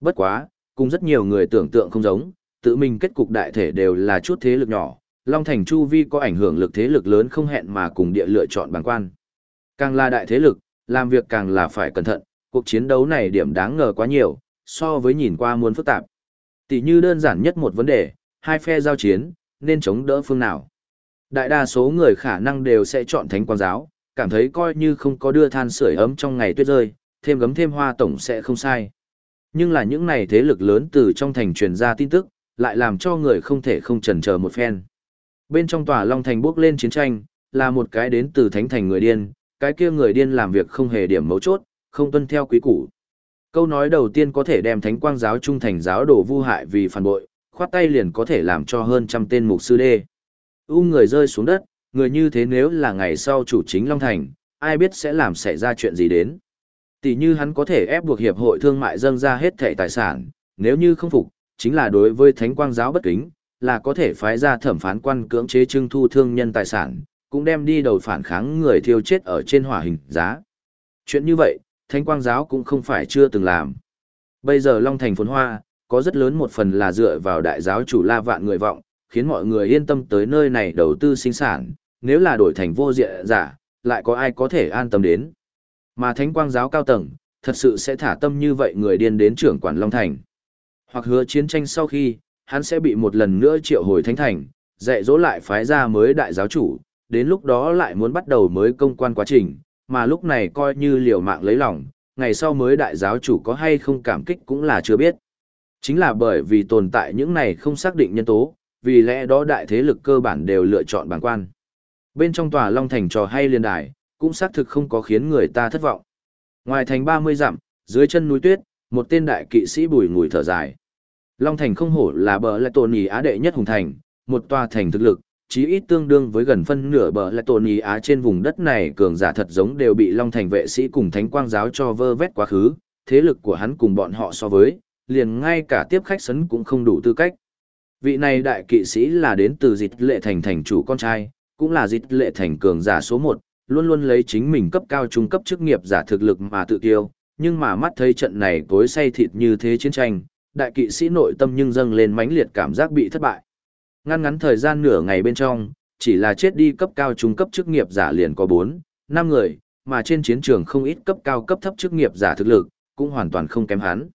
Bất quá, cùng rất nhiều người tưởng tượng không giống, tự mình kết cục đại thể đều là chút thế lực nhỏ, Long Thành Chu Vi có ảnh hưởng lực thế lực lớn không hẹn mà cùng địa lựa chọn bằng quan. Càng là đại thế lực, làm việc càng là phải cẩn thận, cuộc chiến đấu này điểm đáng ngờ quá nhiều, so với nhìn qua muốn phức tạp. Tỷ như đơn giản nhất một vấn đề, hai phe giao chiến, nên chống đỡ phương nào. Đại đa số người khả năng đều sẽ chọn thánh quang giáo, cảm thấy coi như không có đưa than sưởi ấm trong ngày tuyết rơi, thêm gấm thêm hoa tổng sẽ không sai. Nhưng là những này thế lực lớn từ trong thành truyền ra tin tức, lại làm cho người không thể không chần chờ một phen. Bên trong tòa Long Thành bước lên chiến tranh, là một cái đến từ thánh thành người điên, cái kia người điên làm việc không hề điểm mấu chốt, không tuân theo quý củ. Câu nói đầu tiên có thể đem thánh quang giáo trung thành giáo đồ vu hại vì phản bội, khoát tay liền có thể làm cho hơn trăm tên mục sư đê. U người rơi xuống đất, người như thế nếu là ngày sau chủ chính Long Thành, ai biết sẽ làm xảy ra chuyện gì đến. Tỷ như hắn có thể ép buộc hiệp hội thương mại dâng ra hết thẻ tài sản, nếu như không phục, chính là đối với thánh quang giáo bất kính, là có thể phái ra thẩm phán quan cưỡng chế trưng thu thương nhân tài sản, cũng đem đi đầu phản kháng người thiêu chết ở trên hỏa hình giá. Chuyện như vậy, thánh quang giáo cũng không phải chưa từng làm. Bây giờ Long Thành phồn hoa, có rất lớn một phần là dựa vào đại giáo chủ la vạn người vọng, khiến mọi người yên tâm tới nơi này đầu tư sinh sản, nếu là đổi thành vô diện giả, lại có ai có thể an tâm đến. Mà thánh quang giáo cao tầng, thật sự sẽ thả tâm như vậy người điên đến trưởng quản Long Thành. Hoặc hứa chiến tranh sau khi, hắn sẽ bị một lần nữa triệu hồi thánh thành, dạy dỗ lại phái ra mới đại giáo chủ, đến lúc đó lại muốn bắt đầu mới công quan quá trình, mà lúc này coi như liều mạng lấy lòng, ngày sau mới đại giáo chủ có hay không cảm kích cũng là chưa biết. Chính là bởi vì tồn tại những này không xác định nhân tố, vì lẽ đó đại thế lực cơ bản đều lựa chọn bản quan. Bên trong tòa Long Thành trò hay liên đài, cũng xác thực không có khiến người ta thất vọng. Ngoài thành 30 dặm, dưới chân núi tuyết, một tên đại kỵ sĩ bùi ngùi thở dài. Long Thành không hổ là bờ lại tồn ý á đệ nhất hùng thành, một tòa thành thực lực, chí ít tương đương với gần phân nửa bờ lại tồn ý á trên vùng đất này cường giả thật giống đều bị Long Thành vệ sĩ cùng thánh quang giáo cho vơ vét quá khứ, thế lực của hắn cùng bọn họ so với, liền ngay cả tiếp khách sấn cũng không đủ tư cách. Vị này đại kỵ sĩ là đến từ dịch lệ thành thành chủ con trai, cũng là dịch lệ thành cường giả số 1, luôn luôn lấy chính mình cấp cao trung cấp chức nghiệp giả thực lực mà tự tiêu, nhưng mà mắt thấy trận này tối say thịt như thế chiến tranh, đại kỵ sĩ nội tâm nhưng dâng lên mãnh liệt cảm giác bị thất bại. Ngăn ngắn thời gian nửa ngày bên trong, chỉ là chết đi cấp cao trung cấp chức nghiệp giả liền có 4, 5 người, mà trên chiến trường không ít cấp cao cấp thấp chức nghiệp giả thực lực, cũng hoàn toàn không kém hắn.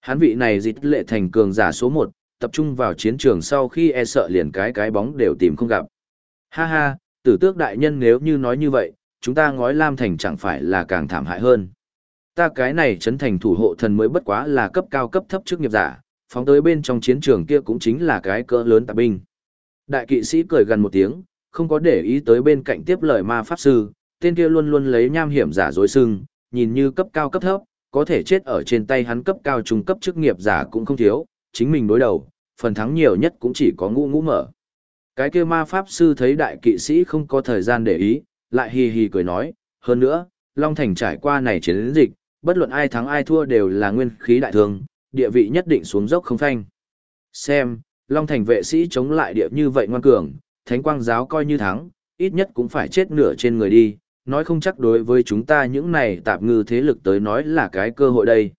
Hắn vị này dịch lệ thành cường giả số 1, tập trung vào chiến trường sau khi e sợ liền cái cái bóng đều tìm không gặp. Ha ha, tử tước đại nhân nếu như nói như vậy, chúng ta ngói lam thành chẳng phải là càng thảm hại hơn. Ta cái này chấn thành thủ hộ thần mới bất quá là cấp cao cấp thấp chức nghiệp giả, phóng tới bên trong chiến trường kia cũng chính là cái cỡ lớn tạp binh. Đại kỵ sĩ cười gần một tiếng, không có để ý tới bên cạnh tiếp lời ma pháp sư, tên kia luôn luôn lấy nham hiểm giả dối sưng, nhìn như cấp cao cấp thấp, có thể chết ở trên tay hắn cấp cao trung cấp chức nghiệp giả cũng không thiếu, chính mình đối đầu, phần thắng nhiều nhất cũng chỉ có ngũ ngũ mở. Cái kia ma pháp sư thấy đại kỵ sĩ không có thời gian để ý, lại hì hì cười nói, hơn nữa, Long Thành trải qua này chiến dịch, bất luận ai thắng ai thua đều là nguyên khí đại thương, địa vị nhất định xuống dốc không phanh. Xem, Long Thành vệ sĩ chống lại địa như vậy ngoan cường, thánh quang giáo coi như thắng, ít nhất cũng phải chết nửa trên người đi, nói không chắc đối với chúng ta những này tạp ngư thế lực tới nói là cái cơ hội đây.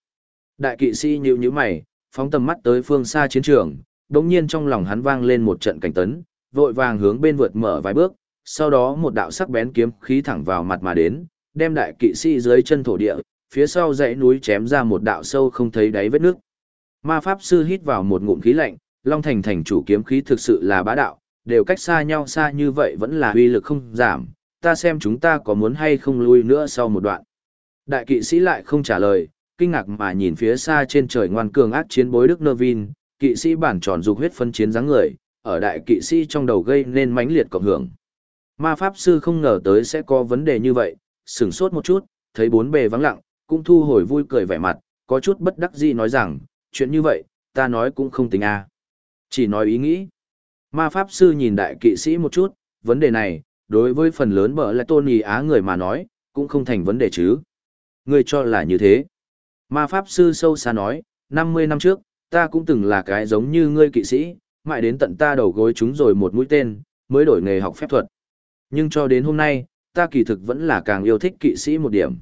Đại kỵ sĩ nhíu nhíu mày, phóng tầm mắt tới phương xa chiến trường, đống nhiên trong lòng hắn vang lên một trận cảnh tấn, vội vàng hướng bên vượt mở vài bước, sau đó một đạo sắc bén kiếm khí thẳng vào mặt mà đến, đem đại kỵ sĩ dưới chân thổ địa, phía sau dãy núi chém ra một đạo sâu không thấy đáy vết nước. Ma pháp sư hít vào một ngụm khí lạnh, Long Thành thành chủ kiếm khí thực sự là bá đạo, đều cách xa nhau xa như vậy vẫn là uy lực không giảm, ta xem chúng ta có muốn hay không lui nữa sau một đoạn. Đại kỵ sĩ lại không trả lời, kinh ngạc mà nhìn phía xa trên trời ngoan cường ác chiến bối Đức Nơ Vin, kỵ sĩ bản tròn dục huyết phân chiến dáng người, ở đại kỵ sĩ trong đầu gây nên mãnh liệt cộng hưởng. Ma pháp sư không ngờ tới sẽ có vấn đề như vậy, sửng sốt một chút, thấy bốn bề vắng lặng, cũng thu hồi vui cười vẻ mặt, có chút bất đắc dĩ nói rằng, chuyện như vậy, ta nói cũng không tính a Chỉ nói ý nghĩ. Ma pháp sư nhìn đại kỵ sĩ một chút, vấn đề này, đối với phần lớn bợ là tôn ý á người mà nói, cũng không thành vấn đề chứ. người cho là như thế. Ma pháp sư sâu xa nói, 50 năm trước, ta cũng từng là cái giống như ngươi kỵ sĩ, mãi đến tận ta đầu gối chúng rồi một mũi tên, mới đổi nghề học phép thuật. Nhưng cho đến hôm nay, ta kỳ thực vẫn là càng yêu thích kỵ sĩ một điểm.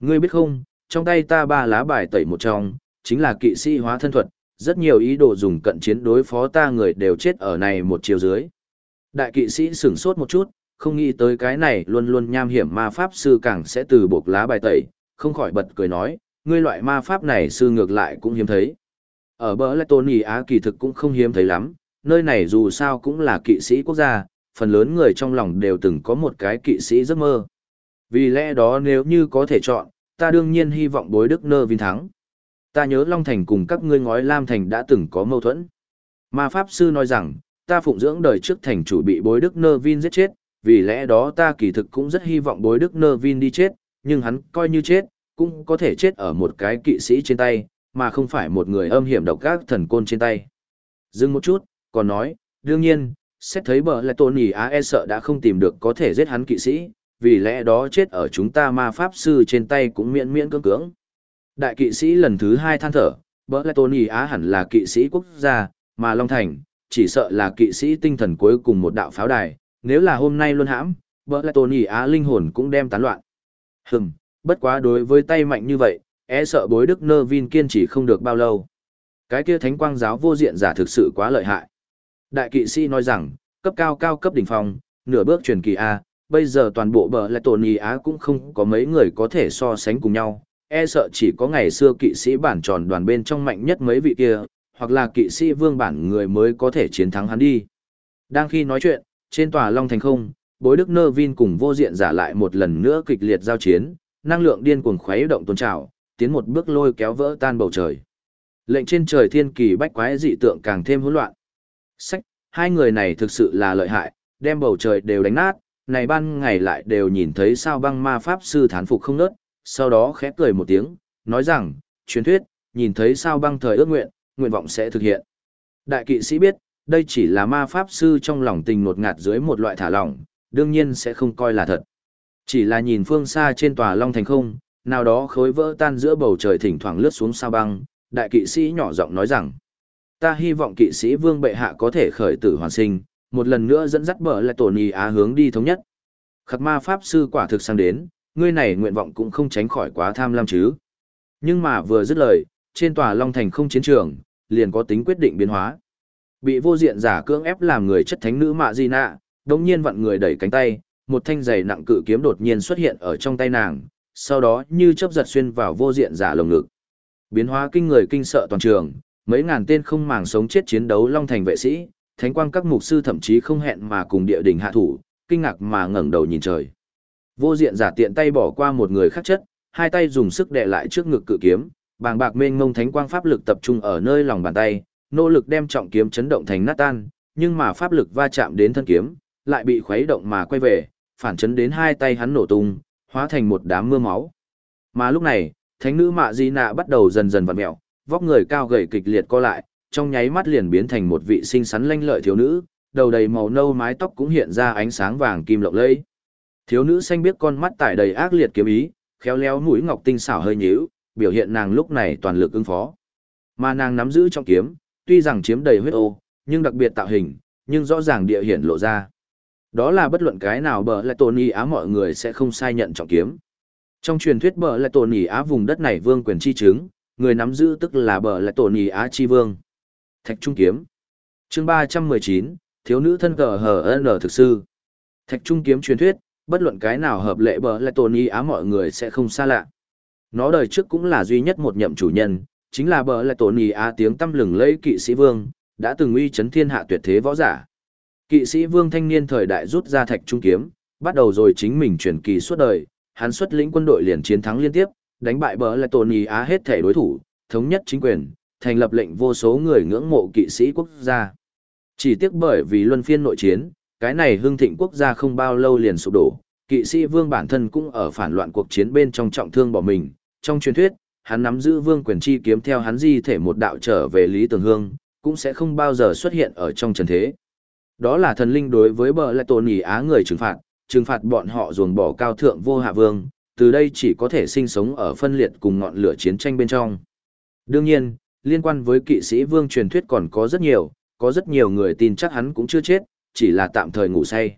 Ngươi biết không, trong tay ta ba lá bài tẩy một trong, chính là kỵ sĩ hóa thân thuật, rất nhiều ý đồ dùng cận chiến đối phó ta người đều chết ở này một chiều dưới. Đại kỵ sĩ sửng sốt một chút, không nghĩ tới cái này luôn luôn nham hiểm ma pháp sư càng sẽ từ buộc lá bài tẩy, không khỏi bật cười nói, ngươi loại ma pháp này sư ngược lại cũng hiếm thấy. Ở bờ Lê Tôn Á kỳ thực cũng không hiếm thấy lắm, nơi này dù sao cũng là kỵ sĩ quốc gia, phần lớn người trong lòng đều từng có một cái kỵ sĩ giấc mơ. Vì lẽ đó nếu như có thể chọn, ta đương nhiên hy vọng bối đức nơ vin thắng. Ta nhớ Long Thành cùng các ngươi ngói Lam Thành đã từng có mâu thuẫn. mà Pháp Sư nói rằng, ta phụng dưỡng đời trước thành chủ bị bối đức nơ vin giết chết, vì lẽ đó ta kỳ thực cũng rất hy vọng bối đức nơ vin đi chết, nhưng hắn coi như chết, cũng có thể chết ở một cái kỵ sĩ trên tay, mà không phải một người âm hiểm độc các thần côn trên tay. Dừng một chút, còn nói, đương nhiên, xét thấy bờ là tôn ý á e sợ đã không tìm được có thể giết hắn kỵ sĩ, vì lẽ đó chết ở chúng ta ma pháp sư trên tay cũng miễn miễn cưỡng cưỡng. Đại kỵ sĩ lần thứ hai than thở, bờ lại tôn ý á hẳn là kỵ sĩ quốc gia, mà Long Thành, chỉ sợ là kỵ sĩ tinh thần cuối cùng một đạo pháo đài, nếu là hôm nay luôn hãm, bờ lại tôn ý á linh hồn cũng đem tán loạn. Hừm, bất quá đối với tay mạnh như vậy, e sợ bối đức nơ vin kiên trì không được bao lâu. Cái kia thánh quang giáo vô diện giả thực sự quá lợi hại. Đại kỵ sĩ nói rằng, cấp cao cao cấp đỉnh phong, nửa bước truyền kỳ A, bây giờ toàn bộ bờ lại tổn ý Á cũng không có mấy người có thể so sánh cùng nhau, e sợ chỉ có ngày xưa kỵ sĩ bản tròn đoàn bên trong mạnh nhất mấy vị kia, hoặc là kỵ sĩ vương bản người mới có thể chiến thắng hắn đi. Đang khi nói chuyện, trên tòa Long Thành không, bối đức nơ vin cùng vô diện giả lại một lần nữa kịch liệt giao chiến, năng lượng điên cuồng khuấy động tôn trào, tiến một bước lôi kéo vỡ tan bầu trời. Lệnh trên trời thiên kỳ bách quái dị tượng càng thêm hỗn loạn. Sách, hai người này thực sự là lợi hại, đem bầu trời đều đánh nát, này ban ngày lại đều nhìn thấy sao băng ma pháp sư thán phục không nớt, sau đó khẽ cười một tiếng, nói rằng, truyền thuyết, nhìn thấy sao băng thời ước nguyện, nguyện vọng sẽ thực hiện. Đại kỵ sĩ biết, đây chỉ là ma pháp sư trong lòng tình nột ngạt dưới một loại thả lỏng, đương nhiên sẽ không coi là thật. Chỉ là nhìn phương xa trên tòa Long Thành không, nào đó khối vỡ tan giữa bầu trời thỉnh thoảng lướt xuống sao băng, đại kỵ sĩ nhỏ giọng nói rằng, ta hy vọng kỵ sĩ vương bệ hạ có thể khởi tử hoàn sinh, một lần nữa dẫn dắt bờ lại tổn ý á hướng đi thống nhất. Khắc ma pháp sư quả thực sang đến, ngươi này nguyện vọng cũng không tránh khỏi quá tham lam chứ. Nhưng mà vừa dứt lời, trên tòa Long Thành không chiến trường, liền có tính quyết định biến hóa. Bị vô diện giả cưỡng ép làm người chất thánh nữ mạ di nạ, đồng nhiên vặn người đẩy cánh tay, một thanh giày nặng cự kiếm đột nhiên xuất hiện ở trong tay nàng, sau đó như chớp giật xuyên vào vô diện giả lồng ngực. Biến hóa kinh người kinh sợ toàn trường, mấy ngàn tên không màng sống chết chiến đấu long thành vệ sĩ, thánh quang các mục sư thậm chí không hẹn mà cùng địa đỉnh hạ thủ, kinh ngạc mà ngẩng đầu nhìn trời. Vô diện giả tiện tay bỏ qua một người khác chất, hai tay dùng sức đè lại trước ngực cự kiếm, bàng bạc mênh mông thánh quang pháp lực tập trung ở nơi lòng bàn tay, nỗ lực đem trọng kiếm chấn động thành nát tan, nhưng mà pháp lực va chạm đến thân kiếm, lại bị khuấy động mà quay về, phản chấn đến hai tay hắn nổ tung, hóa thành một đám mưa máu. Mà lúc này, thánh nữ mạ di nạ bắt đầu dần dần vặn mẹo, vóc người cao gầy kịch liệt co lại, trong nháy mắt liền biến thành một vị xinh xắn lanh lợi thiếu nữ, đầu đầy màu nâu mái tóc cũng hiện ra ánh sáng vàng kim lộng lẫy. Thiếu nữ xanh biết con mắt tải đầy ác liệt kiếm ý, khéo léo mũi ngọc tinh xảo hơi nhíu, biểu hiện nàng lúc này toàn lực ứng phó. Mà nàng nắm giữ trong kiếm, tuy rằng chiếm đầy huyết ô, nhưng đặc biệt tạo hình, nhưng rõ ràng địa hiển lộ ra. Đó là bất luận cái nào bờ lại tổn ý á mọi người sẽ không sai nhận trọng kiếm. Trong truyền thuyết bờ lại tổn ý á vùng đất này vương quyền chi chứng, người nắm giữ tức là bờ lại tổn ý á chi vương. Thạch Trung Kiếm chương ba trăm mười chín thiếu nữ thân cờ hờ n thực sư. Thạch Trung Kiếm truyền thuyết, bất luận cái nào hợp lệ bờ lại tổn ý á mọi người sẽ không xa lạ. Nó đời trước cũng là duy nhất một nhậm chủ nhân, chính là bờ lại tổn ý á tiếng tâm lừng lẫy kỵ sĩ vương, đã từng uy chấn thiên hạ tuyệt thế võ giả. Kỵ sĩ vương thanh niên thời đại rút ra thạch trung kiếm, bắt đầu rồi chính mình truyền kỳ suốt đời, hắn xuất lĩnh quân đội liền chiến thắng liên tiếp, đánh bại bờ lại Tony Á hết thể đối thủ, thống nhất chính quyền, thành lập lệnh vô số người ngưỡng mộ kỵ sĩ quốc gia. Chỉ tiếc bởi vì luân phiên nội chiến, cái này hưng thịnh quốc gia không bao lâu liền sụp đổ, kỵ sĩ vương bản thân cũng ở phản loạn cuộc chiến bên trong trọng thương bỏ mình. Trong truyền thuyết, hắn nắm giữ vương quyền chi kiếm theo hắn di thể một đạo trở về Lý Tường Hương, cũng sẽ không bao giờ xuất hiện ở trong trần thế. Đó là thần linh đối với bờ lại tổn ý á người trừng phạt, trừng phạt bọn họ ruồng bỏ cao thượng vô hạ vương, từ đây chỉ có thể sinh sống ở phân liệt cùng ngọn lửa chiến tranh bên trong. Đương nhiên, liên quan với kỵ sĩ vương truyền thuyết còn có rất nhiều, có rất nhiều người tin chắc hắn cũng chưa chết, chỉ là tạm thời ngủ say.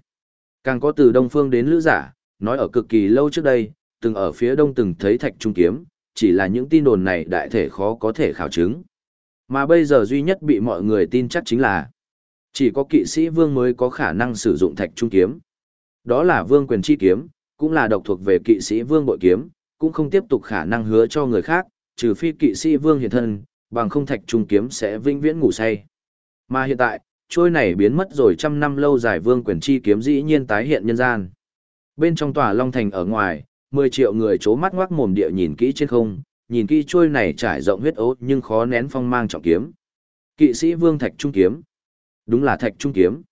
Càng có từ đông phương đến lữ giả, nói ở cực kỳ lâu trước đây, từng ở phía đông từng thấy thạch trung kiếm, chỉ là những tin đồn này đại thể khó có thể khảo chứng. Mà bây giờ duy nhất bị mọi người tin chắc chính là chỉ có kỵ sĩ vương mới có khả năng sử dụng thạch trung kiếm. Đó là vương quyền chi kiếm, cũng là độc thuộc về kỵ sĩ vương bội kiếm, cũng không tiếp tục khả năng hứa cho người khác, trừ phi kỵ sĩ vương hiện thân, bằng không thạch trung kiếm sẽ vĩnh viễn ngủ say. Mà hiện tại, trôi này biến mất rồi trăm năm lâu dài vương quyền chi kiếm dĩ nhiên tái hiện nhân gian. Bên trong tòa Long Thành ở ngoài, 10 triệu người chố mắt ngoác mồm địa nhìn kỹ trên không, nhìn kỹ trôi này trải rộng huyết ố nhưng khó nén phong mang trọng kiếm. Kỵ sĩ vương thạch trung kiếm. Đúng là thạch trung kiếm.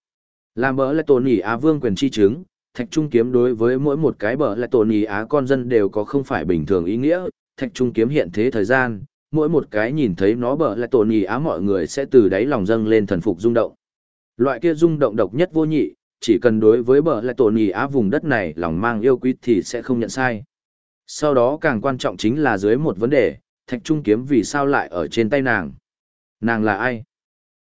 Làm bỡ lại tổn nhỉ á vương quyền chi chứng, thạch trung kiếm đối với mỗi một cái bờ lại tổn nhỉ á con dân đều có không phải bình thường ý nghĩa, thạch trung kiếm hiện thế thời gian, mỗi một cái nhìn thấy nó bờ lại tổn nhỉ á mọi người sẽ từ đáy lòng dâng lên thần phục rung động. Loại kia rung động độc nhất vô nhị, chỉ cần đối với bờ lại tổn nhỉ á vùng đất này lòng mang yêu quý thì sẽ không nhận sai. Sau đó càng quan trọng chính là dưới một vấn đề, thạch trung kiếm vì sao lại ở trên tay nàng. Nàng là ai?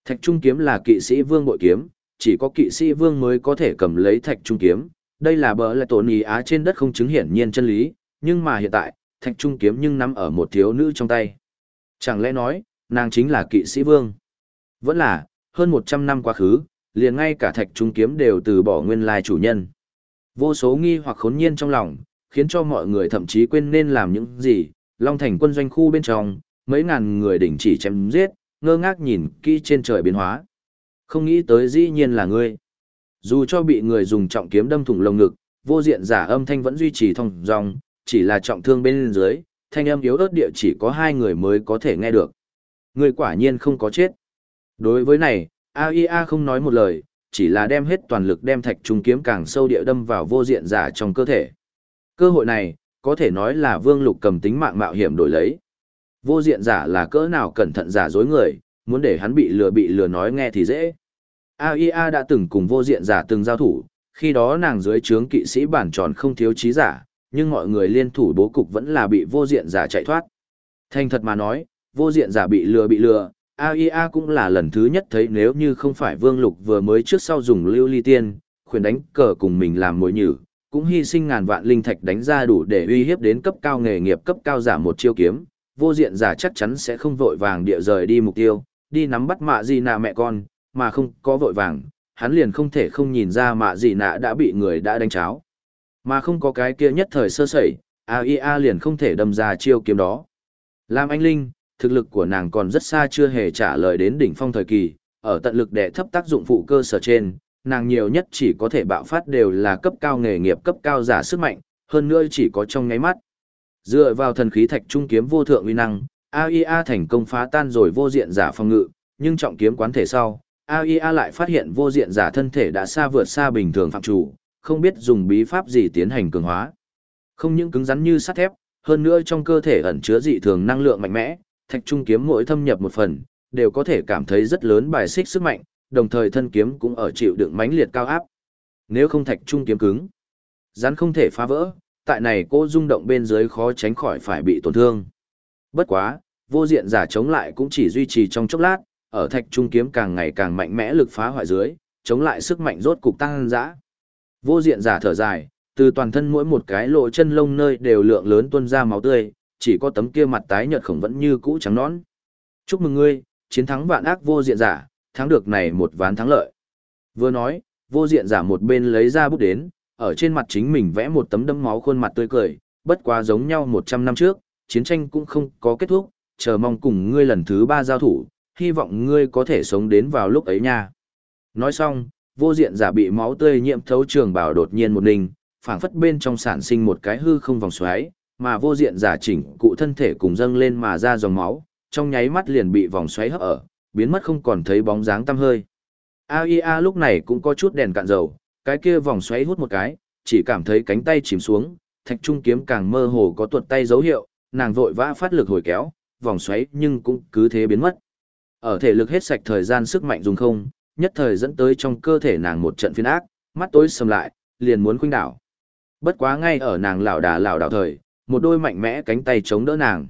Thạch trung kiếm là kỵ sĩ vương bội kiếm, chỉ có kỵ sĩ vương mới có thể cầm lấy thạch trung kiếm. Đây là bờ lại tổn ý á trên đất không chứng hiển nhiên chân lý, nhưng mà hiện tại, thạch trung kiếm nhưng nắm ở một thiếu nữ trong tay. Chẳng lẽ nói, nàng chính là kỵ sĩ vương? Vẫn là, hơn 100 năm quá khứ, liền ngay cả thạch trung kiếm đều từ bỏ nguyên lai chủ nhân. Vô số nghi hoặc khốn nhiên trong lòng, khiến cho mọi người thậm chí quên nên làm những gì. Long thành quân doanh khu bên trong, mấy ngàn người đỉnh chỉ chém giết, ngơ ngác nhìn kỹ trên trời biến hóa. Không nghĩ tới dĩ nhiên là ngươi. Dù cho bị người dùng trọng kiếm đâm thủng lồng ngực, vô diện giả âm thanh vẫn duy trì thông dòng, chỉ là trọng thương bên dưới, thanh âm yếu ớt địa chỉ có hai người mới có thể nghe được. Người quả nhiên không có chết. Đối với này, AIA không nói một lời, chỉ là đem hết toàn lực đem thạch trung kiếm càng sâu địa đâm vào vô diện giả trong cơ thể. Cơ hội này, có thể nói là Vương Lục cầm tính mạng mạo hiểm đổi lấy. Vô diện giả là cỡ nào cẩn thận giả dối người, muốn để hắn bị lừa bị lừa nói nghe thì dễ. AIA đã từng cùng vô diện giả từng giao thủ, khi đó nàng dưới trướng kỵ sĩ bản tròn không thiếu trí giả, nhưng mọi người liên thủ bố cục vẫn là bị vô diện giả chạy thoát. Thành thật mà nói, vô diện giả bị lừa bị lừa, AIA cũng là lần thứ nhất thấy nếu như không phải Vương Lục vừa mới trước sau dùng lưu ly tiên, khuyên đánh cờ cùng mình làm mồi nhử, cũng hy sinh ngàn vạn linh thạch đánh ra đủ để uy hiếp đến cấp cao nghề nghiệp cấp cao giả một chiêu kiếm, vô diện giả chắc chắn sẽ không vội vàng địa rời đi mục tiêu, đi nắm bắt mạ gì nạ mẹ con, mà không có vội vàng, hắn liền không thể không nhìn ra mạ gì nạ đã bị người đã đánh cháo. Mà không có cái kia nhất thời sơ sẩy, AIA liền không thể đâm ra chiêu kiếm đó. Làm anh Linh, thực lực của nàng còn rất xa chưa hề trả lời đến đỉnh phong thời kỳ, ở tận lực để thấp tác dụng phụ cơ sở trên, nàng nhiều nhất chỉ có thể bạo phát đều là cấp cao nghề nghiệp cấp cao giả sức mạnh, hơn nữa chỉ có trong ngáy mắt. Dựa vào thần khí thạch trung kiếm vô thượng uy năng, AIA thành công phá tan rồi vô diện giả phòng ngự, nhưng trọng kiếm quán thể sau, AIA lại phát hiện vô diện giả thân thể đã xa vượt xa bình thường phạm chủ, không biết dùng bí pháp gì tiến hành cường hóa. Không những cứng rắn như sắt thép, hơn nữa trong cơ thể ẩn chứa dị thường năng lượng mạnh mẽ, thạch trung kiếm mỗi thâm nhập một phần, đều có thể cảm thấy rất lớn bài xích sức mạnh, đồng thời thân kiếm cũng ở chịu đựng mãnh liệt cao áp. Nếu không thạch trung kiếm cứng, rắn không thể phá vỡ, tại này cô rung động bên dưới khó tránh khỏi phải bị tổn thương. Bất quá, vô diện giả chống lại cũng chỉ duy trì trong chốc lát, ở thạch trung kiếm càng ngày càng mạnh mẽ lực phá hoại dưới, chống lại sức mạnh rốt cục tăng dã. Vô diện giả thở dài, từ toàn thân mỗi một cái lỗ chân lông nơi đều lượng lớn tuôn ra máu tươi, chỉ có tấm kia mặt tái nhợt khổng vẫn như cũ trắng nõn. Chúc mừng ngươi, chiến thắng vạn ác vô diện giả, thắng được này một ván thắng lợi. Vừa nói, vô diện giả một bên lấy ra bút đến, ở trên mặt chính mình vẽ một tấm đấm máu khuôn mặt tươi cười, bất quá giống nhau 100 năm trước, chiến tranh cũng không có kết thúc, chờ mong cùng ngươi lần thứ ba giao thủ, hy vọng ngươi có thể sống đến vào lúc ấy nha. Nói xong, vô diện giả bị máu tươi nhiễm thấu trường bảo đột nhiên một ninh, phảng phất bên trong sản sinh một cái hư không vòng xoáy, mà vô diện giả chỉnh cụ thân thể cùng dâng lên mà ra dòng máu, trong nháy mắt liền bị vòng xoáy hấp ở, biến mất không còn thấy bóng dáng tăm hơi. AIA lúc này cũng có chút đèn cạn dầu, cái kia vòng xoáy hút một cái, chỉ cảm thấy cánh tay chìm xuống, thạch trung kiếm càng mơ hồ có tuột tay dấu hiệu, nàng vội vã phát lực hồi kéo, vòng xoáy nhưng cũng cứ thế biến mất. Ở thể lực hết sạch thời gian sức mạnh dùng không, nhất thời dẫn tới trong cơ thể nàng một trận phiên ác, mắt tối sầm lại, liền muốn khuynh đảo. Bất quá ngay ở nàng lảo đà lảo đảo thời, một đôi mạnh mẽ cánh tay chống đỡ nàng.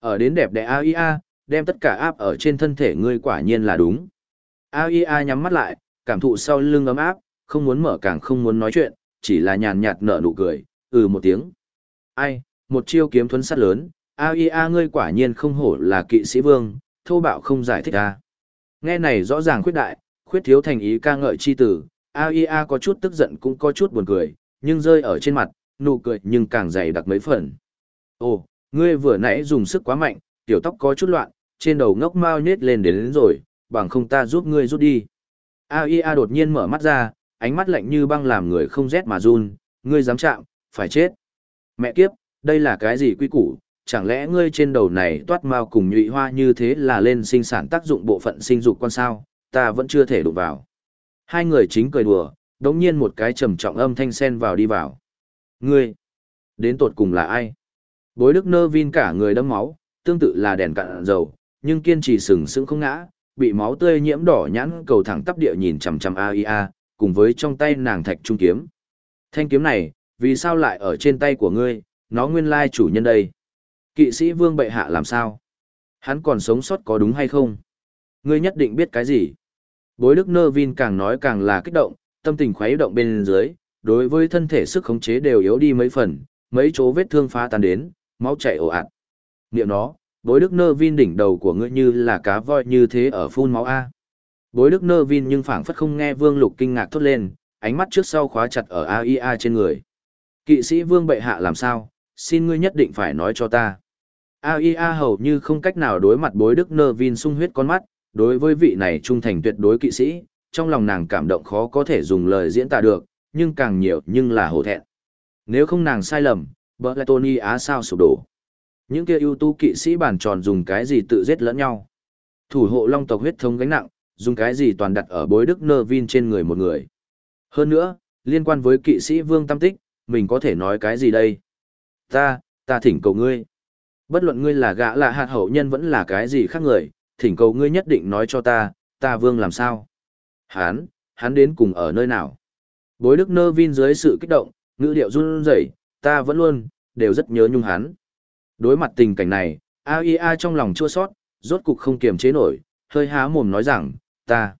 Ở đến đẹp đẽ AIA, đem tất cả áp ở trên thân thể ngươi quả nhiên là đúng. AIA nhắm mắt lại, cảm thụ sau lưng ấm áp, không muốn mở càng không muốn nói chuyện, chỉ là nhàn nhạt nở nụ cười, ừ một tiếng. Ai, một chiêu kiếm thuấn sát lớn, AIA ngươi quả nhiên không hổ là kỵ sĩ vương, thô bạo không giải thích a. Nghe này rõ ràng khuyết đại, khuyết thiếu thành ý ca ngợi chi tử, AIA có chút tức giận cũng có chút buồn cười, nhưng rơi ở trên mặt, nụ cười nhưng càng dày đặc mấy phần. Ồ, ngươi vừa nãy dùng sức quá mạnh, tiểu tóc có chút loạn, trên đầu ngốc mau nhết lên đến, đến rồi, bằng không ta giúp ngươi rút đi. AIA đột nhiên mở mắt ra, ánh mắt lạnh như băng làm người không rét mà run, ngươi dám chạm, phải chết. Mẹ kiếp, đây là cái gì quy củ, chẳng lẽ ngươi trên đầu này toát mau cùng nhụy hoa như thế là lên sinh sản tác dụng bộ phận sinh dục quan sao, ta vẫn chưa thể đụng vào. Hai người chính cười đùa, đống nhiên một cái trầm trọng âm thanh sen vào đi vào. Ngươi, đến tột cùng là ai? Bối đức nơ vin cả người đâm máu, tương tự là đèn cạn dầu, nhưng kiên trì sừng sững không ngã, bị máu tươi nhiễm đỏ nhãn cầu thẳng tắp địa nhìn chằm chằm AIA, cùng với trong tay nàng thạch trung kiếm. Thanh kiếm này, vì sao lại ở trên tay của ngươi, nó nguyên lai chủ nhân đây. Kỵ sĩ vương bệ hạ làm sao? Hắn còn sống sót có đúng hay không? Ngươi nhất định biết cái gì? Bối đức nơ vin càng nói càng là kích động, tâm tình khuấy động bên dưới, đối với thân thể sức khống chế đều yếu đi mấy phần, mấy chỗ vết thương phá tan đến, máu chảy ồ ạt. Niệm nó, bối đức nơ vin đỉnh đầu của ngươi như là cá voi như thế ở phun máu A. Bối đức nơ vin nhưng phảng phất không nghe vương lục kinh ngạc thốt lên, ánh mắt trước sau khóa chặt ở AIA trên người. Kỵ sĩ vương bệ hạ làm sao, xin ngươi nhất định phải nói cho ta. AIA hầu như không cách nào đối mặt bối đức nơ vin sung huyết con mắt, đối với vị này trung thành tuyệt đối kỵ sĩ, trong lòng nàng cảm động khó có thể dùng lời diễn tả được, nhưng càng nhiều nhưng là hổ thẹn. Nếu không nàng sai lầm, bỡ lại Tony Á sao sụp đổ. Những kia ưu tú kỵ sĩ bàn tròn dùng cái gì tự giết lẫn nhau. Thủ hộ long tộc huyết thống gánh nặng, dùng cái gì toàn đặt ở bối đức nơ vin trên người một người. Hơn nữa, liên quan với kỵ sĩ vương tam tích, mình có thể nói cái gì đây? Ta, ta thỉnh cầu ngươi. Bất luận ngươi là gã là hạt hậu nhân vẫn là cái gì khác người, thỉnh cầu ngươi nhất định nói cho ta, ta vương làm sao? Hán, hắn đến cùng ở nơi nào? Bối đức nơ vin dưới sự kích động, ngữ điệu run rẩy, ta vẫn luôn, đều rất nhớ nhung hắn. Đối mặt tình cảnh này, AIA trong lòng chua sót, rốt cục không kiềm chế nổi, hơi há mồm nói rằng, ta,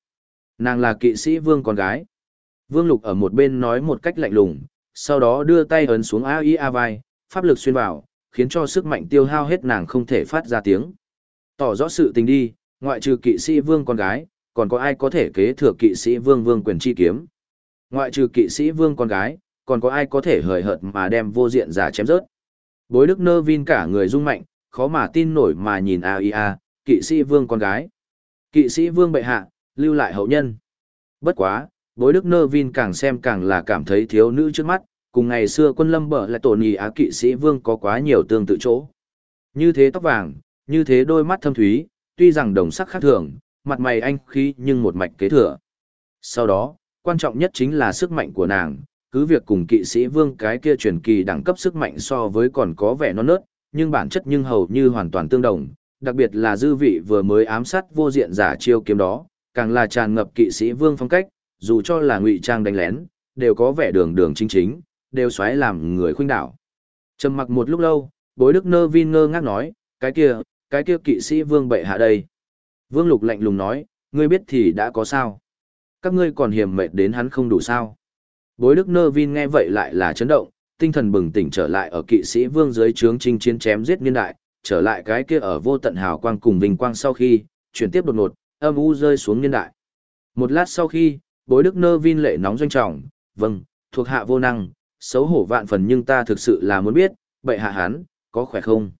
nàng là kỵ sĩ vương con gái. Vương Lục ở một bên nói một cách lạnh lùng, sau đó đưa tay ấn xuống AIA vai, pháp lực xuyên vào, khiến cho sức mạnh tiêu hao hết nàng không thể phát ra tiếng. Tỏ rõ sự tình đi, ngoại trừ kỵ sĩ vương con gái, còn có ai có thể kế thừa kỵ sĩ vương vương quyền chi kiếm. Ngoại trừ kỵ sĩ vương con gái, còn có ai có thể hời hợt mà đem vô diện giả chém rớt. Bối đức nơ vin cả người rung mạnh, khó mà tin nổi mà nhìn AIA, kỵ sĩ vương con gái. Kỵ sĩ vương bệ hạ, lưu lại hậu nhân. Bất quá, bối đức nơ vin càng xem càng là cảm thấy thiếu nữ trước mắt, cùng ngày xưa quân lâm bở lại tổn nhì á kỵ sĩ vương có quá nhiều tương tự chỗ. Như thế tóc vàng, như thế đôi mắt thâm thúy, tuy rằng đồng sắc khác thường, mặt mày anh khí nhưng một mạch kế thừa. Sau đó, quan trọng nhất chính là sức mạnh của nàng, cứ việc cùng kỵ sĩ vương cái kia truyền kỳ đẳng cấp sức mạnh so với còn có vẻ non nớt, nhưng bản chất nhưng hầu như hoàn toàn tương đồng, đặc biệt là dư vị vừa mới ám sát vô diện giả chiêu kiếm đó, càng là tràn ngập kỵ sĩ vương phong cách, dù cho là ngụy trang đánh lén, đều có vẻ đường đường chính chính, đều xoáy làm người khuynh đảo. Trầm mặc một lúc lâu, bối đức nơ vin ngơ ngác nói, cái kia, cái kia kỵ sĩ vương bệ hạ đây. Vương lục lạnh lùng nói, ngươi biết thì đã có sao. Các ngươi còn hiểm mệt đến hắn không đủ sao. Bối đức nơ vin nghe vậy lại là chấn động, tinh thần bừng tỉnh trở lại ở kỵ sĩ vương dưới trướng chinh chiến chém giết niên đại, trở lại cái kia ở vô tận hào quang cùng vinh quang sau khi, chuyển tiếp đột ngột, âm u rơi xuống niên đại. Một lát sau khi, bối đức nơ vin lệ nóng doanh trọng, vâng, thuộc hạ vô năng, xấu hổ vạn phần nhưng ta thực sự là muốn biết, bệ hạ hán, có khỏe không?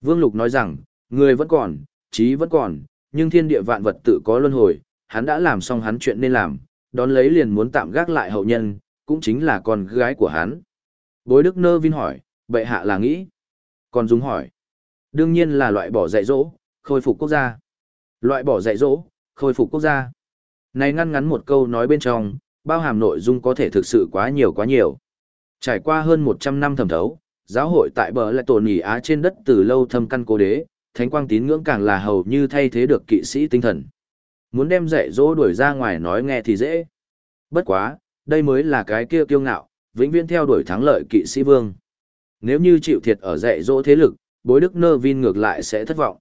Vương Lục nói rằng, người vẫn còn, trí vẫn còn, nhưng thiên địa vạn vật tự có luân hồi, hắn đã làm xong hắn chuyện nên làm, đón lấy liền muốn tạm gác lại hậu nhân, cũng chính là con gái của hắn. Bối Đức Nơ Vin hỏi, bệ hạ là nghĩ. Còn Dung hỏi, đương nhiên là loại bỏ dạy dỗ, khôi phục quốc gia. Loại bỏ dạy dỗ, khôi phục quốc gia. Này ngăn ngắn một câu nói bên trong, bao hàm nội dung có thể thực sự quá nhiều quá nhiều. Trải qua hơn 100 năm thẩm thấu, giáo hội tại bờ lại tổn nhỉ á trên đất từ lâu thâm căn cố đế, thánh quang tín ngưỡng càng là hầu như thay thế được kỵ sĩ tinh thần. Muốn đem dạy dỗ đuổi ra ngoài nói nghe thì dễ. Bất quá, đây mới là cái kia kiêu ngạo, vĩnh viễn theo đuổi thắng lợi kỵ sĩ vương. Nếu như chịu thiệt ở dạy dỗ thế lực, bối đức nơ vin ngược lại sẽ thất vọng.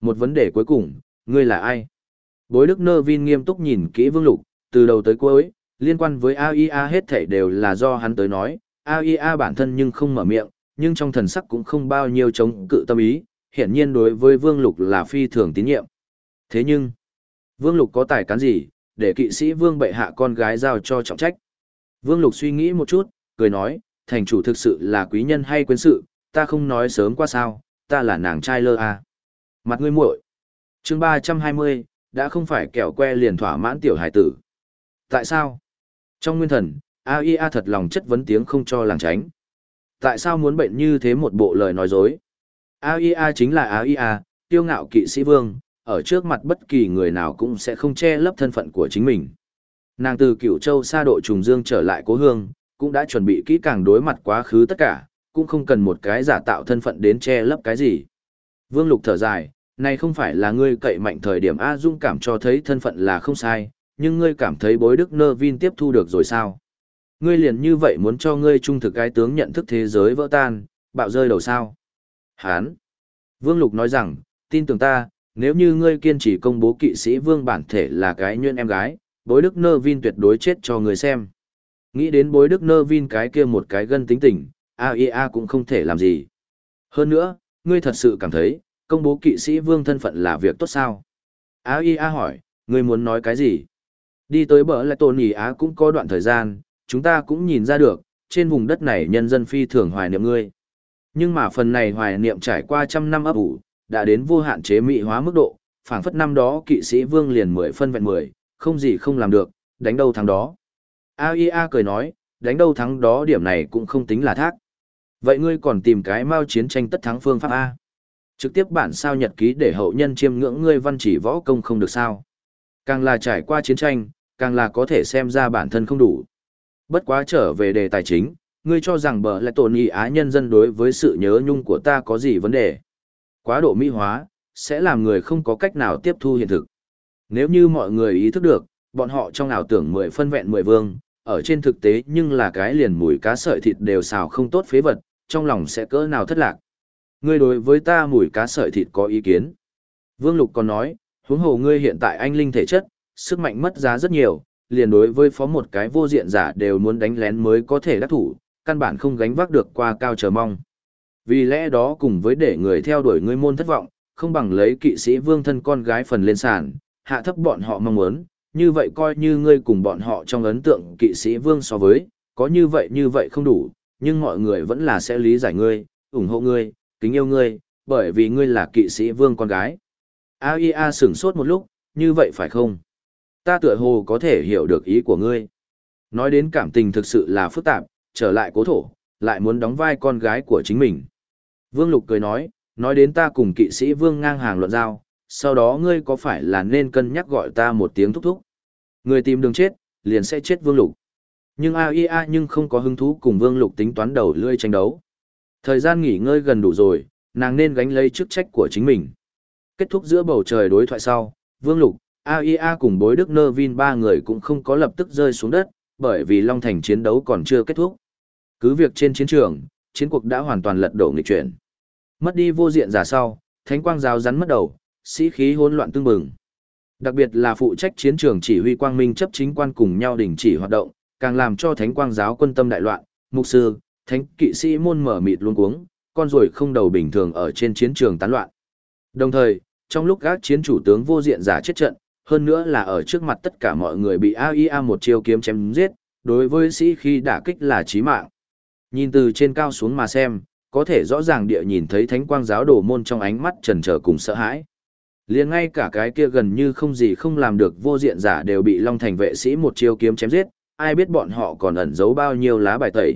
Một vấn đề cuối cùng, ngươi là ai? Bối đức nơ vin nghiêm túc nhìn kỹ vương lục, từ đầu tới cuối, liên quan với AIA hết thảy đều là do hắn tới nói, AIA bản thân nhưng không mở miệng, nhưng trong thần sắc cũng không bao nhiêu chống cự tâm ý, hiển nhiên đối với Vương Lục là phi thường tín nhiệm. Thế nhưng, Vương Lục có tài cán gì, để kỵ sĩ Vương bệ hạ con gái giao cho trọng trách. Vương Lục suy nghĩ một chút, cười nói, thành chủ thực sự là quý nhân hay quyến sự, ta không nói sớm qua sao, ta là nàng trai lơ à. Mặt ngươi muội chương 320, đã không phải kẹo que liền thỏa mãn tiểu hải tử. Tại sao? Trong nguyên thần, AIA thật lòng chất vấn tiếng không cho làng tránh. Tại sao muốn bệnh như thế một bộ lời nói dối? AIA chính là AIA, tiêu ngạo kỵ sĩ vương, ở trước mặt bất kỳ người nào cũng sẽ không che lấp thân phận của chính mình. Nàng từ cựu châu xa độ trùng dương trở lại cố hương, cũng đã chuẩn bị kỹ càng đối mặt quá khứ tất cả, cũng không cần một cái giả tạo thân phận đến che lấp cái gì. Vương Lục thở dài, này không phải là ngươi cậy mạnh thời điểm A Dung cảm cho thấy thân phận là không sai, nhưng ngươi cảm thấy bối đức nơ vin tiếp thu được rồi sao? Ngươi liền như vậy muốn cho ngươi trung thực cái tướng nhận thức thế giới vỡ tan, bạo rơi đầu sao? Hán! Vương Lục nói rằng, tin tưởng ta, nếu như ngươi kiên trì công bố kỵ sĩ vương bản thể là cái nhuyễn em gái, bối đức nơ vin tuyệt đối chết cho người xem. Nghĩ đến bối đức nơ vin cái kia một cái gân tính tình, AIA cũng không thể làm gì. Hơn nữa, ngươi thật sự cảm thấy, công bố kỵ sĩ vương thân phận là việc tốt sao? AIA hỏi, ngươi muốn nói cái gì? Đi tới bờ lại tôn ý Á cũng có đoạn thời gian, chúng ta cũng nhìn ra được, trên vùng đất này nhân dân phi thường hoài niệm ngươi. Nhưng mà phần này hoài niệm trải qua trăm năm ấp ủ, đã đến vô hạn chế mị hóa mức độ, phảng phất năm đó kỵ sĩ vương liền mười phân vẹn mười, không gì không làm được, đánh đâu thắng đó. AIA cười nói, đánh đâu thắng đó điểm này cũng không tính là thác. Vậy ngươi còn tìm cái mao chiến tranh tất thắng phương pháp A. Trực tiếp bản sao nhật ký để hậu nhân chiêm ngưỡng ngươi văn chỉ võ công không được sao. Càng là trải qua chiến tranh, càng là có thể xem ra bản thân không đủ. Bất quá trở về đề tài chính, ngươi cho rằng bờ lại tổn ý á nhân dân đối với sự nhớ nhung của ta có gì vấn đề. Quá độ mỹ hóa, sẽ làm người không có cách nào tiếp thu hiện thực. Nếu như mọi người ý thức được, bọn họ trong ảo tưởng mười phân vẹn mười vương, ở trên thực tế nhưng là cái liền mùi cá sợi thịt đều xào không tốt phế vật, trong lòng sẽ cỡ nào thất lạc. Ngươi đối với ta mùi cá sợi thịt có ý kiến. Vương Lục còn nói, huống hồ ngươi hiện tại anh linh thể chất, sức mạnh mất giá rất nhiều, liền đối với phó một cái vô diện giả đều muốn đánh lén mới có thể đắc thủ, căn bản không gánh vác được qua cao chờ mong. Vì lẽ đó cùng với để người theo đuổi ngươi môn thất vọng, không bằng lấy kỵ sĩ vương thân con gái phần lên sàn, hạ thấp bọn họ mong muốn, như vậy coi như ngươi cùng bọn họ trong ấn tượng kỵ sĩ vương so với, có như vậy như vậy không đủ, nhưng mọi người vẫn là sẽ lý giải ngươi, ủng hộ ngươi, kính yêu ngươi, bởi vì ngươi là kỵ sĩ vương con gái. AIA sửng sốt một lúc, như vậy phải không? Ta tựa hồ có thể hiểu được ý của ngươi. Nói đến cảm tình thực sự là phức tạp, trở lại cố thổ, lại muốn đóng vai con gái của chính mình. Vương Lục cười nói, nói đến ta cùng kỵ sĩ Vương ngang hàng luận giao, sau đó ngươi có phải là nên cân nhắc gọi ta một tiếng thúc thúc. Người tìm đường chết, liền sẽ chết Vương Lục. Nhưng AIA nhưng không có hứng thú cùng Vương Lục tính toán đầu lươi tranh đấu. Thời gian nghỉ ngơi gần đủ rồi, nàng nên gánh lấy chức trách của chính mình. Kết thúc giữa bầu trời đối thoại sau, Vương Lục, AIA cùng bối Đức Nơ Vin ba người cũng không có lập tức rơi xuống đất, bởi vì Long Thành chiến đấu còn chưa kết thúc. Cứ việc trên chiến trường, chiến cuộc đã hoàn toàn lật đổ nghịch chuyển. Mất đi vô diện giả sau, thánh quang giáo rắn mất đầu, sĩ khí hỗn loạn tương bừng. Đặc biệt là phụ trách chiến trường chỉ huy quang minh chấp chính quan cùng nhau đình chỉ hoạt động, càng làm cho thánh quang giáo quân tâm đại loạn, mục sư, thánh kỵ sĩ môn mở mịt luôn cuống, con rồi không đầu bình thường ở trên chiến trường tán loạn. Đồng thời, trong lúc các chiến chủ tướng vô diện giả chết trận, hơn nữa là ở trước mặt tất cả mọi người bị AIA một chiêu kiếm chém giết, đối với sĩ khi đả kích là chí mạng. Nhìn từ trên cao xuống mà xem, có thể rõ ràng địa nhìn thấy thánh quang giáo đồ môn trong ánh mắt trần trở cùng sợ hãi. liền ngay cả cái kia gần như không gì không làm được vô diện giả đều bị Long Thành vệ sĩ một chiêu kiếm chém giết, ai biết bọn họ còn ẩn giấu bao nhiêu lá bài tẩy.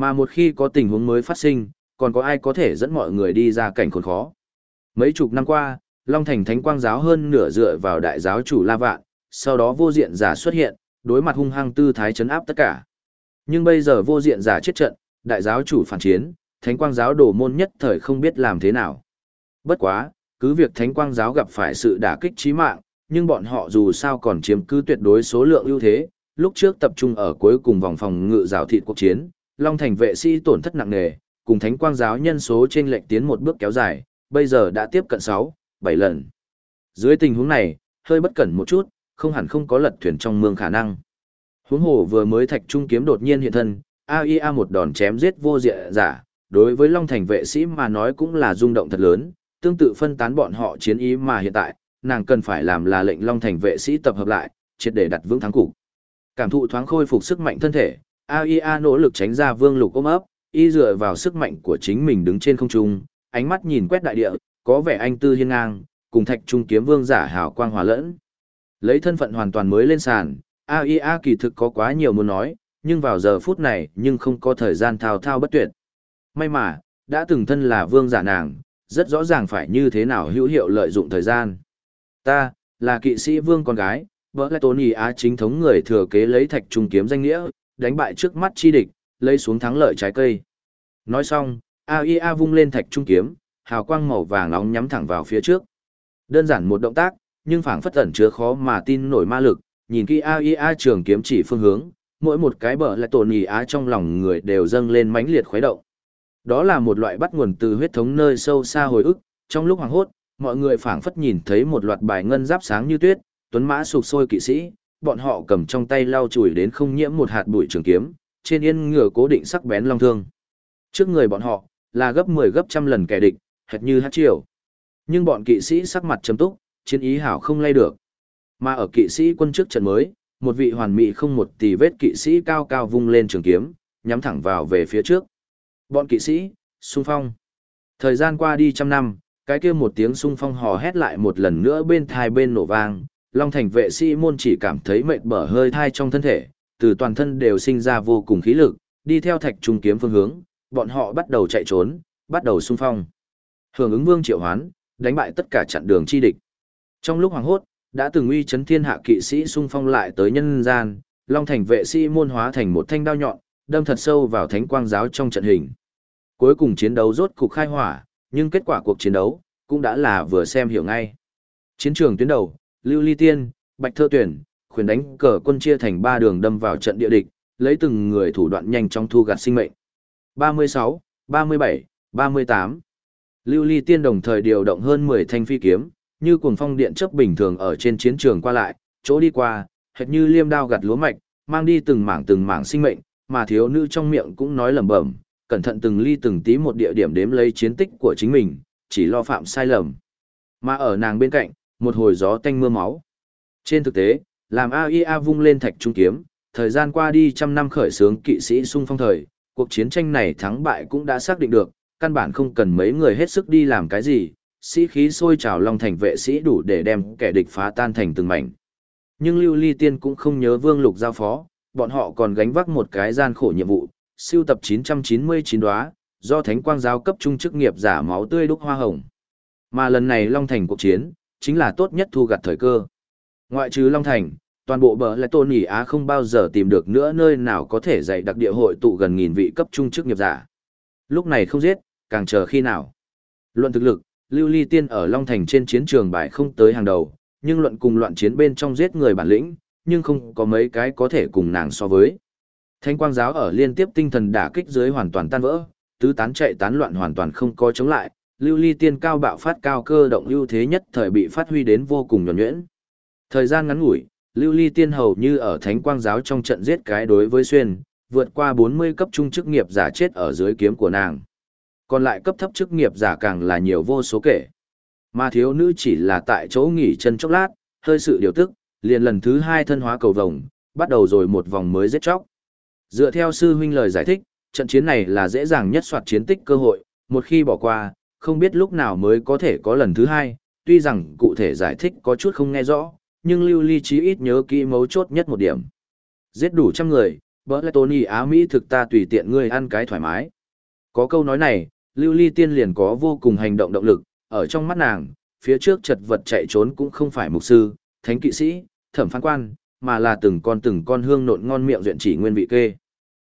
Mà một khi có tình huống mới phát sinh, còn có ai có thể dẫn mọi người đi ra cảnh khốn khó. Mấy chục năm qua, Long Thành Thánh Quang giáo hơn nửa dựa vào đại giáo chủ La Vạn, sau đó vô diện giả xuất hiện, đối mặt hung hăng tư thái chấn áp tất cả. Nhưng bây giờ vô diện giả chết trận, đại giáo chủ phản chiến, Thánh Quang giáo đổ môn nhất thời không biết làm thế nào. Bất quá, cứ việc Thánh Quang giáo gặp phải sự đả kích chí mạng, nhưng bọn họ dù sao còn chiếm cứ tuyệt đối số lượng ưu thế, lúc trước tập trung ở cuối cùng vòng phòng ngự rào thịt cuộc chiến, Long Thành vệ sĩ tổn thất nặng nề, cùng Thánh Quang giáo nhân số trên lệnh tiến một bước kéo dài, bây giờ đã tiếp cận 6, 7 lần. Dưới tình huống này, hơi bất cẩn một chút, không hẳn không có lật thuyền trong mương khả năng. Huống hồ vừa mới thạch trung kiếm đột nhiên hiện thân, AIA một đòn chém giết vô diện giả, đối với Long Thành vệ sĩ mà nói cũng là rung động thật lớn, tương tự phân tán bọn họ chiến ý mà hiện tại, nàng cần phải làm là lệnh Long Thành vệ sĩ tập hợp lại, triệt để đặt vững thắng cục. Cảm thụ thoáng khôi phục sức mạnh thân thể, AIA nỗ lực tránh ra Vương Lục ôm ấp, y dựa vào sức mạnh của chính mình đứng trên không trung, ánh mắt nhìn quét đại địa, có vẻ anh tư hiên ngang, cùng Thạch Trung kiếm vương giả hào quang hòa lẫn. Lấy thân phận hoàn toàn mới lên sàn, AIA kỳ thực có quá nhiều muốn nói, nhưng vào giờ phút này nhưng không có thời gian thao thao bất tuyệt. May mà, đã từng thân là vương giả nàng, rất rõ ràng phải như thế nào hữu hiệu lợi dụng thời gian. Ta, là kỵ sĩ vương con gái, vợ là Tony Á chính thống người thừa kế lấy thạch trung kiếm danh nghĩa, đánh bại trước mắt chi địch, lấy xuống thắng lợi trái cây. Nói xong, AIA vung lên thạch trung kiếm, hào quang màu vàng nóng nhắm thẳng vào phía trước. Đơn giản một động tác, nhưng phảng phất ẩn chứa khó mà tin nổi ma lực, nhìn kỹ AIA trường kiếm chỉ phương hướng, mỗi một cái bờ lại tổn nhì á trong lòng người đều dâng lên mãnh liệt khuấy động. Đó là một loại bắt nguồn từ huyết thống nơi sâu xa hồi ức, trong lúc hoàng hốt, mọi người phảng phất nhìn thấy một loạt bài ngân giáp sáng như tuyết, tuấn mã sục sôi kỵ sĩ, bọn họ cầm trong tay lau chùi đến không nhiễm một hạt bụi trường kiếm, trên yên ngựa cố định sắc bén long thương. Trước người bọn họ, là gấp 10 gấp trăm lần kẻ địch, hệt như hát triều. Nhưng bọn kỵ sĩ sắc mặt trầm túc, chiến ý hảo không lay được. Mà ở kỵ sĩ quân trước trận mới, một vị hoàn mỹ không một tỷ vết kỵ sĩ cao cao vung lên trường kiếm, nhắm thẳng vào về phía trước. Bọn kỵ sĩ, xung phong. Thời gian qua đi trăm năm, cái kia một tiếng xung phong hò hét lại một lần nữa bên thai bên nổ vang, Long Thành vệ sĩ môn chỉ cảm thấy mệt bở hơi thai trong thân thể, từ toàn thân đều sinh ra vô cùng khí lực, đi theo thạch trung kiếm phương hướng, bọn họ bắt đầu chạy trốn, bắt đầu xung phong. Hưởng ứng vương triệu hoán, đánh bại tất cả chặn đường chi địch. Trong lúc hoàng hốt, đã từng uy chấn thiên hạ kỵ sĩ xung phong lại tới nhân gian, Long Thành vệ sĩ môn hóa thành một thanh đao nhọn, đâm thật sâu vào thánh quang giáo trong trận hình. Cuối cùng chiến đấu rốt cục khai hỏa, nhưng kết quả cuộc chiến đấu cũng đã là vừa xem hiểu ngay. Chiến trường tuyến đầu, Lưu Ly Tiên, Bạch Thơ Tuyển, khuyến đánh cờ quân chia thành ba đường đâm vào trận địa địch, lấy từng người thủ đoạn nhanh trong thu gạt sinh mệnh. 36, 37, 38. Lưu Ly Tiên đồng thời điều động hơn 10 thanh phi kiếm, như cuồng phong điện chớp bình thường ở trên chiến trường qua lại, chỗ đi qua, hệt như liêm đao gặt lúa mạch, mang đi từng mảng từng mảng sinh mệnh, mà thiếu nữ trong miệng cũng nói lẩm bẩm, cẩn thận từng ly từng tí một địa điểm đếm lấy chiến tích của chính mình, chỉ lo phạm sai lầm. Mà ở nàng bên cạnh, một hồi gió tanh mưa máu. Trên thực tế, làm AIA vung lên thạch trung kiếm, thời gian qua đi trăm năm khởi xướng kỵ sĩ sung phong thời, cuộc chiến tranh này thắng bại cũng đã xác định được, căn bản không cần mấy người hết sức đi làm cái gì, sĩ khí sôi trào long thành vệ sĩ đủ để đem kẻ địch phá tan thành từng mảnh. Nhưng Lưu Ly Tiên cũng không nhớ Vương Lục giao phó, bọn họ còn gánh vác một cái gian khổ nhiệm vụ, siêu tập 999 đóa, do Thánh Quang giáo cấp trung chức nghiệp giả máu tươi đúc hoa hồng. Mà lần này Long Thành cuộc chiến, chính là tốt nhất thu gặt thời cơ. Ngoại trừ Long Thành, toàn bộ bờ lại tôn nhỉ Á không bao giờ tìm được nữa nơi nào có thể dạy đặc địa hội tụ gần nghìn vị cấp trung chức nghiệp giả. Lúc này không giết, càng chờ khi nào. Luận thực lực, Lưu Ly Tiên ở Long Thành trên chiến trường bài không tới hàng đầu, nhưng luận cùng loạn chiến bên trong giết người bản lĩnh, nhưng không có mấy cái có thể cùng nàng so với. Thanh quang giáo ở liên tiếp tinh thần đả kích dưới hoàn toàn tan vỡ, tứ tán chạy tán loạn hoàn toàn không có chống lại, Lưu Ly Tiên cao bạo phát cao cơ động ưu thế nhất thời bị phát huy đến vô cùng nhuần nhuyễn. Thời gian ngắn ngủi, Lưu Ly Tiên hầu như ở Thánh Quang giáo trong trận giết cái đối với xuyên, vượt qua 40 cấp trung chức nghiệp giả chết ở dưới kiếm của nàng còn lại cấp thấp chức nghiệp giả càng là nhiều vô số kể. Mà thiếu nữ chỉ là tại chỗ nghỉ chân chốc lát, hơi sự điều tức, liền lần thứ hai thân hóa cầu vồng, bắt đầu rồi một vòng mới giết chóc. Dựa theo sư huynh lời giải thích, trận chiến này là dễ dàng nhất soạt chiến tích cơ hội, một khi bỏ qua, không biết lúc nào mới có thể có lần thứ hai, tuy rằng cụ thể giải thích có chút không nghe rõ, nhưng lưu ly chí ít nhớ kỹ mấu chốt nhất một điểm. Giết đủ trăm người, bỡ lại Tony Á Mỹ thực ta tùy tiện ngươi ăn cái thoải mái. Có câu nói này, lưu ly tiên liền có vô cùng hành động động lực, ở trong mắt nàng, phía trước chật vật chạy trốn cũng không phải mục sư, thánh kỵ sĩ, thẩm phán quan, mà là từng con từng con hương nộn ngon miệng duyện chỉ nguyên vị kê.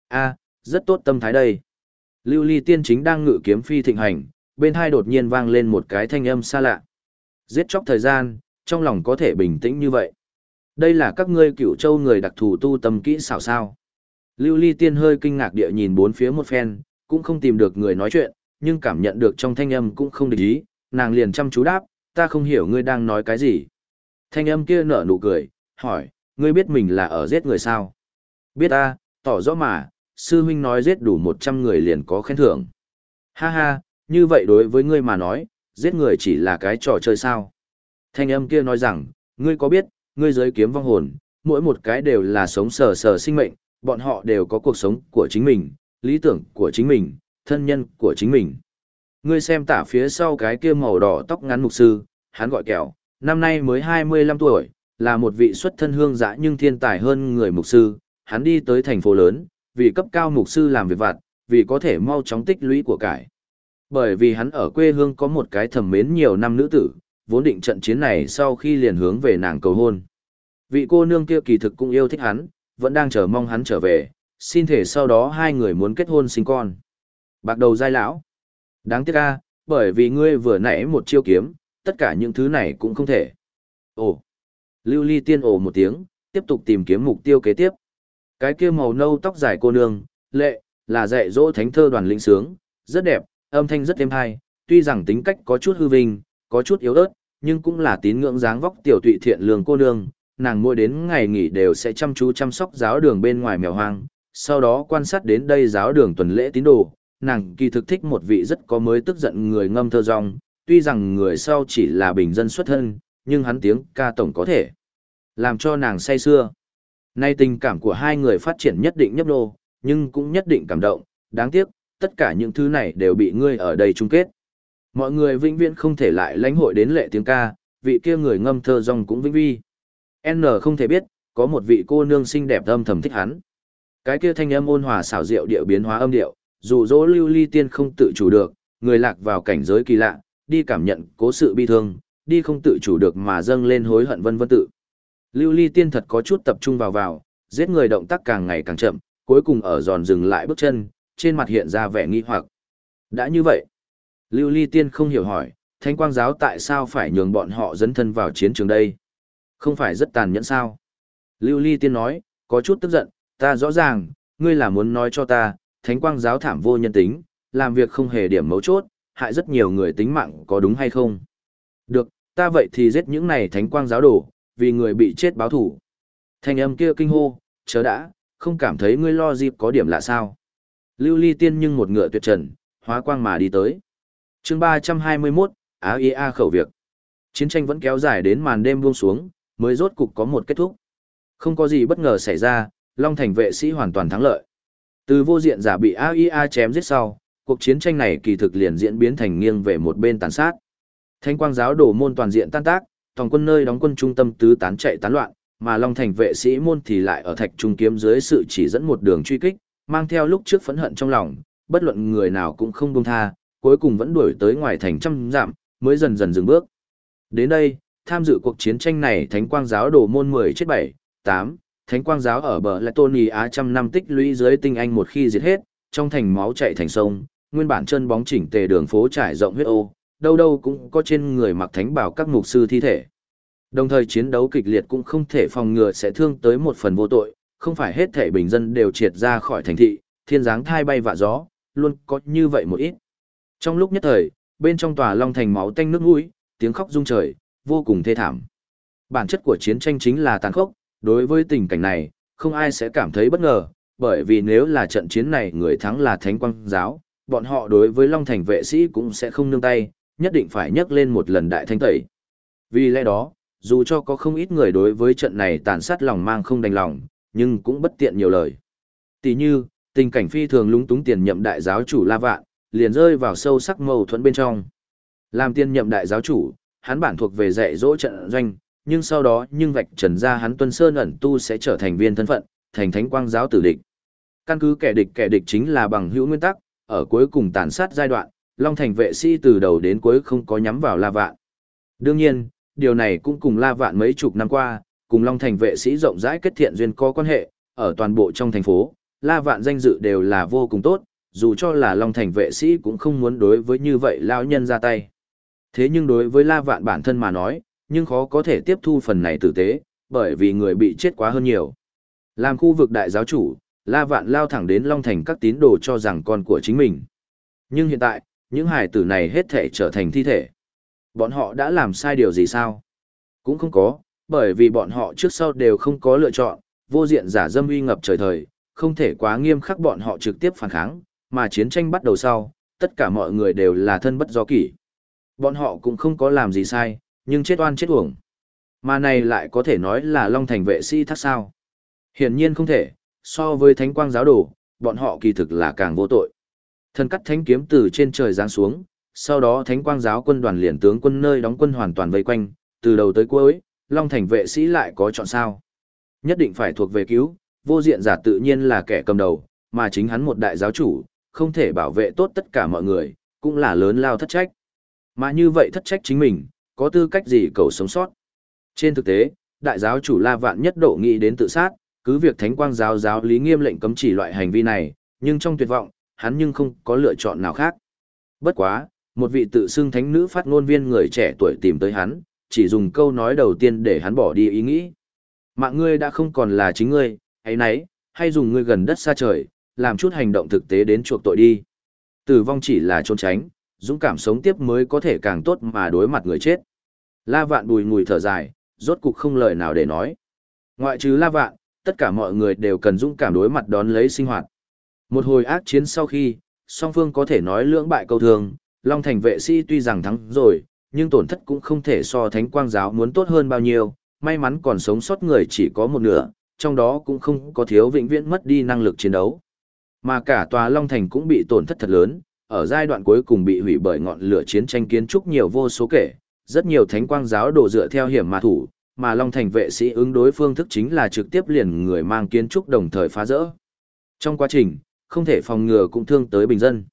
A, rất tốt tâm thái đây. Lưu ly tiên chính đang ngự kiếm phi thịnh hành, bên hai đột nhiên vang lên một cái thanh âm xa lạ. Giết chóc thời gian, trong lòng có thể bình tĩnh như vậy. Đây là các ngươi cựu châu người đặc thù tu tâm kỹ xảo sao. Lưu ly tiên hơi kinh ngạc địa nhìn bốn phía một phen, cũng không tìm được người nói chuyện, nhưng cảm nhận được trong thanh âm cũng không địch ý, nàng liền chăm chú đáp, ta không hiểu ngươi đang nói cái gì. Thanh âm kia nở nụ cười, hỏi, ngươi biết mình là ở giết người sao? Biết ta, tỏ rõ mà, sư huynh nói giết đủ 100 người liền có khen thưởng. Ha ha, như vậy đối với ngươi mà nói, giết người chỉ là cái trò chơi sao. Thanh âm kia nói rằng, ngươi có biết, ngươi giới kiếm vong hồn, mỗi một cái đều là sống sờ sờ sinh mệnh, bọn họ đều có cuộc sống của chính mình, lý tưởng của chính mình, thân nhân của chính mình. Ngươi xem tả phía sau cái kia màu đỏ tóc ngắn mục sư, hắn gọi kẹo, năm nay mới 25 tuổi, là một vị xuất thân hương dã nhưng thiên tài hơn người mục sư, hắn đi tới thành phố lớn, vì cấp cao mục sư làm việc vặt, vì có thể mau chóng tích lũy của cải. Bởi vì hắn ở quê hương có một cái thầm mến nhiều năm nữ tử, vốn định trận chiến này sau khi liền hướng về nàng cầu hôn. Vị cô nương kia kỳ thực cũng yêu thích hắn, vẫn đang chờ mong hắn trở về, xin thể sau đó hai người muốn kết hôn sinh con. Bạc đầu dai lão. Đáng tiếc a, bởi vì ngươi vừa nãy một chiêu kiếm, tất cả những thứ này cũng không thể. Ồ. Lưu Ly tiên ồ một tiếng, tiếp tục tìm kiếm mục tiêu kế tiếp. Cái kia màu nâu tóc dài cô nương, lệ, là dạy dỗ thánh thơ đoàn linh sướng, rất đẹp, âm thanh rất êm hay, tuy rằng tính cách có chút hư vinh, có chút yếu ớt, nhưng cũng là tín ngưỡng dáng vóc tiểu tụy thiện lương cô nương, nàng mỗi đến ngày nghỉ đều sẽ chăm chú chăm sóc giáo đường bên ngoài mèo hoang, sau đó quan sát đến đây giáo đường tuần lễ tín đồ, nàng kỳ thực thích một vị rất có mới tức giận người ngâm thơ rong, tuy rằng người sau chỉ là bình dân xuất thân, nhưng hắn tiếng ca tổng có thể làm cho nàng say xưa. Nay tình cảm của hai người phát triển nhất định nhấp nô, nhưng cũng nhất định cảm động, đáng tiếc, tất cả những thứ này đều bị ngươi ở đây chung kết. Mọi người vĩnh viễn không thể lại lãnh hội đến lệ tiếng ca, vị kia người ngâm thơ rong cũng vĩnh vi. N không thể biết, có một vị cô nương xinh đẹp âm thầm thích hắn. Cái kia thanh âm ôn hòa xảo diệu điệu biến hóa âm điệu, dù dỗ lưu ly tiên không tự chủ được, người lạc vào cảnh giới kỳ lạ, đi cảm nhận cố sự bi thương, đi không tự chủ được mà dâng lên hối hận vân vân tự. Lưu ly tiên thật có chút tập trung vào vào, giết người động tác càng ngày càng chậm, cuối cùng ở giòn dừng lại bước chân, trên mặt hiện ra vẻ nghi hoặc. Đã như vậy, Lưu ly tiên không hiểu hỏi, Thánh quang giáo tại sao phải nhường bọn họ dấn thân vào chiến trường đây? Không phải rất tàn nhẫn sao? Lưu ly tiên nói, có chút tức giận, ta rõ ràng, ngươi là muốn nói cho ta, thánh quang giáo thảm vô nhân tính, làm việc không hề điểm mấu chốt, hại rất nhiều người tính mạng có đúng hay không? Được, ta vậy thì giết những này thánh quang giáo đồ, vì người bị chết báo thủ. Thanh âm kia kinh hô, chớ đã, không cảm thấy ngươi lo dịp có điểm lạ sao? Lưu ly tiên nhưng một ngựa tuyệt trần, hóa quang mà đi tới. chương 321, Á Ý A khẩu việc. Chiến tranh vẫn kéo dài đến màn đêm buông xuống, mới rốt cục có một kết thúc. Không có gì bất ngờ xảy ra, Long Thành vệ sĩ hoàn toàn thắng lợi. Từ vô diện giả bị AIA chém giết sau, cuộc chiến tranh này kỳ thực liền diễn biến thành nghiêng về một bên tàn sát. Thanh quang giáo đổ môn toàn diện tan tác, toàn quân nơi đóng quân trung tâm tứ tán chạy tán loạn, mà Long Thành vệ sĩ môn thì lại ở thạch trung kiếm dưới sự chỉ dẫn một đường truy kích, mang theo lúc trước phẫn hận trong lòng, bất luận người nào cũng không buông tha, cuối cùng vẫn đuổi tới ngoài thành trăm dặm, mới dần dần dừng bước. Đến đây, tham dự cuộc chiến tranh này Thánh Quang giáo đổ môn 10 chết 7, 8, Thánh Quang giáo ở bờ Letoni Á trăm năm tích lũy dưới tinh anh một khi diệt hết, trong thành máu chảy thành sông, nguyên bản chân bóng chỉnh tề đường phố trải rộng huyết ô, đâu đâu cũng có trên người mặc thánh bảo các mục sư thi thể. Đồng thời chiến đấu kịch liệt cũng không thể phòng ngừa sẽ thương tới một phần vô tội, không phải hết thể bình dân đều triệt ra khỏi thành thị, thiên giáng thai bay vạ gió, luôn có như vậy một ít. Trong lúc nhất thời, bên trong tòa long thành máu tanh nước mũi, tiếng khóc rung trời, vô cùng thê thảm. Bản chất của chiến tranh chính là tàn khốc, đối với tình cảnh này, không ai sẽ cảm thấy bất ngờ, bởi vì nếu là trận chiến này người thắng là Thánh Quang Giáo, bọn họ đối với Long Thành vệ sĩ cũng sẽ không nương tay, nhất định phải nhấc lên một lần đại thanh tẩy. Vì lẽ đó, dù cho có không ít người đối với trận này tàn sát lòng mang không đành lòng, nhưng cũng bất tiện nhiều lời. Tỷ như, tình cảnh phi thường lúng túng tiền nhậm đại giáo chủ La Vạn, liền rơi vào sâu sắc mâu thuẫn bên trong. Làm tiên nhậm đại giáo chủ, hắn bản thuộc về dạy dỗ trận doanh, nhưng sau đó nhưng vạch trần ra hắn tuân sơn ẩn tu sẽ trở thành viên thân phận, thành thánh quang giáo tử địch. Căn cứ kẻ địch kẻ địch chính là bằng hữu nguyên tắc, ở cuối cùng tàn sát giai đoạn, Long Thành vệ sĩ từ đầu đến cuối không có nhắm vào La Vạn. Đương nhiên, điều này cũng cùng La Vạn mấy chục năm qua, cùng Long Thành vệ sĩ rộng rãi kết thiện duyên có quan hệ, ở toàn bộ trong thành phố, La Vạn danh dự đều là vô cùng tốt, dù cho là Long Thành vệ sĩ cũng không muốn đối với như vậy lão nhân ra tay. Thế nhưng đối với La Vạn bản thân mà nói, nhưng khó có thể tiếp thu phần này tử tế, bởi vì người bị chết quá hơn nhiều. Làm khu vực đại giáo chủ, La Vạn lao thẳng đến Long Thành các tín đồ cho rằng con của chính mình. Nhưng hiện tại, những hài tử này hết thể trở thành thi thể. Bọn họ đã làm sai điều gì sao? Cũng không có, bởi vì bọn họ trước sau đều không có lựa chọn, vô diện giả dâm uy ngập trời thời, không thể quá nghiêm khắc bọn họ trực tiếp phản kháng, mà chiến tranh bắt đầu sau, tất cả mọi người đều là thân bất do kỷ. Bọn họ cũng không có làm gì sai, nhưng chết oan chết uổng. Mà này lại có thể nói là Long Thành vệ sĩ thác sao. Hiển nhiên không thể, so với thánh quang giáo đồ, bọn họ kỳ thực là càng vô tội. Thần cắt thánh kiếm từ trên trời giáng xuống, sau đó thánh quang giáo quân đoàn liền tướng quân nơi đóng quân hoàn toàn vây quanh, từ đầu tới cuối, Long Thành vệ sĩ lại có chọn sao. Nhất định phải thuộc về cứu, vô diện giả tự nhiên là kẻ cầm đầu, mà chính hắn một đại giáo chủ, không thể bảo vệ tốt tất cả mọi người, cũng là lớn lao thất trách. Mà như vậy thất trách chính mình, có tư cách gì cầu sống sót. Trên thực tế, đại giáo chủ La Vạn nhất độ nghĩ đến tự sát, cứ việc thánh quang giáo giáo lý nghiêm lệnh cấm chỉ loại hành vi này, nhưng trong tuyệt vọng, hắn nhưng không có lựa chọn nào khác. Bất quá, một vị tự xưng thánh nữ phát ngôn viên người trẻ tuổi tìm tới hắn, chỉ dùng câu nói đầu tiên để hắn bỏ đi ý nghĩ. Mạng ngươi đã không còn là chính ngươi, hãy nấy, hay dùng ngươi gần đất xa trời, làm chút hành động thực tế đến chuộc tội đi. Tử vong chỉ là trốn tránh, dũng cảm sống tiếp mới có thể càng tốt mà đối mặt người chết. La vạn bùi ngùi thở dài, rốt cục không lời nào để nói. Ngoại trừ la vạn, tất cả mọi người đều cần dũng cảm đối mặt đón lấy sinh hoạt. Một hồi ác chiến sau khi, song phương có thể nói lưỡng bại câu thường, Long Thành vệ sĩ tuy rằng thắng rồi, nhưng tổn thất cũng không thể so thánh quang giáo muốn tốt hơn bao nhiêu, may mắn còn sống sót người chỉ có một nửa, trong đó cũng không có thiếu vĩnh viễn mất đi năng lực chiến đấu. Mà cả tòa Long Thành cũng bị tổn thất thật lớn, ở giai đoạn cuối cùng bị hủy bởi ngọn lửa chiến tranh kiến trúc nhiều vô số kể, rất nhiều thánh quang giáo đổ dựa theo hiểm mà thủ, mà Long Thành vệ sĩ ứng đối phương thức chính là trực tiếp liền người mang kiến trúc đồng thời phá rỡ. Trong quá trình, không thể phòng ngừa cũng thương tới bình dân.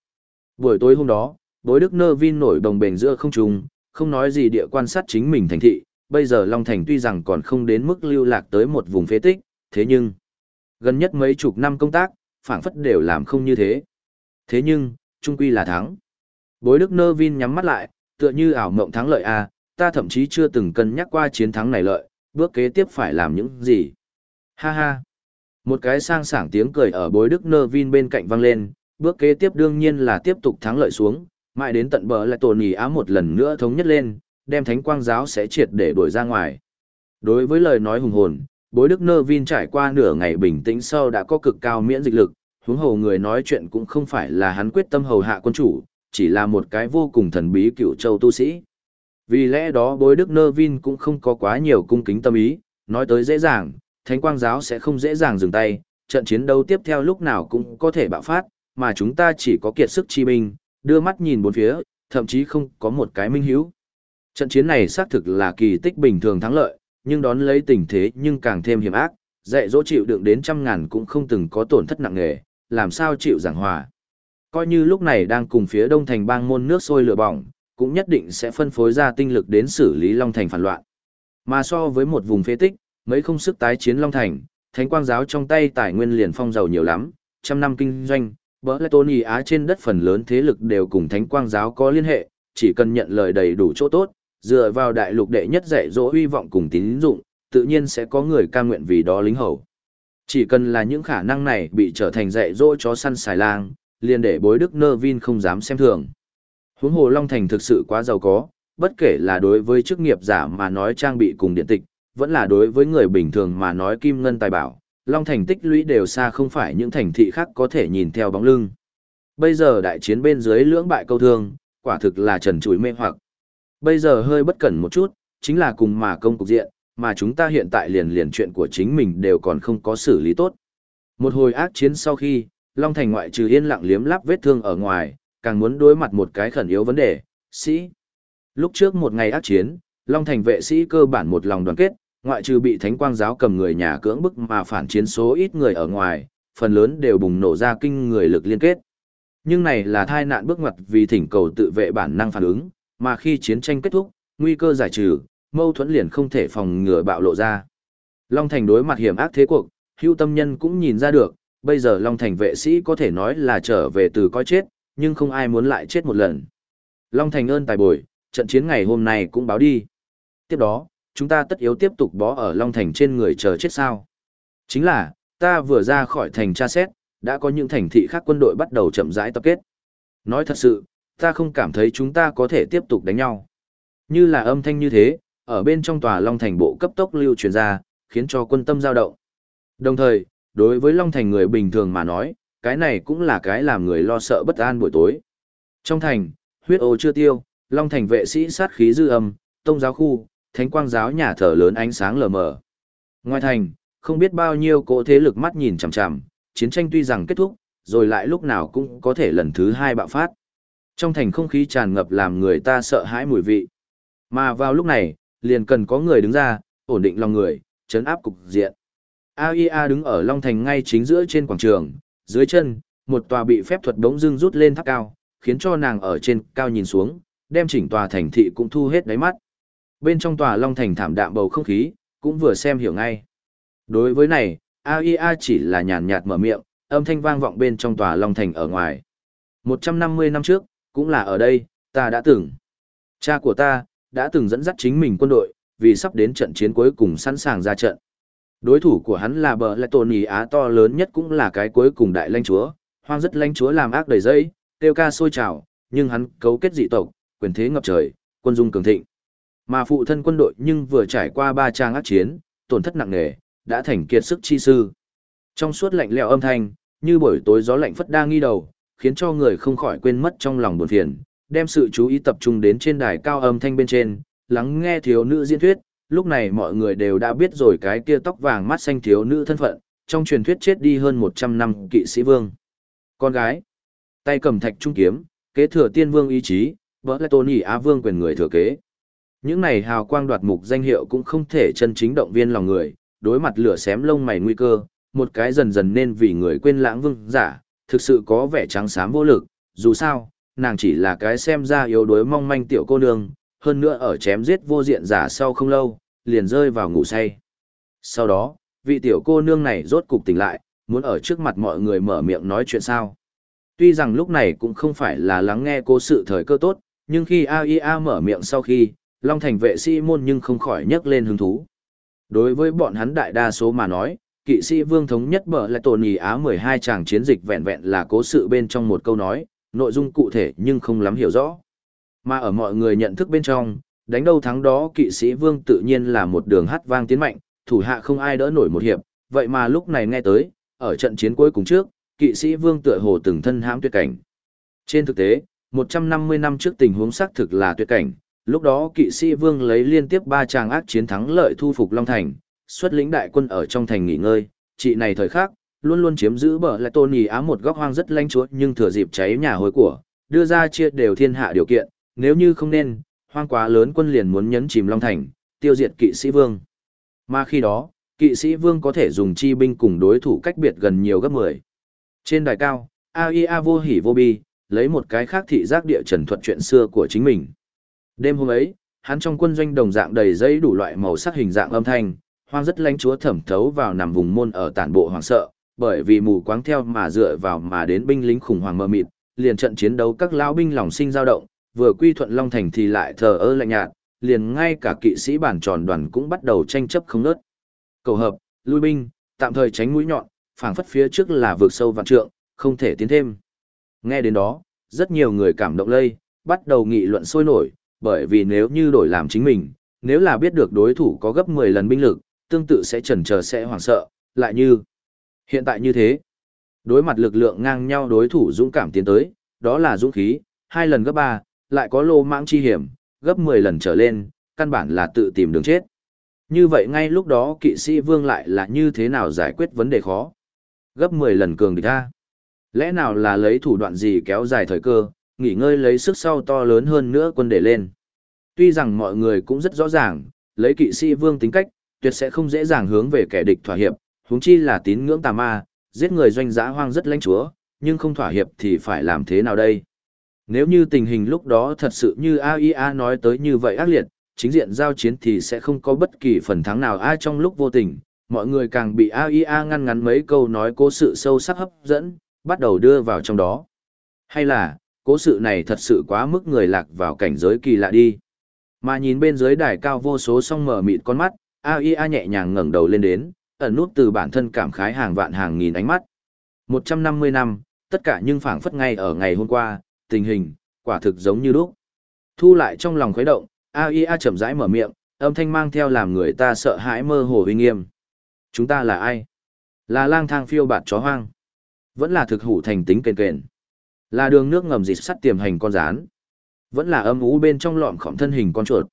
Buổi tối hôm đó, bối đức nơ vin nổi đồng bền giữa không trung, không nói gì địa quan sát chính mình thành thị, bây giờ Long Thành tuy rằng còn không đến mức lưu lạc tới một vùng phế tích, thế nhưng, gần nhất mấy chục năm công tác, phảng phất đều làm không như thế. Thế nhưng, trung quy là thắng. Bối đức nơ vin nhắm mắt lại, tựa như ảo mộng thắng lợi a à, ta thậm chí chưa từng cân nhắc qua chiến thắng này lợi, bước kế tiếp phải làm những gì. Ha ha. Một cái sang sảng tiếng cười ở bối đức nơ vin bên cạnh vang lên, bước kế tiếp đương nhiên là tiếp tục thắng lợi xuống, mãi đến tận bờ lại tổn nhì á một lần nữa thống nhất lên, đem thánh quang giáo sẽ triệt để đuổi ra ngoài. Đối với lời nói hùng hồn, bối đức nơ vin trải qua nửa ngày bình tĩnh sau đã có cực cao miễn dịch lực, huống hồ người nói chuyện cũng không phải là hắn quyết tâm hầu hạ quân chủ, chỉ là một cái vô cùng thần bí cựu châu tu sĩ. Vì lẽ đó bối đức nơ vin cũng không có quá nhiều cung kính tâm ý, nói tới dễ dàng, thánh quang giáo sẽ không dễ dàng dừng tay, trận chiến đấu tiếp theo lúc nào cũng có thể bạo phát, mà chúng ta chỉ có kiệt sức chi binh, đưa mắt nhìn bốn phía, thậm chí không có một cái minh hiếu. Trận chiến này xác thực là kỳ tích bình thường thắng lợi, nhưng đón lấy tình thế nhưng càng thêm hiểm ác, dạy dỗ chịu đựng đến trăm ngàn cũng không từng có tổn thất nặng nề, làm sao chịu giảng hòa. Coi như lúc này đang cùng phía đông thành bang môn nước sôi lửa bỏng, cũng nhất định sẽ phân phối ra tinh lực đến xử lý Long Thành phản loạn. Mà so với một vùng phế tích, mấy không sức tái chiến Long Thành, Thánh Quang giáo trong tay tài nguyên liền phong giàu nhiều lắm, trăm năm kinh doanh, bỡ lẽ tôn ý á trên đất phần lớn thế lực đều cùng Thánh Quang giáo có liên hệ, chỉ cần nhận lời đầy đủ chỗ tốt, dựa vào đại lục đệ nhất dạy dỗ hy vọng cùng tín dụng, tự nhiên sẽ có người ca nguyện vì đó lính hầu. Chỉ cần là những khả năng này bị trở thành dạy dỗ chó săn xài lang, liền để bối đức nơ vin không dám xem thường. Huống hồ Long Thành thực sự quá giàu có, bất kể là đối với chức nghiệp giả mà nói trang bị cùng điện tịch, vẫn là đối với người bình thường mà nói kim ngân tài bảo, Long Thành tích lũy đều xa không phải những thành thị khác có thể nhìn theo bóng lưng. Bây giờ đại chiến bên dưới lưỡng bại câu thương, quả thực là trần chuối mê hoặc. Bây giờ hơi bất cẩn một chút, chính là cùng mà công cục diện, mà chúng ta hiện tại liền liền chuyện của chính mình đều còn không có xử lý tốt. Một hồi ác chiến sau khi, Long Thành ngoại trừ yên lặng liếm láp vết thương ở ngoài, càng muốn đối mặt một cái khẩn yếu vấn đề, sĩ. Lúc trước một ngày ác chiến, Long Thành vệ sĩ cơ bản một lòng đoàn kết, ngoại trừ bị Thánh Quang giáo cầm người nhà cưỡng bức mà phản chiến số ít người ở ngoài, phần lớn đều bùng nổ ra kinh người lực liên kết. Nhưng này là thai nạn bước ngoặt vì thỉnh cầu tự vệ bản năng phản ứng, mà khi chiến tranh kết thúc, nguy cơ giải trừ, mâu thuẫn liền không thể phòng ngừa bạo lộ ra. Long Thành đối mặt hiểm ác thế cuộc, hưu tâm nhân cũng nhìn ra được, bây giờ Long Thành vệ sĩ có thể nói là trở về từ coi chết, nhưng không ai muốn lại chết một lần. Long Thành ơn tài bồi, trận chiến ngày hôm nay cũng báo đi. Tiếp đó, chúng ta tất yếu tiếp tục bó ở Long Thành trên người chờ chết sao. Chính là, ta vừa ra khỏi thành tra xét, đã có những thành thị khác quân đội bắt đầu chậm rãi tập kết. Nói thật sự, ta không cảm thấy chúng ta có thể tiếp tục đánh nhau. Như là âm thanh như thế, ở bên trong tòa Long Thành bộ cấp tốc lưu truyền ra, khiến cho quân tâm dao động. Đồng thời, đối với Long Thành người bình thường mà nói, cái này cũng là cái làm người lo sợ bất an buổi tối. Trong thành, huyết ô chưa tiêu, Long Thành vệ sĩ sát khí dư âm, tông giáo khu, thánh quang giáo nhà thờ lớn ánh sáng lờ mờ. Ngoài thành, không biết bao nhiêu cỗ thế lực mắt nhìn chằm chằm, chiến tranh tuy rằng kết thúc, rồi lại lúc nào cũng có thể lần thứ hai bạo phát. Trong thành không khí tràn ngập làm người ta sợ hãi mùi vị. Mà vào lúc này, liền cần có người đứng ra, ổn định lòng người, chấn áp cục diện. AIA đứng ở Long Thành ngay chính giữa trên quảng trường, dưới chân, một tòa bị phép thuật đống dưng rút lên tháp cao, khiến cho nàng ở trên cao nhìn xuống, đem chỉnh tòa thành thị cũng thu hết đáy mắt. Bên trong tòa Long Thành thảm đạm bầu không khí, cũng vừa xem hiểu ngay. Đối với này, AIA chỉ là nhàn nhạt mở miệng, âm thanh vang vọng bên trong tòa Long Thành ở ngoài. 150 năm trước, cũng là ở đây, ta đã từng. Cha của ta, đã từng dẫn dắt chính mình quân đội, vì sắp đến trận chiến cuối cùng sẵn sàng ra trận. Đối thủ của hắn là bờ lại tồn ý á to lớn nhất cũng là cái cuối cùng đại lãnh chúa, hoang rất lãnh chúa làm ác đầy dây, tiêu ca sôi trào, nhưng hắn cấu kết dị tộc, quyền thế ngập trời, quân dung cường thịnh. Mà phụ thân quân đội nhưng vừa trải qua ba trang ác chiến, tổn thất nặng nề, đã thành kiệt sức chi sư. Trong suốt lạnh lẽo âm thanh, như buổi tối gió lạnh phất đa nghi đầu, khiến cho người không khỏi quên mất trong lòng buồn phiền, đem sự chú ý tập trung đến trên đài cao âm thanh bên trên, lắng nghe thiếu nữ diễn thuyết, lúc này mọi người đều đã biết rồi cái kia tóc vàng mắt xanh thiếu nữ thân phận, trong truyền thuyết chết đi hơn 100 năm kỵ sĩ vương. Con gái, tay cầm thạch trung kiếm, kế thừa tiên vương ý chí, vỡ lại tôn ỉ á vương quyền người thừa kế. Những này hào quang đoạt mục danh hiệu cũng không thể chân chính động viên lòng người, đối mặt lửa xém lông mày nguy cơ, một cái dần dần nên vì người quên lãng vương giả, thực sự có vẻ trắng xám vô lực, dù sao, nàng chỉ là cái xem ra yếu đuối mong manh tiểu cô nương, hơn nữa ở chém giết vô diện giả sau không lâu, liền rơi vào ngủ say. Sau đó, vị tiểu cô nương này rốt cục tỉnh lại, muốn ở trước mặt mọi người mở miệng nói chuyện sao. Tuy rằng lúc này cũng không phải là lắng nghe cố sự thời cơ tốt, nhưng khi AIA mở miệng sau khi, Long Thành vệ sĩ môn nhưng không khỏi nhấc lên hứng thú. Đối với bọn hắn đại đa số mà nói, kỵ sĩ vương thống nhất bở lại tổn ý á 12 chàng chiến dịch vẹn vẹn là cố sự bên trong một câu nói, nội dung cụ thể nhưng không lắm hiểu rõ. Mà ở mọi người nhận thức bên trong, đánh đâu thắng đó kỵ sĩ vương tự nhiên là một đường hát vang tiến mạnh, thủ hạ không ai đỡ nổi một hiệp, vậy mà lúc này nghe tới, ở trận chiến cuối cùng trước, kỵ sĩ vương tựa hồ từng thân hãm tuyệt cảnh. Trên thực tế, 150 năm trước tình huống xác thực là tuyệt cảnh, lúc đó kỵ sĩ vương lấy liên tiếp ba tràng ác chiến thắng lợi thu phục Long Thành, xuất lĩnh đại quân ở trong thành nghỉ ngơi, chị này thời khắc, luôn luôn chiếm giữ bờ lại tôn nhì ám một góc hoang rất lanh chúa nhưng thừa dịp cháy nhà hối của, đưa ra chia đều thiên hạ điều kiện, nếu như không nên, hoang quá lớn quân liền muốn nhấn chìm Long Thành, tiêu diệt kỵ sĩ vương. Mà khi đó, kỵ sĩ vương có thể dùng chi binh cùng đối thủ cách biệt gần nhiều gấp 10. Trên đài cao, AIA vô hỉ vô bi, lấy một cái khác thị giác địa trần thuật chuyện xưa của chính mình. Đêm hôm ấy, hắn trong quân doanh đồng dạng đầy dây đủ loại màu sắc hình dạng âm thanh, hoang rất lãnh chúa thẩm thấu vào nằm vùng môn ở tản bộ hoàng sợ, bởi vì mù quáng theo mà dựa vào mà đến binh lính khủng hoảng mơ mịt, liền trận chiến đấu các lão binh lòng sinh dao động, vừa quy thuận Long Thành thì lại thờ ơ lạnh nhạt, liền ngay cả kỵ sĩ bản tròn đoàn cũng bắt đầu tranh chấp không nớt. Cầu hợp, lui binh, tạm thời tránh mũi nhọn, phảng phất phía trước là vượt sâu vạn trượng, không thể tiến thêm. Nghe đến đó, rất nhiều người cảm động lây, bắt đầu nghị luận sôi nổi, bởi vì nếu như đổi làm chính mình, nếu là biết được đối thủ có gấp 10 lần binh lực, tương tự sẽ chần chờ sẽ hoảng sợ, lại như hiện tại như thế. Đối mặt lực lượng ngang nhau đối thủ dũng cảm tiến tới, đó là dũng khí, hai lần gấp ba, lại có lô mãng chi hiểm, gấp 10 lần trở lên, căn bản là tự tìm đường chết. Như vậy ngay lúc đó kỵ sĩ vương lại là như thế nào giải quyết vấn đề khó? Gấp 10 lần cường địch ta. Lẽ nào là lấy thủ đoạn gì kéo dài thời cơ, nghỉ ngơi lấy sức sau to lớn hơn nữa quân để lên. Tuy rằng mọi người cũng rất rõ ràng, lấy kỵ sĩ vương tính cách, tuyệt sẽ không dễ dàng hướng về kẻ địch thỏa hiệp, huống chi là tín ngưỡng tà ma, giết người doanh giã hoang rất lãnh chúa, nhưng không thỏa hiệp thì phải làm thế nào đây? Nếu như tình hình lúc đó thật sự như AIA nói tới như vậy ác liệt, chính diện giao chiến thì sẽ không có bất kỳ phần thắng nào ai trong lúc vô tình, mọi người càng bị AIA ngăn ngắn mấy câu nói cố sự sâu sắc hấp dẫn, bắt đầu đưa vào trong đó. Hay là, cố sự này thật sự quá mức người lạc vào cảnh giới kỳ lạ đi. Mà nhìn bên dưới đài cao vô số song mở mịt con mắt, AIA nhẹ nhàng ngẩng đầu lên đến, ẩn nút từ bản thân cảm khái hàng vạn hàng nghìn ánh mắt. 150 năm, tất cả nhưng phảng phất ngay ở ngày hôm qua, tình hình, quả thực giống như lúc. Thu lại trong lòng khuấy động, AIA chậm rãi mở miệng, âm thanh mang theo làm người ta sợ hãi mơ hồ uy nghiêm. Chúng ta là ai? Là lang thang phiêu bạt chó hoang. Vẫn là thực hủ thành tính kền kền. Là đường nước ngầm dịt sắt tiềm hành con rán. Vẫn là âm ú bên trong lọm khổng thân hình con chuột.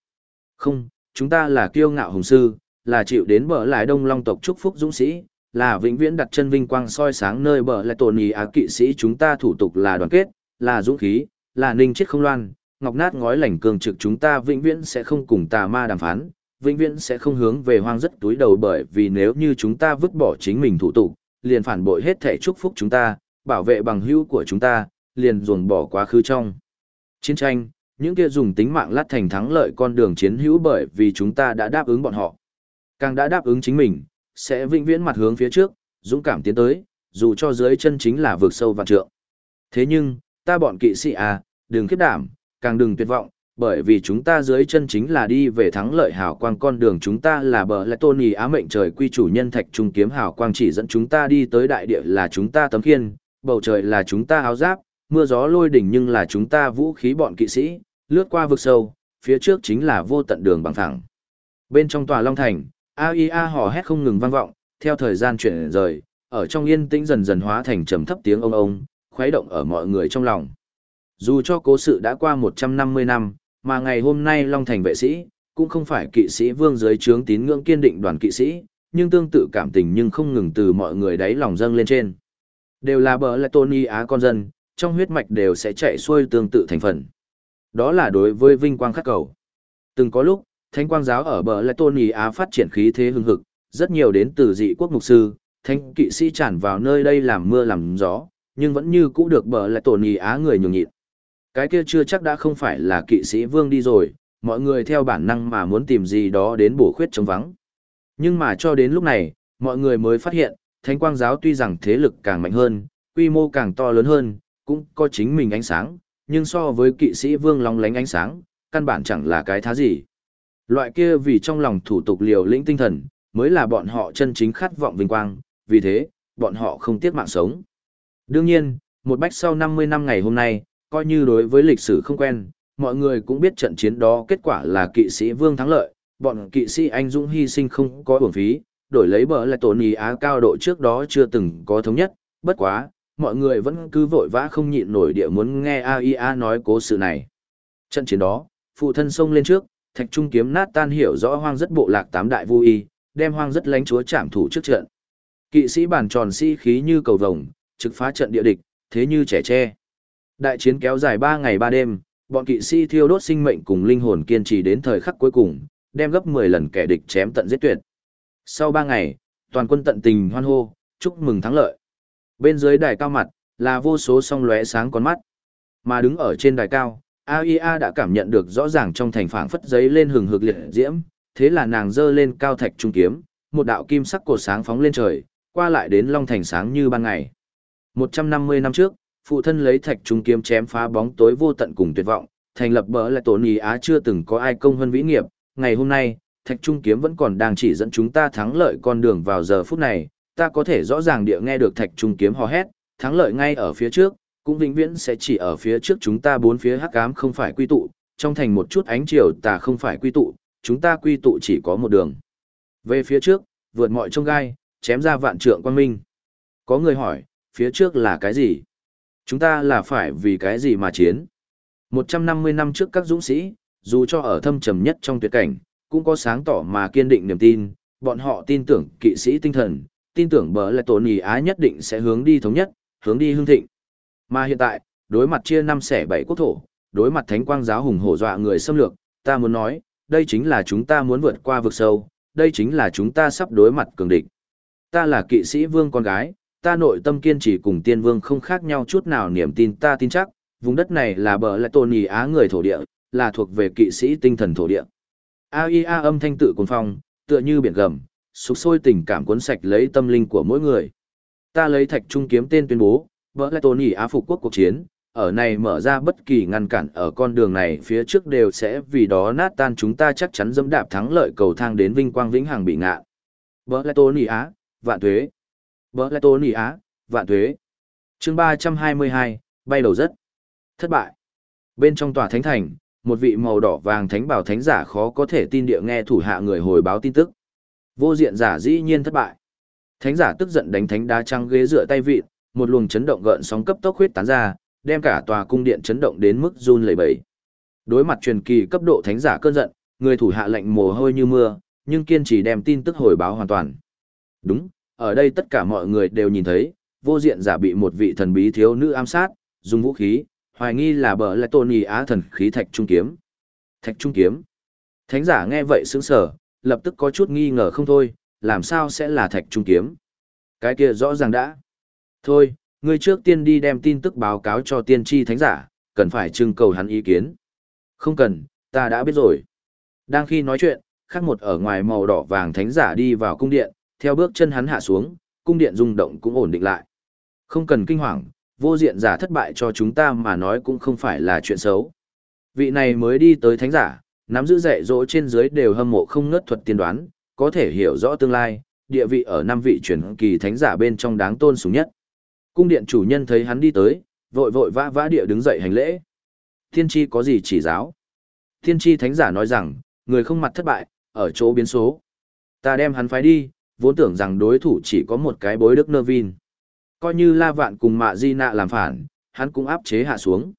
Không, chúng ta là kiêu ngạo hùng sư, là chịu đến bờ lại đông long tộc chúc phúc dũng sĩ, là vĩnh viễn đặt chân vinh quang soi sáng nơi bờ lại tổn ý á kỵ sĩ chúng ta thủ tục là đoàn kết, là dũng khí, là ninh chết không loan, ngọc nát ngói lành cường trực chúng ta vĩnh viễn sẽ không cùng tà ma đàm phán, vĩnh viễn sẽ không hướng về hoang rất túi đầu bởi vì nếu như chúng ta vứt bỏ chính mình thủ tục, liền phản bội hết thể chúc phúc chúng ta, bảo vệ bằng hữu của chúng ta, liền ruồng bỏ quá khứ trong. Chiến tranh, những kia dùng tính mạng lát thành thắng lợi con đường chiến hữu bởi vì chúng ta đã đáp ứng bọn họ. Càng đã đáp ứng chính mình, sẽ vĩnh viễn mặt hướng phía trước, dũng cảm tiến tới, dù cho dưới chân chính là vượt sâu vạn trượng. Thế nhưng, ta bọn kỵ sĩ à, đừng khiếp đảm, càng đừng tuyệt vọng, bởi vì chúng ta dưới chân chính là đi về thắng lợi hào quang con đường chúng ta là bờ lại tôn ý á mệnh trời quy chủ nhân thạch trung kiếm hào quang chỉ dẫn chúng ta đi tới đại địa là chúng ta tấm khiên, bầu trời là chúng ta áo giáp, mưa gió lôi đỉnh nhưng là chúng ta vũ khí bọn kỵ sĩ, lướt qua vực sâu, phía trước chính là vô tận đường bằng thẳng. Bên trong tòa Long Thành, AIA hò hét không ngừng vang vọng, theo thời gian chuyển rời, ở trong yên tĩnh dần dần hóa thành trầm thấp tiếng ông ông, khuấy động ở mọi người trong lòng. Dù cho cố sự đã qua 150 năm, mà ngày hôm nay Long Thành vệ sĩ, cũng không phải kỵ sĩ vương dưới trướng tín ngưỡng kiên định đoàn kỵ sĩ, nhưng tương tự cảm tình nhưng không ngừng từ mọi người đáy lòng dâng lên trên. Đều là bờ lại Tony á con dân, trong huyết mạch đều sẽ chạy xuôi tương tự thành phần. Đó là đối với vinh quang khắc cầu. Từng có lúc, thánh quang giáo ở bờ lại tôn y á phát triển khí thế hưng hực, rất nhiều đến từ dị quốc mục sư, thánh kỵ sĩ tràn vào nơi đây làm mưa làm gió, nhưng vẫn như cũ được bờ lại tôn y á người nhường nhịn. Cái kia chưa chắc đã không phải là kỵ sĩ vương đi rồi, mọi người theo bản năng mà muốn tìm gì đó đến bổ khuyết chống vắng. Nhưng mà cho đến lúc này, mọi người mới phát hiện, Thánh Quang Giáo tuy rằng thế lực càng mạnh hơn, quy mô càng to lớn hơn, cũng có chính mình ánh sáng, nhưng so với kỵ sĩ vương long lánh ánh sáng, căn bản chẳng là cái thá gì. Loại kia vì trong lòng thủ tục liều lĩnh tinh thần, mới là bọn họ chân chính khát vọng vinh quang, vì thế, bọn họ không tiếc mạng sống. Đương nhiên, một bách sau 50 năm ngày hôm nay, coi như đối với lịch sử không quen, mọi người cũng biết trận chiến đó kết quả là kỵ sĩ vương thắng lợi, bọn kỵ sĩ anh dũng hy sinh không có uổng phí, đổi lấy bờ lại tổn ý á cao độ trước đó chưa từng có thống nhất, bất quá, mọi người vẫn cứ vội vã không nhịn nổi địa muốn nghe AIA nói cố sự này. Trận chiến đó, phụ thân xông lên trước, thạch trung kiếm nát tan hiểu rõ hoang rất bộ lạc tám đại vui đem hoang rất lánh chúa chạm thủ trước trận. Kỵ sĩ bản tròn si khí như cầu vồng, trực phá trận địa địch, thế như trẻ tre. Đại chiến kéo dài 3 ngày 3 đêm, bọn kỵ sĩ thiêu đốt sinh mệnh cùng linh hồn kiên trì đến thời khắc cuối cùng, đem gấp 10 lần kẻ địch chém tận giết tuyệt. Sau 3 ngày, toàn quân tận tình hoan hô, chúc mừng thắng lợi. Bên dưới đài cao mặt, là vô số song lóe sáng con mắt. Mà đứng ở trên đài cao, AIA đã cảm nhận được rõ ràng trong thành phảng phất giấy lên hừng hực liệt diễm, thế là nàng giơ lên cao thạch trung kiếm, một đạo kim sắc cột sáng phóng lên trời, qua lại đến long thành sáng như ban ngày. 150 năm trước, phụ thân lấy thạch trung kiếm chém phá bóng tối vô tận cùng tuyệt vọng, thành lập bờ lại tổ ý á chưa từng có ai công hơn vĩ nghiệp. Ngày hôm nay, thạch trung kiếm vẫn còn đang chỉ dẫn chúng ta thắng lợi con đường vào giờ phút này, ta có thể rõ ràng địa nghe được thạch trung kiếm hò hét, thắng lợi ngay ở phía trước, cũng vĩnh viễn sẽ chỉ ở phía trước chúng ta bốn phía hắc ám không phải quy tụ, trong thành một chút ánh chiều ta không phải quy tụ, chúng ta quy tụ chỉ có một đường. Về phía trước, vượt mọi trông gai, chém ra vạn trượng quan minh. Có người hỏi, phía trước là cái gì? Chúng ta là phải vì cái gì mà chiến? 150 năm trước các dũng sĩ, dù cho ở thâm trầm nhất trong tuyệt cảnh, cũng có sáng tỏ mà kiên định niềm tin, bọn họ tin tưởng kỵ sĩ tinh thần, tin tưởng bờ lại tổ nì á nhất định sẽ hướng đi thống nhất, hướng đi hương thịnh. Mà hiện tại, đối mặt chia năm xẻ bảy quốc thổ, đối mặt thánh quang giáo hùng hổ dọa người xâm lược, ta muốn nói, đây chính là chúng ta muốn vượt qua vực sâu, đây chính là chúng ta sắp đối mặt cường địch. Ta là kỵ sĩ vương con gái, ta nội tâm kiên trì cùng tiên vương không khác nhau chút nào niềm tin ta tin chắc, vùng đất này là bờ lại tôn ý á người thổ địa, là thuộc về kỵ sĩ tinh thần thổ địa. AIA âm thanh tự cuốn phong, tựa như biển gầm, sục sôi tình cảm cuốn sạch lấy tâm linh của mỗi người. Ta lấy thạch trung kiếm tên tuyên bố, vỡ lại tôn ý á phục quốc cuộc chiến, ở này mở ra bất kỳ ngăn cản ở con đường này phía trước đều sẽ vì đó nát tan chúng ta chắc chắn dẫm đạp thắng lợi cầu thang đến vinh quang vĩnh hằng bị ngạ. Vỡ lại tôn ý á, vạn thuế. Vỡ lại tôn ý á, vạn thuế. chương ba trăm hai mươi hai bay đầu rất. Thất bại. Bên trong tòa thánh thành, một vị màu đỏ vàng thánh bảo thánh giả khó có thể tin địa nghe thủ hạ người hồi báo tin tức. Vô diện giả dĩ nhiên thất bại. Thánh giả tức giận đánh thánh đá trăng ghế dựa tay vịt, một luồng chấn động gợn sóng cấp tốc huyết tán ra, đem cả tòa cung điện chấn động đến mức run lẩy bẩy. Đối mặt truyền kỳ cấp độ thánh giả cơn giận, người thủ hạ lệnh mồ hôi như mưa, nhưng kiên trì đem tin tức hồi báo hoàn toàn. Đúng, ở đây tất cả mọi người đều nhìn thấy, vô diện giả bị một vị thần bí thiếu nữ ám sát, dùng vũ khí, hoài nghi là bờ lại tôn ý á thần khí thạch trung kiếm. Thạch trung kiếm. Thánh giả nghe vậy sững sờ, lập tức có chút nghi ngờ không thôi, làm sao sẽ là thạch trung kiếm. Cái kia rõ ràng đã. Thôi, ngươi trước tiên đi đem tin tức báo cáo cho tiên tri thánh giả, cần phải trưng cầu hắn ý kiến. Không cần, ta đã biết rồi. Đang khi nói chuyện, khác một ở ngoài màu đỏ vàng thánh giả đi vào cung điện, theo bước chân hắn hạ xuống, cung điện rung động cũng ổn định lại. Không cần kinh hoàng, vô diện giả thất bại cho chúng ta mà nói cũng không phải là chuyện xấu. Vị này mới đi tới thánh giả, nắm giữ dạy dỗ trên dưới đều hâm mộ không ngớt thuật tiên đoán, có thể hiểu rõ tương lai, địa vị ở năm vị truyền kỳ thánh giả bên trong đáng tôn sùng nhất. Cung điện chủ nhân thấy hắn đi tới, vội vội vã vã địa đứng dậy hành lễ. Thiên tri có gì chỉ giáo? Thiên tri thánh giả nói rằng, người không mặt thất bại, ở chỗ biến số. Ta đem hắn phái đi, vốn tưởng rằng đối thủ chỉ có một cái bối đức nơ vin. Coi như la vạn cùng mạ di nạ làm phản, hắn cũng áp chế hạ xuống.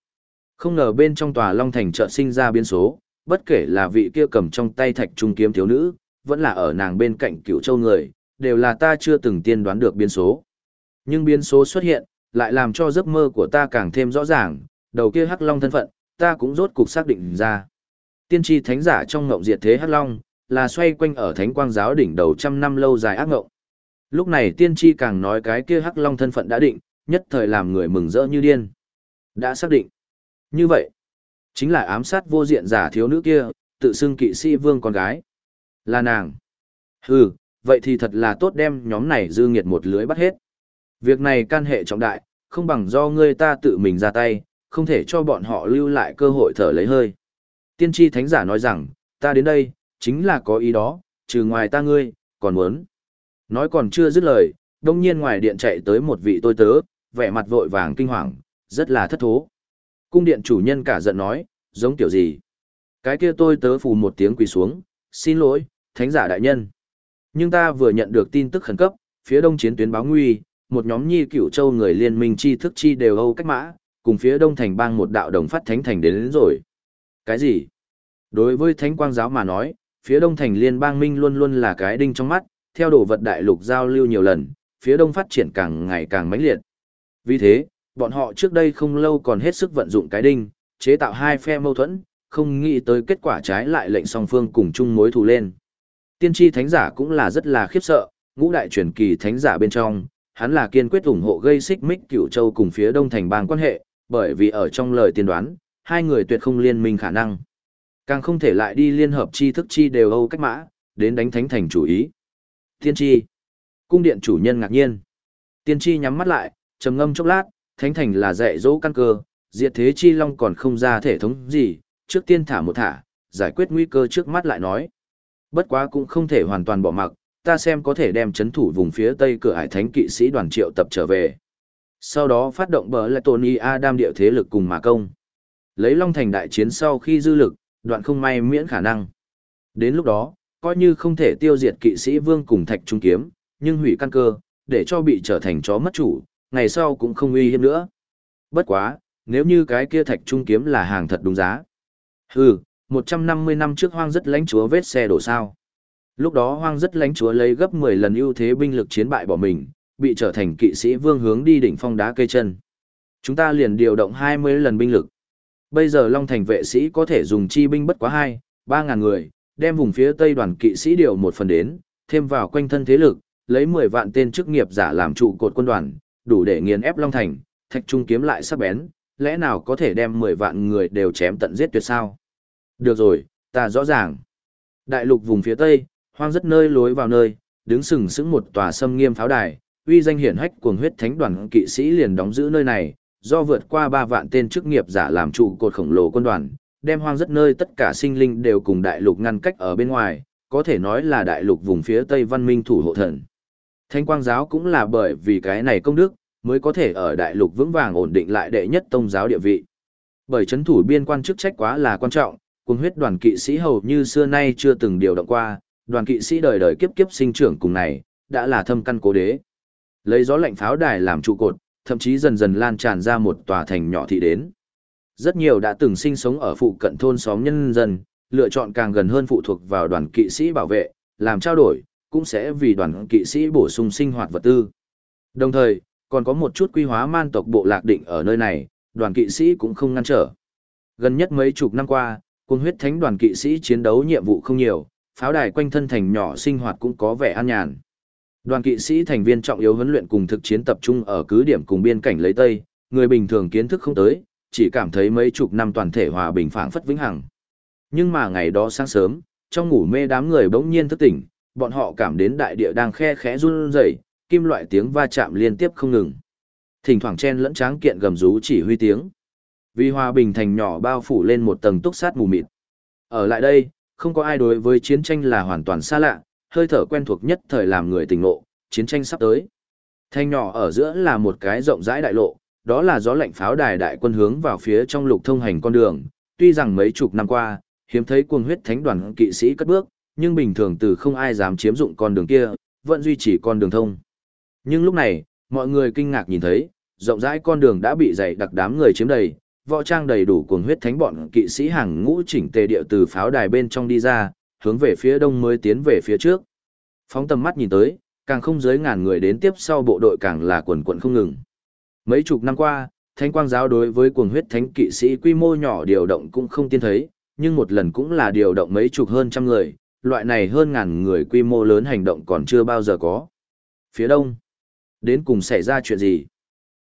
Không ngờ bên trong tòa Long Thành chợ sinh ra biến số, bất kể là vị kia cầm trong tay thạch trung kiếm thiếu nữ, vẫn là ở nàng bên cạnh cựu châu người, đều là ta chưa từng tiên đoán được biến số. Nhưng biến số xuất hiện, lại làm cho giấc mơ của ta càng thêm rõ ràng, đầu kia hắc long thân phận, ta cũng rốt cục xác định ra. Tiên tri thánh giả trong ngộng diệt thế hắc long, là xoay quanh ở thánh quang giáo đỉnh đầu trăm năm lâu dài ác ngộng. Lúc này tiên tri càng nói cái kia hắc long thân phận đã định, nhất thời làm người mừng rỡ như điên. Đã xác định. Như vậy, chính là ám sát vô diện giả thiếu nữ kia, tự xưng kỵ sĩ vương con gái. Là nàng. Hừ, vậy thì thật là tốt đem nhóm này dư nghiệt một lưới bắt hết. Việc này can hệ trọng đại, không bằng do ngươi ta tự mình ra tay, không thể cho bọn họ lưu lại cơ hội thở lấy hơi. Tiên tri thánh giả nói rằng, ta đến đây, chính là có ý đó, trừ ngoài ta ngươi, còn muốn. Nói còn chưa dứt lời, đông nhiên ngoài điện chạy tới một vị tôi tớ, vẻ mặt vội vàng kinh hoàng, rất là thất thố. Cung điện chủ nhân cả giận nói, giống kiểu gì? Cái kia tôi tớ phù một tiếng quỳ xuống, xin lỗi, thánh giả đại nhân. Nhưng ta vừa nhận được tin tức khẩn cấp, phía đông chiến tuyến báo nguy, một nhóm nhi cửu châu người liên minh chi thức chi đều âu cách mã, cùng phía đông thành bang một đạo đồng phát thánh thành đến, đến rồi. Cái gì? Đối với thánh quang giáo mà nói, phía đông thành liên bang minh luôn luôn là cái đinh trong mắt, theo đồ vật đại lục giao lưu nhiều lần, phía đông phát triển càng ngày càng mãnh liệt. Vì thế, bọn họ trước đây không lâu còn hết sức vận dụng cái đinh, chế tạo hai phe mâu thuẫn, không nghĩ tới kết quả trái lại lệnh song phương cùng chung mối thù lên. Tiên tri thánh giả cũng là rất là khiếp sợ, ngũ đại truyền kỳ thánh giả bên trong, hắn là kiên quyết ủng hộ gây xích mích cửu châu cùng phía đông thành bang quan hệ, bởi vì ở trong lời tiên đoán, hai người tuyệt không liên minh khả năng. Càng không thể lại đi liên hợp chi thức chi đều âu cách mã, đến đánh thánh thành chủ ý. Tiên tri. Cung điện chủ nhân ngạc nhiên. Tiên tri nhắm mắt lại, trầm ngâm chốc lát, thánh thành là dạy dỗ căn cơ, diệt thế chi long còn không ra thể thống gì, trước tiên thả một thả, giải quyết nguy cơ trước mắt lại nói. Bất quá cũng không thể hoàn toàn bỏ mặc, ta xem có thể đem chấn thủ vùng phía tây cửa hải thánh kỵ sĩ đoàn triệu tập trở về. Sau đó phát động bờ lại Tony Adam địa thế lực cùng mà công. Lấy Long Thành đại chiến sau khi dư lực, đoạn không may miễn khả năng. Đến lúc đó, coi như không thể tiêu diệt kỵ sĩ vương cùng thạch trung kiếm, nhưng hủy căn cơ, để cho bị trở thành chó mất chủ, ngày sau cũng không uy hiếp nữa. Bất quá, nếu như cái kia thạch trung kiếm là hàng thật đúng giá. Hừ, 150 năm trước hoang rất lãnh chúa vết xe đổ sao. Lúc đó hoang rất lãnh chúa lấy gấp 10 lần ưu thế binh lực chiến bại bỏ mình, bị trở thành kỵ sĩ vương hướng đi đỉnh phong đá cây chân. Chúng ta liền điều động 20 lần binh lực. Bây giờ Long Thành vệ sĩ có thể dùng chi binh bất quá 2, 3 ngàn người, đem vùng phía tây đoàn kỵ sĩ điều một phần đến, thêm vào quanh thân thế lực, lấy 10 vạn tên chức nghiệp giả làm trụ cột quân đoàn, đủ để nghiền ép Long Thành, thạch trung kiếm lại sắc bén, lẽ nào có thể đem 10 vạn người đều chém tận giết tuyệt sao? Được rồi, ta rõ ràng. Đại lục vùng phía tây, hoang rất nơi lối vào nơi, đứng sừng sững một tòa sâm nghiêm pháo đài, uy danh hiển hách cuồng huyết thánh đoàn kỵ sĩ liền đóng giữ nơi này, do vượt qua 3 vạn tên chức nghiệp giả làm trụ cột khổng lồ quân đoàn, đem hoang rất nơi tất cả sinh linh đều cùng đại lục ngăn cách ở bên ngoài, có thể nói là đại lục vùng phía tây văn minh thủ hộ thần. Thánh quang giáo cũng là bởi vì cái này công đức, mới có thể ở đại lục vững vàng ổn định lại đệ nhất tông giáo địa vị. Bởi chấn thủ biên quan chức trách quá là quan trọng, cùng huyết đoàn kỵ sĩ hầu như xưa nay chưa từng điều động qua, đoàn kỵ sĩ đời đời kiếp kiếp sinh trưởng cùng này, đã là thâm căn cố đế. Lấy gió lạnh pháo đài làm trụ cột, thậm chí dần dần lan tràn ra một tòa thành nhỏ thị đến. Rất nhiều đã từng sinh sống ở phụ cận thôn xóm nhân dân, lựa chọn càng gần hơn phụ thuộc vào đoàn kỵ sĩ bảo vệ, làm trao đổi, cũng sẽ vì đoàn kỵ sĩ bổ sung sinh hoạt vật tư. Đồng thời, còn có một chút quy hóa man tộc bộ lạc định ở nơi này, đoàn kỵ sĩ cũng không ngăn trở. Gần nhất mấy chục năm qua, quân huyết thánh đoàn kỵ sĩ chiến đấu nhiệm vụ không nhiều, pháo đài quanh thân thành nhỏ sinh hoạt cũng có vẻ an nhàn. Đoàn kỵ sĩ thành viên trọng yếu huấn luyện cùng thực chiến tập trung ở cứ điểm cùng biên cảnh lấy Tây, người bình thường kiến thức không tới, chỉ cảm thấy mấy chục năm toàn thể hòa bình phảng phất vĩnh hằng. Nhưng mà ngày đó sáng sớm, trong ngủ mê đám người bỗng nhiên thức tỉnh, bọn họ cảm đến đại địa đang khe khẽ run rẩy, kim loại tiếng va chạm liên tiếp không ngừng. Thỉnh thoảng chen lẫn tráng kiện gầm rú chỉ huy tiếng. Vì hòa bình thành nhỏ bao phủ lên một tầng túc sát mù mịt. Ở lại đây, không có ai đối với chiến tranh là hoàn toàn xa lạ, hơi thở quen thuộc nhất thời làm người tỉnh ngộ, chiến tranh sắp tới. Thanh nhỏ ở giữa là một cái rộng rãi đại lộ, đó là gió lạnh pháo đài đại quân hướng vào phía trong lục thông hành con đường, tuy rằng mấy chục năm qua, hiếm thấy cuồng huyết thánh đoàn kỵ sĩ cất bước, nhưng bình thường từ không ai dám chiếm dụng con đường kia, vẫn duy trì con đường thông. Nhưng lúc này, mọi người kinh ngạc nhìn thấy, rộng rãi con đường đã bị dày đặc đám người chiếm đầy, võ trang đầy đủ cuồng huyết thánh bọn kỵ sĩ hàng ngũ chỉnh tề điệu từ pháo đài bên trong đi ra, hướng về phía đông mới tiến về phía trước. Phóng tầm mắt nhìn tới, càng không dưới ngàn người đến tiếp sau bộ đội càng là quần quận không ngừng. Mấy chục năm qua, Thánh Quang giáo đối với cuồng huyết thánh kỵ sĩ quy mô nhỏ điều động cũng không tiên thấy, nhưng một lần cũng là điều động mấy chục hơn trăm người, loại này hơn ngàn người quy mô lớn hành động còn chưa bao giờ có. Phía đông, đến cùng xảy ra chuyện gì?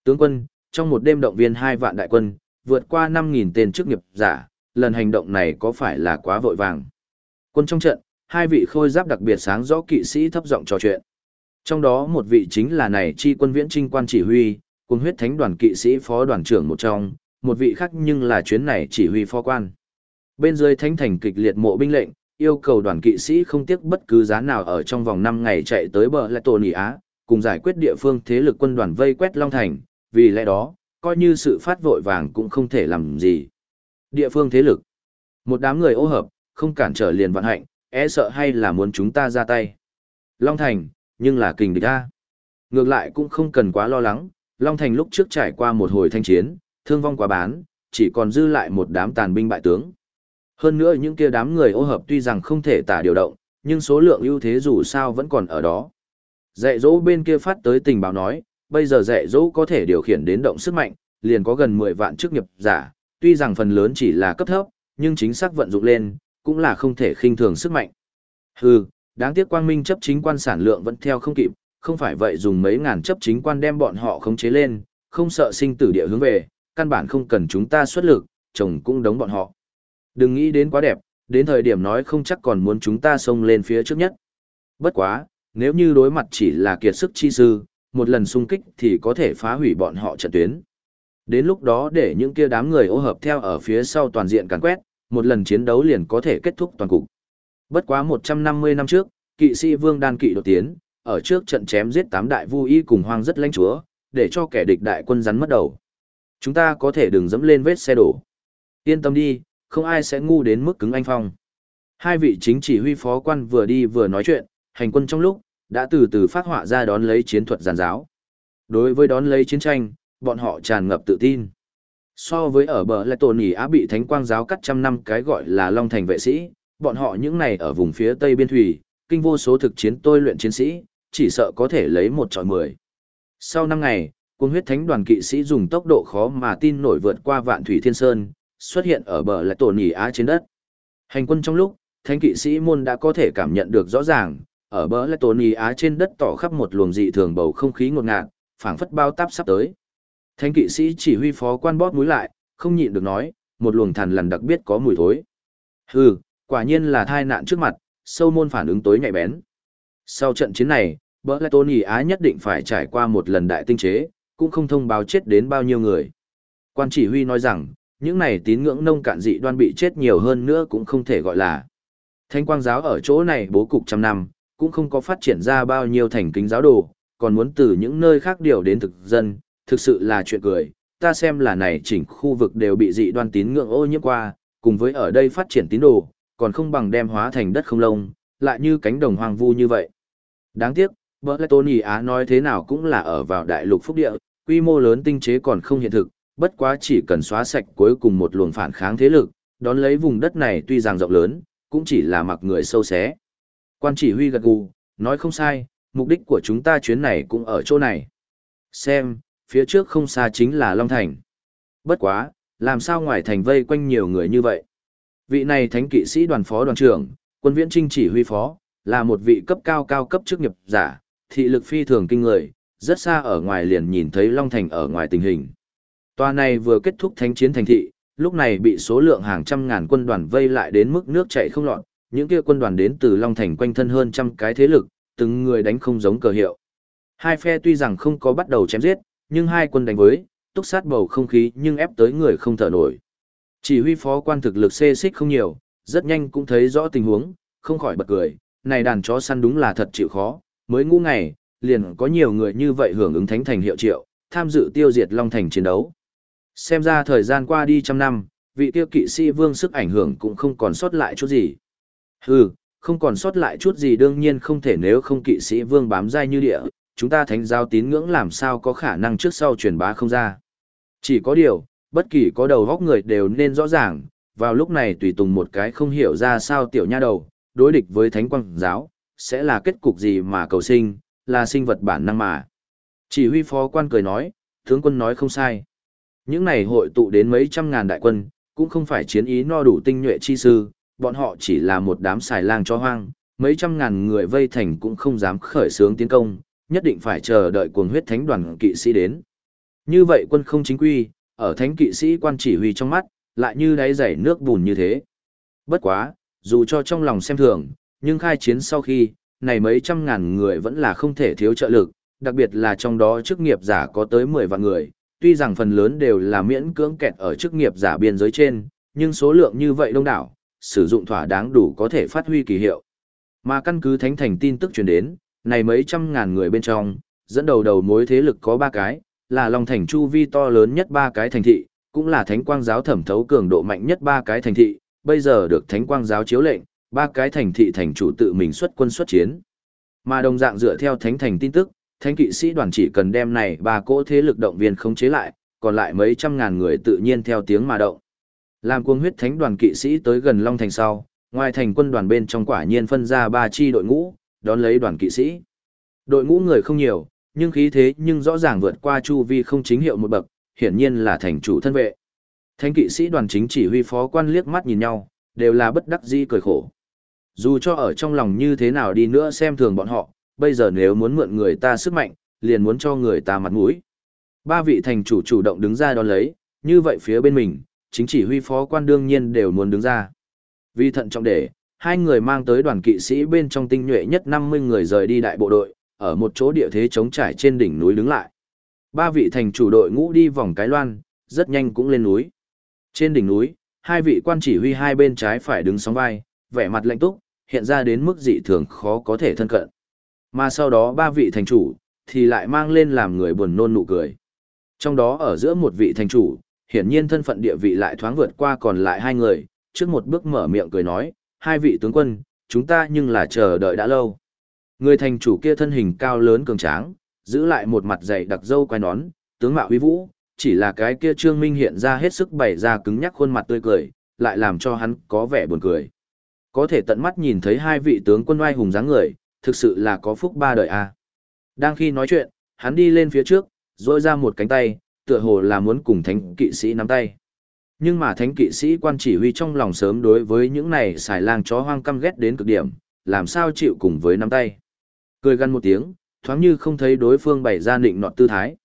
Tướng quân, trong một đêm động viên hai vạn đại quân, vượt qua 5.000 tên chức nghiệp giả, lần hành động này có phải là quá vội vàng? Quân trong trận, hai vị khôi giáp đặc biệt sáng rõ kỵ sĩ thấp giọng trò chuyện. Trong đó một vị chính là này chi quân viễn trinh quan chỉ huy, quân huyết thánh đoàn kỵ sĩ phó đoàn trưởng một trong, một vị khác nhưng là chuyến này chỉ huy phó quan. Bên dưới thánh thành kịch liệt mộ binh lệnh, yêu cầu đoàn kỵ sĩ không tiếc bất cứ giá nào ở trong vòng 5 ngày chạy tới bờ lại tổ nỉ Á, cùng giải quyết địa phương thế lực quân đoàn vây quét Long Thành, vì lẽ đó, coi như sự phát vội vàng cũng không thể làm gì. Địa phương thế lực. Một đám người ô hợp, không cản trở liền vận hạnh, e sợ hay là muốn chúng ta ra tay. Long Thành, nhưng là kình địch ta. Ngược lại cũng không cần quá lo lắng, Long Thành lúc trước trải qua một hồi thanh chiến, thương vong quá bán, chỉ còn dư lại một đám tàn binh bại tướng. Hơn nữa những kia đám người ô hợp tuy rằng không thể tả điều động, nhưng số lượng ưu thế dù sao vẫn còn ở đó. Dạy dỗ bên kia phát tới tình báo nói, bây giờ dạy dỗ có thể điều khiển đến động sức mạnh, liền có gần 10 vạn chức nghiệp giả, tuy rằng phần lớn chỉ là cấp thấp, nhưng chính xác vận dụng lên, cũng là không thể khinh thường sức mạnh. Hừ, đáng tiếc quang minh chấp chính quan sản lượng vẫn theo không kịp, không phải vậy dùng mấy ngàn chấp chính quan đem bọn họ khống chế lên, không sợ sinh tử địa hướng về, căn bản không cần chúng ta xuất lực, chồng cũng đóng bọn họ. Đừng nghĩ đến quá đẹp, đến thời điểm nói không chắc còn muốn chúng ta xông lên phía trước nhất. Bất quá, nếu như đối mặt chỉ là kiệt sức chi sư, một lần xung kích thì có thể phá hủy bọn họ trận tuyến. Đến lúc đó để những kia đám người ô hợp theo ở phía sau toàn diện càn quét, một lần chiến đấu liền có thể kết thúc toàn cục. Bất quá 150 năm trước, kỵ sĩ Vương Đan Kỵ đột tiến, ở trước trận chém giết tám đại vu y cùng hoang rất lãnh chúa, để cho kẻ địch đại quân rắn mất đầu. Chúng ta có thể đừng dẫm lên vết xe đổ. Yên tâm đi, không ai sẽ ngu đến mức cứng anh phong. Hai vị chính chỉ huy phó quan vừa đi vừa nói chuyện, hành quân trong lúc, đã từ từ phát họa ra đón lấy chiến thuật giàn giáo. Đối với đón lấy chiến tranh, bọn họ tràn ngập tự tin. So với ở bờ lại tổn ỉ á bị thánh quang giáo cắt trăm năm cái gọi là Long Thành vệ sĩ, bọn họ những này ở vùng phía tây biên thủy, kinh vô số thực chiến tôi luyện chiến sĩ, chỉ sợ có thể lấy một trọi mười. Sau năm ngày, quân huyết thánh đoàn kỵ sĩ dùng tốc độ khó mà tin nổi vượt qua vạn thủy thiên sơn, xuất hiện ở bờ lại tổ nỉ á trên đất. Hành quân trong lúc, thánh kỵ sĩ môn đã có thể cảm nhận được rõ ràng, ở bờ lại tổ nỉ á trên đất tỏ khắp một luồng dị thường bầu không khí ngột ngạt, phảng phất bao táp sắp tới. Thánh kỵ sĩ chỉ huy phó quan bóp mũi lại, không nhịn được nói, một luồng thần lằn đặc biết có mùi thối. Hừ, quả nhiên là tai nạn trước mặt, sâu môn phản ứng tối nhạy bén. Sau trận chiến này, bỡ lại Tony Á nhất định phải trải qua một lần đại tinh chế, cũng không thông báo chết đến bao nhiêu người. Quan chỉ huy nói rằng, những này tín ngưỡng nông cạn dị đoan bị chết nhiều hơn nữa cũng không thể gọi là. Thanh quang giáo ở chỗ này bố cục trăm năm, cũng không có phát triển ra bao nhiêu thành kính giáo đồ, còn muốn từ những nơi khác điều đến thực dân, thực sự là chuyện cười, ta xem là này chỉnh khu vực đều bị dị đoan tín ngưỡng ô nhiễm qua, cùng với ở đây phát triển tín đồ, còn không bằng đem hóa thành đất không lông, lại như cánh đồng hoang vu như vậy. Đáng tiếc, Bertolini Á nói thế nào cũng là ở vào đại lục phúc địa, quy mô lớn tinh chế còn không hiện thực, bất quá chỉ cần xóa sạch cuối cùng một luồng phản kháng thế lực, đón lấy vùng đất này tuy rằng rộng lớn, cũng chỉ là mặc người sâu xé. Quan chỉ huy gật gù, nói không sai, mục đích của chúng ta chuyến này cũng ở chỗ này. Xem, phía trước không xa chính là Long Thành. Bất quá, làm sao ngoài thành vây quanh nhiều người như vậy? Vị này thánh kỵ sĩ đoàn phó đoàn trưởng, quân viễn trinh chỉ huy phó, là một vị cấp cao cao cấp chức nghiệp giả, thị lực phi thường kinh người, rất xa ở ngoài liền nhìn thấy Long Thành ở ngoài tình hình. Tòa này vừa kết thúc thánh chiến thành thị, lúc này bị số lượng hàng trăm ngàn quân đoàn vây lại đến mức nước chảy không lọt, những kia quân đoàn đến từ Long Thành quanh thân hơn trăm cái thế lực, từng người đánh không giống cờ hiệu. Hai phe tuy rằng không có bắt đầu chém giết, nhưng hai quân đánh với, túc sát bầu không khí nhưng ép tới người không thở nổi. Chỉ huy phó quan thực lực xê xích không nhiều, rất nhanh cũng thấy rõ tình huống, không khỏi bật cười, này đàn chó săn đúng là thật chịu khó, mới ngũ ngày, liền có nhiều người như vậy hưởng ứng thánh thành hiệu triệu, tham dự tiêu diệt Long Thành chiến đấu. Xem ra thời gian qua đi trăm năm, vị tiêu kỵ sĩ vương sức ảnh hưởng cũng không còn sót lại chút gì. Hừ, không còn sót lại chút gì đương nhiên không thể nếu không kỵ sĩ vương bám dai như địa, chúng ta thánh giáo tín ngưỡng làm sao có khả năng trước sau truyền bá không ra. Chỉ có điều, bất kỳ có đầu góc người đều nên rõ ràng, vào lúc này tùy tùng một cái không hiểu ra sao tiểu nha đầu, đối địch với thánh quang giáo, sẽ là kết cục gì mà cầu sinh, là sinh vật bản năng mà. Chỉ huy phó quan cười nói, tướng quân nói không sai. Những này hội tụ đến mấy trăm ngàn đại quân, cũng không phải chiến ý no đủ tinh nhuệ chi sư, bọn họ chỉ là một đám xài lang cho hoang, mấy trăm ngàn người vây thành cũng không dám khởi xướng tiến công, nhất định phải chờ đợi cuồng huyết thánh đoàn kỵ sĩ đến. Như vậy quân không chính quy, ở thánh kỵ sĩ quan chỉ huy trong mắt, lại như đáy dày nước bùn như thế. Bất quá, dù cho trong lòng xem thường, nhưng khai chiến sau khi, này mấy trăm ngàn người vẫn là không thể thiếu trợ lực, đặc biệt là trong đó chức nghiệp giả có tới 10 vạn người, tuy rằng phần lớn đều là miễn cưỡng kẹt ở chức nghiệp giả biên giới trên, nhưng số lượng như vậy đông đảo, sử dụng thỏa đáng đủ có thể phát huy kỳ hiệu. Mà căn cứ thánh thành tin tức truyền đến, này mấy trăm ngàn người bên trong, dẫn đầu đầu mối thế lực có ba cái, là Long Thành chu vi to lớn nhất ba cái thành thị, cũng là thánh quang giáo thẩm thấu cường độ mạnh nhất ba cái thành thị, bây giờ được thánh quang giáo chiếu lệnh, ba cái thành thị thành chủ tự mình xuất quân xuất chiến. Mà đồng dạng dựa theo thánh thành tin tức, thánh kỵ sĩ đoàn chỉ cần đem này ba cỗ thế lực động viên khống chế lại, còn lại mấy trăm ngàn người tự nhiên theo tiếng mà động. Làm cuồng huyết thánh đoàn kỵ sĩ tới gần Long Thành sau, ngoài thành quân đoàn bên trong quả nhiên phân ra ba chi đội ngũ, đón lấy đoàn kỵ sĩ. Đội ngũ người không nhiều, nhưng khí thế nhưng rõ ràng vượt qua chu vi không chính hiệu một bậc, hiển nhiên là thành chủ thân vệ. Thánh kỵ sĩ đoàn chính chỉ huy phó quan liếc mắt nhìn nhau, đều là bất đắc dĩ cười khổ. Dù cho ở trong lòng như thế nào đi nữa xem thường bọn họ, bây giờ nếu muốn mượn người ta sức mạnh, liền muốn cho người ta mặt mũi. Ba vị thành chủ chủ động đứng ra đón lấy, như vậy phía bên mình, chính chỉ huy phó quan đương nhiên đều muốn đứng ra. Vì thận trọng để, hai người mang tới đoàn kỵ sĩ bên trong tinh nhuệ nhất 50 người rời đi đại bộ đội, ở một chỗ địa thế chống trải trên đỉnh núi đứng lại. Ba vị thành chủ đội ngũ đi vòng cái loan, rất nhanh cũng lên núi. Trên đỉnh núi, hai vị quan chỉ huy hai bên trái phải đứng sóng vai, vẻ mặt lạnh túc, hiện ra đến mức dị thường khó có thể thân cận. Mà sau đó ba vị thành chủ, thì lại mang lên làm người buồn nôn nụ cười. Trong đó ở giữa một vị thành chủ, hiển nhiên thân phận địa vị lại thoáng vượt qua còn lại hai người, trước một bước mở miệng cười nói, hai vị tướng quân, chúng ta nhưng là chờ đợi đã lâu. Người thành chủ kia thân hình cao lớn cường tráng, giữ lại một mặt dày đặc dâu quai nón, tướng mạo uy vũ, chỉ là cái kia Trương Minh hiện ra hết sức bày ra cứng nhắc khuôn mặt tươi cười, lại làm cho hắn có vẻ buồn cười. Có thể tận mắt nhìn thấy hai vị tướng quân oai hùng dáng người, thực sự là có phúc ba đời a. Đang khi nói chuyện, hắn đi lên phía trước, rỗi ra một cánh tay, tựa hồ là muốn cùng thánh kỵ sĩ nắm tay. Nhưng mà thánh kỵ sĩ quan chỉ huy trong lòng sớm đối với những này xài lang chó hoang căm ghét đến cực điểm, làm sao chịu cùng với nắm tay. Cười gằn một tiếng, thoáng như không thấy đối phương bày ra định nọt tư thái.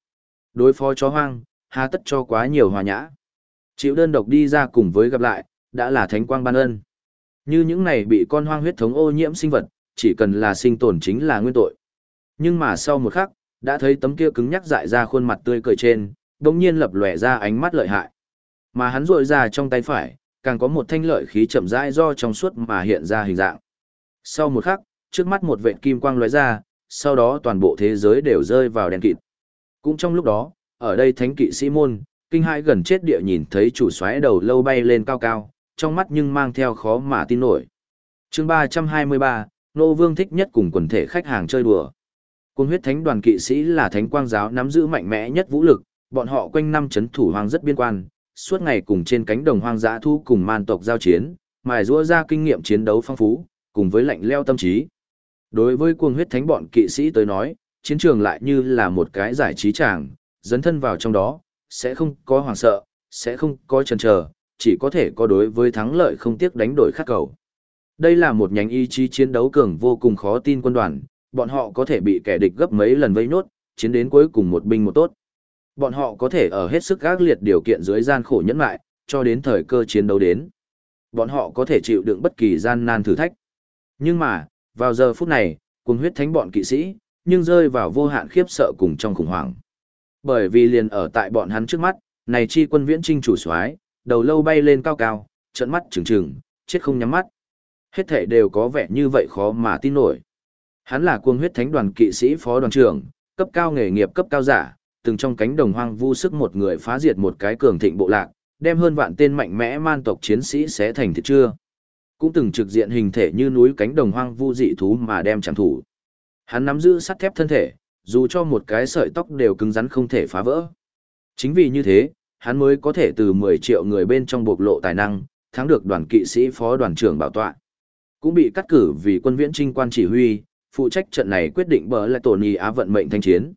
Đối phó chó hoang, hà tất cho quá nhiều hòa nhã. Chịu đơn độc đi ra cùng với gặp lại, đã là thánh quang ban ân. Như những này bị con hoang huyết thống ô nhiễm sinh vật, chỉ cần là sinh tồn chính là nguyên tội. Nhưng mà sau một khắc, đã thấy tấm kia cứng nhắc dại ra khuôn mặt tươi cười trên, đồng nhiên lập lòe ra ánh mắt lợi hại. Mà hắn rội ra trong tay phải, càng có một thanh lợi khí chậm rãi do trong suốt mà hiện ra hình dạng. Sau một khắc, trước mắt một vệt kim quang lóe ra, sau đó toàn bộ thế giới đều rơi vào đèn kịt. Cũng trong lúc đó, ở đây thánh kỵ sĩ môn, kinh hãi gần chết địa nhìn thấy chủ xoáy đầu lâu bay lên cao cao, trong mắt nhưng mang theo khó mà tin nổi. chương 323, Nô Vương thích nhất cùng quần thể khách hàng chơi đùa. Quân huyết thánh đoàn kỵ sĩ là thánh quang giáo nắm giữ mạnh mẽ nhất vũ lực, bọn họ quanh năm chấn thủ hoang rất biên quan, suốt ngày cùng trên cánh đồng hoang dã thu cùng man tộc giao chiến, mài rũa ra kinh nghiệm chiến đấu phong phú, cùng với lạnh leo tâm trí. Đối với cuồng huyết thánh bọn kỵ sĩ tới nói, chiến trường lại như là một cái giải trí tràng, dấn thân vào trong đó, sẽ không có hoảng sợ, sẽ không có chần chờ, chỉ có thể có đối với thắng lợi không tiếc đánh đổi khát cầu. Đây là một nhánh ý chí chiến đấu cường vô cùng khó tin quân đoàn, bọn họ có thể bị kẻ địch gấp mấy lần vây nốt, chiến đến cuối cùng một binh một tốt. Bọn họ có thể ở hết sức gác liệt điều kiện dưới gian khổ nhẫn lại, cho đến thời cơ chiến đấu đến. Bọn họ có thể chịu đựng bất kỳ gian nan thử thách. Nhưng mà, vào giờ phút này, cuồng huyết thánh bọn kỵ sĩ, nhưng rơi vào vô hạn khiếp sợ cùng trong khủng hoảng. Bởi vì liền ở tại bọn hắn trước mắt, này chi quân viễn trinh chủ soái, đầu lâu bay lên cao cao, trận mắt trừng trừng, chết không nhắm mắt. Hết thể đều có vẻ như vậy khó mà tin nổi. Hắn là cuồng huyết thánh đoàn kỵ sĩ phó đoàn trưởng, cấp cao nghề nghiệp cấp cao giả, từng trong cánh đồng hoang vu sức một người phá diệt một cái cường thịnh bộ lạc, đem hơn vạn tên mạnh mẽ man tộc chiến sĩ xé thành thịt chưa. Cũng từng trực diện hình thể như núi cánh đồng hoang vu dị thú mà đem chẳng thủ. Hắn nắm giữ sắt thép thân thể, dù cho một cái sợi tóc đều cứng rắn không thể phá vỡ. Chính vì như thế, hắn mới có thể từ 10 triệu người bên trong bộc lộ tài năng, thắng được đoàn kỵ sĩ phó đoàn trưởng bảo tọa. Cũng bị cắt cử vì quân viễn trinh quan chỉ huy, phụ trách trận này quyết định bờ lại tổn ý á vận mệnh thanh chiến.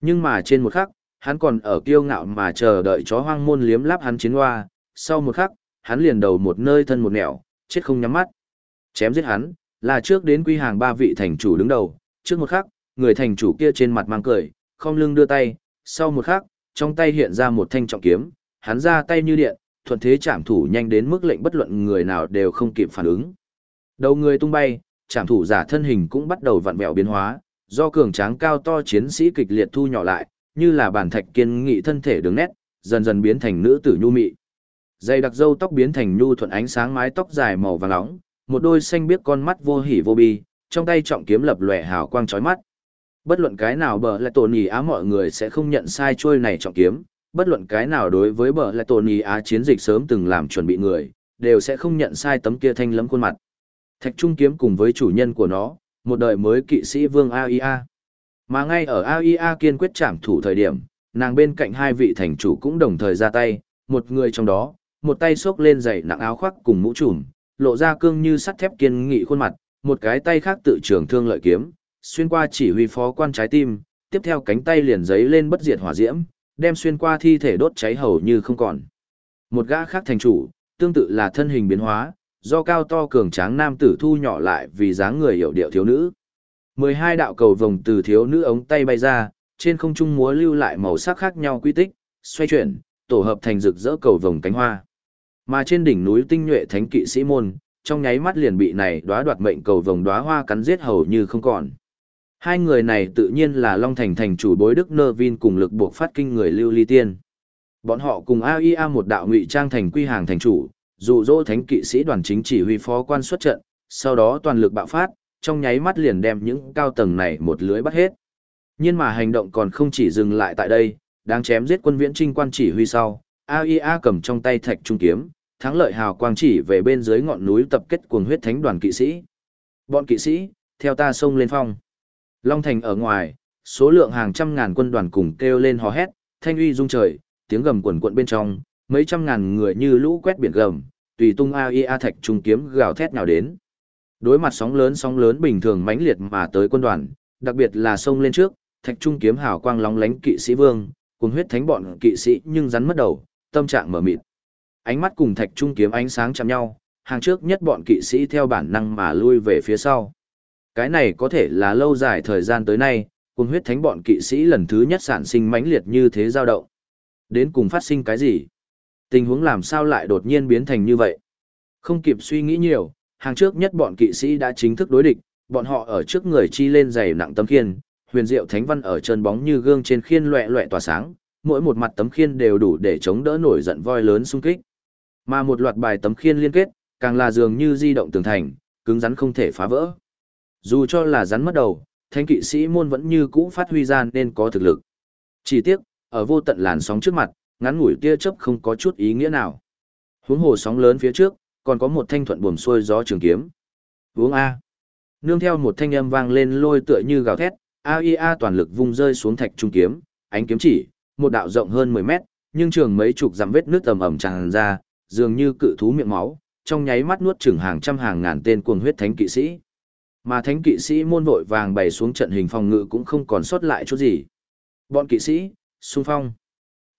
Nhưng mà trên một khắc, hắn còn ở kiêu ngạo mà chờ đợi chó hoang môn liếm láp hắn chiến hoa, sau một khắc, hắn liền đầu một nơi thân một nẻo, chết không nhắm mắt. Chém giết hắn, là trước đến quy hàng ba vị thành chủ đứng đầu, trước một khắc, người thành chủ kia trên mặt mang cười, không lưng đưa tay, sau một khắc, trong tay hiện ra một thanh trọng kiếm, hắn ra tay như điện, thuận thế chạm thủ nhanh đến mức lệnh bất luận người nào đều không kịp phản ứng. Đầu người tung bay, trạm thủ giả thân hình cũng bắt đầu vặn vẹo biến hóa, do cường tráng cao to chiến sĩ kịch liệt thu nhỏ lại, như là bản thạch kiên nghị thân thể đường nét, dần dần biến thành nữ tử nhu mị. Dây đặc râu tóc biến thành nhu thuận ánh sáng mái tóc dài màu vàng nóng, một đôi xanh biếc con mắt vô hỉ vô bi, trong tay trọng kiếm lập lòe hào quang chói mắt. Bất luận cái nào bờ lại tổn ý á mọi người sẽ không nhận sai trôi này trọng kiếm, bất luận cái nào đối với bờ lại tổn ý á chiến dịch sớm từng làm chuẩn bị người, đều sẽ không nhận sai tấm kia thanh lẫm khuôn mặt. Thạch Trung kiếm cùng với chủ nhân của nó, một đời mới kỵ sĩ vương AIA. Mà ngay ở AIA kiên quyết trảm thủ thời điểm, nàng bên cạnh hai vị thành chủ cũng đồng thời ra tay, một người trong đó, một tay xốc lên giày nặng áo khoác cùng mũ trùm, lộ ra cương như sắt thép kiên nghị khuôn mặt, một cái tay khác tự trường thương lợi kiếm, xuyên qua chỉ huy phó quan trái tim, tiếp theo cánh tay liền giấy lên bất diệt hỏa diễm, đem xuyên qua thi thể đốt cháy hầu như không còn. Một gã khác thành chủ, tương tự là thân hình biến hóa, do cao to cường tráng nam tử thu nhỏ lại vì dáng người hiểu điệu thiếu nữ. 12 đạo cầu vồng từ thiếu nữ ống tay bay ra, trên không trung múa lưu lại màu sắc khác nhau quy tích, xoay chuyển, tổ hợp thành rực rỡ cầu vồng cánh hoa. Mà trên đỉnh núi tinh nhuệ thánh kỵ sĩ môn, trong nháy mắt liền bị này đóa đoạt mệnh cầu vồng đóa hoa cắn giết hầu như không còn. Hai người này tự nhiên là Long Thành thành chủ bối Đức Nơ Vin cùng lực buộc phát kinh người Lưu Ly Tiên. Bọn họ cùng AIA một đạo ngụy trang thành quy hàng thành chủ, dụ dỗ thánh kỵ sĩ đoàn chính chỉ huy phó quan xuất trận, sau đó toàn lực bạo phát, trong nháy mắt liền đem những cao tầng này một lưới bắt hết. Nhưng mà hành động còn không chỉ dừng lại tại đây, đang chém giết quân viễn trinh quan chỉ huy sau, AIA cầm trong tay thạch trung kiếm, thắng lợi hào quang chỉ về bên dưới ngọn núi tập kết cuồng huyết thánh đoàn kỵ sĩ. Bọn kỵ sĩ, theo ta xông lên phong. Long thành ở ngoài, số lượng hàng trăm ngàn quân đoàn cùng kêu lên hò hét, thanh uy rung trời, tiếng gầm quần quận bên trong, mấy trăm ngàn người như lũ quét biển gầm, tùy tung AIA thạch trung kiếm gào thét nào đến. Đối mặt sóng lớn sóng lớn bình thường mãnh liệt mà tới quân đoàn, đặc biệt là sông lên trước, thạch trung kiếm hào quang lóng lánh kỵ sĩ vương, cùng huyết thánh bọn kỵ sĩ nhưng rắn mất đầu, tâm trạng mở mịt. Ánh mắt cùng thạch trung kiếm ánh sáng chạm nhau, hàng trước nhất bọn kỵ sĩ theo bản năng mà lui về phía sau. Cái này có thể là lâu dài thời gian tới nay, cùng huyết thánh bọn kỵ sĩ lần thứ nhất sản sinh mãnh liệt như thế dao động. Đến cùng phát sinh cái gì? Tình huống làm sao lại đột nhiên biến thành như vậy? Không kịp suy nghĩ nhiều, hàng trước nhất bọn kỵ sĩ đã chính thức đối địch, bọn họ ở trước người chi lên dày nặng tấm khiên, huyền diệu thánh văn ở chân bóng như gương trên khiên loẹ loẹ tỏa sáng, mỗi một mặt tấm khiên đều đủ để chống đỡ nổi giận voi lớn xung kích. Mà một loạt bài tấm khiên liên kết, càng là dường như di động tường thành, cứng rắn không thể phá vỡ. Dù cho là rắn mất đầu, thánh kỵ sĩ môn vẫn như cũ phát huy ra nên có thực lực. Chỉ tiếc, ở vô tận làn sóng trước mặt, ngắn ngủi tia chớp không có chút ý nghĩa nào. Huống hồ sóng lớn phía trước, còn có một thanh thuận buồm xuôi gió trường kiếm. Uống A. Nương theo một thanh âm vang lên lôi tựa như gào thét, AIA toàn lực vung rơi xuống thạch trung kiếm, ánh kiếm chỉ, một đạo rộng hơn 10 mét, nhưng trường mấy chục dặm vết nước tầm ẩm tràn ra, dường như cự thú miệng máu, trong nháy mắt nuốt chửng hàng trăm hàng ngàn tên cuồng huyết thánh kỵ sĩ. Mà thánh kỵ sĩ môn vội vàng bày xuống trận hình phòng ngự cũng không còn sót lại chút gì. Bọn kỵ sĩ, xung phong.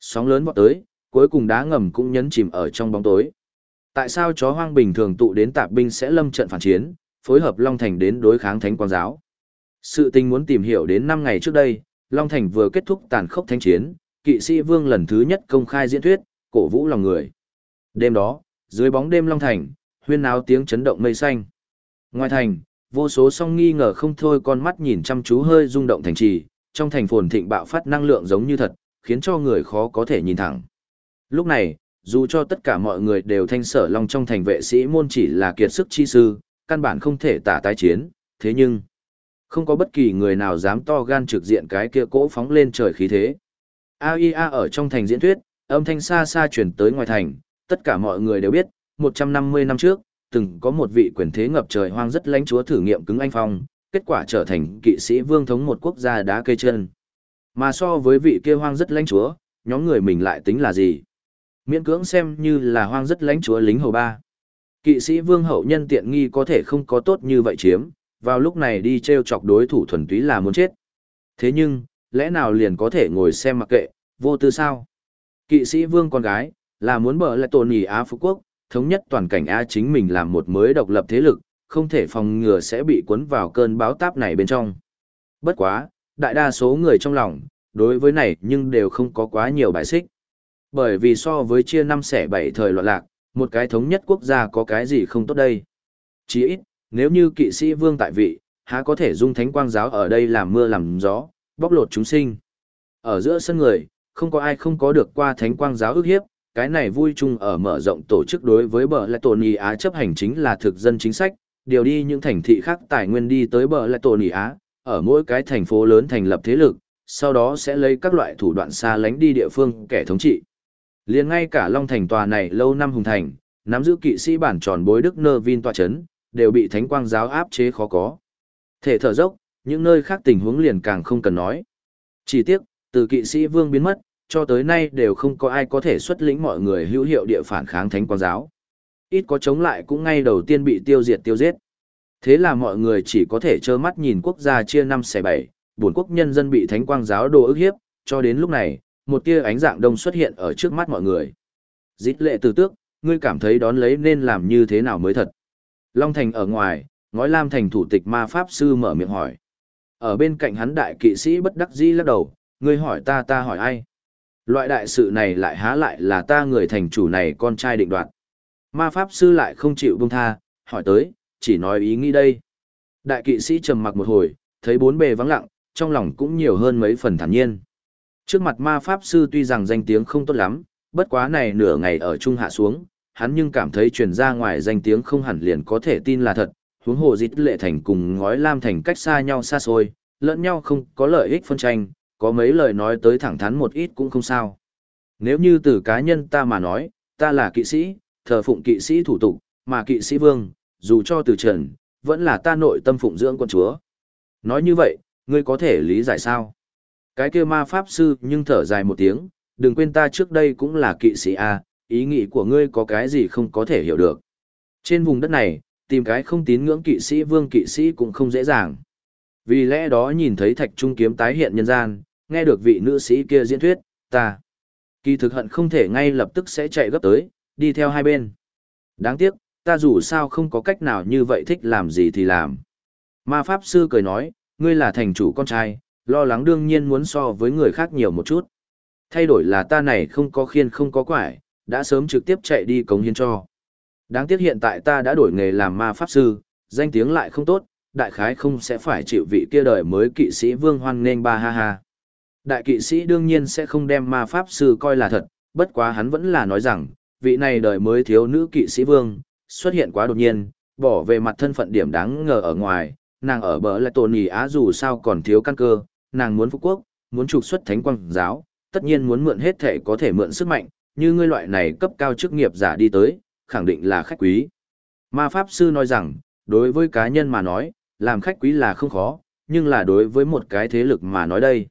Sóng lớn vọt tới, cuối cùng đá ngầm cũng nhấn chìm ở trong bóng tối. Tại sao chó hoang bình thường tụ đến tạp binh sẽ lâm trận phản chiến, phối hợp Long Thành đến đối kháng Thánh Quang Giáo? Sự tình muốn tìm hiểu đến 5 ngày trước đây, Long Thành vừa kết thúc tàn khốc thánh chiến, kỵ sĩ vương lần thứ nhất công khai diễn thuyết, cổ vũ lòng người. Đêm đó, dưới bóng đêm Long Thành, huyên náo tiếng chấn động mây xanh. Ngoài thành, vô số song nghi ngờ không thôi con mắt nhìn chăm chú hơi rung động thành trì, trong thành phồn thịnh bạo phát năng lượng giống như thật, khiến cho người khó có thể nhìn thẳng. Lúc này, dù cho tất cả mọi người đều thanh sở long trong thành vệ sĩ môn chỉ là kiệt sức chi sư, căn bản không thể tả tái chiến, thế nhưng, không có bất kỳ người nào dám to gan trực diện cái kia cỗ phóng lên trời khí thế. AIA ở trong thành diễn thuyết, âm thanh xa xa chuyển tới ngoài thành, tất cả mọi người đều biết, 150 năm trước, từng có một vị quyền thế ngập trời hoang rất lãnh chúa thử nghiệm cứng anh phong, kết quả trở thành kỵ sĩ vương thống một quốc gia đá cây chân. Mà so với vị kia hoang rất lãnh chúa, nhóm người mình lại tính là gì? Miễn cưỡng xem như là hoang rất lãnh chúa lính hầu ba. Kỵ sĩ vương hậu nhân tiện nghi có thể không có tốt như vậy chiếm, vào lúc này đi treo chọc đối thủ thuần túy là muốn chết. Thế nhưng, lẽ nào liền có thể ngồi xem mặc kệ, vô tư sao? Kỵ sĩ vương con gái, là muốn bở lại tổn nhì Á Phú Quốc, thống nhất toàn cảnh A chính mình làm một mới độc lập thế lực, không thể phòng ngừa sẽ bị cuốn vào cơn báo táp này bên trong. Bất quá, đại đa số người trong lòng, đối với này nhưng đều không có quá nhiều bài xích. Bởi vì so với chia năm xẻ bảy thời loạn lạc, một cái thống nhất quốc gia có cái gì không tốt đây. Chỉ ít, nếu như kỵ sĩ vương tại vị, há có thể dung thánh quang giáo ở đây làm mưa làm gió, bóc lột chúng sinh. Ở giữa sân người, không có ai không có được qua thánh quang giáo ước hiếp, cái này vui chung ở mở rộng tổ chức đối với bờ lại tổ nì Á chấp hành chính là thực dân chính sách, điều đi những thành thị khác tài nguyên đi tới bờ lại tổ nì Á, ở mỗi cái thành phố lớn thành lập thế lực, sau đó sẽ lấy các loại thủ đoạn xa lánh đi địa phương kẻ thống trị. liền ngay cả Long Thành tòa này lâu năm hùng thành, nắm giữ kỵ sĩ bản tròn bối Đức Nơ Vin tòa chấn, đều bị thánh quang giáo áp chế khó có. Thể thở dốc, những nơi khác tình huống liền càng không cần nói. Chỉ tiếc, từ kỵ sĩ vương biến mất, cho tới nay đều không có ai có thể xuất lĩnh mọi người hữu hiệu địa phản kháng thánh quang giáo. Ít có chống lại cũng ngay đầu tiên bị tiêu diệt tiêu giết. Thế là mọi người chỉ có thể trơ mắt nhìn quốc gia chia năm xẻ bảy, buồn quốc nhân dân bị thánh quang giáo đồ ức hiếp, cho đến lúc này, một tia ánh dạng đông xuất hiện ở trước mắt mọi người. Dít lệ từ tước, ngươi cảm thấy đón lấy nên làm như thế nào mới thật. Long Thành ở ngoài, ngói lam thành thủ tịch ma pháp sư mở miệng hỏi. Ở bên cạnh hắn đại kỵ sĩ bất đắc dĩ lắc đầu, ngươi hỏi ta ta hỏi ai. Loại đại sự này lại há lại là ta người thành chủ này con trai định đoạt. Ma pháp sư lại không chịu buông tha, hỏi tới, chỉ nói ý nghĩ đây. Đại kỵ sĩ trầm mặc một hồi, thấy bốn bề vắng lặng, trong lòng cũng nhiều hơn mấy phần thản nhiên. Trước mặt ma pháp sư tuy rằng danh tiếng không tốt lắm, bất quá này nửa ngày ở trung hạ xuống, hắn nhưng cảm thấy truyền ra ngoài danh tiếng không hẳn liền có thể tin là thật, huống hồ dịch lệ thành cùng ngói lam thành cách xa nhau xa xôi, lẫn nhau không có lợi ích phân tranh, có mấy lời nói tới thẳng thắn một ít cũng không sao. Nếu như từ cá nhân ta mà nói, ta là kỵ sĩ, thờ phụng kỵ sĩ thủ tục, mà kỵ sĩ vương, dù cho từ trần, vẫn là ta nội tâm phụng dưỡng con chúa. Nói như vậy, ngươi có thể lý giải sao? Cái kia ma pháp sư nhưng thở dài một tiếng, đừng quên ta trước đây cũng là kỵ sĩ A, ý nghĩ của ngươi có cái gì không có thể hiểu được. Trên vùng đất này, tìm cái không tín ngưỡng kỵ sĩ vương kỵ sĩ cũng không dễ dàng. Vì lẽ đó nhìn thấy thạch trung kiếm tái hiện nhân gian, nghe được vị nữ sĩ kia diễn thuyết, ta kỳ thực hận không thể ngay lập tức sẽ chạy gấp tới, đi theo hai bên. Đáng tiếc, ta dù sao không có cách nào như vậy thích làm gì thì làm. Ma Pháp Sư cười nói, ngươi là thành chủ con trai, lo lắng đương nhiên muốn so với người khác nhiều một chút. Thay đổi là ta này không có khiên không có quải, đã sớm trực tiếp chạy đi cống hiến cho. Đáng tiếc hiện tại ta đã đổi nghề làm ma pháp sư, danh tiếng lại không tốt, đại khái không sẽ phải chịu vị kia đời mới kỵ sĩ vương hoan nên ba ha ha. Đại kỵ sĩ đương nhiên sẽ không đem ma pháp sư coi là thật, bất quá hắn vẫn là nói rằng, vị này đời mới thiếu nữ kỵ sĩ vương, xuất hiện quá đột nhiên, bỏ về mặt thân phận điểm đáng ngờ ở ngoài, nàng ở bờ lại tổn nhì á dù sao còn thiếu căn cơ, nàng muốn phục quốc, muốn trục xuất thánh quang giáo, tất nhiên muốn mượn hết thể có thể mượn sức mạnh, như ngươi loại này cấp cao chức nghiệp giả đi tới, khẳng định là khách quý. Ma Pháp Sư nói rằng, đối với cá nhân mà nói, làm khách quý là không khó, nhưng là đối với một cái thế lực mà nói đây.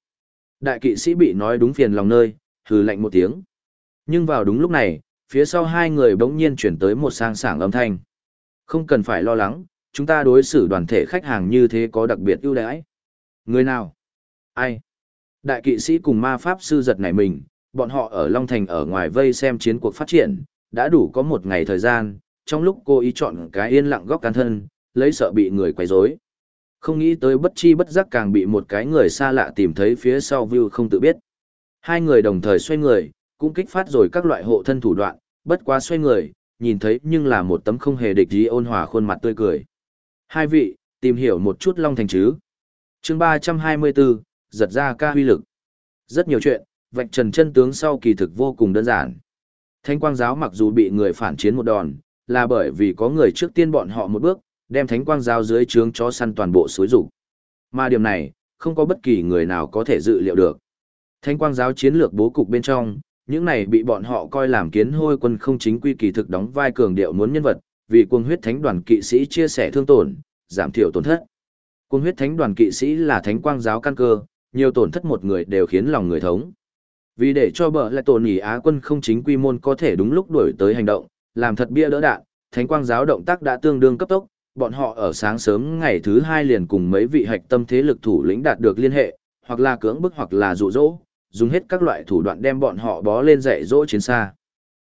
Đại kỵ sĩ bị nói đúng phiền lòng nơi, hừ lạnh một tiếng. Nhưng vào đúng lúc này, phía sau hai người bỗng nhiên chuyển tới một sang sảng âm thanh. Không cần phải lo lắng, chúng ta đối xử đoàn thể khách hàng như thế có đặc biệt ưu đãi. Người nào? Ai? Đại kỵ sĩ cùng ma pháp sư giật nảy mình, bọn họ ở Long Thành ở ngoài vây xem chiến cuộc phát triển, đã đủ có một ngày thời gian, trong lúc cô ý chọn cái yên lặng góc can thân, lấy sợ bị người quấy rối. Không nghĩ tới bất chi bất giác càng bị một cái người xa lạ tìm thấy phía sau view không tự biết. Hai người đồng thời xoay người, cũng kích phát rồi các loại hộ thân thủ đoạn, bất quá xoay người, nhìn thấy nhưng là một tấm không hề địch gì ôn hòa khuôn mặt tươi cười. Hai vị, tìm hiểu một chút Long Thành chứ. chương 324, giật ra ca huy lực. Rất nhiều chuyện, vạch trần chân tướng sau kỳ thực vô cùng đơn giản. Thánh quang giáo mặc dù bị người phản chiến một đòn, là bởi vì có người trước tiên bọn họ một bước, đem thánh quang giáo dưới trướng chó săn toàn bộ suối rủ. Mà điểm này, không có bất kỳ người nào có thể dự liệu được. Thánh quang giáo chiến lược bố cục bên trong, những này bị bọn họ coi làm kiến hôi quân không chính quy kỳ thực đóng vai cường điệu muốn nhân vật, vì quân huyết thánh đoàn kỵ sĩ chia sẻ thương tổn, giảm thiểu tổn thất. Quân huyết thánh đoàn kỵ sĩ là thánh quang giáo căn cơ, nhiều tổn thất một người đều khiến lòng người thống. Vì để cho bờ lại tổn nhỉ Á quân không chính quy môn có thể đúng lúc đuổi tới hành động, làm thật bia đỡ đạn, thánh quang giáo động tác đã tương đương cấp tốc, bọn họ ở sáng sớm ngày thứ hai liền cùng mấy vị hạch tâm thế lực thủ lĩnh đạt được liên hệ, hoặc là cưỡng bức hoặc là dụ dỗ, dùng hết các loại thủ đoạn đem bọn họ bó lên dạy dỗ chiến xa.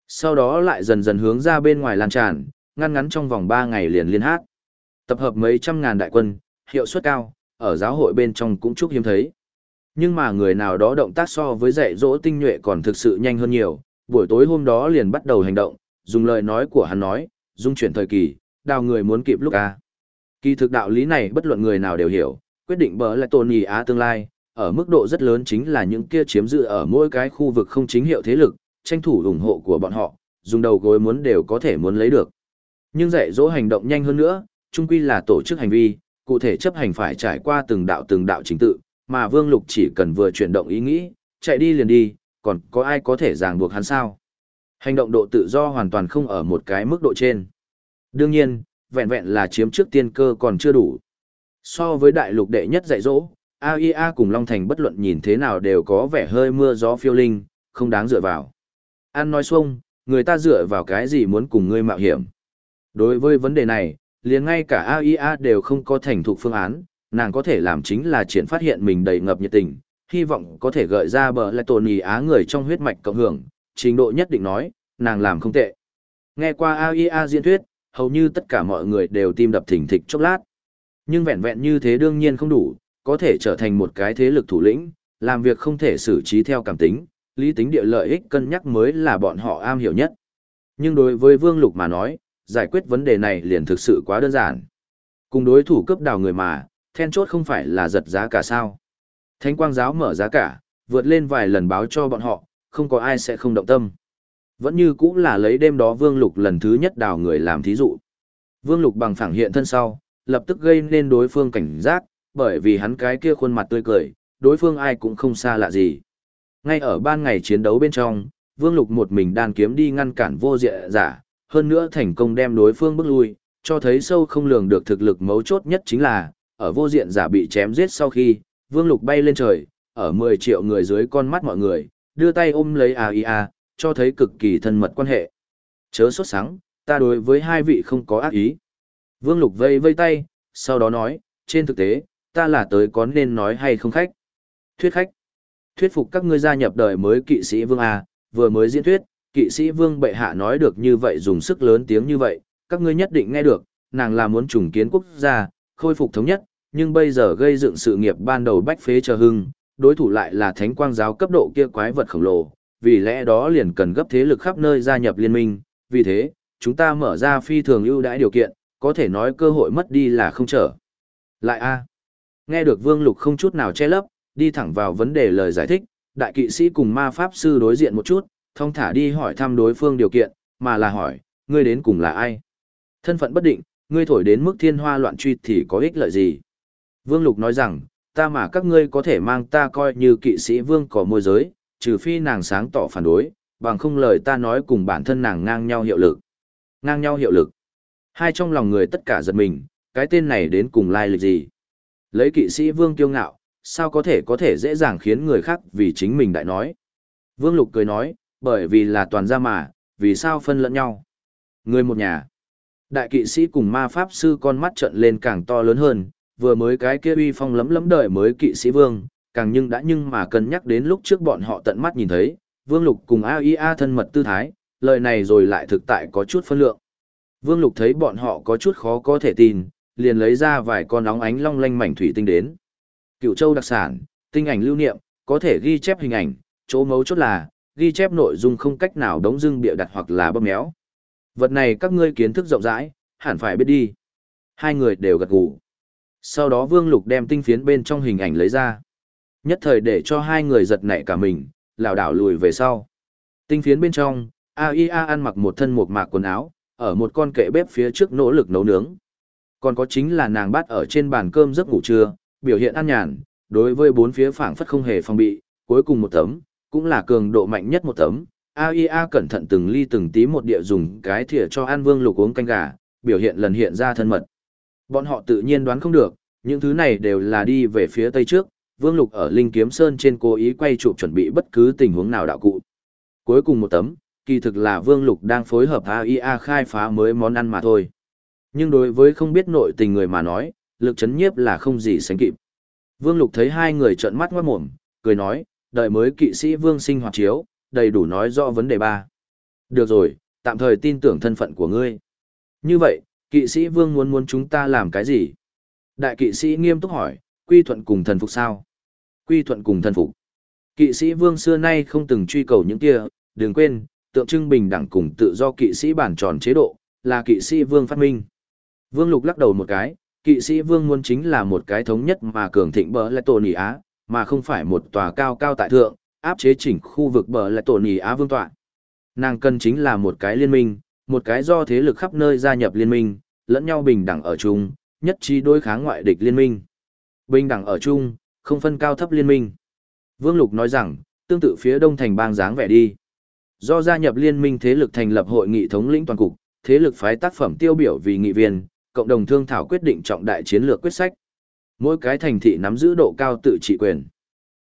Sau đó lại dần dần hướng ra bên ngoài lan tràn, ngăn ngắn trong vòng 3 ngày liền liên hát. Tập hợp mấy trăm ngàn đại quân, hiệu suất cao, ở giáo hội bên trong cũng chúc hiếm thấy. Nhưng mà người nào đó động tác so với dạy dỗ tinh nhuệ còn thực sự nhanh hơn nhiều, buổi tối hôm đó liền bắt đầu hành động, dùng lời nói của hắn nói, dung chuyển thời kỳ, đào người muốn kịp lúc a. Kỳ thực đạo lý này bất luận người nào đều hiểu, quyết định bỡ lại tồn nhì á tương lai, ở mức độ rất lớn chính là những kia chiếm giữ ở mỗi cái khu vực không chính hiệu thế lực, tranh thủ ủng hộ của bọn họ, dùng đầu gối muốn đều có thể muốn lấy được. Nhưng dạy dỗ hành động nhanh hơn nữa, chung quy là tổ chức hành vi, cụ thể chấp hành phải trải qua từng đạo từng đạo chính tự, mà Vương Lục chỉ cần vừa chuyển động ý nghĩ, chạy đi liền đi, còn có ai có thể ràng buộc hắn sao? Hành động độ tự do hoàn toàn không ở một cái mức độ trên. Đương nhiên, vẹn vẹn là chiếm trước tiên cơ còn chưa đủ. So với đại lục đệ nhất dạy dỗ, AIA cùng Long Thành bất luận nhìn thế nào đều có vẻ hơi mưa gió phiêu linh, không đáng dựa vào. An nói xuông, người ta dựa vào cái gì muốn cùng ngươi mạo hiểm. Đối với vấn đề này, liền ngay cả AIA đều không có thành thục phương án, nàng có thể làm chính là triển phát hiện mình đầy ngập nhiệt tình, hy vọng có thể gợi ra bờ lại tồn ý á người trong huyết mạch cộng hưởng, trình độ nhất định nói, nàng làm không tệ. Nghe qua AIA diễn thuyết, hầu như tất cả mọi người đều tim đập thỉnh thịch chốc lát. Nhưng vẹn vẹn như thế đương nhiên không đủ, có thể trở thành một cái thế lực thủ lĩnh, làm việc không thể xử trí theo cảm tính, lý tính địa lợi ích cân nhắc mới là bọn họ am hiểu nhất. Nhưng đối với Vương Lục mà nói, giải quyết vấn đề này liền thực sự quá đơn giản. Cùng đối thủ cấp đào người mà, then chốt không phải là giật giá cả sao. Thánh quang giáo mở giá cả, vượt lên vài lần báo cho bọn họ, không có ai sẽ không động tâm. Vẫn như cũng là lấy đêm đó Vương Lục lần thứ nhất đào người làm thí dụ. Vương Lục bằng phẳng hiện thân sau, lập tức gây nên đối phương cảnh giác, bởi vì hắn cái kia khuôn mặt tươi cười, đối phương ai cũng không xa lạ gì. Ngay ở ban ngày chiến đấu bên trong, Vương Lục một mình đàn kiếm đi ngăn cản vô diện giả, hơn nữa thành công đem đối phương bước lui, cho thấy sâu không lường được thực lực mấu chốt nhất chính là, ở vô diện giả bị chém giết sau khi, Vương Lục bay lên trời, ở 10 triệu người dưới con mắt mọi người, đưa tay ôm lấy AIA, cho thấy cực kỳ thân mật quan hệ. Chớ sốt sáng, ta đối với hai vị không có ác ý. Vương Lục vây vây tay, sau đó nói, trên thực tế, ta là tới có nên nói hay không khách. Thuyết khách. Thuyết phục các ngươi gia nhập đời mới kỵ sĩ Vương A, vừa mới diễn thuyết, kỵ sĩ Vương bệ hạ nói được như vậy dùng sức lớn tiếng như vậy, các ngươi nhất định nghe được, nàng là muốn trùng kiến quốc gia, khôi phục thống nhất, nhưng bây giờ gây dựng sự nghiệp ban đầu bách phế chờ hưng, đối thủ lại là thánh quang giáo cấp độ kia quái vật khổng lồ, vì lẽ đó liền cần gấp thế lực khắp nơi gia nhập liên minh, vì thế, chúng ta mở ra phi thường ưu đãi điều kiện, có thể nói cơ hội mất đi là không trở. Lại a Nghe được Vương Lục không chút nào che lấp, đi thẳng vào vấn đề lời giải thích, đại kỵ sĩ cùng ma pháp sư đối diện một chút, thông thả đi hỏi thăm đối phương điều kiện, mà là hỏi, ngươi đến cùng là ai? Thân phận bất định, ngươi thổi đến mức thiên hoa loạn truy thì có ích lợi gì? Vương Lục nói rằng, ta mà các ngươi có thể mang ta coi như kỵ sĩ vương có môi giới, trừ phi nàng sáng tỏ phản đối, bằng không lời ta nói cùng bản thân nàng ngang nhau hiệu lực. Ngang nhau hiệu lực. Hai trong lòng người tất cả giật mình, cái tên này đến cùng lai lịch gì? Lấy kỵ sĩ vương kiêu ngạo, sao có thể có thể dễ dàng khiến người khác vì chính mình đại nói. Vương Lục cười nói, bởi vì là toàn gia mà, vì sao phân lẫn nhau. Người một nhà. Đại kỵ sĩ cùng ma pháp sư con mắt trận lên càng to lớn hơn, vừa mới cái kia uy phong lấm lấm đời mới kỵ sĩ vương, càng nhưng đã nhưng mà cân nhắc đến lúc trước bọn họ tận mắt nhìn thấy, Vương Lục cùng AIA thân mật tư thái, lời này rồi lại thực tại có chút phân lượng. Vương Lục thấy bọn họ có chút khó có thể tin, liền lấy ra vài con óng ánh long lanh mảnh thủy tinh đến. Cựu châu đặc sản, tinh ảnh lưu niệm, có thể ghi chép hình ảnh, chỗ mấu chốt là, ghi chép nội dung không cách nào đống dưng bịa đặt hoặc là bóp méo. Vật này các ngươi kiến thức rộng rãi, hẳn phải biết đi. Hai người đều gật gù. Sau đó Vương Lục đem tinh phiến bên trong hình ảnh lấy ra. Nhất thời để cho hai người giật nảy cả mình, lảo đảo lùi về sau. Tinh phiến bên trong, AIA ăn mặc một thân một mạc quần áo, ở một con kệ bếp phía trước nỗ lực nấu nướng. Còn có chính là nàng bắt ở trên bàn cơm giấc ngủ trưa, biểu hiện an nhàn, đối với bốn phía phảng phất không hề phòng bị, cuối cùng một tấm, cũng là cường độ mạnh nhất một tấm. AIA cẩn thận từng ly từng tí một địa dùng cái thìa cho An Vương Lục uống canh gà, biểu hiện lần hiện ra thân mật. Bọn họ tự nhiên đoán không được, những thứ này đều là đi về phía tây trước, Vương Lục ở Linh Kiếm Sơn trên cố ý quay chụp chuẩn bị bất cứ tình huống nào đạo cụ. Cuối cùng một tấm, kỳ thực là Vương Lục đang phối hợp AIA khai phá mới món ăn mà thôi. Nhưng đối với không biết nội tình người mà nói, lực chấn nhiếp là không gì sánh kịp. Vương Lục thấy hai người trợn mắt ngoát mồm, cười nói, đợi mới kỵ sĩ Vương sinh hoạt chiếu, đầy đủ nói rõ vấn đề ba. Được rồi, tạm thời tin tưởng thân phận của ngươi. Như vậy, kỵ sĩ Vương muốn muốn chúng ta làm cái gì? Đại kỵ sĩ nghiêm túc hỏi, quy thuận cùng thần phục sao? Quy thuận cùng thần phục. Kỵ sĩ Vương xưa nay không từng truy cầu những kia, đừng quên, tượng trưng bình đẳng cùng tự do kỵ sĩ bản tròn chế độ, là kỵ sĩ Vương phát minh. Vương Lục lắc đầu một cái, kỵ sĩ Vương muốn chính là một cái thống nhất mà cường thịnh bờ lại tổ nỉ Á, mà không phải một tòa cao cao tại thượng, áp chế chỉnh khu vực bờ lại tổ nỉ Á vương tọa. Nàng cần chính là một cái liên minh, một cái do thế lực khắp nơi gia nhập liên minh, lẫn nhau bình đẳng ở chung, nhất trí đối kháng ngoại địch liên minh. Bình đẳng ở chung, không phân cao thấp liên minh. Vương Lục nói rằng, tương tự phía đông thành bang dáng vẻ đi. Do gia nhập liên minh thế lực thành lập hội nghị thống lĩnh toàn cục, thế lực phái tác phẩm tiêu biểu vì nghị viên, cộng đồng thương thảo quyết định trọng đại chiến lược quyết sách. Mỗi cái thành thị nắm giữ độ cao tự trị quyền.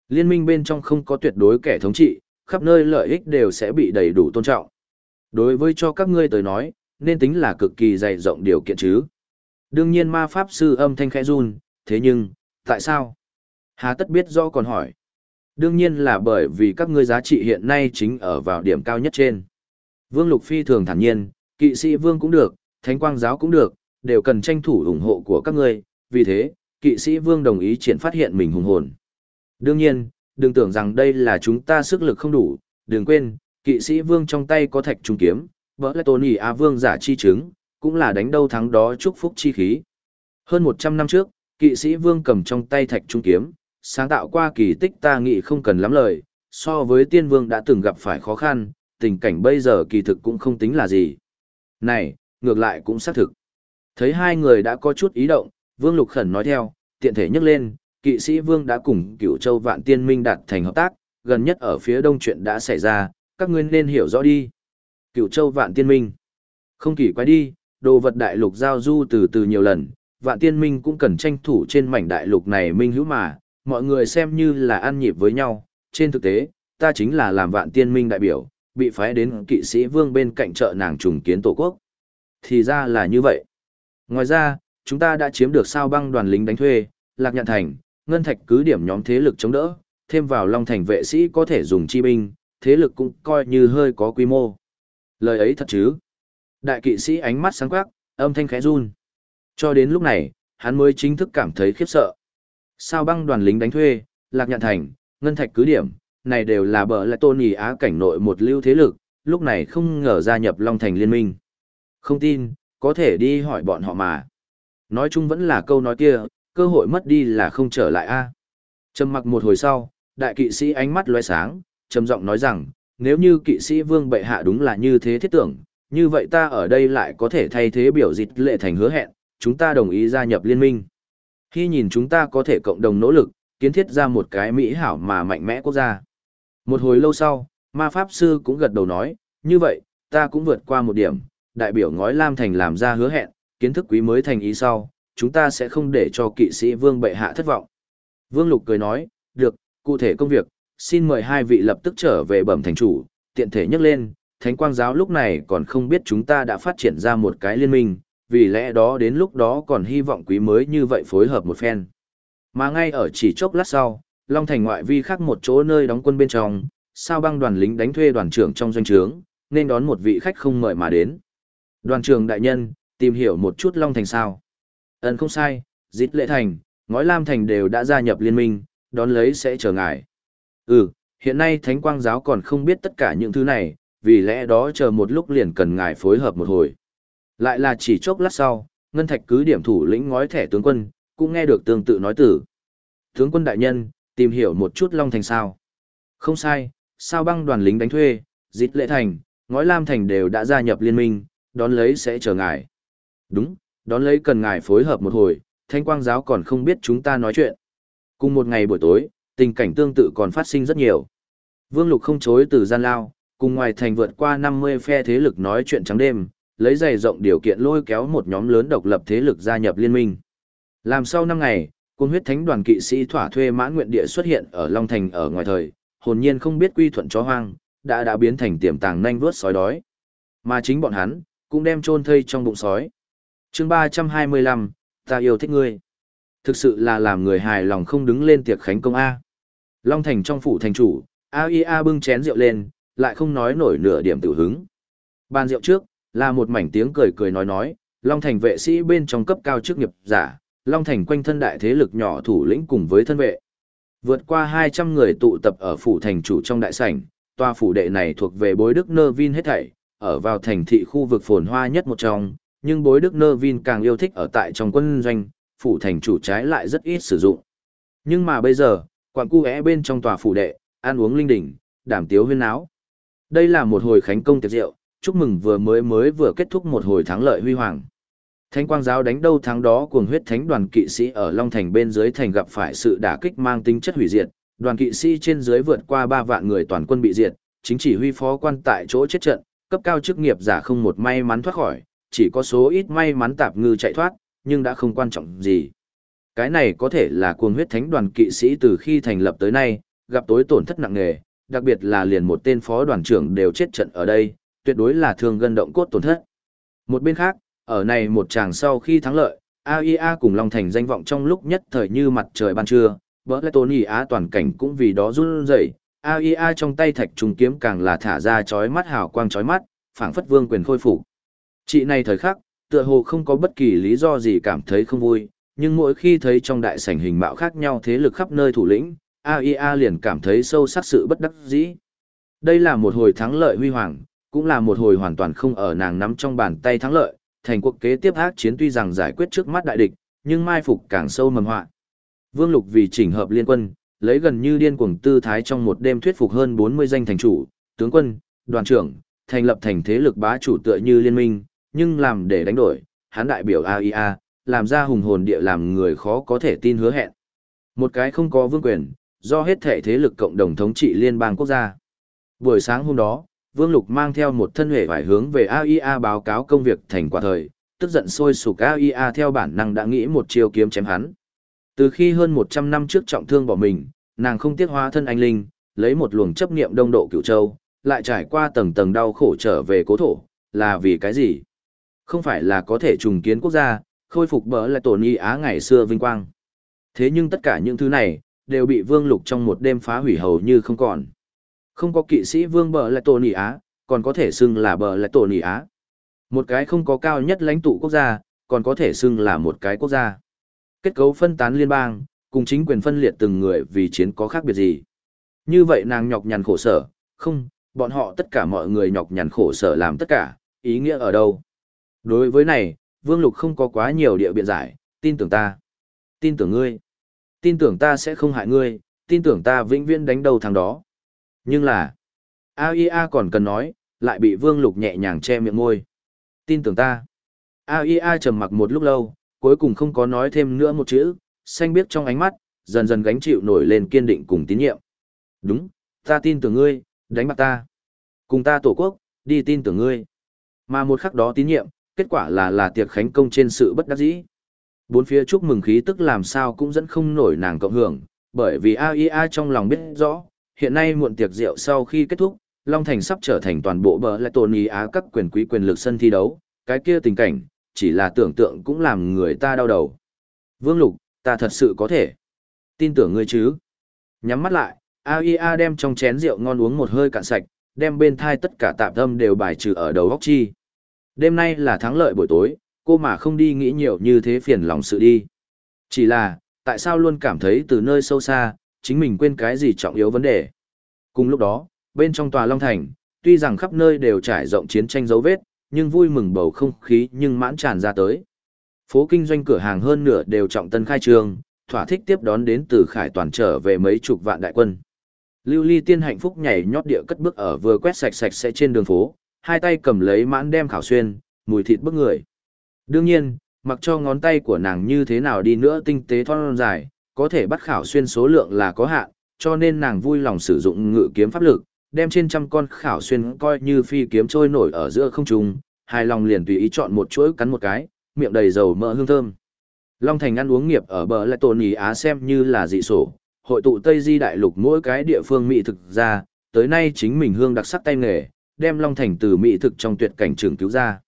Liên minh bên trong không có tuyệt đối kẻ thống trị, khắp nơi lợi ích đều sẽ bị đầy đủ tôn trọng. Đối với cho các ngươi tới nói, nên tính là cực kỳ dày rộng điều kiện chứ. Đương nhiên ma pháp sư âm thanh khẽ run, thế nhưng, tại sao? Hà tất biết do còn hỏi. Đương nhiên là bởi vì các ngươi giá trị hiện nay chính ở vào điểm cao nhất trên. Vương Lục Phi thường thản nhiên, kỵ sĩ vương cũng được, thánh quang giáo cũng được, đều cần tranh thủ ủng hộ của các ngươi, vì thế, kỵ sĩ vương đồng ý triển phát hiện mình hùng hồn. Đương nhiên, đừng tưởng rằng đây là chúng ta sức lực không đủ, đừng quên, kỵ sĩ vương trong tay có thạch trung kiếm, vỡ lại tôn a vương giả chi chứng, cũng là đánh đâu thắng đó chúc phúc chi khí. Hơn 100 năm trước, kỵ sĩ vương cầm trong tay thạch trung kiếm, sáng tạo qua kỳ tích ta nghĩ không cần lắm lời, so với tiên vương đã từng gặp phải khó khăn, tình cảnh bây giờ kỳ thực cũng không tính là gì. Này, ngược lại cũng xác thực. Thấy hai người đã có chút ý động, Vương Lục Khẩn nói theo, tiện thể nhắc lên, kỵ sĩ Vương đã cùng cựu châu vạn tiên minh đạt thành hợp tác, gần nhất ở phía đông chuyện đã xảy ra, các ngươi nên hiểu rõ đi. Cựu châu vạn tiên minh. Không kỳ quái đi, đồ vật đại lục giao du từ từ nhiều lần, vạn tiên minh cũng cần tranh thủ trên mảnh đại lục này minh hữu mà, mọi người xem như là ăn nhịp với nhau, trên thực tế, ta chính là làm vạn tiên minh đại biểu, bị phái đến kỵ sĩ vương bên cạnh chợ nàng trùng kiến tổ quốc. Thì ra là như vậy. Ngoài ra, chúng ta đã chiếm được sao băng đoàn lính đánh thuê, lạc nhạn thành, ngân thạch cứ điểm nhóm thế lực chống đỡ, thêm vào long thành vệ sĩ có thể dùng chi binh, thế lực cũng coi như hơi có quy mô. Lời ấy thật chứ? Đại kỵ sĩ ánh mắt sáng quắc, âm thanh khẽ run. Cho đến lúc này, hắn mới chính thức cảm thấy khiếp sợ. Sao băng đoàn lính đánh thuê, lạc nhạn thành, ngân thạch cứ điểm, này đều là bờ lại tôn ý á cảnh nội một lưu thế lực, lúc này không ngờ gia nhập Long Thành liên minh. Không tin, có thể đi hỏi bọn họ mà. Nói chung vẫn là câu nói kia, cơ hội mất đi là không trở lại a. Trầm mặc một hồi sau, đại kỵ sĩ ánh mắt lóe sáng, trầm giọng nói rằng, nếu như kỵ sĩ vương bệ hạ đúng là như thế thiết tưởng, như vậy ta ở đây lại có thể thay thế biểu dịch lệ thành hứa hẹn, chúng ta đồng ý gia nhập liên minh. Khi nhìn chúng ta có thể cộng đồng nỗ lực, kiến thiết ra một cái mỹ hảo mà mạnh mẽ quốc gia. Một hồi lâu sau, ma pháp sư cũng gật đầu nói, như vậy, ta cũng vượt qua một điểm, đại biểu ngói lam thành làm ra hứa hẹn, kiến thức quý mới thành ý sau, chúng ta sẽ không để cho kỵ sĩ vương bệ hạ thất vọng. Vương Lục cười nói, được, cụ thể công việc, xin mời hai vị lập tức trở về bẩm thành chủ, tiện thể nhắc lên, Thánh Quang Giáo lúc này còn không biết chúng ta đã phát triển ra một cái liên minh, vì lẽ đó đến lúc đó còn hy vọng quý mới như vậy phối hợp một phen. Mà ngay ở chỉ chốc lát sau, Long Thành ngoại vi khác một chỗ nơi đóng quân bên trong, sao băng đoàn lính đánh thuê đoàn trưởng trong doanh trướng, nên đón một vị khách không mời mà đến. Đoàn Trường đại nhân, tìm hiểu một chút Long Thành sao. Ấn không sai, dít lệ thành, ngói lam thành đều đã gia nhập liên minh, đón lấy sẽ chờ ngài. Ừ, hiện nay Thánh Quang Giáo còn không biết tất cả những thứ này, vì lẽ đó chờ một lúc liền cần ngài phối hợp một hồi. Lại là chỉ chốc lát sau, Ngân Thạch cứ điểm thủ lĩnh ngói thẻ tướng quân, cũng nghe được tương tự nói tử. Tướng quân đại nhân, tìm hiểu một chút Long Thành sao. Không sai, sao băng đoàn lính đánh thuê, dít lệ thành, ngói lam thành đều đã gia nhập liên minh, đón lấy sẽ chờ ngài. Đúng, đón lấy cần ngài phối hợp một hồi, thanh quang giáo còn không biết chúng ta nói chuyện. Cùng một ngày buổi tối, tình cảnh tương tự còn phát sinh rất nhiều. Vương Lục không chối từ gian lao, cùng ngoài thành vượt qua 50 phe thế lực nói chuyện trắng đêm, lấy giày rộng điều kiện lôi kéo một nhóm lớn độc lập thế lực gia nhập liên minh. Làm sau năm ngày, cung huyết thánh đoàn kỵ sĩ thỏa thuê mãn nguyện địa xuất hiện ở Long Thành ở ngoài thời, hồn nhiên không biết quy thuận chó hoang, đã đã biến thành tiềm tàng nhanh vớt sói đói. Mà chính bọn hắn, cũng đem chôn thây trong bụng sói. chương 325, ta yêu thích ngươi. Thực sự là làm người hài lòng không đứng lên tiệc khánh công A. Long Thành trong phủ thành chủ, AIA bưng chén rượu lên, lại không nói nổi nửa điểm tự hứng. Bàn rượu trước, là một mảnh tiếng cười cười nói nói, Long Thành vệ sĩ bên trong cấp cao chức nghiệp giả, Long Thành quanh thân đại thế lực nhỏ thủ lĩnh cùng với thân vệ. Vượt qua 200 người tụ tập ở phủ thành chủ trong đại sảnh, tòa phủ đệ này thuộc về bối đức nơ vin hết thảy, ở vào thành thị khu vực phồn hoa nhất một trong, nhưng bối đức nơ vin càng yêu thích ở tại trong quân doanh, phủ thành chủ trái lại rất ít sử dụng. Nhưng mà bây giờ, quảng cu é bên trong tòa phủ đệ, ăn uống linh đỉnh, đảm tiếu huyên áo. Đây là một hồi khánh công tiệc rượu, chúc mừng vừa mới mới vừa kết thúc một hồi thắng lợi huy hoàng. Thánh quang giáo đánh đâu thắng đó cuồng huyết thánh đoàn kỵ sĩ ở Long Thành bên dưới thành gặp phải sự đả kích mang tính chất hủy diệt, đoàn kỵ sĩ trên dưới vượt qua 3 vạn người toàn quân bị diệt, chính chỉ huy phó quan tại chỗ chết trận, cấp cao chức nghiệp giả không một may mắn thoát khỏi, chỉ có số ít may mắn tạp ngư chạy thoát, nhưng đã không quan trọng gì. Cái này có thể là cuồng huyết thánh đoàn kỵ sĩ từ khi thành lập tới nay, gặp tối tổn thất nặng nề, đặc biệt là liền một tên phó đoàn trưởng đều chết trận ở đây, tuyệt đối là thương gân động cốt tổn thất. Một bên khác, ở này một chàng sau khi thắng lợi, AIA cùng Long Thành danh vọng trong lúc nhất thời như mặt trời ban trưa, bỡ Á toàn cảnh cũng vì đó run rẩy. AIA trong tay thạch trùng kiếm càng là thả ra chói mắt hào quang chói mắt, phảng phất vương quyền khôi phục. Chị này thời khắc, tựa hồ không có bất kỳ lý do gì cảm thấy không vui, nhưng mỗi khi thấy trong đại sảnh hình mạo khác nhau thế lực khắp nơi thủ lĩnh, AIA liền cảm thấy sâu sắc sự bất đắc dĩ. Đây là một hồi thắng lợi huy hoàng, cũng là một hồi hoàn toàn không ở nàng nắm trong bàn tay thắng lợi, thành cuộc kế tiếp ác chiến tuy rằng giải quyết trước mắt đại địch, nhưng mai phục càng sâu mầm họa. Vương Lục vì chỉnh hợp liên quân, lấy gần như điên cuồng tư thái trong một đêm thuyết phục hơn 40 danh thành chủ, tướng quân, đoàn trưởng, thành lập thành thế lực bá chủ tựa như liên minh, nhưng làm để đánh đổi, hắn đại biểu AIA, làm ra hùng hồn địa làm người khó có thể tin hứa hẹn. Một cái không có vương quyền, do hết thể thế lực cộng đồng thống trị liên bang quốc gia. Buổi sáng hôm đó, Vương Lục mang theo một thân hệ phải hướng về AIA báo cáo công việc thành quả thời, tức giận sôi sục AIA theo bản năng đã nghĩ một chiêu kiếm chém hắn. Từ khi hơn 100 năm trước trọng thương bỏ mình, nàng không tiếc hóa thân anh linh, lấy một luồng chấp niệm đông độ cửu châu, lại trải qua tầng tầng đau khổ trở về cố thổ, là vì cái gì? Không phải là có thể trùng kiến quốc gia, khôi phục bỡ lại tổn y Á ngày xưa vinh quang. Thế nhưng tất cả những thứ này, đều bị Vương Lục trong một đêm phá hủy hầu như không còn. Không có kỵ sĩ vương bờ lại tổ nỉ Á, còn có thể xưng là bờ lại tổ nỉ Á. Một cái không có cao nhất lãnh tụ quốc gia, còn có thể xưng là một cái quốc gia. Kết cấu phân tán liên bang, cùng chính quyền phân liệt từng người vì chiến có khác biệt gì. Như vậy nàng nhọc nhằn khổ sở, không, bọn họ tất cả mọi người nhọc nhằn khổ sở làm tất cả, ý nghĩa ở đâu. Đối với này, Vương Lục không có quá nhiều địa biện giải, tin tưởng ta. Tin tưởng ngươi. Tin tưởng ta sẽ không hại ngươi, tin tưởng ta vĩnh viễn đánh đầu thằng đó. Nhưng là, AIA còn cần nói, lại bị Vương Lục nhẹ nhàng che miệng môi. Tin tưởng ta. AIA trầm mặc một lúc lâu, cuối cùng không có nói thêm nữa một chữ, xanh biết trong ánh mắt, dần dần gánh chịu nổi lên kiên định cùng tín nhiệm. Đúng, ta tin tưởng ngươi, đánh bạc ta. Cùng ta tổ quốc, đi tin tưởng ngươi. Mà một khắc đó tín nhiệm, kết quả là là tiệc khánh công trên sự bất đắc dĩ. Bốn phía chúc mừng khí tức làm sao cũng dẫn không nổi nàng cộng hưởng, bởi vì AIA trong lòng biết rõ, hiện nay muộn tiệc rượu sau khi kết thúc, Long Thành sắp trở thành toàn bộ bờ lại tồn ý á các quyền quý quyền lực sân thi đấu, cái kia tình cảnh, chỉ là tưởng tượng cũng làm người ta đau đầu. Vương Lục, ta thật sự có thể. Tin tưởng ngươi chứ. Nhắm mắt lại, AIA đem trong chén rượu ngon uống một hơi cạn sạch, đem bên thai tất cả tạp tâm đều bài trừ ở đầu góc chi. Đêm nay là thắng lợi buổi tối, cô mà không đi nghĩ nhiều như thế phiền lòng sự đi. Chỉ là, tại sao luôn cảm thấy từ nơi sâu xa, chính mình quên cái gì trọng yếu vấn đề. Cùng lúc đó, bên trong tòa Long Thành, tuy rằng khắp nơi đều trải rộng chiến tranh dấu vết, nhưng vui mừng bầu không khí nhưng mãn tràn ra tới. Phố kinh doanh cửa hàng hơn nửa đều trọng tân khai trương, thỏa thích tiếp đón đến từ khải toàn trở về mấy chục vạn đại quân. Lưu Ly Tiên hạnh phúc nhảy nhót địa cất bước ở vừa quét sạch sạch sẽ trên đường phố, hai tay cầm lấy mãn đem khảo xuyên, mùi thịt bức người. Đương nhiên, mặc cho ngón tay của nàng như thế nào đi nữa tinh tế thon dài, có thể bắt khảo xuyên số lượng là có hạn, cho nên nàng vui lòng sử dụng ngự kiếm pháp lực, đem trên trăm con khảo xuyên coi như phi kiếm trôi nổi ở giữa không trung, hài lòng liền tùy ý chọn một chuỗi cắn một cái, miệng đầy dầu mỡ hương thơm. Long Thành ăn uống nghiệp ở bờ lại tồn ý Á xem như là dị sổ, hội tụ Tây Di đại lục mỗi cái địa phương mỹ thực ra, tới nay chính mình hương đặc sắc tay nghề, đem Long Thành từ mỹ thực trong tuyệt cảnh trường cứu ra.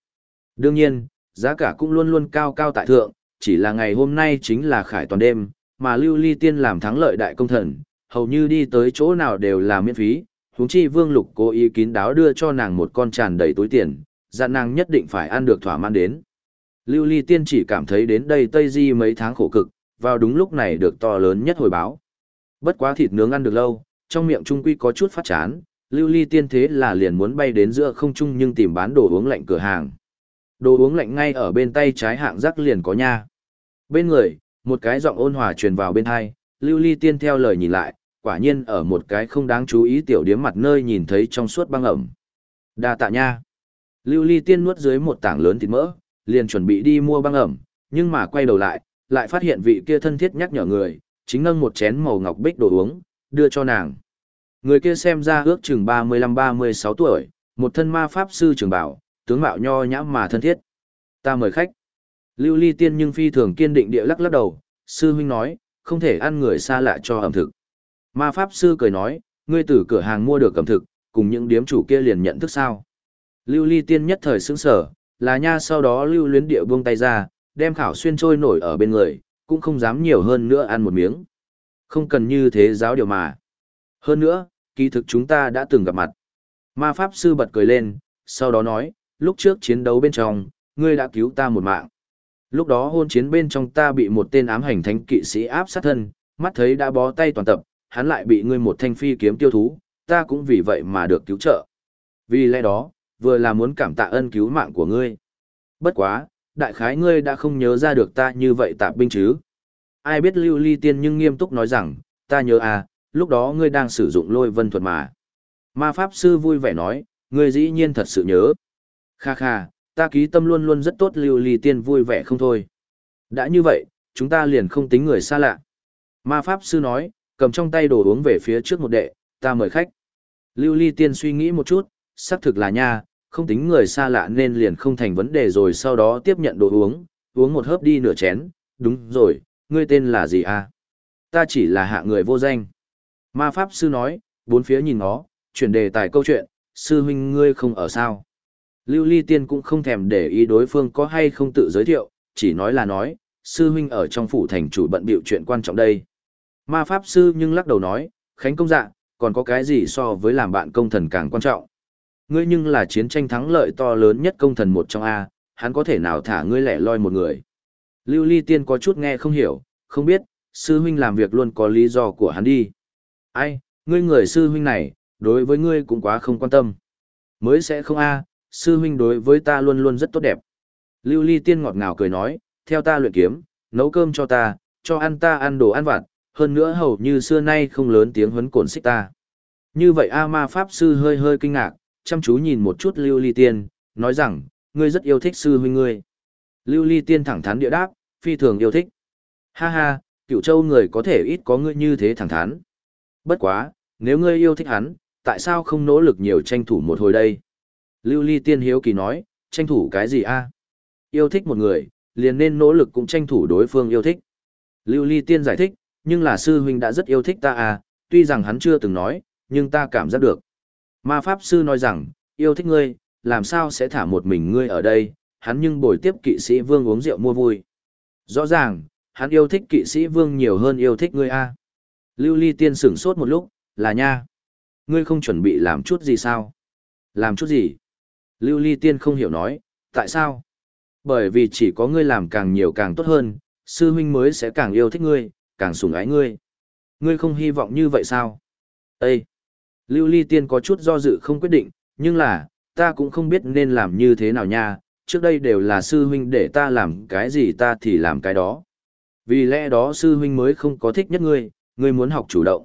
Đương nhiên, giá cả cũng luôn luôn cao cao tại thượng, chỉ là ngày hôm nay chính là khải toàn đêm, mà Lưu Ly Tiên làm thắng lợi đại công thần, hầu như đi tới chỗ nào đều là miễn phí, huống chi Vương Lục cố ý kín đáo đưa cho nàng một con tràn đầy túi tiền, dặn nàng nhất định phải ăn được thỏa mãn đến. Lưu Ly Tiên chỉ cảm thấy đến đây Tây Di mấy tháng khổ cực, vào đúng lúc này được to lớn nhất hồi báo. Bất quá thịt nướng ăn được lâu, trong miệng trung quy có chút phát chán, Lưu Ly Tiên thế là liền muốn bay đến giữa không trung nhưng tìm bán đồ uống lạnh cửa hàng. Đồ uống lạnh ngay ở bên tay trái hạng rắc liền có nha. Bên người, một cái giọng ôn hòa truyền vào bên hai, Lưu Ly Tiên theo lời nhìn lại, quả nhiên ở một cái không đáng chú ý tiểu điếm mặt nơi nhìn thấy trong suốt băng ẩm. Đa tạ nha. Lưu Ly Tiên nuốt dưới một tảng lớn thịt mỡ, liền chuẩn bị đi mua băng ẩm, nhưng mà quay đầu lại, lại phát hiện vị kia thân thiết nhắc nhở người, chính nâng một chén màu ngọc bích đồ uống, đưa cho nàng. Người kia xem ra ước chừng 35-36 tuổi, một thân ma pháp sư trường bảo, tướng mạo nho nhã mà thân thiết. Ta mời khách. Lưu Ly Tiên nhưng phi thường kiên định địa lắc lắc đầu, sư huynh nói, không thể ăn người xa lạ cho ẩm thực. Ma pháp sư cười nói, ngươi từ cửa hàng mua được cầm thực, cùng những điếm chủ kia liền nhận thức sao. Lưu Ly Tiên nhất thời sững sở, là nha sau đó lưu luyến địa buông tay ra, đem khảo xuyên trôi nổi ở bên người, cũng không dám nhiều hơn nữa ăn một miếng. Không cần như thế giáo điều mà. Hơn nữa, kỳ thực chúng ta đã từng gặp mặt. Ma Pháp Sư bật cười lên, sau đó nói, lúc trước chiến đấu bên trong, ngươi đã cứu ta một mạng. Lúc đó hôn chiến bên trong ta bị một tên ám hành thánh kỵ sĩ áp sát thân, mắt thấy đã bó tay toàn tập, hắn lại bị ngươi một thanh phi kiếm tiêu thú, ta cũng vì vậy mà được cứu trợ. Vì lẽ đó, vừa là muốn cảm tạ ân cứu mạng của ngươi. Bất quá, đại khái ngươi đã không nhớ ra được ta như vậy tạp binh chứ. Ai biết lưu ly tiên nhưng nghiêm túc nói rằng, ta nhớ à, lúc đó ngươi đang sử dụng lôi vân thuật mà. Ma Pháp Sư vui vẻ nói, ngươi dĩ nhiên thật sự nhớ. Kha kha, ta ký tâm luôn luôn rất tốt lưu ly tiên vui vẻ không thôi. Đã như vậy, chúng ta liền không tính người xa lạ. Ma Pháp Sư nói, cầm trong tay đồ uống về phía trước một đệ, ta mời khách. Lưu ly tiên suy nghĩ một chút, xác thực là nha, không tính người xa lạ nên liền không thành vấn đề rồi sau đó tiếp nhận đồ uống, uống một hớp đi nửa chén, đúng rồi, ngươi tên là gì à? Ta chỉ là hạ người vô danh. Ma Pháp Sư nói, bốn phía nhìn nó, chuyển đề tài câu chuyện, sư huynh ngươi không ở sao. Lưu Ly Tiên cũng không thèm để ý đối phương có hay không tự giới thiệu, chỉ nói là nói, sư huynh ở trong phủ thành chủ bận biểu chuyện quan trọng đây. Ma Pháp Sư nhưng lắc đầu nói, Khánh công dạ, còn có cái gì so với làm bạn công thần càng quan trọng. Ngươi nhưng là chiến tranh thắng lợi to lớn nhất công thần một trong A, hắn có thể nào thả ngươi lẻ loi một người. Lưu Ly Tiên có chút nghe không hiểu, không biết, sư huynh làm việc luôn có lý do của hắn đi. Ai, ngươi người sư huynh này, đối với ngươi cũng quá không quan tâm. Mới sẽ không a, sư huynh đối với ta luôn luôn rất tốt đẹp. Lưu Ly Tiên ngọt ngào cười nói, theo ta luyện kiếm, nấu cơm cho ta, cho ăn ta ăn đồ ăn vặt, hơn nữa hầu như xưa nay không lớn tiếng huấn cổn xích ta. Như vậy A Ma Pháp Sư hơi hơi kinh ngạc, chăm chú nhìn một chút Lưu Ly Tiên, nói rằng, ngươi rất yêu thích sư huynh ngươi. Lưu Ly Tiên thẳng thắn địa đáp, phi thường yêu thích. Ha ha, cựu châu người có thể ít có ngươi như thế thẳng thắn. Bất quá, nếu ngươi yêu thích hắn, tại sao không nỗ lực nhiều tranh thủ một hồi đây? Lưu Ly Tiên hiếu kỳ nói, tranh thủ cái gì a? Yêu thích một người, liền nên nỗ lực cũng tranh thủ đối phương yêu thích. Lưu Ly Tiên giải thích, nhưng là sư huynh đã rất yêu thích ta à, tuy rằng hắn chưa từng nói, nhưng ta cảm giác được. Ma Pháp Sư nói rằng, yêu thích ngươi, làm sao sẽ thả một mình ngươi ở đây, hắn nhưng bồi tiếp kỵ sĩ vương uống rượu mua vui. Rõ ràng, hắn yêu thích kỵ sĩ vương nhiều hơn yêu thích ngươi a. À. Lưu Ly Tiên sửng sốt một lúc, là nha. Ngươi không chuẩn bị làm chút gì sao? Làm chút gì? Lưu Ly Tiên không hiểu nói, tại sao? Bởi vì chỉ có ngươi làm càng nhiều càng tốt hơn, sư huynh mới sẽ càng yêu thích ngươi, càng sủng ái ngươi. Ngươi không hy vọng như vậy sao? Ê! Lưu Ly Tiên có chút do dự không quyết định, nhưng là, ta cũng không biết nên làm như thế nào nha, trước đây đều là sư huynh để ta làm cái gì ta thì làm cái đó. Vì lẽ đó sư huynh mới không có thích nhất ngươi, ngươi muốn học chủ động.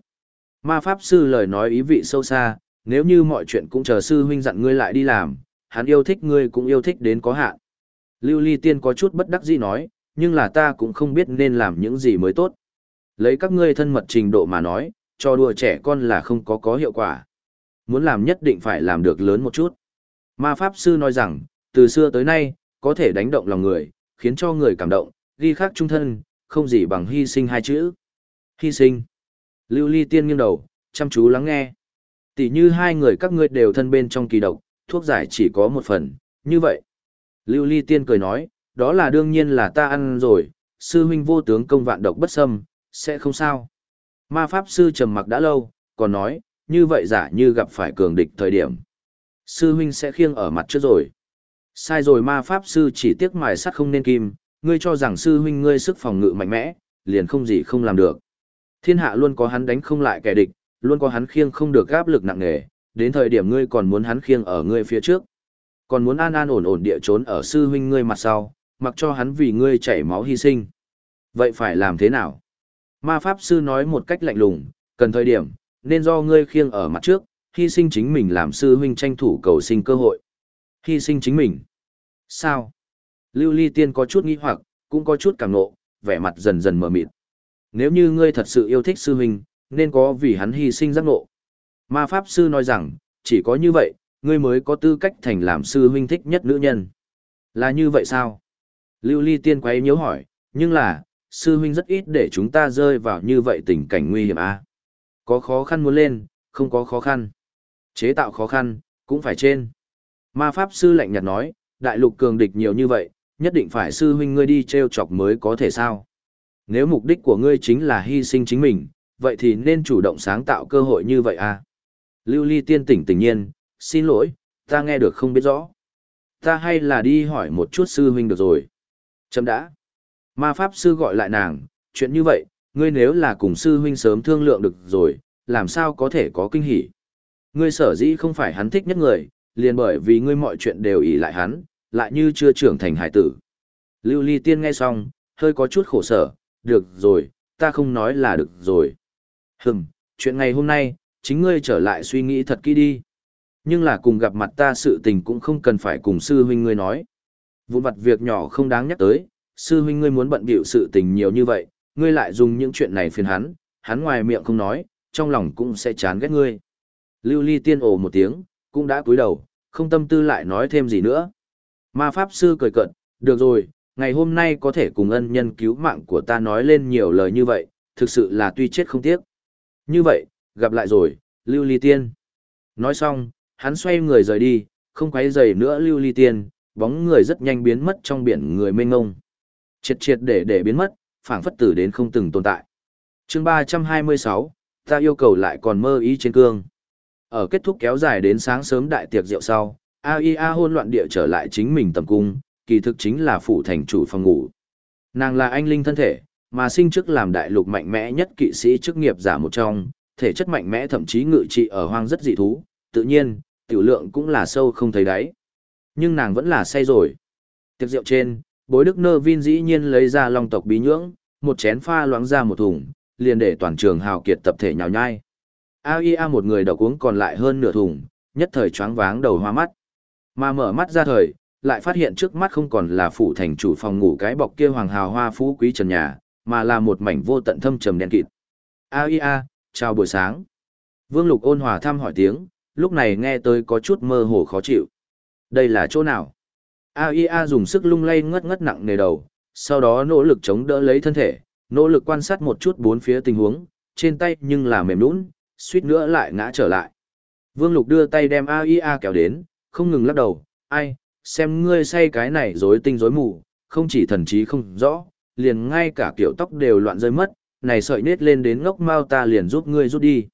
Ma Pháp Sư lời nói ý vị sâu xa, nếu như mọi chuyện cũng chờ sư huynh dặn ngươi lại đi làm, hắn yêu thích ngươi cũng yêu thích đến có hạn. Lưu Ly Tiên có chút bất đắc dĩ nói, nhưng là ta cũng không biết nên làm những gì mới tốt. Lấy các ngươi thân mật trình độ mà nói, cho đùa trẻ con là không có có hiệu quả. Muốn làm nhất định phải làm được lớn một chút. Ma Pháp Sư nói rằng, từ xưa tới nay, có thể đánh động lòng người, khiến cho người cảm động, ghi khắc trung thân, không gì bằng hy sinh hai chữ. Hy sinh. Lưu Ly Tiên nghiêng đầu, chăm chú lắng nghe. Tỷ như hai người các ngươi đều thân bên trong kỳ độc, thuốc giải chỉ có một phần, như vậy. Lưu Ly Tiên cười nói, đó là đương nhiên là ta ăn rồi, sư huynh vô tướng công vạn độc bất xâm, sẽ không sao. Ma Pháp Sư trầm mặc đã lâu, còn nói, như vậy giả như gặp phải cường địch thời điểm. Sư huynh sẽ khiêng ở mặt trước rồi. Sai rồi ma Pháp Sư chỉ tiếc mài sắt không nên kim, ngươi cho rằng sư huynh ngươi sức phòng ngự mạnh mẽ, liền không gì không làm được. Thiên hạ luôn có hắn đánh không lại kẻ địch, luôn có hắn khiêng không được áp lực nặng nề, đến thời điểm ngươi còn muốn hắn khiêng ở ngươi phía trước. Còn muốn an an ổn ổn địa trốn ở sư huynh ngươi mặt sau, mặc cho hắn vì ngươi chảy máu hy sinh. Vậy phải làm thế nào? Ma Pháp Sư nói một cách lạnh lùng, cần thời điểm, nên do ngươi khiêng ở mặt trước, hy sinh chính mình làm sư huynh tranh thủ cầu sinh cơ hội. Hy sinh chính mình. Sao? Lưu Ly Tiên có chút nghi hoặc, cũng có chút cảm nộ, vẻ mặt dần dần mở mịt. Nếu như ngươi thật sự yêu thích sư huynh, nên có vì hắn hy sinh giác ngộ. Ma Pháp Sư nói rằng, chỉ có như vậy, ngươi mới có tư cách thành làm sư huynh thích nhất nữ nhân. Là như vậy sao? Lưu Ly Tiên quay nhớ hỏi, nhưng là, sư huynh rất ít để chúng ta rơi vào như vậy tình cảnh nguy hiểm à? Có khó khăn muốn lên, không có khó khăn. Chế tạo khó khăn, cũng phải trên. Ma Pháp Sư lạnh nhạt nói, đại lục cường địch nhiều như vậy, nhất định phải sư huynh ngươi đi treo chọc mới có thể sao. Nếu mục đích của ngươi chính là hy sinh chính mình, vậy thì nên chủ động sáng tạo cơ hội như vậy à. Lưu Ly tiên tỉnh tỉnh nhiên, xin lỗi, ta nghe được không biết rõ. Ta hay là đi hỏi một chút sư huynh được rồi. Chấm đã. Ma Pháp Sư gọi lại nàng, chuyện như vậy, ngươi nếu là cùng sư huynh sớm thương lượng được rồi, làm sao có thể có kinh hỉ. Ngươi sở dĩ không phải hắn thích nhất người, liền bởi vì ngươi mọi chuyện đều ỷ lại hắn, lại như chưa trưởng thành hải tử. Lưu Ly Tiên nghe xong, hơi có chút khổ sở, được rồi, ta không nói là được rồi. Hừm, chuyện ngày hôm nay, chính ngươi trở lại suy nghĩ thật kỹ đi. Nhưng là cùng gặp mặt ta sự tình cũng không cần phải cùng sư huynh ngươi nói. Vụn vặt việc nhỏ không đáng nhắc tới, sư huynh ngươi muốn bận bịu sự tình nhiều như vậy, ngươi lại dùng những chuyện này phiền hắn, hắn ngoài miệng không nói, trong lòng cũng sẽ chán ghét ngươi. Lưu Ly tiên ồ một tiếng, cũng đã cúi đầu, không tâm tư lại nói thêm gì nữa. Ma Pháp Sư cười cận, được rồi, ngày hôm nay có thể cùng ân nhân cứu mạng của ta nói lên nhiều lời như vậy, thực sự là tuy chết không tiếc. Như vậy, gặp lại rồi, Lưu Ly Tiên. Nói xong, hắn xoay người rời đi, không quấy rầy nữa Lưu Ly Tiên, bóng người rất nhanh biến mất trong biển người mênh ngông. Triệt triệt để để biến mất, phảng phất tử đến không từng tồn tại. chương 326, ta yêu cầu lại còn mơ ý trên cương. Ở kết thúc kéo dài đến sáng sớm đại tiệc rượu sau, AIA hôn loạn địa trở lại chính mình tầm cung, kỳ thực chính là phụ thành chủ phòng ngủ. Nàng là anh linh thân thể, mà sinh trước làm đại lục mạnh mẽ nhất kỵ sĩ chức nghiệp giả một trong, thể chất mạnh mẽ thậm chí ngự trị ở hoang rất dị thú, tự nhiên, tiểu lượng cũng là sâu không thấy đáy. Nhưng nàng vẫn là say rồi. Tiệc rượu trên, bối đức nơ vin dĩ nhiên lấy ra long tộc bí nhưỡng, một chén pha loãng ra một thùng, liền để toàn trường hào kiệt tập thể nhào nhai. AIA một người độc uống còn lại hơn nửa thùng, nhất thời choáng váng đầu hoa mắt. Mà mở mắt ra thời, lại phát hiện trước mắt không còn là phủ thành chủ phòng ngủ cái bọc kia hoàng hào hoa phú quý trần nhà, mà là một mảnh vô tận thâm trầm đen kịt. AIA, chào buổi sáng. Vương Lục ôn hòa thăm hỏi tiếng, lúc này nghe tới có chút mơ hồ khó chịu. Đây là chỗ nào? AIA dùng sức lung lay ngất ngất nặng nề đầu, Sau đó nỗ lực chống đỡ lấy thân thể, nỗ lực quan sát một chút bốn phía tình huống, trên tay nhưng là mềm nũng, suýt nữa lại ngã trở lại. Vương Lục đưa tay đem AIA kéo đến, không ngừng lắc đầu, ai, xem ngươi say cái này rối tinh rối mù, không chỉ thần trí không rõ, liền ngay cả kiểu tóc đều loạn rơi mất, này sợi nết lên đến ngốc mau ta liền giúp ngươi rút đi.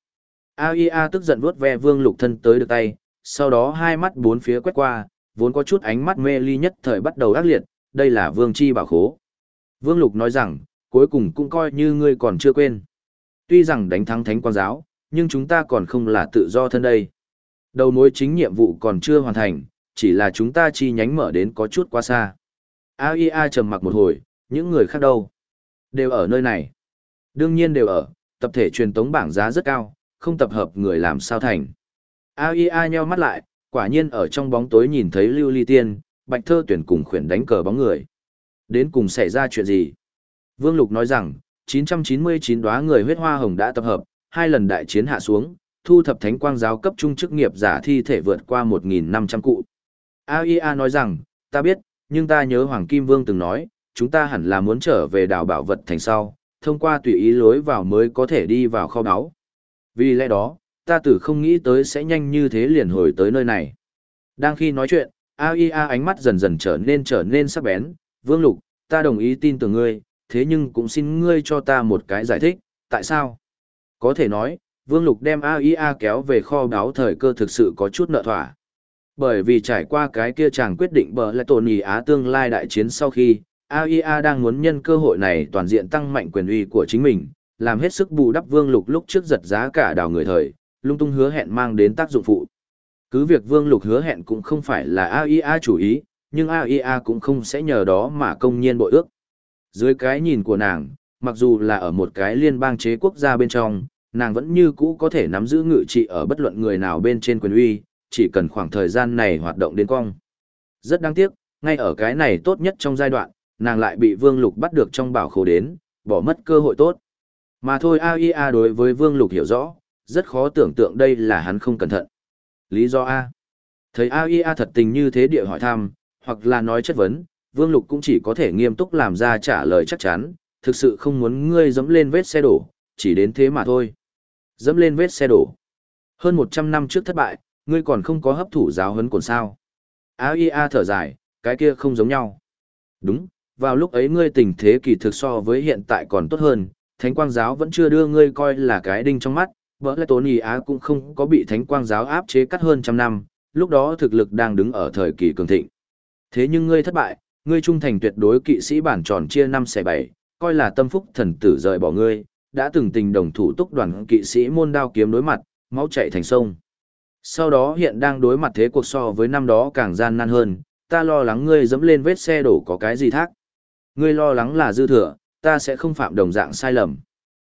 AIA tức giận vuốt ve Vương Lục thân tới được tay, sau đó hai mắt bốn phía quét qua, vốn có chút ánh mắt mê ly nhất thời bắt đầu ác liệt, đây là Vương Chi bảo khố. Vương Lục nói rằng, cuối cùng cũng coi như ngươi còn chưa quên. Tuy rằng đánh thắng Thánh Quan Giáo, nhưng chúng ta còn không là tự do thân đây. Đầu mối chính nhiệm vụ còn chưa hoàn thành, chỉ là chúng ta chi nhánh mở đến có chút quá xa. AIA trầm mặc một hồi, những người khác đâu? Đều ở nơi này. Đương nhiên đều ở, tập thể truyền tống bảng giá rất cao, không tập hợp người làm sao thành. AIA nheo mắt lại, quả nhiên ở trong bóng tối nhìn thấy Lưu Ly Tiên, Bạch Thơ tuyển cùng khuyển đánh cờ bóng người. Đến cùng xảy ra chuyện gì? Vương Lục nói rằng, 999 đóa người huyết hoa hồng đã tập hợp, hai lần đại chiến hạ xuống, thu thập thánh quang giáo cấp trung chức nghiệp giả thi thể vượt qua 1.500 cụ. AIA nói rằng, ta biết, nhưng ta nhớ Hoàng Kim Vương từng nói, chúng ta hẳn là muốn trở về đảo bảo vật thành sau, thông qua tùy ý lối vào mới có thể đi vào kho báu. Vì lẽ đó, ta tử không nghĩ tới sẽ nhanh như thế liền hồi tới nơi này. Đang khi nói chuyện, AIA ánh mắt dần dần trở nên trở nên sắc bén, Vương Lục, ta đồng ý tin tưởng ngươi, thế nhưng cũng xin ngươi cho ta một cái giải thích, tại sao? Có thể nói, Vương Lục đem AIA kéo về kho báo thời cơ thực sự có chút nợ thỏa. Bởi vì trải qua cái kia chàng quyết định bờ lại tổn ý Á tương lai đại chiến sau khi, AIA đang muốn nhân cơ hội này toàn diện tăng mạnh quyền uy của chính mình, làm hết sức bù đắp Vương Lục lúc trước giật giá cả đào người thời, lung tung hứa hẹn mang đến tác dụng phụ. Cứ việc Vương Lục hứa hẹn cũng không phải là AIA chủ ý, nhưng AIA cũng không sẽ nhờ đó mà công nhiên bội ước. Dưới cái nhìn của nàng, mặc dù là ở một cái liên bang chế quốc gia bên trong, nàng vẫn như cũ có thể nắm giữ ngự trị ở bất luận người nào bên trên quyền uy, chỉ cần khoảng thời gian này hoạt động đến cong. Rất đáng tiếc, ngay ở cái này tốt nhất trong giai đoạn, nàng lại bị Vương Lục bắt được trong bảo khổ đến, bỏ mất cơ hội tốt. Mà thôi AIA đối với Vương Lục hiểu rõ, rất khó tưởng tượng đây là hắn không cẩn thận. Lý do A. Thấy AIA thật tình như thế địa hỏi thăm, hoặc là nói chất vấn, Vương Lục cũng chỉ có thể nghiêm túc làm ra trả lời chắc chắn, thực sự không muốn ngươi dẫm lên vết xe đổ, chỉ đến thế mà thôi. Dẫm lên vết xe đổ. Hơn 100 năm trước thất bại, ngươi còn không có hấp thụ giáo huấn còn sao. AIA thở dài, cái kia không giống nhau. Đúng, vào lúc ấy ngươi tình thế kỳ thực so với hiện tại còn tốt hơn, thánh quang giáo vẫn chưa đưa ngươi coi là cái đinh trong mắt, vợ lẽ tốn ý á cũng không có bị thánh quang giáo áp chế cắt hơn trăm năm, lúc đó thực lực đang đứng ở thời kỳ cường thịnh. Thế nhưng ngươi thất bại, ngươi trung thành tuyệt đối kỵ sĩ bản tròn chia năm xẻ bảy, coi là tâm phúc thần tử rời bỏ ngươi, đã từng tình đồng thủ túc đoàn kỵ sĩ môn đao kiếm đối mặt, máu chảy thành sông. Sau đó hiện đang đối mặt thế cuộc so với năm đó càng gian nan hơn, ta lo lắng ngươi dẫm lên vết xe đổ có cái gì thác. Ngươi lo lắng là dư thừa, ta sẽ không phạm đồng dạng sai lầm.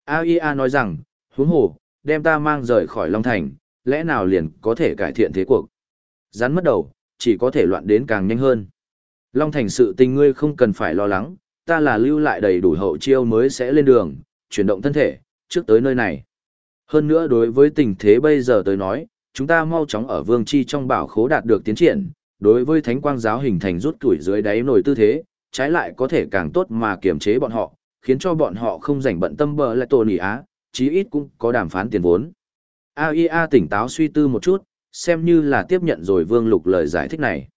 AIA nói rằng, huống hồ, đem ta mang rời khỏi Long Thành, lẽ nào liền có thể cải thiện thế cuộc. Rắn mất đầu, chỉ có thể loạn đến càng nhanh hơn. Long Thành sự tình ngươi không cần phải lo lắng, ta là lưu lại đầy đủ hậu chiêu mới sẽ lên đường, chuyển động thân thể, trước tới nơi này. Hơn nữa đối với tình thế bây giờ tới nói, chúng ta mau chóng ở vương chi trong bảo khố đạt được tiến triển, đối với thánh quang giáo hình thành rút tuổi dưới đáy nổi tư thế, trái lại có thể càng tốt mà kiềm chế bọn họ, khiến cho bọn họ không rảnh bận tâm bờ lại tổ nỉ á, chí ít cũng có đàm phán tiền vốn. AIA tỉnh táo suy tư một chút, xem như là tiếp nhận rồi Vương Lục lời giải thích này.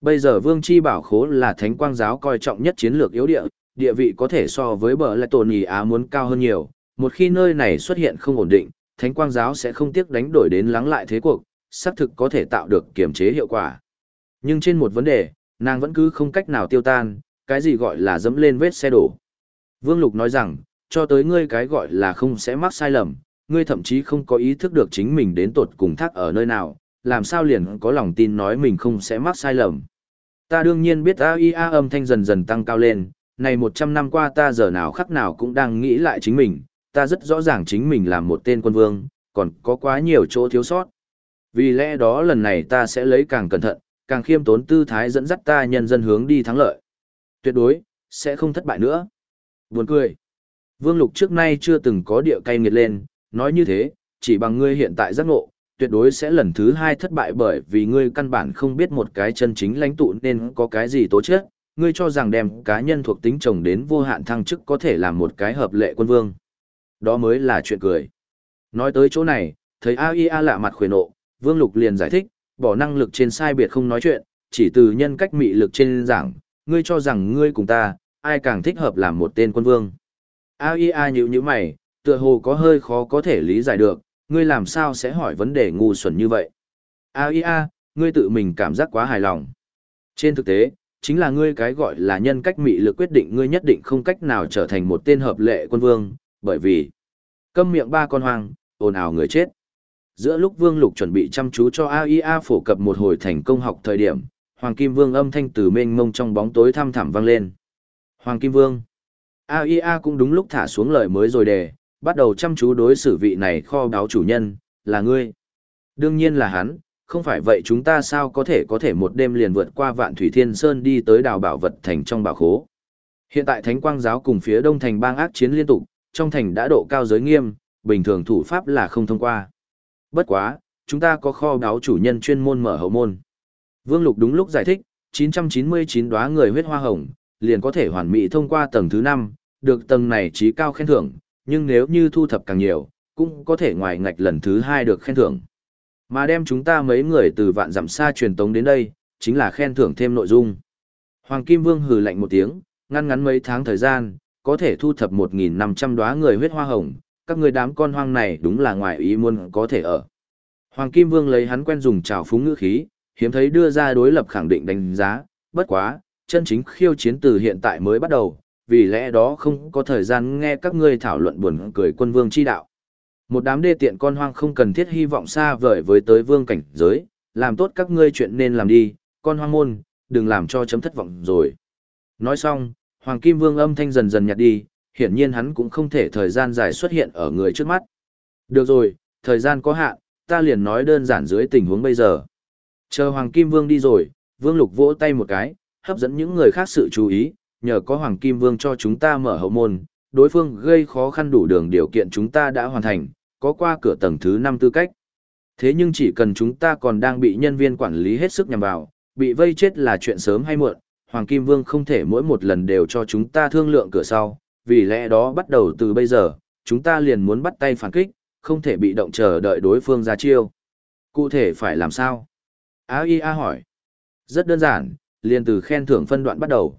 Bây giờ Vương Chi Bảo Khố là thánh quang giáo coi trọng nhất chiến lược yếu địa, địa vị có thể so với bờ lại tổ ý á muốn cao hơn nhiều, một khi nơi này xuất hiện không ổn định, thánh quang giáo sẽ không tiếc đánh đổi đến lắng lại thế cuộc, xác thực có thể tạo được kiểm chế hiệu quả. Nhưng trên một vấn đề, nàng vẫn cứ không cách nào tiêu tan, cái gì gọi là dẫm lên vết xe đổ. Vương Lục nói rằng, cho tới ngươi cái gọi là không sẽ mắc sai lầm, ngươi thậm chí không có ý thức được chính mình đến tột cùng thác ở nơi nào, làm sao liền có lòng tin nói mình không sẽ mắc sai lầm. Ta đương nhiên biết AIA âm thanh dần dần tăng cao lên, này 100 năm qua ta giờ nào khắc nào cũng đang nghĩ lại chính mình, ta rất rõ ràng chính mình là một tên quân vương, còn có quá nhiều chỗ thiếu sót. Vì lẽ đó lần này ta sẽ lấy càng cẩn thận, càng khiêm tốn tư thái dẫn dắt ta nhân dân hướng đi thắng lợi. Tuyệt đối, sẽ không thất bại nữa. Buồn cười. Vương Lục trước nay chưa từng có địa cay nghiệt lên, nói như thế, chỉ bằng ngươi hiện tại giác ngộ, tuyệt đối sẽ lần thứ hai thất bại bởi vì ngươi căn bản không biết một cái chân chính lãnh tụ nên có cái gì tố chất, ngươi cho rằng đem cá nhân thuộc tính chồng đến vô hạn thăng chức có thể làm một cái hợp lệ quân vương. Đó mới là chuyện cười. Nói tới chỗ này, thấy AIA lạ mặt khuỷu nộ, Vương Lục liền giải thích, bỏ năng lực trên sai biệt không nói chuyện, chỉ từ nhân cách mị lực trên giảng, ngươi cho rằng ngươi cùng ta, ai càng thích hợp làm một tên quân vương. AIA nhíu nhíu mày, tựa hồ có hơi khó có thể lý giải được, ngươi làm sao sẽ hỏi vấn đề ngu xuẩn như vậy. AIA, ngươi tự mình cảm giác quá hài lòng. Trên thực tế, chính là ngươi cái gọi là nhân cách mị lực quyết định ngươi nhất định không cách nào trở thành một tên hợp lệ quân vương, bởi vì câm miệng ba con hoang, ồn ào người chết. Giữa lúc Vương Lục chuẩn bị chăm chú cho AIA phổ cập một hồi thành công học thời điểm, Hoàng Kim Vương âm thanh từ mênh mông trong bóng tối thăm thẳm vang lên. Hoàng Kim Vương. AIA cũng đúng lúc thả xuống lời mới rồi đề, bắt đầu chăm chú đối xử vị này kho báo chủ nhân, là ngươi. Đương nhiên là hắn, không phải vậy chúng ta sao có thể có thể một đêm liền vượt qua vạn thủy thiên sơn đi tới đào bảo vật thành trong bảo khố. Hiện tại Thánh Quang giáo cùng phía đông thành bang ác chiến liên tục, trong thành đã độ cao giới nghiêm, bình thường thủ pháp là không thông qua. Bất quá, chúng ta có kho báo chủ nhân chuyên môn mở hậu môn. Vương Lục đúng lúc giải thích, 999 đóa người huyết hoa hồng, liền có thể hoàn mỹ thông qua tầng thứ 5, được tầng này trí cao khen thưởng, nhưng nếu như thu thập càng nhiều, cũng có thể ngoài ngạch lần thứ hai được khen thưởng. Mà đem chúng ta mấy người từ vạn dặm xa truyền tống đến đây, chính là khen thưởng thêm nội dung. Hoàng Kim Vương hừ lạnh một tiếng, ngăn ngắn mấy tháng thời gian, có thể thu thập 1.500 đóa người huyết hoa hồng, các người đám con hoang này đúng là ngoài ý muốn có thể ở. Hoàng Kim Vương lấy hắn quen dùng trào phúng ngữ khí, hiếm thấy đưa ra đối lập khẳng định đánh giá, bất quá, chân chính khiêu chiến từ hiện tại mới bắt đầu, vì lẽ đó không có thời gian nghe các ngươi thảo luận buồn cười quân vương chi đạo. Một đám đê tiện con hoang không cần thiết hy vọng xa vời với tới vương cảnh giới, làm tốt các ngươi chuyện nên làm đi, con hoang môn, đừng làm cho chấm thất vọng rồi. Nói xong, Hoàng Kim Vương âm thanh dần dần nhạt đi, hiển nhiên hắn cũng không thể thời gian dài xuất hiện ở người trước mắt. Được rồi, thời gian có hạn, ta liền nói đơn giản dưới tình huống bây giờ. Chờ Hoàng Kim Vương đi rồi, Vương Lục vỗ tay một cái, hấp dẫn những người khác sự chú ý, nhờ có Hoàng Kim Vương cho chúng ta mở hậu môn, đối phương gây khó khăn đủ đường điều kiện chúng ta đã hoàn thành, có qua cửa tầng thứ 5 tư cách. Thế nhưng chỉ cần chúng ta còn đang bị nhân viên quản lý hết sức nhằm vào, bị vây chết là chuyện sớm hay muộn, Hoàng Kim Vương không thể mỗi một lần đều cho chúng ta thương lượng cửa sau, vì lẽ đó bắt đầu từ bây giờ, chúng ta liền muốn bắt tay phản kích, không thể bị động chờ đợi đối phương ra chiêu. Cụ thể phải làm sao? AIA hỏi. Rất đơn giản, liền từ khen thưởng phân đoạn bắt đầu.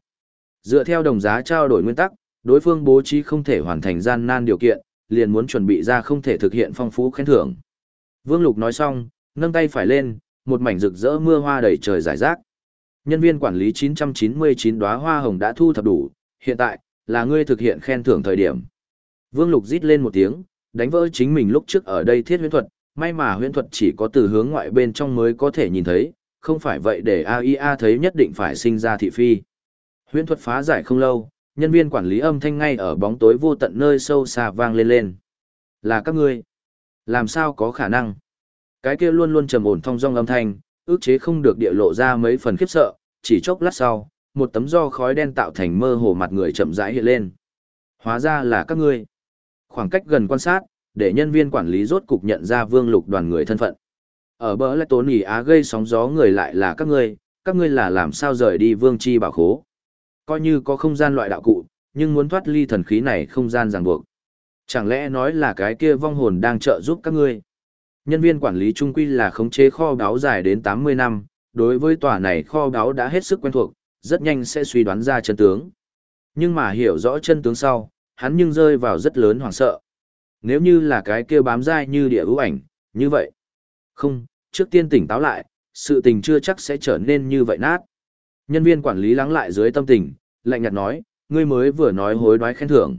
Dựa theo đồng giá trao đổi nguyên tắc, đối phương bố trí không thể hoàn thành gian nan điều kiện, liền muốn chuẩn bị ra không thể thực hiện phong phú khen thưởng. Vương Lục nói xong, nâng tay phải lên, một mảnh rực rỡ mưa hoa đầy trời rải rác. Nhân viên quản lý 999 đóa hoa hồng đã thu thập đủ, hiện tại, là ngươi thực hiện khen thưởng thời điểm. Vương Lục rít lên một tiếng, đánh vỡ chính mình lúc trước ở đây thiết huyễn thuật, may mà huyễn thuật chỉ có từ hướng ngoại bên trong mới có thể nhìn thấy, không phải vậy để AIA thấy nhất định phải sinh ra thị phi. Huyễn thuật phá giải không lâu, nhân viên quản lý âm thanh ngay ở bóng tối vô tận nơi sâu xa vang lên lên. Là các ngươi. Làm sao có khả năng? Cái kia luôn luôn trầm ổn thong dong âm thanh, ước chế không được địa lộ ra mấy phần khiếp sợ, chỉ chốc lát sau, một tấm do khói đen tạo thành mơ hồ mặt người chậm rãi hiện lên. Hóa ra là các ngươi. Khoảng cách gần quan sát, để nhân viên quản lý rốt cục nhận ra Vương Lục đoàn người thân phận. Ở bờ lại tốn ỉ á gây sóng gió người lại là các ngươi, các ngươi là làm sao rời đi Vương Chi bảo khố. Coi như có không gian loại đạo cụ, nhưng muốn thoát ly thần khí này không gian ràng buộc. Chẳng lẽ nói là cái kia vong hồn đang trợ giúp các ngươi? Nhân viên quản lý trung quy là khống chế kho báu dài đến 80 năm, đối với tòa này kho báu đã hết sức quen thuộc, rất nhanh sẽ suy đoán ra chân tướng. Nhưng mà hiểu rõ chân tướng sau, hắn nhưng rơi vào rất lớn hoảng sợ. Nếu như là cái kia bám dai như địa ưu ảnh, như vậy. Không, trước tiên tỉnh táo lại, sự tình chưa chắc sẽ trở nên như vậy nát. Nhân viên quản lý lắng lại dưới tâm tình, lạnh nhạt nói, ngươi mới vừa nói hối đoái khen thưởng.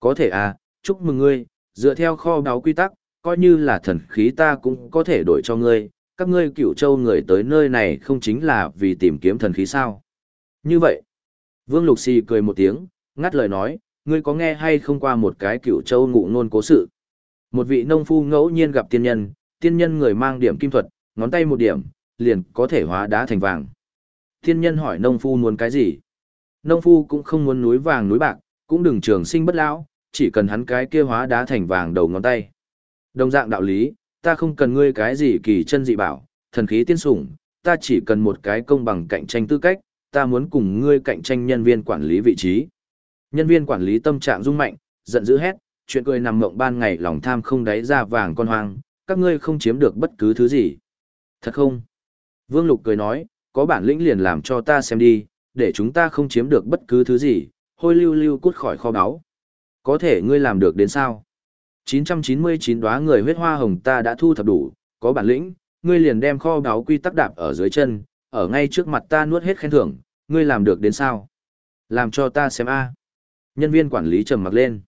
Có thể à, chúc mừng ngươi, dựa theo kho báo quy tắc, coi như là thần khí ta cũng có thể đổi cho ngươi, các ngươi cựu châu người tới nơi này không chính là vì tìm kiếm thần khí sao. Như vậy, Vương Lục Xì cười một tiếng, ngắt lời nói, ngươi có nghe hay không qua một cái cựu châu ngụ ngôn cố sự. Một vị nông phu ngẫu nhiên gặp tiên nhân, tiên nhân người mang điểm kim thuật, ngón tay một điểm, liền có thể hóa đá thành vàng. Tiên nhân hỏi nông phu muốn cái gì? Nông phu cũng không muốn núi vàng núi bạc, cũng đừng trường sinh bất lão, chỉ cần hắn cái kia hóa đá thành vàng đầu ngón tay. Đồng dạng đạo lý, ta không cần ngươi cái gì kỳ chân dị bảo, thần khí tiên sủng, ta chỉ cần một cái công bằng cạnh tranh tư cách, ta muốn cùng ngươi cạnh tranh nhân viên quản lý vị trí. Nhân viên quản lý tâm trạng rung mạnh, giận dữ hét, chuyện cười nằm mộng ban ngày lòng tham không đáy ra vàng con hoang, các ngươi không chiếm được bất cứ thứ gì. Thật không? Vương Lục cười nói, có bản lĩnh liền làm cho ta xem đi, để chúng ta không chiếm được bất cứ thứ gì, hôi lưu lưu cút khỏi kho báu. Có thể ngươi làm được đến sao? 999 đóa người huyết hoa hồng ta đã thu thập đủ, có bản lĩnh, ngươi liền đem kho báu quy tắc đạp ở dưới chân, ở ngay trước mặt ta nuốt hết khen thưởng, ngươi làm được đến sao? Làm cho ta xem a. Nhân viên quản lý trầm mặc lên.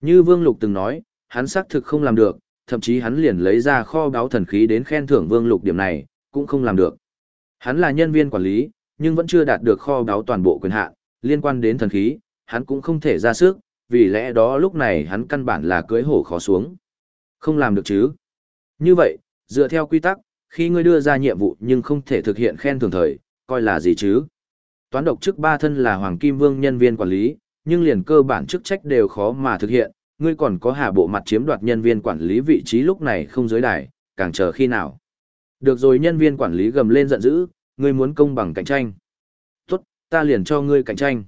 Như Vương Lục từng nói, hắn xác thực không làm được, thậm chí hắn liền lấy ra kho báu thần khí đến khen thưởng Vương Lục điểm này, cũng không làm được. Hắn là nhân viên quản lý, nhưng vẫn chưa đạt được kho báu toàn bộ quyền hạn, liên quan đến thần khí, hắn cũng không thể ra sức, vì lẽ đó lúc này hắn căn bản là cưới hổ khó xuống. Không làm được chứ. Như vậy, dựa theo quy tắc, khi ngươi đưa ra nhiệm vụ nhưng không thể thực hiện khen thưởng thời, coi là gì chứ? Toán độc chức ba thân là Hoàng Kim Vương nhân viên quản lý, nhưng liền cơ bản chức trách đều khó mà thực hiện, ngươi còn có hạ bộ mặt chiếm đoạt nhân viên quản lý vị trí lúc này không giới đài, càng chờ khi nào. Được rồi nhân viên quản lý gầm lên giận dữ, ngươi muốn công bằng cạnh tranh. Tốt, ta liền cho ngươi cạnh tranh.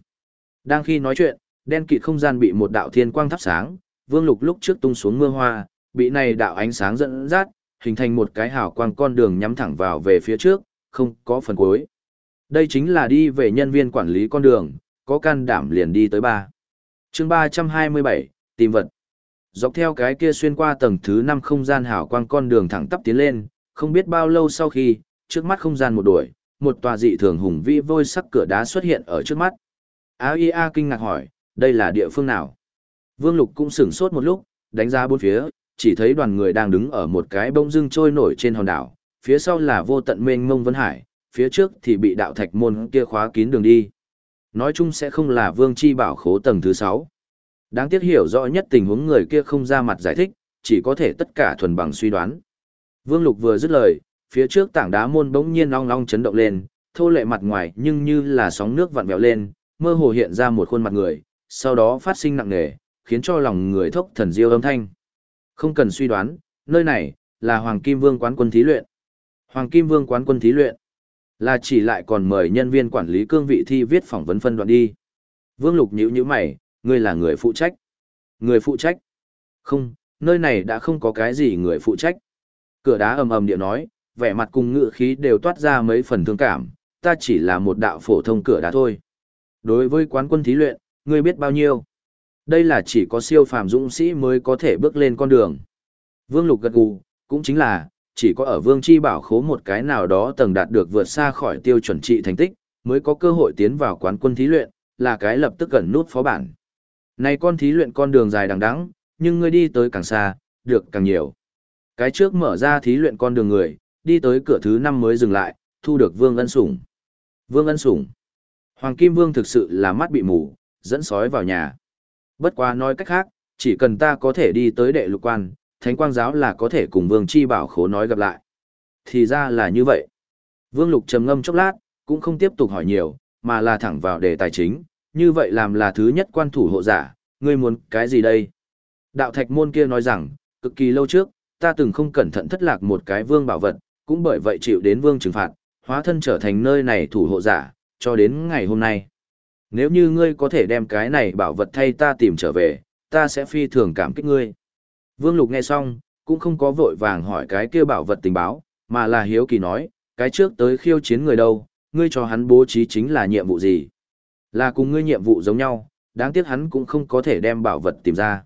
Đang khi nói chuyện, đen kịt không gian bị một đạo thiên quang thắp sáng, vương lục lúc trước tung xuống mưa hoa, bị này đạo ánh sáng dẫn dắt, hình thành một cái hào quang con đường nhắm thẳng vào về phía trước, không có phần cuối. Đây chính là đi về nhân viên quản lý con đường, có can đảm liền đi tới ba. chương 327, tìm vật. Dọc theo cái kia xuyên qua tầng thứ 5 không gian hào quang con đường thẳng tắp tiến lên, không biết bao lâu sau khi, trước mắt không gian một đuổi, một tòa dị thường hùng vĩ vôi sắc cửa đá xuất hiện ở trước mắt. AIA kinh ngạc hỏi, đây là địa phương nào? Vương Lục cũng sửng sốt một lúc, đánh giá bốn phía, chỉ thấy đoàn người đang đứng ở một cái bông dưng trôi nổi trên hòn đảo, phía sau là vô tận mênh mông vân hải, phía trước thì bị đạo thạch môn kia khóa kín đường đi. Nói chung sẽ không là vương chi bảo khố tầng thứ 6. Đáng tiếc hiểu rõ nhất tình huống người kia không ra mặt giải thích, chỉ có thể tất cả thuần bằng suy đoán. Vương Lục vừa dứt lời, phía trước tảng đá môn bỗng nhiên long long chấn động lên, thô lệ mặt ngoài nhưng như là sóng nước vặn vẹo lên, mơ hồ hiện ra một khuôn mặt người, sau đó phát sinh nặng nề, khiến cho lòng người thốc thần diêu âm thanh. Không cần suy đoán, nơi này là Hoàng Kim Vương quán quân thí luyện. Hoàng Kim Vương quán quân thí luyện là chỉ lại còn mời nhân viên quản lý cương vị thi viết phỏng vấn phân đoạn đi. Vương Lục nhíu nhíu mày, ngươi là người phụ trách. Người phụ trách? Không, nơi này đã không có cái gì người phụ trách. Cửa đá ầm ầm địa nói, vẻ mặt cùng ngựa khí đều toát ra mấy phần thương cảm, ta chỉ là một đạo phổ thông cửa đá thôi. Đối với quán quân thí luyện, ngươi biết bao nhiêu? Đây là chỉ có siêu phàm dũng sĩ mới có thể bước lên con đường. Vương Lục gật gù, cũng chính là, chỉ có ở Vương Chi Bảo khố một cái nào đó tầng đạt được vượt xa khỏi tiêu chuẩn trị thành tích, mới có cơ hội tiến vào quán quân thí luyện, là cái lập tức gần nút phó bản. Này con thí luyện con đường dài đằng đẵng, nhưng ngươi đi tới càng xa, được càng nhiều. Cái trước mở ra thí luyện con đường người, đi tới cửa thứ năm mới dừng lại, thu được Vương Ân Sủng. Vương Ân Sủng. Hoàng Kim Vương thực sự là mắt bị mù, dẫn sói vào nhà. Bất quá nói cách khác, chỉ cần ta có thể đi tới đệ lục quan, thánh quang giáo là có thể cùng Vương Chi Bảo khố nói gặp lại. Thì ra là như vậy. Vương Lục trầm ngâm chốc lát, cũng không tiếp tục hỏi nhiều, mà là thẳng vào đề tài chính, như vậy làm là thứ nhất quan thủ hộ giả, ngươi muốn cái gì đây? Đạo thạch môn kia nói rằng, cực kỳ lâu trước, ta từng không cẩn thận thất lạc một cái vương bảo vật, cũng bởi vậy chịu đến vương trừng phạt, hóa thân trở thành nơi này thủ hộ giả, cho đến ngày hôm nay. Nếu như ngươi có thể đem cái này bảo vật thay ta tìm trở về, ta sẽ phi thường cảm kích ngươi. Vương Lục nghe xong, cũng không có vội vàng hỏi cái kia bảo vật tình báo, mà là hiếu kỳ nói, cái trước tới khiêu chiến người đâu, ngươi cho hắn bố trí chính là nhiệm vụ gì. Là cùng ngươi nhiệm vụ giống nhau, đáng tiếc hắn cũng không có thể đem bảo vật tìm ra.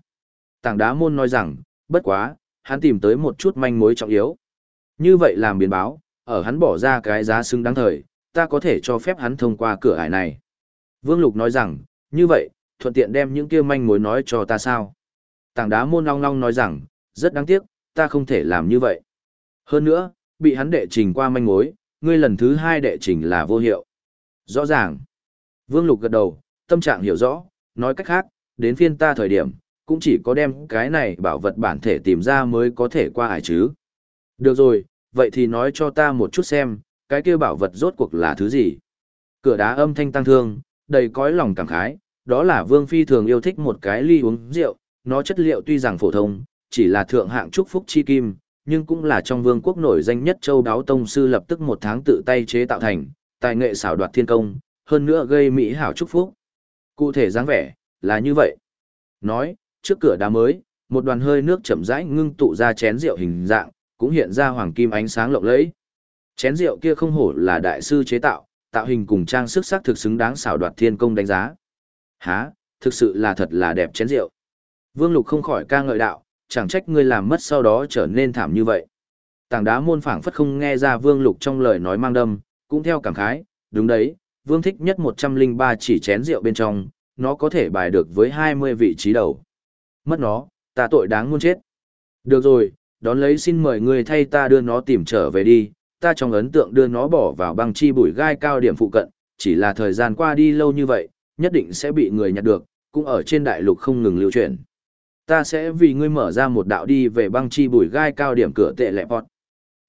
Tảng đá môn nói rằng, bất quá, hắn tìm tới một chút manh mối trọng yếu. Như vậy làm biến báo, ở hắn bỏ ra cái giá xứng đáng thời, ta có thể cho phép hắn thông qua cửa ải này. Vương Lục nói rằng, như vậy, thuận tiện đem những kia manh mối nói cho ta sao. Tảng đá môn long long nói rằng, rất đáng tiếc, ta không thể làm như vậy. Hơn nữa, bị hắn đệ trình qua manh mối, ngươi lần thứ hai đệ trình là vô hiệu. Rõ ràng. Vương Lục gật đầu, tâm trạng hiểu rõ, nói cách khác, đến phiên ta thời điểm, cũng chỉ có đem cái này bảo vật bản thể tìm ra mới có thể qua ải chứ. Được rồi, vậy thì nói cho ta một chút xem, cái kia bảo vật rốt cuộc là thứ gì. Cửa đá âm thanh tăng thương, đầy cõi lòng cảm khái, đó là Vương Phi thường yêu thích một cái ly uống rượu, nó chất liệu tuy rằng phổ thông, chỉ là thượng hạng trúc phúc chi kim, nhưng cũng là trong vương quốc nổi danh nhất châu đáo tông sư lập tức một tháng tự tay chế tạo thành, tài nghệ xảo đoạt thiên công, hơn nữa gây mỹ hảo chúc phúc. Cụ thể dáng vẻ, là như vậy. Nói, trước cửa đá mới, một đoàn hơi nước chậm rãi ngưng tụ ra chén rượu hình dạng, cũng hiện ra hoàng kim ánh sáng lộng lẫy. Chén rượu kia không hổ là đại sư chế tạo, tạo hình cùng trang sức sắc thực xứng đáng xảo đoạt thiên công đánh giá. há thực sự là thật là đẹp chén rượu. Vương Lục không khỏi ca ngợi đạo, chẳng trách ngươi làm mất sau đó trở nên thảm như vậy. Tảng đá môn phảng phất không nghe ra Vương Lục trong lời nói mang đâm, cũng theo cảm khái, đúng đấy, Vương thích nhất 103 chỉ chén rượu bên trong, nó có thể bài được với 20 vị trí đầu. Mất nó, ta tội đáng muôn chết. Được rồi, đón lấy xin mời ngươi thay ta đưa nó tìm trở về đi, ta trong ấn tượng đưa nó bỏ vào băng chi bụi gai cao điểm phụ cận, chỉ là thời gian qua đi lâu như vậy, nhất định sẽ bị người nhặt được, cũng ở trên đại lục không ngừng lưu truyền. Ta sẽ vì ngươi mở ra một đạo đi về băng chi bụi gai cao điểm cửa tệ lẹ bọt.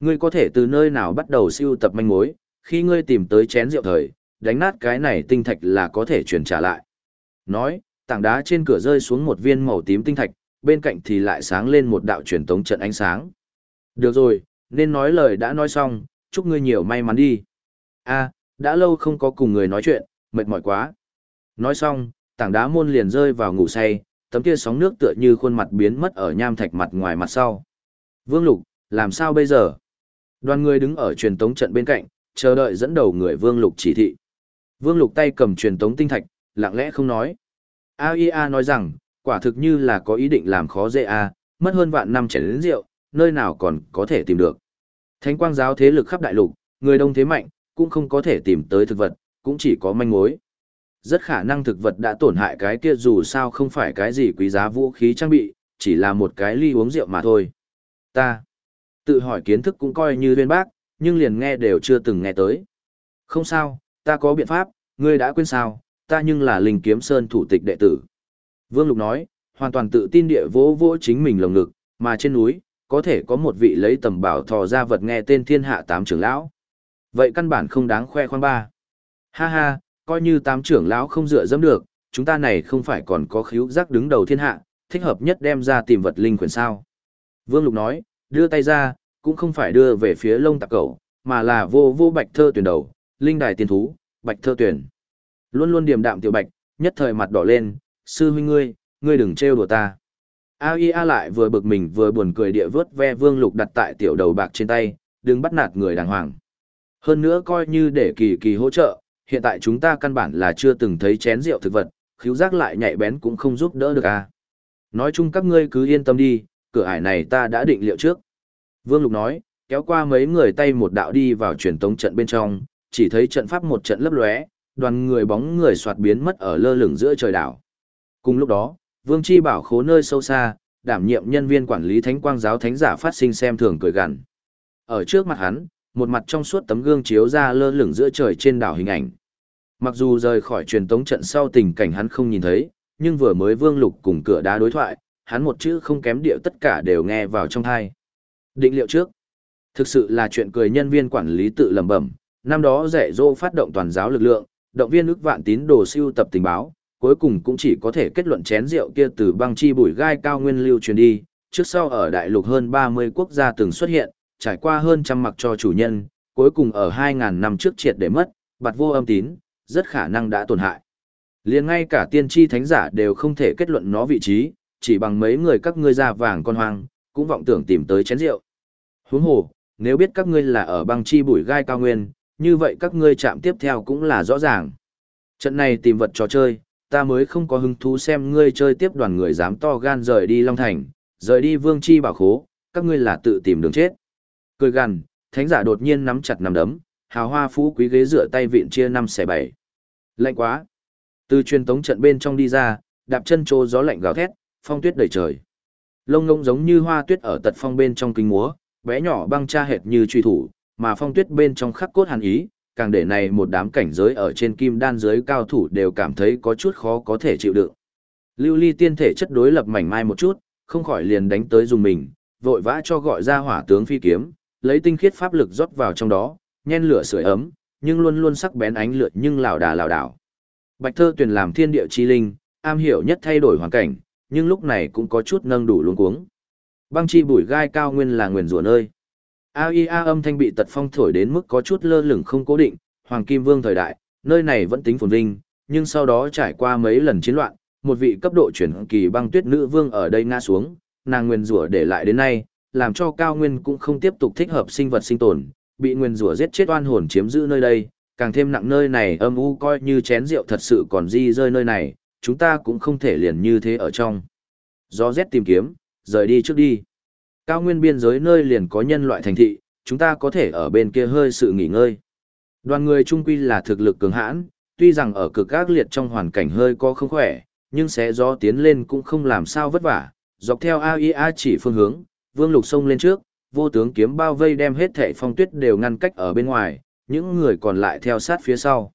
Ngươi có thể từ nơi nào bắt đầu siêu tập manh mối, khi ngươi tìm tới chén rượu thời, đánh nát cái này tinh thạch là có thể truyền trả lại. Nói, tảng đá trên cửa rơi xuống một viên màu tím tinh thạch, bên cạnh thì lại sáng lên một đạo truyền tống trận ánh sáng. Được rồi, nên nói lời đã nói xong, chúc ngươi nhiều may mắn đi. a đã lâu không có cùng người nói chuyện, mệt mỏi quá. Nói xong, tảng đá môn liền rơi vào ngủ say, tấm kia sóng nước tựa như khuôn mặt biến mất ở nham thạch mặt ngoài mặt sau. Vương Lục, làm sao bây giờ? Đoàn người đứng ở truyền tống trận bên cạnh, chờ đợi dẫn đầu người Vương Lục chỉ thị. Vương Lục tay cầm truyền tống tinh thạch, lặng lẽ không nói. AIA nói rằng, quả thực như là có ý định làm khó dễ a, mất hơn vạn năm chảy đến rượu, nơi nào còn có thể tìm được. Thánh quang giáo thế lực khắp đại lục, người đông thế mạnh, cũng không có thể tìm tới thực vật, cũng chỉ có manh mối. Rất khả năng thực vật đã tổn hại cái kia dù sao không phải cái gì quý giá vũ khí trang bị, chỉ là một cái ly uống rượu mà thôi. Ta, tự hỏi kiến thức cũng coi như viên bác, nhưng liền nghe đều chưa từng nghe tới. Không sao, ta có biện pháp, ngươi đã quên sao, ta nhưng là linh kiếm sơn thủ tịch đệ tử. Vương Lục nói, hoàn toàn tự tin địa vỗ vỗ chính mình lồng ngực, mà trên núi, có thể có một vị lấy tầm bảo thò ra vật nghe tên thiên hạ tám trưởng lão. Vậy căn bản không đáng khoe khoang ba. Ha ha, coi như tám trưởng lão không dựa dẫm được, chúng ta này không phải còn có khíu giác đứng đầu thiên hạ, thích hợp nhất đem ra tìm vật linh quyền sao. Vương Lục nói, đưa tay ra, cũng không phải đưa về phía lông tạc cẩu, mà là vô vô bạch thơ tuyển đầu, linh đài tiên thú, bạch thơ tuyển. Luôn luôn điềm đạm tiểu bạch, nhất thời mặt đỏ lên, sư huynh ngươi, ngươi đừng trêu đùa ta. A.I.A. lại vừa bực mình vừa buồn cười địa vớt ve vương lục đặt tại tiểu đầu bạc trên tay, đừng bắt nạt người đàng hoàng. Hơn nữa coi như để kỳ kỳ hỗ trợ, hiện tại chúng ta căn bản là chưa từng thấy chén rượu thực vật, khiếu giác lại nhạy bén cũng không giúp đỡ được à. Nói chung các ngươi cứ yên tâm đi, cửa ải này ta đã định liệu trước. Vương Lục nói, kéo qua mấy người tay một đạo đi vào truyền tống trận bên trong, chỉ thấy trận pháp một trận lấp lóe, đoàn người bóng người soạt biến mất ở lơ lửng giữa trời đảo. Cùng lúc đó, Vương Chi bảo khố nơi sâu xa, đảm nhiệm nhân viên quản lý Thánh Quang giáo thánh giả phát sinh xem thường cười gằn. Ở trước mặt hắn, một mặt trong suốt tấm gương chiếu ra lơ lửng giữa trời trên đảo hình ảnh. Mặc dù rời khỏi truyền tống trận sau tình cảnh hắn không nhìn thấy, nhưng vừa mới Vương Lục cùng cửa đá đối thoại, hắn một chữ không kém điệu tất cả đều nghe vào trong tai. Định liệu trước. Thực sự là chuyện cười nhân viên quản lý tự lẩm bẩm, năm đó rẻ rô phát động toàn giáo lực lượng, động viên ước vạn tín đồ siêu tập tình báo, cuối cùng cũng chỉ có thể kết luận chén rượu kia từ băng chi bụi gai cao nguyên lưu truyền đi, trước sau ở đại lục hơn 30 quốc gia từng xuất hiện, trải qua hơn trăm mặc cho chủ nhân, cuối cùng ở 2.000 năm trước triệt để mất, bạt vô âm tín, rất khả năng đã tổn hại. liền ngay cả tiên tri thánh giả đều không thể kết luận nó vị trí, chỉ bằng mấy người các ngươi ra vàng con hoang, cũng vọng tưởng tìm tới chén rượu. Huống hồ, nếu biết các ngươi là ở băng chi bụi gai cao nguyên, như vậy các ngươi chạm tiếp theo cũng là rõ ràng. Trận này tìm vật trò chơi, ta mới không có hứng thú xem ngươi chơi tiếp đoàn người dám to gan rời đi Long Thành, rời đi Vương Chi bảo khố, các ngươi là tự tìm đường chết. Cười gằn, thánh giả đột nhiên nắm chặt nắm đấm, hào hoa phú quý ghế dựa tay vịn chia năm xẻ bảy. Lạnh quá. Từ truyền tống trận bên trong đi ra, đạp chân trô gió lạnh gào thét, phong tuyết đầy trời. Lông ngông giống như hoa tuyết ở tật phong bên trong kinh múa, bé nhỏ băng cha hệt như truy thủ, mà phong tuyết bên trong khắc cốt hàn ý, càng để này một đám cảnh giới ở trên kim đan giới cao thủ đều cảm thấy có chút khó có thể chịu đựng. Lưu ly tiên thể chất đối lập mảnh mai một chút, không khỏi liền đánh tới dùng mình, vội vã cho gọi ra hỏa tướng phi kiếm, lấy tinh khiết pháp lực rót vào trong đó, nhen lửa sưởi ấm, nhưng luôn luôn sắc bén ánh lửa nhưng lảo đà lảo đảo. Bạch Thơ tuyển làm thiên địa chi linh, am hiểu nhất thay đổi hoàn cảnh, nhưng lúc này cũng có chút nâng đủ luống cuống. Băng chi bụi gai cao nguyên là nguyền rủa nơi. AIA âm thanh bị tật phong thổi đến mức có chút lơ lửng không cố định, Hoàng Kim Vương thời đại, nơi này vẫn tính phồn vinh, nhưng sau đó trải qua mấy lần chiến loạn, một vị cấp độ chuyển kỳ băng tuyết nữ vương ở đây ngã xuống, nàng nguyên rủa để lại đến nay, làm cho cao nguyên cũng không tiếp tục thích hợp sinh vật sinh tồn, bị nguyên rủa giết chết oan hồn chiếm giữ nơi đây, càng thêm nặng nơi này âm u coi như chén rượu thật sự còn di rơi nơi này, chúng ta cũng không thể liền như thế ở trong. Do rét tìm kiếm, rời đi trước đi. Cao nguyên biên giới nơi liền có nhân loại thành thị, chúng ta có thể ở bên kia hơi sự nghỉ ngơi. Đoàn người trung quy là thực lực cường hãn, tuy rằng ở cực ác liệt trong hoàn cảnh hơi có không khỏe, nhưng sẽ do tiến lên cũng không làm sao vất vả. Dọc theo AIA chỉ phương hướng, Vương Lục xông lên trước, vô tướng kiếm bao vây đem hết thảy phong tuyết đều ngăn cách ở bên ngoài, những người còn lại theo sát phía sau.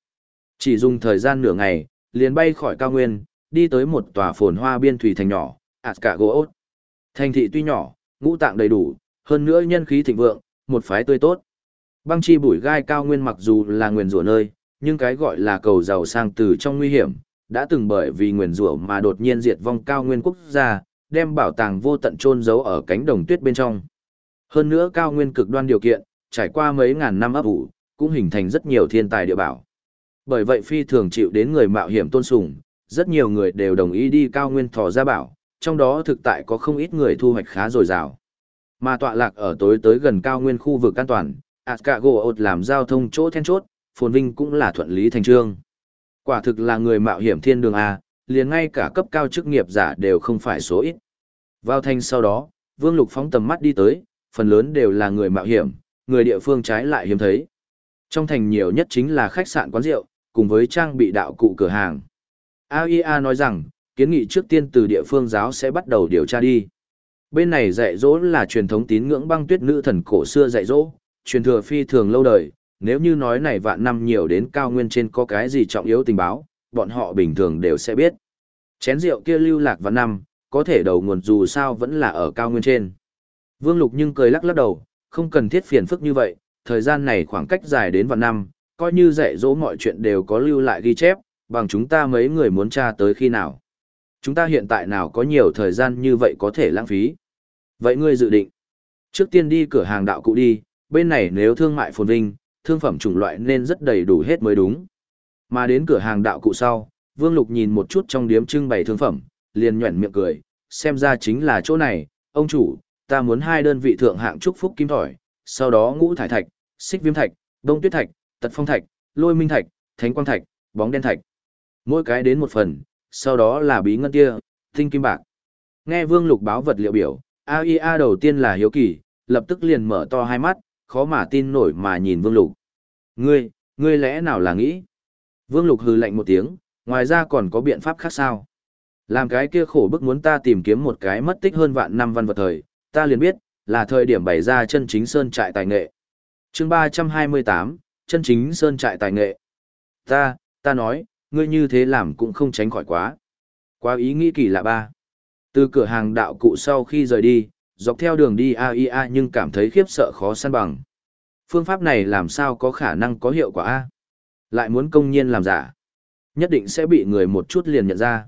Chỉ dùng thời gian nửa ngày, liền bay khỏi cao nguyên, đi tới một tòa phồn hoa biên thủy thành nhỏ, Ascagoot. Thành thị tuy nhỏ, ngũ tạng đầy đủ, hơn nữa nhân khí thịnh vượng, một phái tươi tốt. Băng chi bụi gai cao nguyên mặc dù là nguyền rủa nơi, nhưng cái gọi là cầu giàu sang từ trong nguy hiểm, đã từng bởi vì nguyền rủa mà đột nhiên diệt vong cao nguyên quốc gia, đem bảo tàng vô tận chôn giấu ở cánh đồng tuyết bên trong. Hơn nữa cao nguyên cực đoan điều kiện, trải qua mấy ngàn năm ấp ủ, cũng hình thành rất nhiều thiên tài địa bảo. Bởi vậy phi thường chịu đến người mạo hiểm tôn sùng, rất nhiều người đều đồng ý đi cao nguyên thò ra bảo, trong đó thực tại có không ít người thu hoạch khá dồi dào. Mà tọa lạc ở tối tới gần cao nguyên khu vực an toàn, Ascagoot làm giao thông chỗ then chốt, phồn vinh cũng là thuận lý thành trương. Quả thực là người mạo hiểm thiên đường A, liền ngay cả cấp cao chức nghiệp giả đều không phải số ít. Vào thành sau đó, Vương Lục phóng tầm mắt đi tới, phần lớn đều là người mạo hiểm, người địa phương trái lại hiếm thấy. Trong thành nhiều nhất chính là khách sạn quán rượu, cùng với trang bị đạo cụ cửa hàng. AIA nói rằng, kiến nghị trước tiên từ địa phương giáo sẽ bắt đầu điều tra đi. Bên này dạy dỗ là truyền thống tín ngưỡng băng tuyết nữ thần cổ xưa dạy dỗ, truyền thừa phi thường lâu đời, nếu như nói này vạn năm nhiều đến cao nguyên trên có cái gì trọng yếu tình báo, bọn họ bình thường đều sẽ biết. Chén rượu kia lưu lạc vạn năm, có thể đầu nguồn dù sao vẫn là ở cao nguyên trên. Vương Lục nhưng cười lắc lắc đầu, không cần thiết phiền phức như vậy, thời gian này khoảng cách dài đến vạn năm, coi như dạy dỗ mọi chuyện đều có lưu lại ghi chép, bằng chúng ta mấy người muốn tra tới khi nào. Chúng ta hiện tại nào có nhiều thời gian như vậy có thể lãng phí. Vậy ngươi dự định, trước tiên đi cửa hàng đạo cụ đi, bên này nếu thương mại phồn vinh, thương phẩm chủng loại nên rất đầy đủ hết mới đúng. Mà đến cửa hàng đạo cụ sau, Vương Lục nhìn một chút trong điếm trưng bày thương phẩm, liền nhuẩn miệng cười, xem ra chính là chỗ này, ông chủ, ta muốn hai đơn vị thượng hạng trúc phúc kim thỏi, sau đó ngũ thải thạch, xích viêm thạch, đông tuyết thạch, tật phong thạch, lôi minh thạch, thánh quang thạch, bóng đen thạch. Mỗi cái đến một phần, sau đó là bí ngân kia, tinh kim bạc. Nghe Vương Lục báo vật liệu biểu, AIA đầu tiên là hiếu kỳ, lập tức liền mở to hai mắt, khó mà tin nổi mà nhìn Vương Lục. Ngươi, ngươi lẽ nào là nghĩ? Vương Lục hừ lạnh một tiếng, ngoài ra còn có biện pháp khác sao? Làm cái kia khổ bức muốn ta tìm kiếm một cái mất tích hơn vạn năm văn vật thời, ta liền biết, là thời điểm bày ra chân chính sơn trại tài nghệ. chương 328, chân chính sơn trại tài nghệ. Ta, ta nói, ngươi như thế làm cũng không tránh khỏi quá. Quá ý nghĩ kỳ lạ ba. Từ cửa hàng đạo cụ sau khi rời đi, dọc theo đường đi AIA nhưng cảm thấy khiếp sợ khó săn bằng. Phương pháp này làm sao có khả năng có hiệu quả A? Lại muốn công nhiên làm giả. Nhất định sẽ bị người một chút liền nhận ra.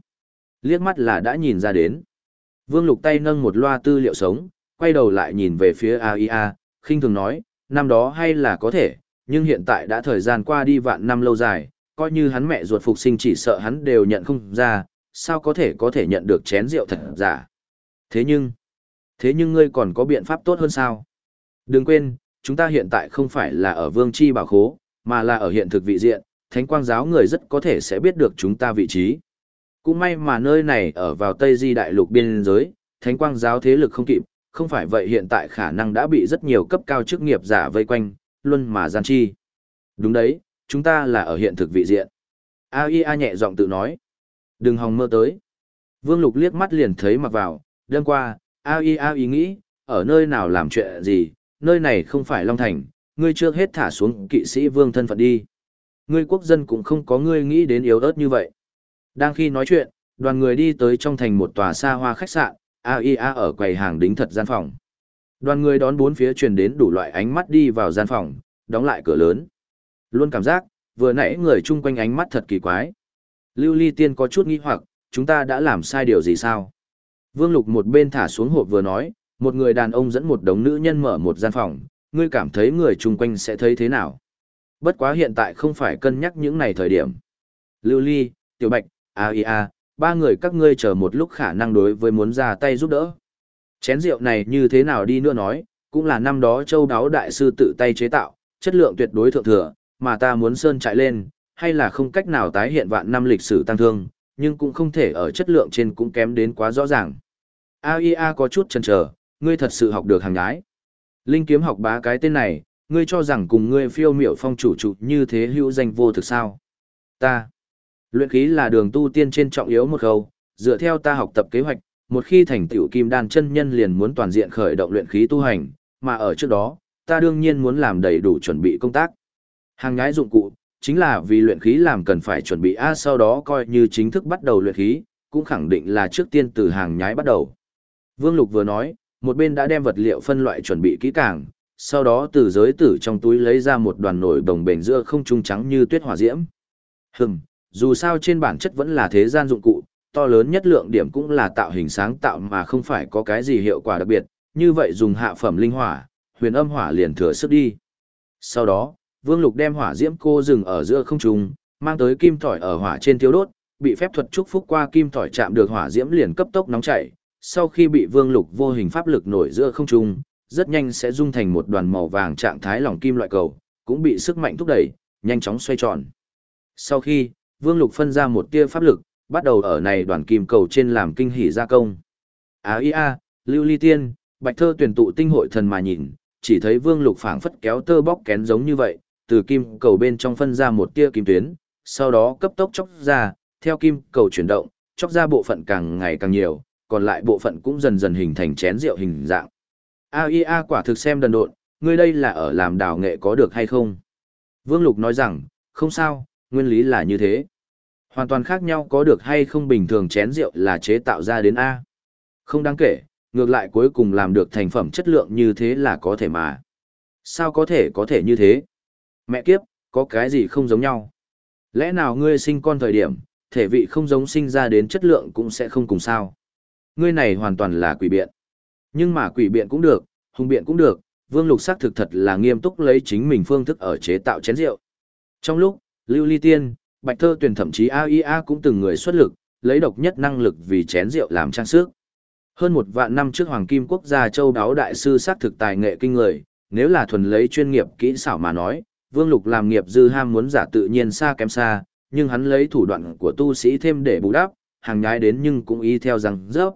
Liếc mắt là đã nhìn ra đến. Vương Lục tay nâng một loa tư liệu sống, quay đầu lại nhìn về phía AIA, khinh thường nói, năm đó hay là có thể, nhưng hiện tại đã thời gian qua đi vạn năm lâu dài, coi như hắn mẹ ruột phục sinh chỉ sợ hắn đều nhận không ra, sao có thể có thể nhận được chén rượu thật giả. Thế nhưng, thế nhưng ngươi còn có biện pháp tốt hơn sao? Đừng quên, chúng ta hiện tại không phải là ở vương chi bảo khố, mà là ở hiện thực vị diện, thánh quang giáo người rất có thể sẽ biết được chúng ta vị trí. Cũng may mà nơi này ở vào Tây Di đại lục biên giới, thánh quang giáo thế lực không kịp, không phải vậy hiện tại khả năng đã bị rất nhiều cấp cao chức nghiệp giả vây quanh, luôn mà gian chi. Đúng đấy, chúng ta là ở hiện thực vị diện. AIA nhẹ giọng tự nói. Đừng hòng mơ tới. Vương Lục liếc mắt liền thấy mặc vào, đêm qua, AIA ý nghĩ, ở nơi nào làm chuyện gì, nơi này không phải Long Thành, ngươi chưa hết thả xuống kỵ sĩ vương thân phận đi. Ngươi quốc dân cũng không có ngươi nghĩ đến yếu ớt như vậy. Đang khi nói chuyện, đoàn người đi tới trong thành một tòa xa hoa khách sạn, AIA ở quầy hàng đính thật gian phòng. Đoàn người đón bốn phía truyền đến đủ loại ánh mắt đi vào gian phòng, đóng lại cửa lớn. Luôn cảm giác, vừa nãy người chung quanh ánh mắt thật kỳ quái. Lưu Ly Tiên có chút nghi hoặc, chúng ta đã làm sai điều gì sao? Vương Lục một bên thả xuống hộp vừa nói, một người đàn ông dẫn một đống nữ nhân mở một gian phòng, ngươi cảm thấy người chung quanh sẽ thấy thế nào? Bất quá hiện tại không phải cân nhắc những này thời điểm. Lưu Ly, Tiểu Bạch, A.I.A., ba người các ngươi chờ một lúc khả năng đối với muốn ra tay giúp đỡ. Chén rượu này như thế nào đi nữa nói, cũng là năm đó châu đáo đại sư tự tay chế tạo, chất lượng tuyệt đối thượng thừa, mà ta muốn sơn trại lên, hay là không cách nào tái hiện vạn năm lịch sử tăng thương, nhưng cũng không thể ở chất lượng trên cũng kém đến quá rõ ràng. AIA có chút chần chờ, ngươi thật sự học được hàng nhái. Linh kiếm học bá cái tên này, ngươi cho rằng cùng ngươi phiêu miểu phong chủ trụ như thế hữu danh vô thực sao. Ta. Luyện khí là đường tu tiên trên trọng yếu một khâu, dựa theo ta học tập kế hoạch, một khi thành tựu kim đan chân nhân liền muốn toàn diện khởi động luyện khí tu hành, mà ở trước đó, ta đương nhiên muốn làm đầy đủ chuẩn bị công tác. Hàng nhái dụng cụ, chính là vì luyện khí làm cần phải chuẩn bị A sau đó coi như chính thức bắt đầu luyện khí, cũng khẳng định là trước tiên từ hàng nhái bắt đầu. Vương Lục vừa nói, một bên đã đem vật liệu phân loại chuẩn bị kỹ càng, sau đó từ giới tử trong túi lấy ra một đoàn nổi đồng bền giữa không trung trắng như tuyết hỏa diễm. Hừm, dù sao trên bản chất vẫn là thế gian dụng cụ, to lớn nhất lượng điểm cũng là tạo hình sáng tạo mà không phải có cái gì hiệu quả đặc biệt, như vậy dùng hạ phẩm linh hỏa, huyền âm hỏa liền thừa sức đi. Sau đó, Vương Lục đem hỏa diễm cô dừng ở giữa không trung, mang tới kim thỏi ở hỏa trên thiếu đốt, bị phép thuật chúc phúc qua kim thỏi chạm được hỏa diễm liền cấp tốc nóng chảy, sau khi bị Vương Lục vô hình pháp lực nổi giữa không trung, rất nhanh sẽ dung thành một đoàn màu vàng trạng thái lỏng kim loại cầu, cũng bị sức mạnh thúc đẩy, nhanh chóng xoay tròn. Sau khi, Vương Lục phân ra một tia pháp lực, bắt đầu ở này đoàn kim cầu trên làm kinh hỉ gia công. Á y a, Lưu Ly Tiên, Bạch Thơ tuyển tụ tinh hội thần mà nhìn, chỉ thấy Vương Lục phảng phất kéo tơ bóc kén giống như vậy, từ kim cầu bên trong phân ra một tia kim tuyến, sau đó cấp tốc chóc ra, theo kim cầu chuyển động, chóc ra bộ phận càng ngày càng nhiều, còn lại bộ phận cũng dần dần hình thành chén rượu hình dạng. AIA quả thực xem đần độn, ngươi đây là ở làm đào nghệ có được hay không? Vương Lục nói rằng, không sao, nguyên lý là như thế. Hoàn toàn khác nhau có được hay không bình thường chén rượu là chế tạo ra đến A. Không đáng kể, ngược lại cuối cùng làm được thành phẩm chất lượng như thế là có thể mà. Sao có thể có thể như thế? Mẹ kiếp, có cái gì không giống nhau? Lẽ nào ngươi sinh con thời điểm, thể vị không giống sinh ra đến chất lượng cũng sẽ không cùng sao? Ngươi này hoàn toàn là quỷ biện. Nhưng mà quỷ biện cũng được, hùng biện cũng được, Vương Lục xác thực thật là nghiêm túc lấy chính mình phương thức ở chế tạo chén rượu. Trong lúc, Lưu Ly Tiên, Bạch Thơ Tuyền thậm chí AIA cũng từng người xuất lực, lấy độc nhất năng lực vì chén rượu làm trang sức. Hơn một vạn năm trước Hoàng Kim Quốc gia châu đáo đại sư xác thực tài nghệ kinh người, nếu là thuần lấy chuyên nghiệp kỹ xảo mà nói, Vương Lục làm nghiệp dư ham muốn giả tự nhiên xa kém xa, nhưng hắn lấy thủ đoạn của tu sĩ thêm để bù đắp, hàng nhái đến nhưng cũng y theo rằng rớp.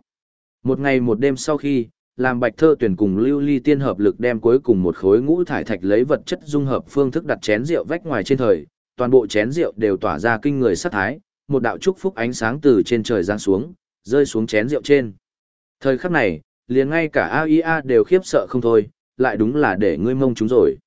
Một ngày một đêm sau khi, làm bạch thơ tuyển cùng lưu ly tiên hợp lực đem cuối cùng một khối ngũ thải thạch lấy vật chất dung hợp phương thức đặt chén rượu vách ngoài trên thời, toàn bộ chén rượu đều tỏa ra kinh người sát thái, một đạo chúc phúc ánh sáng từ trên trời giáng xuống, rơi xuống chén rượu trên. Thời khắc này, liền ngay cả AIA đều khiếp sợ không thôi, lại đúng là để ngươi mông chúng rồi.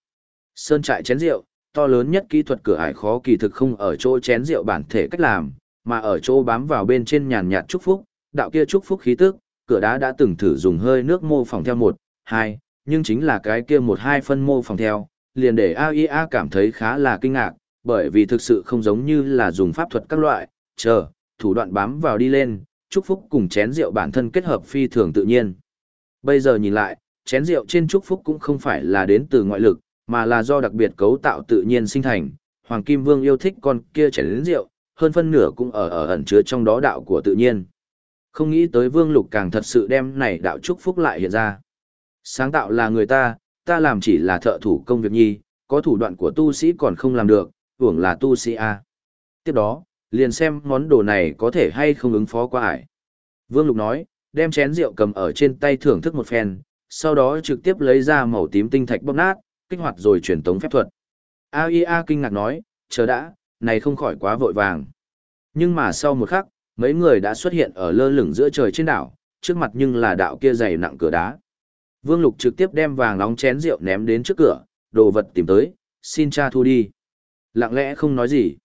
Sơn trại chén rượu, to lớn nhất kỹ thuật cửa ải khó kỳ thực không ở chỗ chén rượu bản thể cách làm, mà ở chỗ bám vào bên trên nhàn nhạt chúc phúc, đạo kia chúc phúc khí tức, cửa đá đã từng thử dùng hơi nước mô phỏng theo một, hai, nhưng chính là cái kia một hai phân mô phỏng theo, liền để AIA cảm thấy khá là kinh ngạc, bởi vì thực sự không giống như là dùng pháp thuật các loại, chờ, thủ đoạn bám vào đi lên, chúc phúc cùng chén rượu bản thân kết hợp phi thường tự nhiên. Bây giờ nhìn lại, chén rượu trên chúc phúc cũng không phải là đến từ ngoại lực, mà là do đặc biệt cấu tạo tự nhiên sinh thành. Hoàng Kim Vương yêu thích con kia chén rượu, hơn phân nửa cũng ở ở ẩn chứa trong đó đạo của tự nhiên. Không nghĩ tới Vương Lục càng thật sự đem này đạo chúc phúc lại hiện ra. Sáng tạo là người ta, ta làm chỉ là thợ thủ công việc nhi, có thủ đoạn của tu sĩ còn không làm được, hưởng là tu sĩ A. Tiếp đó, liền xem món đồ này có thể hay không ứng phó qua ải. Vương Lục nói, đem chén rượu cầm ở trên tay thưởng thức một phen, sau đó trực tiếp lấy ra màu tím tinh thạch bóp nát, kích hoạt rồi truyền tống phép thuật. AIA kinh ngạc nói, chờ đã, này không khỏi quá vội vàng. Nhưng mà sau một khắc, mấy người đã xuất hiện ở lơ lửng giữa trời trên đảo, trước mặt nhưng là đạo kia dày nặng cửa đá. Vương Lục trực tiếp đem vàng nóng chén rượu ném đến trước cửa, đồ vật tìm tới, xin cha thu đi. Lặng lẽ không nói gì.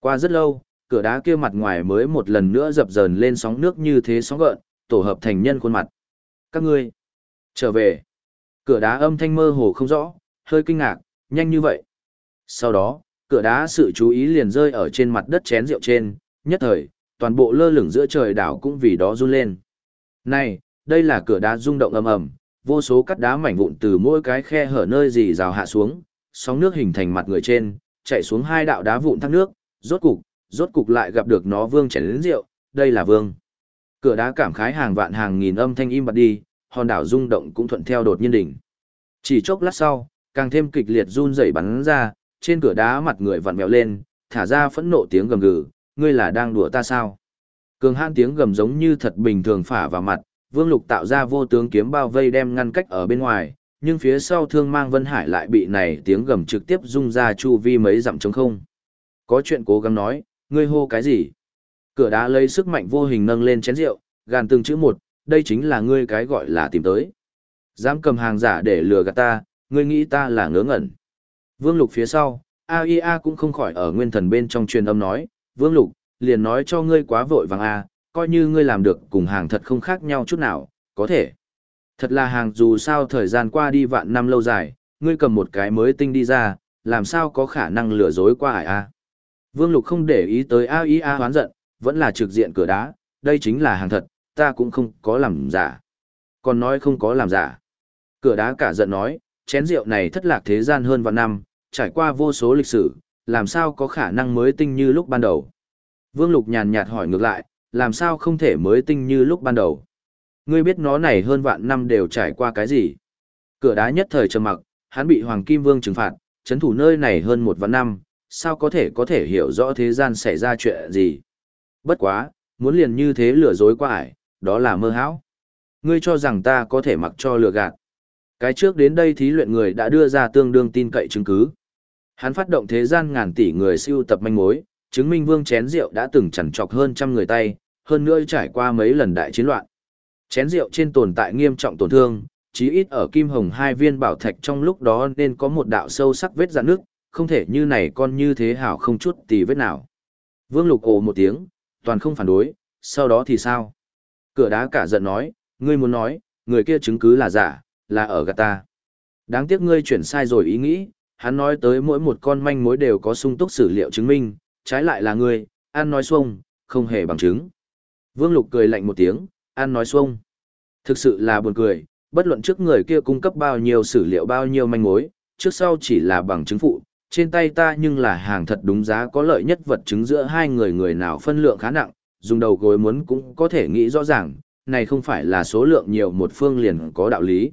Qua rất lâu, cửa đá kia mặt ngoài mới một lần nữa dập dờn lên sóng nước như thế sóng gợn, tổ hợp thành nhân khuôn mặt. Các ngươi, trở về. Cửa đá âm thanh mơ hồ không rõ, hơi kinh ngạc, nhanh như vậy. Sau đó, cửa đá sự chú ý liền rơi ở trên mặt đất chén rượu trên, nhất thời, toàn bộ lơ lửng giữa trời đảo cũng vì đó run lên. Này, đây là cửa đá rung động ầm ầm, vô số cắt đá mảnh vụn từ mỗi cái khe hở nơi gì rào hạ xuống, sóng nước hình thành mặt người trên, chạy xuống hai đạo đá vụn thác nước, rốt cục, rốt cục lại gặp được nó vương chén đến rượu, đây là vương. Cửa đá cảm khái hàng vạn hàng nghìn âm thanh im bặt đi, hòn đảo rung động cũng thuận theo đột nhiên đỉnh. Chỉ chốc lát sau, càng thêm kịch liệt run rẩy bắn ra, trên cửa đá mặt người vặn vẹo lên, thả ra phẫn nộ tiếng gầm gừ, ngươi là đang đùa ta sao? Cường hãn tiếng gầm giống như thật bình thường phả vào mặt, Vương Lục tạo ra vô tướng kiếm bao vây đem ngăn cách ở bên ngoài, nhưng phía sau thương mang Vân Hải lại bị này tiếng gầm trực tiếp rung ra chu vi mấy dặm trống không. Có chuyện cố gắng nói, ngươi hô cái gì? Cửa đá lấy sức mạnh vô hình nâng lên chén rượu, gàn từng chữ một, đây chính là ngươi cái gọi là tìm tới. Dám cầm hàng giả để lừa gạt ta, ngươi nghĩ ta là ngớ ngẩn. Vương Lục phía sau, AIA cũng không khỏi ở nguyên thần bên trong truyền âm nói, Vương Lục, liền nói cho ngươi quá vội vàng a, coi như ngươi làm được cùng hàng thật không khác nhau chút nào, có thể. Thật là hàng dù sao thời gian qua đi vạn năm lâu dài, ngươi cầm một cái mới tinh đi ra, làm sao có khả năng lừa dối qua ải a. À? Vương Lục không để ý tới AIA hoán giận, vẫn là trực diện cửa đá, đây chính là hàng thật, ta cũng không có làm giả. Còn nói không có làm giả. Cửa đá cả giận nói, chén rượu này thất lạc thế gian hơn vạn năm, trải qua vô số lịch sử, làm sao có khả năng mới tinh như lúc ban đầu. Vương Lục nhàn nhạt hỏi ngược lại, làm sao không thể mới tinh như lúc ban đầu. Ngươi biết nó này hơn vạn năm đều trải qua cái gì? Cửa đá nhất thời trầm mặc, hắn bị Hoàng Kim Vương trừng phạt, chấn thủ nơi này hơn một vạn năm, sao có thể có thể hiểu rõ thế gian xảy ra chuyện gì? Bất quá, muốn liền như thế lừa dối qua ải, đó là mơ hão. Ngươi cho rằng ta có thể mặc cho lừa gạt. Cái trước đến đây thí luyện người đã đưa ra tương đương tin cậy chứng cứ. Hắn phát động thế gian ngàn tỷ người siêu tập manh mối, chứng minh vương chén rượu đã từng chằn trọc hơn trăm người tay, hơn nữa trải qua mấy lần đại chiến loạn. Chén rượu trên tồn tại nghiêm trọng tổn thương, chí ít ở kim hồng hai viên bảo thạch trong lúc đó nên có một đạo sâu sắc vết rạn nước, không thể như này con như thế hảo không chút tì vết nào. Vương lục ồ một tiếng, toàn không phản đối, sau đó thì sao? Cửa đá cả giận nói, ngươi muốn nói, người kia chứng cứ là giả, là ở gạt ta. Đáng tiếc ngươi chuyển sai rồi ý nghĩ, hắn nói tới mỗi một con manh mối đều có sung túc sử liệu chứng minh, trái lại là ngươi, ăn nói xuông, không hề bằng chứng. Vương Lục cười lạnh một tiếng, ăn nói xuông. Thực sự là buồn cười, bất luận trước người kia cung cấp bao nhiêu sử liệu bao nhiêu manh mối, trước sau chỉ là bằng chứng phụ, trên tay ta nhưng là hàng thật đúng giá có lợi nhất vật chứng giữa hai người người nào phân lượng khá nặng, dùng đầu gối muốn cũng có thể nghĩ rõ ràng, này không phải là số lượng nhiều một phương liền có đạo lý.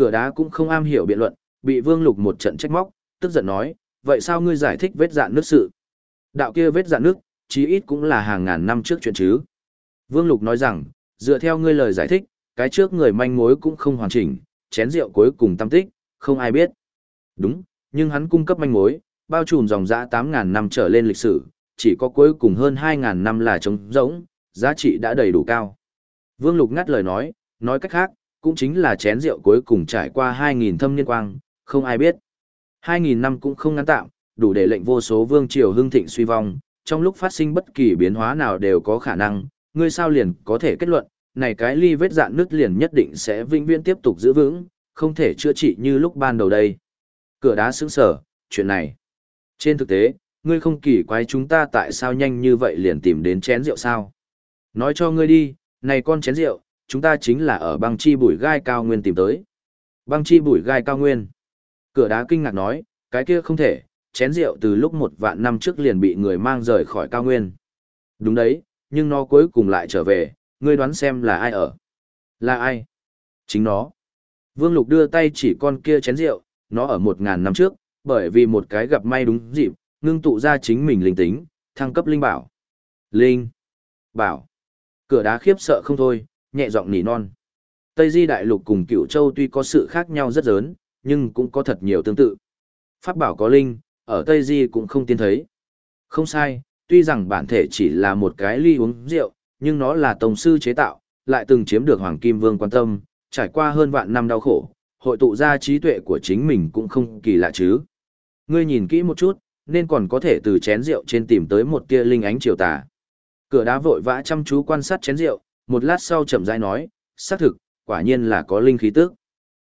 Cửa đá cũng không am hiểu biện luận, bị Vương Lục một trận trách móc, tức giận nói, vậy sao ngươi giải thích vết dạn nước sự? Đạo kia vết dạn nước, chí ít cũng là hàng ngàn năm trước chuyện chứ. Vương Lục nói rằng, dựa theo ngươi lời giải thích, cái trước người manh mối cũng không hoàn chỉnh, chén rượu cuối cùng tâm tích, không ai biết. Đúng, nhưng hắn cung cấp manh mối, bao trùm dòng dã 8.000 năm trở lên lịch sử, chỉ có cuối cùng hơn 2.000 năm là trống rỗng, giá trị đã đầy đủ cao. Vương Lục ngắt lời nói, nói cách khác, cũng chính là chén rượu cuối cùng trải qua 2.000 thâm niên quang, không ai biết. 2.000 năm cũng không ngắn tạm, đủ để lệnh vô số vương triều hưng thịnh suy vong, trong lúc phát sinh bất kỳ biến hóa nào đều có khả năng, ngươi sao liền có thể kết luận, này cái ly vết dạn nước liền nhất định sẽ vĩnh viễn tiếp tục giữ vững, không thể chữa trị như lúc ban đầu đây. Cửa đá sững sở, chuyện này. Trên thực tế, ngươi không kỳ quái chúng ta tại sao nhanh như vậy liền tìm đến chén rượu sao? Nói cho ngươi đi, này con chén rượu, chúng ta chính là ở băng chi bụi gai cao nguyên tìm tới. Băng chi bụi gai cao nguyên. Cửa đá kinh ngạc nói, cái kia không thể, chén rượu từ lúc một vạn năm trước liền bị người mang rời khỏi cao nguyên. Đúng đấy, nhưng nó cuối cùng lại trở về, ngươi đoán xem là ai ở. Là ai? Chính nó. Vương Lục đưa tay chỉ con kia chén rượu, nó ở một ngàn năm trước, bởi vì một cái gặp may đúng dịp, ngưng tụ ra chính mình linh tính, thăng cấp linh bảo. Linh. Bảo. Cửa đá khiếp sợ không thôi, nhẹ giọng nỉ non. Tây Di Đại Lục cùng Cửu Châu tuy có sự khác nhau rất lớn, nhưng cũng có thật nhiều tương tự. Pháp bảo có linh, ở Tây Di cũng không tiên thấy. Không sai, tuy rằng bản thể chỉ là một cái ly uống rượu, nhưng nó là tổng sư chế tạo, lại từng chiếm được Hoàng Kim Vương quan tâm, trải qua hơn vạn năm đau khổ, hội tụ ra trí tuệ của chính mình cũng không kỳ lạ chứ. Ngươi nhìn kỹ một chút, nên còn có thể từ chén rượu trên tìm tới một tia linh ánh chiều tà. Cửa đá vội vã chăm chú quan sát chén rượu, một lát sau chậm rãi nói, xác thực, quả nhiên là có linh khí tức.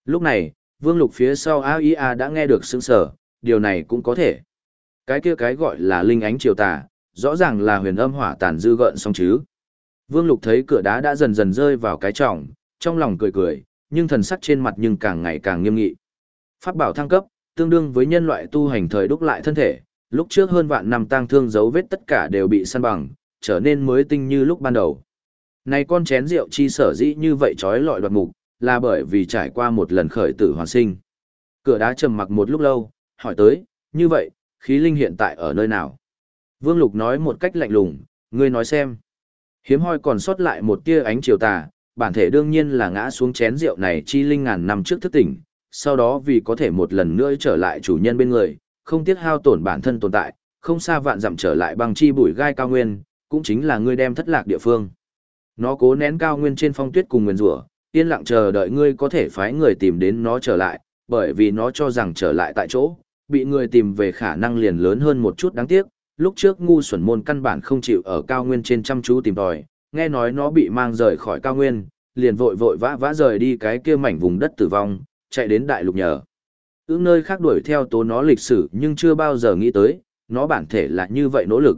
Lúc này, Vương Lục phía sau AIA đã nghe được sững sở, điều này cũng có thể. Cái kia cái gọi là linh ánh triều tà, rõ ràng là huyền âm hỏa tàn dư gợn xong chứ. Vương Lục thấy cửa đá đã dần dần rơi vào cái trọng, trong lòng cười cười, nhưng thần sắc trên mặt nhưng càng ngày càng nghiêm nghị. Pháp bảo thăng cấp, tương đương với nhân loại tu hành thời đúc lại thân thể, lúc trước hơn vạn năm tang thương dấu vết tất cả đều bị săn bằng, trở nên mới tinh như lúc ban đầu. Này con chén rượu chi sở dĩ như vậy trói lọi đoạt mục, là bởi vì trải qua một lần khởi tử hoàn sinh. Cửa đá trầm mặc một lúc lâu, hỏi tới, như vậy, khí linh hiện tại ở nơi nào? Vương Lục nói một cách lạnh lùng, ngươi nói xem. Hiếm hoi còn sót lại một tia ánh chiều tà, bản thể đương nhiên là ngã xuống chén rượu này chi linh ngàn năm trước thức tỉnh, sau đó vì có thể một lần nữa trở lại chủ nhân bên người, không tiếc hao tổn bản thân tồn tại, không xa vạn dặm trở lại bằng chi bụi gai cao nguyên, cũng chính là ngươi đem thất lạc địa phương. Nó cố nén cao nguyên trên phong tuyết cùng nguyên rủa, yên lặng chờ đợi ngươi có thể phái người tìm đến nó trở lại, bởi vì nó cho rằng trở lại tại chỗ, bị người tìm về khả năng liền lớn hơn một chút đáng tiếc, lúc trước ngu xuẩn môn căn bản không chịu ở cao nguyên trên chăm chú tìm tòi, nghe nói nó bị mang rời khỏi cao nguyên, liền vội vội vã vã rời đi cái kia mảnh vùng đất tử vong, chạy đến đại lục nhờ. Ước nơi khác đuổi theo tố nó lịch sử nhưng chưa bao giờ nghĩ tới, nó bản thể là như vậy nỗ lực.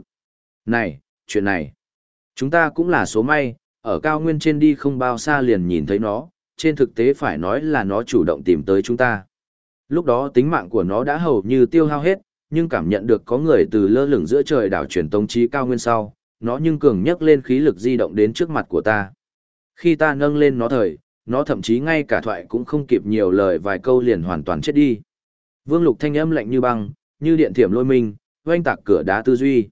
Này, chuyện này, chúng ta cũng là số may, ở cao nguyên trên đi không bao xa liền nhìn thấy nó, trên thực tế phải nói là nó chủ động tìm tới chúng ta. Lúc đó tính mạng của nó đã hầu như tiêu hao hết, nhưng cảm nhận được có người từ lơ lửng giữa trời đảo truyền tông trí cao nguyên sau, nó nhưng cường nhấc lên khí lực di động đến trước mặt của ta. Khi ta nâng lên nó thời, nó thậm chí ngay cả thoại cũng không kịp nhiều lời vài câu liền hoàn toàn chết đi. Vương Lục thanh âm lạnh như băng, như điện thiểm lôi minh, oanh tạc cửa đá tư duy.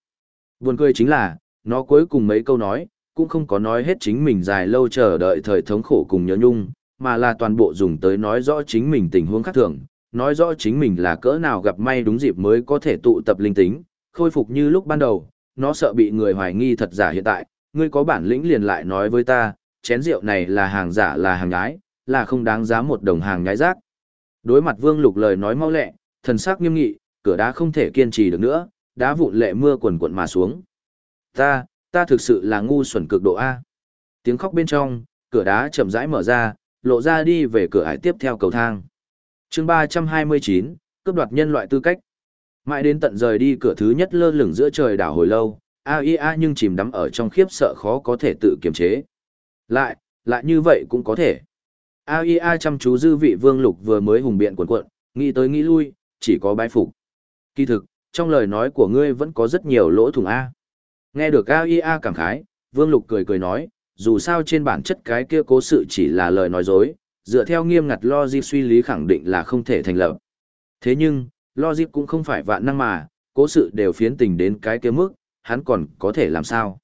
Buồn cười chính là, nó cuối cùng mấy câu nói, cũng không có nói hết chính mình dài lâu chờ đợi thời thống khổ cùng nhớ nhung, mà là toàn bộ dùng tới nói rõ chính mình tình huống khác thường, nói rõ chính mình là cỡ nào gặp may đúng dịp mới có thể tụ tập linh tính, khôi phục như lúc ban đầu, nó sợ bị người hoài nghi thật giả hiện tại, ngươi có bản lĩnh liền lại nói với ta, chén rượu này là hàng giả là hàng nhái, là không đáng giá một đồng hàng nhái rác. Đối mặt Vương Lục lời nói mau lẹ, thần sắc nghiêm nghị, cửa đá không thể kiên trì được nữa, đá vụn lệ mưa quần quần mà xuống. Ta, ta thực sự là ngu xuẩn cực độ A. Tiếng khóc bên trong, cửa đá chậm rãi mở ra, lộ ra đi về cửa ải tiếp theo cầu thang. chương 329, cướp đoạt nhân loại tư cách. Mãi đến tận rời đi cửa thứ nhất lơ lửng giữa trời đảo hồi lâu, AIA nhưng chìm đắm ở trong khiếp sợ khó có thể tự kiềm chế. Lại, lại như vậy cũng có thể. AIA chăm chú dư vị vương lục vừa mới hùng biện quần quận, nghĩ tới nghĩ lui, chỉ có bái phục. Kỳ thực, trong lời nói của ngươi vẫn có rất nhiều lỗ thủng A. Nghe được AIA cảm khái, vương lục cười cười nói, dù sao trên bản chất cái kia cố sự chỉ là lời nói dối, dựa theo nghiêm ngặt logic suy lý khẳng định là không thể thành lập. Thế nhưng, logic cũng không phải vạn năng mà, cố sự đều phiến tình đến cái kia mức, hắn còn có thể làm sao.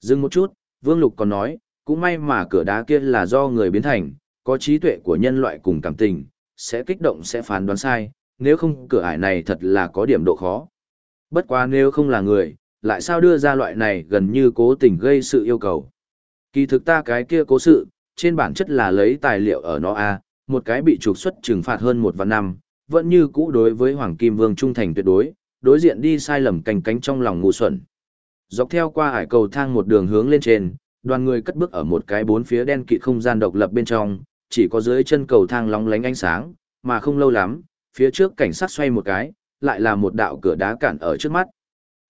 Dừng một chút, Vương Lục còn nói, cũng may mà cửa đá kia là do người biến thành, có trí tuệ của nhân loại cùng cảm tình, sẽ kích động sẽ phán đoán sai, nếu không cửa ải này thật là có điểm độ khó. Bất quá nếu không là người, lại sao đưa ra loại này gần như cố tình gây sự yêu cầu. Kỳ thực ta cái kia cố sự, trên bản chất là lấy tài liệu ở nó a, một cái bị trục xuất trừng phạt hơn một vạn năm, vẫn như cũ đối với Hoàng Kim Vương trung thành tuyệt đối, đối diện đi sai lầm cành cánh trong lòng ngu xuẩn. Dọc theo qua hải cầu thang một đường hướng lên trên, đoàn người cất bước ở một cái bốn phía đen kịt không gian độc lập bên trong, chỉ có dưới chân cầu thang lóng lánh ánh sáng, mà không lâu lắm, phía trước cảnh sát xoay một cái, lại là một đạo cửa đá cản ở trước mắt.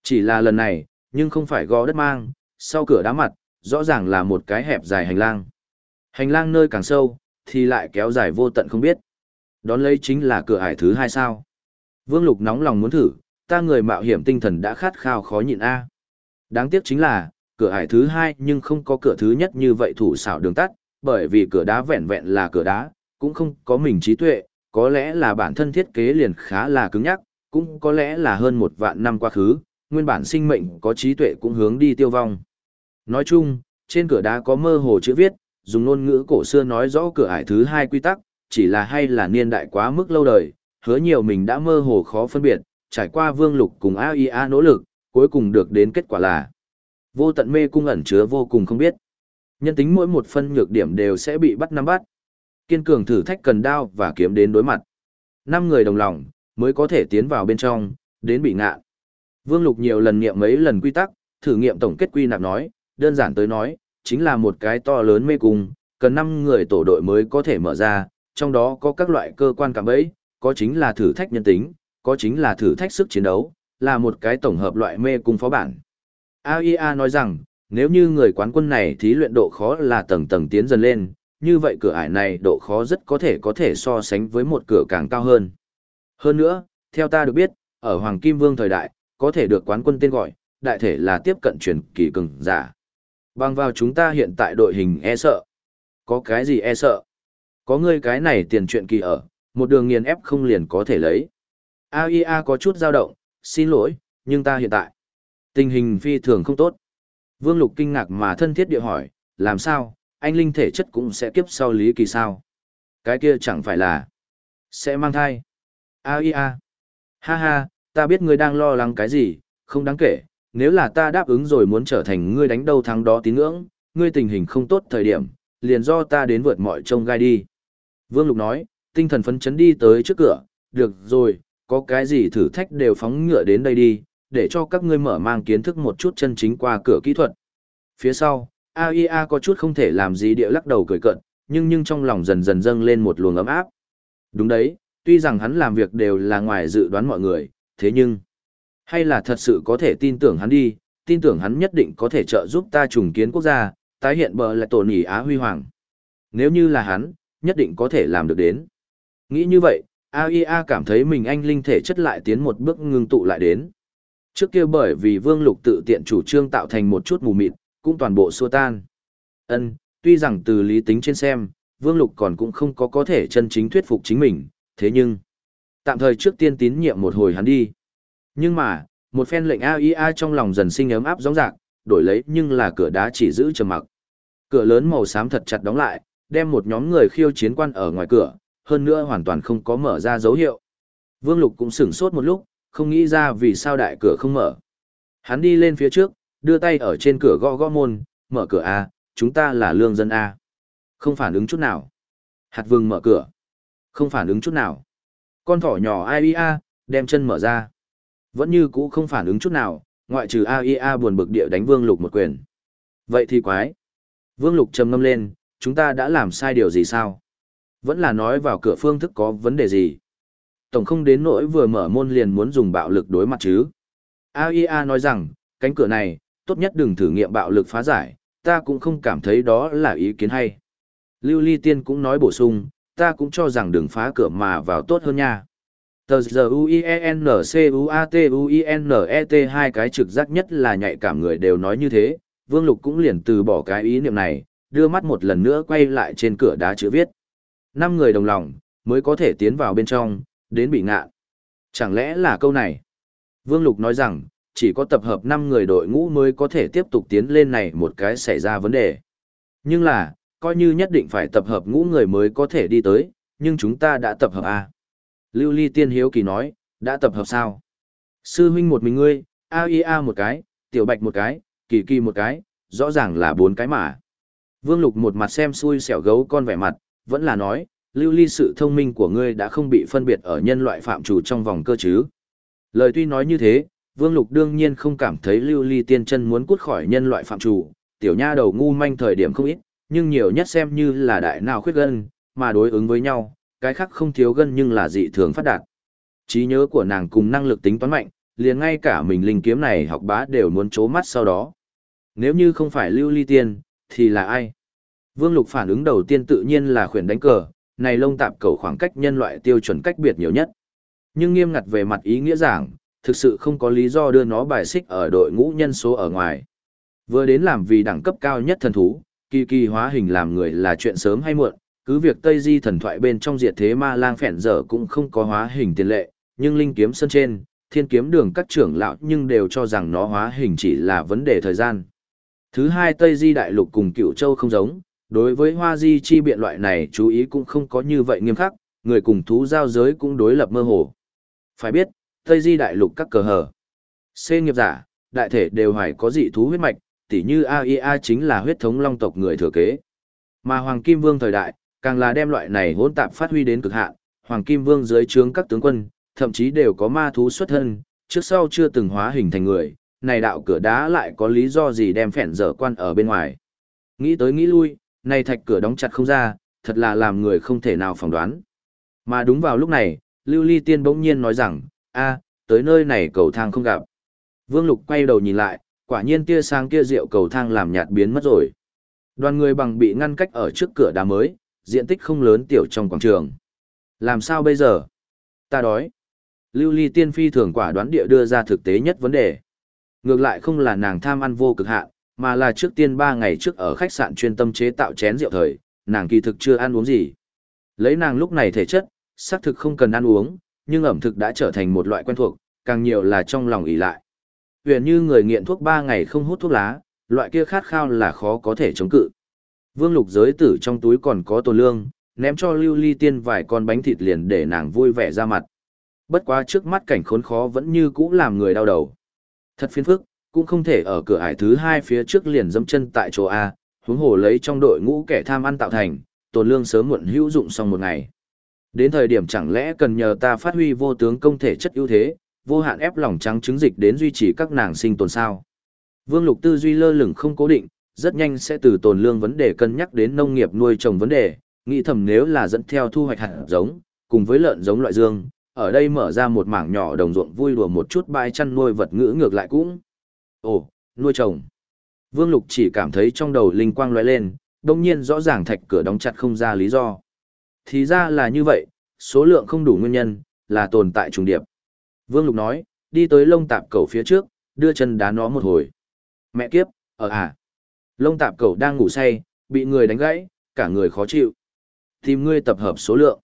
Chỉ là lần này, nhưng không phải gò đất mang, sau cửa đá mặt, rõ ràng là một cái hẹp dài hành lang. Hành lang nơi càng sâu, thì lại kéo dài vô tận không biết. Đón lấy chính là cửa ải thứ hai sao. Vương Lục nóng lòng muốn thử, ta người mạo hiểm tinh thần đã khát khao khó nhịn A. Đáng tiếc chính là, cửa ải thứ hai nhưng không có cửa thứ nhất như vậy thủ xảo đường tắt, bởi vì cửa đá vẹn vẹn là cửa đá, cũng không có mình trí tuệ, có lẽ là bản thân thiết kế liền khá là cứng nhắc, cũng có lẽ là hơn một vạn năm quá khứ, nguyên bản sinh mệnh có trí tuệ cũng hướng đi tiêu vong. Nói chung, trên cửa đá có mơ hồ chữ viết, dùng ngôn ngữ cổ xưa nói rõ cửa ải thứ hai quy tắc, chỉ là hay là niên đại quá mức lâu đời, hứa nhiều mình đã mơ hồ khó phân biệt, trải qua vương lục cùng AIA nỗ lực, cuối cùng được đến kết quả là vô tận mê cung ẩn chứa vô cùng không biết. Nhân tính mỗi một phân nhược điểm đều sẽ bị bắt nắm bắt. Kiên cường thử thách cần đao và kiếm đến đối mặt. Năm người đồng lòng, mới có thể tiến vào bên trong, đến bị ngạ. Vương Lục nhiều lần nghiệm mấy lần quy tắc, thử nghiệm tổng kết quy nạp nói, đơn giản tới nói, chính là một cái to lớn mê cung, cần 5 người tổ đội mới có thể mở ra, trong đó có các loại cơ quan cảm ấy, có chính là thử thách nhân tính, có chính là thử thách sức chiến đấu, là một cái tổng hợp loại mê cung phó bản. AIA nói rằng, nếu như người quán quân này thí luyện độ khó là tầng tầng tiến dần lên, như vậy cửa ải này độ khó rất có thể có thể so sánh với một cửa càng cao hơn. Hơn nữa, theo ta được biết, ở Hoàng Kim Vương thời đại, có thể được quán quân tên gọi, đại thể là tiếp cận truyền kỳ cường giả. Bằng vào chúng ta hiện tại đội hình e sợ. Có cái gì e sợ? Có ngươi cái này tiền chuyện kỳ ở, một đường nghiền ép không liền có thể lấy. AIA có chút dao động, xin lỗi, nhưng ta hiện tại. Tình hình phi thường không tốt. Vương Lục kinh ngạc mà thân thiết địa hỏi, làm sao, anh linh thể chất cũng sẽ kiếp sau lý kỳ sao? Cái kia chẳng phải là sẽ mang thai. AIA. Ha ha, ta biết ngươi đang lo lắng cái gì, không đáng kể, nếu là ta đáp ứng rồi muốn trở thành ngươi đánh đầu thắng đó tín ngưỡng, ngươi tình hình không tốt thời điểm, liền do ta đến vượt mọi trông gai đi. Vương Lục nói, tinh thần phấn chấn đi tới trước cửa, được rồi, có cái gì thử thách đều phóng ngựa đến đây đi, để cho các ngươi mở mang kiến thức một chút chân chính qua cửa kỹ thuật. Phía sau, AIA có chút không thể làm gì địa lắc đầu cười cận, nhưng nhưng trong lòng dần dần dâng lên một luồng ấm áp. Đúng đấy, tuy rằng hắn làm việc đều là ngoài dự đoán mọi người, thế nhưng, hay là thật sự có thể tin tưởng hắn đi, tin tưởng hắn nhất định có thể trợ giúp ta trùng kiến quốc gia, tái hiện bờ lại tổn ỉ Á huy hoàng. Nếu như là hắn, nhất định có thể làm được đến. Nghĩ như vậy, AIA cảm thấy mình anh linh thể chất lại tiến một bước ngưng tụ lại đến. Trước kia bởi vì Vương Lục tự tiện chủ trương tạo thành một chút mù mịt, cũng toàn bộ xua tan. Ân, tuy rằng từ lý tính trên xem, Vương Lục còn cũng không có có thể chân chính thuyết phục chính mình, thế nhưng, tạm thời trước tiên tín nhiệm một hồi hắn đi. Nhưng mà, một phen lệnh AIA trong lòng dần sinh ấm áp gióng rạc, đổi lấy nhưng là cửa đá chỉ giữ trầm mặc. Cửa lớn màu xám thật chặt đóng lại, đem một nhóm người khiêu chiến quan ở ngoài cửa, hơn nữa hoàn toàn không có mở ra dấu hiệu. Vương Lục cũng sửng sốt một lúc, không nghĩ ra vì sao đại cửa không mở. Hắn đi lên phía trước, đưa tay ở trên cửa gõ gõ môn, mở cửa A, chúng ta là lương dân A. Không phản ứng chút nào. Hạt vừng mở cửa. Không phản ứng chút nào. Con thỏ nhỏ AIA, đem chân mở ra. Vẫn như cũ không phản ứng chút nào, ngoại trừ AIA buồn bực địa đánh Vương Lục một quyền. Vậy thì quái. Vương Lục trầm ngâm lên, chúng ta đã làm sai điều gì sao? Vẫn là nói vào cửa phương thức có vấn đề gì? Tổng không đến nỗi vừa mở môn liền muốn dùng bạo lực đối mặt chứ. AIA nói rằng, cánh cửa này, tốt nhất đừng thử nghiệm bạo lực phá giải, ta cũng không cảm thấy đó là ý kiến hay. Lưu Ly Tiên cũng nói bổ sung, ta cũng cho rằng đừng phá cửa mà vào tốt hơn nha. Tờ giờ U-I-E-N-C-U-A-T-U-I-N-E-T hai cái trực giác nhất là nhạy cảm người đều nói như thế, Vương Lục cũng liền từ bỏ cái ý niệm này, đưa mắt một lần nữa quay lại trên cửa đá chữ viết. Năm người đồng lòng, mới có thể tiến vào bên trong, đến bị ngạ. Chẳng lẽ là câu này? Vương Lục nói rằng, chỉ có tập hợp 5 người đội ngũ mới có thể tiếp tục tiến lên này một cái xảy ra vấn đề. Nhưng là, coi như nhất định phải tập hợp ngũ người mới có thể đi tới, nhưng chúng ta đã tập hợp A. Lưu Ly Tiên Hiếu Kỳ nói, đã tập hợp sao? Sư huynh một mình ngươi, AIA một cái, Tiểu Bạch một cái, Kỳ Kỳ một cái, rõ ràng là bốn cái mà. Vương Lục một mặt xem xui xẻo gấu con vẻ mặt, vẫn là nói, Lưu Ly sự thông minh của ngươi đã không bị phân biệt ở nhân loại phạm chủ trong vòng cơ chứ. Lời tuy nói như thế, Vương Lục đương nhiên không cảm thấy Lưu Ly tiên chân muốn cút khỏi nhân loại phạm chủ, tiểu nha đầu ngu manh thời điểm không ít, nhưng nhiều nhất xem như là đại nào khuyết gân, mà đối ứng với nhau, cái khác không thiếu gân nhưng là dị thường phát đạt. Trí nhớ của nàng cùng năng lực tính toán mạnh, liền ngay cả mình linh kiếm này học bá đều muốn chố mắt sau đó. Nếu như không phải Lưu Ly tiên, thì là ai? Vương Lục phản ứng đầu tiên tự nhiên là khuyển đánh cờ, này lông tạp cầu khoảng cách nhân loại tiêu chuẩn cách biệt nhiều nhất. Nhưng nghiêm ngặt về mặt ý nghĩa giảng, thực sự không có lý do đưa nó bài xích ở đội ngũ nhân số ở ngoài. Vừa đến làm vì đẳng cấp cao nhất thần thú, kỳ kỳ hóa hình làm người là chuyện sớm hay muộn, cứ việc Tây Di thần thoại bên trong diệt thế ma lang phèn dở cũng không có hóa hình tiền lệ, nhưng linh kiếm sân trên, thiên kiếm đường các trưởng lão nhưng đều cho rằng nó hóa hình chỉ là vấn đề thời gian. Thứ hai Tây Di đại lục cùng cựu châu không giống, đối với hoa di chi biện loại này chú ý cũng không có như vậy nghiêm khắc, người cùng thú giao giới cũng đối lập mơ hồ. Phải biết, Tây Di đại lục các cờ hở. C nghiệp giả, đại thể đều phải có dị thú huyết mạch, tỉ như AIA chính là huyết thống long tộc người thừa kế. Mà Hoàng Kim Vương thời đại, càng là đem loại này hỗn tạp phát huy đến cực hạn, Hoàng Kim Vương dưới trướng các tướng quân, thậm chí đều có ma thú xuất thân, trước sau chưa từng hóa hình thành người, này đạo cửa đá lại có lý do gì đem phèn dở quan ở bên ngoài. Nghĩ tới nghĩ lui, này thạch cửa đóng chặt không ra, thật là làm người không thể nào phỏng đoán. Mà đúng vào lúc này, Lưu Ly Tiên bỗng nhiên nói rằng, a tới nơi này cầu thang không gặp. Vương Lục quay đầu nhìn lại, quả nhiên tia sáng kia rượu cầu thang làm nhạt biến mất rồi. Đoàn người bằng bị ngăn cách ở trước cửa đá mới, diện tích không lớn tiểu trong quảng trường. Làm sao bây giờ? Ta đói. Lưu Ly Tiên phi thường quả đoán địa đưa ra thực tế nhất vấn đề. Ngược lại không là nàng tham ăn vô cực hạn, mà là trước tiên 3 ngày trước ở khách sạn chuyên tâm chế tạo chén rượu thời, nàng kỳ thực chưa ăn uống gì. Lấy nàng lúc này thể chất, xác thực không cần ăn uống, nhưng ẩm thực đã trở thành một loại quen thuộc, càng nhiều là trong lòng ý lại. Huyền như người nghiện thuốc ba ngày không hút thuốc lá, loại kia khát khao là khó có thể chống cự. Vương lục giới tử trong túi còn có tồn lương, ném cho lưu ly tiên vài con bánh thịt liền để nàng vui vẻ ra mặt. Bất quá trước mắt cảnh khốn khó vẫn như cũ làm người đau đầu. Thật phiền phức, cũng không thể ở cửa ải thứ hai phía trước liền dẫm chân tại chỗ A, huống hồ lấy trong đội ngũ kẻ tham ăn tạo thành, tồn lương sớm muộn hữu dụng xong một ngày. Đến thời điểm chẳng lẽ cần nhờ ta phát huy vô tướng công thể chất ưu thế, vô hạn ép lòng trắng trứng dịch đến duy trì các nàng sinh tồn sao. Vương Lục tư duy lơ lửng không cố định, rất nhanh sẽ từ tồn lương vấn đề cân nhắc đến nông nghiệp nuôi trồng vấn đề, nghĩ thầm nếu là dẫn theo thu hoạch hạt giống, cùng với lợn giống loại dương, ở đây mở ra một mảng nhỏ đồng ruộng vui đùa một chút bãi chăn nuôi vật ngữ ngược lại cũng. Ồ, nuôi trồng. Vương Lục chỉ cảm thấy trong đầu linh quang lóe lên, đồng nhiên rõ ràng thạch cửa đóng chặt không ra lý do. Thì ra là như vậy, số lượng không đủ nguyên nhân, là tồn tại trùng điệp. Vương Lục nói, đi tới lông tạp cầu phía trước, đưa chân đá nó một hồi. Mẹ kiếp, ở à? Lông tạp cầu đang ngủ say, bị người đánh gãy, cả người khó chịu. Tìm ngươi tập hợp số lượng.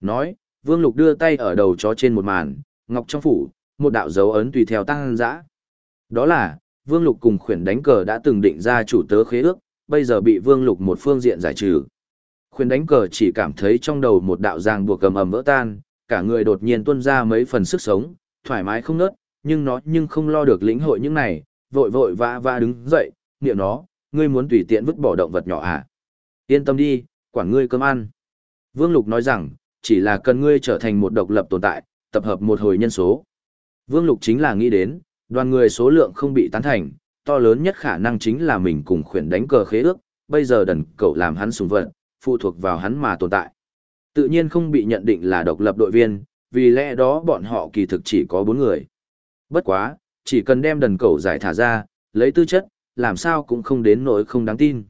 Nói, Vương Lục đưa tay ở đầu chó trên một màn, ngọc trong phủ, một đạo dấu ấn tùy theo tăng dã. Đó là, Vương Lục cùng khuyển đánh cờ đã từng định ra chủ tớ khế ước, bây giờ bị Vương Lục một phương diện giải trừ. Khuyển đánh cờ chỉ cảm thấy trong đầu một đạo ràng buộc cầm ầm vỡ tan, cả người đột nhiên tuôn ra mấy phần sức sống, thoải mái không nớt, nhưng nó nhưng không lo được lĩnh hội những này, vội vội vã vã đứng dậy, niệm nó, ngươi muốn tùy tiện vứt bỏ động vật nhỏ à? Yên tâm đi, quản ngươi cơm ăn. Vương Lục nói rằng, chỉ là cần ngươi trở thành một độc lập tồn tại, tập hợp một hồi nhân số. Vương Lục chính là nghĩ đến, đoàn người số lượng không bị tán thành, to lớn nhất khả năng chính là mình cùng khuyển đánh cờ khế ước, bây giờ đần cậu làm hắn sùng vận, phụ thuộc vào hắn mà tồn tại. Tự nhiên không bị nhận định là độc lập đội viên, vì lẽ đó bọn họ kỳ thực chỉ có bốn người. Bất quá, chỉ cần đem đần cầu giải thả ra, lấy tư chất, làm sao cũng không đến nỗi không đáng tin.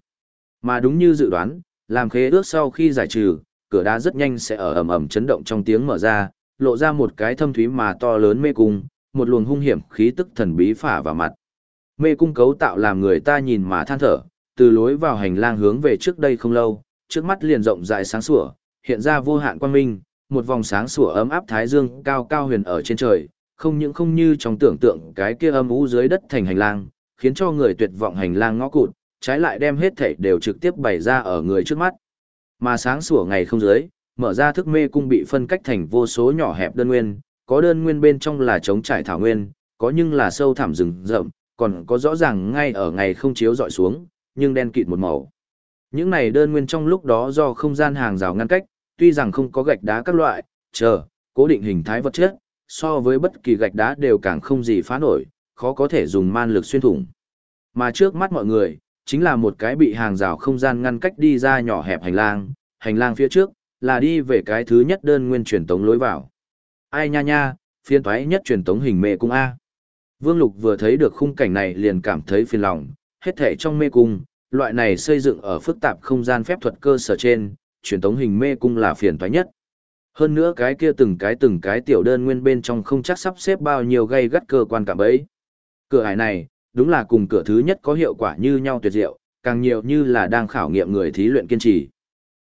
Mà đúng như dự đoán, làm khế ước sau khi giải trừ, cửa đá rất nhanh sẽ ở ầm ầm chấn động trong tiếng mở ra, lộ ra một cái thâm thúy mà to lớn mê cung, một luồng hung hiểm khí tức thần bí phả vào mặt. Mê cung cấu tạo làm người ta nhìn mà than thở, từ lối vào hành lang hướng về trước đây không lâu, trước mắt liền rộng rãi sáng sủa, hiện ra vô hạn quang minh, một vòng sáng sủa ấm áp thái dương cao cao huyền ở trên trời, không những không như trong tưởng tượng cái kia âm u dưới đất thành hành lang, khiến cho người tuyệt vọng hành lang ngõ cụt, trái lại đem hết thảy đều trực tiếp bày ra ở người trước mắt. Mà sáng sủa ngày không dưới, mở ra thức mê cung bị phân cách thành vô số nhỏ hẹp đơn nguyên, có đơn nguyên bên trong là trống trải thảo nguyên, có nhưng là sâu thẳm rừng rậm, còn có rõ ràng ngay ở ngày không chiếu dọi xuống, nhưng đen kịt một màu. Những này đơn nguyên trong lúc đó do không gian hàng rào ngăn cách, tuy rằng không có gạch đá các loại, chờ, cố định hình thái vật chất, so với bất kỳ gạch đá đều càng không gì phá nổi, khó có thể dùng man lực xuyên thủng. Mà trước mắt mọi người, chính là một cái bị hàng rào không gian ngăn cách đi ra nhỏ hẹp hành lang, hành lang phía trước, là đi về cái thứ nhất đơn nguyên truyền tống lối vào. Ai nha nha, phiên thoái nhất truyền tống hình mê cung A. Vương Lục vừa thấy được khung cảnh này liền cảm thấy phiền lòng, hết thể trong mê cung, loại này xây dựng ở phức tạp không gian phép thuật cơ sở trên, truyền tống hình mê cung là phiền toái nhất. Hơn nữa cái kia từng cái từng cái tiểu đơn nguyên bên trong không chắc sắp xếp bao nhiêu gây gắt cơ quan cảm ấy. Cửa ải này, đúng là cùng cửa thứ nhất có hiệu quả như nhau tuyệt diệu, càng nhiều như là đang khảo nghiệm người thí luyện kiên trì.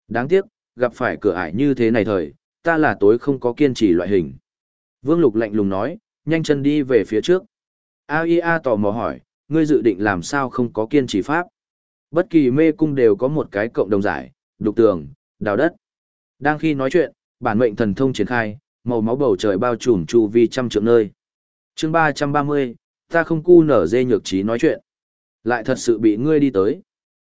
Đáng tiếc, gặp phải cửa ải như thế này thời, ta là tối không có kiên trì loại hình. Vương Lục lạnh lùng nói, nhanh chân đi về phía trước. AIA tò mò hỏi, ngươi dự định làm sao không có kiên trì pháp? Bất kỳ mê cung đều có một cái cộng đồng giải, đục tường, đào đất. Đang khi nói chuyện, bản mệnh thần thông triển khai, màu máu bầu trời bao trùm chu vi trăm trượng nơi. Chương 330, ta không cu nở dê nhược trí nói chuyện. Lại thật sự bị ngươi đi tới.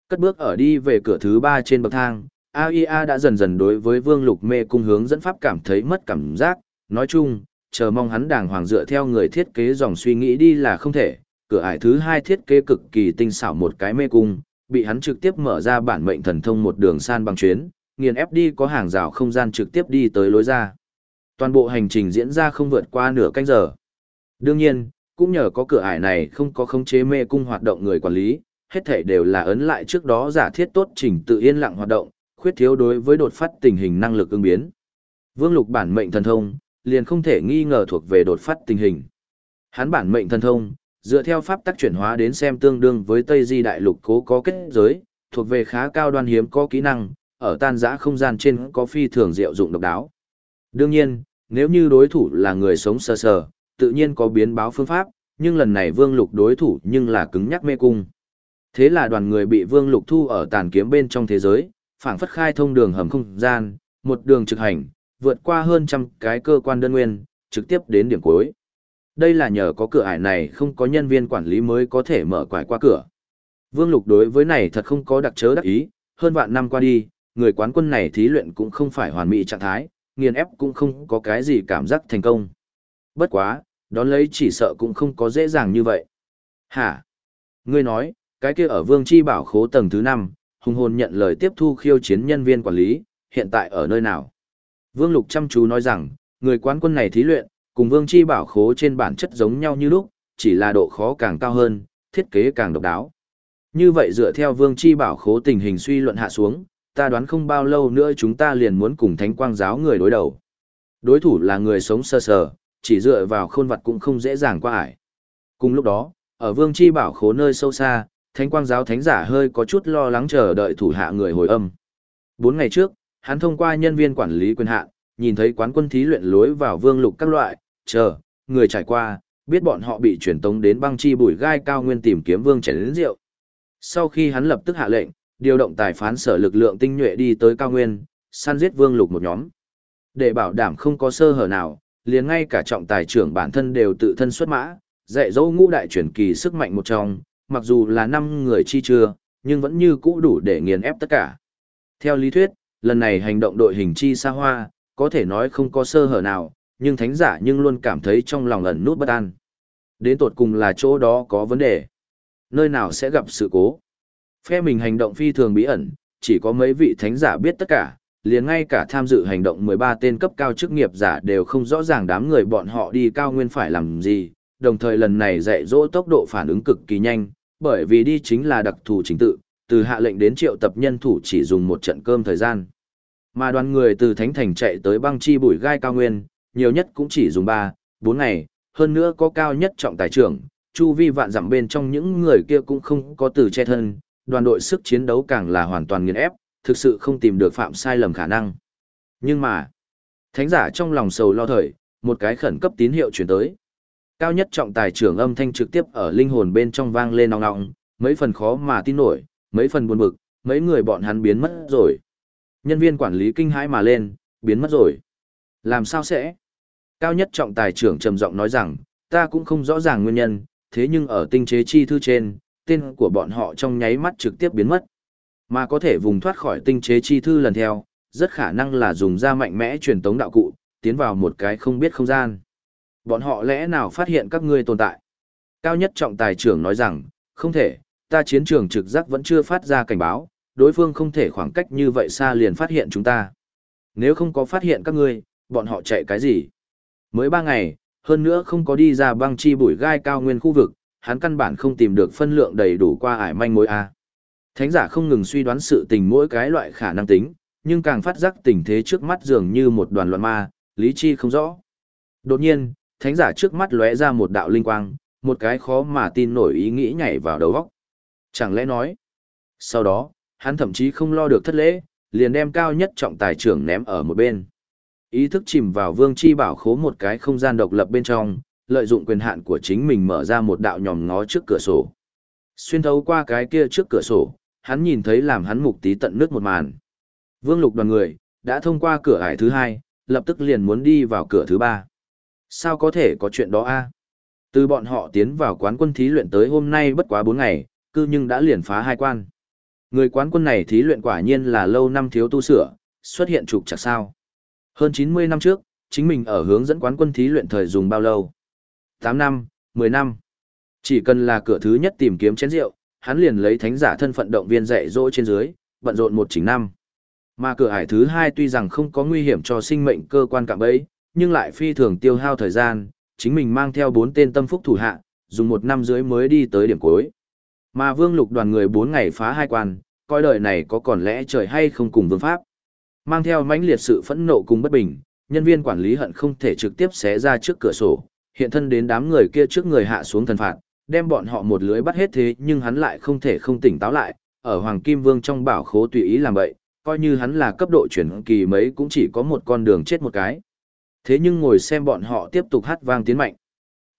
Cất bước ở đi về cửa thứ ba trên bậc thang, AIA đã dần dần đối với vương lục mê cung hướng dẫn pháp cảm thấy mất cảm giác, nói chung, chờ mong hắn đàng hoàng dựa theo người thiết kế dòng suy nghĩ đi là không thể, cửa ải thứ hai thiết kế cực kỳ tinh xảo một cái mê cung, bị hắn trực tiếp mở ra bản mệnh thần thông một đường san bằng chuyến, nghiền ép đi có hàng rào không gian trực tiếp đi tới lối ra. Toàn bộ hành trình diễn ra không vượt qua nửa canh giờ. Đương nhiên, cũng nhờ có cửa ải này không có khống chế mê cung hoạt động người quản lý, hết thảy đều là ấn lại trước đó giả thiết tốt trình tự yên lặng hoạt động, khuyết thiếu đối với đột phát tình hình năng lực ứng biến. Vương Lục bản mệnh thần thông, liền không thể nghi ngờ thuộc về đột phát tình hình. Hắn bản mệnh thần thông, dựa theo pháp tắc chuyển hóa đến xem tương đương với Tây Di đại lục cố có kết giới, thuộc về khá cao đoan hiếm có kỹ năng, ở tan giã không gian trên có phi thường diệu dụng độc đáo. Đương nhiên, nếu như đối thủ là người sống sờ sờ, tự nhiên có biến báo phương pháp, nhưng lần này Vương Lục đối thủ nhưng là cứng nhắc mê cung. Thế là đoàn người bị Vương Lục thu ở tàn kiếm bên trong thế giới, phảng phất khai thông đường hầm không gian, một đường trực hành, vượt qua hơn trăm cái cơ quan đơn nguyên, trực tiếp đến điểm cuối. Đây là nhờ có cửa ải này không có nhân viên quản lý mới có thể mở quải qua cửa. Vương Lục đối với này thật không có đặc chớ đắc ý, hơn vạn năm qua đi, người quán quân này thí luyện cũng không phải hoàn mỹ trạng thái, nghiền ép cũng không có cái gì cảm giác thành công. Bất quá, đón lấy chỉ sợ cũng không có dễ dàng như vậy. Hả? Ngươi nói, cái kia ở Vương Chi Bảo khố tầng thứ 5, hùng hồn nhận lời tiếp thu khiêu chiến nhân viên quản lý, hiện tại ở nơi nào? Vương Lục chăm chú nói rằng, người quán quân này thí luyện, cùng Vương Chi Bảo khố trên bản chất giống nhau như lúc, chỉ là độ khó càng cao hơn, thiết kế càng độc đáo. Như vậy dựa theo Vương Chi Bảo khố tình hình suy luận hạ xuống, ta đoán không bao lâu nữa chúng ta liền muốn cùng Thánh Quang giáo người đối đầu. Đối thủ là người sống sơ sờ, chỉ dựa vào khôn vật cũng không dễ dàng qua ải. Cùng lúc đó, ở Vương Chi Bảo khố nơi sâu xa, Thánh Quang giáo thánh giả hơi có chút lo lắng chờ đợi thủ hạ người hồi âm. Bốn ngày trước, hắn thông qua nhân viên quản lý quyền hạn, nhìn thấy quán quân thí luyện lối vào vương lục các loại, chờ, người trải qua, biết bọn họ bị chuyển tống đến băng chi bùi gai cao nguyên tìm kiếm vương chén đến rượu. Sau khi hắn lập tức hạ lệnh, điều động tài phán sở lực lượng tinh nhuệ đi tới cao nguyên, săn giết vương lục một nhóm. Để bảo đảm không có sơ hở nào, liền ngay cả trọng tài trưởng bản thân đều tự thân xuất mã, dạy dỗ ngũ đại truyền kỳ sức mạnh một trong, mặc dù là năm người chi chưa, nhưng vẫn như cũ đủ để nghiền ép tất cả. Theo lý thuyết, lần này hành động đội hình chi xa hoa, có thể nói không có sơ hở nào, nhưng thánh giả nhưng luôn cảm thấy trong lòng ẩn nút bất an. Đến tột cùng là chỗ đó có vấn đề. Nơi nào sẽ gặp sự cố. Phe mình hành động phi thường bí ẩn, chỉ có mấy vị thánh giả biết tất cả, liền ngay cả tham dự hành động 13 tên cấp cao chức nghiệp giả đều không rõ ràng đám người bọn họ đi cao nguyên phải làm gì, đồng thời lần này dạy dỗ tốc độ phản ứng cực kỳ nhanh, bởi vì đi chính là đặc thù chính tự, từ hạ lệnh đến triệu tập nhân thủ chỉ dùng một trận cơm thời gian. Mà đoàn người từ Thánh Thành chạy tới băng chi bụi gai cao nguyên, nhiều nhất cũng chỉ dùng 3, 4 ngày, hơn nữa có cao nhất trọng tài trưởng, chu vi vạn dặm bên trong những người kia cũng không có từ che thân, đoàn đội sức chiến đấu càng là hoàn toàn nghiền ép, thực sự không tìm được phạm sai lầm khả năng. Nhưng mà, thánh giả trong lòng sầu lo thời, một cái khẩn cấp tín hiệu chuyển tới. Cao nhất trọng tài trưởng âm thanh trực tiếp ở linh hồn bên trong vang lên nong nong, mấy phần khó mà tin nổi, mấy phần buồn bực, mấy người bọn hắn biến mất rồi. Nhân viên quản lý kinh hãi mà lên, biến mất rồi. Làm sao sẽ? Cao nhất trọng tài trưởng trầm giọng nói rằng, ta cũng không rõ ràng nguyên nhân, thế nhưng ở tinh chế chi thư trên, tên của bọn họ trong nháy mắt trực tiếp biến mất. Mà có thể vùng thoát khỏi tinh chế chi thư lần theo, rất khả năng là dùng ra mạnh mẽ truyền tống đạo cụ, tiến vào một cái không biết không gian. Bọn họ lẽ nào phát hiện các ngươi tồn tại? Cao nhất trọng tài trưởng nói rằng, không thể, ta chiến trường trực giác vẫn chưa phát ra cảnh báo, đối phương không thể khoảng cách như vậy xa liền phát hiện chúng ta. Nếu không có phát hiện các ngươi, bọn họ chạy cái gì? Mới ba ngày, hơn nữa không có đi ra băng chi bụi gai cao nguyên khu vực, hắn căn bản không tìm được phân lượng đầy đủ qua ải manh mối A. Thánh giả không ngừng suy đoán sự tình mỗi cái loại khả năng tính, nhưng càng phát giác tình thế trước mắt dường như một đoàn loạn ma, lý chi không rõ. Đột nhiên, thánh giả trước mắt lóe ra một đạo linh quang, một cái khó mà tin nổi ý nghĩ nhảy vào đầu óc. Chẳng lẽ nói? Sau đó, hắn thậm chí không lo được thất lễ, liền đem cao nhất trọng tài trưởng ném ở một bên. Ý thức chìm vào vương chi bảo khố một cái không gian độc lập bên trong, lợi dụng quyền hạn của chính mình mở ra một đạo nhòm ngó trước cửa sổ. Xuyên thấu qua cái kia trước cửa sổ, hắn nhìn thấy làm hắn mục tí tận nước một màn. Vương lục đoàn người, đã thông qua cửa ải thứ hai, lập tức liền muốn đi vào cửa thứ ba. Sao có thể có chuyện đó a? Từ bọn họ tiến vào quán quân thí luyện tới hôm nay bất quá 4 ngày, cư nhưng đã liền phá hai quan. Người quán quân này thí luyện quả nhiên là lâu năm thiếu tu sửa, xuất hiện trục chặt sao. Hơn 90 năm trước, chính mình ở hướng dẫn quán quân thí luyện thời dùng bao lâu? 8 năm, 10 năm. Chỉ cần là cửa thứ nhất tìm kiếm chén rượu, hắn liền lấy thánh giả thân phận động viên dạy dỗ trên dưới, bận rộn một chính năm. Mà cửa ải thứ hai tuy rằng không có nguy hiểm cho sinh mệnh cơ quan cạm bẫy, nhưng lại phi thường tiêu hao thời gian, chính mình mang theo bốn tên tâm phúc thủ hạ, dùng một năm dưới mới đi tới điểm cuối. Mà vương lục đoàn người bốn ngày phá hai quan, coi đời này có còn lẽ trời hay không cùng vương pháp. Mang theo mãnh liệt sự phẫn nộ cùng bất bình, nhân viên quản lý hận không thể trực tiếp xé ra trước cửa sổ, hiện thân đến đám người kia trước người hạ xuống thần phạt, đem bọn họ một lưới bắt hết thế nhưng hắn lại không thể không tỉnh táo lại, ở Hoàng Kim Vương trong bảo khố tùy ý làm vậy, coi như hắn là cấp độ chuyển kỳ mấy cũng chỉ có một con đường chết một cái. Thế nhưng ngồi xem bọn họ tiếp tục hát vang tiến mạnh.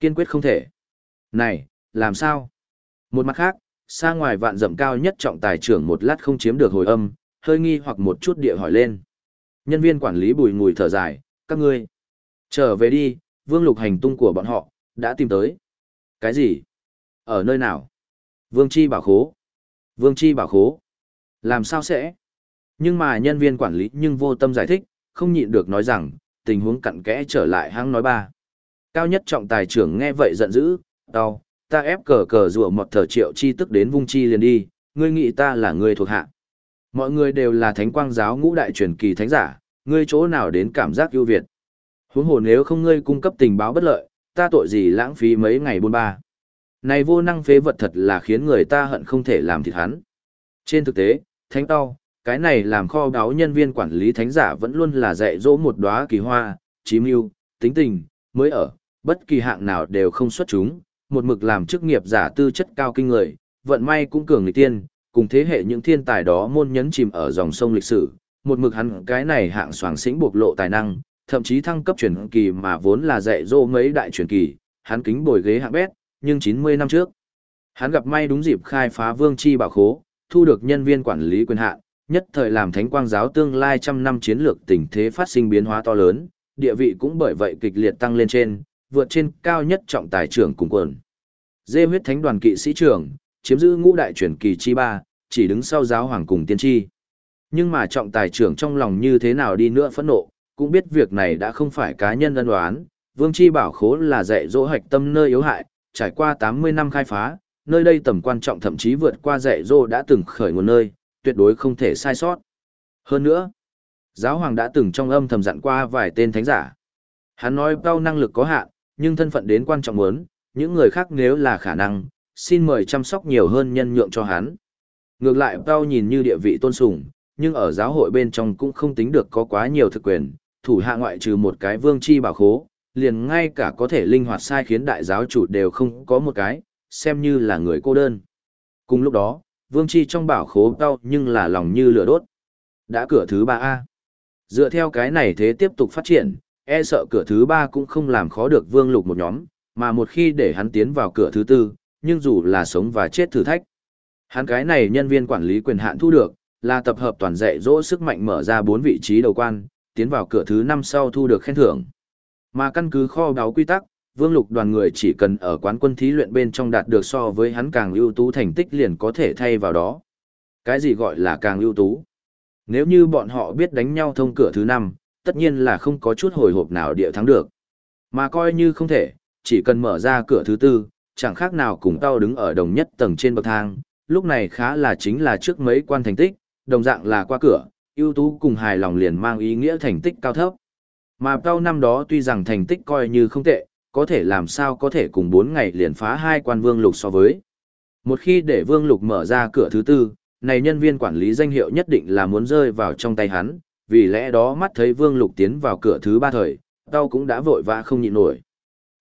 Kiên quyết không thể. Này, làm sao? Một mặt khác, xa ngoài vạn dặm cao nhất trọng tài trưởng một lát không chiếm được hồi âm, hơi nghi hoặc một chút địa hỏi lên. Nhân viên quản lý bùi ngùi thở dài, các ngươi. Trở về đi, vương lục hành tung của bọn họ, đã tìm tới. Cái gì? Ở nơi nào? Vương Chi bảo khố. Vương Chi bảo khố. Làm sao sẽ? Nhưng mà nhân viên quản lý nhưng vô tâm giải thích, không nhịn được nói rằng, tình huống cặn kẽ trở lại hãng nói ba. Cao nhất trọng tài trưởng nghe vậy giận dữ, đau, ta ép cờ cờ rùa một thở triệu chi tức đến vung chi liền đi, ngươi nghĩ ta là người thuộc hạ. Mọi người đều là thánh quang giáo ngũ đại truyền kỳ thánh giả, ngươi chỗ nào đến cảm giác ưu việt. Huống hồ nếu không ngươi cung cấp tình báo bất lợi, ta tội gì lãng phí mấy ngày buôn ba. Này vô năng phế vật thật là khiến người ta hận không thể làm thịt hắn. Trên thực tế, thánh tao, cái này làm kho báo nhân viên quản lý thánh giả vẫn luôn là dạy dỗ một đóa kỳ hoa, chí mưu, tính tình, mới ở, bất kỳ hạng nào đều không xuất chúng, một mực làm chức nghiệp giả tư chất cao kinh người, vận may cũng cường người tiên, cùng thế hệ những thiên tài đó môn nhấn chìm ở dòng sông lịch sử, một mực hắn cái này hạng soàng xĩnh bộc lộ tài năng, thậm chí thăng cấp truyền kỳ mà vốn là dạy dỗ mấy đại truyền kỳ, hắn kính bồi ghế hạng bét, nhưng 90 năm trước, hắn gặp may đúng dịp khai phá vương chi bảo khố, thu được nhân viên quản lý quyền hạn, nhất thời làm thánh quang giáo tương lai trăm năm chiến lược tình thế phát sinh biến hóa to lớn, địa vị cũng bởi vậy kịch liệt tăng lên trên, vượt trên cao nhất trọng tài trưởng cùng quần. Dê huyết thánh đoàn kỵ sĩ trưởng, chiếm giữ ngũ đại truyền kỳ chi ba, chỉ đứng sau giáo hoàng cùng tiên tri. Nhưng mà trọng tài trưởng trong lòng như thế nào đi nữa phẫn nộ, cũng biết việc này đã không phải cá nhân ân đoán, vương chi bảo khố là dạy dỗ hạch tâm nơi yếu hại, trải qua 80 năm khai phá, nơi đây tầm quan trọng thậm chí vượt qua dạy dỗ đã từng khởi nguồn nơi, tuyệt đối không thể sai sót. Hơn nữa, giáo hoàng đã từng trong âm thầm dặn qua vài tên thánh giả. Hắn nói bao năng lực có hạn, nhưng thân phận đến quan trọng muốn, những người khác nếu là khả năng, xin mời chăm sóc nhiều hơn nhân nhượng cho hắn. Ngược lại bao nhìn như địa vị tôn sùng, nhưng ở giáo hội bên trong cũng không tính được có quá nhiều thực quyền, thủ hạ ngoại trừ một cái vương chi bảo khố, liền ngay cả có thể linh hoạt sai khiến đại giáo chủ đều không có một cái, xem như là người cô đơn. Cùng lúc đó, vương chi trong bảo khố đau nhưng là lòng như lửa đốt. Đã cửa thứ ba a Dựa theo cái này thế tiếp tục phát triển, e sợ cửa thứ ba cũng không làm khó được vương lục một nhóm, mà một khi để hắn tiến vào cửa thứ tư, nhưng dù là sống và chết thử thách. Hắn cái này nhân viên quản lý quyền hạn thu được, là tập hợp toàn dạy dỗ sức mạnh mở ra bốn vị trí đầu quan, tiến vào cửa thứ năm sau thu được khen thưởng. Mà căn cứ kho báo quy tắc, Vương Lục đoàn người chỉ cần ở quán quân thí luyện bên trong đạt được so với hắn càng ưu tú thành tích liền có thể thay vào đó. Cái gì gọi là càng ưu tú? Nếu như bọn họ biết đánh nhau thông cửa thứ năm, tất nhiên là không có chút hồi hộp nào địa thắng được. Mà coi như không thể, chỉ cần mở ra cửa thứ tư, chẳng khác nào cùng tao đứng ở đồng nhất tầng trên bậc thang, lúc này khá là chính là trước mấy quan thành tích, đồng dạng là qua cửa, ưu tú cùng hài lòng liền mang ý nghĩa thành tích cao thấp. Mà cao năm đó tuy rằng thành tích coi như không tệ, có thể làm sao có thể cùng 4 ngày liền phá hai quan vương lục so với. Một khi để vương lục mở ra cửa thứ tư, này nhân viên quản lý danh hiệu nhất định là muốn rơi vào trong tay hắn, vì lẽ đó mắt thấy vương lục tiến vào cửa thứ ba thời, tao cũng đã vội vã không nhịn nổi.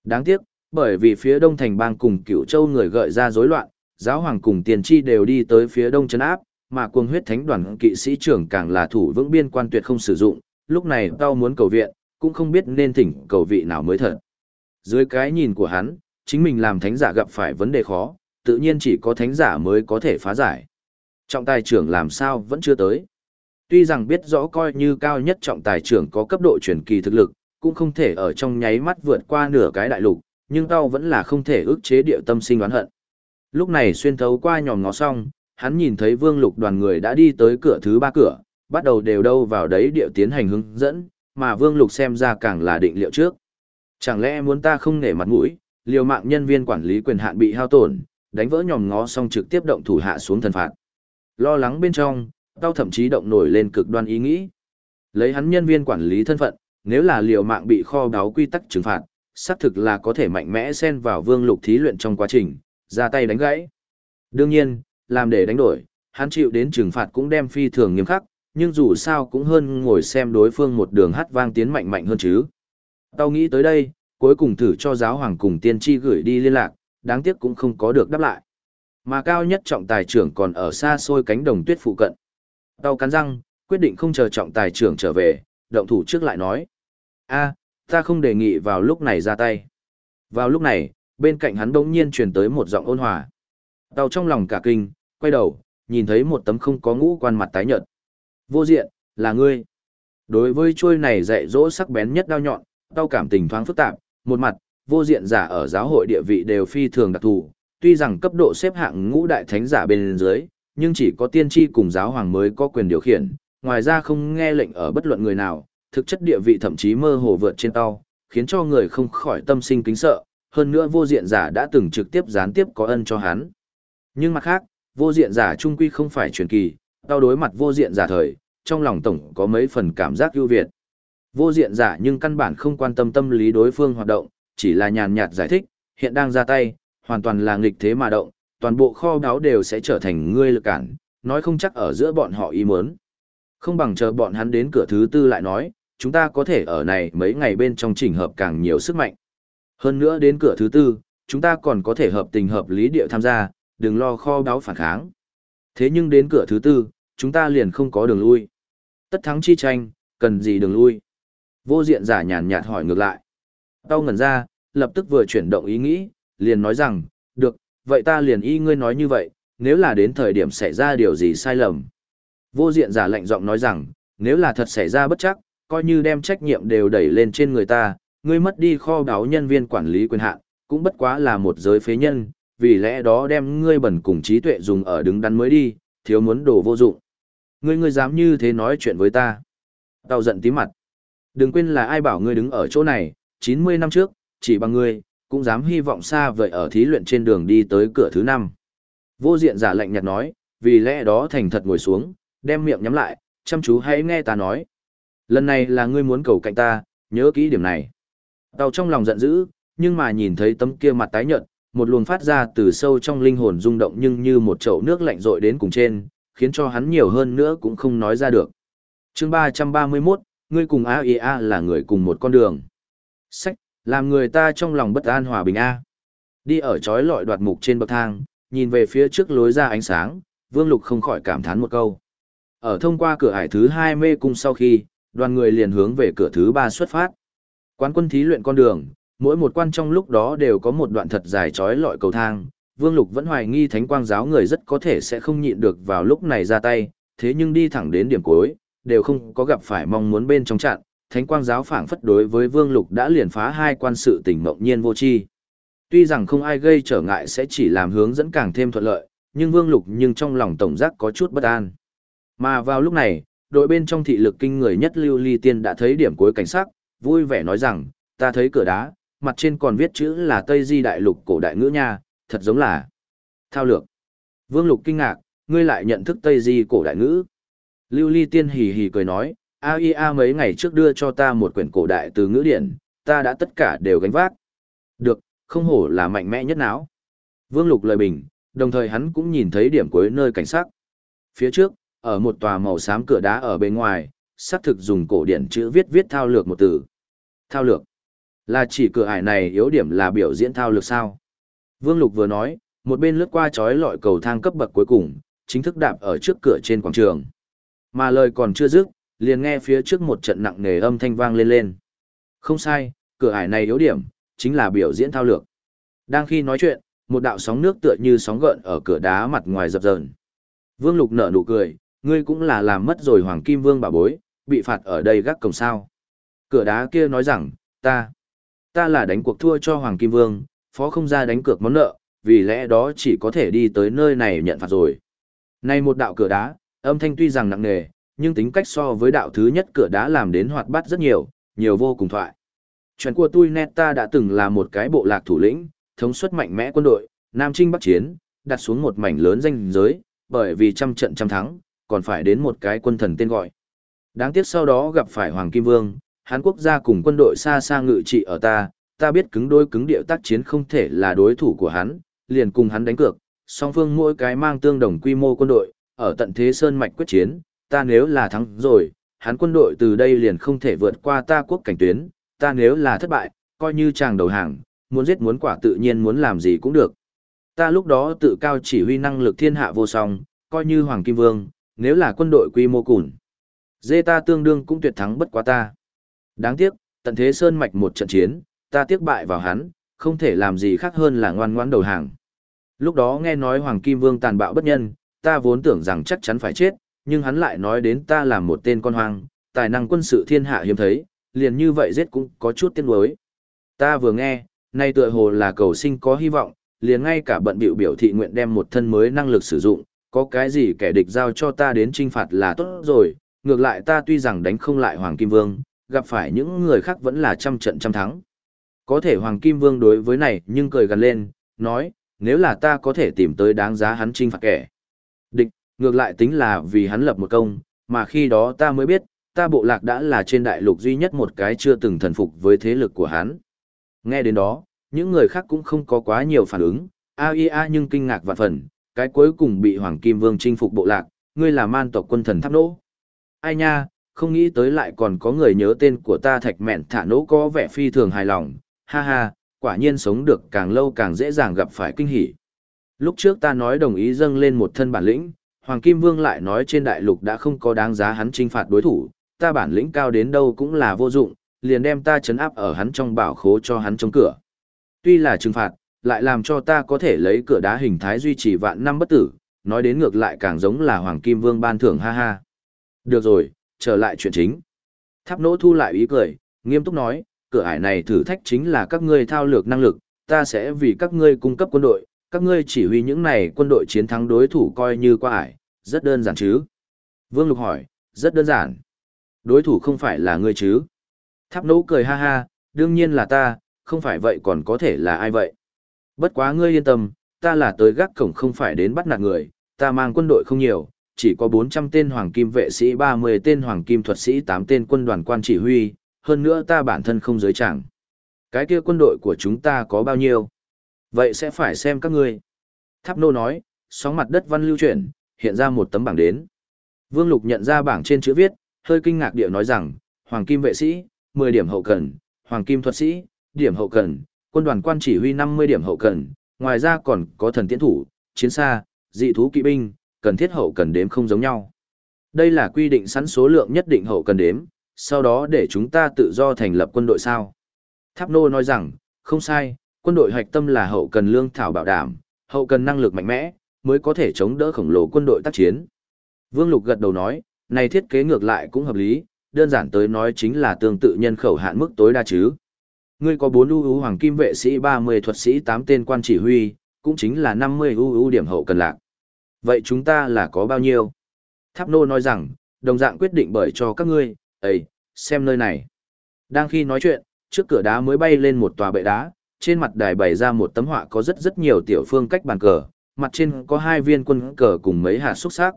Đáng tiếc, bởi vì phía đông thành bang cùng cửu châu người gợi ra rối loạn, giáo hoàng cùng tiền tri đều đi tới phía đông chấn áp, mà cuồng huyết thánh đoàn kỵ sĩ trưởng càng là thủ vững biên quan tuyệt không sử dụng, lúc này tao muốn cầu viện, cũng không biết nên thỉnh cầu vị nào mới thật. Dưới cái nhìn của hắn, chính mình làm thánh giả gặp phải vấn đề khó, tự nhiên chỉ có thánh giả mới có thể phá giải. Trọng tài trưởng làm sao vẫn chưa tới. Tuy rằng biết rõ coi như cao nhất trọng tài trưởng có cấp độ truyền kỳ thực lực, cũng không thể ở trong nháy mắt vượt qua nửa cái đại lục, nhưng tao vẫn là không thể ức chế địa tâm sinh đoán hận. Lúc này xuyên thấu qua nhòm ngó xong, hắn nhìn thấy vương lục đoàn người đã đi tới cửa thứ ba cửa, bắt đầu đều đâu vào đấy điệu tiến hành hướng dẫn, mà vương lục xem ra càng là định liệu trước. Chẳng lẽ muốn ta không nể mặt mũi, liều mạng nhân viên quản lý quyền hạn bị hao tổn, đánh vỡ nhòm ngó xong trực tiếp động thủ hạ xuống thần phạt. Lo lắng bên trong, tao thậm chí động nổi lên cực đoan ý nghĩ. Lấy hắn nhân viên quản lý thân phận, nếu là liều mạng bị kho đáo quy tắc trừng phạt, xác thực là có thể mạnh mẽ xen vào vương lục thí luyện trong quá trình, ra tay đánh gãy. Đương nhiên, làm để đánh đổi, hắn chịu đến trừng phạt cũng đem phi thường nghiêm khắc, nhưng dù sao cũng hơn ngồi xem đối phương một đường hát vang tiến mạnh mạnh hơn chứ. Tao nghĩ tới đây, cuối cùng thử cho giáo hoàng cùng tiên tri gửi đi liên lạc, đáng tiếc cũng không có được đáp lại. Mà cao nhất trọng tài trưởng còn ở xa xôi cánh đồng tuyết phụ cận. Tao cắn răng, quyết định không chờ trọng tài trưởng trở về, động thủ trước lại nói. a ta không đề nghị vào lúc này ra tay. Vào lúc này, bên cạnh hắn đống nhiên truyền tới một giọng ôn hòa. Tàu trong lòng cả kinh, quay đầu, nhìn thấy một tấm không có ngũ quan mặt tái nhợt. Vô diện, là ngươi. Đối với chuôi này dạy dỗ sắc bén nhất đao nhọn, tao cảm tình thoáng phức tạp, một mặt, vô diện giả ở giáo hội địa vị đều phi thường đặc thù, tuy rằng cấp độ xếp hạng ngũ đại thánh giả bên dưới, nhưng chỉ có tiên tri cùng giáo hoàng mới có quyền điều khiển, ngoài ra không nghe lệnh ở bất luận người nào, thực chất địa vị thậm chí mơ hồ vượt trên tao, khiến cho người không khỏi tâm sinh kính sợ, hơn nữa vô diện giả đã từng trực tiếp gián tiếp có ân cho hắn. Nhưng mặt khác, vô diện giả trung quy không phải truyền kỳ, tao đối mặt vô diện giả thời, trong lòng tổng có mấy phần cảm giác ưu việt. Vô diện giả nhưng căn bản không quan tâm tâm lý đối phương hoạt động, chỉ là nhàn nhạt giải thích, hiện đang ra tay, hoàn toàn là nghịch thế mà động, toàn bộ kho đáo đều sẽ trở thành ngươi lực cản, nói không chắc ở giữa bọn họ ý muốn. Không bằng chờ bọn hắn đến cửa thứ tư lại nói, chúng ta có thể ở này mấy ngày bên trong chỉnh hợp càng nhiều sức mạnh. Hơn nữa đến cửa thứ tư, chúng ta còn có thể hợp tình hợp lý địa tham gia, đừng lo kho báu phản kháng. Thế nhưng đến cửa thứ tư, chúng ta liền không có đường lui. Tất thắng chi tranh, cần gì đường lui? Vô diện giả nhàn nhạt hỏi ngược lại. Tao ngẩn ra, lập tức vừa chuyển động ý nghĩ, liền nói rằng, được, vậy ta liền y ngươi nói như vậy, nếu là đến thời điểm xảy ra điều gì sai lầm. Vô diện giả lạnh giọng nói rằng, nếu là thật xảy ra bất chắc, coi như đem trách nhiệm đều đẩy lên trên người ta, ngươi mất đi kho báu nhân viên quản lý quyền hạn, cũng bất quá là một giới phế nhân, vì lẽ đó đem ngươi bẩn cùng trí tuệ dùng ở đứng đắn mới đi, thiếu muốn đồ vô dụng. Ngươi ngươi dám như thế nói chuyện với ta. Tao giận tí mặt. Đừng quên là ai bảo ngươi đứng ở chỗ này, 90 năm trước, chỉ bằng ngươi, cũng dám hy vọng xa vời ở thí luyện trên đường đi tới cửa thứ năm. Vô diện giả lạnh nhạt nói, vì lẽ đó thành thật ngồi xuống, đem miệng nhắm lại, chăm chú hãy nghe ta nói. Lần này là ngươi muốn cầu cạnh ta, nhớ kỹ điểm này. Tao trong lòng giận dữ, nhưng mà nhìn thấy tấm kia mặt tái nhợt, một luồng phát ra từ sâu trong linh hồn rung động nhưng như một chậu nước lạnh rội đến cùng trên, khiến cho hắn nhiều hơn nữa cũng không nói ra được. chương 331, ngươi cùng AIA là người cùng một con đường. Sách, làm người ta trong lòng bất an hòa bình A. Đi ở chói lọi đoạt mục trên bậc thang, nhìn về phía trước lối ra ánh sáng, Vương Lục không khỏi cảm thán một câu. Ở thông qua cửa hải thứ hai mê cung sau khi, đoàn người liền hướng về cửa thứ ba xuất phát. Quán quân thí luyện con đường, mỗi một quan trong lúc đó đều có một đoạn thật dài chói lọi cầu thang. Vương Lục vẫn hoài nghi thánh quang giáo người rất có thể sẽ không nhịn được vào lúc này ra tay, thế nhưng đi thẳng đến điểm cuối, đều không có gặp phải mong muốn bên trong chặn, thánh quang giáo phảng phất đối với Vương Lục đã liền phá hai quan sự tình mộng nhiên vô chi. Tuy rằng không ai gây trở ngại sẽ chỉ làm hướng dẫn càng thêm thuận lợi, nhưng Vương Lục nhưng trong lòng tổng giác có chút bất an. Mà vào lúc này, đội bên trong thị lực kinh người nhất Lưu Ly Tiên đã thấy điểm cuối cảnh sắc, vui vẻ nói rằng, ta thấy cửa đá, mặt trên còn viết chữ là Tây Di Đại Lục cổ đại ngữ nha, thật giống là thao lược. Vương Lục kinh ngạc, ngươi lại nhận thức Tây Di cổ đại ngữ. Lưu Ly Tiên hì hì cười nói, AIA mấy ngày trước đưa cho ta một quyển cổ đại từ ngữ điển, ta đã tất cả đều gánh vác. Được, không hổ là mạnh mẽ nhất não. Vương Lục lời bình, đồng thời hắn cũng nhìn thấy điểm cuối nơi cảnh sắc. Phía trước, ở một tòa màu xám cửa đá ở bên ngoài, xác thực dùng cổ điển chữ viết viết thao lược một từ. Thao lược. Là chỉ cửa ải này yếu điểm là biểu diễn thao lược sao? Vương Lục vừa nói, một bên lướt qua chói lọi cầu thang cấp bậc cuối cùng, chính thức đạp ở trước cửa trên quảng trường. Mà lời còn chưa dứt, liền nghe phía trước một trận nặng nề âm thanh vang lên lên. Không sai, cửa ải này yếu điểm, chính là biểu diễn thao lược. Đang khi nói chuyện, một đạo sóng nước tựa như sóng gợn ở cửa đá mặt ngoài dập dờn. Vương Lục nở nụ cười, ngươi cũng là làm mất rồi Hoàng Kim Vương bà bối, bị phạt ở đây gác cổng sao. Cửa đá kia nói rằng, ta, ta là đánh cuộc thua cho Hoàng Kim Vương, phó không ra đánh cược món nợ, vì lẽ đó chỉ có thể đi tới nơi này nhận phạt rồi. Này một đạo cửa đá, âm thanh tuy rằng nặng nề, nhưng tính cách so với đạo thứ nhất cửa đá làm đến hoạt bát rất nhiều, nhiều vô cùng thoại. Chuyện của tôi Neta đã từng là một cái bộ lạc thủ lĩnh, thống suất mạnh mẽ quân đội, Nam Trinh Bắc Chiến, đặt xuống một mảnh lớn danh giới, bởi vì trăm trận trăm thắng, còn phải đến một cái quân thần tên gọi. Đáng tiếc sau đó gặp phải Hoàng Kim Vương, Hán quốc gia cùng quân đội xa xa ngự trị ở ta, ta biết cứng đôi cứng địa tác chiến không thể là đối thủ của hắn, liền cùng hắn đánh cược, song phương mỗi cái mang tương đồng quy mô quân đội, ở tận thế sơn mạch quyết chiến, ta nếu là thắng rồi, hắn quân đội từ đây liền không thể vượt qua ta quốc cảnh tuyến, ta nếu là thất bại, coi như chàng đầu hàng, muốn giết muốn quả tự nhiên muốn làm gì cũng được. Ta lúc đó tự cao chỉ huy năng lực thiên hạ vô song, coi như Hoàng Kim Vương, nếu là quân đội quy mô cùn. Dê ta tương đương cũng tuyệt thắng bất quá ta. Đáng tiếc, tận thế sơn mạch một trận chiến, ta tiếc bại vào hắn, không thể làm gì khác hơn là ngoan ngoãn đầu hàng. Lúc đó nghe nói Hoàng Kim Vương tàn bạo bất nhân, ta vốn tưởng rằng chắc chắn phải chết, nhưng hắn lại nói đến ta là một tên con hoang, tài năng quân sự thiên hạ hiếm thấy, liền như vậy giết cũng có chút tiếc nuối. Ta vừa nghe, nay tựa hồ là cầu sinh có hy vọng, liền ngay cả bận biểu biểu thị nguyện đem một thân mới năng lực sử dụng, có cái gì kẻ địch giao cho ta đến trinh phạt là tốt rồi, ngược lại ta tuy rằng đánh không lại Hoàng Kim Vương, gặp phải những người khác vẫn là trăm trận trăm thắng. Có thể Hoàng Kim Vương đối với này nhưng cười gần lên, nói, nếu là ta có thể tìm tới đáng giá hắn trinh phạt kẻ. Địch, ngược lại tính là vì hắn lập một công, mà khi đó ta mới biết, ta bộ lạc đã là trên đại lục duy nhất một cái chưa từng thần phục với thế lực của hắn. Nghe đến đó, những người khác cũng không có quá nhiều phản ứng, AIA nhưng kinh ngạc vạn phần, cái cuối cùng bị Hoàng Kim Vương chinh phục bộ lạc, ngươi là man tộc quân thần tháp nỗ. Ai nha, không nghĩ tới lại còn có người nhớ tên của ta thạch mẹn thả nỗ có vẻ phi thường hài lòng, ha ha, quả nhiên sống được càng lâu càng dễ dàng gặp phải kinh hỉ. Lúc trước ta nói đồng ý dâng lên một thân bản lĩnh, Hoàng Kim Vương lại nói trên đại lục đã không có đáng giá hắn trinh phạt đối thủ, ta bản lĩnh cao đến đâu cũng là vô dụng, liền đem ta chấn áp ở hắn trong bảo khố cho hắn chống cửa. Tuy là trừng phạt, lại làm cho ta có thể lấy cửa đá hình thái duy trì vạn năm bất tử, nói đến ngược lại càng giống là Hoàng Kim Vương ban thưởng ha ha. Được rồi, trở lại chuyện chính. Tháp nỗ thu lại ý cười, nghiêm túc nói, cửa ải này thử thách chính là các ngươi thao lược năng lực, ta sẽ vì các ngươi cung cấp quân đội, các ngươi chỉ huy những này quân đội chiến thắng đối thủ coi như qua ải, rất đơn giản chứ. Vương Lục hỏi, rất đơn giản. Đối thủ không phải là ngươi chứ. Tháp nỗ cười ha ha, đương nhiên là ta, không phải vậy còn có thể là ai vậy. Bất quá ngươi yên tâm, ta là tới gác cổng không phải đến bắt nạt người, ta mang quân đội không nhiều, chỉ có 400 tên hoàng kim vệ sĩ 30 tên hoàng kim thuật sĩ 8 tên quân đoàn quan chỉ huy, hơn nữa ta bản thân không giới chẳng. Cái kia quân đội của chúng ta có bao nhiêu? Vậy sẽ phải xem các ngươi. Tháp nô nói, sóng mặt đất văn lưu chuyển, hiện ra một tấm bảng đến. Vương Lục nhận ra bảng trên chữ viết, hơi kinh ngạc điệu nói rằng, Hoàng Kim vệ sĩ, 10 điểm hậu cần, Hoàng Kim thuật sĩ, điểm hậu cần, quân đoàn quan chỉ huy 50 điểm hậu cần, ngoài ra còn có thần tiễn thủ, chiến xa, dị thú kỵ binh, cần thiết hậu cần đếm không giống nhau. Đây là quy định sẵn số lượng nhất định hậu cần đếm, sau đó để chúng ta tự do thành lập quân đội sao. Tháp Nô nói rằng, không sai, quân đội hoạch tâm là hậu cần lương thảo bảo đảm, hậu cần năng lực mạnh mẽ, mới có thể chống đỡ khổng lồ quân đội tác chiến. Vương Lục gật đầu nói, này thiết kế ngược lại cũng hợp lý, đơn giản tới nói chính là tương tự nhân khẩu hạn mức tối đa chứ. Ngươi có 4 ưu hoàng kim vệ sĩ 30 thuật sĩ 8 tên quan chỉ huy, cũng chính là 50 ưu điểm hậu cần lạc. Vậy chúng ta là có bao nhiêu? Tháp Nô nói rằng, đồng dạng quyết định bởi cho các ngươi, ấy, xem nơi này. Đang khi nói chuyện, trước cửa đá mới bay lên một tòa bệ đá, trên mặt đài bày ra một tấm họa có rất rất nhiều tiểu phương cách bàn cờ, mặt trên có hai viên quân cờ cùng mấy hạt xúc sắc.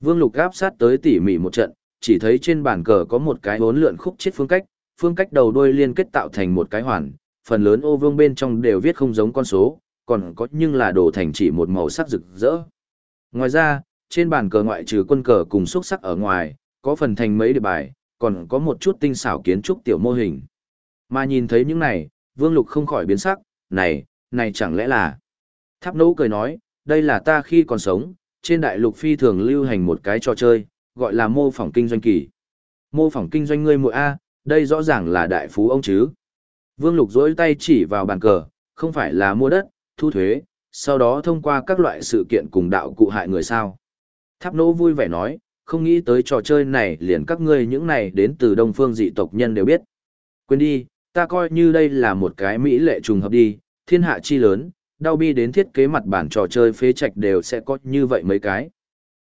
Vương Lục gáp sát tới tỉ mỉ một trận, chỉ thấy trên bàn cờ có một cái bốn lượn khúc chết phương cách, phương cách đầu đuôi liên kết tạo thành một cái hoàn, phần lớn ô vương bên trong đều viết không giống con số, còn có nhưng là đồ thành chỉ một màu sắc rực rỡ. Ngoài ra, trên bàn cờ ngoại trừ quân cờ cùng xúc sắc ở ngoài, có phần thành mấy đề bài, còn có một chút tinh xảo kiến trúc tiểu mô hình. Mà nhìn thấy những này, Vương Lục không khỏi biến sắc, này, này chẳng lẽ là... Tháp nấu cười nói, đây là ta khi còn sống, trên đại lục phi thường lưu hành một cái trò chơi, gọi là mô phỏng kinh doanh kỳ. Mô phỏng kinh doanh ngươi muội A, đây rõ ràng là đại phú ông chứ. Vương Lục dối tay chỉ vào bàn cờ, không phải là mua đất, thu thuế, sau đó thông qua các loại sự kiện cùng đạo cụ hại người sao. Tháp nỗ vui vẻ nói, không nghĩ tới trò chơi này liền các ngươi những này đến từ đông phương dị tộc nhân đều biết. Quên đi, ta coi như đây là một cái mỹ lệ trùng hợp đi, thiên hạ chi lớn, đau bi đến thiết kế mặt bản trò chơi phế trạch đều sẽ có như vậy mấy cái.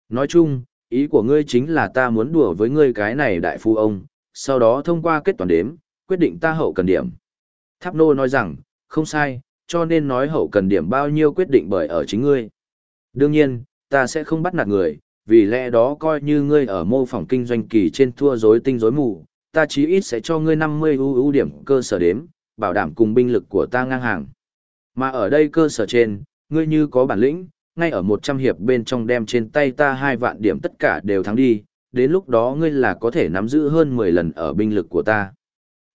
Nói chung, ý của ngươi chính là ta muốn đùa với ngươi cái này đại phu ông, sau đó thông qua kết toàn đếm, quyết định ta hậu cần điểm. Tháp nô nói rằng, không sai, cho nên nói hậu cần điểm bao nhiêu quyết định bởi ở chính ngươi. Đương nhiên, ta sẽ không bắt nạt người, vì lẽ đó coi như ngươi ở mô phỏng kinh doanh kỳ trên thua rối tinh rối mù, ta chí ít sẽ cho ngươi 50 ưu ưu điểm cơ sở đếm, bảo đảm cùng binh lực của ta ngang hàng. Mà ở đây cơ sở trên, ngươi như có bản lĩnh, ngay ở 100 hiệp bên trong đem trên tay ta hai vạn điểm tất cả đều thắng đi, đến lúc đó ngươi là có thể nắm giữ hơn 10 lần ở binh lực của ta.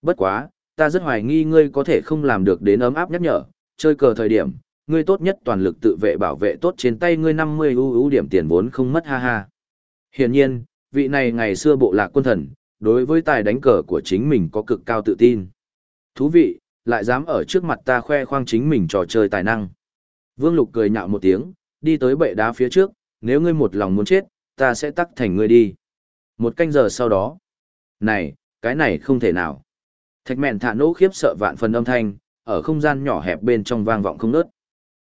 Bất quá, ta rất hoài nghi ngươi có thể không làm được đến ấm áp nhắc nhở, chơi cờ thời điểm, ngươi tốt nhất toàn lực tự vệ bảo vệ tốt trên tay ngươi 50 ưu ưu điểm tiền vốn không mất ha ha. Hiển nhiên, vị này ngày xưa bộ lạc quân thần, đối với tài đánh cờ của chính mình có cực cao tự tin. Thú vị, lại dám ở trước mặt ta khoe khoang chính mình trò chơi tài năng. Vương Lục cười nhạo một tiếng, đi tới bệ đá phía trước, nếu ngươi một lòng muốn chết, ta sẽ tắc thành ngươi đi. Một canh giờ sau đó. Này, cái này không thể nào. Thạch mẹn thả nỗ khiếp sợ vạn phần âm thanh, ở không gian nhỏ hẹp bên trong vang vọng không nớt.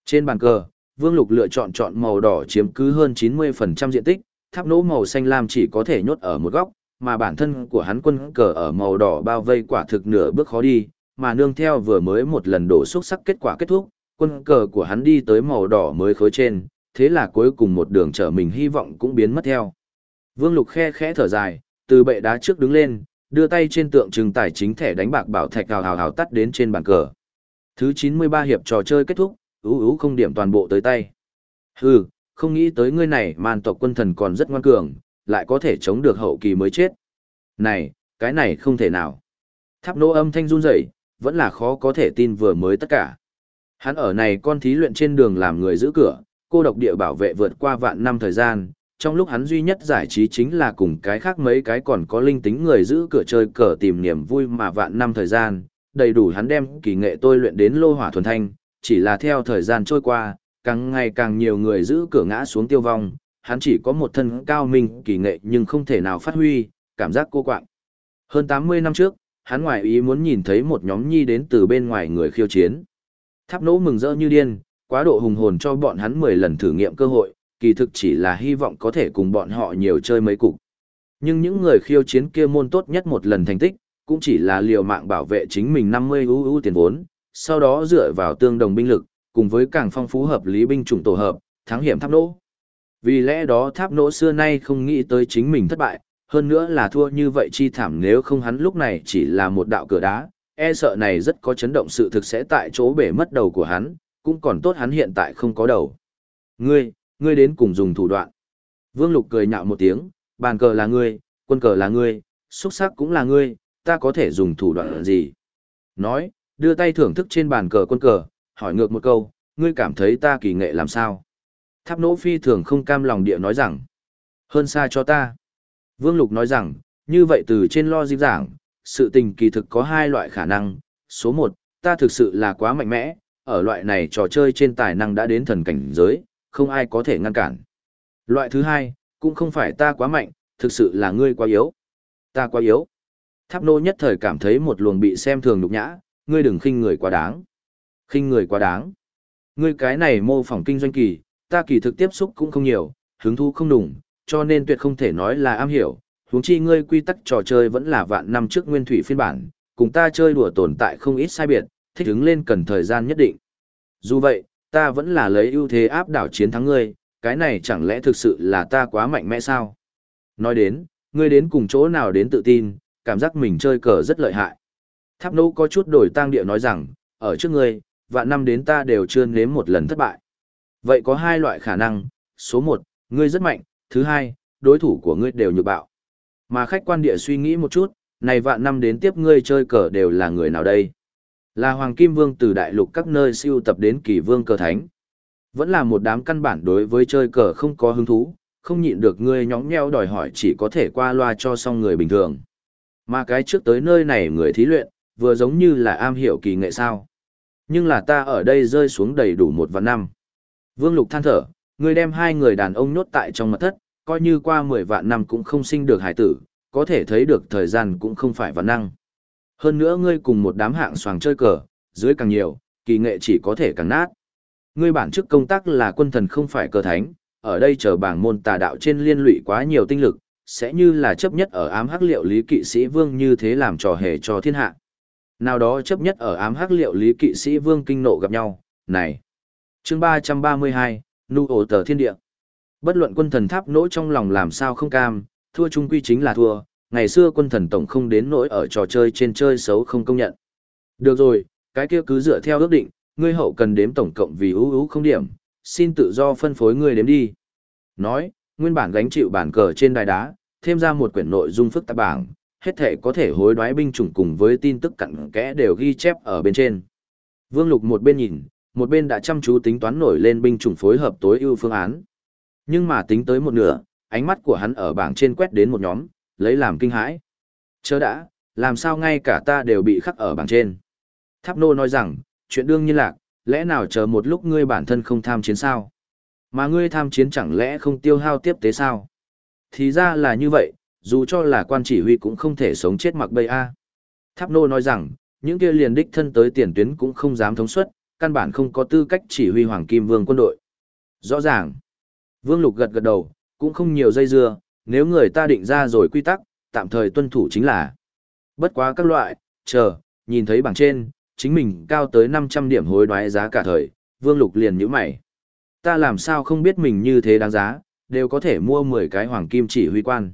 Trên bàn cờ, Vương Lục lựa chọn chọn màu đỏ chiếm cứ hơn 90% diện tích, tháp nỗ màu xanh lam chỉ có thể nhốt ở một góc, mà bản thân của hắn quân cờ ở màu đỏ bao vây quả thực nửa bước khó đi, mà nương theo vừa mới một lần đổ xúc sắc kết quả kết thúc, quân cờ của hắn đi tới màu đỏ mới khối trên, thế là cuối cùng một đường trở mình hy vọng cũng biến mất theo. Vương Lục khe khẽ thở dài, từ bệ đá trước đứng lên, đưa tay trên tượng trưng tài chính thẻ đánh bạc bảo thạch hào hào hào tắt đến trên bàn cờ. Thứ 93 hiệp trò chơi kết thúc, ú ú không điểm toàn bộ tới tay. Hừ, không nghĩ tới ngươi này man tộc quân thần còn rất ngoan cường, lại có thể chống được hậu kỳ mới chết. Này, cái này không thể nào. Tháp nô âm thanh run rẩy, vẫn là khó có thể tin vừa mới tất cả. Hắn ở này con thí luyện trên đường làm người giữ cửa, cô độc địa bảo vệ vượt qua vạn năm thời gian, trong lúc hắn duy nhất giải trí chính là cùng cái khác mấy cái còn có linh tính người giữ cửa chơi cờ tìm niềm vui mà vạn năm thời gian, đầy đủ hắn đem kỳ nghệ tôi luyện đến lô hỏa thuần thanh, chỉ là theo thời gian trôi qua, càng ngày càng nhiều người giữ cửa ngã xuống tiêu vong, hắn chỉ có một thân cao minh kỳ nghệ nhưng không thể nào phát huy, cảm giác cô quạng. Hơn 80 năm trước, hắn ngoài ý muốn nhìn thấy một nhóm nhi đến từ bên ngoài người khiêu chiến. Tháp nỗ mừng rỡ như điên, quá độ hùng hồn cho bọn hắn 10 lần thử nghiệm cơ hội, kỳ thực chỉ là hy vọng có thể cùng bọn họ nhiều chơi mấy cục. Nhưng những người khiêu chiến kia môn tốt nhất một lần thành tích, cũng chỉ là liều mạng bảo vệ chính mình 50 UU tiền vốn, sau đó dựa vào tương đồng binh lực, cùng với càng phong phú hợp lý binh chủng tổ hợp, thắng hiểm tháp nỗ. Vì lẽ đó tháp nỗ xưa nay không nghĩ tới chính mình thất bại, hơn nữa là thua như vậy chi thảm nếu không hắn lúc này chỉ là một đạo cửa đá, e sợ này rất có chấn động sự thực sẽ tại chỗ bể mất đầu của hắn, cũng còn tốt hắn hiện tại không có đầu. Ngươi, ngươi đến cùng dùng thủ đoạn. Vương Lục cười nhạo một tiếng, bàn cờ là ngươi, quân cờ là ngươi, xuất sắc cũng là ngươi, ta có thể dùng thủ đoạn gì? Nói, đưa tay thưởng thức trên bàn cờ quân cờ, hỏi ngược một câu, ngươi cảm thấy ta kỳ nghệ làm sao? Tháp nỗ phi thường không cam lòng địa nói rằng, hơn xa cho ta. Vương Lục nói rằng, như vậy từ trên lo dịp giảng, sự tình kỳ thực có hai loại khả năng. Số một, ta thực sự là quá mạnh mẽ, ở loại này trò chơi trên tài năng đã đến thần cảnh giới, không ai có thể ngăn cản. Loại thứ hai, cũng không phải ta quá mạnh, thực sự là ngươi quá yếu. Ta quá yếu. Tháp nô nhất thời cảm thấy một luồng bị xem thường nhục nhã, ngươi đừng khinh người quá đáng. Khinh người quá đáng. Ngươi cái này mô phỏng kinh doanh kỳ, ta kỳ thực tiếp xúc cũng không nhiều, hứng thú không đủng, cho nên tuyệt không thể nói là am hiểu. Huống chi ngươi quy tắc trò chơi vẫn là vạn năm trước nguyên thủy phiên bản, cùng ta chơi đùa tồn tại không ít sai biệt, thích ứng lên cần thời gian nhất định. Dù vậy, ta vẫn là lấy ưu thế áp đảo chiến thắng ngươi, cái này chẳng lẽ thực sự là ta quá mạnh mẽ sao? Nói đến, ngươi đến cùng chỗ nào đến tự tin, cảm giác mình chơi cờ rất lợi hại. Tháp nô có chút đổi tang địa nói rằng, ở trước ngươi, vạn năm đến ta đều chưa nếm một lần thất bại. Vậy có hai loại khả năng, số một, ngươi rất mạnh, thứ hai, đối thủ của ngươi đều nhược bạo. Mà khách quan địa suy nghĩ một chút, này vạn năm đến tiếp ngươi chơi cờ đều là người nào đây? Là Hoàng Kim Vương từ đại lục các nơi siêu tập đến kỳ vương cờ thánh. Vẫn là một đám căn bản đối với chơi cờ không có hứng thú, không nhịn được ngươi nhõng nheo đòi hỏi chỉ có thể qua loa cho xong người bình thường. Mà cái trước tới nơi này người thí luyện, vừa giống như là am hiểu kỳ nghệ sao. Nhưng là ta ở đây rơi xuống đầy đủ một vạn năm. Vương Lục than thở, người đem hai người đàn ông nhốt tại trong mật thất, coi như qua mười vạn năm cũng không sinh được hải tử, có thể thấy được thời gian cũng không phải vạn năng. Hơn nữa ngươi cùng một đám hạng xoàng chơi cờ, dưới càng nhiều, kỳ nghệ chỉ có thể càng nát. Ngươi bản chức công tác là quân thần không phải cờ thánh, ở đây chờ bảng môn tà đạo trên liên lụy quá nhiều tinh lực, sẽ như là chấp nhất ở ám hắc liệu lý kỵ sĩ vương như thế làm trò hề cho thiên hạ. Nào đó chấp nhất ở ám hắc liệu lý kỵ sĩ vương kinh nộ gặp nhau, này. chương 332, Nụ ổ tờ thiên địa. Bất luận quân thần tháp nỗ trong lòng làm sao không cam, thua chung quy chính là thua, ngày xưa quân thần tổng không đến nỗi ở trò chơi trên chơi xấu không công nhận. Được rồi, cái kia cứ dựa theo ước định, ngươi hậu cần đếm tổng cộng vì ưu ưu không điểm, xin tự do phân phối ngươi đếm đi. Nói, nguyên bản gánh chịu bản cờ trên đài đá, thêm ra một quyển nội dung phức tạp bảng, hết thể có thể hối đoái binh chủng cùng với tin tức cặn kẽ đều ghi chép ở bên trên. Vương Lục một bên nhìn, một bên đã chăm chú tính toán nổi lên binh chủng phối hợp tối ưu phương án. Nhưng mà tính tới một nửa, ánh mắt của hắn ở bảng trên quét đến một nhóm, lấy làm kinh hãi. Chớ đã, làm sao ngay cả ta đều bị khắc ở bảng trên. Tháp nô nói rằng, chuyện đương nhiên lạc, lẽ nào chờ một lúc ngươi bản thân không tham chiến sao? Mà ngươi tham chiến chẳng lẽ không tiêu hao tiếp tế sao? Thì ra là như vậy, dù cho là quan chỉ huy cũng không thể sống chết mặc bây a. Tháp nô nói rằng, những kia liền đích thân tới tiền tuyến cũng không dám thống suất, căn bản không có tư cách chỉ huy Hoàng Kim Vương quân đội. Rõ ràng. Vương Lục gật gật đầu, cũng không nhiều dây dưa, nếu người ta định ra rồi quy tắc, tạm thời tuân thủ chính là. Bất quá các loại, chờ, nhìn thấy bảng trên, chính mình cao tới 500 điểm hối đoái giá cả thời, Vương Lục liền nhíu mày. Ta làm sao không biết mình như thế đáng giá, đều có thể mua 10 cái hoàng kim chỉ huy quan.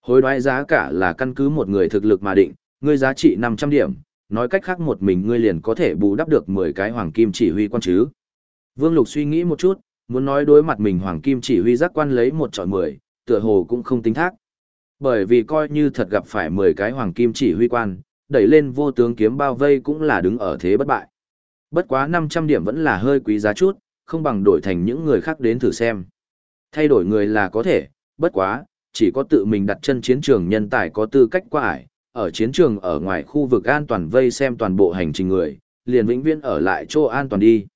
Hối đoái giá cả là căn cứ một người thực lực mà định, ngươi giá trị 500 điểm, nói cách khác một mình ngươi liền có thể bù đắp được 10 cái hoàng kim chỉ huy quan chứ. Vương Lục suy nghĩ một chút, muốn nói đối mặt mình hoàng kim chỉ huy giác quan lấy một chọn 10, tựa hồ cũng không tính thác. Bởi vì coi như thật gặp phải 10 cái hoàng kim chỉ huy quan, đẩy lên vô tướng kiếm bao vây cũng là đứng ở thế bất bại. Bất quá 500 điểm vẫn là hơi quý giá chút, không bằng đổi thành những người khác đến thử xem. Thay đổi người là có thể, bất quá, chỉ có tự mình đặt chân chiến trường nhân tài có tư cách qua ải, ở chiến trường ở ngoài khu vực an toàn vây xem toàn bộ hành trình người, liền vĩnh viễn ở lại chỗ an toàn đi.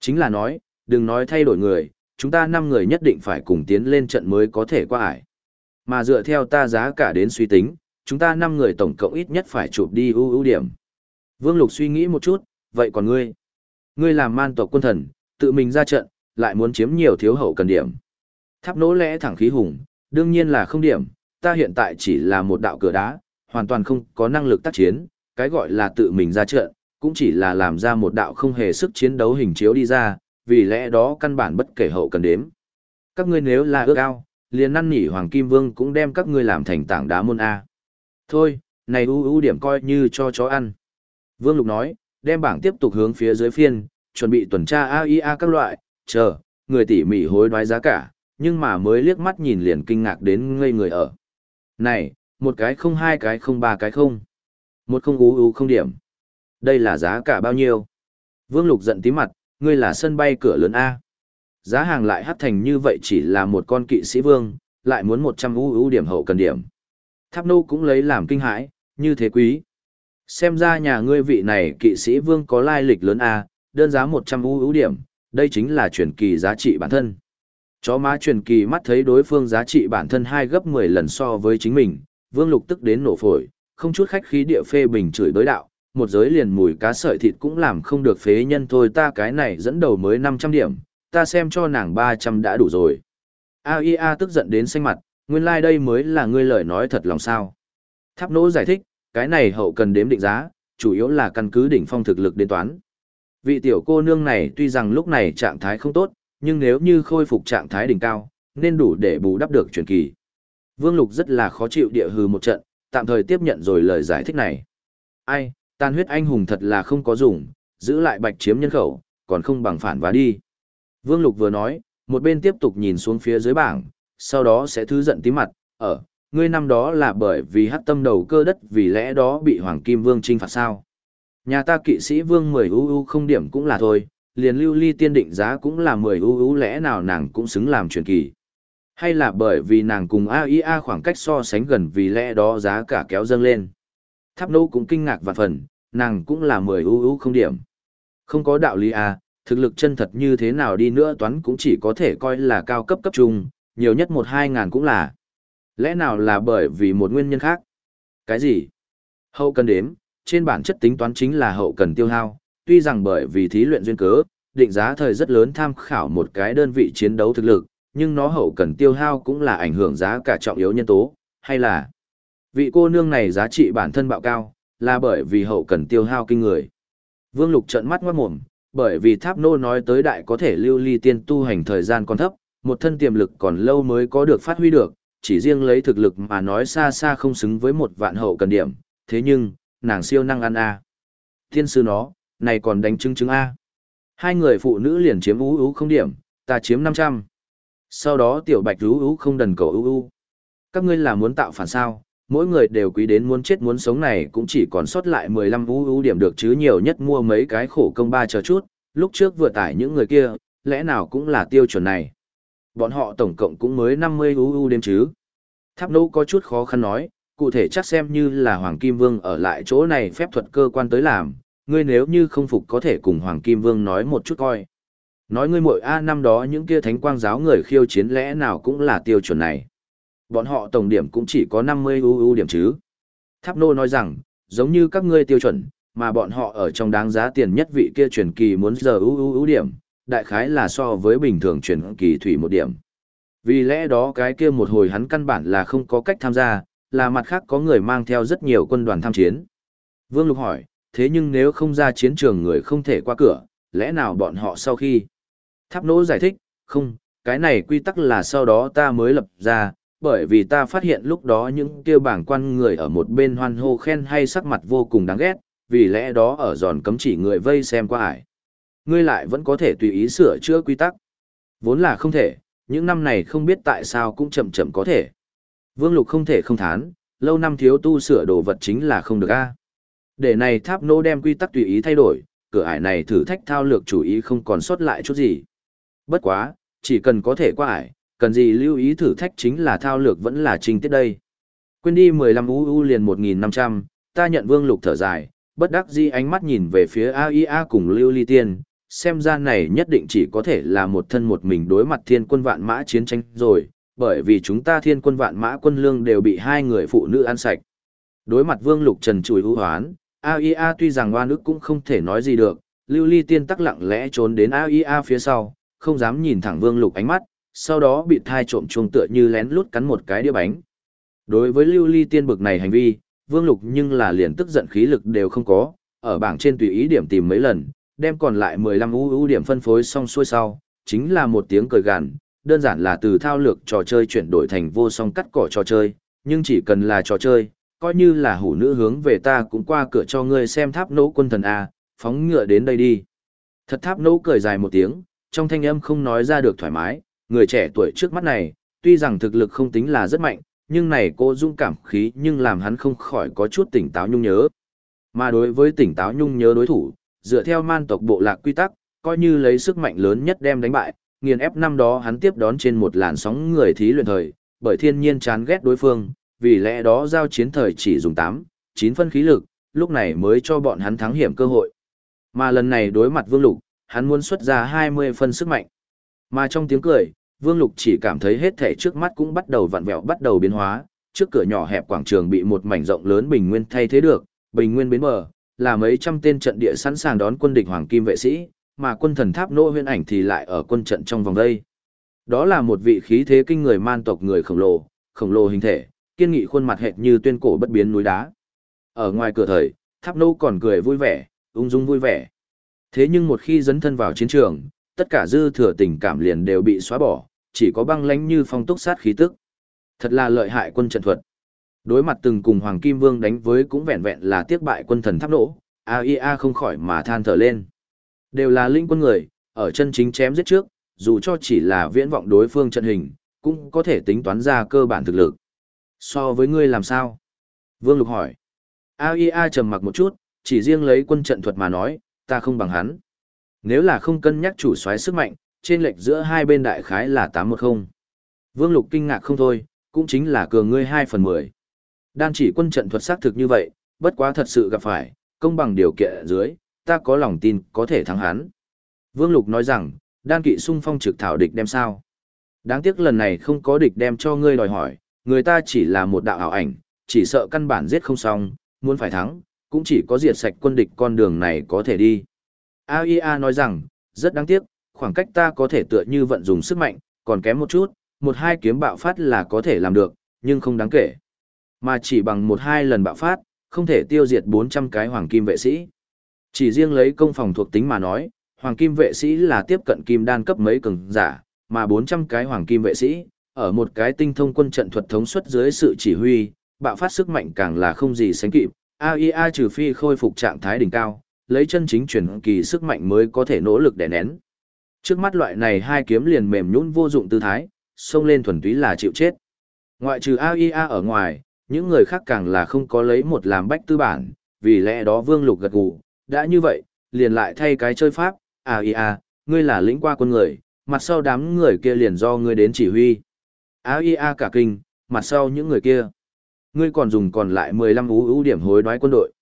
Chính là nói, đừng nói thay đổi người, chúng ta 5 người nhất định phải cùng tiến lên trận mới có thể qua ải. Mà dựa theo ta giá cả đến suy tính, chúng ta 5 người tổng cộng ít nhất phải chụp đi ưu ưu điểm. Vương Lục suy nghĩ một chút, vậy còn ngươi? Ngươi làm man tộc quân thần, tự mình ra trận, lại muốn chiếm nhiều thiếu hậu cần điểm. Tháp nỗ lẽ thẳng khí hùng, đương nhiên là không điểm, ta hiện tại chỉ là một đạo cửa đá, hoàn toàn không có năng lực tác chiến, cái gọi là tự mình ra trận, cũng chỉ là làm ra một đạo không hề sức chiến đấu hình chiếu đi ra, vì lẽ đó căn bản bất kể hậu cần đếm. Các ngươi nếu là ước ao, liền năn nỉ Hoàng Kim Vương cũng đem các ngươi làm thành tảng đá môn A. Thôi, này ưu ưu điểm coi như cho chó ăn. Vương Lục nói, đem bảng tiếp tục hướng phía dưới phiên, chuẩn bị tuần tra AIA các loại, chờ, người tỉ mỉ hối đoái giá cả, nhưng mà mới liếc mắt nhìn liền kinh ngạc đến ngây người ở. Này, một cái không hai cái không ba cái không. Một không ú ú không điểm. Đây là giá cả bao nhiêu? Vương Lục giận tí mặt, ngươi là sân bay cửa lớn A. Giá hàng lại hắt thành như vậy chỉ là một con kỵ sĩ vương, lại muốn 100 ú ú điểm hậu cần điểm. Tháp nô cũng lấy làm kinh hãi, như thế quý. Xem ra nhà ngươi vị này kỵ sĩ vương có lai lịch lớn A, đơn giá 100 ưu ưu điểm, đây chính là truyền kỳ giá trị bản thân. Chó má truyền kỳ mắt thấy đối phương giá trị bản thân hai gấp 10 lần so với chính mình, vương lục tức đến nổ phổi, không chút khách khí địa phê bình chửi đối đạo, một giới liền mùi cá sợi thịt cũng làm không được phế nhân thôi ta cái này dẫn đầu mới 500 điểm, ta xem cho nàng 300 đã đủ rồi. AIA tức giận đến xanh mặt, nguyên lai like đây mới là ngươi lời nói thật lòng sao. Tháp nỗ giải thích, cái này hậu cần đếm định giá, chủ yếu là căn cứ đỉnh phong thực lực đến toán. Vị tiểu cô nương này tuy rằng lúc này trạng thái không tốt, nhưng nếu như khôi phục trạng thái đỉnh cao, nên đủ để bù đắp được truyền kỳ. Vương Lục rất là khó chịu địa hư một trận, tạm thời tiếp nhận rồi lời giải thích này. Ai, tan huyết anh hùng thật là không có dùng, giữ lại bạch chiếm nhân khẩu, còn không bằng phản vá đi. Vương Lục vừa nói, một bên tiếp tục nhìn xuống phía dưới bảng, sau đó sẽ thứ giận tí mặt, ở, ngươi năm đó là bởi vì hát tâm đầu cơ đất vì lẽ đó bị Hoàng Kim Vương trinh phạt sao. Nhà ta kỵ sĩ Vương 10 UU không điểm cũng là thôi, liền lưu ly tiên định giá cũng là 10 UU lẽ nào nàng cũng xứng làm truyền kỳ. Hay là bởi vì nàng cùng AIA khoảng cách so sánh gần vì lẽ đó giá cả kéo dâng lên. Tháp nô cũng kinh ngạc và phần, nàng cũng là 10 UU không điểm. Không có đạo lý à, thực lực chân thật như thế nào đi nữa toán cũng chỉ có thể coi là cao cấp cấp trung, nhiều nhất một hai ngàn cũng là. Lẽ nào là bởi vì một nguyên nhân khác? Cái gì? Hậu cần đếm, trên bản chất tính toán chính là hậu cần tiêu hao, tuy rằng bởi vì thí luyện duyên cớ, định giá thời rất lớn tham khảo một cái đơn vị chiến đấu thực lực, nhưng nó hậu cần tiêu hao cũng là ảnh hưởng giá cả trọng yếu nhân tố, hay là vị cô nương này giá trị bản thân bạo cao, là bởi vì hậu cần tiêu hao kinh người. Vương Lục trợn mắt ngoát mồm, bởi vì tháp nô nói tới đại có thể lưu ly tiên tu hành thời gian còn thấp, một thân tiềm lực còn lâu mới có được phát huy được, chỉ riêng lấy thực lực mà nói xa xa không xứng với một vạn hậu cần điểm, thế nhưng, nàng siêu năng ăn A. Thiên sư nó, này còn đánh chứng chứng A. Hai người phụ nữ liền chiếm ú ú không điểm, ta chiếm 500. Sau đó tiểu bạch ú ú không đần cầu ú ú. Các ngươi là muốn tạo phản sao, mỗi người đều quý đến muốn chết muốn sống này cũng chỉ còn sót lại mười lăm ú ú điểm được chứ nhiều nhất mua mấy cái khổ công ba chờ chút, lúc trước vừa tải những người kia, lẽ nào cũng là tiêu chuẩn này. Bọn họ tổng cộng cũng mới năm mươi ú ú đêm chứ. Tháp nô có chút khó khăn nói, cụ thể chắc xem như là Hoàng Kim Vương ở lại chỗ này phép thuật cơ quan tới làm, ngươi nếu như không phục có thể cùng Hoàng Kim Vương nói một chút coi. Nói ngươi mỗi A năm đó những kia thánh quang giáo người khiêu chiến lẽ nào cũng là tiêu chuẩn này. Bọn họ tổng điểm cũng chỉ có 50 ưu điểm chứ. Tháp nô nói rằng, giống như các ngươi tiêu chuẩn, mà bọn họ ở trong đáng giá tiền nhất vị kia truyền kỳ muốn giờ ưu ưu ưu điểm, đại khái là so với bình thường truyền kỳ thủy một điểm. Vì lẽ đó cái kia một hồi hắn căn bản là không có cách tham gia, là mặt khác có người mang theo rất nhiều quân đoàn tham chiến. Vương Lục hỏi, thế nhưng nếu không ra chiến trường người không thể qua cửa, lẽ nào bọn họ sau khi? Tháp nỗ giải thích, không, cái này quy tắc là sau đó ta mới lập ra, bởi vì ta phát hiện lúc đó những kêu bảng quan người ở một bên hoan hô khen hay sắc mặt vô cùng đáng ghét, vì lẽ đó ở giòn cấm chỉ người vây xem qua ải. Ngươi lại vẫn có thể tùy ý sửa chữa quy tắc. Vốn là không thể, những năm này không biết tại sao cũng chậm chậm có thể. Vương Lục không thể không thán, lâu năm thiếu tu sửa đồ vật chính là không được a. Để này tháp nô đem quy tắc tùy ý thay đổi, cửa ải này thử thách thao lược chủ ý không còn sót lại chút gì. Bất quá, chỉ cần có thể qua ải, cần gì lưu ý thử thách chính là thao lược vẫn là trình tiết đây. Quên đi 15 UU liền 1.500, ta nhận vương lục thở dài, bất đắc dĩ ánh mắt nhìn về phía AIA cùng lưu ly tiên, xem ra này nhất định chỉ có thể là một thân một mình đối mặt thiên quân vạn mã chiến tranh rồi, bởi vì chúng ta thiên quân vạn mã quân lương đều bị hai người phụ nữ ăn sạch. Đối mặt vương lục trần chùi hữu hoán, AIA tuy rằng oan ức cũng không thể nói gì được, lưu ly tiên tắc lặng lẽ trốn đến AIA phía sau, không dám nhìn thẳng vương lục ánh mắt, sau đó bị thai trộm chuông tựa như lén lút cắn một cái đĩa bánh. Đối với lưu ly tiên bực này hành vi, vương lục nhưng là liền tức giận khí lực đều không có, ở bảng trên tùy ý điểm tìm mấy lần, đem còn lại 15 ưu ưu điểm phân phối xong xuôi sau, chính là một tiếng cười gằn, đơn giản là từ thao lược trò chơi chuyển đổi thành vô song cắt cỏ trò chơi, nhưng chỉ cần là trò chơi, coi như là hủ nữ hướng về ta cũng qua cửa cho ngươi xem tháp nỗ quân thần A, phóng ngựa đến đây đi. Thật tháp nỗ cười dài một tiếng, trong thanh âm không nói ra được thoải mái, người trẻ tuổi trước mắt này, tuy rằng thực lực không tính là rất mạnh, nhưng này cô dung cảm khí nhưng làm hắn không khỏi có chút tỉnh táo nhung nhớ. Mà đối với tỉnh táo nhung nhớ đối thủ, dựa theo man tộc bộ lạc quy tắc, coi như lấy sức mạnh lớn nhất đem đánh bại, nghiền ép năm đó hắn tiếp đón trên một làn sóng người thí luyện thời, bởi thiên nhiên chán ghét đối phương, vì lẽ đó giao chiến thời chỉ dùng 8, 9 phân khí lực, lúc này mới cho bọn hắn thắng hiểm cơ hội. Mà lần này đối mặt Vương Lục, hắn muốn xuất ra 20 phân sức mạnh. Mà trong tiếng cười, Vương Lục chỉ cảm thấy hết thể trước mắt cũng bắt đầu vặn vẹo bắt đầu biến hóa, trước cửa nhỏ hẹp quảng trường bị một mảnh rộng lớn bình nguyên thay thế được, bình nguyên bến bờ, là mấy trăm tên trận địa sẵn sàng đón quân địch hoàng kim vệ sĩ, mà quân thần tháp nô huyễn ảnh thì lại ở quân trận trong vòng đây. Đó là một vị khí thế kinh người man tộc người khổng lồ, khổng lồ hình thể, kiên nghị khuôn mặt hệt như tuyên cổ bất biến núi đá. Ở ngoài cửa thời, tháp nô còn cười vui vẻ, ung dung vui vẻ. Thế nhưng một khi dấn thân vào chiến trường, tất cả dư thừa tình cảm liền đều bị xóa bỏ, chỉ có băng lãnh như phong túc sát khí tức. Thật là lợi hại quân trận thuật. Đối mặt từng cùng Hoàng Kim Vương đánh với cũng vẹn vẹn là tiếc bại quân thần tháp nổ, AIA không khỏi mà than thở lên. Đều là linh quân người, ở chân chính chém giết trước, dù cho chỉ là viễn vọng đối phương trận hình, cũng có thể tính toán ra cơ bản thực lực. So với ngươi làm sao? Vương Lục hỏi. AIA trầm mặc một chút, chỉ riêng lấy quân trận thuật mà nói, ta không bằng hắn. Nếu là không cân nhắc chủ soái sức mạnh, trên lệch giữa hai bên đại khái là 810. Vương Lục kinh ngạc không thôi, cũng chính là cường ngươi 2 phần 10. Đan chỉ quân trận thuật xác thực như vậy, bất quá thật sự gặp phải, công bằng điều kiện dưới, ta có lòng tin có thể thắng hắn. Vương Lục nói rằng, đan kỵ sung phong trực thảo địch đem sao. Đáng tiếc lần này không có địch đem cho ngươi đòi hỏi, người ta chỉ là một đạo ảo ảnh, chỉ sợ căn bản giết không xong, muốn phải thắng, cũng chỉ có diệt sạch quân địch con đường này có thể đi. AIA nói rằng, rất đáng tiếc, khoảng cách ta có thể tựa như vận dùng sức mạnh, còn kém một chút, một hai kiếm bạo phát là có thể làm được, nhưng không đáng kể. Mà chỉ bằng một hai lần bạo phát, không thể tiêu diệt 400 cái hoàng kim vệ sĩ. Chỉ riêng lấy công phòng thuộc tính mà nói, hoàng kim vệ sĩ là tiếp cận kim đan cấp mấy cường giả, mà 400 cái hoàng kim vệ sĩ, ở một cái tinh thông quân trận thuật thống suất dưới sự chỉ huy, bạo phát sức mạnh càng là không gì sánh kịp. AIA trừ phi khôi phục trạng thái đỉnh cao, lấy chân chính chuyển kỳ sức mạnh mới có thể nỗ lực để nén. Trước mắt loại này hai kiếm liền mềm nhũn vô dụng tư thái, xông lên thuần túy là chịu chết. Ngoại trừ AIA ở ngoài, những người khác càng là không có lấy một làm bách tư bản, vì lẽ đó Vương Lục gật gù, đã như vậy, liền lại thay cái chơi pháp, à, AIA, à, ngươi là lĩnh qua quân người, mặt sau đám người kia liền do ngươi đến chỉ huy. À, AIA cả kinh, mặt sau những người kia. Ngươi còn dùng còn lại 15 ú ưu điểm hối đoái quân đội.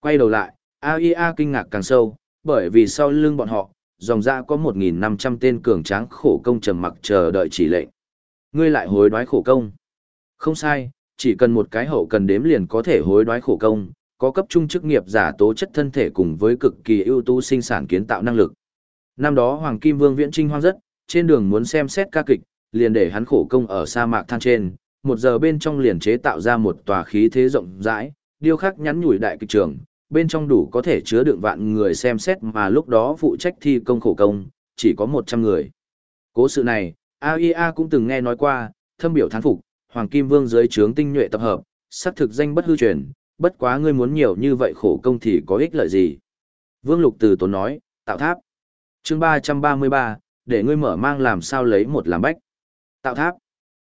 Quay đầu lại, AIA kinh ngạc càng sâu, bởi vì sau lưng bọn họ, dòng ra có 1.500 tên cường tráng khổ công trầm mặc chờ đợi chỉ lệnh. Ngươi lại hối đoái khổ công. Không sai, chỉ cần một cái hậu cần đếm liền có thể hối đoái khổ công, có cấp trung chức nghiệp giả tố chất thân thể cùng với cực kỳ ưu tú sinh sản kiến tạo năng lực. Năm đó Hoàng Kim Vương viễn trinh hoang rất, trên đường muốn xem xét ca kịch, liền để hắn khổ công ở sa mạc than trên, một giờ bên trong liền chế tạo ra một tòa khí thế rộng rãi, điêu khắc nhắn nhủi đại kịch trường, bên trong đủ có thể chứa đựng vạn người xem xét mà lúc đó phụ trách thi công khổ công, chỉ có 100 người. Cố sự này, AIA cũng từng nghe nói qua, thâm biểu thán phục, Hoàng Kim Vương dưới trướng tinh nhuệ tập hợp, sắc thực danh bất hư truyền, bất quá ngươi muốn nhiều như vậy khổ công thì có ích lợi gì. Vương Lục từ tốn nói, tạo tháp. chương 333, để ngươi mở mang làm sao lấy một làm bách. Tạo tháp.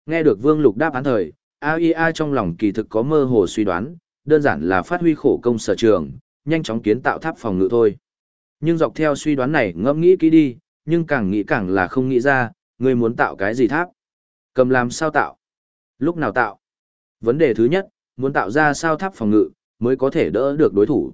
Nghe được Vương Lục đáp án thời, AIA trong lòng kỳ thực có mơ hồ suy đoán, đơn giản là phát huy khổ công sở trường, nhanh chóng kiến tạo tháp phòng ngự thôi. Nhưng dọc theo suy đoán này ngẫm nghĩ kỹ đi, nhưng càng nghĩ càng là không nghĩ ra, ngươi muốn tạo cái gì tháp? Cầm làm sao tạo? Lúc nào tạo? Vấn đề thứ nhất, muốn tạo ra sao tháp phòng ngự, mới có thể đỡ được đối thủ.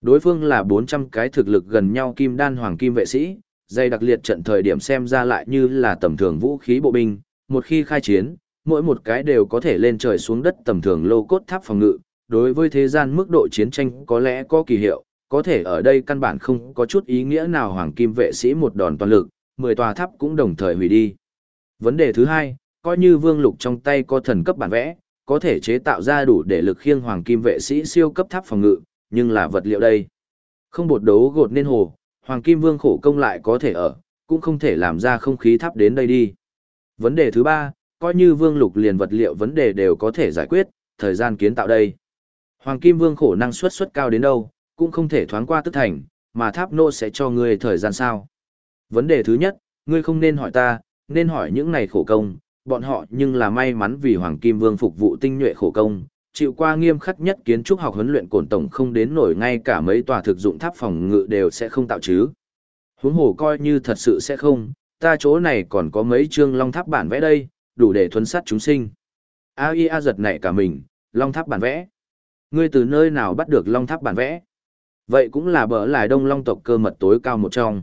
Đối phương là 400 cái thực lực gần nhau kim đan hoàng kim vệ sĩ, dây đặc liệt trận thời điểm xem ra lại như là tầm thường vũ khí bộ binh, một khi khai chiến, mỗi một cái đều có thể lên trời xuống đất tầm thường lô cốt tháp phòng ngự, đối với thế gian mức độ chiến tranh có lẽ có kỳ hiệu, có thể ở đây căn bản không có chút ý nghĩa nào hoàng kim vệ sĩ một đòn toàn lực, 10 tòa tháp cũng đồng thời hủy đi. Vấn đề thứ hai, coi như vương lục trong tay có thần cấp bản vẽ, có thể chế tạo ra đủ để lực khiêng hoàng kim vệ sĩ siêu cấp tháp phòng ngự, nhưng là vật liệu đây. Không bột đấu gột nên hồ, hoàng kim vương khổ công lại có thể ở, cũng không thể làm ra không khí tháp đến đây đi. Vấn đề thứ ba, coi như vương lục liền vật liệu vấn đề đều có thể giải quyết, thời gian kiến tạo đây. Hoàng kim vương khổ năng suất suất cao đến đâu, cũng không thể thoáng qua tức thành, mà tháp nô sẽ cho ngươi thời gian sao. Vấn đề thứ nhất, ngươi không nên hỏi ta, nên hỏi những này khổ công, bọn họ nhưng là may mắn vì Hoàng Kim Vương phục vụ tinh nhuệ khổ công, chịu qua nghiêm khắc nhất kiến trúc học huấn luyện cổn tổng không đến nổi ngay cả mấy tòa thực dụng tháp phòng ngự đều sẽ không tạo chứ. Huống hồ coi như thật sự sẽ không, ta chỗ này còn có mấy chương long tháp bản vẽ đây, đủ để thuấn sát chúng sinh. A I A giật nảy cả mình, long tháp bản vẽ. Ngươi từ nơi nào bắt được long tháp bản vẽ? Vậy cũng là bỡ lại đông long tộc cơ mật tối cao một trong.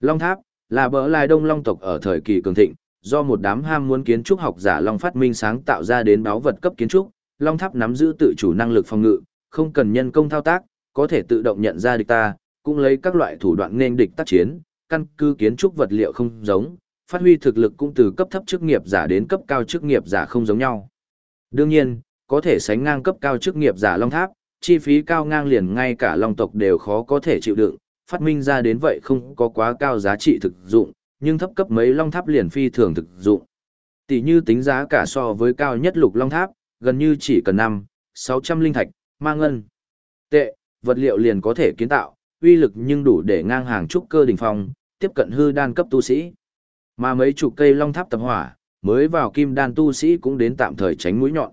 Long tháp, là bỡ lại đông long tộc ở thời kỳ cường thịnh, do một đám ham muốn kiến trúc học giả long phát minh sáng tạo ra đến báo vật cấp kiến trúc, long tháp nắm giữ tự chủ năng lực phòng ngự, không cần nhân công thao tác, có thể tự động nhận ra địch ta, cũng lấy các loại thủ đoạn nên địch tác chiến, căn cứ kiến trúc vật liệu không giống, phát huy thực lực cũng từ cấp thấp chức nghiệp giả đến cấp cao chức nghiệp giả không giống nhau. Đương nhiên, có thể sánh ngang cấp cao chức nghiệp giả long tháp, chi phí cao ngang liền ngay cả long tộc đều khó có thể chịu đựng, phát minh ra đến vậy không có quá cao giá trị thực dụng, nhưng thấp cấp mấy long tháp liền phi thường thực dụng. Tỷ như tính giá cả so với cao nhất lục long tháp, gần như chỉ cần 5, 600 linh thạch, mang ngân. Tệ, vật liệu liền có thể kiến tạo, uy lực nhưng đủ để ngang hàng trúc cơ đỉnh phong, tiếp cận hư đan cấp tu sĩ. Mà mấy chục cây long tháp tập hỏa, mới vào kim đan tu sĩ cũng đến tạm thời tránh mũi nhọn.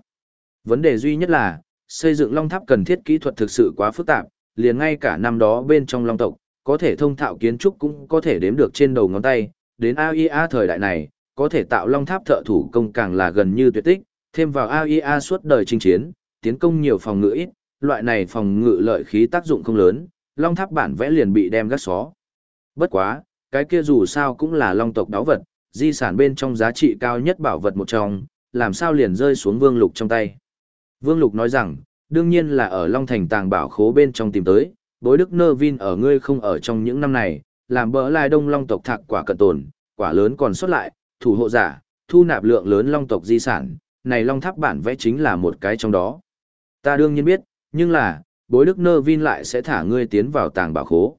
Vấn đề duy nhất là, xây dựng long tháp cần thiết kỹ thuật thực sự quá phức tạp, liền ngay cả năm đó bên trong long tộc, có thể thông thạo kiến trúc cũng có thể đếm được trên đầu ngón tay, đến AIA thời đại này, có thể tạo long tháp thợ thủ công càng là gần như tuyệt tích, thêm vào AIA suốt đời chinh chiến, tiến công nhiều phòng ngự ít, loại này phòng ngự lợi khí tác dụng không lớn, long tháp bản vẽ liền bị đem gắt xó. Bất quá, cái kia dù sao cũng là long tộc đáo vật, di sản bên trong giá trị cao nhất bảo vật một trong, làm sao liền rơi xuống vương lục trong tay. Vương lục nói rằng, đương nhiên là ở long thành tàng bảo khố bên trong tìm tới, bối đức nơ vin ở ngươi không ở trong những năm này, làm bỡ lai đông long tộc thạc quả cận tồn, quả lớn còn xuất lại, thủ hộ giả, thu nạp lượng lớn long tộc di sản, này long tháp bản vẽ chính là một cái trong đó. Ta đương nhiên biết, nhưng là, bối đức nơ vin lại sẽ thả ngươi tiến vào tàng bảo khố.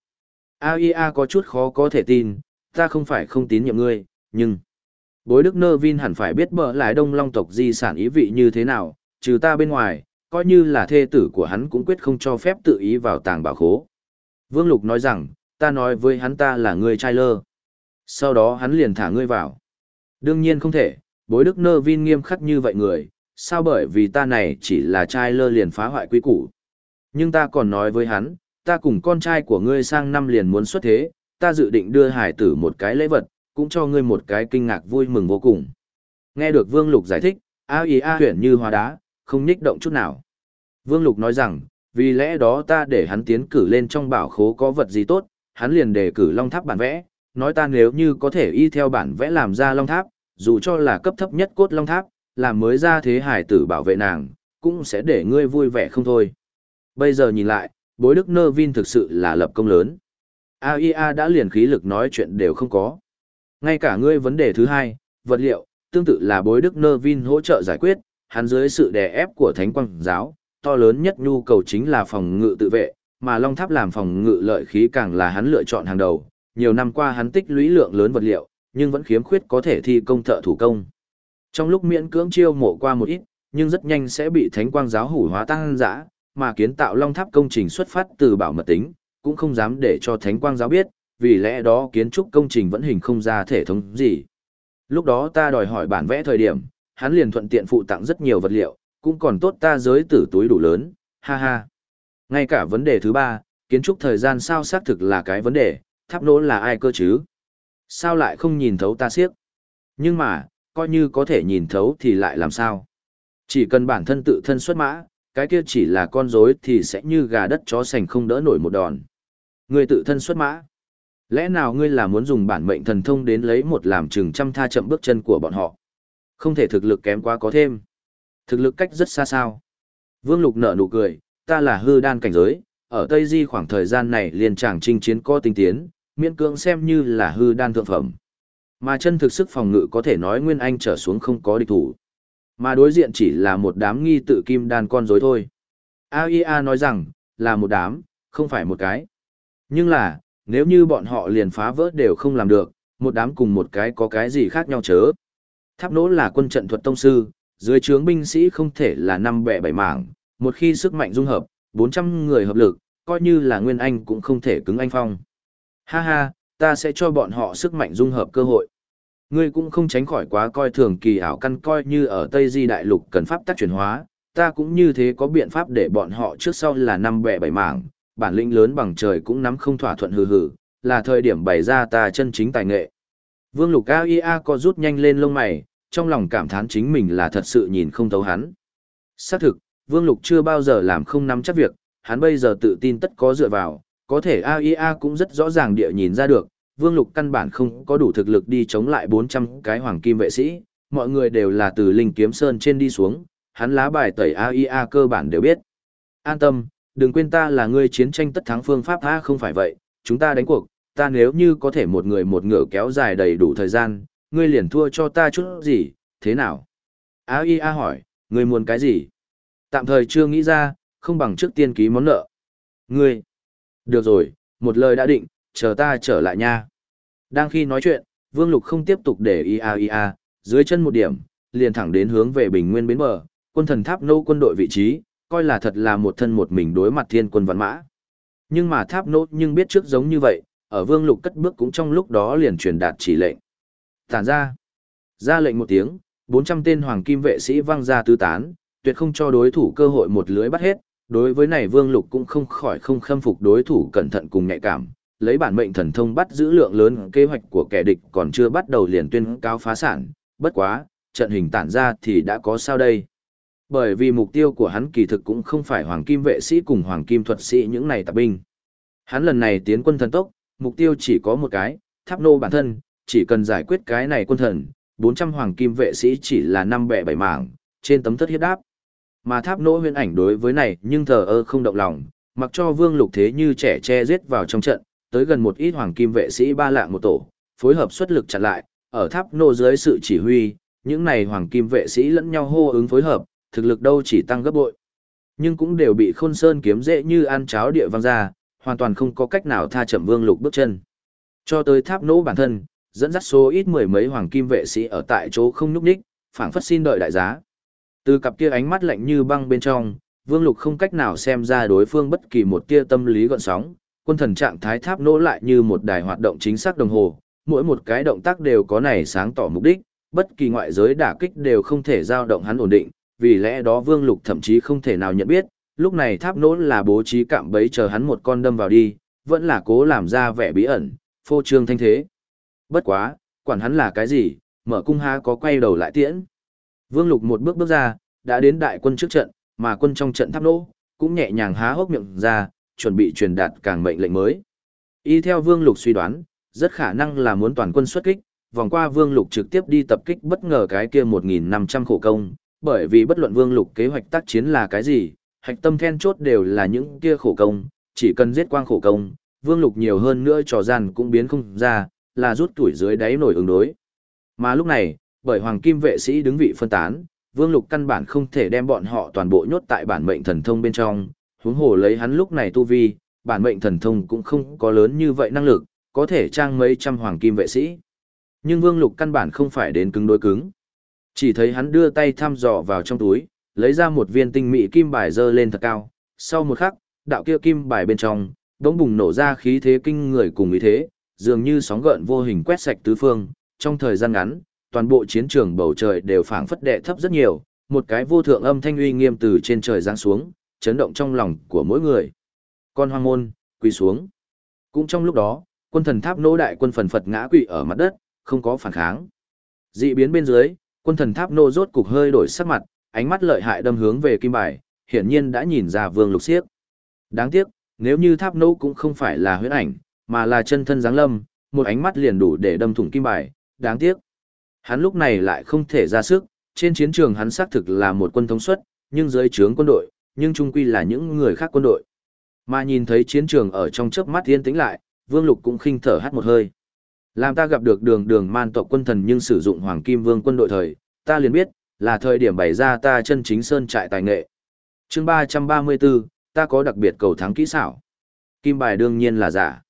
AIA có chút khó có thể tin, ta không phải không tín nhiệm ngươi, nhưng... Bối đức nơ vin hẳn phải biết bỡ lại đông long tộc di sản ý vị như thế nào, trừ ta bên ngoài, coi như là thê tử của hắn cũng quyết không cho phép tự ý vào tàng bảo khố. Vương Lục nói rằng, ta nói với hắn ta là người trai lơ. Sau đó hắn liền thả ngươi vào. Đương nhiên không thể, bối đức nơ vin nghiêm khắc như vậy người, sao bởi vì ta này chỉ là trai lơ liền phá hoại quy củ. Nhưng ta còn nói với hắn, ta cùng con trai của ngươi sang năm liền muốn xuất thế, ta dự định đưa hải tử một cái lễ vật, cũng cho ngươi một cái kinh ngạc vui mừng vô cùng. Nghe được Vương Lục giải thích, A Y A huyển như hóa đá, không nhích động chút nào. Vương Lục nói rằng, vì lẽ đó ta để hắn tiến cử lên trong bảo khố có vật gì tốt, hắn liền đề cử long tháp bản vẽ, nói ta nếu như có thể y theo bản vẽ làm ra long tháp, dù cho là cấp thấp nhất cốt long tháp, làm mới ra thế hải tử bảo vệ nàng, cũng sẽ để ngươi vui vẻ không thôi. Bây giờ nhìn lại, bối đức nơ vin thực sự là lập công lớn. AIA đã liền khí lực nói chuyện đều không có. Ngay cả ngươi vấn đề thứ hai, vật liệu, tương tự là bối đức nơ vin hỗ trợ giải quyết, hắn dưới sự đè ép của thánh quang giáo, to lớn nhất nhu cầu chính là phòng ngự tự vệ, mà Long Tháp làm phòng ngự lợi khí càng là hắn lựa chọn hàng đầu. Nhiều năm qua hắn tích lũy lượng lớn vật liệu, nhưng vẫn khiếm khuyết có thể thi công thợ thủ công. Trong lúc miễn cưỡng chiêu mộ qua một ít, nhưng rất nhanh sẽ bị thánh quang giáo hủ hóa tăng dã, mà kiến tạo Long Tháp công trình xuất phát từ bảo mật tính, cũng không dám để cho thánh quang giáo biết, vì lẽ đó kiến trúc công trình vẫn hình không ra thể thống gì. Lúc đó ta đòi hỏi bản vẽ thời điểm, hắn liền thuận tiện phụ tặng rất nhiều vật liệu, cũng còn tốt ta giới tử túi đủ lớn, ha ha. Ngay cả vấn đề thứ ba, kiến trúc thời gian sao xác thực là cái vấn đề, tháp nỗ là ai cơ chứ? Sao lại không nhìn thấu ta siếc? Nhưng mà, coi như có thể nhìn thấu thì lại làm sao? Chỉ cần bản thân tự thân xuất mã, cái kia chỉ là con rối thì sẽ như gà đất chó sành không đỡ nổi một đòn. Người tự thân xuất mã. Lẽ nào ngươi là muốn dùng bản mệnh thần thông đến lấy một làm chừng trăm tha chậm bước chân của bọn họ? Không thể thực lực kém quá có thêm. Thực lực cách rất xa sao. Vương Lục nở nụ cười, ta là hư đan cảnh giới, ở Tây Di khoảng thời gian này liền chàng chinh chiến có tinh tiến, miễn cưỡng xem như là hư đan thượng phẩm. Mà chân thực sức phòng ngự có thể nói Nguyên Anh trở xuống không có địch thủ. Mà đối diện chỉ là một đám nghi tự kim đan con rối thôi. AIA nói rằng, là một đám, không phải một cái. Nhưng là, nếu như bọn họ liền phá vỡ đều không làm được, một đám cùng một cái có cái gì khác nhau chớ. Tháp nỗ là quân trận thuật tông sư, dưới trướng binh sĩ không thể là năm bẻ bảy mảng, một khi sức mạnh dung hợp, 400 người hợp lực, coi như là Nguyên Anh cũng không thể cứng anh phong. Ha ha, ta sẽ cho bọn họ sức mạnh dung hợp cơ hội. Ngươi cũng không tránh khỏi quá coi thường kỳ ảo căn coi như ở Tây Di Đại Lục cần pháp tác chuyển hóa, ta cũng như thế có biện pháp để bọn họ trước sau là năm bẻ bảy mảng, bản lĩnh lớn bằng trời cũng nắm không thỏa thuận hừ hừ, là thời điểm bày ra ta chân chính tài nghệ. Vương Lục A Ia co có rút nhanh lên lông mày, trong lòng cảm thán chính mình là thật sự nhìn không thấu hắn. Xác thực, Vương Lục chưa bao giờ làm không nắm chắc việc, hắn bây giờ tự tin tất có dựa vào, có thể AIA cũng rất rõ ràng địa nhìn ra được, Vương Lục căn bản không có đủ thực lực đi chống lại 400 cái hoàng kim vệ sĩ, mọi người đều là từ Linh Kiếm Sơn trên đi xuống, hắn lá bài tẩy AIA cơ bản đều biết. An tâm, đừng quên ta là người chiến tranh tất thắng phương pháp ta không phải vậy, chúng ta đánh cuộc, ta nếu như có thể một người một ngựa kéo dài đầy đủ thời gian, ngươi liền thua cho ta chút gì, thế nào? AIA hỏi, ngươi muốn cái gì? Tạm thời chưa nghĩ ra, không bằng trước tiên ký món nợ. Ngươi! Được rồi, một lời đã định, chờ ta trở lại nha. Đang khi nói chuyện, Vương Lục không tiếp tục để ia ia, dưới chân một điểm, liền thẳng đến hướng về bình nguyên bến bờ, quân thần tháp nô quân đội vị trí, coi là thật là một thân một mình đối mặt thiên quân văn mã. Nhưng mà tháp nô nhưng biết trước giống như vậy, ở Vương Lục cất bước cũng trong lúc đó liền truyền đạt chỉ lệnh. Tản ra. Ra lệnh một tiếng, 400 tên hoàng kim vệ sĩ văng ra tứ tán, tuyệt không cho đối thủ cơ hội một lưới bắt hết. Đối với này Vương Lục cũng không khỏi không khâm phục đối thủ cẩn thận cùng nhạy cảm, lấy bản mệnh thần thông bắt giữ lượng lớn kế hoạch của kẻ địch còn chưa bắt đầu liền tuyên cáo phá sản, bất quá, trận hình tản ra thì đã có sao đây. Bởi vì mục tiêu của hắn kỳ thực cũng không phải hoàng kim vệ sĩ cùng hoàng kim thuật sĩ những này tạp binh. Hắn lần này tiến quân thần tốc, mục tiêu chỉ có một cái, tháp nô bản thân, chỉ cần giải quyết cái này quân thần, 400 hoàng kim vệ sĩ chỉ là năm bẻ bảy mảng, trên tấm thất hiếp đáp. Mà tháp nô huyền ảnh đối với này nhưng thờ ơ không động lòng, mặc cho vương lục thế như trẻ che giết vào trong trận, tới gần một ít hoàng kim vệ sĩ ba lạng một tổ, phối hợp xuất lực chặn lại, ở tháp nô dưới sự chỉ huy, những này hoàng kim vệ sĩ lẫn nhau hô ứng phối hợp, thực lực đâu chỉ tăng gấp bội. Nhưng cũng đều bị khôn sơn kiếm dễ như ăn cháo địa văng ra, hoàn toàn không có cách nào tha chậm vương lục bước chân. Cho tới tháp Nỗ bản thân, dẫn dắt số ít mười mấy hoàng kim vệ sĩ ở tại chỗ không núp ních, phảng phất xin đợi đại giá. Từ cặp kia ánh mắt lạnh như băng bên trong, Vương Lục không cách nào xem ra đối phương bất kỳ một tia tâm lý gợn sóng, quân thần trạng thái tháp nỗ lại như một đài hoạt động chính xác đồng hồ, mỗi một cái động tác đều có này sáng tỏ mục đích, bất kỳ ngoại giới đả kích đều không thể giao động hắn ổn định, vì lẽ đó Vương Lục thậm chí không thể nào nhận biết, lúc này tháp nỗ là bố trí cạm bẫy chờ hắn một con đâm vào đi, vẫn là cố làm ra vẻ bí ẩn, phô trương thanh thế. Bất quá, quản hắn là cái gì, mở cung ha có quay đầu lại tiễn. Vương Lục một bước bước ra, đã đến đại quân trước trận, mà quân trong trận tháp nỗ, cũng nhẹ nhàng há hốc miệng ra, chuẩn bị truyền đạt càng mệnh lệnh mới. Y theo Vương Lục suy đoán, rất khả năng là muốn toàn quân xuất kích, vòng qua Vương Lục trực tiếp đi tập kích bất ngờ cái kia 1.500 khổ công, bởi vì bất luận Vương Lục kế hoạch tác chiến là cái gì, hạch tâm then chốt đều là những kia khổ công, chỉ cần giết quang khổ công, Vương Lục nhiều hơn nữa trò gian cũng biến không ra, là rút tuổi dưới đáy nổi ứng đối. Mà lúc này, bởi Hoàng Kim vệ sĩ đứng vị phân tán, Vương Lục căn bản không thể đem bọn họ toàn bộ nhốt tại bản mệnh thần thông bên trong, huống hồ lấy hắn lúc này tu vi, bản mệnh thần thông cũng không có lớn như vậy năng lực, có thể trang mấy trăm hoàng kim vệ sĩ. Nhưng Vương Lục căn bản không phải đến cứng đối cứng. Chỉ thấy hắn đưa tay thăm dò vào trong túi, lấy ra một viên tinh mỹ kim bài dơ lên thật cao. Sau một khắc, đạo kia kim bài bên trong, đống bùng nổ ra khí thế kinh người cùng ý thế, dường như sóng gợn vô hình quét sạch tứ phương. Trong thời gian ngắn, toàn bộ chiến trường bầu trời đều phảng phất đệ thấp rất nhiều, một cái vô thượng âm thanh uy nghiêm từ trên trời giáng xuống, chấn động trong lòng của mỗi người. Con hoang môn, quỳ xuống. Cũng trong lúc đó, quân thần tháp nô đại quân phần phật ngã quỵ ở mặt đất, không có phản kháng. Dị biến bên dưới, quân thần tháp nô rốt cục hơi đổi sắc mặt, ánh mắt lợi hại đâm hướng về kim bài, hiển nhiên đã nhìn ra vương lục siếc. Đáng tiếc, nếu như tháp nô cũng không phải là huyễn ảnh, mà là chân thân giáng lâm, một ánh mắt liền đủ để đâm thủng kim bài, đáng tiếc. Hắn lúc này lại không thể ra sức, trên chiến trường hắn xác thực là một quân thống suất, nhưng dưới trướng quân đội, nhưng trung quy là những người khác quân đội. Mà nhìn thấy chiến trường ở trong chớp mắt yên tĩnh lại, Vương Lục cũng khinh thở hắt một hơi. Làm ta gặp được đường đường man tộc quân thần nhưng sử dụng Hoàng Kim Vương quân đội thời, ta liền biết, là thời điểm bày ra ta chân chính sơn trại tài nghệ. chương 334, ta có đặc biệt cầu thắng kỹ xảo. Kim bài đương nhiên là giả.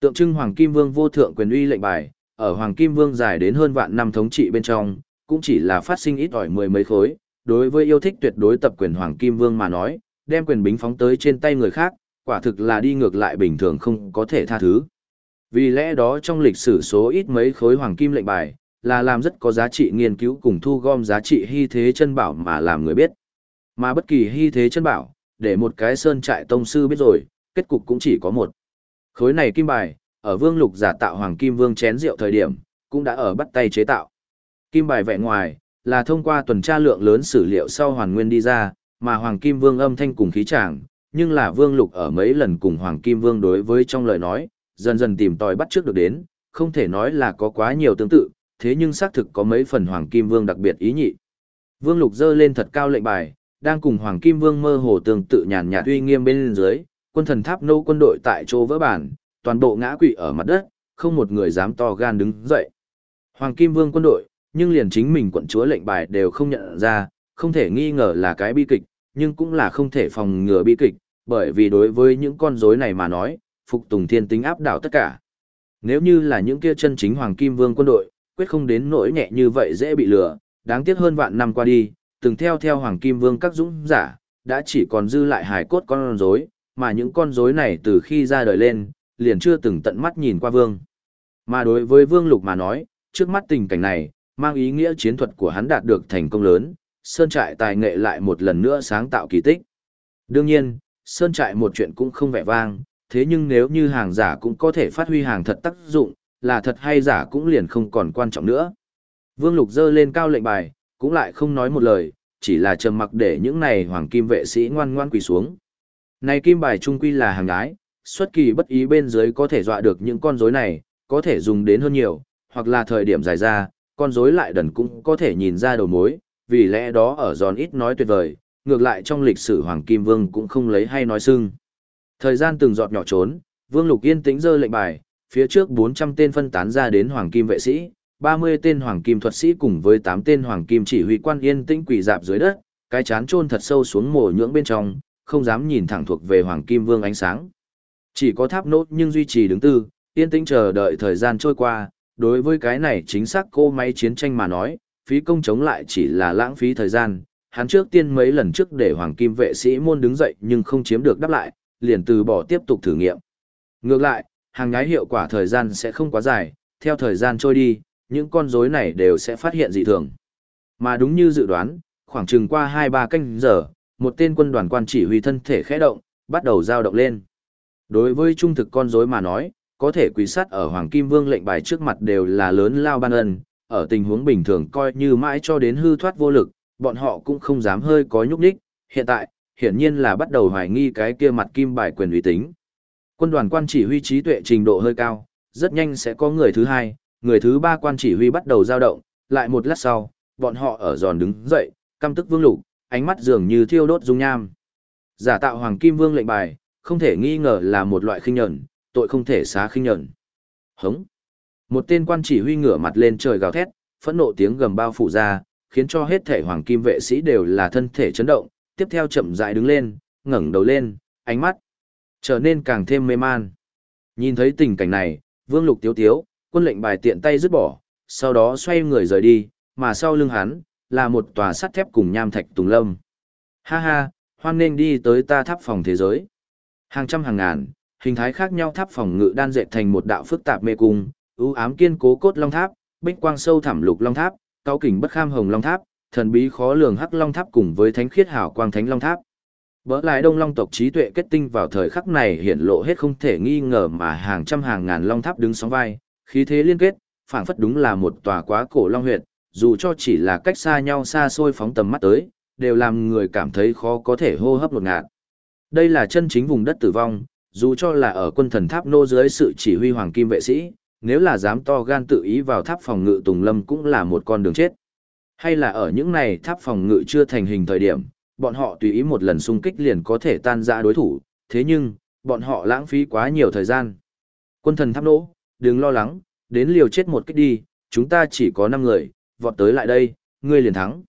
Tượng trưng Hoàng Kim Vương vô thượng quyền uy lệnh bài, ở Hoàng Kim Vương dài đến hơn vạn năm thống trị bên trong, cũng chỉ là phát sinh ít ỏi mười mấy khối. Đối với yêu thích tuyệt đối tập quyền Hoàng Kim Vương mà nói, đem quyền bính phóng tới trên tay người khác, quả thực là đi ngược lại bình thường không có thể tha thứ. Vì lẽ đó trong lịch sử số ít mấy khối hoàng kim lệnh bài, là làm rất có giá trị nghiên cứu cùng thu gom giá trị hy thế chân bảo mà làm người biết. Mà bất kỳ hy thế chân bảo, để một cái sơn trại tông sư biết rồi, kết cục cũng chỉ có một. Khối này kim bài, ở vương lục giả tạo hoàng kim vương chén rượu thời điểm, cũng đã ở bắt tay chế tạo. Kim bài vẽ ngoài, là thông qua tuần tra lượng lớn sử liệu sau hoàn nguyên đi ra, mà hoàng kim vương âm thanh cùng khí tràng, nhưng là Vương Lục ở mấy lần cùng Hoàng Kim Vương đối với trong lời nói, dần dần tìm tòi bắt trước được đến, không thể nói là có quá nhiều tương tự, thế nhưng xác thực có mấy phần Hoàng Kim Vương đặc biệt ý nhị. Vương Lục dơ lên thật cao lệnh bài, đang cùng Hoàng Kim Vương mơ hồ tương tự nhàn nhạt uy nghiêm bên dưới, quân thần tháp nô quân đội tại chỗ vỡ bản, toàn bộ ngã quỵ ở mặt đất, không một người dám to gan đứng dậy. Hoàng Kim Vương quân đội, nhưng liền chính mình quận chúa lệnh bài đều không nhận ra, không thể nghi ngờ là cái bi kịch, nhưng cũng là không thể phòng ngừa bi kịch, bởi vì đối với những con rối này mà nói, phục tùng thiên tính áp đảo tất cả. Nếu như là những kia chân chính hoàng kim vương quân đội, quyết không đến nỗi nhẹ như vậy dễ bị lừa, đáng tiếc hơn vạn năm qua đi, từng theo theo hoàng kim vương các dũng giả, đã chỉ còn dư lại hài cốt con rối, mà những con rối này từ khi ra đời lên, liền chưa từng tận mắt nhìn qua vương. Mà đối với vương lục mà nói, trước mắt tình cảnh này, mang ý nghĩa chiến thuật của hắn đạt được thành công lớn, sơn trại tài nghệ lại một lần nữa sáng tạo kỳ tích. Đương nhiên, sơn trại một chuyện cũng không vẻ vang, thế nhưng nếu như hàng giả cũng có thể phát huy hàng thật tác dụng, là thật hay giả cũng liền không còn quan trọng nữa. Vương Lục dơ lên cao lệnh bài, cũng lại không nói một lời, chỉ là trầm mặc để những này hoàng kim vệ sĩ ngoan ngoan quỳ xuống. Này kim bài trung quy là hàng gái, xuất kỳ bất ý bên dưới có thể dọa được những con rối này, có thể dùng đến hơn nhiều, hoặc là thời điểm dài ra, con rối lại đần cũng có thể nhìn ra đầu mối, vì lẽ đó ở giòn ít nói tuyệt vời, ngược lại trong lịch sử Hoàng Kim Vương cũng không lấy hay nói xưng. Thời gian từng giọt nhỏ trốn, Vương Lục yên tĩnh dơ lệnh bài, phía trước 400 tên phân tán ra đến Hoàng Kim vệ sĩ, 30 tên Hoàng Kim thuật sĩ cùng với 8 tên Hoàng Kim chỉ huy quan yên tĩnh quỷ dạp dưới đất, cái chán chôn thật sâu xuống mồ nhưỡng bên trong, không dám nhìn thẳng thuộc về Hoàng Kim Vương ánh sáng. Chỉ có tháp nốt nhưng duy trì đứng tư, yên tĩnh chờ đợi thời gian trôi qua, đối với cái này chính xác cô máy chiến tranh mà nói, phí công chống lại chỉ là lãng phí thời gian, hắn trước tiên mấy lần trước để hoàng kim vệ sĩ môn đứng dậy nhưng không chiếm được đáp lại, liền từ bỏ tiếp tục thử nghiệm. Ngược lại, hàng nhái hiệu quả thời gian sẽ không quá dài, theo thời gian trôi đi, những con rối này đều sẽ phát hiện dị thường. Mà đúng như dự đoán, khoảng chừng qua 2-3 canh giờ, một tên quân đoàn quan chỉ huy thân thể khẽ động, bắt đầu dao động lên. Đối với trung thực con rối mà nói, có thể quỳ sát ở Hoàng Kim Vương lệnh bài trước mặt đều là lớn lao ban ân, ở tình huống bình thường coi như mãi cho đến hư thoát vô lực, bọn họ cũng không dám hơi có nhúc nhích, hiện tại, hiển nhiên là bắt đầu hoài nghi cái kia mặt kim bài quyền uy tính. Quân đoàn quan chỉ huy trí tuệ trình độ hơi cao, rất nhanh sẽ có người thứ hai, người thứ ba quan chỉ huy bắt đầu dao động, lại một lát sau, bọn họ ở giòn đứng dậy, căm tức vương lục, ánh mắt dường như thiêu đốt dung nham. Giả tạo hoàng kim vương lệnh bài, không thể nghi ngờ là một loại khinh nhẫn, tội không thể xá khinh nhẫn. Hống. Một tên quan chỉ huy ngửa mặt lên trời gào thét, phẫn nộ tiếng gầm bao phủ ra, khiến cho hết thể hoàng kim vệ sĩ đều là thân thể chấn động, tiếp theo chậm rãi đứng lên, ngẩng đầu lên, ánh mắt trở nên càng thêm mê man. Nhìn thấy tình cảnh này, Vương Lục tiếu tiếu, quân lệnh bài tiện tay dứt bỏ, sau đó xoay người rời đi, mà sau lưng hắn là một tòa sắt thép cùng nham thạch tùng lâm. Ha ha, hoan nên đi tới ta tháp phòng thế giới. Hàng trăm hàng ngàn, hình thái khác nhau tháp phòng ngự đan dệt thành một đạo phức tạp mê cung, ưu ám kiên cố cốt long tháp, bích quang sâu thẳm lục long tháp, cao kình bất kham hồng long tháp, thần bí khó lường hắc long tháp cùng với thánh khiết hảo quang thánh long tháp. Bỡ lại đông long tộc trí tuệ kết tinh vào thời khắc này hiện lộ hết không thể nghi ngờ mà hàng trăm hàng ngàn long tháp đứng sóng vai, khí thế liên kết, phảng phất đúng là một tòa quá cổ long huyệt, dù cho chỉ là cách xa nhau xa xôi phóng tầm mắt tới, đều làm người cảm thấy khó có thể hô hấp một ngạt. Đây là chân chính vùng đất tử vong, dù cho là ở quân thần tháp nô dưới sự chỉ huy hoàng kim vệ sĩ, nếu là dám to gan tự ý vào tháp phòng ngự Tùng Lâm cũng là một con đường chết. Hay là ở những này tháp phòng ngự chưa thành hình thời điểm, bọn họ tùy ý một lần xung kích liền có thể tan ra đối thủ, thế nhưng, bọn họ lãng phí quá nhiều thời gian. Quân thần tháp nỗ, đừng lo lắng, đến liều chết một kích đi, chúng ta chỉ có 5 người, vọt tới lại đây, ngươi liền thắng.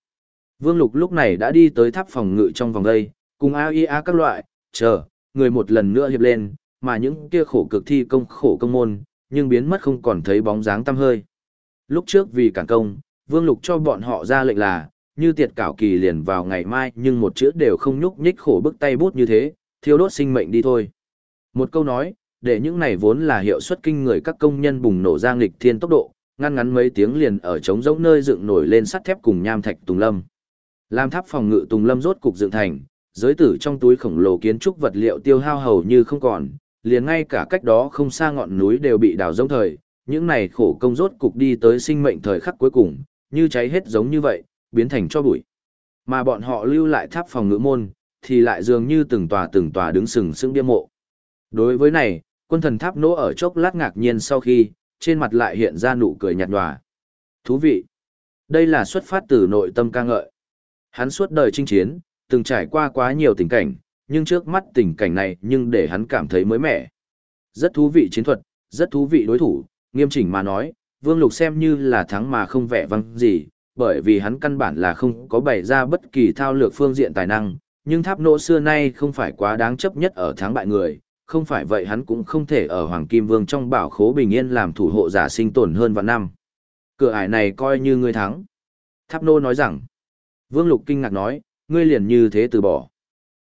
Vương Lục lúc này đã đi tới tháp phòng ngự trong vòng đây, cùng AIA các loại, chờ, người một lần nữa hiệp lên, mà những kia khổ cực thi công khổ công môn, nhưng biến mất không còn thấy bóng dáng tăm hơi. Lúc trước vì cản công, Vương Lục cho bọn họ ra lệnh là, như tiệt cảo kỳ liền vào ngày mai nhưng một chữ đều không nhúc nhích khổ bức tay bút như thế, thiêu đốt sinh mệnh đi thôi. Một câu nói, để những này vốn là hiệu suất kinh người các công nhân bùng nổ ra nghịch thiên tốc độ, ngăn ngắn mấy tiếng liền ở trống rỗng nơi dựng nổi lên sắt thép cùng nham thạch tùng lâm. Làm tháp phòng ngự tùng lâm rốt cục dựng thành, giới tử trong túi khổng lồ kiến trúc vật liệu tiêu hao hầu như không còn, liền ngay cả cách đó không xa ngọn núi đều bị đào rỗng thời, những này khổ công rốt cục đi tới sinh mệnh thời khắc cuối cùng, như cháy hết giống như vậy, biến thành cho bụi. Mà bọn họ lưu lại tháp phòng ngữ môn, thì lại dường như từng tòa từng tòa đứng sừng sững bia mộ. Đối với này, quân thần tháp nỗ ở chốc lát ngạc nhiên sau khi, trên mặt lại hiện ra nụ cười nhạt nhòa. Thú vị. Đây là xuất phát từ nội tâm ca ngợi. Hắn suốt đời chinh chiến, từng trải qua quá nhiều tình cảnh, nhưng trước mắt tình cảnh này nhưng để hắn cảm thấy mới mẻ. Rất thú vị chiến thuật, rất thú vị đối thủ, nghiêm chỉnh mà nói, Vương Lục xem như là thắng mà không vẻ văng gì, bởi vì hắn căn bản là không có bày ra bất kỳ thao lược phương diện tài năng, nhưng tháp nỗ xưa nay không phải quá đáng chấp nhất ở thắng bại người, không phải vậy hắn cũng không thể ở Hoàng Kim Vương trong bảo khố bình yên làm thủ hộ giả sinh tồn hơn vạn năm. Cửa ải này coi như ngươi thắng. Tháp nô nói rằng, Vương Lục kinh ngạc nói, ngươi liền như thế từ bỏ.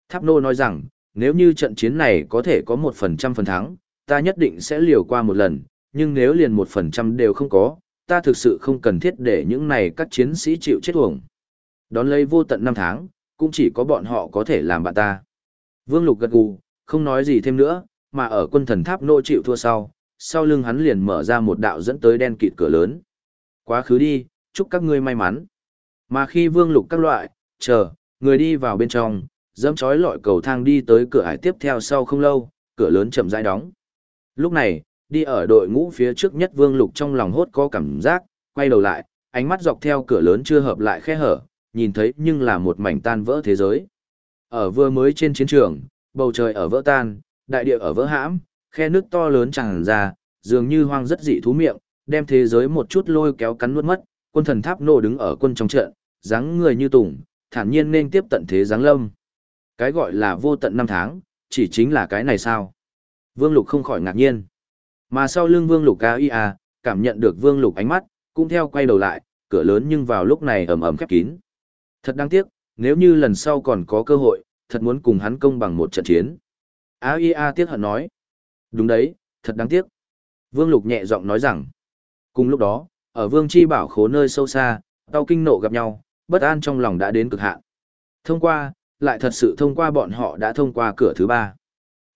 Tháp nô nói rằng, nếu như trận chiến này có thể có một phần trăm phần thắng, ta nhất định sẽ liều qua một lần, nhưng nếu liền một phần trăm đều không có, ta thực sự không cần thiết để những này các chiến sĩ chịu chết uổng. Đón lấy vô tận năm tháng, cũng chỉ có bọn họ có thể làm bạn ta. Vương Lục gật gù, không nói gì thêm nữa, mà ở quân thần tháp nô chịu thua sau, sau lưng hắn liền mở ra một đạo dẫn tới đen kịt cửa lớn. Quá khứ đi, chúc các ngươi may mắn. Mà khi Vương Lục các loại, chờ, người đi vào bên trong, dẫm chói lọi cầu thang đi tới cửa hải tiếp theo sau không lâu, cửa lớn chậm rãi đóng. Lúc này, đi ở đội ngũ phía trước nhất Vương Lục trong lòng hốt có cảm giác, quay đầu lại, ánh mắt dọc theo cửa lớn chưa hợp lại khe hở, nhìn thấy nhưng là một mảnh tan vỡ thế giới. Ở vừa mới trên chiến trường, bầu trời ở vỡ tan, đại địa ở vỡ hãm, khe nước to lớn tràn ra, dường như hoang rất dị thú miệng, đem thế giới một chút lôi kéo cắn nuốt mất, quân thần tháp nổ đứng ở quân trong trận, dáng người như tùng, thản nhiên nên tiếp tận thế giáng lâm. Cái gọi là vô tận năm tháng, chỉ chính là cái này sao? Vương Lục không khỏi ngạc nhiên. Mà sau lưng Vương Lục ca ia, cảm nhận được Vương Lục ánh mắt, cũng theo quay đầu lại, cửa lớn nhưng vào lúc này ầm ầm khép kín. Thật đáng tiếc, nếu như lần sau còn có cơ hội, thật muốn cùng hắn công bằng một trận chiến. AIA tiếc hận nói. Đúng đấy, thật đáng tiếc. Vương Lục nhẹ giọng nói rằng. Cùng lúc đó, ở Vương Chi Bảo khố nơi sâu xa, tao kinh nộ gặp nhau, bất an trong lòng đã đến cực hạn. Thông qua, lại thật sự thông qua bọn họ đã thông qua cửa thứ ba.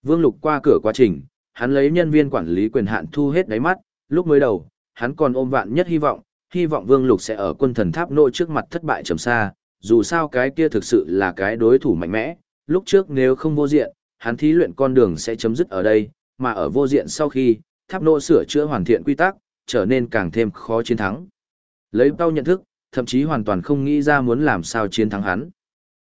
Vương Lục qua cửa quá trình, hắn lấy nhân viên quản lý quyền hạn thu hết đáy mắt, lúc mới đầu, hắn còn ôm vạn nhất hy vọng, hy vọng Vương Lục sẽ ở quân thần tháp nội trước mặt thất bại trầm xa, dù sao cái kia thực sự là cái đối thủ mạnh mẽ, lúc trước nếu không vô diện, hắn thí luyện con đường sẽ chấm dứt ở đây, mà ở vô diện sau khi, tháp nộ sửa chữa hoàn thiện quy tắc, trở nên càng thêm khó chiến thắng. Lấy tao nhận thức, thậm chí hoàn toàn không nghĩ ra muốn làm sao chiến thắng hắn.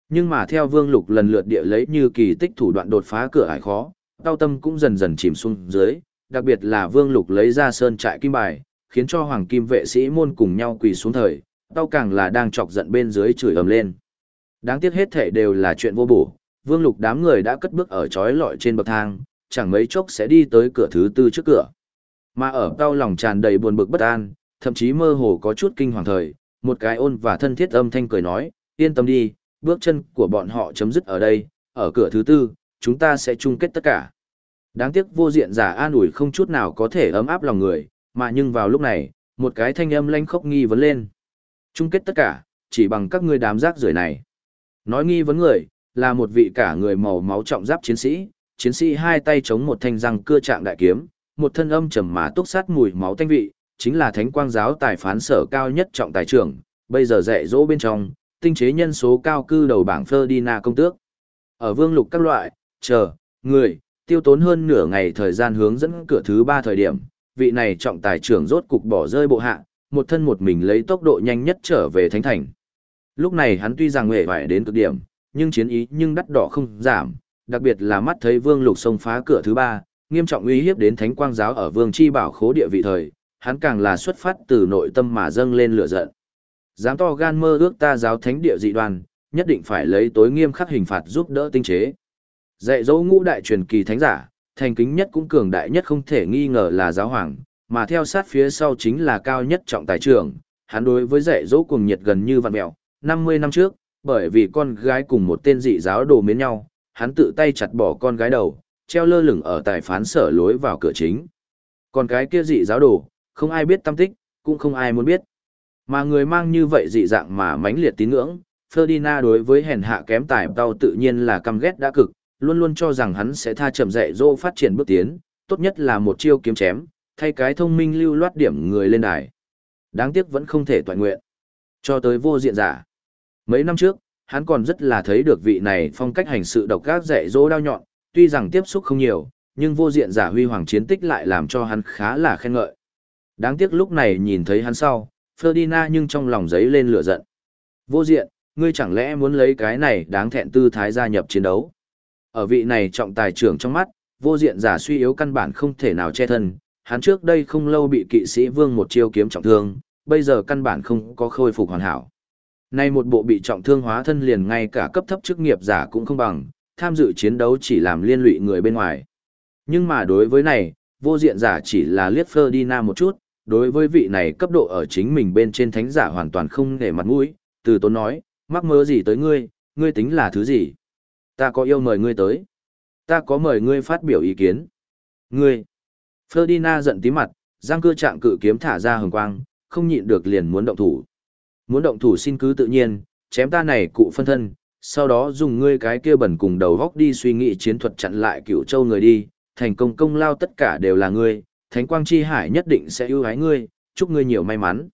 Nhưng mà theo Vương Lục lần lượt địa lấy như kỳ tích thủ đoạn đột phá cửa ải khó, đau tâm cũng dần dần chìm xuống dưới, đặc biệt là Vương Lục lấy ra sơn trại kim bài, khiến cho hoàng kim vệ sĩ môn cùng nhau quỳ xuống thời, tao càng là đang chọc giận bên dưới chửi ầm lên. Đáng tiếc hết thể đều là chuyện vô bổ, Vương Lục đám người đã cất bước ở chói lọi trên bậc thang, chẳng mấy chốc sẽ đi tới cửa thứ tư trước cửa. Mà ở đau lòng tràn đầy buồn bực bất an, thậm chí mơ hồ có chút kinh hoàng thời, một cái ôn và thân thiết âm thanh cười nói, yên tâm đi, bước chân của bọn họ chấm dứt ở đây, ở cửa thứ tư, chúng ta sẽ chung kết tất cả. Đáng tiếc vô diện giả an ủi không chút nào có thể ấm áp lòng người, mà nhưng vào lúc này, một cái thanh âm lanh khốc nghi vấn lên. Chung kết tất cả, chỉ bằng các ngươi đám rác rưởi này. Nói nghi vấn người, là một vị cả người màu máu trọng giáp chiến sĩ, chiến sĩ hai tay chống một thanh răng cưa trạng đại kiếm, một thân âm trầm mà túc sát mùi máu tanh vị, chính là thánh quang giáo tài phán sở cao nhất trọng tài trưởng, bây giờ dạy dỗ bên trong, tinh chế nhân số cao cư đầu bảng Ferdinand công tước. Ở vương lục các loại, chờ, người, tiêu tốn hơn nửa ngày thời gian hướng dẫn cửa thứ ba thời điểm, vị này trọng tài trưởng rốt cục bỏ rơi bộ hạ, một thân một mình lấy tốc độ nhanh nhất trở về thánh thành. Lúc này hắn tuy rằng nguệ vải đến cực điểm, nhưng chiến ý nhưng đắt đỏ không giảm, đặc biệt là mắt thấy vương lục xông phá cửa thứ ba, nghiêm trọng uy hiếp đến thánh quang giáo ở vương chi bảo khố địa vị thời, hắn càng là xuất phát từ nội tâm mà dâng lên lửa giận. Dám to gan mơ ước ta giáo thánh địa dị đoàn, nhất định phải lấy tối nghiêm khắc hình phạt giúp đỡ tinh chế. Dạy dỗ ngũ đại truyền kỳ thánh giả, thành kính nhất cũng cường đại nhất không thể nghi ngờ là giáo hoàng, mà theo sát phía sau chính là cao nhất trọng tài trưởng, hắn đối với dạy dỗ cuồng nhiệt gần như vạn mẹo, 50 năm trước, bởi vì con gái cùng một tên dị giáo đồ mến nhau, hắn tự tay chặt bỏ con gái đầu, treo lơ lửng ở tài phán sở lối vào cửa chính. Còn cái kia dị giáo đồ, không ai biết tâm tích, cũng không ai muốn biết. Mà người mang như vậy dị dạng mà mãnh liệt tín ngưỡng, Ferdinand đối với hèn hạ kém tài tao tự nhiên là căm ghét đã cực, luôn luôn cho rằng hắn sẽ tha chậm dạy dỗ phát triển bước tiến, tốt nhất là một chiêu kiếm chém, thay cái thông minh lưu loát điểm người lên đài. Đáng tiếc vẫn không thể toàn nguyện. Cho tới vô diện giả. Mấy năm trước, hắn còn rất là thấy được vị này phong cách hành sự độc ác dạy dỗ đao nhọn, tuy rằng tiếp xúc không nhiều, nhưng vô diện giả huy hoàng chiến tích lại làm cho hắn khá là khen ngợi. Đáng tiếc lúc này nhìn thấy hắn sau, Ferdinand nhưng trong lòng giấy lên lửa giận. Vô diện, ngươi chẳng lẽ muốn lấy cái này đáng thẹn tư thái gia nhập chiến đấu. Ở vị này trọng tài trưởng trong mắt, vô diện giả suy yếu căn bản không thể nào che thân, hắn trước đây không lâu bị kỵ sĩ vương một chiêu kiếm trọng thương, bây giờ căn bản không có khôi phục hoàn hảo. Nay một bộ bị trọng thương hóa thân liền ngay cả cấp thấp chức nghiệp giả cũng không bằng, tham dự chiến đấu chỉ làm liên lụy người bên ngoài. Nhưng mà đối với này, vô diện giả chỉ là liếc Ferdinand một chút, đối với vị này cấp độ ở chính mình bên trên thánh giả hoàn toàn không để mặt mũi, từ tốn nói, mắc mơ gì tới ngươi, ngươi tính là thứ gì? Ta có yêu mời ngươi tới. Ta có mời ngươi phát biểu ý kiến. Ngươi. Ferdinand giận tí mặt, giang cưa trạng cự kiếm thả ra hừng quang, không nhịn được liền muốn động thủ. Muốn động thủ xin cứ tự nhiên, chém ta này cụ phân thân, sau đó dùng ngươi cái kia bẩn cùng đầu góc đi suy nghĩ chiến thuật chặn lại cựu châu người đi, thành công công lao tất cả đều là ngươi, thánh quang chi hải nhất định sẽ ưu ái ngươi, chúc ngươi nhiều may mắn.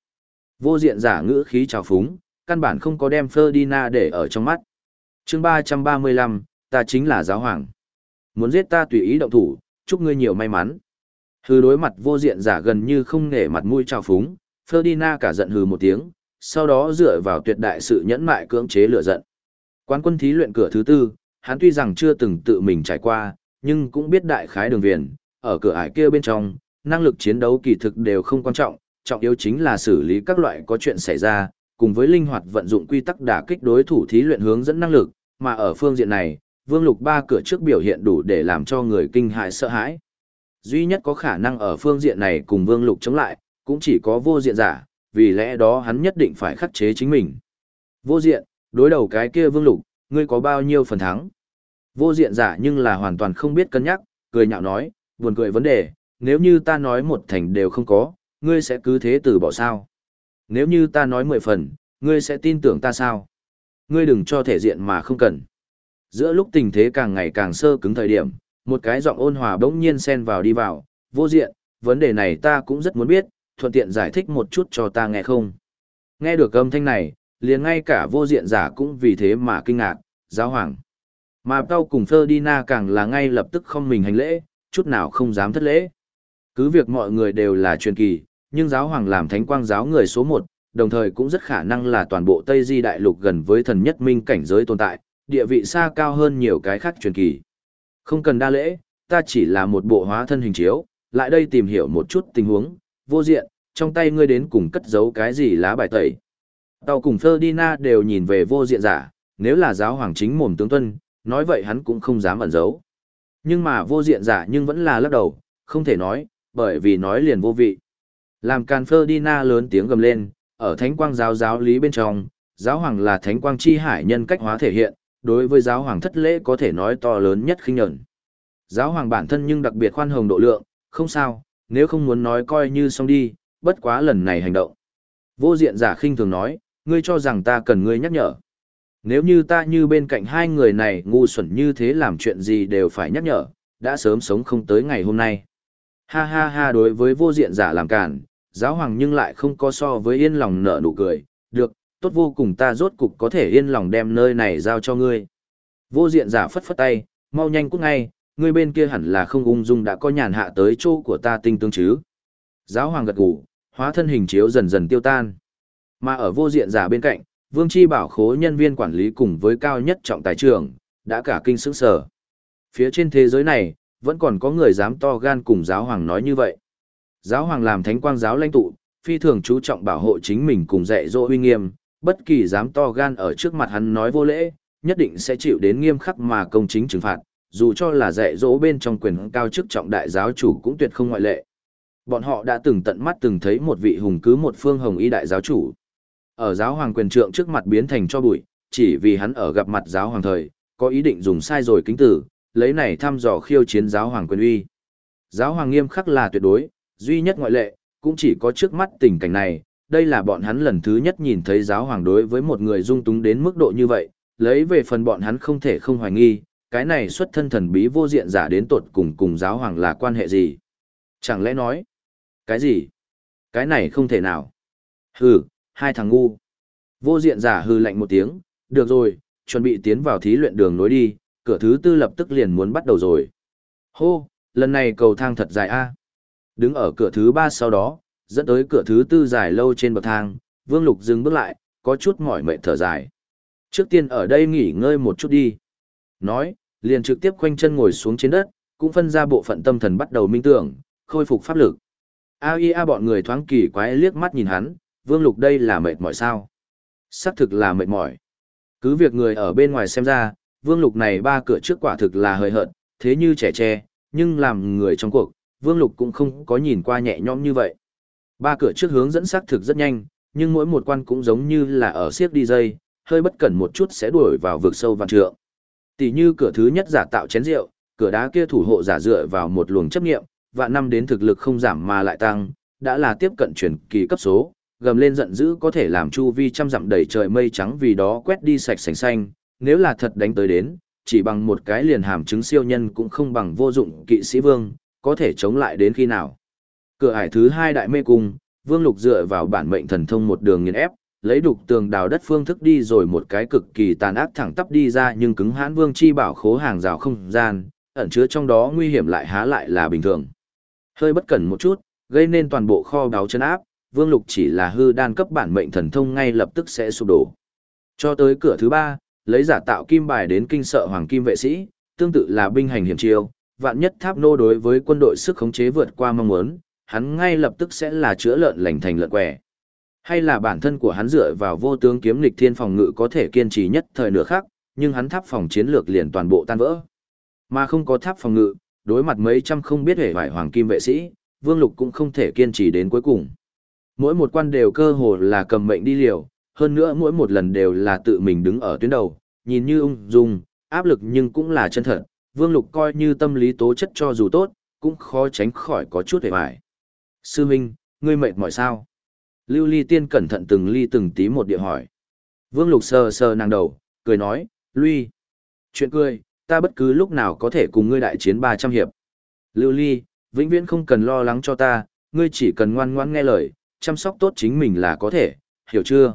Vô diện giả ngữ khí trào phúng, căn bản không có đem Ferdinand để ở trong mắt chương 335, ta chính là giáo hoàng. Muốn giết ta tùy ý động thủ, chúc ngươi nhiều may mắn. Hừ đối mặt vô diện giả gần như không nể mặt mũi trào phúng, Ferdinand cả giận hừ một tiếng, sau đó dựa vào tuyệt đại sự nhẫn mại cưỡng chế lửa giận. Quán quân thí luyện cửa thứ tư, hắn tuy rằng chưa từng tự mình trải qua, nhưng cũng biết đại khái đường viền, ở cửa ải kia bên trong, năng lực chiến đấu kỳ thực đều không quan trọng, trọng yếu chính là xử lý các loại có chuyện xảy ra, cùng với linh hoạt vận dụng quy tắc đả kích đối thủ thí luyện hướng dẫn năng lực, mà ở phương diện này, Vương Lục ba cửa trước biểu hiện đủ để làm cho người kinh hại sợ hãi. Duy nhất có khả năng ở phương diện này cùng Vương Lục chống lại, cũng chỉ có vô diện giả, vì lẽ đó hắn nhất định phải khắc chế chính mình. Vô diện, đối đầu cái kia Vương Lục, ngươi có bao nhiêu phần thắng? Vô diện giả nhưng là hoàn toàn không biết cân nhắc, cười nhạo nói, buồn cười vấn đề, nếu như ta nói một thành đều không có, ngươi sẽ cứ thế từ bỏ sao? Nếu như ta nói mười phần, ngươi sẽ tin tưởng ta sao? Ngươi đừng cho thể diện mà không cần. Giữa lúc tình thế càng ngày càng sơ cứng thời điểm, một cái giọng ôn hòa bỗng nhiên xen vào đi vào, vô diện, vấn đề này ta cũng rất muốn biết, thuận tiện giải thích một chút cho ta nghe không. Nghe được âm thanh này, liền ngay cả vô diện giả cũng vì thế mà kinh ngạc, giáo hoàng. Mà tao cùng Ferdinand càng là ngay lập tức không mình hành lễ, chút nào không dám thất lễ. Cứ việc mọi người đều là truyền kỳ, nhưng giáo hoàng làm thánh quang giáo người số một, đồng thời cũng rất khả năng là toàn bộ Tây Di Đại Lục gần với thần nhất minh cảnh giới tồn tại, địa vị xa cao hơn nhiều cái khác truyền kỳ. Không cần đa lễ, ta chỉ là một bộ hóa thân hình chiếu, lại đây tìm hiểu một chút tình huống, vô diện, trong tay ngươi đến cùng cất giấu cái gì lá bài tẩy. Tao cùng Ferdinand đều nhìn về vô diện giả, nếu là giáo hoàng chính mồm tướng tuân, nói vậy hắn cũng không dám ẩn giấu. Nhưng mà vô diện giả nhưng vẫn là lắc đầu, không thể nói, bởi vì nói liền vô vị. Làm Càn Ferdinand lớn tiếng gầm lên, ở thánh quang giáo giáo lý bên trong, giáo hoàng là thánh quang chi hải nhân cách hóa thể hiện, đối với giáo hoàng thất lễ có thể nói to lớn nhất khinh nhẫn. Giáo hoàng bản thân nhưng đặc biệt khoan hồng độ lượng, không sao, nếu không muốn nói coi như xong đi, bất quá lần này hành động. Vô diện giả khinh thường nói, ngươi cho rằng ta cần ngươi nhắc nhở. Nếu như ta như bên cạnh hai người này ngu xuẩn như thế làm chuyện gì đều phải nhắc nhở, đã sớm sống không tới ngày hôm nay. Ha ha ha đối với vô diện giả làm cản, giáo hoàng nhưng lại không có so với yên lòng nở nụ cười, được, tốt vô cùng ta rốt cục có thể yên lòng đem nơi này giao cho ngươi. Vô diện giả phất phất tay, mau nhanh cút ngay, ngươi bên kia hẳn là không ung dung đã có nhàn hạ tới chỗ của ta tinh tương chứ. Giáo hoàng gật gù, hóa thân hình chiếu dần dần tiêu tan. Mà ở vô diện giả bên cạnh, Vương Chi bảo khố nhân viên quản lý cùng với cao nhất trọng tài trưởng, đã cả kinh sững sở. Phía trên thế giới này, vẫn còn có người dám to gan cùng giáo hoàng nói như vậy. Giáo hoàng làm thánh quang giáo lãnh tụ, phi thường chú trọng bảo hộ chính mình cùng dạy dỗ uy nghiêm, bất kỳ dám to gan ở trước mặt hắn nói vô lễ, nhất định sẽ chịu đến nghiêm khắc mà công chính trừng phạt, dù cho là dạy dỗ bên trong quyền cao chức trọng đại giáo chủ cũng tuyệt không ngoại lệ. Bọn họ đã từng tận mắt từng thấy một vị hùng cứ một phương hồng y đại giáo chủ. Ở giáo hoàng quyền trượng trước mặt biến thành cho bụi, chỉ vì hắn ở gặp mặt giáo hoàng thời, có ý định dùng sai rồi kính tử, lấy này thăm dò khiêu chiến giáo hoàng quyền uy. Giáo hoàng nghiêm khắc là tuyệt đối, duy nhất ngoại lệ, cũng chỉ có trước mắt tình cảnh này, đây là bọn hắn lần thứ nhất nhìn thấy giáo hoàng đối với một người dung túng đến mức độ như vậy, lấy về phần bọn hắn không thể không hoài nghi, cái này xuất thân thần bí vô diện giả đến tột cùng cùng giáo hoàng là quan hệ gì. Chẳng lẽ nói, cái gì? Cái này không thể nào. Hừ, hai thằng ngu. Vô diện giả hừ lạnh một tiếng, được rồi, chuẩn bị tiến vào thí luyện đường nối đi, cửa thứ tư lập tức liền muốn bắt đầu rồi. Hô, lần này cầu thang thật dài a. Đứng ở cửa thứ ba sau đó, dẫn tới cửa thứ tư dài lâu trên bậc thang, Vương Lục dừng bước lại, có chút mỏi mệt thở dài. Trước tiên ở đây nghỉ ngơi một chút đi. Nói, liền trực tiếp khoanh chân ngồi xuống trên đất, cũng phân ra bộ phận tâm thần bắt đầu minh tưởng, khôi phục pháp lực. A I A bọn người thoáng kỳ quái liếc mắt nhìn hắn, Vương Lục đây là mệt mỏi sao? Xác thực là mệt mỏi. Cứ việc người ở bên ngoài xem ra, Vương Lục này ba cửa trước quả thực là hơi hợt, thế như trẻ tre, nhưng làm người trong cuộc, Vương Lục cũng không có nhìn qua nhẹ nhõm như vậy. Ba cửa trước hướng dẫn xác thực rất nhanh, nhưng mỗi một quan cũng giống như là ở siếc đi dây, hơi bất cẩn một chút sẽ đuổi vào vực sâu vạn trượng. Tỷ như cửa thứ nhất giả tạo chén rượu, cửa đá kia thủ hộ giả dựa vào một luồng chấp nghiệm, vạn năm đến thực lực không giảm mà lại tăng, đã là tiếp cận chuyển kỳ cấp số, gầm lên giận dữ có thể làm chu vi trăm dặm đầy trời mây trắng vì đó quét đi sạch sành xanh, nếu là thật đánh tới đến, chỉ bằng một cái liền hàm chứng siêu nhân cũng không bằng vô dụng kỵ sĩ vương, có thể chống lại đến khi nào. Cửa ải thứ hai đại mê cung, vương lục dựa vào bản mệnh thần thông một đường nghiền ép, lấy đục tường đào đất phương thức đi rồi một cái cực kỳ tàn ác thẳng tắp đi ra nhưng cứng hãn vương chi bảo khố hàng rào không gian, ẩn chứa trong đó nguy hiểm lại há lại là bình thường. Hơi bất cẩn một chút, gây nên toàn bộ kho đáo chân áp, vương lục chỉ là hư đan cấp bản mệnh thần thông ngay lập tức sẽ sụp đổ. Cho tới cửa thứ ba, lấy giả tạo kim bài đến kinh sợ hoàng kim vệ sĩ, tương tự là binh hành hiểm chiêu, vạn nhất tháp nô đối với quân đội sức khống chế vượt qua mong muốn, hắn ngay lập tức sẽ là chữa lợn lành thành lợn quẻ. Hay là bản thân của hắn dựa vào vô tướng kiếm lịch thiên phòng ngự có thể kiên trì nhất thời nửa khác, nhưng hắn tháp phòng chiến lược liền toàn bộ tan vỡ. Mà không có tháp phòng ngự, đối mặt mấy trăm không biết hề vải hoàng kim vệ sĩ, Vương Lục cũng không thể kiên trì đến cuối cùng. Mỗi một quan đều cơ hồ là cầm mệnh đi liều, hơn nữa mỗi một lần đều là tự mình đứng ở tuyến đầu, nhìn như ung dung, áp lực nhưng cũng là chân thật, Vương Lục coi như tâm lý tố chất cho dù tốt, cũng khó tránh khỏi có chút hề bại. Sư Minh, ngươi mệt mỏi sao? Lưu ly tiên cẩn thận từng ly từng tí một địa hỏi. Vương lục sờ sờ nàng đầu, cười nói, Ly, Chuyện cười, ta bất cứ lúc nào có thể cùng ngươi đại chiến 300 hiệp. Lưu ly, vĩnh viễn không cần lo lắng cho ta, ngươi chỉ cần ngoan ngoãn nghe lời, chăm sóc tốt chính mình là có thể, hiểu chưa?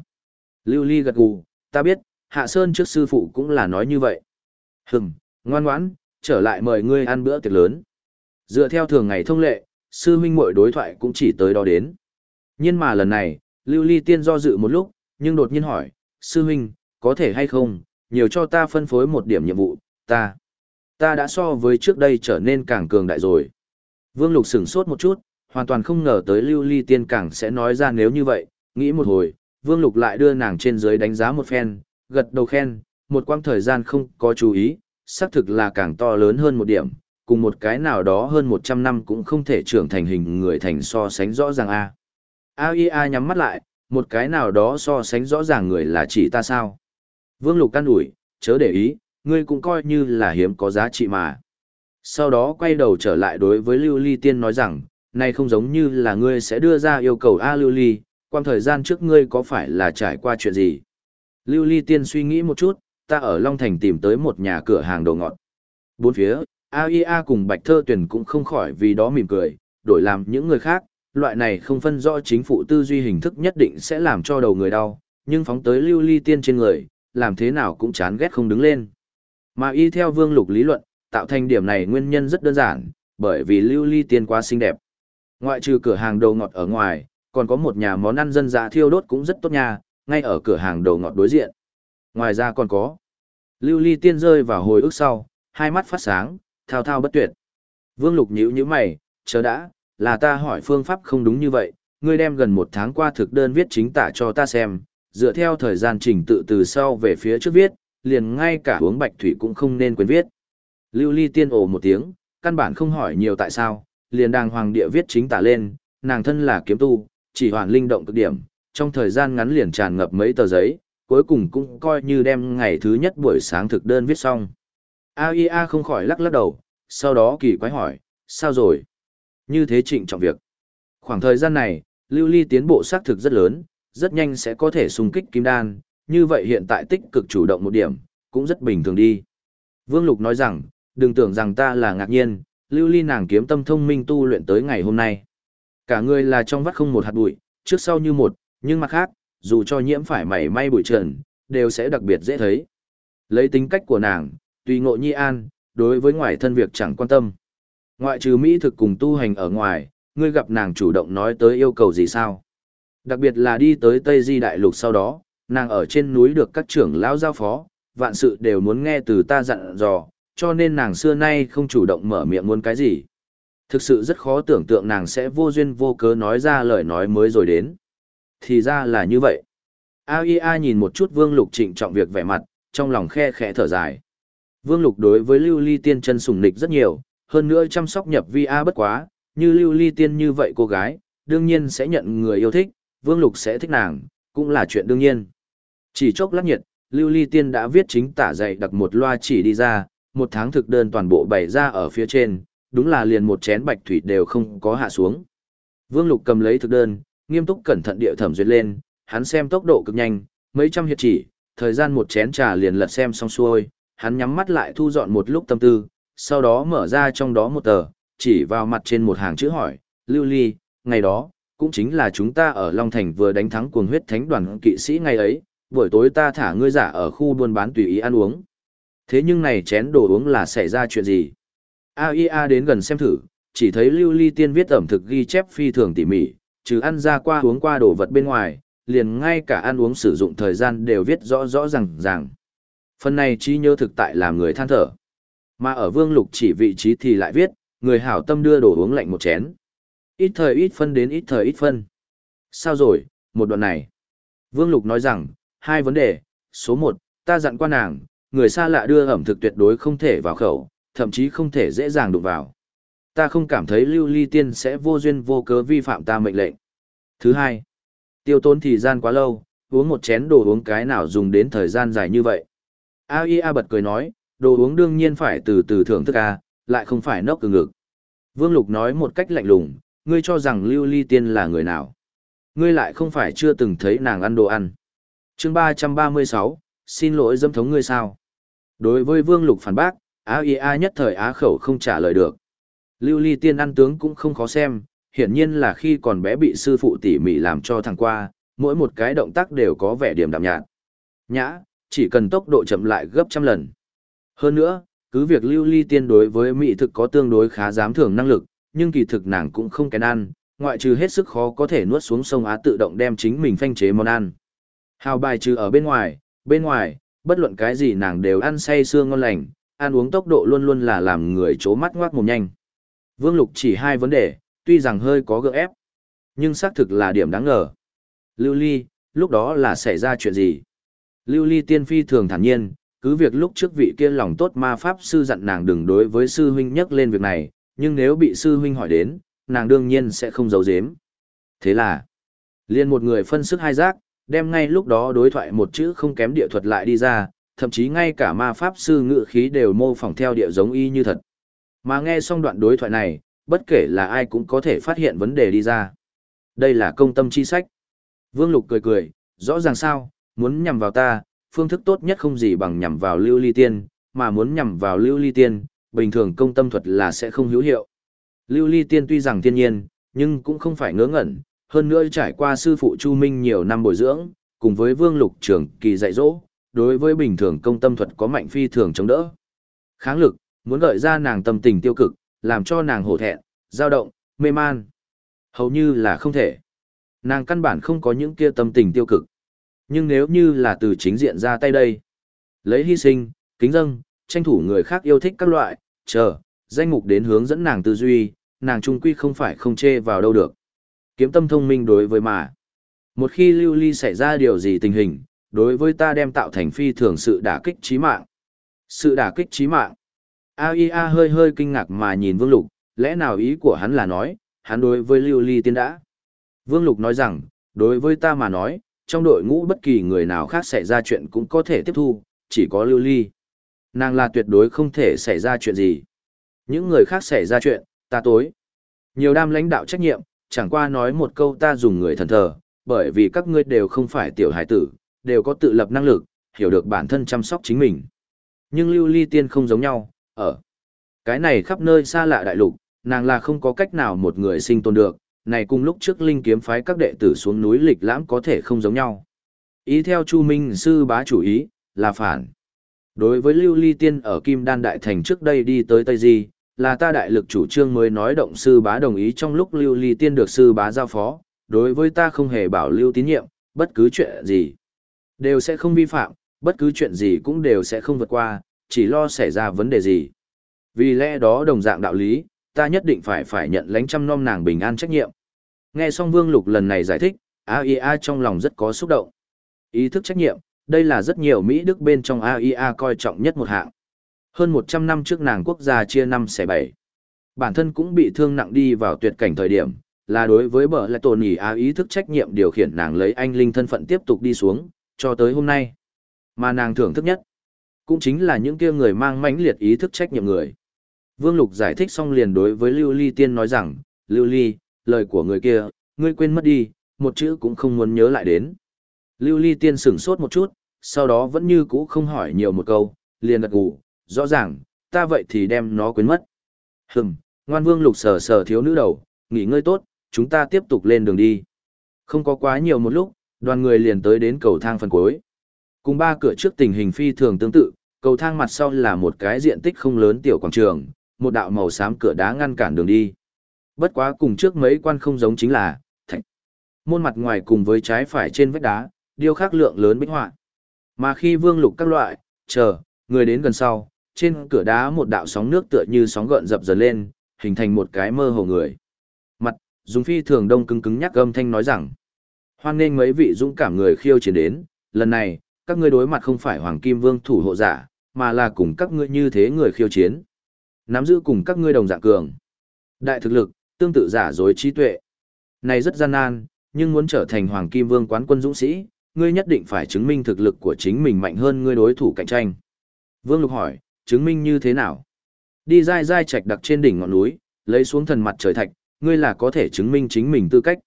Lưu ly gật gù, ta biết, Hạ Sơn trước sư phụ cũng là nói như vậy. Hừm, ngoan ngoãn, trở lại mời ngươi ăn bữa tiệc lớn. Dựa theo thường ngày thông lệ, sư huynh muội đối thoại cũng chỉ tới đó đến. Nhưng mà lần này, Lưu Ly Tiên do dự một lúc, nhưng đột nhiên hỏi, sư huynh, có thể hay không, nhiều cho ta phân phối một điểm nhiệm vụ, ta, ta đã so với trước đây trở nên càng cường đại rồi. Vương Lục sửng sốt một chút, hoàn toàn không ngờ tới Lưu Ly Tiên càng sẽ nói ra nếu như vậy, nghĩ một hồi, Vương Lục lại đưa nàng trên dưới đánh giá một phen, gật đầu khen, một quãng thời gian không có chú ý, xác thực là càng to lớn hơn một điểm, cùng một cái nào đó hơn 100 năm cũng không thể trưởng thành hình người thành so sánh rõ ràng a. AIA nhắm mắt lại, một cái nào đó so sánh rõ ràng người là chỉ ta sao. Vương Lục căn ủi, chớ để ý, ngươi cũng coi như là hiếm có giá trị mà. Sau đó quay đầu trở lại đối với Lưu Ly Tiên nói rằng, này không giống như là ngươi sẽ đưa ra yêu cầu A Lưu Ly, quan thời gian trước ngươi có phải là trải qua chuyện gì? Lưu Ly Tiên suy nghĩ một chút, ta ở Long Thành tìm tới một nhà cửa hàng đồ ngọt. Bốn phía, AIA cùng Bạch Thơ Tuyền cũng không khỏi vì đó mỉm cười, đổi làm những người khác, loại này không phân rõ chính phủ tư duy hình thức nhất định sẽ làm cho đầu người đau, nhưng phóng tới lưu ly tiên trên người, làm thế nào cũng chán ghét không đứng lên. Mà y theo vương lục lý luận, tạo thành điểm này nguyên nhân rất đơn giản, bởi vì lưu ly tiên quá xinh đẹp. Ngoại trừ cửa hàng đồ ngọt ở ngoài, còn có một nhà món ăn dân dã thiêu đốt cũng rất tốt nha, ngay ở cửa hàng đồ ngọt đối diện. Ngoài ra còn có. Lưu ly tiên rơi vào hồi ức sau, hai mắt phát sáng, thao thao bất tuyệt. Vương lục nhíu nhíu mày, chờ đã, là ta hỏi phương pháp không đúng như vậy, ngươi đem gần một tháng qua thực đơn viết chính tả cho ta xem, dựa theo thời gian trình tự từ sau về phía trước viết, liền ngay cả uống bạch thủy cũng không nên quên viết. Lưu ly tiên ồ một tiếng, căn bản không hỏi nhiều tại sao, liền đàng hoàng địa viết chính tả lên, nàng thân là kiếm tu, chỉ hoàn linh động cực điểm, trong thời gian ngắn liền tràn ngập mấy tờ giấy, cuối cùng cũng coi như đem ngày thứ nhất buổi sáng thực đơn viết xong. AIA không khỏi lắc lắc đầu, sau đó kỳ quái hỏi, sao rồi? Như thế trịnh trọng việc. Khoảng thời gian này, lưu ly tiến bộ xác thực rất lớn, rất nhanh sẽ có thể xung kích kim đan, như vậy hiện tại tích cực chủ động một điểm, cũng rất bình thường đi. Vương Lục nói rằng, đừng tưởng rằng ta là ngạc nhiên, lưu ly nàng kiếm tâm thông minh tu luyện tới ngày hôm nay. Cả người là trong vắt không một hạt bụi, trước sau như một, nhưng mặt khác, dù cho nhiễm phải mảy may bụi trần, đều sẽ đặc biệt dễ thấy. Lấy tính cách của nàng, tùy ngộ nhi an, đối với ngoài thân việc chẳng quan tâm. Ngoại trừ Mỹ thực cùng tu hành ở ngoài, ngươi gặp nàng chủ động nói tới yêu cầu gì sao? Đặc biệt là đi tới Tây Di Đại Lục sau đó, nàng ở trên núi được các trưởng lão giao phó, vạn sự đều muốn nghe từ ta dặn dò, cho nên nàng xưa nay không chủ động mở miệng muốn cái gì. Thực sự rất khó tưởng tượng nàng sẽ vô duyên vô cớ nói ra lời nói mới rồi đến. Thì ra là như vậy. AIA nhìn một chút Vương Lục trịnh trọng việc vẻ mặt, trong lòng khe khẽ thở dài. Vương Lục đối với Lưu Ly Tiên chân sùng nịch rất nhiều, hơn nữa chăm sóc nhập vi a bất quá, như lưu ly tiên như vậy cô gái, đương nhiên sẽ nhận người yêu thích, vương lục sẽ thích nàng, cũng là chuyện đương nhiên. Chỉ chốc lát nhiệt, lưu ly tiên đã viết chính tả dạy đặt một loa chỉ đi ra, một tháng thực đơn toàn bộ bày ra ở phía trên, đúng là liền một chén bạch thủy đều không có hạ xuống. Vương lục cầm lấy thực đơn, nghiêm túc cẩn thận địa thẩm duyệt lên, hắn xem tốc độ cực nhanh, mấy trăm hiệp chỉ, thời gian một chén trà liền lật xem xong xuôi, hắn nhắm mắt lại thu dọn một lúc tâm tư, sau đó mở ra trong đó một tờ, chỉ vào mặt trên một hàng chữ hỏi, Lưu Ly, ngày đó, cũng chính là chúng ta ở Long Thành vừa đánh thắng cuồng huyết thánh đoàn kỵ sĩ ngày ấy, buổi tối ta thả ngươi giả ở khu buôn bán tùy ý ăn uống. Thế nhưng này chén đồ uống là xảy ra chuyện gì? AIA đến gần xem thử, chỉ thấy Lưu Ly tiên viết ẩm thực ghi chép phi thường tỉ mỉ, trừ ăn ra qua uống qua đồ vật bên ngoài, liền ngay cả ăn uống sử dụng thời gian đều viết rõ rõ ràng ràng. Phần này trí nhớ thực tại làm người than thở. Mà ở vương lục chỉ vị trí thì lại viết, người hảo tâm đưa đồ uống lạnh một chén. Ít thời ít phân đến ít thời ít phân. Sao rồi, một đoạn này. Vương lục nói rằng, hai vấn đề, số một, ta dặn qua nàng, người xa lạ đưa ẩm thực tuyệt đối không thể vào khẩu, thậm chí không thể dễ dàng đụng vào. Ta không cảm thấy lưu ly tiên sẽ vô duyên vô cớ vi phạm ta mệnh lệnh. Thứ hai, tiêu tốn thời gian quá lâu, uống một chén đồ uống cái nào dùng đến thời gian dài như vậy. A.I.A. bật cười nói, đồ uống đương nhiên phải từ từ thưởng thức a, lại không phải nốc từ ngực. Vương Lục nói một cách lạnh lùng, ngươi cho rằng lưu ly tiên là người nào. Ngươi lại không phải chưa từng thấy nàng ăn đồ ăn. chương ba trăm ba mươi sáu xin lỗi dâm thống ngươi sao. Đối với vương lục phản bác, A I a nhất thời á khẩu không trả lời được. Lưu ly tiên ăn tướng cũng không khó xem, hiển nhiên là khi còn bé bị sư phụ tỉ mỉ làm cho thằng qua, mỗi một cái động tác đều có vẻ điểm đạm nhạt. Nhã, chỉ cần tốc độ chậm lại gấp trăm lần. Hơn nữa, cứ việc lưu ly tiên đối với mỹ thực có tương đối khá dám thưởng năng lực, nhưng kỳ thực nàng cũng không kén ăn, ngoại trừ hết sức khó có thể nuốt xuống sông Á tự động đem chính mình phanh chế món ăn. Hào bài trừ ở bên ngoài, bên ngoài, bất luận cái gì nàng đều ăn say sưa ngon lành, ăn uống tốc độ luôn luôn là làm người chố mắt ngoác mồm nhanh. Vương Lục chỉ hai vấn đề, tuy rằng hơi có gượng ép, nhưng xác thực là điểm đáng ngờ. Lưu Ly, lúc đó là xảy ra chuyện gì? Lưu Ly tiên phi thường thản nhiên, cứ việc lúc trước vị kia lòng tốt ma pháp sư dặn nàng đừng đối với sư huynh nhắc lên việc này, nhưng nếu bị sư huynh hỏi đến, nàng đương nhiên sẽ không giấu giếm. Thế là, liền một người phân sức hai giác, đem ngay lúc đó đối thoại một chữ không kém địa thuật lại đi ra, thậm chí ngay cả ma pháp sư ngự khí đều mô phỏng theo địa giống y như thật. Mà nghe xong đoạn đối thoại này, bất kể là ai cũng có thể phát hiện vấn đề đi ra. Đây là công tâm chi sách. Vương Lục cười cười, rõ ràng sao, muốn nhằm vào ta, phương thức tốt nhất không gì bằng nhằm vào lưu ly tiên, mà muốn nhằm vào lưu ly tiên, bình thường công tâm thuật là sẽ không hữu hiệu. Lưu ly tiên tuy rằng thiên nhiên, nhưng cũng không phải ngớ ngẩn, hơn nữa trải qua sư phụ Chu Minh nhiều năm bồi dưỡng, cùng với vương lục trưởng kỳ dạy dỗ, đối với bình thường công tâm thuật có mạnh phi thường chống đỡ. Kháng lực, muốn gợi ra nàng tâm tình tiêu cực, làm cho nàng hổ thẹn, dao động, mê man. Hầu như là không thể. Nàng căn bản không có những kia tâm tình tiêu cực. Nhưng nếu như là từ chính diện ra tay đây, lấy hy sinh, kính dâng, tranh thủ người khác yêu thích các loại, chờ, danh mục đến hướng dẫn nàng tư duy, nàng trung quy không phải không chê vào đâu được. Kiếm tâm thông minh đối với mà. Một khi lưu ly xảy ra điều gì tình hình, đối với ta đem tạo thành phi thường sự đả kích trí mạng. Sự đả kích trí mạng. AIA hơi hơi kinh ngạc mà nhìn Vương Lục, lẽ nào ý của hắn là nói, hắn đối với lưu ly tiên đã. Vương Lục nói rằng, đối với ta mà nói, trong đội ngũ bất kỳ người nào khác xảy ra chuyện cũng có thể tiếp thu, chỉ có lưu ly. Nàng là tuyệt đối không thể xảy ra chuyện gì. Những người khác xảy ra chuyện, ta tối. Nhiều đam lãnh đạo trách nhiệm, chẳng qua nói một câu ta dùng người thần thờ, bởi vì các ngươi đều không phải tiểu hải tử, đều có tự lập năng lực, hiểu được bản thân chăm sóc chính mình. Nhưng lưu ly tiên không giống nhau, ở cái này khắp nơi xa lạ đại lục, nàng là không có cách nào một người sinh tồn được, này cùng lúc trước linh kiếm phái các đệ tử xuống núi lịch lãm có thể không giống nhau. Ý theo Chu Minh sư bá chủ ý, là phản. Đối với Lưu Ly Tiên ở Kim Đan Đại Thành trước đây đi tới Tây Di, là ta đại lực chủ trương mới nói động sư bá đồng ý trong lúc Lưu Ly Tiên được sư bá giao phó, đối với ta không hề bảo lưu tín nhiệm, bất cứ chuyện gì đều sẽ không vi phạm, bất cứ chuyện gì cũng đều sẽ không vượt qua, chỉ lo xảy ra vấn đề gì. Vì lẽ đó đồng dạng đạo lý, ta nhất định phải phải nhận lãnh trăm nom nàng bình an trách nhiệm. Nghe xong Vương Lục lần này giải thích, AIA trong lòng rất có xúc động. Ý thức trách nhiệm, đây là rất nhiều Mỹ Đức bên trong AIA coi trọng nhất một hạng. Hơn 100 năm trước nàng quốc gia chia năm xẻ bảy. Bản thân cũng bị thương nặng đi vào tuyệt cảnh thời điểm, là đối với bờ lại tổn ý A ý thức trách nhiệm điều khiển nàng lấy anh linh thân phận tiếp tục đi xuống, cho tới hôm nay. Mà nàng thưởng thức nhất, cũng chính là những kia người mang mãnh liệt ý thức trách nhiệm người. Vương Lục giải thích xong liền đối với Lưu Ly Tiên nói rằng, Lưu Ly, lời của người kia, ngươi quên mất đi, một chữ cũng không muốn nhớ lại đến. Lưu Ly Tiên sửng sốt một chút, sau đó vẫn như cũ không hỏi nhiều một câu, liền gật gù, rõ ràng, ta vậy thì đem nó quên mất. Hừm, ngoan vương lục sờ sờ thiếu nữ đầu, nghỉ ngơi tốt, chúng ta tiếp tục lên đường đi. Không có quá nhiều một lúc, đoàn người liền tới đến cầu thang phần cuối. Cùng ba cửa trước tình hình phi thường tương tự, cầu thang mặt sau là một cái diện tích không lớn tiểu quảng trường, một đạo màu xám cửa đá ngăn cản đường đi. Bất quá cùng trước mấy quan không giống chính là, thạch. Môn mặt ngoài cùng với trái phải trên vách đá, điêu khắc lượng lớn bích họa. Mà khi vương lục các loại, chờ, người đến gần sau, trên cửa đá một đạo sóng nước tựa như sóng gợn dập dần lên, hình thành một cái mơ hồ người. Mặt, dùng phi thường đông cứng cứng nhắc âm thanh nói rằng, hoan nên mấy vị dũng cảm người khiêu chiến đến, lần này, các ngươi đối mặt không phải Hoàng Kim Vương thủ hộ giả, mà là cùng các ngươi như thế người khiêu chiến. Nắm giữ cùng các ngươi đồng dạng cường. Đại thực lực, tương tự giả dối trí tuệ. Này rất gian nan, nhưng muốn trở thành Hoàng Kim Vương quán quân dũng sĩ, ngươi nhất định phải chứng minh thực lực của chính mình mạnh hơn ngươi đối thủ cạnh tranh. Vương Lục hỏi, chứng minh như thế nào? Đi dai dai chạch đặc trên đỉnh ngọn núi, lấy xuống thần mặt trời thạch, ngươi là có thể chứng minh chính mình tư cách.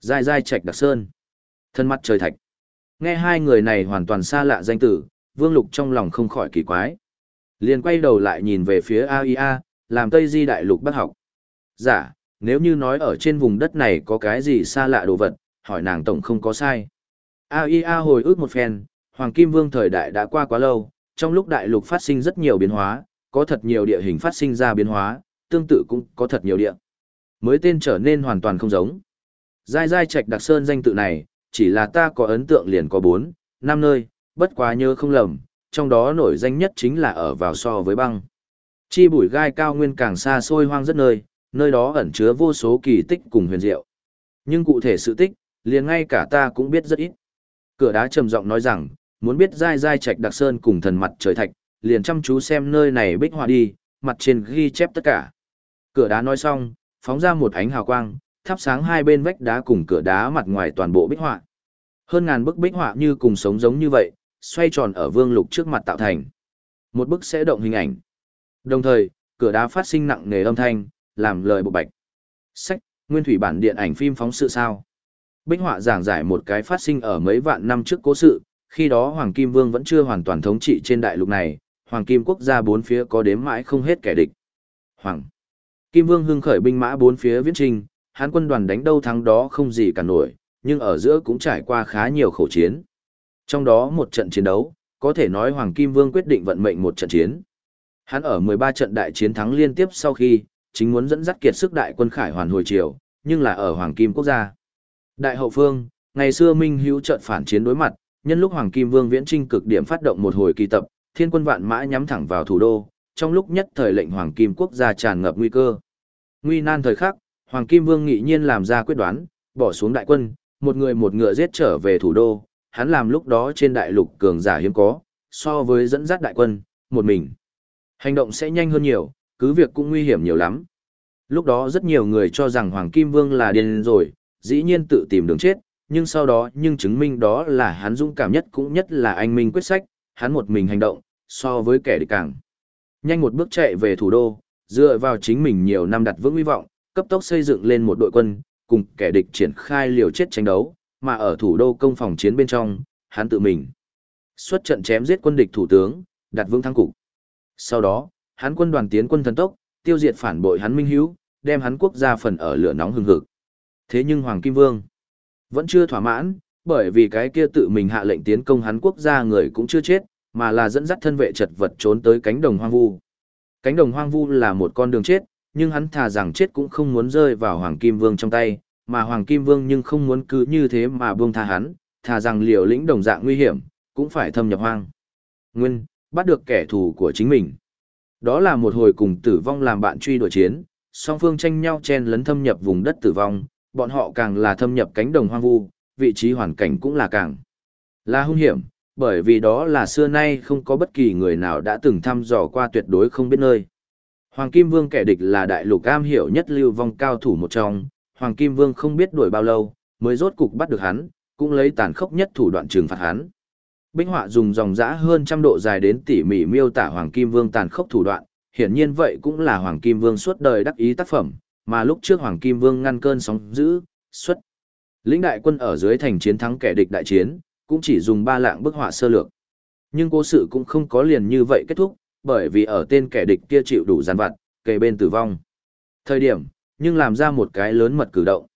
dai dai trạch đặc sơn. thần mặt trời thạch. Nghe hai người này hoàn toàn xa lạ danh tử, Vương Lục trong lòng không khỏi kỳ quái. Liền quay đầu lại nhìn về phía AIA, làm Tây Di Đại Lục bắt học. Giả, dạ, nếu như nói ở trên vùng đất này có cái gì xa lạ đồ vật, hỏi nàng tổng không có sai. AIA hồi ức một phen, Hoàng Kim Vương thời đại đã qua quá lâu, trong lúc đại lục phát sinh rất nhiều biến hóa, có thật nhiều địa hình phát sinh ra biến hóa, tương tự cũng có thật nhiều địa. Mới tên trở nên hoàn toàn không giống. Giai giai trạch đặc sơn danh tự này, chỉ là ta có ấn tượng liền có 4, 5 nơi, bất quá nhớ không lầm, trong đó nổi danh nhất chính là ở vào so với băng. Chi bụi gai cao nguyên càng xa xôi hoang rất nơi, nơi đó ẩn chứa vô số kỳ tích cùng huyền diệu. Nhưng cụ thể sự tích, liền ngay cả ta cũng biết rất ít. Cửa đá trầm giọng nói rằng, muốn biết dai dai trạch đặc sơn cùng thần mặt trời thạch, liền chăm chú xem nơi này bích họa đi, mặt trên ghi chép tất cả. Cửa đá nói xong, phóng ra một ánh hào quang, thắp sáng hai bên vách đá cùng cửa đá mặt ngoài toàn bộ bích họa. Hơn ngàn bức bích họa như cùng sống giống như vậy, xoay tròn ở vương lục trước mặt tạo thành. Một bức sẽ động hình ảnh. Đồng thời, cửa đá phát sinh nặng nề âm thanh, làm lời bộ bạch. Sách, nguyên thủy bản điện ảnh phim phóng sự sao. Bích họa giảng giải một cái phát sinh ở mấy vạn năm trước cố sự, khi đó Hoàng Kim Vương vẫn chưa hoàn toàn thống trị trên đại lục này, Hoàng Kim quốc gia bốn phía có đếm mãi không hết kẻ địch. Hoàng Kim Vương hưng khởi binh mã bốn phía viễn trình, hán quân đoàn đánh đâu thắng đó không gì cả nổi, nhưng ở giữa cũng trải qua khá nhiều khẩu chiến. Trong đó một trận chiến đấu, có thể nói Hoàng Kim Vương quyết định vận mệnh một trận chiến. Hắn ở 13 trận đại chiến thắng liên tiếp sau khi, chính muốn dẫn dắt kiệt sức đại quân khải hoàn hồi triều, nhưng là ở Hoàng Kim quốc gia. Đại hậu phương, ngày xưa Minh Hữu trận phản chiến đối mặt, nhân lúc Hoàng Kim Vương viễn trinh cực điểm phát động một hồi kỳ tập, thiên quân vạn mã nhắm thẳng vào thủ đô, trong lúc nhất thời lệnh Hoàng Kim quốc gia tràn ngập nguy cơ. Nguy nan thời khắc, Hoàng Kim Vương nghị nhiên làm ra quyết đoán, bỏ xuống đại quân, một người một ngựa giết trở về thủ đô, hắn làm lúc đó trên đại lục cường giả hiếm có, so với dẫn dắt đại quân, một mình. Hành động sẽ nhanh hơn nhiều, cứ việc cũng nguy hiểm nhiều lắm. Lúc đó rất nhiều người cho rằng Hoàng Kim Vương là điên rồi, dĩ nhiên tự tìm đường chết, nhưng sau đó nhưng chứng minh đó là hắn dũng cảm nhất cũng nhất là anh minh quyết sách, hắn một mình hành động, so với kẻ địch càng. Nhanh một bước chạy về thủ đô, dựa vào chính mình nhiều năm đặt vững hy vọng, cấp tốc xây dựng lên một đội quân, cùng kẻ địch triển khai liều chết tranh đấu, mà ở thủ đô công phòng chiến bên trong, hắn tự mình xuất trận chém giết quân địch thủ tướng, đặt vững thắng cục. Sau đó, hắn quân đoàn tiến quân thần tốc, tiêu diệt phản bội hắn Minh Hữu, đem hắn quốc gia phần ở lửa nóng hừng hực. Thế nhưng Hoàng Kim Vương vẫn chưa thỏa mãn, bởi vì cái kia tự mình hạ lệnh tiến công hắn quốc gia người cũng chưa chết, mà là dẫn dắt thân vệ chật vật trốn tới cánh đồng hoang vu. Cánh đồng hoang vu là một con đường chết, nhưng hắn thà rằng chết cũng không muốn rơi vào Hoàng Kim Vương trong tay, mà Hoàng Kim Vương nhưng không muốn cứ như thế mà buông tha hắn, thà rằng liều lĩnh đồng dạng nguy hiểm, cũng phải thâm nhập hoang. Nguyên, bắt được kẻ thù của chính mình. Đó là một hồi cùng tử vong làm bạn truy đuổi chiến, song phương tranh nhau chen lấn thâm nhập vùng đất tử vong, bọn họ càng là thâm nhập cánh đồng hoang vu, vị trí hoàn cảnh cũng là càng là hung hiểm, bởi vì đó là xưa nay không có bất kỳ người nào đã từng thăm dò qua tuyệt đối không biết nơi. Hoàng Kim Vương kẻ địch là đại lục am hiểu nhất lưu vong cao thủ một trong, Hoàng Kim Vương không biết đuổi bao lâu, mới rốt cục bắt được hắn, cũng lấy tàn khốc nhất thủ đoạn trừng phạt hắn. Binh họa dùng dòng dã hơn trăm độ dài đến tỉ mỉ miêu tả Hoàng Kim Vương tàn khốc thủ đoạn, hiển nhiên vậy cũng là Hoàng Kim Vương suốt đời đắc ý tác phẩm, mà lúc trước Hoàng Kim Vương ngăn cơn sóng dữ, xuất. Lĩnh đại quân ở dưới thành chiến thắng kẻ địch đại chiến, cũng chỉ dùng ba lạng bức họa sơ lược. Nhưng cố sự cũng không có liền như vậy kết thúc, bởi vì ở tên kẻ địch kia chịu đủ gian vặt, kề bên tử vong. Thời điểm, nhưng làm ra một cái lớn mật cử động.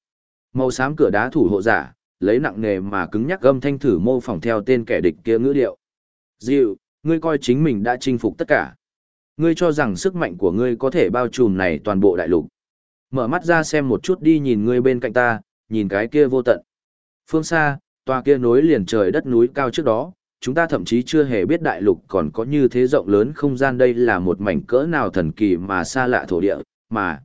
Màu xám cửa đá thủ hộ giả, lấy nặng nghề mà cứng nhắc gâm thanh thử mô phỏng theo tên kẻ địch kia ngữ điệu. Dịu, ngươi coi chính mình đã chinh phục tất cả. Ngươi cho rằng sức mạnh của ngươi có thể bao trùm này toàn bộ đại lục. Mở mắt ra xem một chút đi nhìn ngươi bên cạnh ta, nhìn cái kia vô tận. Phương xa, tòa kia nối liền trời đất núi cao trước đó, chúng ta thậm chí chưa hề biết đại lục còn có như thế rộng lớn không gian đây là một mảnh cỡ nào thần kỳ mà xa lạ thổ địa, mà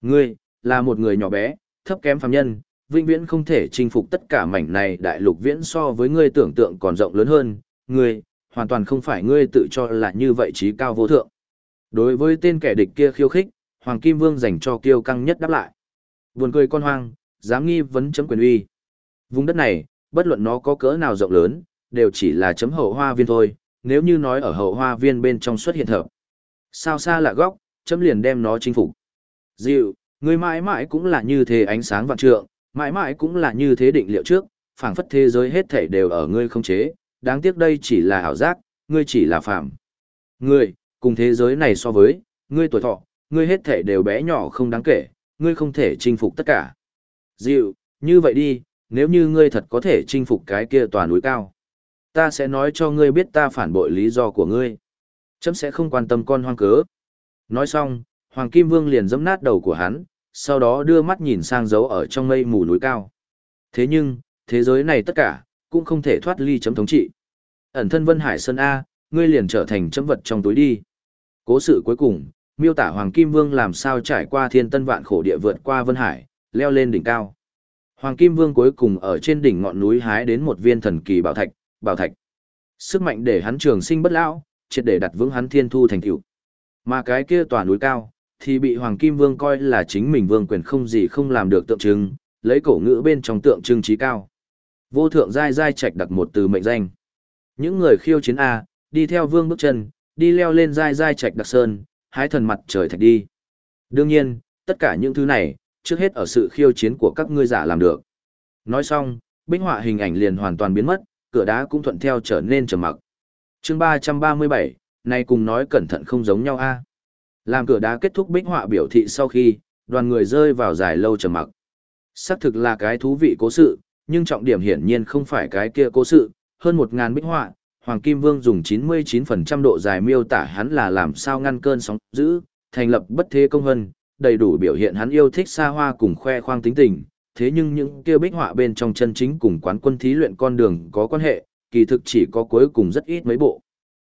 ngươi, là một người nhỏ bé, thấp kém phàm nhân, vĩnh viễn không thể chinh phục tất cả mảnh này đại lục viễn so với ngươi tưởng tượng còn rộng lớn hơn, ngươi, hoàn toàn không phải ngươi tự cho là như vậy trí cao vô thượng. Đối với tên kẻ địch kia khiêu khích, Hoàng Kim Vương dành cho kiêu căng nhất đáp lại. Buồn cười con hoang, dám nghi vấn chấm quyền uy. Vùng đất này, bất luận nó có cỡ nào rộng lớn, đều chỉ là chấm hậu hoa viên thôi, nếu như nói ở hậu hoa viên bên trong xuất hiện thợ. Sao xa lạ góc, chấm liền đem nó chinh phục. Dịu, người mãi mãi cũng là như thế ánh sáng vạn trượng, mãi mãi cũng là như thế định liệu trước, phảng phất thế giới hết thảy đều ở ngươi không chế, đáng tiếc đây chỉ là ảo giác, ngươi chỉ là phàm. Ngươi, cùng thế giới này so với, ngươi tuổi thọ, ngươi hết thảy đều bé nhỏ không đáng kể, ngươi không thể chinh phục tất cả. Dịu, như vậy đi, nếu như ngươi thật có thể chinh phục cái kia tòa núi cao, ta sẽ nói cho ngươi biết ta phản bội lý do của ngươi. Chấm sẽ không quan tâm con hoang cớ. Nói xong, Hoàng Kim Vương liền giẫm nát đầu của hắn, sau đó đưa mắt nhìn sang dấu ở trong mây mù núi cao. Thế nhưng, thế giới này tất cả, cũng không thể thoát ly chấm thống trị. Ẩn thân Vân Hải Sơn A, ngươi liền trở thành chấm vật trong túi đi. Cố sự cuối cùng, miêu tả Hoàng Kim Vương làm sao trải qua thiên tân vạn khổ địa vượt qua Vân Hải, leo lên đỉnh cao. Hoàng Kim Vương cuối cùng ở trên đỉnh ngọn núi hái đến một viên thần kỳ bảo thạch, bảo thạch. Sức mạnh để hắn trường sinh bất lão, triệt để đặt vững hắn thiên thu thành tựu. Mà cái kia tòa núi cao, thì bị Hoàng Kim Vương coi là chính mình vương quyền không gì không làm được tượng trưng, lấy cổ ngữ bên trong tượng trưng trí cao. Vô thượng giai giai trạch đặt một từ mệnh danh. Những người khiêu chiến A, đi theo vương bước chân, đi leo lên giai giai trạch đặc sơn, hái thần mặt trời thạch đi. Đương nhiên, tất cả những thứ này, trước hết ở sự khiêu chiến của các ngươi giả làm được. Nói xong, bích họa hình ảnh liền hoàn toàn biến mất, cửa đá cũng thuận theo trở nên trầm mặc. chương 337, này cùng nói cẩn thận không giống nhau a Làm cửa đá kết thúc bích họa biểu thị sau khi, đoàn người rơi vào dài lâu trầm mặc. Xác thực là cái thú vị cố sự, nhưng trọng điểm hiển nhiên không phải cái kia cố sự, hơn một ngàn bích họa, Hoàng Kim Vương dùng 99% độ dài miêu tả hắn là làm sao ngăn cơn sóng dữ, thành lập bất thế công hân, đầy đủ biểu hiện hắn yêu thích xa hoa cùng khoe khoang tính tình, thế nhưng những kia bích họa bên trong chân chính cùng quán quân thí luyện con đường có quan hệ, kỳ thực chỉ có cuối cùng rất ít mấy bộ.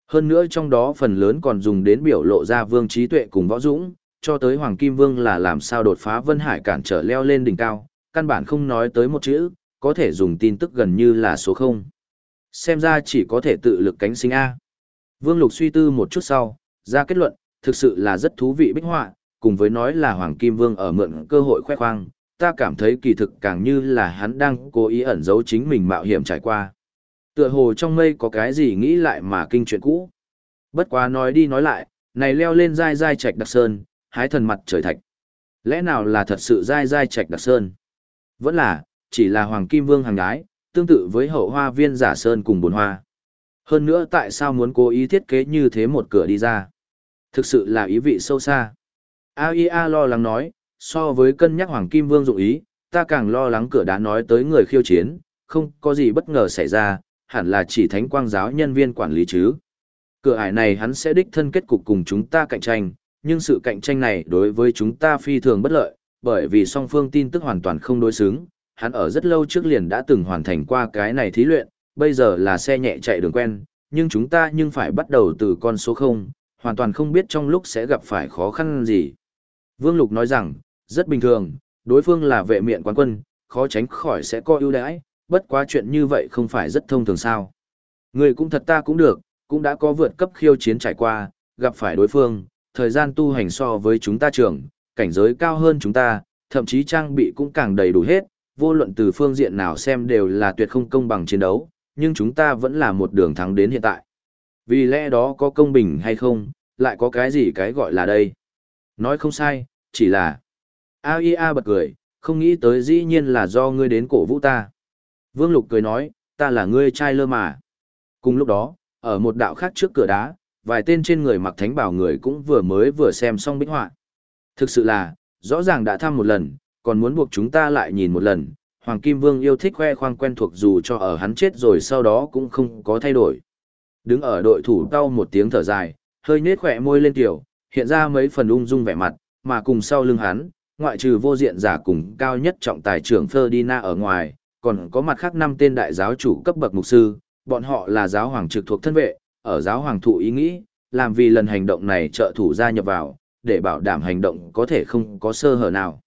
Hơn nữa trong đó phần lớn còn dùng đến biểu lộ ra vương trí tuệ cùng võ dũng, cho tới Hoàng Kim Vương là làm sao đột phá Vân Hải cản trở leo lên đỉnh cao, căn bản không nói tới một chữ, có thể dùng tin tức gần như là số 0. Xem ra chỉ có thể tự lực cánh sinh A. Vương Lục suy tư một chút sau, ra kết luận, thực sự là rất thú vị bích họa, cùng với nói là Hoàng Kim Vương ở mượn cơ hội khoe khoang, ta cảm thấy kỳ thực càng như là hắn đang cố ý ẩn giấu chính mình mạo hiểm trải qua. Tựa hồ trong mây có cái gì nghĩ lại mà kinh chuyện cũ. Bất quá nói đi nói lại, này leo lên dai dai trạch đặc sơn, hái thần mặt trời thạch. Lẽ nào là thật sự dai dai trạch đặc sơn? Vẫn là, chỉ là Hoàng Kim Vương hàng gái, tương tự với hậu hoa viên giả sơn cùng bồn hoa. Hơn nữa tại sao muốn cố ý thiết kế như thế một cửa đi ra? Thực sự là ý vị sâu xa. AIA lo lắng nói, so với cân nhắc Hoàng Kim Vương dụng ý, ta càng lo lắng cửa đá nói tới người khiêu chiến, không có gì bất ngờ xảy ra, hẳn là chỉ thánh quang giáo nhân viên quản lý chứ. Cửa ải này hắn sẽ đích thân kết cục cùng chúng ta cạnh tranh, nhưng sự cạnh tranh này đối với chúng ta phi thường bất lợi, bởi vì song phương tin tức hoàn toàn không đối xứng, hắn ở rất lâu trước liền đã từng hoàn thành qua cái này thí luyện, bây giờ là xe nhẹ chạy đường quen, nhưng chúng ta nhưng phải bắt đầu từ con số 0, hoàn toàn không biết trong lúc sẽ gặp phải khó khăn gì. Vương Lục nói rằng, rất bình thường, đối phương là vệ miện quán quân, khó tránh khỏi sẽ có ưu đãi, bất quá chuyện như vậy không phải rất thông thường sao. Người cũng thật ta cũng được, cũng đã có vượt cấp khiêu chiến trải qua, gặp phải đối phương, thời gian tu hành so với chúng ta trưởng, cảnh giới cao hơn chúng ta, thậm chí trang bị cũng càng đầy đủ hết, vô luận từ phương diện nào xem đều là tuyệt không công bằng chiến đấu, nhưng chúng ta vẫn là một đường thắng đến hiện tại. Vì lẽ đó có công bình hay không, lại có cái gì cái gọi là đây. Nói không sai, chỉ là... AIA bật cười, không nghĩ tới dĩ nhiên là do ngươi đến cổ vũ ta. Vương Lục cười nói, ta là ngươi trai lơ mà. Cùng lúc đó, ở một đạo khác trước cửa đá, vài tên trên người mặc thánh bảo người cũng vừa mới vừa xem xong bích họa. Thực sự là, rõ ràng đã thăm một lần, còn muốn buộc chúng ta lại nhìn một lần. Hoàng Kim Vương yêu thích khoe khoang quen thuộc dù cho ở hắn chết rồi sau đó cũng không có thay đổi. Đứng ở đội thủ đau một tiếng thở dài, hơi nết khỏe môi lên tiểu, hiện ra mấy phần ung dung vẻ mặt, mà cùng sau lưng hắn, ngoại trừ vô diện giả cùng cao nhất trọng tài trưởng Ferdinand ở ngoài, còn có mặt khác năm tên đại giáo chủ cấp bậc mục sư, bọn họ là giáo hoàng trực thuộc thân vệ, ở giáo hoàng thụ ý nghĩ, làm vì lần hành động này trợ thủ gia nhập vào, để bảo đảm hành động có thể không có sơ hở nào.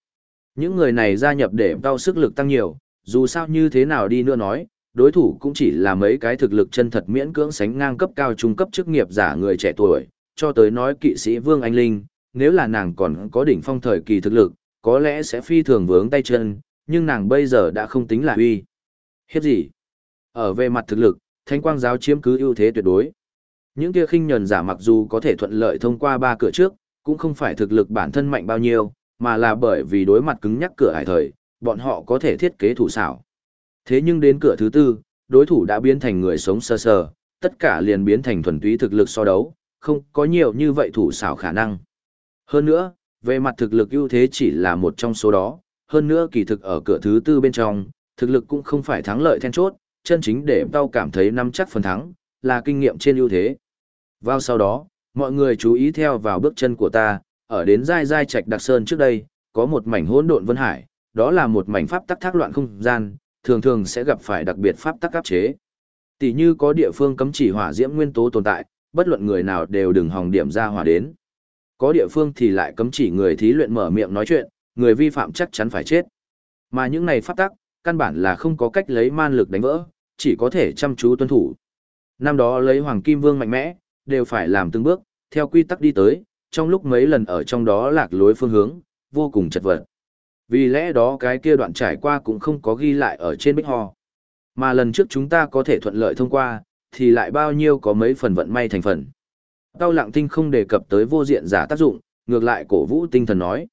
Những người này gia nhập để đau sức lực tăng nhiều, dù sao như thế nào đi nữa nói, đối thủ cũng chỉ là mấy cái thực lực chân thật miễn cưỡng sánh ngang cấp cao trung cấp chức nghiệp giả người trẻ tuổi, cho tới nói kỵ sĩ Vương Anh Linh, nếu là nàng còn có đỉnh phong thời kỳ thực lực, có lẽ sẽ phi thường vướng tay chân, nhưng nàng bây giờ đã không tính là uy. Hiếp gì? Ở về mặt thực lực, Thánh Quang giáo chiếm cứ ưu thế tuyệt đối. Những kia khinh nhẫn giả mặc dù có thể thuận lợi thông qua ba cửa trước, cũng không phải thực lực bản thân mạnh bao nhiêu, mà là bởi vì đối mặt cứng nhắc cửa hải thời, bọn họ có thể thiết kế thủ xảo. Thế nhưng đến cửa thứ tư, đối thủ đã biến thành người sống sơ sơ, tất cả liền biến thành thuần túy thực lực so đấu, không có nhiều như vậy thủ xảo khả năng. Hơn nữa, về mặt thực lực ưu thế chỉ là một trong số đó, hơn nữa kỳ thực ở cửa thứ tư bên trong, thực lực cũng không phải thắng lợi then chốt, chân chính để tao cảm thấy nắm chắc phần thắng, là kinh nghiệm trên ưu thế. Vào sau đó, mọi người chú ý theo vào bước chân của ta, ở đến dai dai trạch đặc sơn trước đây, có một mảnh hỗn độn vân hải, đó là một mảnh pháp tắc thác loạn không gian, thường thường sẽ gặp phải đặc biệt pháp tắc áp chế. Tỷ như có địa phương cấm chỉ hỏa diễm nguyên tố tồn tại, bất luận người nào đều đừng hòng điểm ra hỏa đến. Có địa phương thì lại cấm chỉ người thí luyện mở miệng nói chuyện, người vi phạm chắc chắn phải chết. Mà những này pháp tắc, căn bản là không có cách lấy man lực đánh vỡ, chỉ có thể chăm chú tuân thủ. Năm đó lấy Hoàng Kim Vương mạnh mẽ, đều phải làm từng bước, theo quy tắc đi tới, trong lúc mấy lần ở trong đó lạc lối phương hướng, vô cùng chật vật. Vì lẽ đó cái kia đoạn trải qua cũng không có ghi lại ở trên bích ho. Mà lần trước chúng ta có thể thuận lợi thông qua, thì lại bao nhiêu có mấy phần vận may thành phần. Tao lặng tinh không đề cập tới vô diện giả tác dụng, ngược lại cổ vũ tinh thần nói.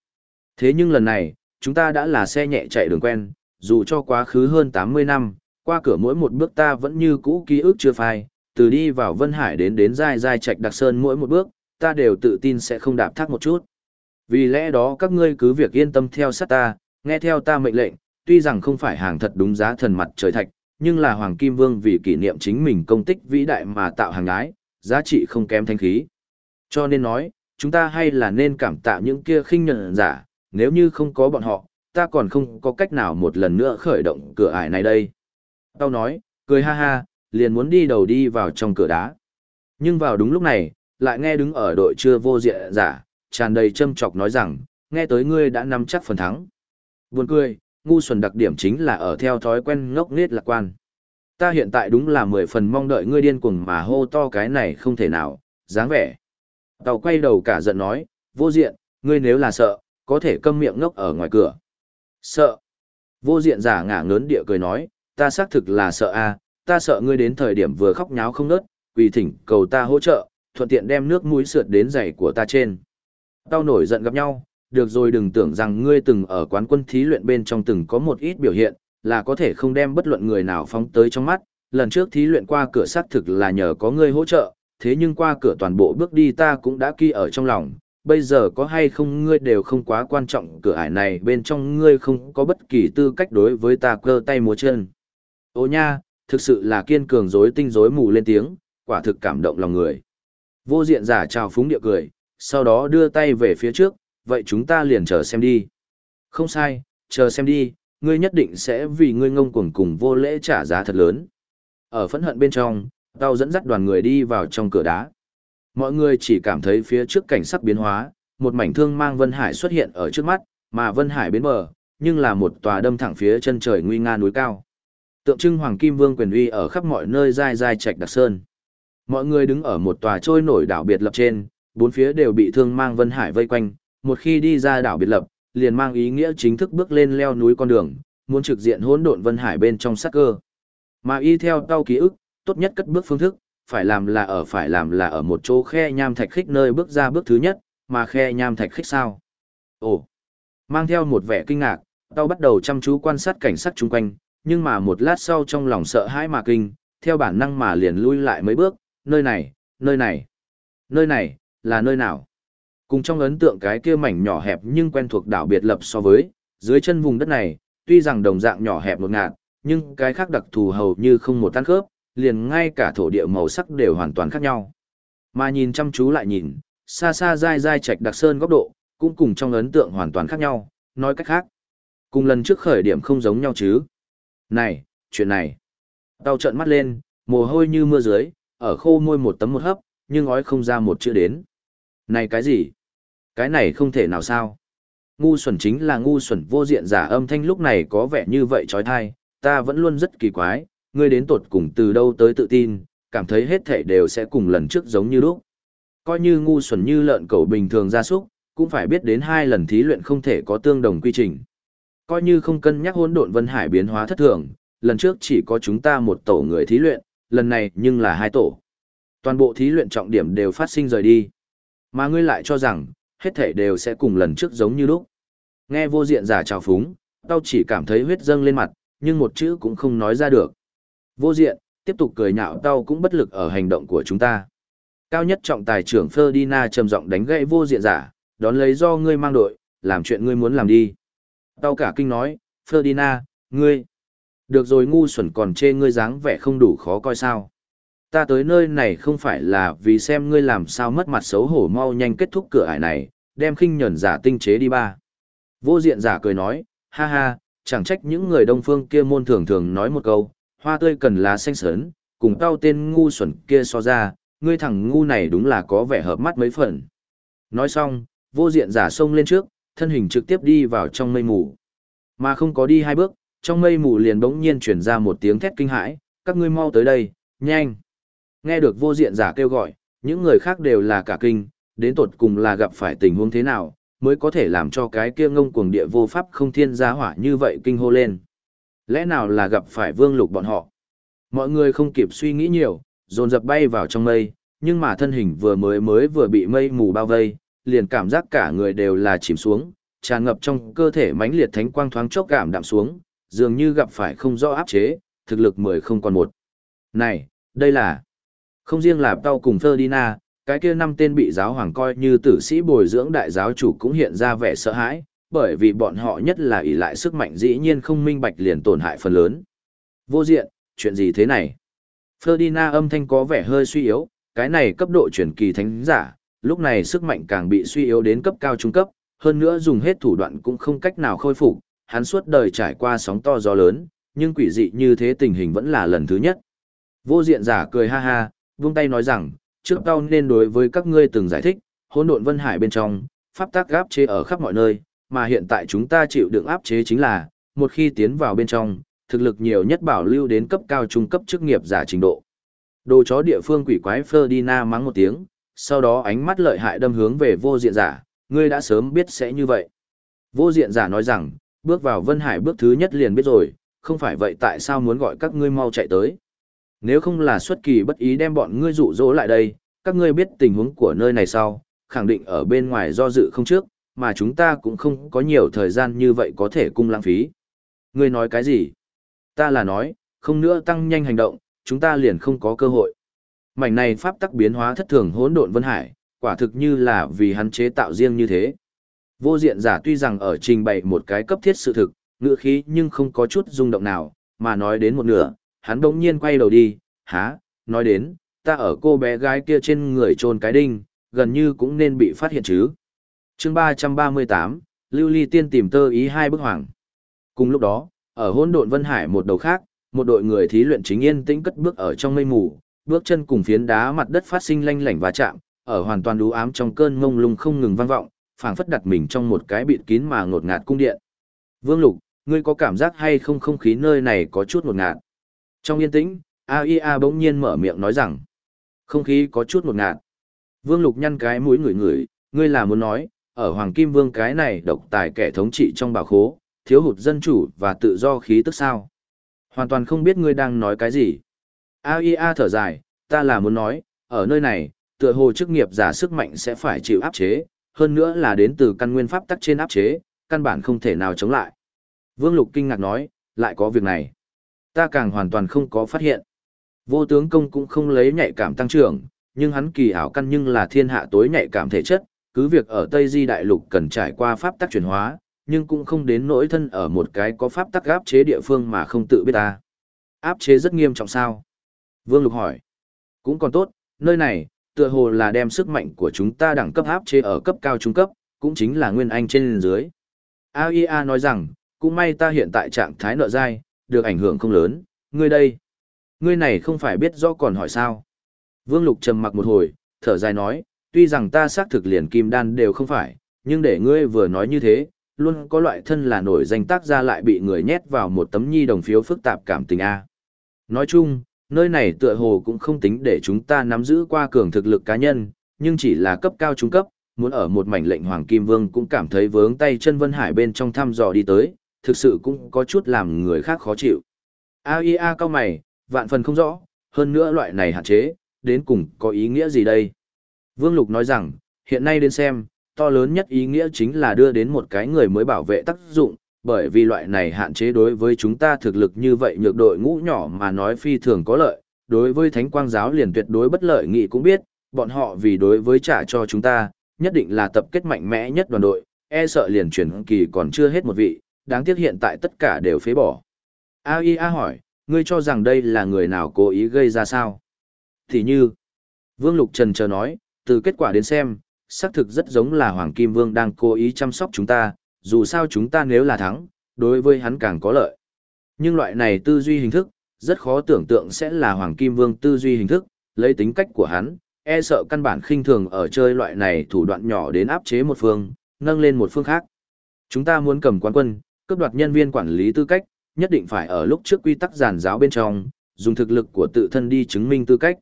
Thế nhưng lần này, chúng ta đã là xe nhẹ chạy đường quen, dù cho quá khứ hơn 80 năm, qua cửa mỗi một bước ta vẫn như cũ ký ức chưa phai, từ đi vào Vân Hải đến đến dai dai trạch đặc sơn mỗi một bước, ta đều tự tin sẽ không đạp thác một chút. Vì lẽ đó các ngươi cứ việc yên tâm theo sát ta, nghe theo ta mệnh lệnh, tuy rằng không phải hàng thật đúng giá thần mặt trời thạch, nhưng là Hoàng Kim Vương vì kỷ niệm chính mình công tích vĩ đại mà tạo hàng ái, giá trị không kém thanh khí. Cho nên nói, chúng ta hay là nên cảm tạ những kia khinh nhận giả, nếu như không có bọn họ, ta còn không có cách nào một lần nữa khởi động cửa ải này đây. Tao nói, cười ha ha, liền muốn đi đầu đi vào trong cửa đá. Nhưng vào đúng lúc này, lại nghe đứng ở đội chưa vô diện giả, tràn đầy châm chọc nói rằng, nghe tới ngươi đã nắm chắc phần thắng. Buồn cười, ngu xuẩn đặc điểm chính là ở theo thói quen ngốc nghếch lạc quan. Ta hiện tại đúng là mười phần mong đợi ngươi điên cuồng mà hô to cái này không thể nào, dáng vẻ. Tàu quay đầu cả giận nói, vô diện, ngươi nếu là sợ, có thể câm miệng ngốc ở ngoài cửa. Sợ. Vô diện giả ngả ngớn địa cười nói, ta xác thực là sợ a, ta sợ ngươi đến thời điểm vừa khóc nháo không nớt, vì thỉnh cầu ta hỗ trợ, thuận tiện đem nước mũi sượt đến giày của ta trên. Tao nổi giận gặp nhau, được rồi đừng tưởng rằng ngươi từng ở quán quân thí luyện bên trong từng có một ít biểu hiện, là có thể không đem bất luận người nào phóng tới trong mắt. Lần trước thí luyện qua cửa xác thực là nhờ có ngươi hỗ trợ, thế nhưng qua cửa toàn bộ bước đi ta cũng đã ghi ở trong lòng. Bây giờ có hay không ngươi đều không quá quan trọng cửa ải này bên trong ngươi không có bất kỳ tư cách đối với ta cơ tay múa chân. Ô nha, thực sự là kiên cường dối tinh dối mù lên tiếng, quả thực cảm động lòng người. Vô diện giả chào phúng địa cười, sau đó đưa tay về phía trước, vậy chúng ta liền chờ xem đi. Không sai, chờ xem đi, ngươi nhất định sẽ vì ngươi ngông cuồng cùng vô lễ trả giá thật lớn. Ở phẫn hận bên trong, tao dẫn dắt đoàn người đi vào trong cửa đá. Mọi người chỉ cảm thấy phía trước cảnh sắc biến hóa, một mảnh thương mang Vân Hải xuất hiện ở trước mắt, mà Vân Hải biến bờ, nhưng là một tòa đâm thẳng phía chân trời nguy nga núi cao. Tượng trưng Hoàng Kim Vương quyền uy ở khắp mọi nơi dai dai trạch đặc sơn. Mọi người đứng ở một tòa trôi nổi đảo biệt lập trên, bốn phía đều bị thương mang Vân Hải vây quanh, một khi đi ra đảo biệt lập, liền mang ý nghĩa chính thức bước lên leo núi con đường, muốn trực diện hỗn độn Vân Hải bên trong sắc cơ. Mà y theo tao ký ức, tốt nhất cất bước phương thức, phải làm là ở phải làm là ở một chỗ khe nham thạch khích nơi bước ra bước thứ nhất, mà khe nham thạch khích sao? Ồ, mang theo một vẻ kinh ngạc, tao bắt đầu chăm chú quan sát cảnh sắc chung quanh, nhưng mà một lát sau trong lòng sợ hãi mà kinh, theo bản năng mà liền lui lại mấy bước, nơi này, nơi này, nơi này, là nơi nào? Cùng trong ấn tượng cái kia mảnh nhỏ hẹp nhưng quen thuộc đảo biệt lập so với, dưới chân vùng đất này, tuy rằng đồng dạng nhỏ hẹp một ngạt, nhưng cái khác đặc thù hầu như không một tan khớp, liền ngay cả thổ địa màu sắc đều hoàn toàn khác nhau. Mà nhìn chăm chú lại nhìn, xa xa dai dai trạch đặc sơn góc độ, cũng cùng trong ấn tượng hoàn toàn khác nhau, nói cách khác. Cùng lần trước khởi điểm không giống nhau chứ. Này, chuyện này. Tao trợn mắt lên, mồ hôi như mưa dưới, ở khô môi một tấm một hấp, nhưng ói không ra một chữ đến. Này cái gì? Cái này không thể nào sao? Ngu xuẩn chính là ngu xuẩn vô diện giả âm thanh lúc này có vẻ như vậy trói thai, ta vẫn luôn rất kỳ quái, ngươi đến tột cùng từ đâu tới tự tin, cảm thấy hết thể đều sẽ cùng lần trước giống như lúc. Coi như ngu xuẩn như lợn cẩu bình thường ra súc, cũng phải biết đến hai lần thí luyện không thể có tương đồng quy trình. Coi như không cân nhắc hỗn độn vân hải biến hóa thất thường, lần trước chỉ có chúng ta một tổ người thí luyện, lần này nhưng là hai tổ. Toàn bộ thí luyện trọng điểm đều phát sinh rời đi. Mà ngươi lại cho rằng, hết thể đều sẽ cùng lần trước giống như lúc. Nghe vô diện giả trào phúng, tao chỉ cảm thấy huyết dâng lên mặt, nhưng một chữ cũng không nói ra được. Vô diện, tiếp tục cười nhạo tao cũng bất lực ở hành động của chúng ta. Cao nhất trọng tài trưởng Ferdinand trầm giọng đánh gãy vô diện giả, đón lấy do ngươi mang đội, làm chuyện ngươi muốn làm đi. Tao cả kinh nói, Ferdinand, ngươi. Được rồi ngu xuẩn còn chê ngươi dáng vẻ không đủ khó coi sao. Ta tới nơi này không phải là vì xem ngươi làm sao mất mặt xấu hổ mau nhanh kết thúc cửa ải này, đem khinh nhẫn giả tinh chế đi ba. Vô diện giả cười nói, ha ha, chẳng trách những người đông phương kia môn thường thường nói một câu, hoa tươi cần lá xanh sớn, cùng tao tên ngu xuẩn kia so ra, ngươi thằng ngu này đúng là có vẻ hợp mắt mấy phần. Nói xong, vô diện giả xông lên trước, thân hình trực tiếp đi vào trong mây mù. Mà không có đi hai bước, trong mây mù liền bỗng nhiên chuyển ra một tiếng thét kinh hãi, các ngươi mau tới đây, nhanh. Nghe được vô diện giả kêu gọi, những người khác đều là cả kinh, đến tột cùng là gặp phải tình huống thế nào, mới có thể làm cho cái kia ngông cuồng địa vô pháp không thiên gia hỏa như vậy kinh hô lên. Lẽ nào là gặp phải vương lục bọn họ? Mọi người không kịp suy nghĩ nhiều, dồn dập bay vào trong mây, nhưng mà thân hình vừa mới mới vừa bị mây mù bao vây, liền cảm giác cả người đều là chìm xuống, tràn ngập trong cơ thể mãnh liệt thánh quang thoáng chốc cảm đạm xuống, dường như gặp phải không rõ áp chế, thực lực mười không còn một. Này, đây là không riêng là tao cùng Ferdinand, cái kia năm tên bị giáo hoàng coi như tử sĩ bồi dưỡng đại giáo chủ cũng hiện ra vẻ sợ hãi, bởi vì bọn họ nhất là ỷ lại sức mạnh dĩ nhiên không minh bạch liền tổn hại phần lớn. Vô diện, chuyện gì thế này? Ferdinand âm thanh có vẻ hơi suy yếu, cái này cấp độ chuyển kỳ thánh giả, lúc này sức mạnh càng bị suy yếu đến cấp cao trung cấp, hơn nữa dùng hết thủ đoạn cũng không cách nào khôi phục, hắn suốt đời trải qua sóng to gió lớn, nhưng quỷ dị như thế tình hình vẫn là lần thứ nhất. Vô diện giả cười ha ha, vung tay nói rằng, trước tao nên đối với các ngươi từng giải thích, hỗn độn vân hải bên trong, pháp tác áp chế ở khắp mọi nơi, mà hiện tại chúng ta chịu đựng áp chế chính là, một khi tiến vào bên trong, thực lực nhiều nhất bảo lưu đến cấp cao trung cấp chức nghiệp giả trình độ. Đồ chó địa phương quỷ quái Ferdinand mắng một tiếng, sau đó ánh mắt lợi hại đâm hướng về vô diện giả, ngươi đã sớm biết sẽ như vậy. Vô diện giả nói rằng, bước vào Vân Hải bước thứ nhất liền biết rồi, không phải vậy tại sao muốn gọi các ngươi mau chạy tới. Nếu không là xuất kỳ bất ý đem bọn ngươi dụ dỗ lại đây, các ngươi biết tình huống của nơi này sau, khẳng định ở bên ngoài do dự không trước, mà chúng ta cũng không có nhiều thời gian như vậy có thể cung lãng phí. Ngươi nói cái gì? Ta là nói, không nữa tăng nhanh hành động, chúng ta liền không có cơ hội. Mảnh này pháp tắc biến hóa thất thường hỗn độn vân hải, quả thực như là vì hắn chế tạo riêng như thế. Vô diện giả tuy rằng ở trình bày một cái cấp thiết sự thực, ngựa khí nhưng không có chút rung động nào, mà nói đến một nửa, hắn bỗng nhiên quay đầu đi, há, nói đến, ta ở cô bé gái kia trên người trôn cái đinh, gần như cũng nên bị phát hiện chứ. chương 338, Lưu Ly Tiên tìm tơ ý hai bức hoàng. Cùng lúc đó, ở hôn độn Vân Hải một đầu khác, một đội người thí luyện chính yên tĩnh cất bước ở trong mây mù, bước chân cùng phiến đá mặt đất phát sinh lanh lảnh và chạm, ở hoàn toàn đú ám trong cơn ngông lung không ngừng vang vọng, phảng phất đặt mình trong một cái bịt kín mà ngột ngạt cung điện. Vương Lục, ngươi có cảm giác hay không không khí nơi này có chút ngột ngạt? Trong yên tĩnh, AIA bỗng nhiên mở miệng nói rằng, không khí có chút ngột ngạt. Vương Lục nhăn cái mũi ngửi ngửi, ngươi là muốn nói, ở Hoàng Kim Vương cái này độc tài kẻ thống trị trong bảo khố, thiếu hụt dân chủ và tự do khí tức sao? Hoàn toàn không biết ngươi đang nói cái gì. AIA thở dài, ta là muốn nói, ở nơi này, tựa hồ chức nghiệp giả sức mạnh sẽ phải chịu áp chế, hơn nữa là đến từ căn nguyên pháp tắc trên áp chế, căn bản không thể nào chống lại. Vương Lục kinh ngạc nói, lại có việc này. Ta càng hoàn toàn không có phát hiện. Vô tướng công cũng không lấy nhạy cảm tăng trưởng, nhưng hắn kỳ ảo căn nhưng là thiên hạ tối nhạy cảm thể chất, cứ việc ở Tây Di Đại Lục cần trải qua pháp tắc chuyển hóa, nhưng cũng không đến nỗi thân ở một cái có pháp tắc áp chế địa phương mà không tự biết ta. Áp chế rất nghiêm trọng sao? Vương Lục hỏi. Cũng còn tốt, nơi này, tựa hồ là đem sức mạnh của chúng ta đẳng cấp áp chế ở cấp cao trung cấp, cũng chính là nguyên anh trên dưới. AIA nói rằng, cũng may ta hiện tại trạng thái nợ dai, được ảnh hưởng không lớn, ngươi đây. Ngươi này không phải biết rõ còn hỏi sao. Vương Lục trầm mặc một hồi, thở dài nói, tuy rằng ta xác thực liền kim đan đều không phải, nhưng để ngươi vừa nói như thế, luôn có loại thân là nổi danh tác ra lại bị người nhét vào một tấm nhi đồng phiếu phức tạp cảm tình A. Nói chung, nơi này tựa hồ cũng không tính để chúng ta nắm giữ qua cường thực lực cá nhân, nhưng chỉ là cấp cao trung cấp, muốn ở một mảnh lệnh Hoàng Kim Vương cũng cảm thấy vướng tay chân Vân Hải bên trong thăm dò đi tới, thực sự cũng có chút làm người khác khó chịu. AIA cao mày, vạn phần không rõ, hơn nữa loại này hạn chế, đến cùng có ý nghĩa gì đây? Vương Lục nói rằng, hiện nay đến xem, to lớn nhất ý nghĩa chính là đưa đến một cái người mới bảo vệ tác dụng, bởi vì loại này hạn chế đối với chúng ta thực lực như vậy nhược đội ngũ nhỏ mà nói phi thường có lợi, đối với thánh quang giáo liền tuyệt đối bất lợi nghị cũng biết, bọn họ vì đối với trả cho chúng ta, nhất định là tập kết mạnh mẽ nhất đoàn đội, e sợ liền chuyển kỳ còn chưa hết một vị, đáng tiếc hiện tại tất cả đều phế bỏ. AIA hỏi, ngươi cho rằng đây là người nào cố ý gây ra sao? Thì như, Vương Lục Trần chờ nói, từ kết quả đến xem, xác thực rất giống là Hoàng Kim Vương đang cố ý chăm sóc chúng ta, dù sao chúng ta nếu là thắng, đối với hắn càng có lợi. Nhưng loại này tư duy hình thức, rất khó tưởng tượng sẽ là Hoàng Kim Vương tư duy hình thức, lấy tính cách của hắn, e sợ căn bản khinh thường ở chơi loại này thủ đoạn nhỏ đến áp chế một phương, nâng lên một phương khác. Chúng ta muốn cầm quán quân, cướp đoạt nhân viên quản lý tư cách, nhất định phải ở lúc trước quy tắc giàn giáo bên trong, dùng thực lực của tự thân đi chứng minh tư cách.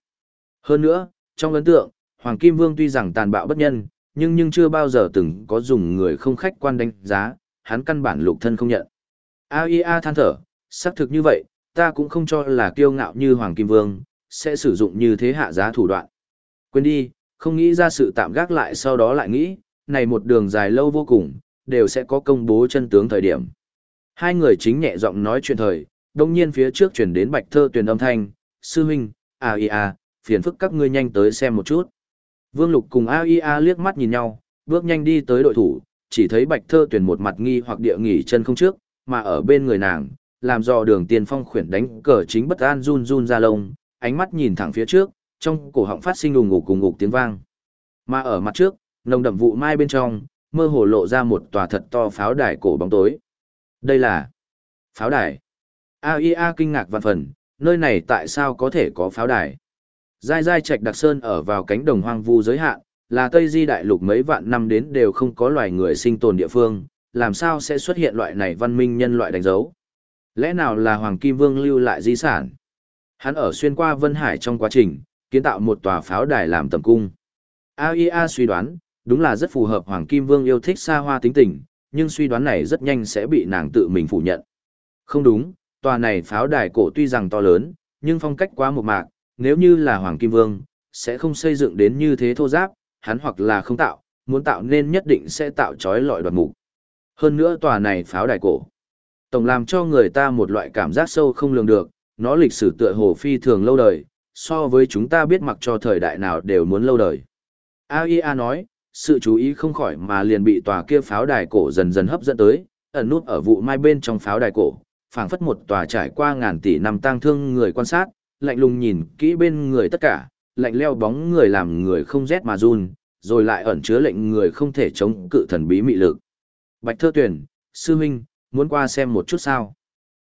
Hơn nữa, trong ấn tượng, Hoàng Kim Vương tuy rằng tàn bạo bất nhân, nhưng nhưng chưa bao giờ từng có dùng người không khách quan đánh giá, hắn căn bản lục thân không nhận. AIA than thở, xác thực như vậy, ta cũng không cho là kiêu ngạo như Hoàng Kim Vương, sẽ sử dụng như thế hạ giá thủ đoạn. Quên đi, không nghĩ ra sự tạm gác lại sau đó lại nghĩ, này một đường dài lâu vô cùng, đều sẽ có công bố chân tướng thời điểm. Hai người chính nhẹ giọng nói chuyện thời, đồng nhiên phía trước chuyển đến bạch thơ tuyển âm thanh, sư huynh, AIA, phiền phức các ngươi nhanh tới xem một chút. Vương Lục cùng AIA liếc mắt nhìn nhau, bước nhanh đi tới đội thủ, chỉ thấy bạch thơ tuyển một mặt nghi hoặc địa nghỉ chân không trước, mà ở bên người nàng, làm do đường tiền phong khuyển đánh cờ chính bất an run run ra lông, ánh mắt nhìn thẳng phía trước, trong cổ họng phát sinh đùng ngục cùng ngục tiếng vang. Mà ở mặt trước, nồng đậm vụ mai bên trong, mơ hồ lộ ra một tòa thật to pháo đài cổ bóng tối. Đây là pháo đài. AIA kinh ngạc vạn phần, nơi này tại sao có thể có pháo đài? Giai giai trạch đặc sơn ở vào cánh đồng hoang vu giới hạn, là Tây Di đại lục mấy vạn năm đến đều không có loài người sinh tồn địa phương, làm sao sẽ xuất hiện loại này văn minh nhân loại đánh dấu? Lẽ nào là Hoàng Kim Vương lưu lại di sản? Hắn ở xuyên qua Vân Hải trong quá trình, kiến tạo một tòa pháo đài làm tầm cung. AIA suy đoán, đúng là rất phù hợp Hoàng Kim Vương yêu thích xa hoa tính tình, nhưng suy đoán này rất nhanh sẽ bị nàng tự mình phủ nhận. Không đúng, tòa này pháo đài cổ tuy rằng to lớn, nhưng phong cách quá một mạc, nếu như là Hoàng Kim Vương, sẽ không xây dựng đến như thế thô giáp, hắn hoặc là không tạo, muốn tạo nên nhất định sẽ tạo trói lọi đoạt mục. Hơn nữa tòa này pháo đài cổ. Tổng làm cho người ta một loại cảm giác sâu không lường được, nó lịch sử tựa hồ phi thường lâu đời, so với chúng ta biết mặc cho thời đại nào đều muốn lâu đời. AIA nói, sự chú ý không khỏi mà liền bị tòa kia pháo đài cổ dần dần hấp dẫn tới, ẩn nút ở vụ mai bên trong pháo đài cổ, phảng phất một tòa trải qua ngàn tỷ năm tang thương người quan sát, lạnh lùng nhìn kỹ bên người tất cả, lạnh leo bóng người làm người không rét mà run, rồi lại ẩn chứa lệnh người không thể chống cự thần bí mị lực. Bạch Thơ Tuyển, sư huynh, muốn qua xem một chút sao?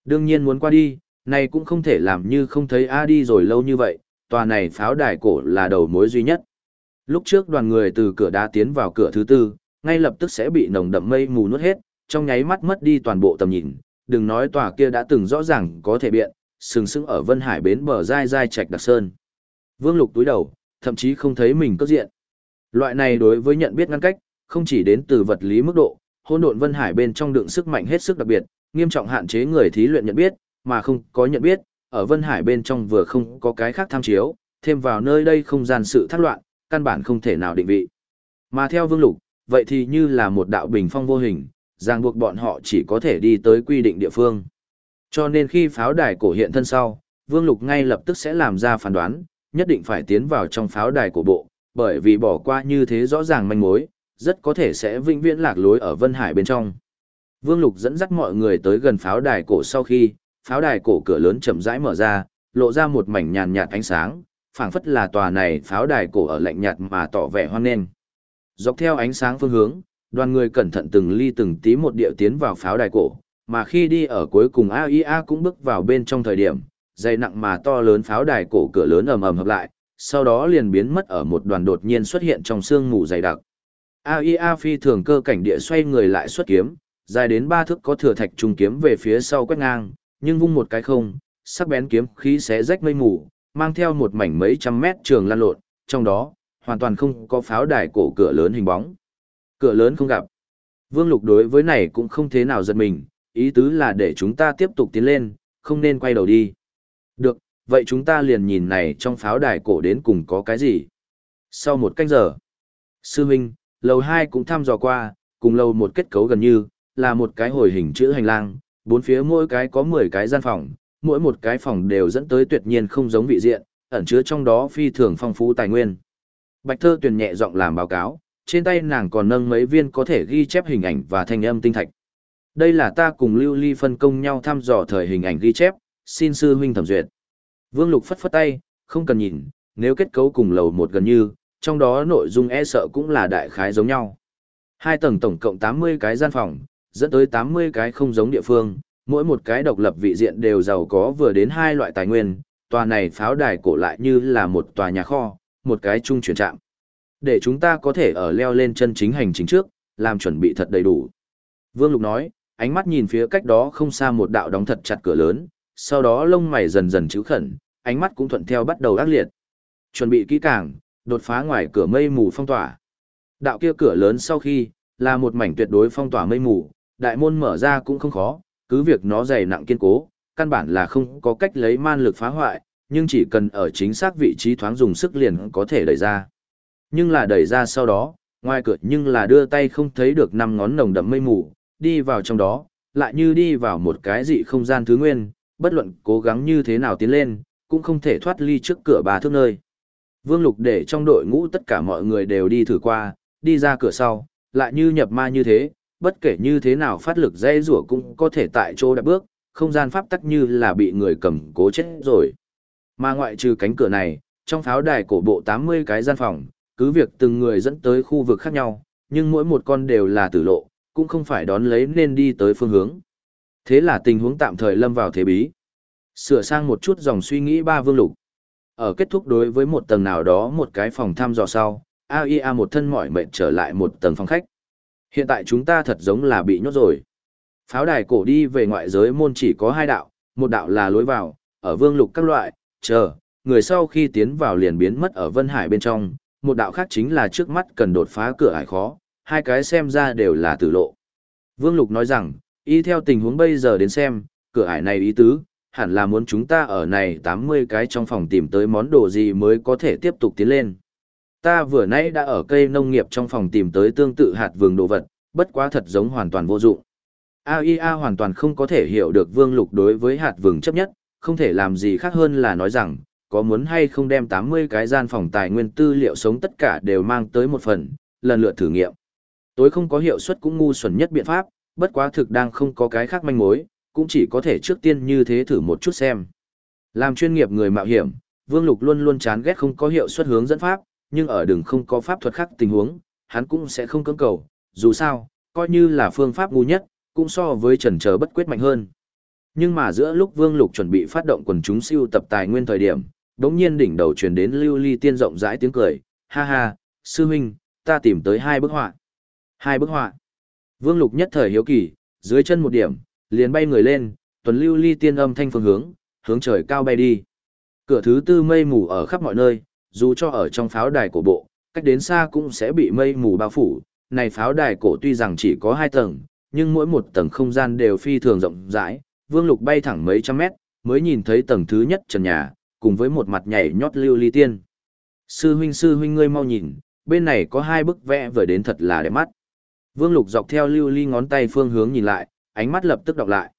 Đương nhiên muốn qua đi, này cũng không thể làm như không thấy A đi rồi lâu như vậy, tòa này pháo đài cổ là đầu mối duy nhất. Lúc trước đoàn người từ cửa đá tiến vào cửa thứ tư, ngay lập tức sẽ bị nồng đậm mây mù nuốt hết, trong nháy mắt mất đi toàn bộ tầm nhìn, đừng nói tòa kia đã từng rõ ràng có thể biện, sừng sững ở Vân Hải bến bờ dai dai trạch đặc sơn. Vương Lục túi đầu, thậm chí không thấy mình cất diện. Loại này đối với nhận biết ngăn cách, không chỉ đến từ vật lý mức độ, hỗn độn Vân Hải bên trong đựng sức mạnh hết sức đặc biệt, nghiêm trọng hạn chế người thí luyện nhận biết, mà không có nhận biết, ở Vân Hải bên trong vừa không có cái khác tham chiếu, thêm vào nơi đây không gian sự thác loạn, căn bản không thể nào định vị. Mà theo Vương Lục, vậy thì như là một đạo bình phong vô hình, ràng buộc bọn họ chỉ có thể đi tới quy định địa phương. Cho nên khi pháo đài cổ hiện thân sau, Vương Lục ngay lập tức sẽ làm ra phán đoán, nhất định phải tiến vào trong pháo đài cổ bộ, bởi vì bỏ qua như thế rõ ràng manh mối, rất có thể sẽ vĩnh viễn lạc lối ở Vân Hải bên trong. Vương Lục dẫn dắt mọi người tới gần pháo đài cổ sau khi, pháo đài cổ cửa lớn chậm rãi mở ra, lộ ra một mảnh nhàn nhạt ánh sáng, phảng phất là tòa này pháo đài cổ ở lạnh nhạt mà tỏ vẻ hoan nghênh. Dọc theo ánh sáng phương hướng, đoàn người cẩn thận từng ly từng tí một điệu tiến vào pháo đài cổ, mà khi đi ở cuối cùng AIA cũng bước vào bên trong thời điểm, dày nặng mà to lớn pháo đài cổ cửa lớn ầm ầm hợp lại, sau đó liền biến mất ở một đoàn đột nhiên xuất hiện trong sương mù dày đặc. AIA phi thường cơ cảnh địa xoay người lại xuất kiếm, dài đến ba thước có thừa thạch trung kiếm về phía sau quét ngang, nhưng vung một cái không, sắc bén kiếm khí xé rách mây mù, mang theo một mảnh mấy trăm mét trường lan lộn, trong đó, hoàn toàn không có pháo đài cổ cửa lớn hình bóng. Cửa lớn không gặp. Vương Lục đối với này cũng không thế nào giật mình, ý tứ là để chúng ta tiếp tục tiến lên, không nên quay đầu đi. Được, vậy chúng ta liền nhìn này trong pháo đài cổ đến cùng có cái gì. Sau một canh giờ, sư huynh, Lầu 2 cũng thăm dò qua, cùng lầu một kết cấu gần như, là một cái hồi hình chữ hành lang, bốn phía mỗi cái có 10 cái gian phòng, mỗi một cái phòng đều dẫn tới tuyệt nhiên không giống vị diện, ẩn chứa trong đó phi thường phong phú tài nguyên. Bạch Thơ Tuyền nhẹ giọng làm báo cáo, trên tay nàng còn nâng mấy viên có thể ghi chép hình ảnh và thanh âm tinh thạch. Đây là ta cùng Lưu Ly phân công nhau thăm dò thời hình ảnh ghi chép, xin sư huynh thẩm duyệt. Vương Lục phất phất tay, không cần nhìn, nếu kết cấu cùng lầu một gần như, trong đó nội dung e sợ cũng là đại khái giống nhau. Hai tầng tổng cộng 80 cái gian phòng, dẫn tới 80 cái không giống địa phương, mỗi một cái độc lập vị diện đều giàu có vừa đến hai loại tài nguyên, tòa này pháo đài cổ lại như là một tòa nhà kho, một cái trung chuyển trạm. Để chúng ta có thể ở leo lên chân chính hành chính trước, làm chuẩn bị thật đầy đủ. Vương Lục nói, ánh mắt nhìn phía cách đó không xa một đạo đóng thật chặt cửa lớn, sau đó lông mày dần dần chữ khẩn, ánh mắt cũng thuận theo bắt đầu ác liệt. Chuẩn bị kỹ càng, đột phá ngoài cửa mây mù phong tỏa. Đạo kia cửa lớn sau khi, là một mảnh tuyệt đối phong tỏa mây mù, đại môn mở ra cũng không khó, cứ việc nó dày nặng kiên cố, căn bản là không có cách lấy man lực phá hoại, nhưng chỉ cần ở chính xác vị trí thoáng dùng sức liền có thể đẩy ra. Nhưng là đẩy ra sau đó, ngoài cửa nhưng là đưa tay không thấy được năm ngón nồng đậm mây mù, đi vào trong đó, lại như đi vào một cái dị không gian thứ nguyên, bất luận cố gắng như thế nào tiến lên, cũng không thể thoát ly trước cửa bà thước nơi. Vương Lục để trong đội ngũ tất cả mọi người đều đi thử qua, đi ra cửa sau, lại như nhập ma như thế, bất kể như thế nào phát lực dây rủa cũng có thể tại chỗ đạp bước, không gian pháp tắc như là bị người cầm cố chết rồi. Mà ngoại trừ cánh cửa này, trong pháo đài cổ bộ 80 cái gian phòng, cứ việc từng người dẫn tới khu vực khác nhau, nhưng mỗi một con đều là tử lộ, cũng không phải đón lấy nên đi tới phương hướng. Thế là tình huống tạm thời lâm vào thế bí. Sửa sang một chút dòng suy nghĩ ba vương lục. Ở kết thúc đối với một tầng nào đó một cái phòng thăm dò sau, AIA một thân mỏi mệt trở lại một tầng phòng khách. Hiện tại chúng ta thật giống là bị nhốt rồi. Pháo đài cổ đi về ngoại giới môn chỉ có hai đạo, một đạo là lối vào, ở vương lục các loại, chờ, người sau khi tiến vào liền biến mất ở Vân Hải bên trong, một đạo khác chính là trước mắt cần đột phá cửa ải khó, hai cái xem ra đều là tử lộ. Vương Lục nói rằng, y theo tình huống bây giờ đến xem, cửa ải này ý tứ, hẳn là muốn chúng ta ở này 80 cái trong phòng tìm tới món đồ gì mới có thể tiếp tục tiến lên. Ta vừa nãy đã ở cây nông nghiệp trong phòng tìm tới tương tự hạt vườn đồ vật, bất quá thật giống hoàn toàn vô dụng. AIA hoàn toàn không có thể hiểu được Vương Lục đối với hạt vườn chấp nhất, không thể làm gì khác hơn là nói rằng, có muốn hay không đem 80 cái gian phòng tài nguyên tư liệu sống tất cả đều mang tới một phần, lần lượt thử nghiệm. Tối không có hiệu suất cũng ngu xuẩn nhất biện pháp, bất quá thực đang không có cái khác manh mối, cũng chỉ có thể trước tiên như thế thử một chút xem. Làm chuyên nghiệp người mạo hiểm, Vương Lục luôn luôn chán ghét không có hiệu suất hướng dẫn pháp, nhưng ở đường không có pháp thuật khác tình huống, hắn cũng sẽ không cưỡng cầu, dù sao, coi như là phương pháp ngu nhất, cũng so với trần chờ bất quyết mạnh hơn. Nhưng mà giữa lúc Vương Lục chuẩn bị phát động quần chúng siêu tập tài nguyên thời điểm, đống nhiên đỉnh đầu truyền đến lưu ly tiên rộng rãi tiếng cười, ha ha, sư huynh, ta tìm tới hai bức họa. Hai bức họa. Vương Lục nhất thời hiếu kỳ, dưới chân một điểm, liền bay người lên, tuần lưu ly tiên âm thanh phương hướng, hướng trời cao bay đi. Cửa thứ tư mây mù ở khắp mọi nơi, dù cho ở trong pháo đài cổ bộ, cách đến xa cũng sẽ bị mây mù bao phủ. Này pháo đài cổ tuy rằng chỉ có hai tầng, nhưng mỗi một tầng không gian đều phi thường rộng rãi, Vương Lục bay thẳng mấy trăm mét, mới nhìn thấy tầng thứ nhất trần nhà, cùng với một mặt nhảy nhót lưu ly tiên. Sư huynh sư huynh ngươi mau nhìn, bên này có hai bức vẽ vừa đến thật là đẹp mắt. Vương Lục dọc theo lưu ly ngón tay phương hướng nhìn lại, ánh mắt lập tức đọc lại.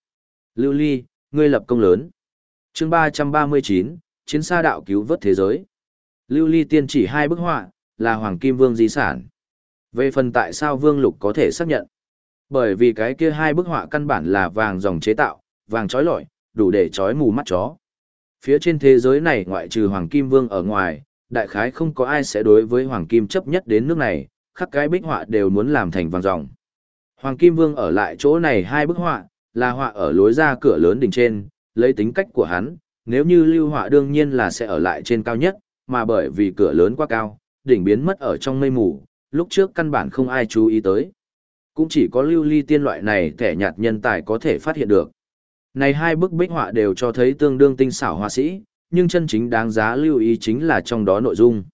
Lưu ly, ngươi lập công lớn. chương 339, chiến xa đạo cứu vớt thế giới. Lưu ly tiên chỉ hai bức họa, là Hoàng Kim Vương di sản. Về phần tại sao Vương Lục có thể xác nhận? Bởi vì cái kia hai bức họa căn bản là vàng dòng chế tạo, vàng trói lọi, đủ để trói mù mắt chó. Phía trên thế giới này ngoại trừ Hoàng Kim Vương ở ngoài, đại khái không có ai sẽ đối với Hoàng Kim chấp nhất đến nước này, khắc cái bích họa đều muốn làm thành vàng dòng. Hoàng Kim Vương ở lại chỗ này hai bức họa, là họa ở lối ra cửa lớn đỉnh trên, lấy tính cách của hắn, nếu như lưu họa đương nhiên là sẽ ở lại trên cao nhất, mà bởi vì cửa lớn quá cao, đỉnh biến mất ở trong mây mù, lúc trước căn bản không ai chú ý tới. Cũng chỉ có lưu ly tiên loại này thẻ nhạt nhân tài có thể phát hiện được. Này hai bức bích họa đều cho thấy tương đương tinh xảo họa sĩ, nhưng chân chính đáng giá lưu ý chính là trong đó nội dung.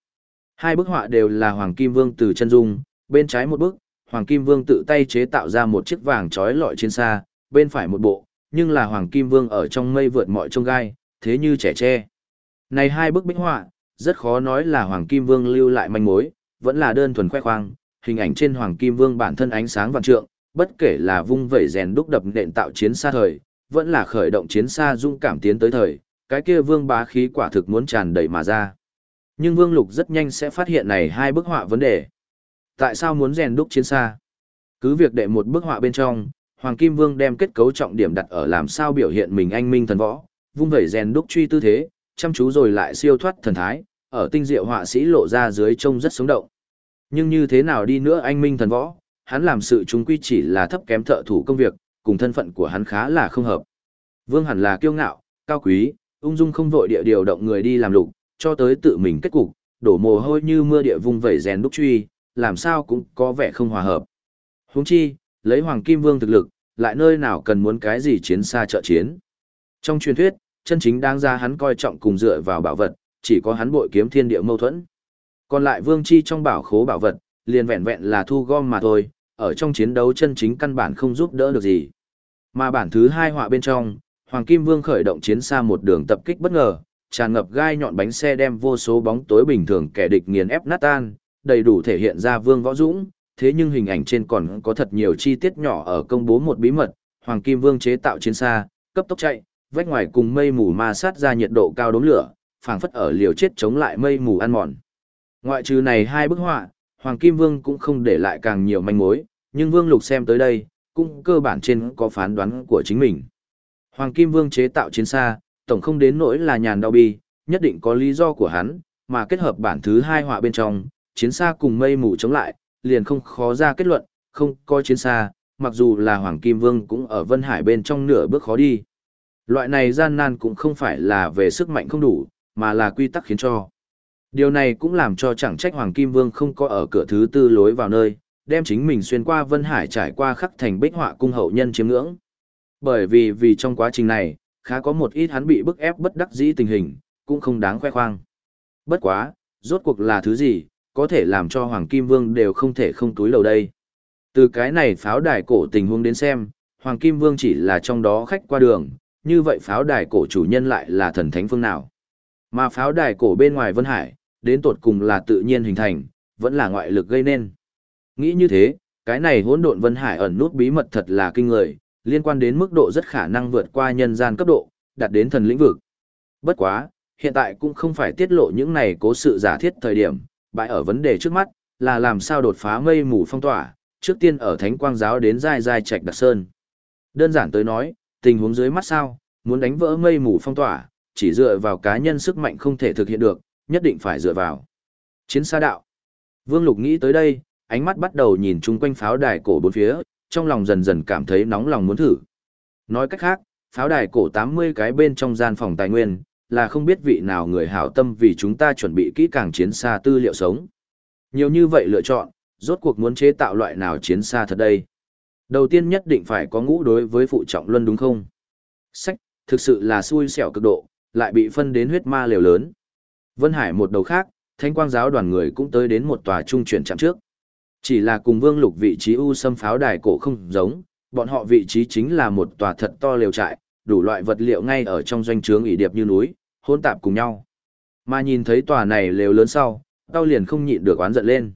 Hai bức họa đều là Hoàng Kim Vương từ chân dung, bên trái một bức, Hoàng Kim Vương tự tay chế tạo ra một chiếc vàng trói lọi trên xa, bên phải một bộ, nhưng là Hoàng Kim Vương ở trong mây vượt mọi trông gai, thế như trẻ tre. Này hai bức bích họa, rất khó nói là Hoàng Kim Vương lưu lại manh mối, vẫn là đơn thuần khoe khoang, hình ảnh trên Hoàng Kim Vương bản thân ánh sáng vạn trượng, bất kể là vung vẩy rèn đúc đập nện tạo chiến xa thời, vẫn là khởi động chiến xa dung cảm tiến tới thời, cái kia vương bá khí quả thực muốn tràn đầy mà ra. Nhưng Vương Lục rất nhanh sẽ phát hiện này hai bức họa vấn đề. Tại sao muốn rèn đúc chiến xa? Cứ việc đệ một bức họa bên trong, Hoàng Kim Vương đem kết cấu trọng điểm đặt ở làm sao biểu hiện mình anh minh thần võ, vung vẩy rèn đúc truy tư thế, chăm chú rồi lại siêu thoát thần thái, ở tinh diệu họa sĩ lộ ra dưới trông rất sống động. Nhưng như thế nào đi nữa anh minh thần võ, hắn làm sự chúng quy chỉ là thấp kém thợ thủ công việc, cùng thân phận của hắn khá là không hợp. Vương hẳn là kiêu ngạo, cao quý, ung dung không vội địa điều động người đi làm lục, cho tới tự mình kết cục, đổ mồ hôi như mưa địa vung vẩy rèn đúc truy, làm sao cũng có vẻ không hòa hợp. Huống chi, lấy Hoàng Kim Vương thực lực, lại nơi nào cần muốn cái gì chiến xa trợ chiến. Trong truyền thuyết, chân chính đáng ra hắn coi trọng cùng dựa vào bảo vật, chỉ có hắn bội kiếm thiên địa mâu thuẫn. Còn lại vương chi trong bảo khố bảo vật, liền vẹn vẹn là thu gom mà thôi, ở trong chiến đấu chân chính căn bản không giúp đỡ được gì. Mà bản thứ hai họa bên trong, Hoàng Kim Vương khởi động chiến xa một đường tập kích bất ngờ, tràn ngập gai nhọn bánh xe đem vô số bóng tối bình thường kẻ địch nghiền ép nát tan, đầy đủ thể hiện ra Vương Võ Dũng, thế nhưng hình ảnh trên còn có thật nhiều chi tiết nhỏ ở công bố một bí mật, Hoàng Kim Vương chế tạo chiến xa, cấp tốc chạy, vách ngoài cùng mây mù ma sát ra nhiệt độ cao đốm lửa, phảng phất ở liều chết chống lại mây mù ăn mòn. Ngoại trừ này hai bức họa, Hoàng Kim Vương cũng không để lại càng nhiều manh mối, nhưng Vương Lục xem tới đây, cũng cơ bản trên có phán đoán của chính mình. Hoàng Kim Vương chế tạo chiến xa, tổng không đến nỗi là nhàn đau bi, nhất định có lý do của hắn, mà kết hợp bản thứ hai họa bên trong, chiến xa cùng mây mù chống lại, liền không khó ra kết luận, không có chiến xa, mặc dù là Hoàng Kim Vương cũng ở Vân Hải bên trong nửa bước khó đi. Loại này gian nan cũng không phải là về sức mạnh không đủ, mà là quy tắc khiến cho. Điều này cũng làm cho chẳng trách Hoàng Kim Vương không có ở cửa thứ tư lối vào nơi, đem chính mình xuyên qua Vân Hải trải qua khắc thành bích họa cung hậu nhân chiếm ngưỡng. Bởi vì vì trong quá trình này, khá có một ít hắn bị bức ép bất đắc dĩ tình hình, cũng không đáng khoe khoang. Bất quá, rốt cuộc là thứ gì, có thể làm cho Hoàng Kim Vương đều không thể không túi lầu đây. Từ cái này pháo đài cổ tình huống đến xem, Hoàng Kim Vương chỉ là trong đó khách qua đường, như vậy pháo đài cổ chủ nhân lại là thần thánh phương nào. Mà pháo đài cổ bên ngoài Vân Hải, đến tột cùng là tự nhiên hình thành, vẫn là ngoại lực gây nên. Nghĩ như thế, cái này hỗn độn Vân Hải ẩn nút bí mật thật là kinh người, liên quan đến mức độ rất khả năng vượt qua nhân gian cấp độ, đạt đến thần lĩnh vực. Bất quá, hiện tại cũng không phải tiết lộ những này cố sự giả thiết thời điểm, bại ở vấn đề trước mắt, là làm sao đột phá mây mù phong tỏa, trước tiên ở thánh quang giáo đến dai dai trạch đặc sơn. Đơn giản tới nói, tình huống dưới mắt sao, muốn đánh vỡ mây mù phong tỏa, chỉ dựa vào cá nhân sức mạnh không thể thực hiện được, nhất định phải dựa vào. Chiến xa đạo. Vương Lục nghĩ tới đây, ánh mắt bắt đầu nhìn chung quanh pháo đài cổ bốn phía, trong lòng dần dần cảm thấy nóng lòng muốn thử. Nói cách khác, pháo đài cổ 80 cái bên trong gian phòng tài nguyên, là không biết vị nào người hảo tâm vì chúng ta chuẩn bị kỹ càng chiến xa tư liệu sống. Nhiều như vậy lựa chọn, rốt cuộc muốn chế tạo loại nào chiến xa thật đây. Đầu tiên nhất định phải có ngũ đối với phụ trọng luân đúng không? Sách, thực sự là xui xẻo cực độ, lại bị phân đến huyết ma lều lớn. Vân Hải một đầu khác, thanh quang giáo đoàn người cũng tới đến một tòa trung chuyển chạm trước. Chỉ là cùng vương lục vị trí u xâm pháo đài cổ không giống, bọn họ vị trí chính là một tòa thật to lều trại, đủ loại vật liệu ngay ở trong doanh trướng ỉ điệp như núi, hôn tạp cùng nhau. Mà nhìn thấy tòa này lều lớn sau, tao liền không nhịn được oán giận lên.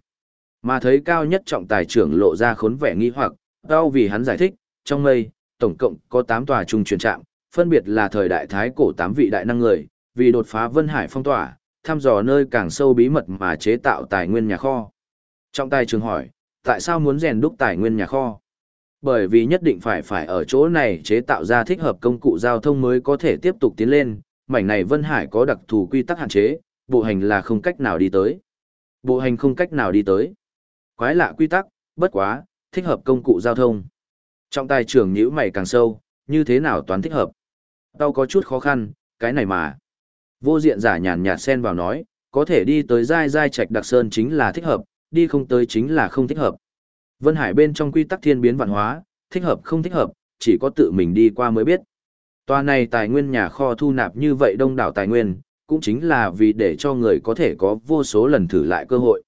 Mà thấy cao nhất trọng tài trưởng lộ ra khốn vẻ nghi hoặc, tao vì hắn giải thích, trong mây, tổng cộng có 8 tòa trung chuyển trạm, phân biệt là thời đại thái cổ tám vị đại năng người, vì đột phá Vân Hải phong tỏa, thăm dò nơi càng sâu bí mật mà chế tạo tài nguyên nhà kho. Trọng tài trường hỏi, tại sao muốn rèn đúc tài nguyên nhà kho? Bởi vì nhất định phải phải ở chỗ này chế tạo ra thích hợp công cụ giao thông mới có thể tiếp tục tiến lên, mảnh này Vân Hải có đặc thù quy tắc hạn chế, bộ hành là không cách nào đi tới. Bộ hành không cách nào đi tới. Quái lạ quy tắc, bất quá, thích hợp công cụ giao thông. Trọng tài trưởng nhíu mày càng sâu, như thế nào toán thích hợp? Tao có chút khó khăn, cái này mà. Vô diện giả nhàn nhạt xen vào nói, có thể đi tới dai dai trạch đặc sơn chính là thích hợp, đi không tới chính là không thích hợp. Vân Hải bên trong quy tắc thiên biến vạn hóa, thích hợp không thích hợp, chỉ có tự mình đi qua mới biết. Tòa này tài nguyên nhà kho thu nạp như vậy đông đảo tài nguyên, cũng chính là vì để cho người có thể có vô số lần thử lại cơ hội.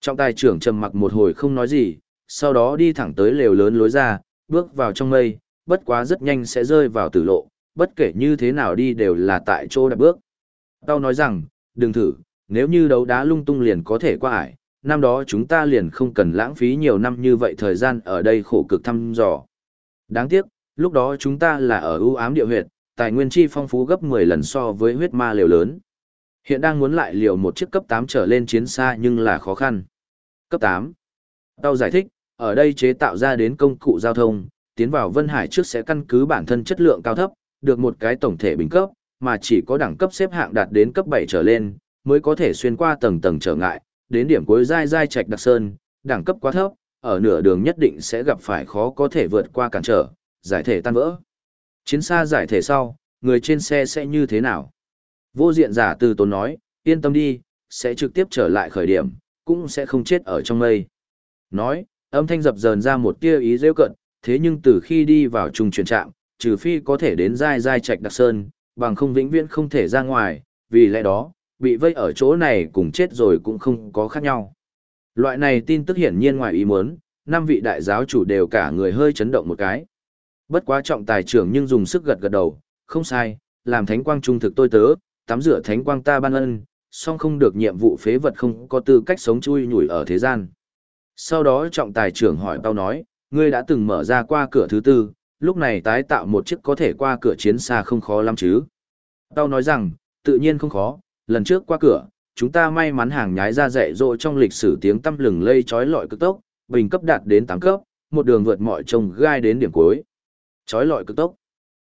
Trọng tài trưởng trầm mặc một hồi không nói gì, sau đó đi thẳng tới lều lớn lối ra, bước vào trong mây, bất quá rất nhanh sẽ rơi vào tử lộ, bất kể như thế nào đi đều là tại chỗ đạp bước. Tao nói rằng, đừng thử, nếu như đấu đá lung tung liền có thể qua ải, năm đó chúng ta liền không cần lãng phí nhiều năm như vậy thời gian ở đây khổ cực thăm dò. Đáng tiếc, lúc đó chúng ta là ở ưu ám địa huyệt, tài nguyên chi phong phú gấp 10 lần so với huyết ma liều lớn. Hiện đang muốn lại liều một chiếc cấp 8 trở lên chiến xa nhưng là khó khăn. Cấp 8. Tao giải thích, ở đây chế tạo ra đến công cụ giao thông, tiến vào Vân Hải trước sẽ căn cứ bản thân chất lượng cao thấp, được một cái tổng thể bình cấp, mà chỉ có đẳng cấp xếp hạng đạt đến cấp 7 trở lên, mới có thể xuyên qua tầng tầng trở ngại, đến điểm cuối dai dai trạch đặc sơn, đẳng cấp quá thấp, ở nửa đường nhất định sẽ gặp phải khó có thể vượt qua cản trở, giải thể tan vỡ. Chiến xa giải thể sau, người trên xe sẽ như thế nào? Vô diện giả từ tốn nói, yên tâm đi, sẽ trực tiếp trở lại khởi điểm, cũng sẽ không chết ở trong mây. Nói, âm thanh dập dờn ra một tia ý rêu cận, thế nhưng từ khi đi vào trung chuyển trạm, trừ phi có thể đến dai dai trạch đặc sơn, bằng không vĩnh viễn không thể ra ngoài, vì lẽ đó, bị vây ở chỗ này cùng chết rồi cũng không có khác nhau. Loại này tin tức hiển nhiên ngoài ý muốn, năm vị đại giáo chủ đều cả người hơi chấn động một cái. Bất quá trọng tài trưởng nhưng dùng sức gật gật đầu, không sai, làm thánh quang trung thực tôi tớ, tắm rửa thánh quang ta ban ân, song không được nhiệm vụ phế vật không có tư cách sống chui nhủi ở thế gian. Sau đó trọng tài trưởng hỏi tao nói, ngươi đã từng mở ra qua cửa thứ tư, lúc này tái tạo một chiếc có thể qua cửa chiến xa không khó lắm chứ. Tao nói rằng, tự nhiên không khó, lần trước qua cửa, chúng ta may mắn hàng nhái ra dạy dỗ trong lịch sử tiếng tăm lừng lây chói lọi cực tốc, bình cấp đạt đến 8 cấp, một đường vượt mọi trông gai đến điểm cuối. Chói lọi cực tốc.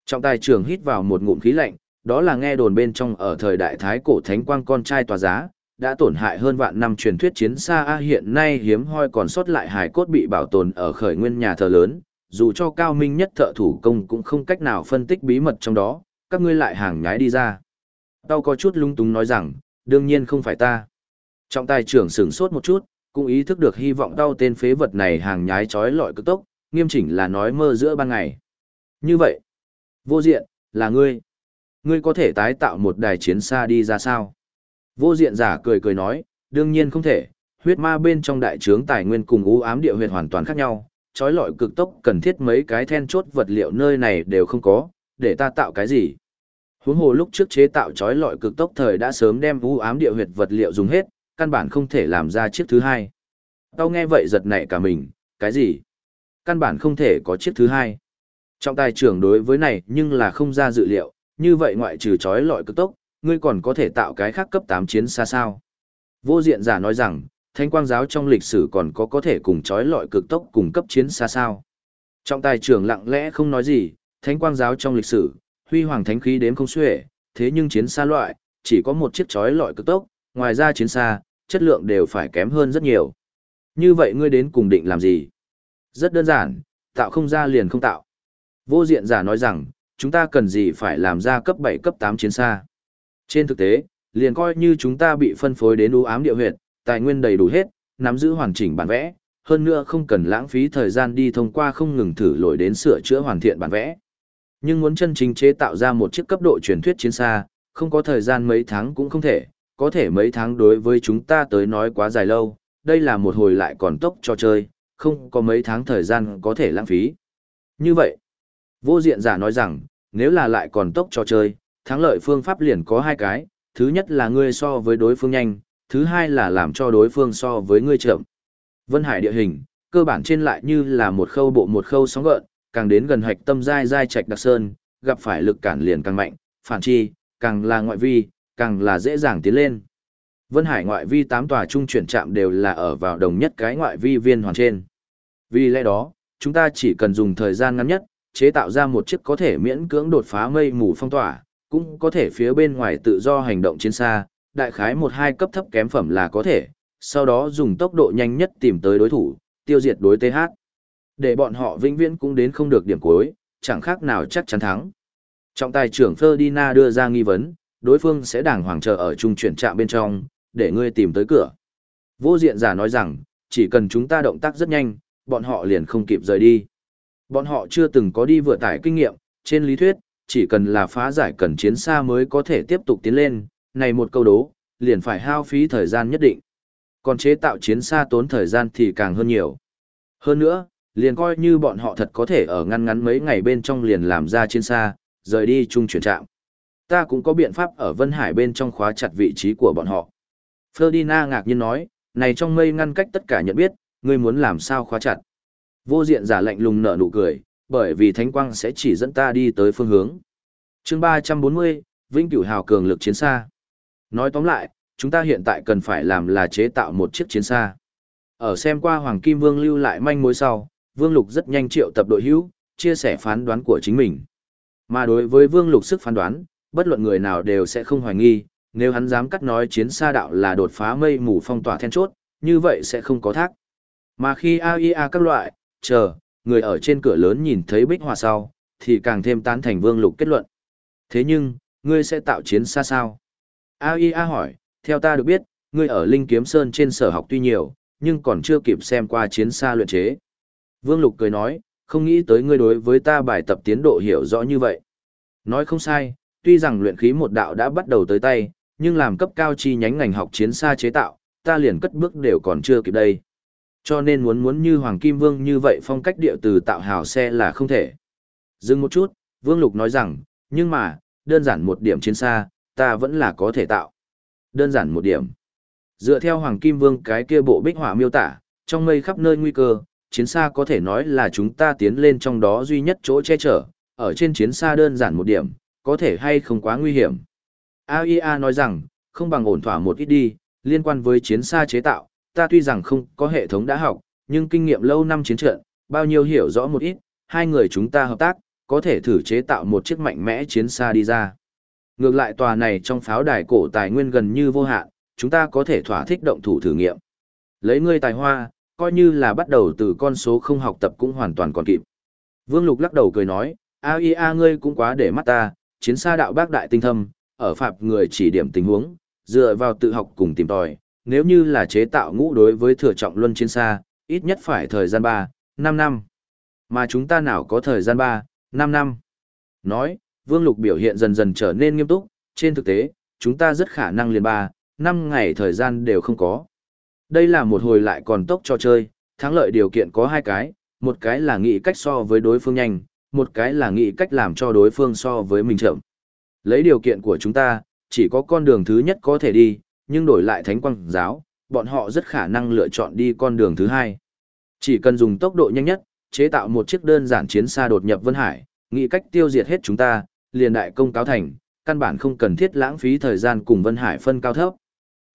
Trọng tài trưởng hít vào một ngụm khí lạnh, đó là nghe đồn bên trong ở thời đại thái cổ thánh quang con trai tòa giá, đã tổn hại hơn vạn năm truyền thuyết chiến xa A hiện nay hiếm hoi còn sót lại hài cốt bị bảo tồn ở khởi nguyên nhà thờ lớn, dù cho cao minh nhất thợ thủ công cũng không cách nào phân tích bí mật trong đó, các ngươi lại hàng nhái đi ra. Tao có chút lung túng nói rằng, đương nhiên không phải ta. Trọng tài trưởng sửng sốt một chút, cũng ý thức được hy vọng đau tên phế vật này hàng nhái trói lọi cực tốc, nghiêm chỉnh là nói mơ giữa ban ngày. Như vậy, vô diện, là ngươi. Ngươi có thể tái tạo một đài chiến xa đi ra sao? Vô diện giả cười cười nói, đương nhiên không thể, huyết ma bên trong đại trướng tài nguyên cùng u ám địa huyệt hoàn toàn khác nhau, trói lọi cực tốc cần thiết mấy cái then chốt vật liệu nơi này đều không có, để ta tạo cái gì? Huống hồ lúc trước chế tạo chói lọi cực tốc thời đã sớm đem u ám địa huyệt vật liệu dùng hết, căn bản không thể làm ra chiếc thứ hai. Tao nghe vậy giật nảy cả mình, cái gì? Căn bản không thể có chiếc thứ hai. Trọng tài trưởng đối với này nhưng là không ra dự liệu, như vậy ngoại trừ chói lọi cực tốc, ngươi còn có thể tạo cái khác cấp 8 chiến xa sao. Vô diện giả nói rằng, Thánh quang giáo trong lịch sử còn có có thể cùng chói lọi cực tốc cùng cấp chiến xa sao. Trọng tài trưởng lặng lẽ không nói gì, thánh quang giáo trong lịch sử, huy hoàng thánh khí đếm không xuể, thế nhưng chiến xa loại, chỉ có một chiếc chói lọi cực tốc, ngoài ra chiến xa, chất lượng đều phải kém hơn rất nhiều. Như vậy ngươi đến cùng định làm gì? Rất đơn giản, tạo không ra liền không tạo. Vô diện giả nói rằng, chúng ta cần gì phải làm ra cấp 7 cấp 8 chiến xa. Trên thực tế, liền coi như chúng ta bị phân phối đến ưu ám địa huyệt, tài nguyên đầy đủ hết, nắm giữ hoàn chỉnh bản vẽ, hơn nữa không cần lãng phí thời gian đi thông qua không ngừng thử lỗi đến sửa chữa hoàn thiện bản vẽ. Nhưng muốn chân chính chế tạo ra một chiếc cấp độ truyền thuyết chiến xa, không có thời gian mấy tháng cũng không thể, có thể mấy tháng đối với chúng ta tới nói quá dài lâu, đây là một hồi lại còn tốc cho chơi, không có mấy tháng thời gian có thể lãng phí. Như vậy, vô diện giả nói rằng, nếu là lại còn tốc cho chơi, thắng lợi phương pháp liền có hai cái, thứ nhất là ngươi so với đối phương nhanh, thứ hai là làm cho đối phương so với ngươi chậm. Vân Hải địa hình, cơ bản trên lại như là một khâu bộ một khâu sóng gợn, càng đến gần hạch tâm dai dai trạch đặc sơn, gặp phải lực cản liền càng mạnh, phản chi, càng là ngoại vi, càng là dễ dàng tiến lên. Vân Hải ngoại vi 8 tòa trung chuyển trạm đều là ở vào đồng nhất cái ngoại vi viên hoàn trên. Vì lẽ đó, chúng ta chỉ cần dùng thời gian ngắn nhất, chế tạo ra một chiếc có thể miễn cưỡng đột phá mây mù phong tỏa, cũng có thể phía bên ngoài tự do hành động trên xa, đại khái một hai cấp thấp kém phẩm là có thể, sau đó dùng tốc độ nhanh nhất tìm tới đối thủ, tiêu diệt đối TH. Để bọn họ vĩnh viễn cũng đến không được điểm cuối, chẳng khác nào chắc chắn thắng. Trọng tài trưởng Ferdinand đưa ra nghi vấn, đối phương sẽ đàng hoàng chờ ở trung chuyển trạm bên trong, để ngươi tìm tới cửa. Vô diện giả nói rằng, chỉ cần chúng ta động tác rất nhanh, bọn họ liền không kịp rời đi. Bọn họ chưa từng có đi vừa tải kinh nghiệm, trên lý thuyết, chỉ cần là phá giải cần chiến xa mới có thể tiếp tục tiến lên, này một câu đố, liền phải hao phí thời gian nhất định. Còn chế tạo chiến xa tốn thời gian thì càng hơn nhiều. Hơn nữa, liền coi như bọn họ thật có thể ở ngăn ngắn mấy ngày bên trong liền làm ra chiến xa, rời đi chung chuyển trạm. Ta cũng có biện pháp ở Vân Hải bên trong khóa chặt vị trí của bọn họ. Ferdinand ngạc nhiên nói, này trong mây ngăn cách tất cả nhận biết, ngươi muốn làm sao khóa chặt. Vô diện giả lạnh lùng nở nụ cười, bởi vì thánh quang sẽ chỉ dẫn ta đi tới phương hướng. chương 340, Vĩnh Cửu Hào Cường lực chiến xa. Nói tóm lại, chúng ta hiện tại cần phải làm là chế tạo một chiếc chiến xa. Ở xem qua Hoàng Kim Vương lưu lại manh mối sau, Vương Lục rất nhanh triệu tập đội hữu, chia sẻ phán đoán của chính mình. Mà đối với Vương Lục sức phán đoán, bất luận người nào đều sẽ không hoài nghi, nếu hắn dám cắt nói chiến xa đạo là đột phá mây mù phong tỏa then chốt, như vậy sẽ không có thác. Mà khi AIA các loại, chờ, người ở trên cửa lớn nhìn thấy bích hòa sau, thì càng thêm tán thành Vương Lục kết luận. Thế nhưng, ngươi sẽ tạo chiến xa sao? AIA hỏi, theo ta được biết, ngươi ở Linh Kiếm Sơn trên sở học tuy nhiều, nhưng còn chưa kịp xem qua chiến xa luyện chế. Vương Lục cười nói, không nghĩ tới ngươi đối với ta bài tập tiến độ hiểu rõ như vậy. Nói không sai, tuy rằng luyện khí một đạo đã bắt đầu tới tay, nhưng làm cấp cao chi nhánh ngành học chiến xa chế tạo, ta liền cất bước đều còn chưa kịp đây. Cho nên muốn muốn như Hoàng Kim Vương như vậy phong cách địa từ tạo hào xe là không thể. Dừng một chút, Vương Lục nói rằng, nhưng mà, đơn giản một điểm chiến xa, ta vẫn là có thể tạo. Đơn giản một điểm. Dựa theo Hoàng Kim Vương cái kia bộ bích họa miêu tả, trong mây khắp nơi nguy cơ, chiến xa có thể nói là chúng ta tiến lên trong đó duy nhất chỗ che chở, ở trên chiến xa đơn giản một điểm, có thể hay không quá nguy hiểm. AIA nói rằng, không bằng ổn thỏa một ít đi, liên quan với chiến xa chế tạo, ta tuy rằng không có hệ thống đã học, nhưng kinh nghiệm lâu năm chiến trận, bao nhiêu hiểu rõ một ít, hai người chúng ta hợp tác, có thể thử chế tạo một chiếc mạnh mẽ chiến xa đi ra. Ngược lại tòa này trong pháo đài cổ tài nguyên gần như vô hạn, chúng ta có thể thỏa thích động thủ thử nghiệm. Lấy ngươi tài hoa, coi như là bắt đầu từ con số không học tập cũng hoàn toàn còn kịp. Vương Lục lắc đầu cười nói, a i a ngươi cũng quá để mắt ta, chiến xa đạo bác đại tinh thâm, ở phạm người chỉ điểm tình huống, dựa vào tự học cùng tìm tòi, nếu như là chế tạo ngũ đối với thừa trọng luân chiến xa, ít nhất phải thời gian 3, 5 năm. Mà chúng ta nào có thời gian 3, 5 năm. Nói, Vương Lục biểu hiện dần dần trở nên nghiêm túc, trên thực tế, chúng ta rất khả năng liền 3, 5 ngày thời gian đều không có. Đây là một hồi lại còn tốc cho chơi, thắng lợi điều kiện có hai cái, một cái là nghĩ cách so với đối phương nhanh, một cái là nghĩ cách làm cho đối phương so với mình chậm. Lấy điều kiện của chúng ta, chỉ có con đường thứ nhất có thể đi, nhưng đổi lại thánh quang giáo, bọn họ rất khả năng lựa chọn đi con đường thứ hai. Chỉ cần dùng tốc độ nhanh nhất, chế tạo một chiếc đơn giản chiến xa đột nhập Vân Hải, nghĩ cách tiêu diệt hết chúng ta, liền đại công cáo thành, căn bản không cần thiết lãng phí thời gian cùng Vân Hải phân cao thấp.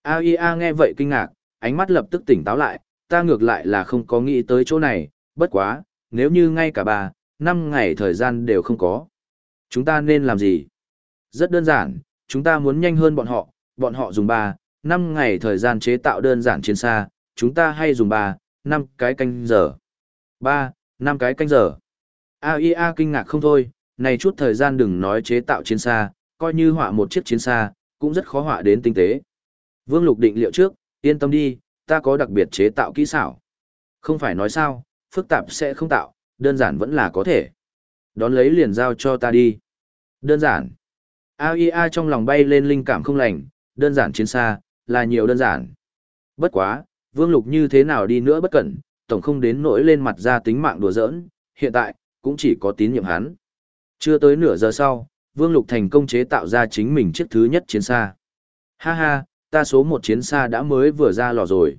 AIA nghe vậy kinh ngạc, ánh mắt lập tức tỉnh táo lại, ta ngược lại là không có nghĩ tới chỗ này, bất quá, nếu như ngay cả ba, năm ngày thời gian đều không có. Chúng ta nên làm gì? Rất đơn giản, chúng ta muốn nhanh hơn bọn họ, bọn họ dùng ba, năm ngày thời gian chế tạo đơn giản chiến xa, chúng ta hay dùng ba, năm cái canh giờ. ba, năm cái canh giờ. AIA kinh ngạc không thôi, này chút thời gian đừng nói chế tạo chiến xa, coi như họa một chiếc chiến xa, cũng rất khó họa đến tinh tế. Vương Lục định liệu trước, yên tâm đi, ta có đặc biệt chế tạo kỹ xảo. Không phải nói sao, phức tạp sẽ không tạo, đơn giản vẫn là có thể. Đón lấy liền giao cho ta đi. Đơn giản. AIA trong lòng bay lên linh cảm không lành, đơn giản chiến xa, là nhiều đơn giản. Bất quá, Vương Lục như thế nào đi nữa bất cẩn, tổng không đến nỗi lên mặt ra tính mạng đùa giỡn, hiện tại, cũng chỉ có tín nhiệm hắn. Chưa tới nửa giờ sau, Vương Lục thành công chế tạo ra chính mình chiếc thứ nhất chiến xa. Ha ha, ta số một chiến xa đã mới vừa ra lò rồi.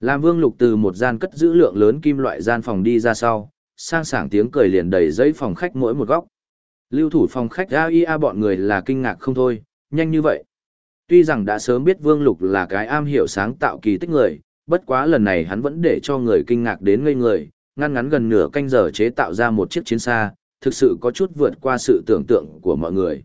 Làm Vương Lục từ một gian cất giữ lượng lớn kim loại gian phòng đi ra sau, sang sảng tiếng cười liền đầy giấy phòng khách mỗi một góc. Lưu thủ phòng khách AIA bọn người là kinh ngạc không thôi, nhanh như vậy. Tuy rằng đã sớm biết Vương Lục là cái am hiểu sáng tạo kỳ tích người, bất quá lần này hắn vẫn để cho người kinh ngạc đến ngây người, ngăn ngắn gần nửa canh giờ chế tạo ra một chiếc chiến xa, thực sự có chút vượt qua sự tưởng tượng của mọi người.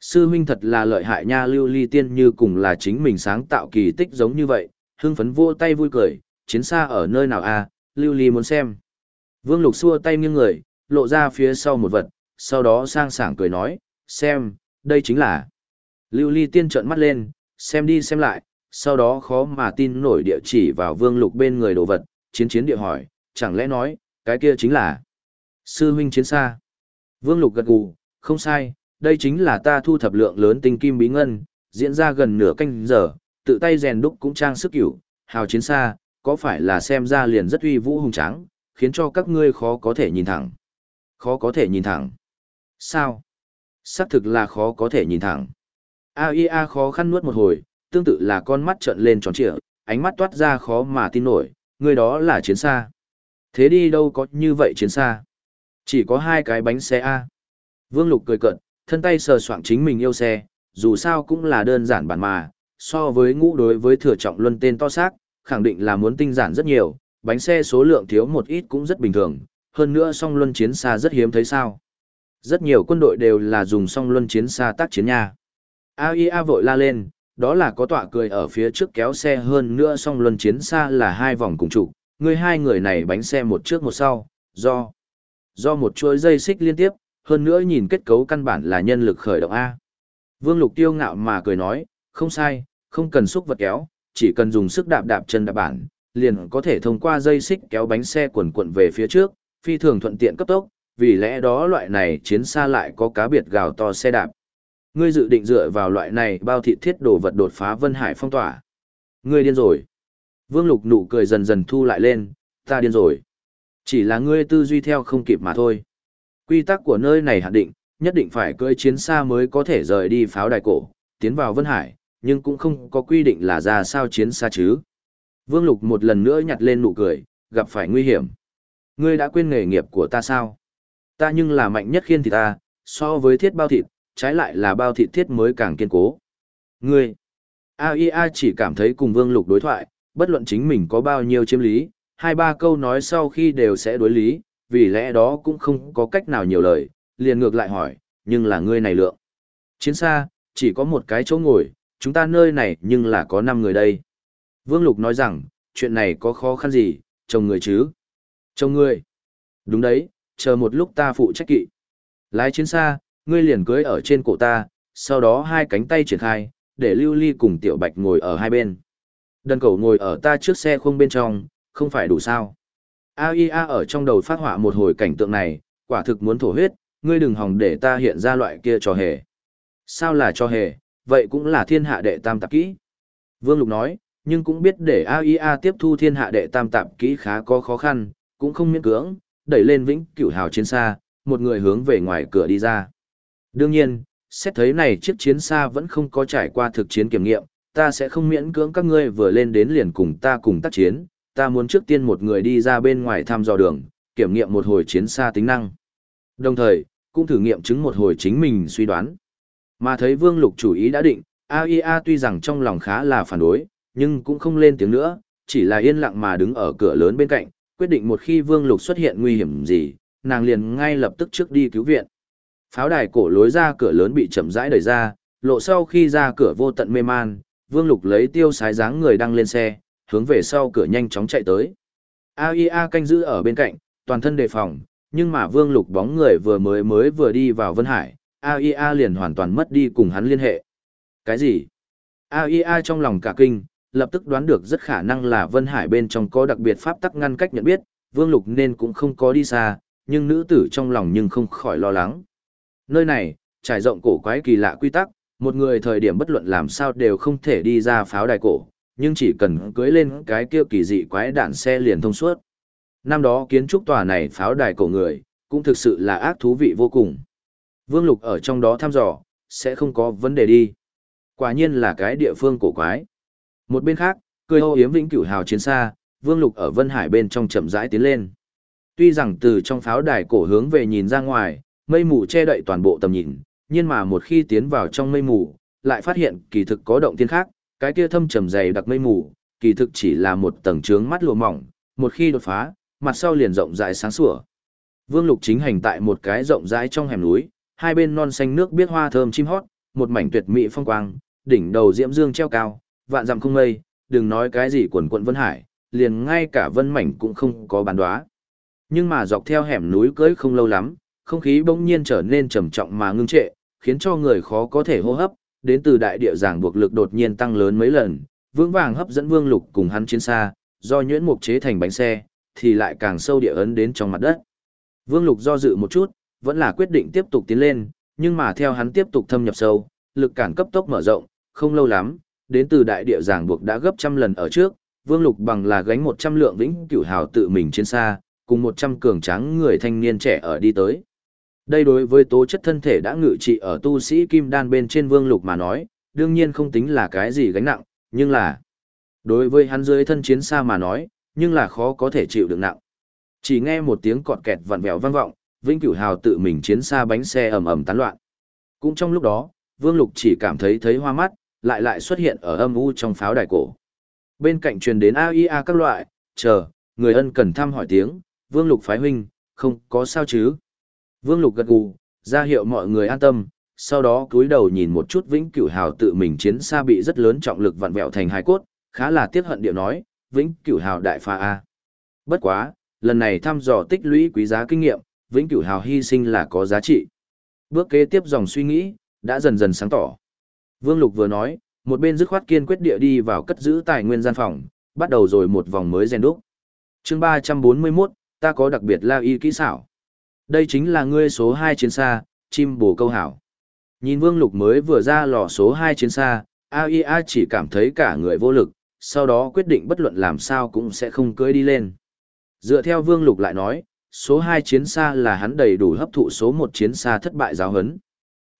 Sư huynh thật là lợi hại nha lưu ly tiên như cùng là chính mình sáng tạo kỳ tích giống như vậy, hưng phấn vô tay vui cười, chiến xa ở nơi nào a à? lưu ly muốn xem. Vương lục xua tay nghiêng người, lộ ra phía sau một vật, sau đó sang sảng cười nói, xem, đây chính là. Lưu ly tiên trợn mắt lên, xem đi xem lại, sau đó khó mà tin nổi địa chỉ vào vương lục bên người đồ vật, chiến chiến địa hỏi, chẳng lẽ nói, cái kia chính là sư huynh chiến xa. Vương lục gật gù, không sai, đây chính là ta thu thập lượng lớn tinh kim bí ngân, diễn ra gần nửa canh giờ, tự tay rèn đúc cũng trang sức cửu, hào chiến xa, có phải là xem ra liền rất uy vũ hùng tráng, khiến cho các ngươi khó có thể nhìn thẳng. Khó có thể nhìn thẳng. Sao? Xác thực là khó có thể nhìn thẳng. AIA khó khăn nuốt một hồi, tương tự là con mắt trợn lên tròn trịa, ánh mắt toát ra khó mà tin nổi, người đó là chiến xa. Thế đi đâu có như vậy chiến xa? Chỉ có hai cái bánh xe A. Vương Lục cười cận, thân tay sờ soạng chính mình yêu xe, dù sao cũng là đơn giản bản mà, so với ngũ đối với thừa trọng luân tên to xác, khẳng định là muốn tinh giản rất nhiều, bánh xe số lượng thiếu một ít cũng rất bình thường, hơn nữa song luân chiến xa rất hiếm thấy sao. Rất nhiều quân đội đều là dùng song luân chiến xa tác chiến nha. AIA vội la lên, đó là có tọa cười ở phía trước kéo xe hơn nữa song luân chiến xa là hai vòng cùng trụ, người hai người này bánh xe một trước một sau, do do một chuỗi dây xích liên tiếp, hơn nữa nhìn kết cấu căn bản là nhân lực khởi động A. Vương Lục tiêu ngạo mà cười nói, không sai, không cần xúc vật kéo, chỉ cần dùng sức đạp đạp chân đạp bản, liền có thể thông qua dây xích kéo bánh xe quần quận về phía trước, phi thường thuận tiện cấp tốc, vì lẽ đó loại này chiến xa lại có cá biệt gào to xe đạp. Ngươi dự định dựa vào loại này bao thị thiết đồ vật đột phá Vân Hải phong tỏa. Ngươi điên rồi. Vương Lục nụ cười dần dần thu lại lên, ta điên rồi. Chỉ là ngươi tư duy theo không kịp mà thôi. Quy tắc của nơi này hạn định, nhất định phải cưỡi chiến xa mới có thể rời đi pháo đài cổ, tiến vào Vân Hải, nhưng cũng không có quy định là ra sao chiến xa chứ. Vương Lục một lần nữa nhặt lên nụ cười, gặp phải nguy hiểm. Ngươi đã quên nghề nghiệp của ta sao? Ta nhưng là mạnh nhất khiên thì ta, so với thiết bao thịt, trái lại là bao thịt thiết mới càng kiên cố. Ngươi, AIA chỉ cảm thấy cùng Vương Lục đối thoại, bất luận chính mình có bao nhiêu chiếm lý, hai ba câu nói sau khi đều sẽ đối lý, vì lẽ đó cũng không có cách nào nhiều lời, liền ngược lại hỏi, nhưng là ngươi này lượng. Chiến xa, chỉ có một cái chỗ ngồi, chúng ta nơi này nhưng là có 5 người đây. Vương Lục nói rằng, chuyện này có khó khăn gì, chồng người chứ? Chồng người. Đúng đấy, chờ một lúc ta phụ trách kỵ. Lái chiến xa, ngươi liền cưới ở trên cổ ta, sau đó hai cánh tay triển khai, để Lưu Ly cùng Tiểu Bạch ngồi ở hai bên. Đần cầu ngồi ở ta trước xe không bên trong, không phải đủ sao. AIA ở trong đầu phát họa một hồi cảnh tượng này, quả thực muốn thổ huyết, ngươi đừng hòng để ta hiện ra loại kia trò hề. Sao là trò hề, vậy cũng là thiên hạ đệ tam tạp kỹ. Vương Lục nói, nhưng cũng biết để AIA tiếp thu thiên hạ đệ tam tạp kỹ khá có khó khăn, cũng không miễn cưỡng, đẩy lên vĩnh cửu hào chiến xa, một người hướng về ngoài cửa đi ra. Đương nhiên, xét thấy này chiếc chiến xa vẫn không có trải qua thực chiến kiểm nghiệm, ta sẽ không miễn cưỡng các ngươi vừa lên đến liền cùng ta cùng tác chiến, ta muốn trước tiên một người đi ra bên ngoài thăm dò đường, kiểm nghiệm một hồi chiến xa tính năng. Đồng thời, cũng thử nghiệm chứng một hồi chính mình suy đoán. Mà thấy Vương Lục chủ ý đã định, AIA tuy rằng trong lòng khá là phản đối, nhưng cũng không lên tiếng nữa, chỉ là yên lặng mà đứng ở cửa lớn bên cạnh, quyết định một khi Vương Lục xuất hiện nguy hiểm gì, nàng liền ngay lập tức trước đi cứu viện. Pháo đài cổ lối ra cửa lớn bị chậm rãi đẩy ra, lộ sau khi ra cửa vô tận mê man, Vương Lục lấy tiêu sái dáng người đăng lên xe, hướng về sau cửa nhanh chóng chạy tới. AIA canh giữ ở bên cạnh, toàn thân đề phòng, nhưng mà Vương Lục bóng người vừa mới mới vừa đi vào Vân Hải, AIA liền hoàn toàn mất đi cùng hắn liên hệ. Cái gì? AIA trong lòng cả kinh, lập tức đoán được rất khả năng là Vân Hải bên trong có đặc biệt pháp tắc ngăn cách nhận biết, Vương Lục nên cũng không có đi xa, nhưng nữ tử trong lòng nhưng không khỏi lo lắng. Nơi này, trải rộng cổ quái kỳ lạ quy tắc, một người thời điểm bất luận làm sao đều không thể đi ra pháo đài cổ, nhưng chỉ cần cưới lên cái kia kỳ dị quái đạn xe liền thông suốt. Năm đó kiến trúc tòa này pháo đài cổ người, cũng thực sự là ác thú vị vô cùng. Vương Lục ở trong đó thăm dò, sẽ không có vấn đề đi. Quả nhiên là cái địa phương cổ quái. Một bên khác, cười hô yếm vĩnh cửu hào chiến xa, Vương Lục ở Vân Hải bên trong chậm rãi tiến lên. Tuy rằng từ trong pháo đài cổ hướng về nhìn ra ngoài, mây mù che đậy toàn bộ tầm nhìn, nhưng mà một khi tiến vào trong mây mù, lại phát hiện kỳ thực có động tiên khác, cái kia thâm trầm dày đặc mây mù, kỳ thực chỉ là một tầng trướng mắt lụa mỏng, một khi đột phá, mặt sau liền rộng rãi sáng sủa. Vương Lục chính hành tại một cái rộng rãi trong hẻm núi, hai bên non xanh nước biết hoa thơm chim hót, một mảnh tuyệt mỹ phong quang, đỉnh đầu diễm dương treo cao, vạn dặm không mây, đừng nói cái gì quần quận vân hải, liền ngay cả vân mảnh cũng không có bán đoá. Nhưng mà dọc theo hẻm núi cưỡi không lâu lắm, không khí bỗng nhiên trở nên trầm trọng mà ngưng trệ, khiến cho người khó có thể hô hấp, đến từ đại địa giảng buộc lực đột nhiên tăng lớn mấy lần, vững vàng hấp dẫn Vương Lục cùng hắn chiến xa, do nhuyễn mục chế thành bánh xe, thì lại càng sâu địa ấn đến trong mặt đất. Vương Lục do dự một chút, vẫn là quyết định tiếp tục tiến lên, nhưng mà theo hắn tiếp tục thâm nhập sâu, lực cản cấp tốc mở rộng, không lâu lắm, đến từ đại địa giảng buộc đã gấp trăm lần ở trước, Vương Lục bằng là gánh 100 lượng vĩnh cửu hào tự mình chiến xa, cùng 100 cường tráng người thanh niên trẻ ở đi tới. Đây đối với tố chất thân thể đã ngự trị ở tu sĩ kim đan bên trên Vương Lục mà nói, đương nhiên không tính là cái gì gánh nặng, nhưng là Đối với hắn dưới thân chiến xa mà nói, nhưng là khó có thể chịu được nặng. Chỉ nghe một tiếng cọt kẹt vặn vẹo vang vọng, Vĩnh Cửu Hào tự mình chiến xa bánh xe ầm ầm tán loạn. Cũng trong lúc đó, Vương Lục chỉ cảm thấy thấy hoa mắt, lại lại xuất hiện ở âm u trong pháo đài cổ. Bên cạnh truyền đến AIA các loại, chờ, người ân cần thăm hỏi tiếng, Vương Lục phái huynh, không có sao chứ. Vương Lục gật gù, ra hiệu mọi người an tâm, sau đó cúi đầu nhìn một chút Vĩnh Cửu Hào tự mình chiến xa bị rất lớn trọng lực vặn vẹo thành hai cốt, khá là tiếc hận điệu nói, Vĩnh Cửu Hào đại pha A. Bất quá, lần này thăm dò tích lũy quý giá kinh nghiệm, Vĩnh Cửu Hào hy sinh là có giá trị. Bước kế tiếp dòng suy nghĩ, đã dần dần sáng tỏ. Vương Lục vừa nói, một bên dứt khoát kiên quyết địa đi vào cất giữ tài nguyên gian phòng, bắt đầu rồi một vòng mới rèn đúc. Chương 341, ta có đặc biệt lao y kỹ xảo. Đây chính là ngươi số 2 chiến xa, chim bồ câu hảo. Nhìn Vương Lục mới vừa ra lò số 2 chiến xa, AIA chỉ cảm thấy cả người vô lực, sau đó quyết định bất luận làm sao cũng sẽ không cưỡi đi lên. Dựa theo Vương Lục lại nói, số 2 chiến xa là hắn đầy đủ hấp thụ số 1 chiến xa thất bại giáo hấn.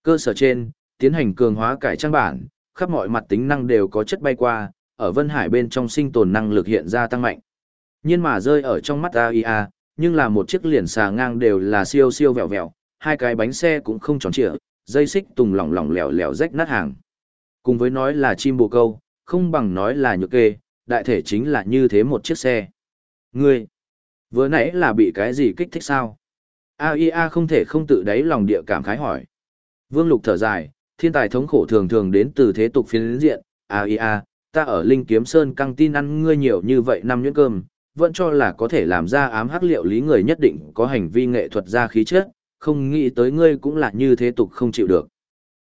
Cơ sở trên, tiến hành cường hóa cải trang bản, khắp mọi mặt tính năng đều có chất bay qua, ở Vân Hải bên trong sinh tồn năng lực hiện ra tăng mạnh. Nhưng mà rơi ở trong mắt AIA, nhưng là một chiếc liền xà ngang đều là siêu siêu vẹo vẹo, hai cái bánh xe cũng không tròn trịa, dây xích tùng lỏng lỏng lẻo lẻo rách nát hàng. Cùng với nói là chim bồ câu, không bằng nói là nhược kê, đại thể chính là như thế một chiếc xe. Ngươi, vừa nãy là bị cái gì kích thích sao? AIA không thể không tự đáy lòng địa cảm khái hỏi. Vương Lục thở dài, thiên tài thống khổ thường thường đến từ thế tục phiến diện, AIA, ta ở Linh Kiếm Sơn căng tin ăn ngươi nhiều như vậy năm nhuyễn cơm, vẫn cho là có thể làm ra ám hắc liệu lý người nhất định có hành vi nghệ thuật ra khí chất, không nghĩ tới ngươi cũng là như thế tục không chịu được.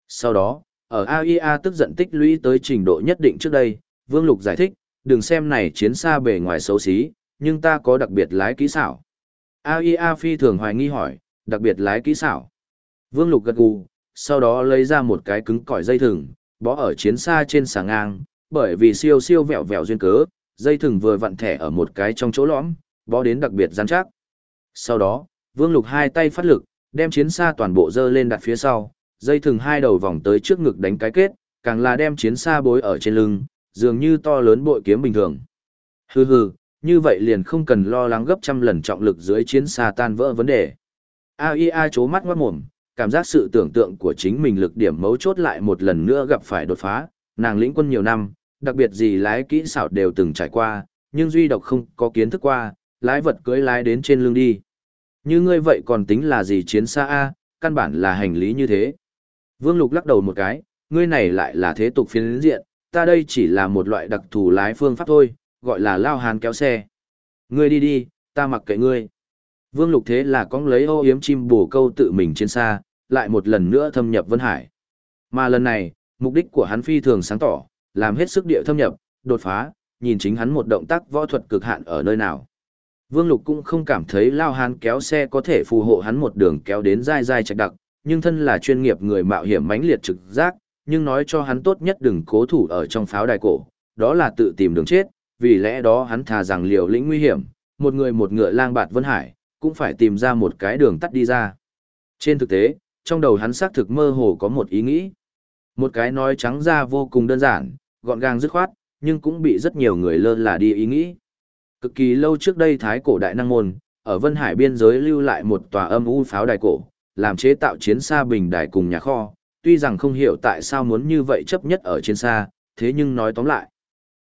Sau đó, ở AIA tức giận tích lũy tới trình độ nhất định trước đây, Vương Lục giải thích, đừng xem này chiến xa bề ngoài xấu xí, nhưng ta có đặc biệt lái kỹ xảo. AIA phi thường hoài nghi hỏi, đặc biệt lái kỹ xảo. Vương Lục gật gù, sau đó lấy ra một cái cứng cỏi dây thừng, bó ở chiến xa trên sàng ngang, bởi vì siêu siêu vẹo vẹo duyên cớ, dây thừng vừa vặn thẻ ở một cái trong chỗ lõm, bó đến đặc biệt rắn chắc. Sau đó, Vương Lục hai tay phát lực, đem chiến xa toàn bộ dơ lên đặt phía sau, dây thừng hai đầu vòng tới trước ngực đánh cái kết, càng là đem chiến xa bối ở trên lưng, dường như to lớn bội kiếm bình thường. Hừ hừ, như vậy liền không cần lo lắng gấp trăm lần trọng lực dưới chiến xa tan vỡ vấn đề. AIA chố mắt ngoát mồm, cảm giác sự tưởng tượng của chính mình lực điểm mấu chốt lại một lần nữa gặp phải đột phá, nàng lĩnh quân nhiều năm, đặc biệt gì lái kỹ xảo đều từng trải qua, nhưng duy độc không có kiến thức qua, lái vật cưới lái đến trên lưng đi. Như ngươi vậy còn tính là gì chiến xa A, căn bản là hành lý như thế. Vương Lục lắc đầu một cái, ngươi này lại là thế tục phiến diện, ta đây chỉ là một loại đặc thù lái phương pháp thôi, gọi là lao hàn kéo xe. Ngươi đi đi, ta mặc kệ ngươi. Vương Lục thế là con lấy ô yếm chim bổ câu tự mình trên xa, lại một lần nữa thâm nhập Vân Hải. Mà lần này, mục đích của hắn phi thường sáng tỏ, làm hết sức địa thâm nhập, đột phá, nhìn chính hắn một động tác võ thuật cực hạn ở nơi nào. Vương Lục cũng không cảm thấy lao hán kéo xe có thể phù hộ hắn một đường kéo đến dai dai trạch đặc, nhưng thân là chuyên nghiệp người mạo hiểm mãnh liệt trực giác, nhưng nói cho hắn tốt nhất đừng cố thủ ở trong pháo đài cổ, đó là tự tìm đường chết, vì lẽ đó hắn thà rằng liều lĩnh nguy hiểm, một người một ngựa lang bạt Vân Hải, cũng phải tìm ra một cái đường tắt đi ra. Trên thực tế, trong đầu hắn xác thực mơ hồ có một ý nghĩ. Một cái nói trắng ra vô cùng đơn giản, gọn gàng dứt khoát, nhưng cũng bị rất nhiều người lơ là đi ý nghĩ. Cực kỳ lâu trước đây Thái cổ đại năng môn, ở Vân Hải biên giới lưu lại một tòa âm u pháo đài cổ, làm chế tạo chiến xa bình đài cùng nhà kho, tuy rằng không hiểu tại sao muốn như vậy chấp nhất ở chiến xa, thế nhưng nói tóm lại.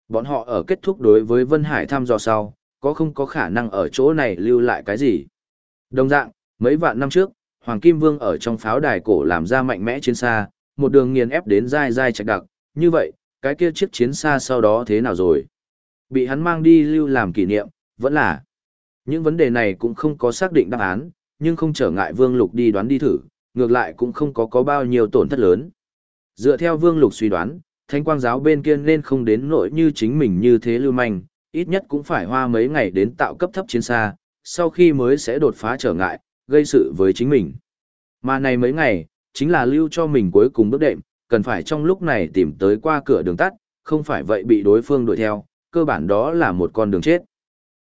Bọn họ ở kết thúc đối với Vân Hải thăm dò sau, có không có khả năng ở chỗ này lưu lại cái gì. Đồng dạng, mấy vạn năm trước, Hoàng Kim Vương ở trong pháo đài cổ làm ra mạnh mẽ chiến xa, một đường nghiền ép đến dai dai chạch đặc, như vậy, cái kia chiếc chiến xa sau đó thế nào rồi? Bị hắn mang đi lưu làm kỷ niệm, vẫn là. Những vấn đề này cũng không có xác định đáp án, nhưng không trở ngại Vương Lục đi đoán đi thử, ngược lại cũng không có có bao nhiêu tổn thất lớn. Dựa theo Vương Lục suy đoán, Thánh Quang giáo bên kia nên không đến nỗi như chính mình như thế lưu manh, ít nhất cũng phải hoa mấy ngày đến tạo cấp thấp chiến xa, sau khi mới sẽ đột phá trở ngại, gây sự với chính mình. Mà này mấy ngày, chính là lưu cho mình cuối cùng bước đệm, cần phải trong lúc này tìm tới qua cửa đường tắt, không phải vậy bị đối phương đuổi theo, cơ bản đó là một con đường chết.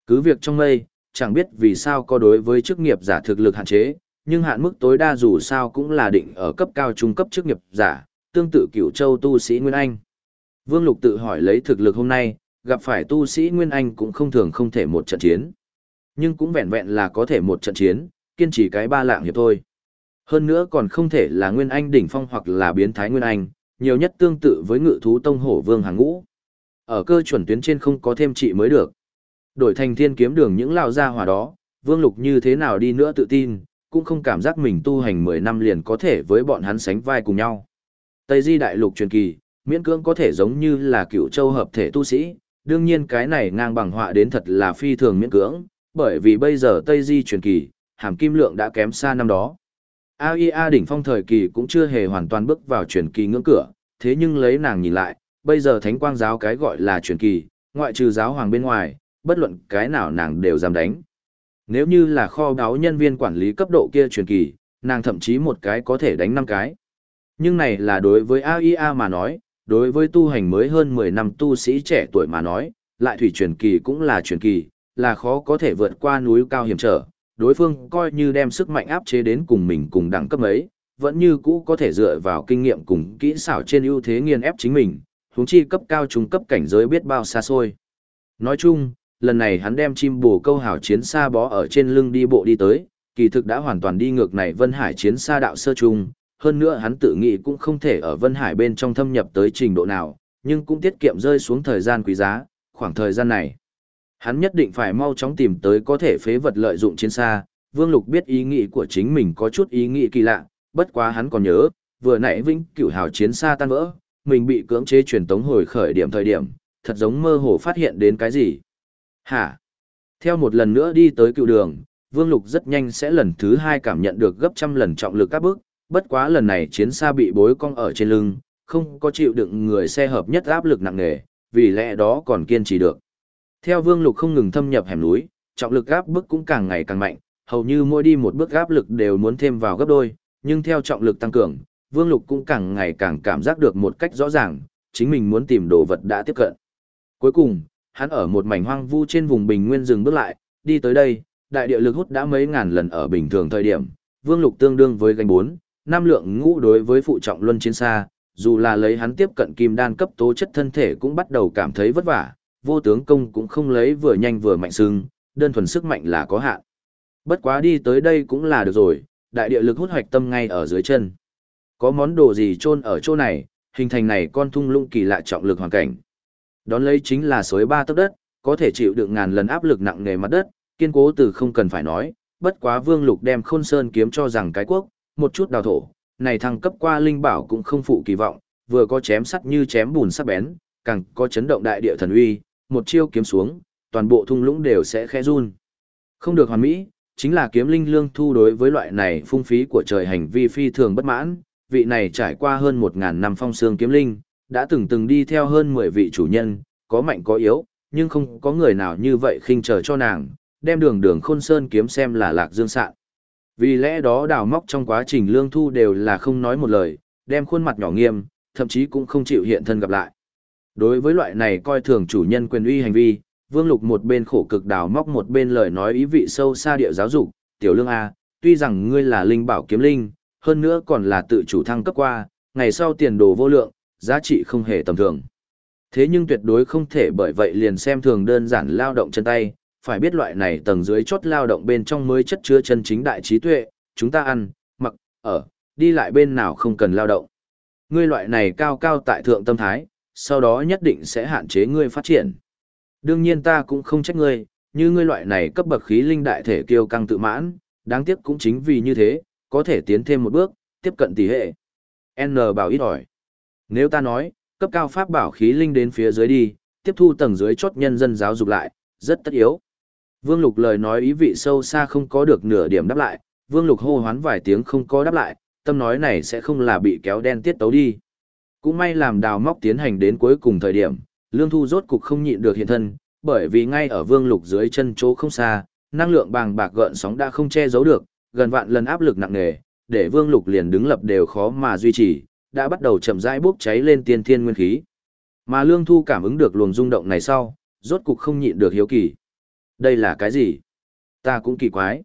Cứ việc trong mây, chẳng biết vì sao có đối với chức nghiệp giả thực lực hạn chế, nhưng hạn mức tối đa dù sao cũng là định ở cấp cao trung cấp chức nghiệp giả, tương tự cửu châu tu sĩ Nguyên Anh. Vương Lục tự hỏi lấy thực lực hôm nay, gặp phải tu sĩ Nguyên Anh cũng không thường không thể một trận chiến. Nhưng cũng vẹn vẹn là có thể một trận chiến, kiên trì cái ba lạng hiệp thôi. Hơn nữa còn không thể là Nguyên Anh đỉnh phong hoặc là biến thái Nguyên Anh, nhiều nhất tương tự với ngự thú tông hổ vương hàng ngũ. Ở cơ chuẩn tuyến trên không có thêm trị mới được. Đổi thành thiên kiếm đường những lao gia hỏa đó, vương lục như thế nào đi nữa tự tin, cũng không cảm giác mình tu hành 10 năm liền có thể với bọn hắn sánh vai cùng nhau. Tây Di Đại Lục truyền kỳ, miễn cưỡng có thể giống như là cựu châu hợp thể tu sĩ, đương nhiên cái này ngang bằng họa đến thật là phi thường miễn cưỡng, bởi vì bây giờ Tây Di truyền kỳ, hàm kim lượng đã kém xa năm đó. AIA đỉnh phong thời kỳ cũng chưa hề hoàn toàn bước vào truyền kỳ ngưỡng cửa, thế nhưng lấy nàng nhìn lại, bây giờ thánh quang giáo cái gọi là truyền kỳ, ngoại trừ giáo hoàng bên ngoài, bất luận cái nào nàng đều dám đánh. Nếu như là kho báo nhân viên quản lý cấp độ kia truyền kỳ, nàng thậm chí một cái có thể đánh năm cái. Nhưng này là đối với AIA mà nói, đối với tu hành mới hơn 10 năm tu sĩ trẻ tuổi mà nói, lại thủy truyền kỳ cũng là truyền kỳ, là khó có thể vượt qua núi cao hiểm trở, đối phương coi như đem sức mạnh áp chế đến cùng mình cùng đẳng cấp ấy, vẫn như cũ có thể dựa vào kinh nghiệm cùng kỹ xảo trên ưu thế nghiền ép chính mình, huống chi cấp cao trung cấp cảnh giới biết bao xa xôi. Nói chung, lần này hắn đem chim bồ câu hảo chiến xa bó ở trên lưng đi bộ đi tới, kỳ thực đã hoàn toàn đi ngược này Vân Hải chiến xa đạo sơ trung, hơn nữa hắn tự nghĩ cũng không thể ở Vân Hải bên trong thâm nhập tới trình độ nào, nhưng cũng tiết kiệm rơi xuống thời gian quý giá, khoảng thời gian này. Hắn nhất định phải mau chóng tìm tới có thể phế vật lợi dụng chiến xa, Vương Lục biết ý nghĩ của chính mình có chút ý nghĩ kỳ lạ, bất quá hắn còn nhớ, vừa nãy Vĩnh Cửu Hào chiến xa tan vỡ, mình bị cưỡng chế truyền tống hồi khởi điểm thời điểm, thật giống mơ hồ phát hiện đến cái gì. Hả? Theo một lần nữa đi tới cựu đường, Vương Lục rất nhanh sẽ lần thứ hai cảm nhận được gấp trăm lần trọng lực các bước, bất quá lần này chiến xa bị bối cong ở trên lưng, không có chịu đựng người xe hợp nhất áp lực nặng nề, vì lẽ đó còn kiên trì được. Theo Vương Lục không ngừng thâm nhập hẻm núi, trọng lực áp bức cũng càng ngày càng mạnh, hầu như mỗi đi một bước áp lực đều muốn thêm vào gấp đôi, nhưng theo trọng lực tăng cường, Vương Lục cũng càng ngày càng cảm giác được một cách rõ ràng, chính mình muốn tìm đồ vật đã tiếp cận. Cuối cùng, hắn ở một mảnh hoang vu trên vùng bình nguyên dừng bước lại, đi tới đây, đại địa lực hút đã mấy ngàn lần ở bình thường thời điểm, Vương Lục tương đương với gánh 4, năm lượng ngũ đối với phụ trọng luân chiến xa, dù là lấy hắn tiếp cận kim đan cấp tố chất thân thể cũng bắt đầu cảm thấy vất vả, vô tướng công cũng không lấy vừa nhanh vừa mạnh sưng, đơn thuần sức mạnh là có hạn. Bất quá đi tới đây cũng là được rồi, đại địa lực hút hoạch tâm ngay ở dưới chân. Có món đồ gì chôn ở chỗ này, hình thành này con thung lũng kỳ lạ trọng lực hoàn cảnh. Đón lấy chính là suối ba tấc đất, có thể chịu được ngàn lần áp lực nặng nề mặt đất, kiên cố từ không cần phải nói, bất quá Vương Lục đem Khôn Sơn kiếm cho rằng cái quốc, một chút đào thổ, này thăng cấp qua linh bảo cũng không phụ kỳ vọng, vừa có chém sắt như chém bùn sắc bén, càng có chấn động đại địa thần uy, một chiêu kiếm xuống, toàn bộ thung lũng đều sẽ khẽ run. Không được hoàn mỹ, chính là kiếm linh lương thu đối với loại này phung phí của trời hành vi phi thường bất mãn, vị này trải qua hơn 1.000 năm phong xương kiếm linh, đã từng từng đi theo hơn mười vị chủ nhân, có mạnh có yếu, nhưng không có người nào như vậy khinh chờ cho nàng, đem đường đường khôn sơn kiếm xem là lạc dương sạn. Vì lẽ đó đào móc trong quá trình lương thu đều là không nói một lời, đem khuôn mặt nhỏ nghiêm, thậm chí cũng không chịu hiện thân gặp lại. Đối với loại này coi thường chủ nhân quyền uy hành vi, Vương Lục một bên khổ cực đào móc một bên lời nói ý vị sâu xa địa giáo dục, tiểu lương A, tuy rằng ngươi là linh bảo kiếm linh, hơn nữa còn là tự chủ thăng cấp qua, ngày sau tiền đồ vô lượng, giá trị không hề tầm thường. Thế nhưng tuyệt đối không thể bởi vậy liền xem thường đơn giản lao động chân tay, phải biết loại này tầng dưới chốt lao động bên trong mới chất chứa chân chính đại trí tuệ, chúng ta ăn, mặc, ở, đi lại bên nào không cần lao động. Ngươi loại này cao cao tại thượng tâm thái, sau đó nhất định sẽ hạn chế ngươi phát triển. Đương nhiên ta cũng không trách ngươi, như ngươi loại này cấp bậc khí linh đại thể kiêu căng tự mãn, đáng tiếc cũng chính vì như thế, có thể tiến thêm một bước, tiếp cận tỷ hệ. N bảo ít ỏi. Nếu ta nói, cấp cao pháp bảo khí linh đến phía dưới đi, tiếp thu tầng dưới chốt nhân dân giáo dục lại, rất tất yếu. Vương Lục lời nói ý vị sâu xa không có được nửa điểm đáp lại, Vương Lục hô hoán vài tiếng không có đáp lại, tâm nói này sẽ không là bị kéo đen tiết tấu đi. Cũng may làm đào móc tiến hành đến cuối cùng thời điểm, Lương Thu rốt cục không nhịn được hiện thân, bởi vì ngay ở Vương Lục dưới chân chỗ không xa, năng lượng bàng bạc gợn sóng đã không che giấu được, gần vạn lần áp lực nặng nề, để Vương Lục liền đứng lập đều khó mà duy trì, đã bắt đầu chậm rãi bốc cháy lên tiên thiên nguyên khí. Mà Lương Thu cảm ứng được luồng rung động này sau, rốt cục không nhịn được hiếu kỳ. Đây là cái gì? Ta cũng kỳ quái.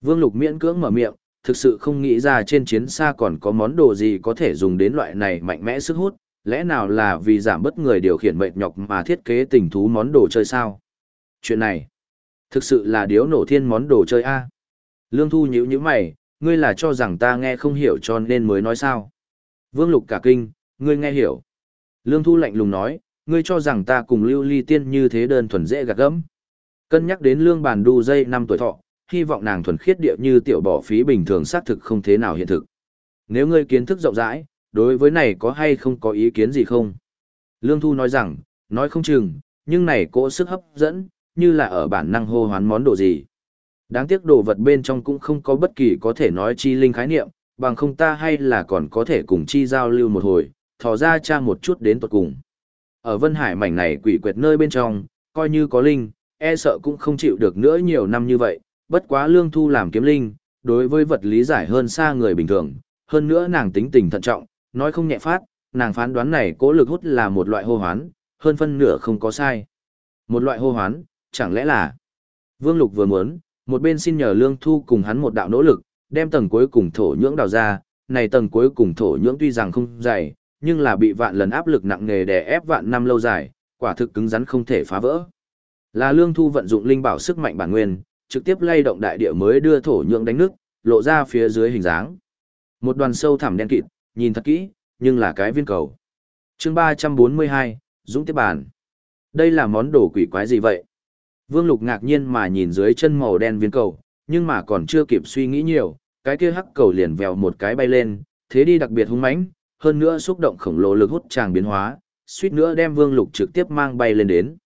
Vương Lục miễn cưỡng mở miệng, thực sự không nghĩ ra trên chiến xa còn có món đồ gì có thể dùng đến loại này mạnh mẽ sức hút, Lẽ nào là vì giảm bớt người điều khiển mệt nhọc mà thiết kế tình thú món đồ chơi sao? Chuyện này, thực sự là điếu nổ thiên món đồ chơi A. Lương Thu nhíu nhíu mày, ngươi là cho rằng ta nghe không hiểu cho nên mới nói sao? Vương Lục cả kinh, ngươi nghe hiểu. Lương Thu lạnh lùng nói, ngươi cho rằng ta cùng lưu ly tiên như thế đơn thuần dễ gạt gẫm. Cân nhắc đến lương bàn đu dây năm tuổi thọ, hy vọng nàng thuần khiết địa như tiểu bỏ phí bình thường xác thực không thế nào hiện thực. Nếu ngươi kiến thức rộng rãi, đối với này có hay không có ý kiến gì không? Lương Thu nói rằng, nói không chừng, nhưng này cỗ sức hấp dẫn, như là ở bản năng hô hoán món đồ gì. Đáng tiếc đồ vật bên trong cũng không có bất kỳ có thể nói chi linh khái niệm, bằng không ta hay là còn có thể cùng chi giao lưu một hồi, thò ra cha một chút đến tuật cùng. Ở Vân Hải mảnh này quỷ quyệt nơi bên trong, coi như có linh, e sợ cũng không chịu được nữa nhiều năm như vậy, bất quá lương thu làm kiếm linh, đối với vật lý giải hơn xa người bình thường, hơn nữa nàng tính tình thận trọng, nói không nhẹ phát, nàng phán đoán này cố lực hút là một loại hô hoán, hơn phân nửa không có sai. Một loại hô hoán, chẳng lẽ là Vương Lục vừa muốn, một bên xin nhờ Lương Thu cùng hắn một đạo nỗ lực, đem tầng cuối cùng thổ nhưỡng đào ra, này tầng cuối cùng thổ nhưỡng tuy rằng không dày, nhưng là bị vạn lần áp lực nặng nề đè ép vạn năm lâu dài, quả thực cứng rắn không thể phá vỡ. Là Lương Thu vận dụng linh bảo sức mạnh bản nguyên, trực tiếp lay động đại địa mới đưa thổ nhưỡng đánh nước, lộ ra phía dưới hình dáng. Một đoàn sâu thẳm đen kịt, nhìn thật kỹ, nhưng là cái viên cầu. Chương 342, Dũng tiếp bàn. Đây là món đồ quỷ quái gì vậy? Vương Lục ngạc nhiên mà nhìn dưới chân màu đen viên cầu, nhưng mà còn chưa kịp suy nghĩ nhiều, cái kia hắc cầu liền vèo một cái bay lên, thế đi đặc biệt hung mãnh, hơn nữa xúc động khổng lồ lực hút tràng biến hóa, suýt nữa đem Vương Lục trực tiếp mang bay lên đến.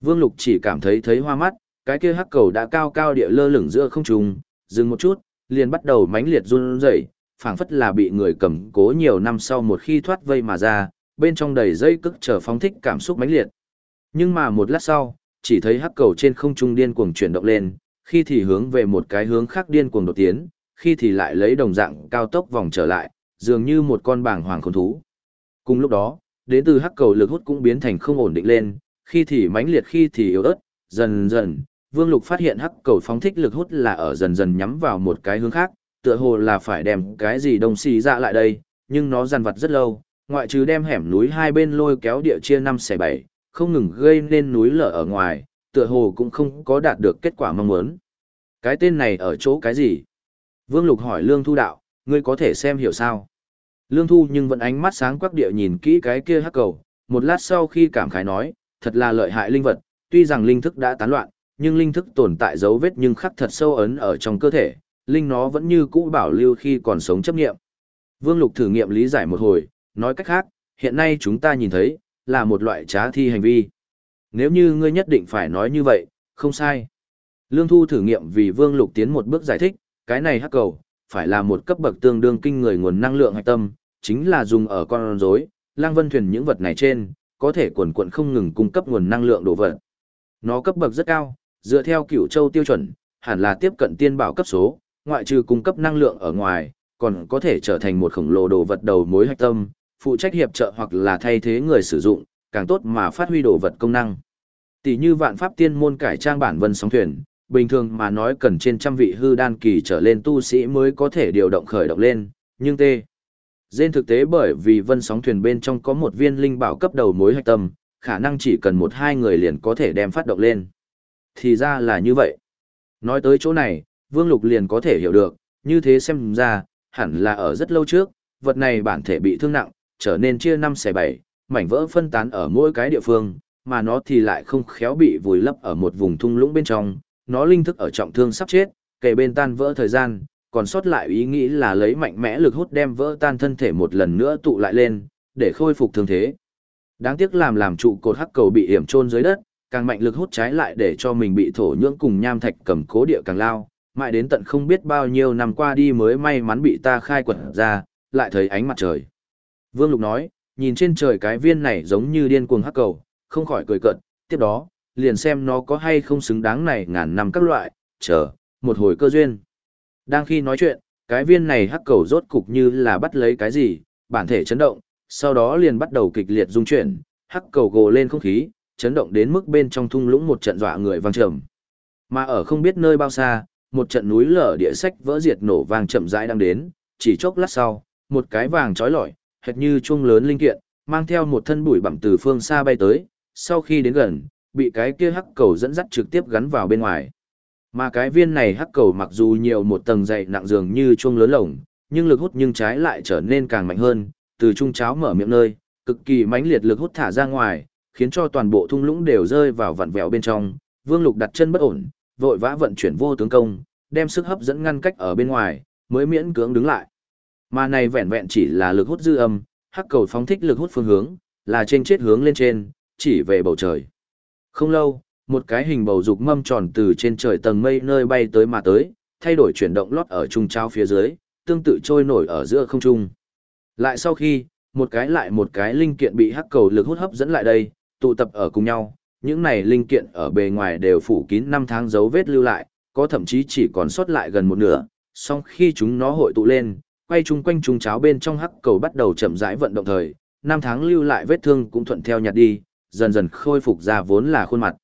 Vương Lục chỉ cảm thấy thấy hoa mắt, cái kia hắc cầu đã cao cao địa lơ lửng giữa không trung, dừng một chút, liền bắt đầu mãnh liệt run rẩy, phảng phất là bị người cầm cố nhiều năm sau một khi thoát vây mà ra, bên trong đầy dây cức chờ phóng thích cảm xúc mãnh liệt. Nhưng mà một lát sau, chỉ thấy hắc cầu trên không trung điên cuồng chuyển động lên, khi thì hướng về một cái hướng khác điên cuồng đột tiến, khi thì lại lấy đồng dạng cao tốc vòng trở lại, dường như một con bàng hoàng khôn thú. Cùng lúc đó, đến từ hắc cầu lực hút cũng biến thành không ổn định lên, khi thì mãnh liệt khi thì yếu ớt, dần dần, Vương Lục phát hiện hắc cầu phóng thích lực hút là ở dần dần nhắm vào một cái hướng khác, tựa hồ là phải đem cái gì đồng xì ra lại đây, nhưng nó dằn vặt rất lâu, ngoại trừ đem hẻm núi hai bên lôi kéo địa chia năm xẻ bảy, không ngừng gây nên núi lở ở ngoài, tựa hồ cũng không có đạt được kết quả mong muốn. Cái tên này ở chỗ cái gì? Vương Lục hỏi Lương Thu đạo, ngươi có thể xem hiểu sao? Lương Thu nhưng vẫn ánh mắt sáng quắc địa nhìn kỹ cái kia hắc cầu, một lát sau khi cảm khái nói, thật là lợi hại linh vật, tuy rằng linh thức đã tán loạn, nhưng linh thức tồn tại dấu vết nhưng khắc thật sâu ấn ở trong cơ thể, linh nó vẫn như cũ bảo lưu khi còn sống chấp nghiệm. Vương Lục thử nghiệm lý giải một hồi, nói cách khác, hiện nay chúng ta nhìn thấy, là một loại trá thi hành vi. Nếu như ngươi nhất định phải nói như vậy, không sai. Lương Thu thử nghiệm vì Vương Lục tiến một bước giải thích, cái này hắc cầu, phải là một cấp bậc tương đương kinh người nguồn năng lượng hạch tâm, chính là dùng ở con rối, lang vân thuyền những vật này trên, có thể quần quận không ngừng cung cấp nguồn năng lượng đồ vật. Nó cấp bậc rất cao, dựa theo cửu châu tiêu chuẩn, hẳn là tiếp cận tiên bảo cấp số, ngoại trừ cung cấp năng lượng ở ngoài, còn có thể trở thành một khổng lồ đồ vật đầu mối hạch tâm, phụ trách hiệp trợ hoặc là thay thế người sử dụng, càng tốt mà phát huy đồ vật công năng. Tỷ như vạn pháp tiên môn cải trang bản vân sóng thuyền, bình thường mà nói cần trên trăm vị hư đan kỳ trở lên tu sĩ mới có thể điều động khởi động lên, nhưng tê. Trên thực tế bởi vì vân sóng thuyền bên trong có một viên linh bảo cấp đầu mối hạch tâm, khả năng chỉ cần một hai người liền có thể đem phát động lên. Thì ra là như vậy. Nói tới chỗ này, Vương Lục liền có thể hiểu được, như thế xem ra, hẳn là ở rất lâu trước, vật này bản thể bị thương nặng, trở nên chia năm xẻ bảy, mảnh vỡ phân tán ở mỗi cái địa phương, mà nó thì lại không khéo bị vùi lấp ở một vùng thung lũng bên trong, nó linh thức ở trọng thương sắp chết, kể bên tan vỡ thời gian, còn sót lại ý nghĩ là lấy mạnh mẽ lực hút đem vỡ tan thân thể một lần nữa tụ lại lên, để khôi phục thương thế. Đáng tiếc làm làm trụ cột hắc cầu bị hiểm chôn dưới đất, càng mạnh lực hút trái lại để cho mình bị thổ nhưỡng cùng nham thạch cầm cố địa càng lao, mãi đến tận không biết bao nhiêu năm qua đi mới may mắn bị ta khai quật ra, lại thấy ánh mặt trời. Vương Lục nói, nhìn trên trời cái viên này giống như điên cuồng hắc cầu, không khỏi cười cợt, tiếp đó, liền xem nó có hay không xứng đáng này ngàn năm các loại, chờ, một hồi cơ duyên. Đang khi nói chuyện, cái viên này hắc cầu rốt cục như là bắt lấy cái gì, bản thể chấn động, sau đó liền bắt đầu kịch liệt rung chuyển, hắc cầu gồ lên không khí, chấn động đến mức bên trong thung lũng một trận dọa người vang trầm. Mà ở không biết nơi bao xa, một trận núi lở địa sách vỡ diệt nổ vang chậm rãi đang đến, chỉ chốc lát sau, một cái vàng trói lọi, hệt như chuông lớn linh kiện, mang theo một thân bụi bặm từ phương xa bay tới, sau khi đến gần, bị cái kia hắc cầu dẫn dắt trực tiếp gắn vào bên ngoài. Mà cái viên này hắc cầu mặc dù nhiều một tầng dày nặng dường như chuông lớn lồng, nhưng lực hút nhưng trái lại trở nên càng mạnh hơn, từ trung cháo mở miệng nơi, cực kỳ mãnh liệt lực hút thả ra ngoài, khiến cho toàn bộ thung lũng đều rơi vào vặn vẹo bên trong. Vương Lục đặt chân bất ổn, vội vã vận chuyển vô tướng công, đem sức hấp dẫn ngăn cách ở bên ngoài, mới miễn cưỡng đứng lại. Mà này vẹn vẹn chỉ là lực hút dư âm, hắc cầu phóng thích lực hút phương hướng, là trên chết hướng lên trên, chỉ về bầu trời. Không lâu, một cái hình bầu dục mâm tròn từ trên trời tầng mây nơi bay tới mà tới, thay đổi chuyển động lót ở trung trao phía dưới, tương tự trôi nổi ở giữa không trung. Lại sau khi, một cái lại một cái linh kiện bị hắc cầu lực hút hấp dẫn lại đây, tụ tập ở cùng nhau, những này linh kiện ở bề ngoài đều phủ kín năm tháng dấu vết lưu lại, có thậm chí chỉ còn sót lại gần một nửa, song khi chúng nó hội tụ lên, quay chung quanh trung cháo bên trong hắc cầu bắt đầu chậm rãi vận động thời, năm tháng lưu lại vết thương cũng thuận theo nhạt đi, dần dần khôi phục ra vốn là khuôn mặt.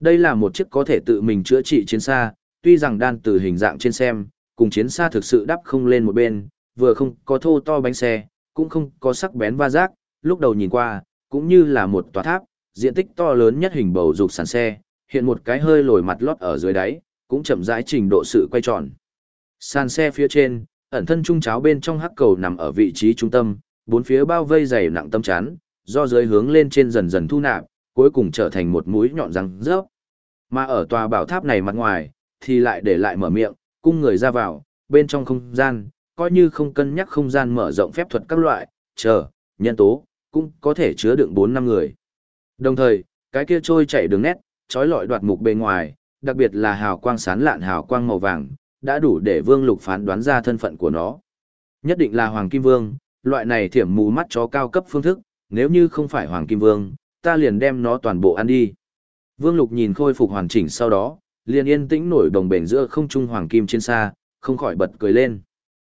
Đây là một chiếc có thể tự mình chữa trị chiến xa, tuy rằng đan từ hình dạng trên xem, cùng chiến xa thực sự đắp không lên một bên, vừa không có thô to bánh xe, cũng không có sắc bén va rác, lúc đầu nhìn qua, cũng như là một tòa tháp, diện tích to lớn nhất hình bầu dục sàn xe, hiện một cái hơi lồi mặt lót ở dưới đáy, cũng chậm rãi trình độ sự quay tròn. Sàn xe phía trên, ẩn thân trung cháo bên trong hắc cầu nằm ở vị trí trung tâm, bốn phía bao vây dày nặng tâm chán, do dưới hướng lên trên dần dần thu nạp, cuối cùng trở thành một mũi nhọn răng rớp. Mà ở tòa bảo tháp này mặt ngoài, thì lại để lại mở miệng, cung người ra vào, bên trong không gian, coi như không cân nhắc không gian mở rộng phép thuật các loại, chờ, nhân tố, cũng có thể chứa đựng 4 năm người. Đồng thời, cái kia trôi chảy đường nét, trói lọi đoạt mục bề ngoài, đặc biệt là hào quang sán lạn hào quang màu vàng, đã đủ để Vương Lục phán đoán ra thân phận của nó. Nhất định là Hoàng Kim Vương, loại này thiểm mù mắt chó cao cấp phương thức, nếu như không phải Hoàng Kim Vương, ta liền đem nó toàn bộ ăn đi. Vương Lục nhìn khôi phục hoàn chỉnh sau đó, liền yên tĩnh nổi đồng bền giữa không trung Hoàng Kim trên xa, không khỏi bật cười lên.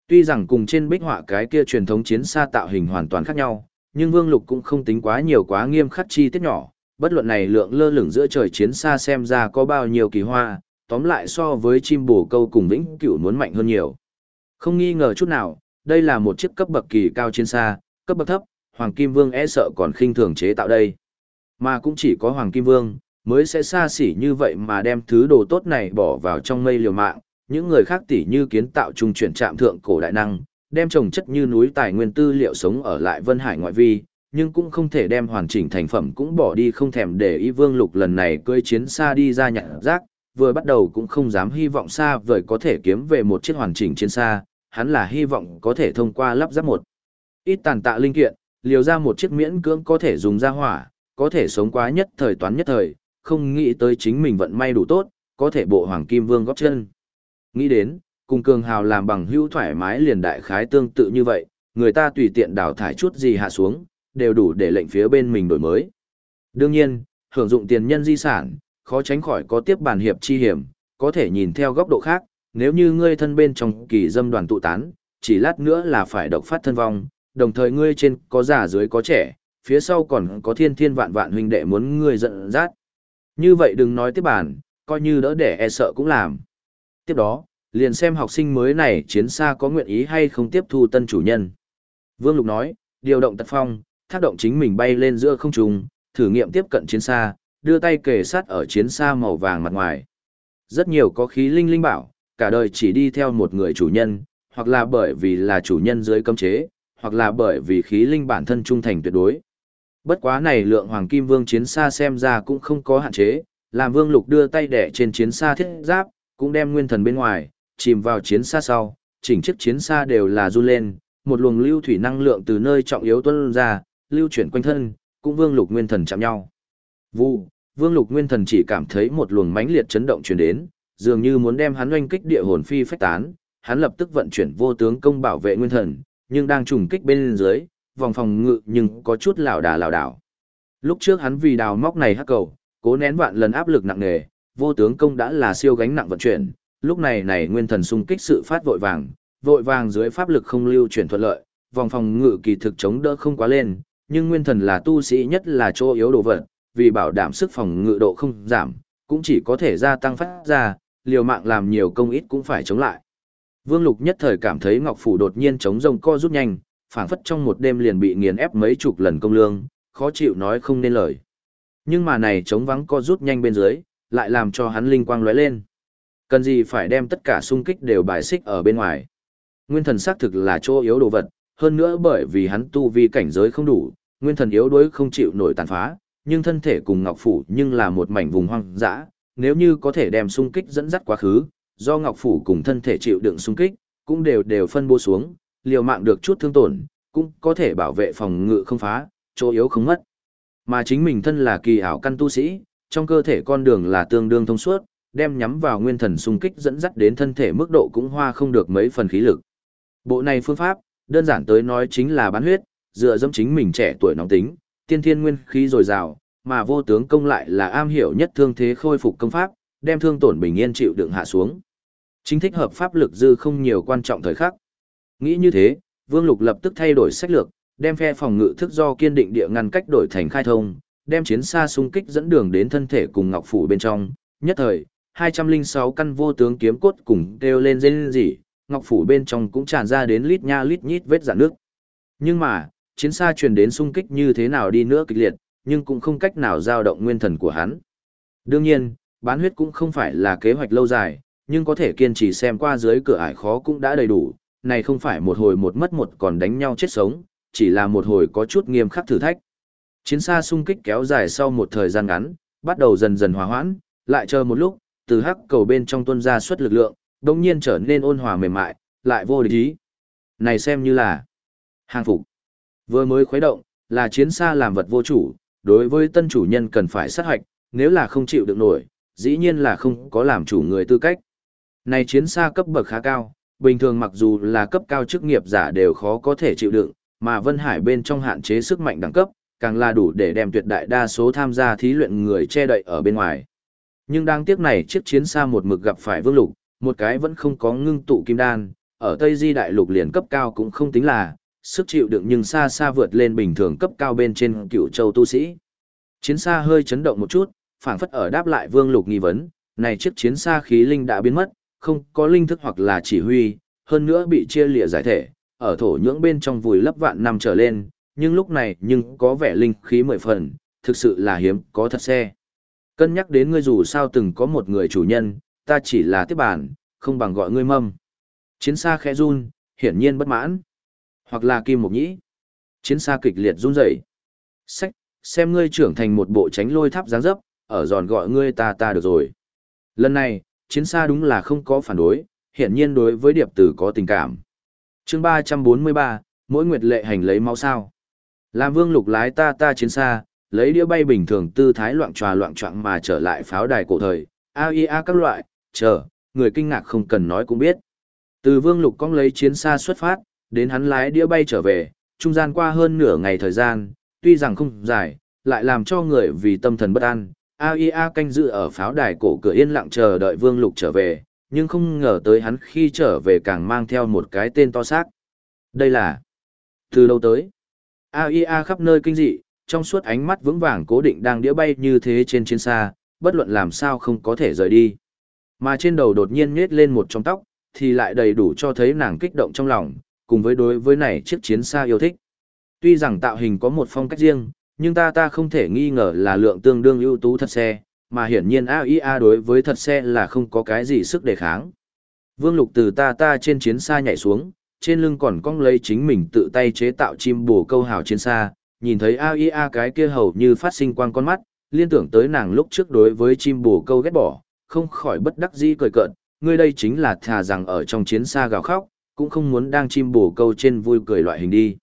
Tuy rằng cùng trên bích họa cái kia truyền thống chiến xa tạo hình hoàn toàn khác nhau, nhưng Vương Lục cũng không tính quá nhiều quá nghiêm khắc chi tiết nhỏ, bất luận này lượng lơ lửng giữa trời chiến xa xem ra có bao nhiêu kỳ hoa, tóm lại so với chim bồ câu cùng vĩnh cửu muốn mạnh hơn nhiều. Không nghi ngờ chút nào, đây là một chiếc cấp bậc kỳ cao chiến xa, cấp bậc thấp, Hoàng Kim Vương e sợ còn khinh thường chế tạo đây. Mà cũng chỉ có Hoàng Kim Vương, mới sẽ xa xỉ như vậy mà đem thứ đồ tốt này bỏ vào trong mây liều mạng, những người khác tỉ như kiến tạo trung chuyển trạm thượng cổ đại năng, đem trồng chất như núi tài nguyên tư liệu sống ở lại Vân Hải ngoại vi, nhưng cũng không thể đem hoàn chỉnh thành phẩm cũng bỏ đi không thèm để ý Vương Lục lần này cưỡi chiến xa đi ra nhặt rác, vừa bắt đầu cũng không dám hy vọng xa vời có thể kiếm về một chiếc hoàn chỉnh chiến xa, hắn là hy vọng có thể thông qua lắp ráp một ít tàn tạ linh kiện, liều ra một chiếc miễn cưỡng có thể dùng ra hỏa, có thể sống quá nhất thời toán nhất thời, không nghĩ tới chính mình vận may đủ tốt, có thể bộ hoàng kim vương góp chân. Nghĩ đến, cùng cường hào làm bằng hữu thoải mái liền đại khái tương tự như vậy, người ta tùy tiện đào thải chút gì hạ xuống, đều đủ để lệnh phía bên mình đổi mới. Đương nhiên, hưởng dụng tiền nhân di sản, khó tránh khỏi có tiếp bàn hiệp chi hiểm, có thể nhìn theo góc độ khác, nếu như ngươi thân bên trong kỳ dâm đoàn tụ tán, chỉ lát nữa là phải độc phát thân vong, đồng thời ngươi trên có già dưới có trẻ, phía sau còn có thiên thiên vạn vạn huynh đệ muốn ngươi giận dắt. Như vậy đừng nói tiếp bàn, coi như đỡ để e sợ cũng làm. Tiếp đó, liền xem học sinh mới này chiến xa có nguyện ý hay không tiếp thu tân chủ nhân. Vương Lục nói, điều động tật phong, thác động chính mình bay lên giữa không trung, thử nghiệm tiếp cận chiến xa, đưa tay kề sát ở chiến xa màu vàng mặt ngoài. Rất nhiều có khí linh linh bảo, cả đời chỉ đi theo một người chủ nhân, hoặc là bởi vì là chủ nhân dưới cấm chế, hoặc là bởi vì khí linh bản thân trung thành tuyệt đối. Bất quá này lượng hoàng kim vương chiến xa xem ra cũng không có hạn chế, làm vương lục đưa tay đẻ trên chiến xa thiết giáp, cũng đem nguyên thần bên ngoài, chìm vào chiến xa sau, chỉnh chiếc chiến xa đều là run lên, một luồng lưu thủy năng lượng từ nơi trọng yếu tuôn ra, lưu chuyển quanh thân, cũng vương lục nguyên thần chạm nhau. Vu, vương lục nguyên thần chỉ cảm thấy một luồng mãnh liệt chấn động truyền đến, dường như muốn đem hắn oanh kích địa hồn phi phách tán, hắn lập tức vận chuyển vô tướng công bảo vệ nguyên thần, nhưng đang trùng kích bên dưới, vòng phòng ngự nhưng có chút lảo đà lảo đảo. Lúc trước hắn vì đào móc này hắc cầu, cố nén vạn lần áp lực nặng nề, vô tướng công đã là siêu gánh nặng vận chuyển, lúc này này nguyên thần xung kích sự phát vội vàng, vội vàng dưới pháp lực không lưu chuyển thuận lợi, vòng phòng ngự kỳ thực chống đỡ không quá lên, nhưng nguyên thần là tu sĩ nhất là chỗ yếu đồ vật, vì bảo đảm sức phòng ngự độ không giảm, cũng chỉ có thể gia tăng phát ra, liều mạng làm nhiều công ít cũng phải chống lại. Vương Lục nhất thời cảm thấy Ngọc Phủ đột nhiên chống rông co rút nhanh, phản phất trong một đêm liền bị nghiền ép mấy chục lần công lương, khó chịu nói không nên lời. Nhưng mà này chống vắng co rút nhanh bên dưới, lại làm cho hắn linh quang lóe lên. Cần gì phải đem tất cả xung kích đều bài xích ở bên ngoài. Nguyên thần xác thực là chỗ yếu đồ vật, hơn nữa bởi vì hắn tu vi cảnh giới không đủ, nguyên thần yếu đuối không chịu nổi tàn phá, nhưng thân thể cùng Ngọc Phủ nhưng là một mảnh vùng hoang dã, nếu như có thể đem xung kích dẫn dắt quá khứ, do Ngọc Phủ cùng thân thể chịu đựng xung kích, cũng đều đều phân bố xuống, liều mạng được chút thương tổn, cũng có thể bảo vệ phòng ngự không phá, chỗ yếu không mất. Mà chính mình thân là kỳ ảo căn tu sĩ, trong cơ thể con đường là tương đương thông suốt, đem nhắm vào nguyên thần xung kích dẫn dắt đến thân thể mức độ cũng hoa không được mấy phần khí lực. Bộ này phương pháp, đơn giản tới nói chính là bán huyết, dựa dẫm chính mình trẻ tuổi nóng tính, tiên thiên nguyên khí dồi dào, mà vô tướng công lại là am hiểu nhất thương thế khôi phục công pháp, đem thương tổn bình yên chịu đựng hạ xuống. Chính thích hợp pháp lực dư không nhiều quan trọng thời khắc. Nghĩ như thế, Vương Lục lập tức thay đổi sách lược, đem phe phòng ngự thức do kiên định địa ngăn cách đổi thành khai thông, đem chiến xa xung kích dẫn đường đến thân thể cùng ngọc phủ bên trong. Nhất thời, 206 căn vô tướng kiếm cốt cùng kêu lên dây gì, ngọc phủ bên trong cũng tràn ra đến lít nha lít nhít vết dạn nước. Nhưng mà, chiến xa truyền đến xung kích như thế nào đi nữa kịch liệt, nhưng cũng không cách nào giao động nguyên thần của hắn. Đương nhiên, bán huyết cũng không phải là kế hoạch lâu dài, nhưng có thể kiên trì xem qua dưới cửa ải khó cũng đã đầy đủ, này không phải một hồi một mất một còn đánh nhau chết sống, chỉ là một hồi có chút nghiêm khắc thử thách. Chiến xa xung kích kéo dài sau một thời gian ngắn, bắt đầu dần dần hòa hoãn, lại chờ một lúc, từ hắc cầu bên trong tuân ra suất lực lượng, đồng nhiên trở nên ôn hòa mềm mại, lại vô địch ý. Này xem như là hàng phục. Vừa mới khuấy động, là chiến xa làm vật vô chủ, đối với tân chủ nhân cần phải sát hạch, nếu là không chịu được nổi, dĩ nhiên là không có làm chủ người tư cách. Này chiến xa cấp bậc khá cao, bình thường mặc dù là cấp cao chức nghiệp giả đều khó có thể chịu đựng, mà Vân Hải bên trong hạn chế sức mạnh đẳng cấp, càng là đủ để đem tuyệt đại đa số tham gia thí luyện người che đậy ở bên ngoài. Nhưng đáng tiếc này chiếc chiến xa một mực gặp phải vương lục, một cái vẫn không có ngưng tụ kim đan, ở Tây Di đại lục liền cấp cao cũng không tính là, sức chịu đựng nhưng xa xa vượt lên bình thường cấp cao bên trên cựu châu tu sĩ. Chiến xa hơi chấn động một chút, phảng phất ở đáp lại vương lục nghi vấn, này chiếc chiến xa khí linh đã biến mất, không có linh thức hoặc là chỉ huy, hơn nữa bị chia lịa giải thể, ở thổ nhưỡng bên trong vùi lấp vạn năm trở lên, nhưng lúc này nhưng có vẻ linh khí mười phần, thực sự là hiếm, có thật xe. Cân nhắc đến ngươi dù sao từng có một người chủ nhân, ta chỉ là tiếp bản, không bằng gọi ngươi mâm. Chiến xa khẽ run, hiển nhiên bất mãn. Hoặc là kim mục nhĩ. Chiến xa kịch liệt run rẩy. Sách, xem ngươi trưởng thành một bộ tránh lôi tháp dáng dấp, ở giòn gọi ngươi ta ta được rồi. Lần này, chiến xa đúng là không có phản đối, hiển nhiên đối với điệp tử có tình cảm. chương 343, mỗi nguyệt lệ hành lấy máu sao. Làm vương lục lái ta ta chiến xa, lấy đĩa bay bình thường tư thái loạn tròa loạn trọng mà trở lại pháo đài cổ thời, AIA các loại, chờ, người kinh ngạc không cần nói cũng biết. Từ vương lục cong lấy chiến xa xuất phát, đến hắn lái đĩa bay trở về, trung gian qua hơn nửa ngày thời gian, tuy rằng không dài, lại làm cho người vì tâm thần bất an. AIA canh giữ ở pháo đài cổ cửa yên lặng chờ đợi Vương Lục trở về, nhưng không ngờ tới hắn khi trở về càng mang theo một cái tên to xác. Đây là... Từ đâu tới? AIA khắp nơi kinh dị, trong suốt ánh mắt vững vàng cố định đang đĩa bay như thế trên chiến xa, bất luận làm sao không có thể rời đi. Mà trên đầu đột nhiên nhếch lên một trong tóc, thì lại đầy đủ cho thấy nàng kích động trong lòng, cùng với đối với này chiếc chiến xa yêu thích. Tuy rằng tạo hình có một phong cách riêng, nhưng ta ta không thể nghi ngờ là lượng tương đương ưu tú thật xe, mà hiển nhiên AIA đối với thật xe là không có cái gì sức đề kháng. Vương Lục từ ta ta trên chiến xa nhảy xuống, trên lưng còn cong lấy chính mình tự tay chế tạo chim bồ câu hào chiến xa, nhìn thấy AIA cái kia hầu như phát sinh quang con mắt, liên tưởng tới nàng lúc trước đối với chim bồ câu ghét bỏ, không khỏi bất đắc dĩ cười cợt, ngươi đây chính là thà rằng ở trong chiến xa gào khóc, cũng không muốn đang chim bồ câu trên vui cười loại hình đi.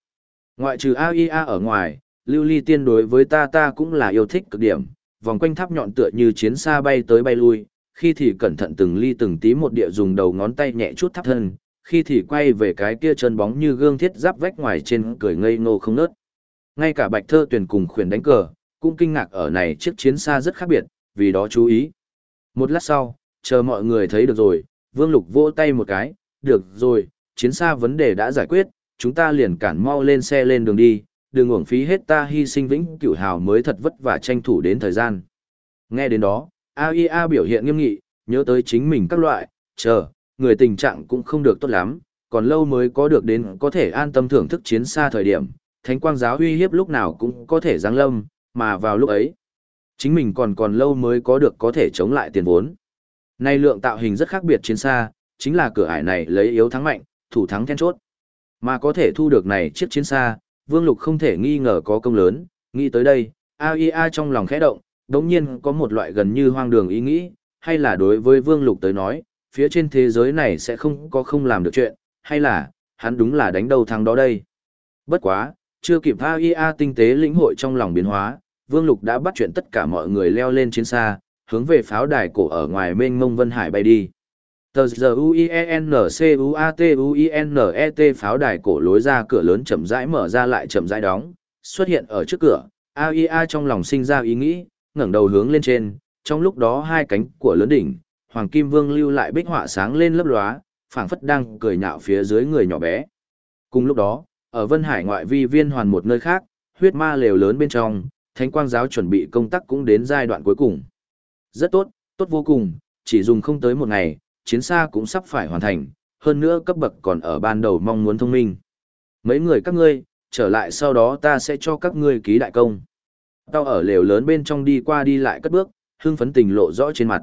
Ngoại trừ AIA ở ngoài, lưu ly tiên đối với ta ta cũng là yêu thích cực điểm, vòng quanh tháp nhọn tựa như chiến xa bay tới bay lui, khi thì cẩn thận từng ly từng tí một địa dùng đầu ngón tay nhẹ chút tháp thân, khi thì quay về cái kia chân bóng như gương thiết giáp vách ngoài trên cười ngây ngô không nớt. Ngay cả bạch thơ tuyển cùng khuyển đánh cờ, cũng kinh ngạc ở này chiếc chiến xa rất khác biệt, vì đó chú ý. Một lát sau, chờ mọi người thấy được rồi, Vương Lục vỗ tay một cái, được rồi, chiến xa vấn đề đã giải quyết, chúng ta liền cản mau lên xe lên đường đi, đừng uổng phí hết ta hy sinh vĩnh cửu hào mới thật vất vả tranh thủ đến thời gian. Nghe đến đó, AIA biểu hiện nghiêm nghị, nhớ tới chính mình các loại, chờ, người tình trạng cũng không được tốt lắm, còn lâu mới có được đến có thể an tâm thưởng thức chiến xa thời điểm, thánh quang giáo uy hiếp lúc nào cũng có thể giáng lâm, mà vào lúc ấy, chính mình còn còn lâu mới có được có thể chống lại tiền vốn. Nay lượng tạo hình rất khác biệt chiến xa, chính là cửa ải này lấy yếu thắng mạnh, thủ thắng then chốt. Mà có thể thu được này chiếc chiến xa, Vương Lục không thể nghi ngờ có công lớn, nghĩ tới đây, AIA trong lòng khẽ động, đống nhiên có một loại gần như hoang đường ý nghĩ, hay là đối với Vương Lục tới nói, phía trên thế giới này sẽ không có không làm được chuyện, hay là, hắn đúng là đánh đầu thắng đó đây. Bất quá, chưa kịp AIA tinh tế lĩnh hội trong lòng biến hóa, Vương Lục đã bắt chuyện tất cả mọi người leo lên chiến xa, hướng về pháo đài cổ ở ngoài mênh mông Vân Hải bay đi. Tờ giờ U-I-E-N-C-U-A-T-U-I-N-E-T pháo đài cổ lối ra cửa lớn chậm rãi mở ra lại chậm rãi đóng, xuất hiện ở trước cửa, AIA trong lòng sinh ra ý nghĩ, ngẩng đầu hướng lên trên, trong lúc đó hai cánh của lớn đỉnh, Hoàng Kim Vương lưu lại bích họa sáng lên lấp lóa, phảng phất đang cười nhạo phía dưới người nhỏ bé. Cùng lúc đó, ở Vân Hải ngoại vi viên hoàn một nơi khác, huyết ma lều lớn bên trong, Thánh Quang giáo chuẩn bị công tác cũng đến giai đoạn cuối cùng. Rất tốt, tốt vô cùng, chỉ dùng không tới một ngày, chiến xa cũng sắp phải hoàn thành, hơn nữa cấp bậc còn ở ban đầu mong muốn thông minh. Mấy người các ngươi, trở lại sau đó ta sẽ cho các ngươi ký đại công. Tao ở lều lớn bên trong đi qua đi lại cất bước, hưng phấn tình lộ rõ trên mặt.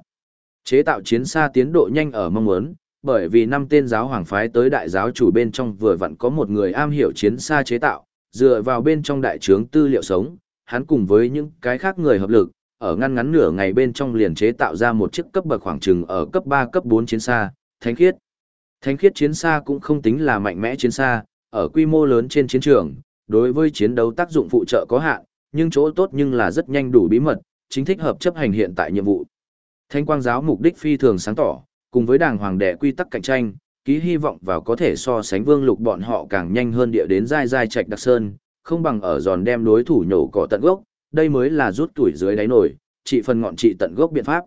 Chế tạo chiến xa tiến độ nhanh ở mong muốn, bởi vì năm tên giáo hoàng phái tới đại giáo chủ bên trong vừa vặn có một người am hiểu chiến xa chế tạo, dựa vào bên trong đại trướng tư liệu sống, hắn cùng với những cái khác người hợp lực, ở ngăn ngắn nửa ngày bên trong liền chế tạo ra một chiếc cấp bậc khoảng chừng ở cấp 3 cấp 4 chiến xa, thánh khiết. Thánh khiết chiến xa cũng không tính là mạnh mẽ chiến xa, ở quy mô lớn trên chiến trường, đối với chiến đấu tác dụng phụ trợ có hạn, nhưng chỗ tốt nhưng là rất nhanh đủ bí mật, chính thích hợp chấp hành hiện tại nhiệm vụ. Thánh quang giáo mục đích phi thường sáng tỏ, cùng với đảng hoàng đệ quy tắc cạnh tranh, ký hy vọng vào có thể so sánh vương lục bọn họ càng nhanh hơn địa đến dai dai trạch đặc sơn, không bằng ở giòn đem đối thủ nhổ cỏ tận gốc, đây mới là rút tuổi dưới đáy nổi, trị phần ngọn trị tận gốc biện pháp.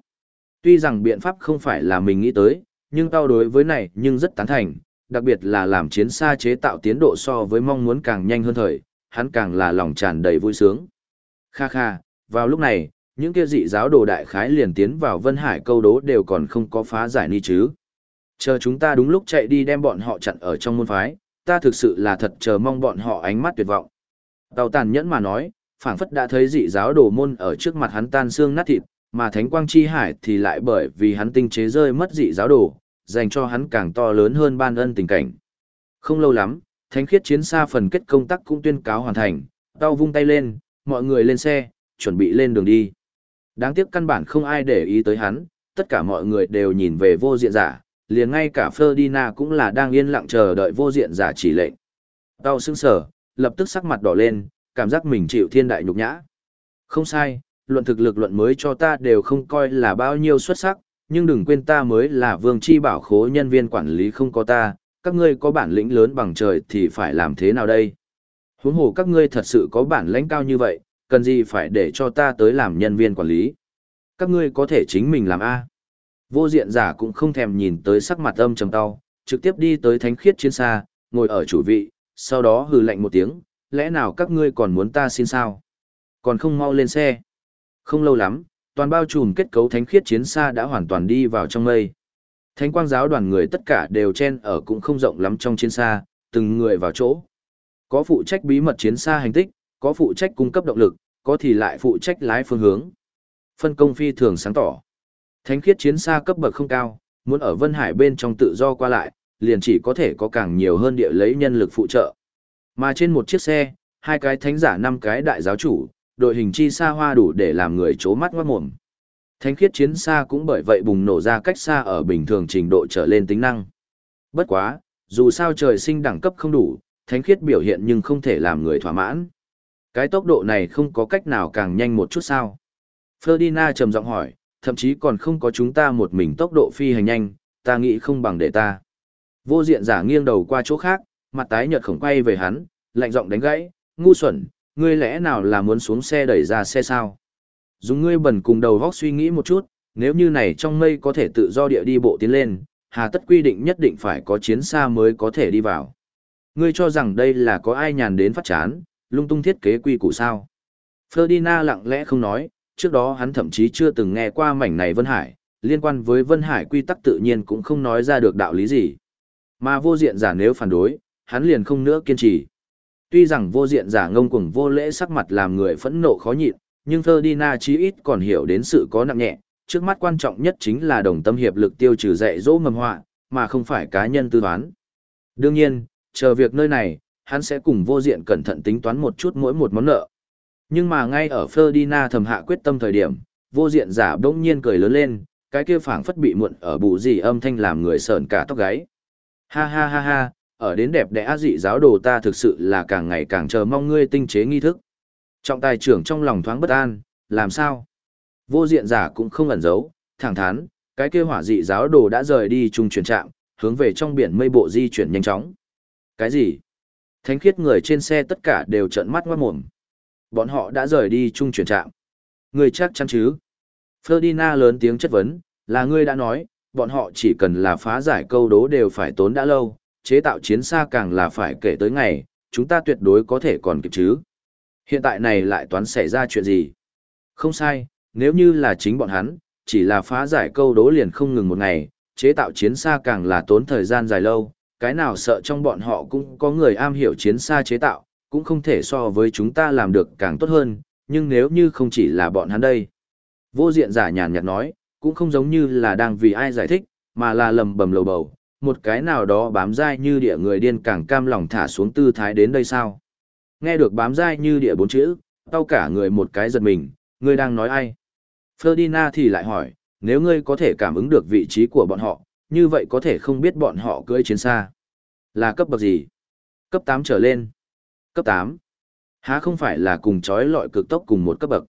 Tuy rằng biện pháp không phải là mình nghĩ tới, nhưng tao đối với này nhưng rất tán thành, đặc biệt là làm chiến xa chế tạo tiến độ so với mong muốn càng nhanh hơn thời, hắn càng là lòng tràn đầy vui sướng. Kha kha, vào lúc này, những kia dị giáo đồ đại khái liền tiến vào Vân Hải câu đố đều còn không có phá giải ni chứ. Chờ chúng ta đúng lúc chạy đi đem bọn họ chặn ở trong môn phái, ta thực sự là thật chờ mong bọn họ ánh mắt tuyệt vọng. Tàu tàn nhẫn mà nói, phảng phất đã thấy dị giáo đồ môn ở trước mặt hắn tan xương nát thịt, mà thánh quang chi hải thì lại bởi vì hắn tinh chế rơi mất dị giáo đồ, dành cho hắn càng to lớn hơn ban ân tình cảnh. Không lâu lắm, thánh khiết chiến xa phần kết công tác cũng tuyên cáo hoàn thành, tao vung tay lên, mọi người lên xe, chuẩn bị lên đường đi. Đáng tiếc căn bản không ai để ý tới hắn, tất cả mọi người đều nhìn về vô diện giả, liền ngay cả Ferdinand cũng là đang yên lặng chờ đợi vô diện giả chỉ lệnh. Tao sững sở, lập tức sắc mặt đỏ lên, cảm giác mình chịu thiên đại nhục nhã. Không sai, luận thực lực luận mới cho ta đều không coi là bao nhiêu xuất sắc, nhưng đừng quên ta mới là vương chi bảo khố nhân viên quản lý không có ta, các ngươi có bản lĩnh lớn bằng trời thì phải làm thế nào đây? Huống hồ các ngươi thật sự có bản lĩnh cao như vậy, cần gì phải để cho ta tới làm nhân viên quản lý? Các ngươi có thể chính mình làm A. Vô diện giả cũng không thèm nhìn tới sắc mặt âm trầm tao, trực tiếp đi tới thánh khiết chiến xa, ngồi ở chủ vị, sau đó hừ lạnh một tiếng, lẽ nào các ngươi còn muốn ta xin sao? Còn không mau lên xe. Không lâu lắm, toàn bao trùm kết cấu thánh khiết chiến xa đã hoàn toàn đi vào trong mây. Thánh quang giáo đoàn người tất cả đều chen ở cũng không rộng lắm trong chiến xa, từng người vào chỗ. Có phụ trách bí mật chiến xa hành tích, có phụ trách cung cấp động lực, có thì lại phụ trách lái phương hướng. Phân công phi thường sáng tỏ. Thánh khiết chiến xa cấp bậc không cao, muốn ở Vân Hải bên trong tự do qua lại, liền chỉ có thể có càng nhiều hơn địa lấy nhân lực phụ trợ. Mà trên một chiếc xe, hai cái thánh giả năm cái đại giáo chủ, đội hình chi xa hoa đủ để làm người chố mắt ngoát mồm. Thánh khiết chiến xa cũng bởi vậy bùng nổ ra cách xa ở bình thường trình độ trở lên tính năng. Bất quá, dù sao trời sinh đẳng cấp không đủ, thánh khiết biểu hiện nhưng không thể làm người thỏa mãn. Cái tốc độ này không có cách nào càng nhanh một chút sao. Ferdinand trầm giọng hỏi, thậm chí còn không có chúng ta một mình tốc độ phi hành nhanh, ta nghĩ không bằng để ta. Vô diện giả nghiêng đầu qua chỗ khác, mặt tái nhợt khổng quay về hắn, lạnh giọng đánh gãy, ngu xuẩn, ngươi lẽ nào là muốn xuống xe đẩy ra xe sao? Dùng ngươi bẩn cùng đầu góc suy nghĩ một chút, nếu như này trong mây có thể tự do địa đi bộ tiến lên, hà tất quy định nhất định phải có chiến xa mới có thể đi vào. Ngươi cho rằng đây là có ai nhàn đến phát chán, lung tung thiết kế quy củ sao? Ferdinand lặng lẽ không nói, trước đó hắn thậm chí chưa từng nghe qua mảnh này Vân Hải, liên quan với Vân Hải quy tắc tự nhiên cũng không nói ra được đạo lý gì. Mà vô diện giả nếu phản đối, hắn liền không nữa kiên trì. Tuy rằng vô diện giả ngông cuồng vô lễ sắc mặt làm người phẫn nộ khó nhịn, nhưng Ferdinand chí ít còn hiểu đến sự có nặng nhẹ, trước mắt quan trọng nhất chính là đồng tâm hiệp lực tiêu trừ dạy dỗ mầm họa, mà không phải cá nhân tư toán. Đương nhiên, chờ việc nơi này, hắn sẽ cùng vô diện cẩn thận tính toán một chút mỗi một món nợ. Nhưng mà ngay ở Ferdinand thầm hạ quyết tâm thời điểm, vô diện giả bỗng nhiên cười lớn lên, cái kia phảng phất bị muộn ở bù gì âm thanh làm người sợn cả tóc gáy. Ha ha ha ha, ở đến đẹp đẽ dị giáo đồ ta thực sự là càng ngày càng chờ mong ngươi tinh chế nghi thức. Trọng tài trưởng trong lòng thoáng bất an, làm sao? Vô diện giả cũng không ẩn giấu, thẳng thắn, cái kia hỏa dị giáo đồ đã rời đi trung chuyển trạm, hướng về trong biển mây bộ di chuyển nhanh chóng. Cái gì? Thánh khiết người trên xe tất cả đều trợn mắt ngoát mồm. Bọn họ đã rời đi chung chuyển trạm. Người chắc chắn chứ? Ferdinand lớn tiếng chất vấn, là ngươi đã nói, bọn họ chỉ cần là phá giải câu đố đều phải tốn đã lâu, chế tạo chiến xa càng là phải kể tới ngày, chúng ta tuyệt đối có thể còn kịp chứ. Hiện tại này lại toán xảy ra chuyện gì? Không sai, nếu như là chính bọn hắn, chỉ là phá giải câu đố liền không ngừng một ngày, chế tạo chiến xa càng là tốn thời gian dài lâu, cái nào sợ trong bọn họ cũng có người am hiểu chiến xa chế tạo, cũng không thể so với chúng ta làm được càng tốt hơn, nhưng nếu như không chỉ là bọn hắn đây. Vô diện giả nhàn nhạt nói, cũng không giống như là đang vì ai giải thích, mà là lầm bầm lầu bầu, một cái nào đó bám dai như địa người điên càng cam lòng thả xuống tư thái đến đây sao. Nghe được bám dai như địa bốn chữ, tao cả người một cái giật mình, ngươi đang nói ai? Ferdinand thì lại hỏi, nếu ngươi có thể cảm ứng được vị trí của bọn họ, như vậy có thể không biết bọn họ cưỡi chiến xa. Là cấp bậc gì? Cấp 8 trở lên. Cấp 8. Há không phải là cùng chói lọi cực tốc cùng một cấp bậc.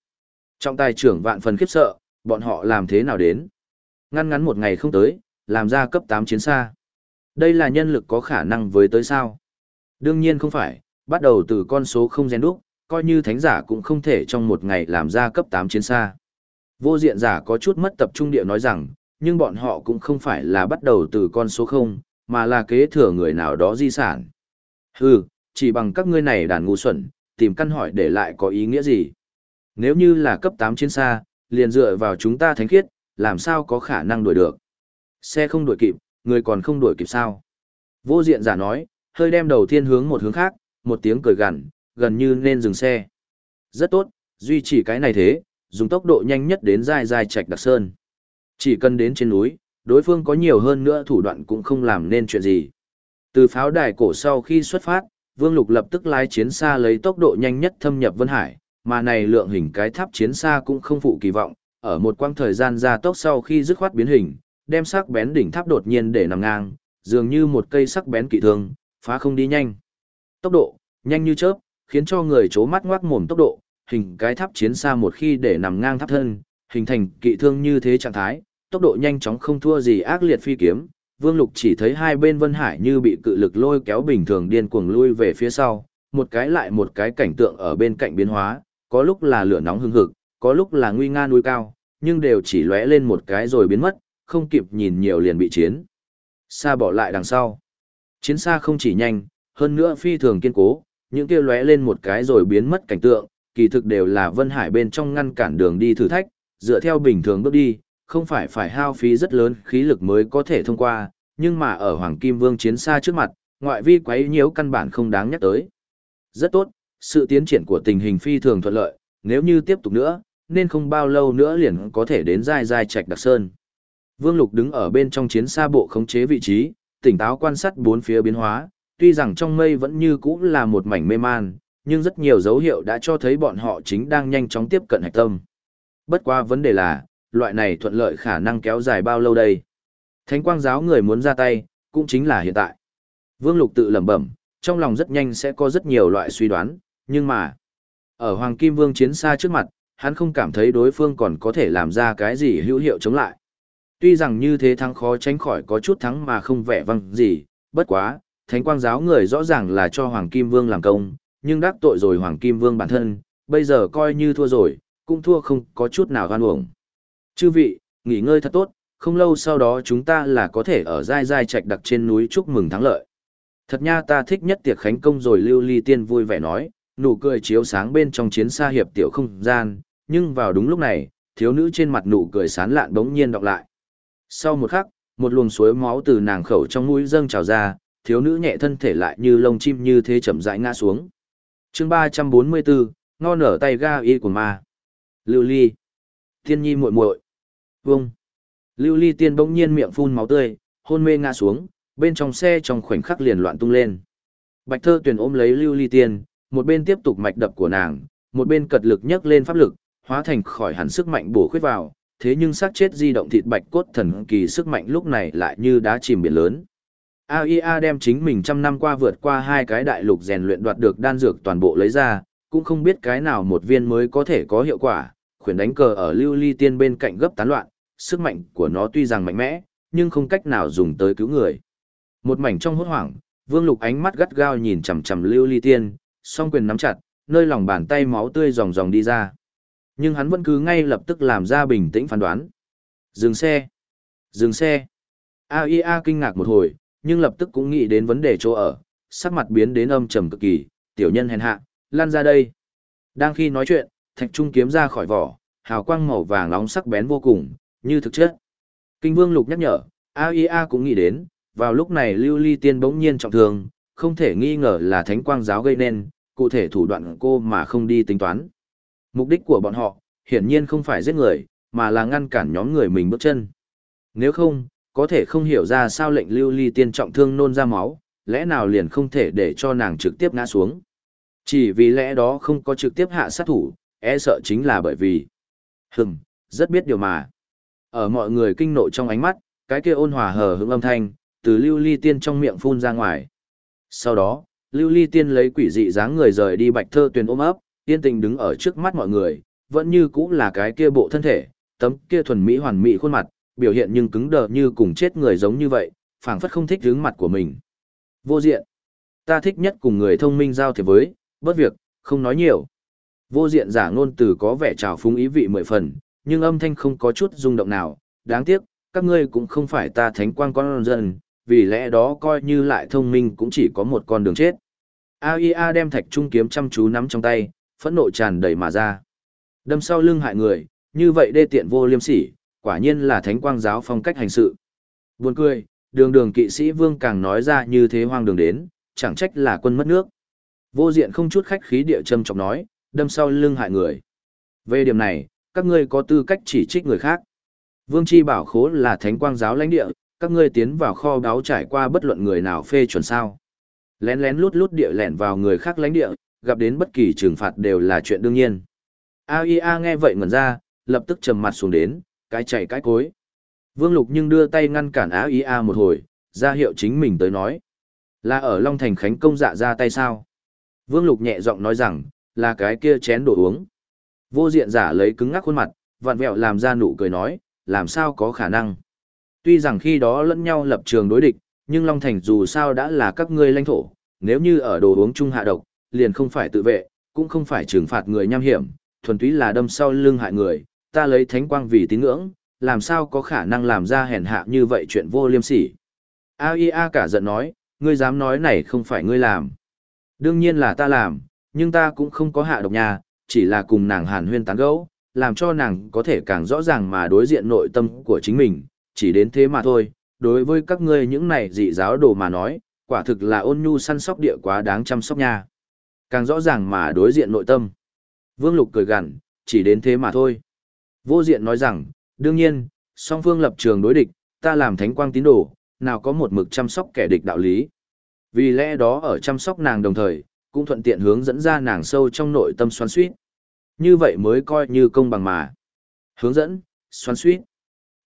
Trọng tài trưởng vạn phần khiếp sợ, bọn họ làm thế nào đến? Ngăn ngắn một ngày không tới, làm ra cấp 8 chiến xa. Đây là nhân lực có khả năng với tới sao? Đương nhiên không phải, bắt đầu từ con số không gen đúc, coi như thánh giả cũng không thể trong một ngày làm ra cấp 8 chiến xa. Vô diện giả có chút mất tập trung địa nói rằng, nhưng bọn họ cũng không phải là bắt đầu từ con số không mà là kế thừa người nào đó di sản. Hừ, chỉ bằng các ngươi này đàn ngu xuẩn, tìm căn hỏi để lại có ý nghĩa gì? Nếu như là cấp 8 chiến xa, liền dựa vào chúng ta thánh khiết, làm sao có khả năng đuổi được? Xe không đuổi kịp, người còn không đuổi kịp sao? Vô diện giả nói, hơi đem đầu thiên hướng một hướng khác, một tiếng cười gằn, gần như nên dừng xe. Rất tốt, duy trì cái này thế, dùng tốc độ nhanh nhất đến dai dai trạch đặc sơn. Chỉ cần đến trên núi, đối phương có nhiều hơn nữa thủ đoạn cũng không làm nên chuyện gì. Từ pháo đài cổ sau khi xuất phát, Vương Lục lập tức lái chiến xa lấy tốc độ nhanh nhất thâm nhập Vân Hải, mà này lượng hình cái tháp chiến xa cũng không phụ kỳ vọng, ở một quãng thời gian gia tốc sau khi dứt khoát biến hình, đem sắc bén đỉnh tháp đột nhiên để nằm ngang, dường như một cây sắc bén kỵ thương, phá không đi nhanh. Tốc độ, nhanh như chớp, khiến cho người chố mắt ngoác mồm tốc độ, hình cái tháp chiến xa một khi để nằm ngang tháp thân, hình thành kỵ thương như thế trạng thái, tốc độ nhanh chóng không thua gì ác liệt phi kiếm. Vương Lục chỉ thấy hai bên Vân Hải như bị cự lực lôi kéo bình thường điên cuồng lui về phía sau, một cái lại một cái cảnh tượng ở bên cạnh biến hóa, có lúc là lửa nóng hừng hực, có lúc là nguy nga núi cao, nhưng đều chỉ lóe lên một cái rồi biến mất, không kịp nhìn nhiều liền bị chiến. Xa bỏ lại đằng sau. Chiến xa không chỉ nhanh, hơn nữa phi thường kiên cố, những kia lóe lên một cái rồi biến mất cảnh tượng, kỳ thực đều là Vân Hải bên trong ngăn cản đường đi thử thách, dựa theo bình thường bước đi, không phải phải hao phí rất lớn khí lực mới có thể thông qua, nhưng mà ở Hoàng Kim Vương chiến xa trước mặt, ngoại vi quấy nhiễu căn bản không đáng nhắc tới. Rất tốt, sự tiến triển của tình hình phi thường thuận lợi, nếu như tiếp tục nữa, nên không bao lâu nữa liền có thể đến dai dai trạch đặc sơn. Vương Lục đứng ở bên trong chiến xa bộ khống chế vị trí, tỉnh táo quan sát bốn phía biến hóa, tuy rằng trong mây vẫn như cũ là một mảnh mê man, nhưng rất nhiều dấu hiệu đã cho thấy bọn họ chính đang nhanh chóng tiếp cận hạch tâm. Bất qua vấn đề là, loại này thuận lợi khả năng kéo dài bao lâu đây? Thánh quang giáo người muốn ra tay, cũng chính là hiện tại. Vương Lục tự lẩm bẩm, trong lòng rất nhanh sẽ có rất nhiều loại suy đoán, nhưng mà, ở Hoàng Kim Vương chiến xa trước mặt, hắn không cảm thấy đối phương còn có thể làm ra cái gì hữu hiệu chống lại. Tuy rằng như thế thắng khó tránh khỏi có chút thắng mà không vẻ văng gì, bất quá, thánh quang giáo người rõ ràng là cho Hoàng Kim Vương làm công, nhưng đắc tội rồi Hoàng Kim Vương bản thân, bây giờ coi như thua rồi, cũng thua không có chút nào hoan uổng. Chư vị, nghỉ ngơi thật tốt, không lâu sau đó chúng ta là có thể ở dai dai trạch đặc trên núi chúc mừng thắng lợi. Thật nha ta thích nhất tiệc khánh công rồi lưu ly tiên vui vẻ nói, nụ cười chiếu sáng bên trong chiến xa hiệp tiểu không gian, nhưng vào đúng lúc này, thiếu nữ trên mặt nụ cười sán lạn bỗng nhiên đọc lại. Sau một khắc, một luồng suối máu từ nàng khẩu trong mũi dâng trào ra, thiếu nữ nhẹ thân thể lại như lông chim như thế chậm rãi ngã xuống. chương 344, ngon ở tay ga y của ma. Lưu ly. Thiên nhi muội muội Vông. Lưu ly tiên bỗng nhiên miệng phun máu tươi, hôn mê ngã xuống, bên trong xe trong khoảnh khắc liền loạn tung lên. Bạch thơ Tuyền ôm lấy lưu ly tiên, một bên tiếp tục mạch đập của nàng, một bên cật lực nhấc lên pháp lực, hóa thành khỏi hẳn sức mạnh bổ khuyết vào, thế nhưng xác chết di động thịt bạch cốt thần kỳ sức mạnh lúc này lại như đá chìm biển lớn. AIA đem chính mình trăm năm qua vượt qua hai cái đại lục rèn luyện đoạt được đan dược toàn bộ lấy ra, cũng không biết cái nào một viên mới có thể có hiệu quả, khuyển đánh cờ ở lưu ly tiên bên cạnh gấp tán loạn, sức mạnh của nó tuy rằng mạnh mẽ, nhưng không cách nào dùng tới cứu người. Một mảnh trong hốt hoảng, Vương Lục ánh mắt gắt gao nhìn chằm chằm Lưu Ly Tiên, song quyền nắm chặt, nơi lòng bàn tay máu tươi ròng ròng đi ra. Nhưng hắn vẫn cứ ngay lập tức làm ra bình tĩnh phán đoán. Dừng xe! Dừng xe! AIA kinh ngạc một hồi, nhưng lập tức cũng nghĩ đến vấn đề chỗ ở, sắc mặt biến đến âm trầm cực kỳ, tiểu nhân hèn hạ, lan ra đây. Đang khi nói chuyện, thạch trung kiếm ra khỏi vỏ, hào quang màu vàng nóng sắc bén vô cùng, như thực chất. Kinh Vương Lục nhắc nhở, AIA cũng nghĩ đến, vào lúc này Lưu Ly Tiên bỗng nhiên trọng thương, không thể nghi ngờ là thánh quang giáo gây nên, cụ thể thủ đoạn cô mà không đi tính toán. Mục đích của bọn họ, hiển nhiên không phải giết người, mà là ngăn cản nhóm người mình bước chân. Nếu không, có thể không hiểu ra sao lệnh Lưu Ly Tiên trọng thương nôn ra máu, lẽ nào liền không thể để cho nàng trực tiếp ngã xuống. Chỉ vì lẽ đó không có trực tiếp hạ sát thủ, e sợ chính là bởi vì... Hừm, rất biết điều mà. Ở mọi người kinh nộ trong ánh mắt, cái kia ôn hòa hờ hững âm thanh, từ lưu ly tiên trong miệng phun ra ngoài. Sau đó, lưu ly tiên lấy quỷ dị dáng người rời đi bạch thơ tuyền ôm ấp, tiên tình đứng ở trước mắt mọi người, vẫn như cũng là cái kia bộ thân thể, tấm kia thuần mỹ hoàn mỹ khuôn mặt, biểu hiện nhưng cứng đờ như cùng chết người giống như vậy, phảng phất không thích hướng mặt của mình. Vô diện. Ta thích nhất cùng người thông minh giao thiệp với, bất việc, không nói nhiều. Vô diện giả ngôn từ có vẻ trào phúng ý vị mười phần, nhưng âm thanh không có chút rung động nào, đáng tiếc, các ngươi cũng không phải ta thánh quang con dân, vì lẽ đó coi như lại thông minh cũng chỉ có một con đường chết. AIA đem thạch trung kiếm chăm chú nắm trong tay, phẫn nộ tràn đầy mà ra. Đâm sau lưng hại người, như vậy đê tiện vô liêm sỉ, quả nhiên là thánh quang giáo phong cách hành sự. Buồn cười, đường đường kỵ sĩ vương càng nói ra như thế hoang đường đến, chẳng trách là quân mất nước. Vô diện không chút khách khí địa châm trọng nói, đâm sau lưng hại người. Về điểm này, các ngươi có tư cách chỉ trích người khác. Vương Chi bảo khố là thánh quang giáo lãnh địa, các ngươi tiến vào kho đáo trải qua bất luận người nào phê chuẩn sao. Lén lén lút lút địa lẻn vào người khác lãnh địa, gặp đến bất kỳ trừng phạt đều là chuyện đương nhiên. AIA nghe vậy ngẩn ra, lập tức trầm mặt xuống đến, cái chạy cái cối. Vương Lục nhưng đưa tay ngăn cản AIA một hồi, ra hiệu chính mình tới nói. Là ở Long Thành Khánh công dạ ra tay sao? Vương Lục nhẹ giọng nói rằng, là cái kia chén đồ uống. Vô diện giả lấy cứng ngắc khuôn mặt, vặn vẹo làm ra nụ cười nói, làm sao có khả năng. Tuy rằng khi đó lẫn nhau lập trường đối địch, nhưng Long Thành dù sao đã là các ngươi lãnh thổ, nếu như ở đồ uống chung hạ độc, liền không phải tự vệ, cũng không phải trừng phạt người nham hiểm, thuần túy là đâm sau lưng hại người, ta lấy thánh quang vì tín ngưỡng, làm sao có khả năng làm ra hèn hạ như vậy chuyện vô liêm sỉ. AIA cả giận nói, ngươi dám nói này không phải ngươi làm. Đương nhiên là ta làm, nhưng ta cũng không có hạ độc nhà, chỉ là cùng nàng hàn huyên tán gẫu, làm cho nàng có thể càng rõ ràng mà đối diện nội tâm của chính mình, chỉ đến thế mà thôi. Đối với các ngươi những này dị giáo đồ mà nói, quả thực là ôn nhu săn sóc địa quá đáng chăm sóc nha. Càng rõ ràng mà đối diện nội tâm. Vương Lục cười gằn, chỉ đến thế mà thôi. Vô diện nói rằng, đương nhiên, song phương lập trường đối địch, ta làm thánh quang tín đồ, nào có một mực chăm sóc kẻ địch đạo lý. Vì lẽ đó ở chăm sóc nàng đồng thời, cũng thuận tiện hướng dẫn ra nàng sâu trong nội tâm xoắn suýt. Như vậy mới coi như công bằng mà. Hướng dẫn, xoắn suýt.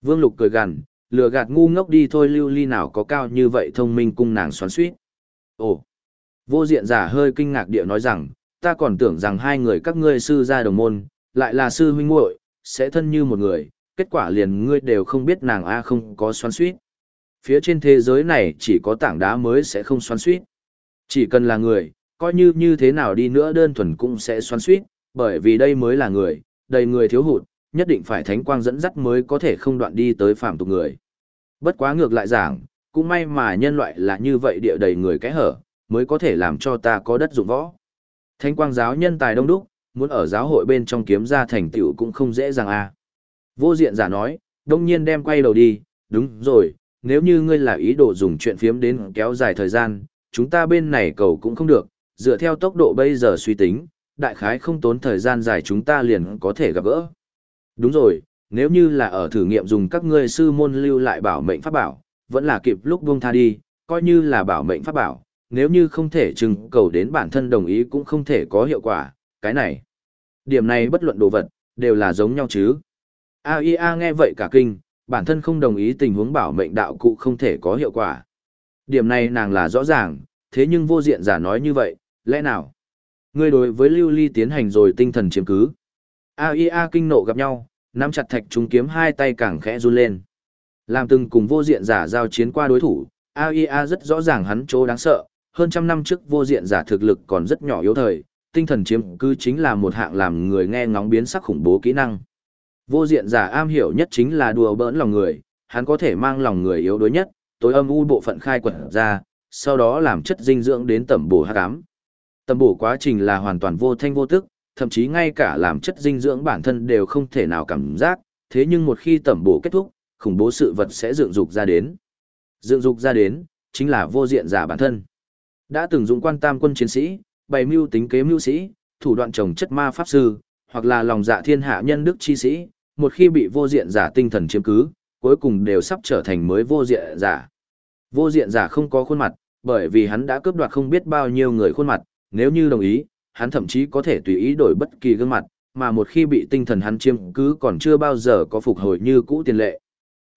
Vương Lục cười gằn, lừa gạt ngu ngốc đi thôi lưu ly nào có cao như vậy thông minh cung nàng xoắn suýt. Ồ, vô diện giả hơi kinh ngạc địa nói rằng, ta còn tưởng rằng hai người các ngươi sư gia đồng môn, lại là sư huynh muội, sẽ thân như một người, kết quả liền ngươi đều không biết nàng A không có xoắn suýt. Phía trên thế giới này chỉ có tảng đá mới sẽ không xoắn suýt. Chỉ cần là người, coi như như thế nào đi nữa đơn thuần cũng sẽ xoắn suýt, bởi vì đây mới là người, đầy người thiếu hụt, nhất định phải thánh quang dẫn dắt mới có thể không đoạn đi tới phạm tục người. Bất quá ngược lại giảng, cũng may mà nhân loại là như vậy địa đầy người cái hở, mới có thể làm cho ta có đất dụng võ. Thánh quang giáo nhân tài đông đúc, muốn ở giáo hội bên trong kiếm ra thành tựu cũng không dễ dàng a. À. Vô diện giả nói, đông nhiên đem quay đầu đi, đúng rồi, nếu như ngươi là ý đồ dùng chuyện phiếm đến kéo dài thời gian, chúng ta bên này cầu cũng không được, dựa theo tốc độ bây giờ suy tính, đại khái không tốn thời gian dài chúng ta liền có thể gặp gỡ. Đúng rồi, nếu như là ở thử nghiệm dùng các ngươi sư môn lưu lại bảo mệnh pháp bảo, vẫn là kịp lúc buông tha đi, coi như là bảo mệnh pháp bảo, nếu như không thể trưng cầu đến bản thân đồng ý cũng không thể có hiệu quả, cái này. Điểm này bất luận đồ vật, đều là giống nhau chứ. AIA nghe vậy cả kinh, bản thân không đồng ý tình huống bảo mệnh đạo cụ không thể có hiệu quả. Điểm này nàng là rõ ràng, thế nhưng vô diện giả nói như vậy, lẽ nào? Ngươi đối với Lưu Ly tiến hành rồi tinh thần chiếm cứ. AIA kinh nộ gặp nhau, nắm chặt thạch trung kiếm hai tay càng khẽ run lên. Làm từng cùng vô diện giả giao chiến qua đối thủ, AIA rất rõ ràng hắn chỗ đáng sợ, hơn trăm năm trước vô diện giả thực lực còn rất nhỏ yếu thời, tinh thần chiếm cứ chính là một hạng làm người nghe ngóng biến sắc khủng bố kỹ năng. Vô diện giả am hiểu nhất chính là đùa bỡn lòng người, hắn có thể mang lòng người yếu đuối nhất, tối âm u bộ phận khai quật ra, sau đó làm chất dinh dưỡng đến tẩm bổ hắc ám. Tẩm bổ quá trình là hoàn toàn vô thanh vô tức, thậm chí ngay cả làm chất dinh dưỡng bản thân đều không thể nào cảm giác, thế nhưng một khi tẩm bổ kết thúc, khủng bố sự vật sẽ dựng dục ra đến. Dựng dục ra đến, chính là vô diện giả bản thân. Đã từng dụng quan tam quân chiến sĩ, bày mưu tính kế mưu sĩ, thủ đoạn trồng chất ma pháp sư, hoặc là lòng dạ thiên hạ nhân đức chi sĩ, một khi bị vô diện giả tinh thần chiếm cứ, cuối cùng đều sắp trở thành mới vô diện giả. Vô diện giả không có khuôn mặt, bởi vì hắn đã cướp đoạt không biết bao nhiêu người khuôn mặt, nếu như đồng ý, hắn thậm chí có thể tùy ý đổi bất kỳ gương mặt, mà một khi bị tinh thần hắn chiếm cứ còn chưa bao giờ có phục hồi như cũ tiền lệ.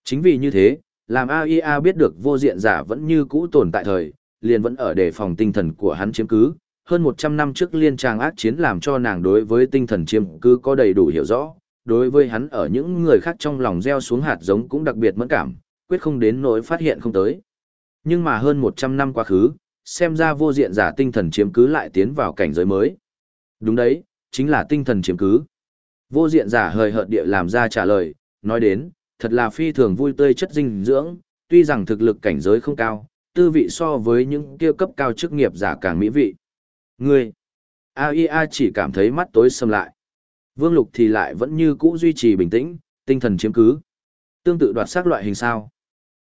Chính vì như thế, làm AIA biết được vô diện giả vẫn như cũ tồn tại thời, liền vẫn ở đề phòng tinh thần của hắn chiếm cứ. Hơn 100 năm trước liên trang ác chiến làm cho nàng đối với tinh thần chiếm cứ có đầy đủ hiểu rõ, đối với hắn ở những người khác trong lòng gieo xuống hạt giống cũng đặc biệt mẫn cảm, quyết không đến nỗi phát hiện không tới. Nhưng mà hơn 100 năm quá khứ, xem ra vô diện giả tinh thần chiếm cứ lại tiến vào cảnh giới mới. Đúng đấy, chính là tinh thần chiếm cứ. Vô diện giả hời hợt địa làm ra trả lời, nói đến, thật là phi thường vui tươi chất dinh dưỡng, tuy rằng thực lực cảnh giới không cao, tư vị so với những kia cấp cao chức nghiệp giả càng mỹ vị. Ngươi, AIA chỉ cảm thấy mắt tối sầm lại. Vương Lục thì lại vẫn như cũ duy trì bình tĩnh, tinh thần chiếm cứ. Tương tự đoạt xác loại hình sao.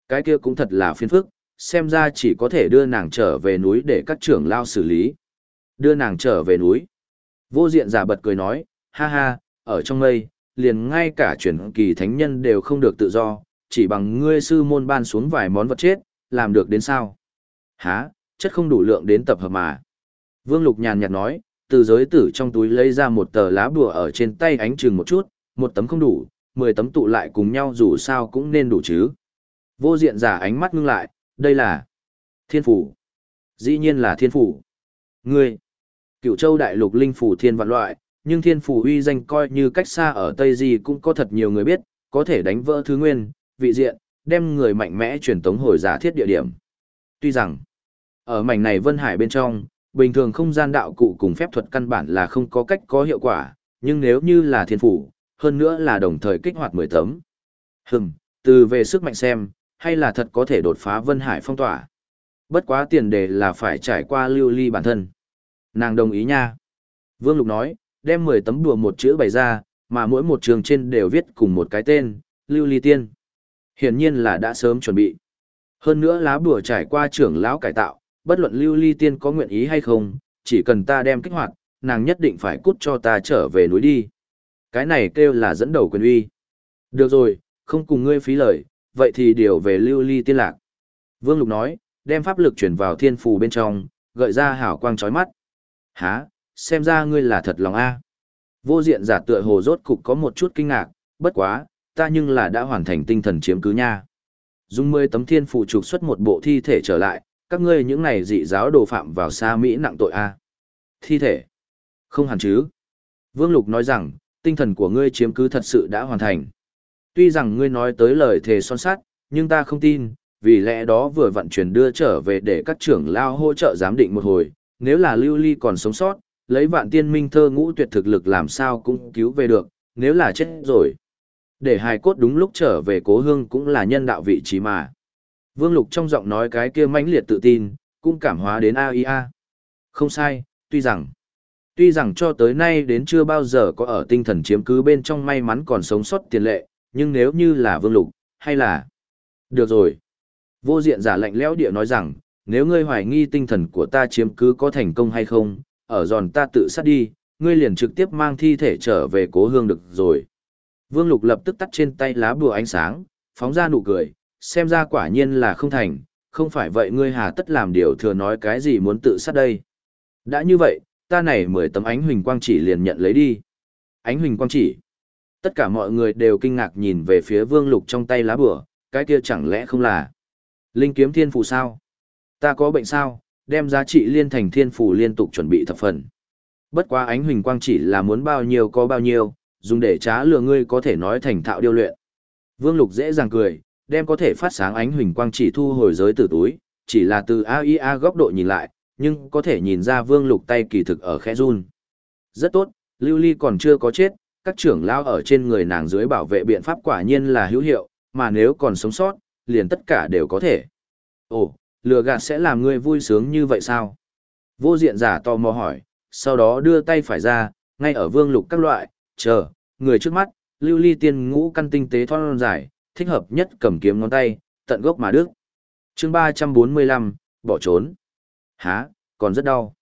Cái kia cũng thật là phiền phức, xem ra chỉ có thể đưa nàng trở về núi để các trưởng lao xử lý. Đưa nàng trở về núi. Vô diện giả bật cười nói, ha ha, ở trong mây, liền ngay cả chuyển kỳ thánh nhân đều không được tự do, chỉ bằng ngươi sư môn ban xuống vài món vật chết, làm được đến sao? Hả, chất không đủ lượng đến tập hợp mà. Vương Lục nhàn nhạt nói, từ giới tử trong túi lấy ra một tờ lá bùa ở trên tay ánh chừng một chút, một tấm không đủ, mười tấm tụ lại cùng nhau dù sao cũng nên đủ chứ. Vô diện giả ánh mắt ngưng lại, đây là thiên phủ. Dĩ nhiên là thiên phủ. Ngươi, cựu châu đại lục linh phủ thiên vạn loại, nhưng thiên phủ uy danh coi như cách xa ở Tây Di cũng có thật nhiều người biết, có thể đánh vỡ thứ nguyên, vị diện, đem người mạnh mẽ truyền tống hồi giả thiết địa điểm. Tuy rằng, ở mảnh này Vân Hải bên trong, bình thường không gian đạo cụ cùng phép thuật căn bản là không có cách có hiệu quả, nhưng nếu như là thiên phủ, hơn nữa là đồng thời kích hoạt 10 tấm. Hừm, từ về sức mạnh xem, hay là thật có thể đột phá Vân Hải phong tỏa. Bất quá tiền đề là phải trải qua lưu ly bản thân. Nàng đồng ý nha. Vương Lục nói, đem 10 tấm đùa một chữ bày ra, mà mỗi một trường trên đều viết cùng một cái tên, lưu ly tiên. Hiển nhiên là đã sớm chuẩn bị. Hơn nữa lá bùa trải qua trưởng lão cải tạo, bất luận lưu ly tiên có nguyện ý hay không, chỉ cần ta đem kích hoạt, nàng nhất định phải cút cho ta trở về núi đi. Cái này kêu là dẫn đầu quyền uy. Được rồi, không cùng ngươi phí lời, vậy thì điều về lưu ly tiên lạc. Vương Lục nói, đem pháp lực chuyển vào thiên phù bên trong, gợi ra hảo quang chói mắt. Hả, xem ra ngươi là thật lòng a. Vô diện giả tựa hồ rốt cục có một chút kinh ngạc, bất quá, ta nhưng là đã hoàn thành tinh thần chiếm cứ nha. Dùng mười tấm thiên phù trục xuất một bộ thi thể trở lại, các ngươi những này dị giáo đồ phạm vào xa Mỹ nặng tội a. Thi thể? Không hẳn chứ. Vương Lục nói rằng, tinh thần của ngươi chiếm cứ thật sự đã hoàn thành. Tuy rằng ngươi nói tới lời thề son sát, nhưng ta không tin, vì lẽ đó vừa vận chuyển đưa trở về để các trưởng lao hỗ trợ giám định một hồi, nếu là lưu ly còn sống sót, lấy vạn tiên minh thơ ngũ tuyệt thực lực làm sao cũng cứu về được, nếu là chết rồi. Để hài cốt đúng lúc trở về cố hương cũng là nhân đạo vị trí mà. Vương Lục trong giọng nói cái kia mãnh liệt tự tin, cũng cảm hóa đến AIA. Không sai, tuy rằng, tuy rằng cho tới nay đến chưa bao giờ có ở tinh thần chiếm cứ bên trong may mắn còn sống sót tiền lệ, nhưng nếu như là Vương Lục, hay là... Được rồi. Vô diện giả lạnh lẽo địa nói rằng, nếu ngươi hoài nghi tinh thần của ta chiếm cứ có thành công hay không, ở giòn ta tự sát đi, ngươi liền trực tiếp mang thi thể trở về cố hương được rồi. Vương Lục lập tức tắt trên tay lá bùa ánh sáng, phóng ra nụ cười, xem ra quả nhiên là không thành, không phải vậy ngươi hà tất làm điều thừa nói cái gì muốn tự sát đây. Đã như vậy, ta này mười tấm ánh huỳnh quang chỉ liền nhận lấy đi. Ánh huỳnh quang chỉ. Tất cả mọi người đều kinh ngạc nhìn về phía Vương Lục trong tay lá bùa, cái kia chẳng lẽ không là Linh kiếm thiên phù sao? Ta có bệnh sao? Đem giá trị liên thành thiên phù liên tục chuẩn bị thập phần. Bất quá ánh huỳnh quang chỉ là muốn bao nhiêu có bao nhiêu, dùng để trá lừa ngươi có thể nói thành thạo điêu luyện. Vương Lục dễ dàng cười, đem có thể phát sáng ánh huỳnh quang chỉ thu hồi giới tử túi, chỉ là từ AIA góc độ nhìn lại, nhưng có thể nhìn ra Vương Lục tay kỳ thực ở khẽ run. Rất tốt, Lưu Ly còn chưa có chết, các trưởng lao ở trên người nàng dưới bảo vệ biện pháp quả nhiên là hữu hiệu, mà nếu còn sống sót, liền tất cả đều có thể. Ồ, lừa gạt sẽ làm ngươi vui sướng như vậy sao? Vô diện giả tò mò hỏi, sau đó đưa tay phải ra, ngay ở vương lục các loại, chờ, người trước mắt, lưu ly tiên ngũ căn tinh tế thon dài, thích hợp nhất cầm kiếm ngón tay, tận gốc mà đứt. chương 345, bỏ trốn. Há, còn rất đau.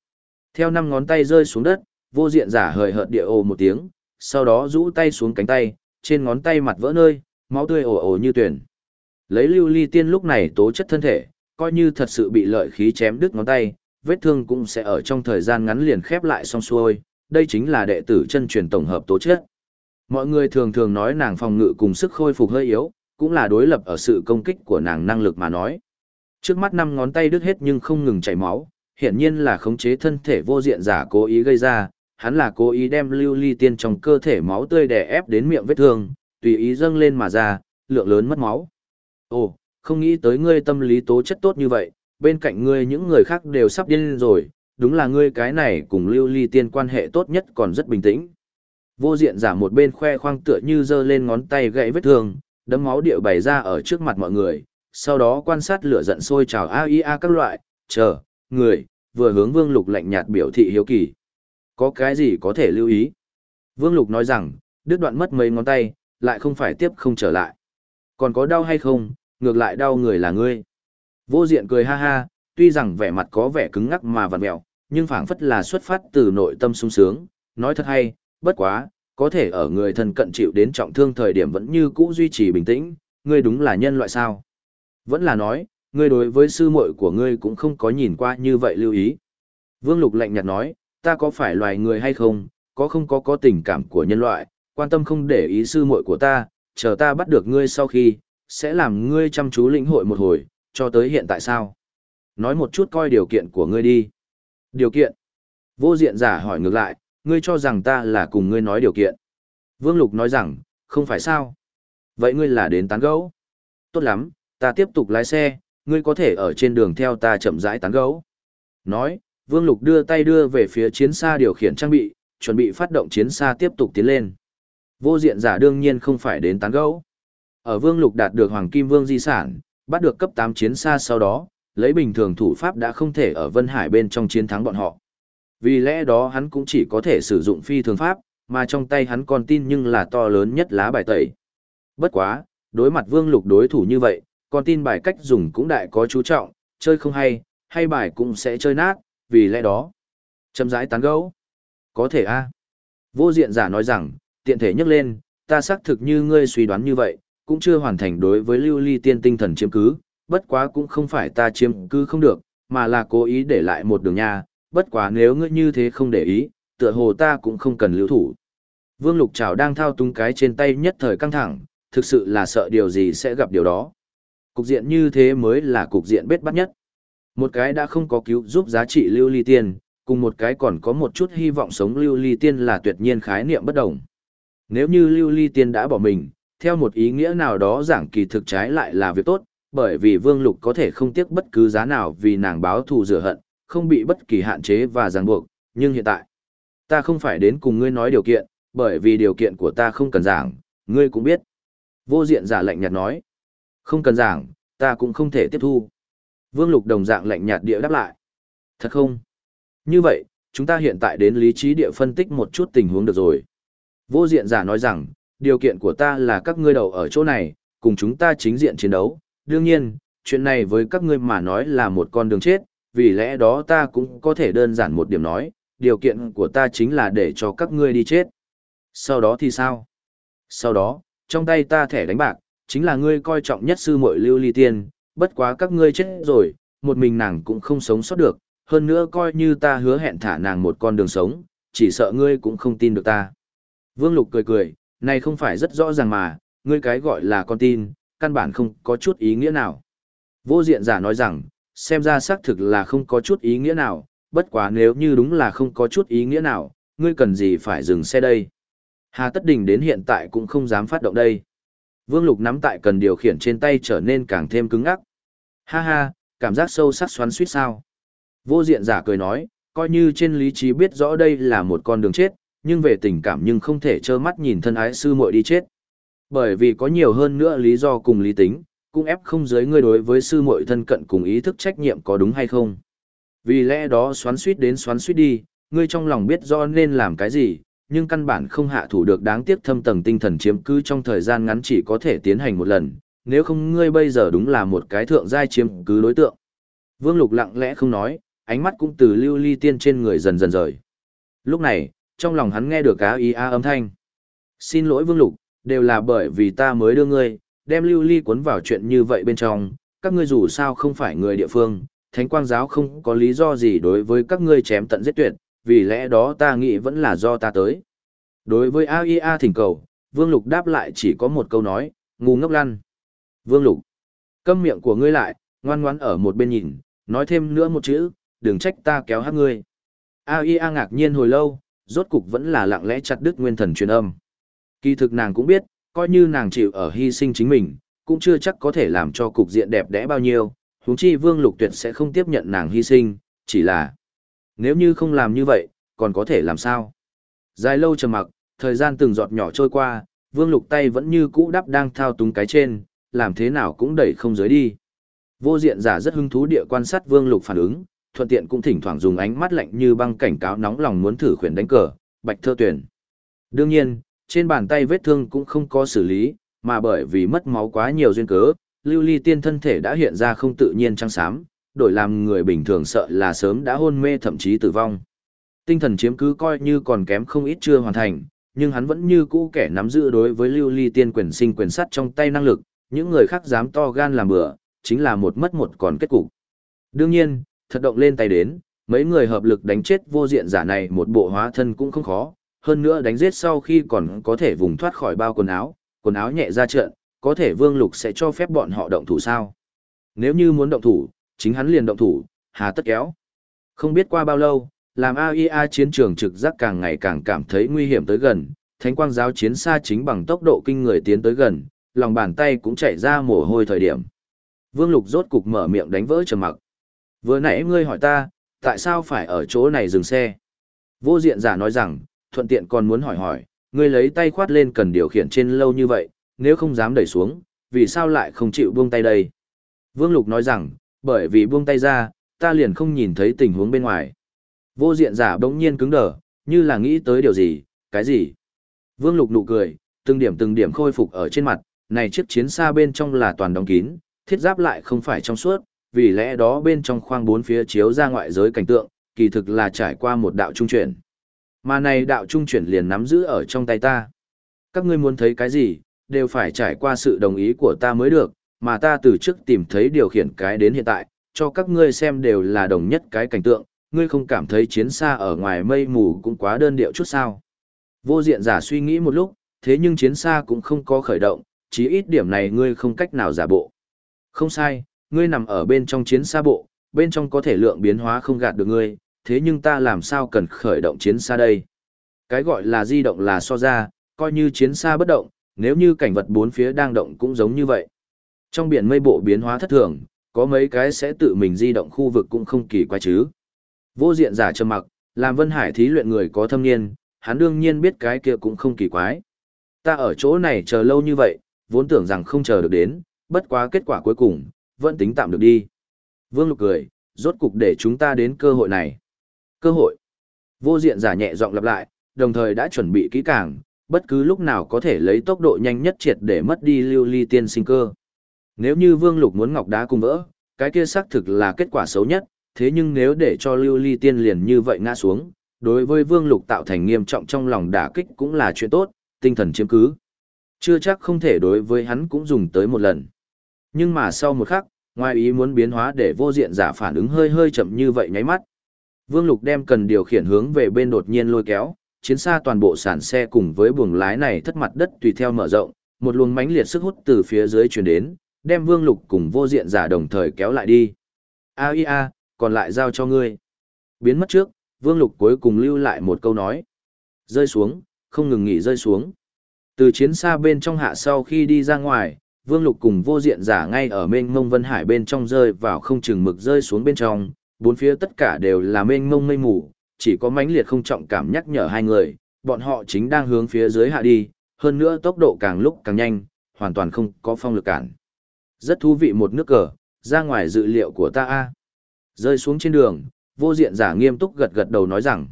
Theo năm ngón tay rơi xuống đất, vô diện giả hời hợt địa ồ một tiếng, sau đó rũ tay xuống cánh tay, trên ngón tay mặt vỡ nơi, máu tươi ồ ồ như tuyển. Lấy lưu ly tiên lúc này tố chất thân thể, coi như thật sự bị lợi khí chém đứt ngón tay, vết thương cũng sẽ ở trong thời gian ngắn liền khép lại xong xuôi, đây chính là đệ tử chân truyền tổng hợp tố chất. Mọi người thường thường nói nàng phòng ngự cùng sức khôi phục hơi yếu, cũng là đối lập ở sự công kích của nàng năng lực mà nói. Trước mắt năm ngón tay đứt hết nhưng không ngừng chảy máu, hiển nhiên là khống chế thân thể vô diện giả cố ý gây ra, hắn là cố ý đem lưu ly tiên trong cơ thể máu tươi đè ép đến miệng vết thương, tùy ý dâng lên mà ra, lượng lớn mất máu. Ồ, không nghĩ tới ngươi tâm lý tố chất tốt như vậy, bên cạnh ngươi những người khác đều sắp điên rồi, đúng là ngươi cái này cùng lưu ly tiên quan hệ tốt nhất còn rất bình tĩnh. Vô diện giả một bên khoe khoang tựa như giơ lên ngón tay gãy vết thương, đấm máu điệu bày ra ở trước mặt mọi người, sau đó quan sát lửa giận sôi trào AIA các loại, chờ, người, vừa hướng Vương Lục lạnh nhạt biểu thị hiếu kỳ. Có cái gì có thể lưu ý? Vương Lục nói rằng, đứt đoạn mất mấy ngón tay, lại không phải tiếp không trở lại. Còn có đau hay không, ngược lại đau người là ngươi. Vô diện cười ha ha, tuy rằng vẻ mặt có vẻ cứng ngắc mà vặn mẹo, nhưng phảng phất là xuất phát từ nội tâm sung sướng, nói thật hay, bất quá, có thể ở người thân cận chịu đến trọng thương thời điểm vẫn như cũ duy trì bình tĩnh, ngươi đúng là nhân loại sao. Vẫn là nói, ngươi đối với sư muội của ngươi cũng không có nhìn qua như vậy lưu ý. Vương Lục lạnh nhạt nói, ta có phải loài người hay không, có không có có tình cảm của nhân loại, quan tâm không để ý sư muội của ta, chờ ta bắt được ngươi sau khi, sẽ làm ngươi chăm chú lĩnh hội một hồi, cho tới hiện tại sao? Nói một chút coi điều kiện của ngươi đi. Điều kiện? Vô diện giả hỏi ngược lại, ngươi cho rằng ta là cùng ngươi nói điều kiện. Vương Lục nói rằng, không phải sao? Vậy ngươi là đến tán gấu? Tốt lắm, ta tiếp tục lái xe, ngươi có thể ở trên đường theo ta chậm rãi tán gấu. Nói, Vương Lục đưa tay đưa về phía chiến xa điều khiển trang bị, chuẩn bị phát động chiến xa tiếp tục tiến lên. Vô diện giả đương nhiên không phải đến tán gấu. Ở Vương Lục đạt được Hoàng Kim Vương di sản, bắt được cấp 8 chiến xa sau đó, lấy bình thường thủ pháp đã không thể ở Vân Hải bên trong chiến thắng bọn họ. Vì lẽ đó hắn cũng chỉ có thể sử dụng phi thường pháp, mà trong tay hắn còn tin nhưng là to lớn nhất lá bài tẩy. Bất quá, đối mặt Vương Lục đối thủ như vậy, con tin bài cách dùng cũng đại có chú trọng, chơi không hay, hay bài cũng sẽ chơi nát, vì lẽ đó. Châm rãi tán gấu. Có thể a Vô diện giả nói rằng, tiện thể nhắc lên, ta xác thực như ngươi suy đoán như vậy, cũng chưa hoàn thành đối với lưu ly tiên tinh thần chiếm cứ, bất quá cũng không phải ta chiếm cứ không được, mà là cố ý để lại một đường nha, bất quá nếu ngươi như thế không để ý, tựa hồ ta cũng không cần lưu thủ. Vương Lục Trảo đang thao túng cái trên tay nhất thời căng thẳng, thực sự là sợ điều gì sẽ gặp điều đó. Cục diện như thế mới là cục diện bết bắt nhất. Một cái đã không có cứu giúp giá trị lưu ly tiên, cùng một cái còn có một chút hy vọng sống lưu ly tiên là tuyệt nhiên khái niệm bất đồng. Nếu như lưu ly tiên đã bỏ mình, theo một ý nghĩa nào đó giảng kỳ thực trái lại là việc tốt, bởi vì Vương Lục có thể không tiếc bất cứ giá nào vì nàng báo thù rửa hận, không bị bất kỳ hạn chế và ràng buộc, nhưng hiện tại, ta không phải đến cùng ngươi nói điều kiện, bởi vì điều kiện của ta không cần giảng, ngươi cũng biết. Vô diện giả lạnh nhạt nói, không cần giảng, ta cũng không thể tiếp thu. Vương Lục đồng dạng lạnh nhạt địa đáp lại. Thật không? Như vậy, chúng ta hiện tại đến lý trí địa phân tích một chút tình huống được rồi. Vô diện giả nói rằng, điều kiện của ta là các ngươi đầu ở chỗ này, cùng chúng ta chính diện chiến đấu. Đương nhiên, chuyện này với các ngươi mà nói là một con đường chết, vì lẽ đó ta cũng có thể đơn giản một điểm nói, điều kiện của ta chính là để cho các ngươi đi chết. Sau đó thì sao? Sau đó, trong tay ta thẻ đánh bạc, chính là ngươi coi trọng nhất sư muội lưu ly tiên, bất quá các ngươi chết rồi, một mình nàng cũng không sống sót được, hơn nữa coi như ta hứa hẹn thả nàng một con đường sống, chỉ sợ ngươi cũng không tin được ta. Vương Lục cười cười, này không phải rất rõ ràng mà, ngươi cái gọi là con tin, căn bản không có chút ý nghĩa nào. Vô diện giả nói rằng, xem ra xác thực là không có chút ý nghĩa nào, bất quá nếu như đúng là không có chút ý nghĩa nào, ngươi cần gì phải dừng xe đây. Hà Tất Đình đến hiện tại cũng không dám phát động đây. Vương Lục nắm tại cần điều khiển trên tay trở nên càng thêm cứng ngắc. Ha ha, cảm giác sâu sắc xoắn suýt sao. Vô diện giả cười nói, coi như trên lý trí biết rõ đây là một con đường chết, nhưng về tình cảm nhưng không thể trơ mắt nhìn thân ái sư muội đi chết. Bởi vì có nhiều hơn nữa lý do cùng lý tính, cũng ép không giới ngươi đối với sư muội thân cận cùng ý thức trách nhiệm có đúng hay không. Vì lẽ đó xoắn suýt đến xoắn suýt đi, ngươi trong lòng biết do nên làm cái gì, nhưng căn bản không hạ thủ được đáng tiếc thâm tầng tinh thần chiếm cứ trong thời gian ngắn chỉ có thể tiến hành một lần, nếu không ngươi bây giờ đúng là một cái thượng giai chiếm cứ đối tượng. Vương Lục lặng lẽ không nói, ánh mắt cũng từ lưu ly tiên trên người dần dần rời. Lúc này, trong lòng hắn nghe được cá ý a âm thanh. Xin lỗi Vương Lục, đều là bởi vì ta mới đưa ngươi, đem lưu ly cuốn vào chuyện như vậy bên trong, các ngươi dù sao không phải người địa phương, thánh quang giáo không có lý do gì đối với các ngươi chém tận giết tuyệt, vì lẽ đó ta nghĩ vẫn là do ta tới. Đối với AIA thỉnh cầu, Vương Lục đáp lại chỉ có một câu nói, ngu ngốc lăn. Vương Lục, câm miệng của ngươi lại, ngoan ngoãn ở một bên nhìn, nói thêm nữa một chữ, đừng trách ta kéo hát ngươi. AIA ngạc nhiên hồi lâu, rốt cục vẫn là lặng lẽ chặt đứt nguyên thần truyền âm. Kỳ thực nàng cũng biết, coi như nàng chịu ở hy sinh chính mình, cũng chưa chắc có thể làm cho cục diện đẹp đẽ bao nhiêu, huống chi Vương Lục Tuyệt sẽ không tiếp nhận nàng hy sinh, chỉ là nếu như không làm như vậy, còn có thể làm sao? Dài lâu trầm mặc, thời gian từng giọt nhỏ trôi qua, Vương Lục tay vẫn như cũ đắp đang thao túng cái trên, làm thế nào cũng đẩy không dưới đi. Vô diện giả rất hứng thú địa quan sát Vương Lục phản ứng, thuận tiện cũng thỉnh thoảng dùng ánh mắt lạnh như băng cảnh cáo nóng lòng muốn thử khuyển đánh cờ, bạch thơ tuyển. Đương nhiên, trên bàn tay vết thương cũng không có xử lý, mà bởi vì mất máu quá nhiều duyên cớ, lưu ly tiên thân thể đã hiện ra không tự nhiên trắng xám, đổi làm người bình thường sợ là sớm đã hôn mê thậm chí tử vong. Tinh thần chiếm cứ coi như còn kém không ít chưa hoàn thành, nhưng hắn vẫn như cũ kẻ nắm giữ đối với lưu ly tiên quyền sinh quyền sắt trong tay năng lực, những người khác dám to gan làm bừa, chính là một mất một còn kết cục. Đương nhiên, thật động lên tay đến, mấy người hợp lực đánh chết vô diện giả này một bộ hóa thân cũng không khó, hơn nữa đánh giết sau khi còn có thể vùng thoát khỏi bao quần áo, quần áo nhẹ ra trận, có thể vương lục sẽ cho phép bọn họ động thủ sao. Nếu như muốn động thủ, chính hắn liền động thủ, hà tất kéo. Không biết qua bao lâu, làm AIA chiến trường trực giác càng ngày càng cảm thấy nguy hiểm tới gần, thánh quang giáo chiến xa chính bằng tốc độ kinh người tiến tới gần, lòng bàn tay cũng chạy ra mồ hôi thời điểm. Vương Lục rốt cục mở miệng đánh vỡ trầm mặc. Vừa nãy ngươi hỏi ta, tại sao phải ở chỗ này dừng xe? Vô diện giả nói rằng, thuận tiện còn muốn hỏi hỏi, ngươi lấy tay khoát lên cần điều khiển trên lâu như vậy, nếu không dám đẩy xuống, vì sao lại không chịu buông tay đây? Vương Lục nói rằng, bởi vì buông tay ra, ta liền không nhìn thấy tình huống bên ngoài. Vô diện giả bỗng nhiên cứng đờ, như là nghĩ tới điều gì, cái gì? Vương Lục nụ cười, từng điểm từng điểm khôi phục ở trên mặt, này chiếc chiến xa bên trong là toàn đóng kín, thiết giáp lại không phải trong suốt, vì lẽ đó bên trong khoang bốn phía chiếu ra ngoại giới cảnh tượng, kỳ thực là trải qua một đạo trung chuyển. Mà này đạo trung chuyển liền nắm giữ ở trong tay ta. Các ngươi muốn thấy cái gì, đều phải trải qua sự đồng ý của ta mới được, mà ta từ trước tìm thấy điều khiển cái đến hiện tại, cho các ngươi xem đều là đồng nhất cái cảnh tượng, ngươi không cảm thấy chiến xa ở ngoài mây mù cũng quá đơn điệu chút sao. Vô diện giả suy nghĩ một lúc, thế nhưng chiến xa cũng không có khởi động, chí ít điểm này ngươi không cách nào giả bộ. Không sai, ngươi nằm ở bên trong chiến xa bộ, bên trong có thể lượng biến hóa không gạt được ngươi, thế nhưng ta làm sao cần khởi động chiến xa đây? Cái gọi là di động là so ra, coi như chiến xa bất động, nếu như cảnh vật bốn phía đang động cũng giống như vậy. Trong biển mây bộ biến hóa thất thường, có mấy cái sẽ tự mình di động khu vực cũng không kỳ quái chứ. Vô diện giả trầm mặc, làm Vân Hải thí luyện người có thâm niên, hắn đương nhiên biết cái kia cũng không kỳ quái. Ta ở chỗ này chờ lâu như vậy, vốn tưởng rằng không chờ được đến, bất quá kết quả cuối cùng, vẫn tính tạm được đi. Vương Lục cười, rốt cục để chúng ta đến cơ hội này. Cơ hội. Vô diện giả nhẹ giọng lặp lại, đồng thời đã chuẩn bị kỹ càng, bất cứ lúc nào có thể lấy tốc độ nhanh nhất triệt để mất đi lưu ly tiên sinh cơ. Nếu như Vương Lục muốn ngọc đá cùng vỡ, cái kia xác thực là kết quả xấu nhất, thế nhưng nếu để cho Lưu Ly Tiên liền như vậy ngã xuống, đối với Vương Lục tạo thành nghiêm trọng trong lòng đả kích cũng là chuyện tốt, tinh thần chiếm cứ. Chưa chắc không thể đối với hắn cũng dùng tới một lần. Nhưng mà sau một khắc, ngoài ý muốn biến hóa để vô diện giả phản ứng hơi hơi chậm như vậy nháy mắt. Vương Lục đem cần điều khiển hướng về bên đột nhiên lôi kéo, chiến xa toàn bộ sản xe cùng với buồng lái này thất mặt đất tùy theo mở rộng, một luồng mãnh liệt sức hút từ phía dưới truyền đến, đem Vương Lục cùng vô diện giả đồng thời kéo lại đi. A i a, còn lại giao cho ngươi. Biến mất trước, Vương Lục cuối cùng lưu lại một câu nói. Rơi xuống, không ngừng nghỉ rơi xuống. Từ chiến xa bên trong hạ sau khi đi ra ngoài, Vương Lục cùng vô diện giả ngay ở mênh mông vân hải bên trong rơi vào không chừng mực rơi xuống bên trong, bốn phía tất cả đều là mênh mông mây mù, chỉ có mãnh liệt không trọng cảm nhắc nhở hai người, bọn họ chính đang hướng phía dưới hạ đi, hơn nữa tốc độ càng lúc càng nhanh, hoàn toàn không có phong lực cản. Rất thú vị một nước cờ, ra ngoài dự liệu của ta a. Rơi xuống trên đường, vô diện giả nghiêm túc gật gật đầu nói rằng,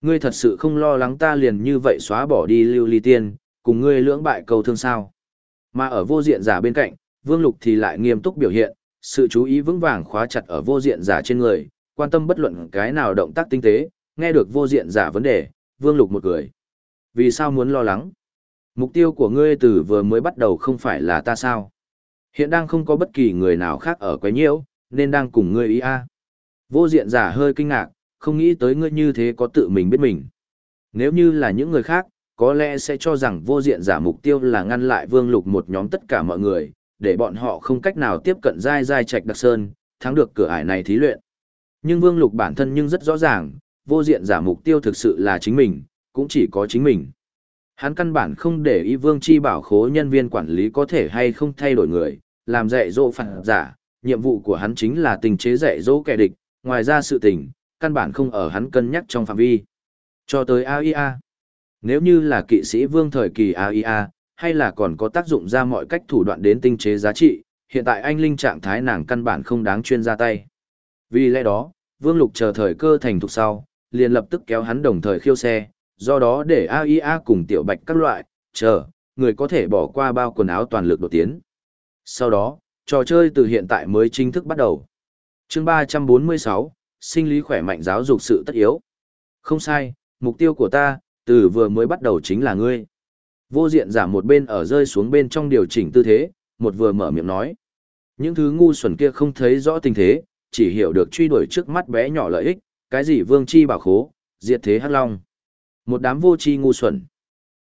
ngươi thật sự không lo lắng ta liền như vậy xóa bỏ đi lưu ly tiên, cùng ngươi lưỡng bại cầu thương sao. Mà ở vô diện giả bên cạnh, vương lục thì lại nghiêm túc biểu hiện, sự chú ý vững vàng khóa chặt ở vô diện giả trên người, quan tâm bất luận cái nào động tác tinh tế, nghe được vô diện giả vấn đề, vương lục một cười. Vì sao muốn lo lắng? Mục tiêu của ngươi từ vừa mới bắt đầu không phải là ta sao? Hiện đang không có bất kỳ người nào khác ở quấy nhiễu, nên đang cùng ngươi ý a. Vô diện giả hơi kinh ngạc, không nghĩ tới ngươi như thế có tự mình biết mình. Nếu như là những người khác, có lẽ sẽ cho rằng vô diện giả mục tiêu là ngăn lại vương lục một nhóm tất cả mọi người, để bọn họ không cách nào tiếp cận dai dai trạch đặc sơn, thắng được cửa ải này thí luyện. Nhưng vương lục bản thân nhưng rất rõ ràng, vô diện giả mục tiêu thực sự là chính mình, cũng chỉ có chính mình. Hắn căn bản không để ý vương chi bảo khố nhân viên quản lý có thể hay không thay đổi người, làm dạy dỗ phản giả, nhiệm vụ của hắn chính là tình chế dạy dỗ kẻ địch, ngoài ra sự tình, căn bản không ở hắn cân nhắc trong phạm vi. Cho tới AIA. Nếu như là kỵ sĩ vương thời kỳ AIA, hay là còn có tác dụng ra mọi cách thủ đoạn đến tinh chế giá trị, hiện tại anh linh trạng thái nàng căn bản không đáng chuyên ra tay. Vì lẽ đó, vương lục chờ thời cơ thành thục sau, liền lập tức kéo hắn đồng thời khiêu xe, do đó để AIA cùng tiểu bạch các loại, chờ, người có thể bỏ qua bao quần áo toàn lực đột tiến. Sau đó, trò chơi từ hiện tại mới chính thức bắt đầu. chương 346, sinh lý khỏe mạnh giáo dục sự tất yếu. Không sai, mục tiêu của ta, từ vừa mới bắt đầu chính là ngươi. Vô diện giả một bên ở rơi xuống bên trong điều chỉnh tư thế, một vừa mở miệng nói. Những thứ ngu xuẩn kia không thấy rõ tình thế, chỉ hiểu được truy đuổi trước mắt bé nhỏ lợi ích, cái gì vương chi bảo khố, diệt thế hắc long. Một đám vô chi ngu xuẩn.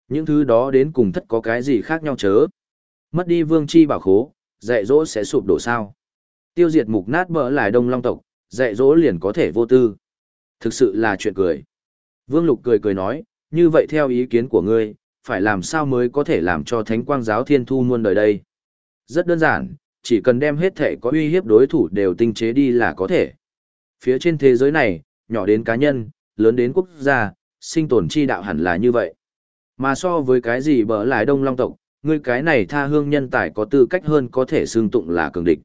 Những thứ đó đến cùng thất có cái gì khác nhau chớ. Mất đi vương chi bảo khố, dạy dỗ sẽ sụp đổ sao. Tiêu diệt mục nát bỡ lại đông long tộc, dạy dỗ liền có thể vô tư. Thực sự là chuyện cười. Vương Lục cười cười nói, như vậy theo ý kiến của ngươi, phải làm sao mới có thể làm cho thánh quang giáo thiên thu muôn đời đây? Rất đơn giản, chỉ cần đem hết thể có uy hiếp đối thủ đều tinh chế đi là có thể. Phía trên thế giới này, nhỏ đến cá nhân, lớn đến quốc gia, sinh tồn chi đạo hẳn là như vậy. Mà so với cái gì bỡ lại đông long tộc, ngươi cái này tha hương nhân tài có tư cách hơn có thể xương tụng là cường địch.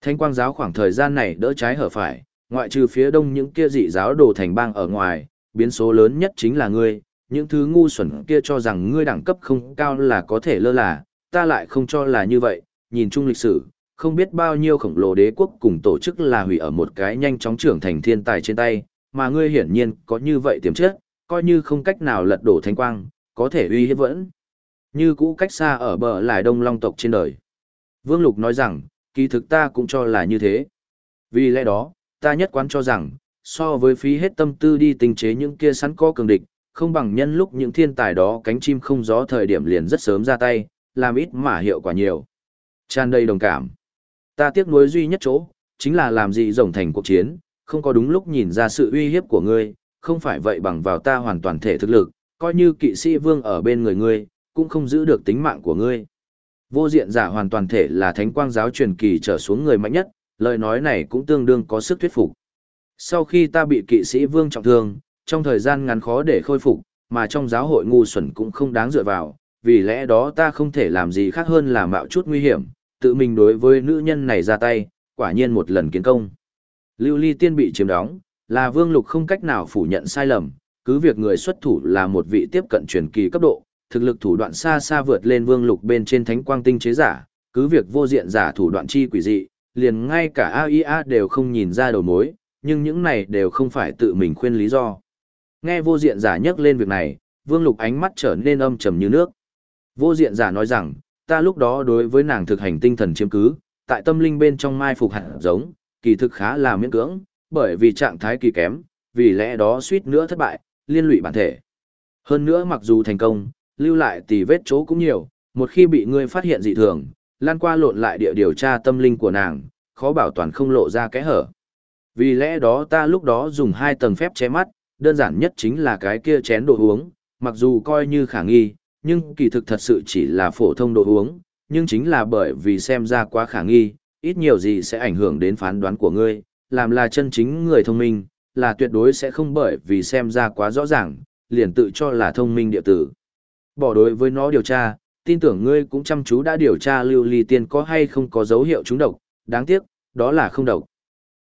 Thánh quang giáo khoảng thời gian này đỡ trái hở phải, ngoại trừ phía đông những kia dị giáo đồ thành bang ở ngoài, biến số lớn nhất chính là ngươi, những thứ ngu xuẩn kia cho rằng ngươi đẳng cấp không cao là có thể lơ là, ta lại không cho là như vậy, nhìn chung lịch sử, không biết bao nhiêu khổng lồ đế quốc cùng tổ chức là hủy ở một cái nhanh chóng trưởng thành thiên tài trên tay, mà ngươi hiển nhiên có như vậy tiềm chất, coi như không cách nào lật đổ thanh quang, có thể uy hiếp vẫn. Như cũ cách xa ở bờ lại đông long tộc trên đời. Vương Lục nói rằng, kỳ thực ta cũng cho là như thế. Vì lẽ đó, ta nhất quán cho rằng, so với phí hết tâm tư đi tình chế những kia sẵn có cường địch, không bằng nhân lúc những thiên tài đó cánh chim không gió thời điểm liền rất sớm ra tay, làm ít mà hiệu quả nhiều. Tràn đầy đồng cảm. Ta tiếc nuối duy nhất chỗ, chính là làm gì rồng thành cuộc chiến, không có đúng lúc nhìn ra sự uy hiếp của ngươi, không phải vậy bằng vào ta hoàn toàn thể thực lực, coi như kỵ sĩ vương ở bên người ngươi, cũng không giữ được tính mạng của ngươi. Vô diện giả hoàn toàn thể là thánh quang giáo truyền kỳ trở xuống người mạnh nhất, lời nói này cũng tương đương có sức thuyết phục. Sau khi ta bị kỵ sĩ vương trọng thương, trong thời gian ngắn khó để khôi phục, mà trong giáo hội ngu xuẩn cũng không đáng dựa vào, vì lẽ đó ta không thể làm gì khác hơn là mạo chút nguy hiểm, tự mình đối với nữ nhân này ra tay, quả nhiên một lần kiến công. Lưu ly tiên bị chiếm đóng, là vương lục không cách nào phủ nhận sai lầm, cứ việc người xuất thủ là một vị tiếp cận truyền kỳ cấp độ, thực lực thủ đoạn xa xa vượt lên vương lục bên trên thánh quang tinh chế giả, cứ việc vô diện giả thủ đoạn chi quỷ dị, liền ngay cả AIA đều không nhìn ra đầu mối, nhưng những này đều không phải tự mình khuyên lý do. Nghe vô diện giả nhắc lên việc này, Vương Lục ánh mắt trở nên âm trầm như nước. Vô diện giả nói rằng, ta lúc đó đối với nàng thực hành tinh thần chiếm cứ, tại tâm linh bên trong mai phục hạt giống, kỳ thực khá là miễn cưỡng, bởi vì trạng thái kỳ kém, vì lẽ đó suýt nữa thất bại, liên lụy bản thể. Hơn nữa mặc dù thành công, lưu lại tì vết chỗ cũng nhiều, một khi bị ngươi phát hiện dị thường, lan qua lộn lại địa điều tra tâm linh của nàng, khó bảo toàn không lộ ra kẽ hở. Vì lẽ đó ta lúc đó dùng hai tầng phép che mắt, đơn giản nhất chính là cái kia chén đồ uống, mặc dù coi như khả nghi, nhưng kỳ thực thật sự chỉ là phổ thông đồ uống, nhưng chính là bởi vì xem ra quá khả nghi, ít nhiều gì sẽ ảnh hưởng đến phán đoán của ngươi, làm là chân chính người thông minh, là tuyệt đối sẽ không bởi vì xem ra quá rõ ràng, liền tự cho là thông minh địa tử. Bỏ đối với nó điều tra, tin tưởng ngươi cũng chăm chú đã điều tra lưu ly tiên có hay không có dấu hiệu trúng độc, đáng tiếc, đó là không độc.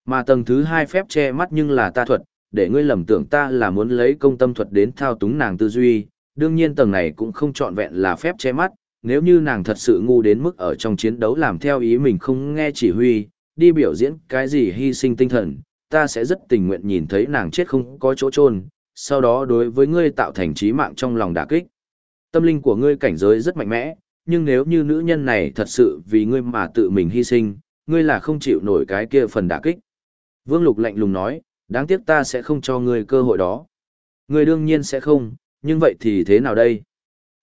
Mà tầng thứ hai phép che mắt nhưng là ta thuật, để ngươi lầm tưởng ta là muốn lấy công tâm thuật đến thao túng nàng tư duy, đương nhiên tầng này cũng không trọn vẹn là phép che mắt, nếu như nàng thật sự ngu đến mức ở trong chiến đấu làm theo ý mình không nghe chỉ huy, đi biểu diễn cái gì hy sinh tinh thần, ta sẽ rất tình nguyện nhìn thấy nàng chết không có chỗ chôn sau đó đối với ngươi tạo thành trí mạng trong lòng đả kích. Tâm linh của ngươi cảnh giới rất mạnh mẽ, nhưng nếu như nữ nhân này thật sự vì ngươi mà tự mình hy sinh, ngươi là không chịu nổi cái kia phần đả kích. Vương Lục lạnh lùng nói, đáng tiếc ta sẽ không cho ngươi cơ hội đó. Ngươi đương nhiên sẽ không, nhưng vậy thì thế nào đây?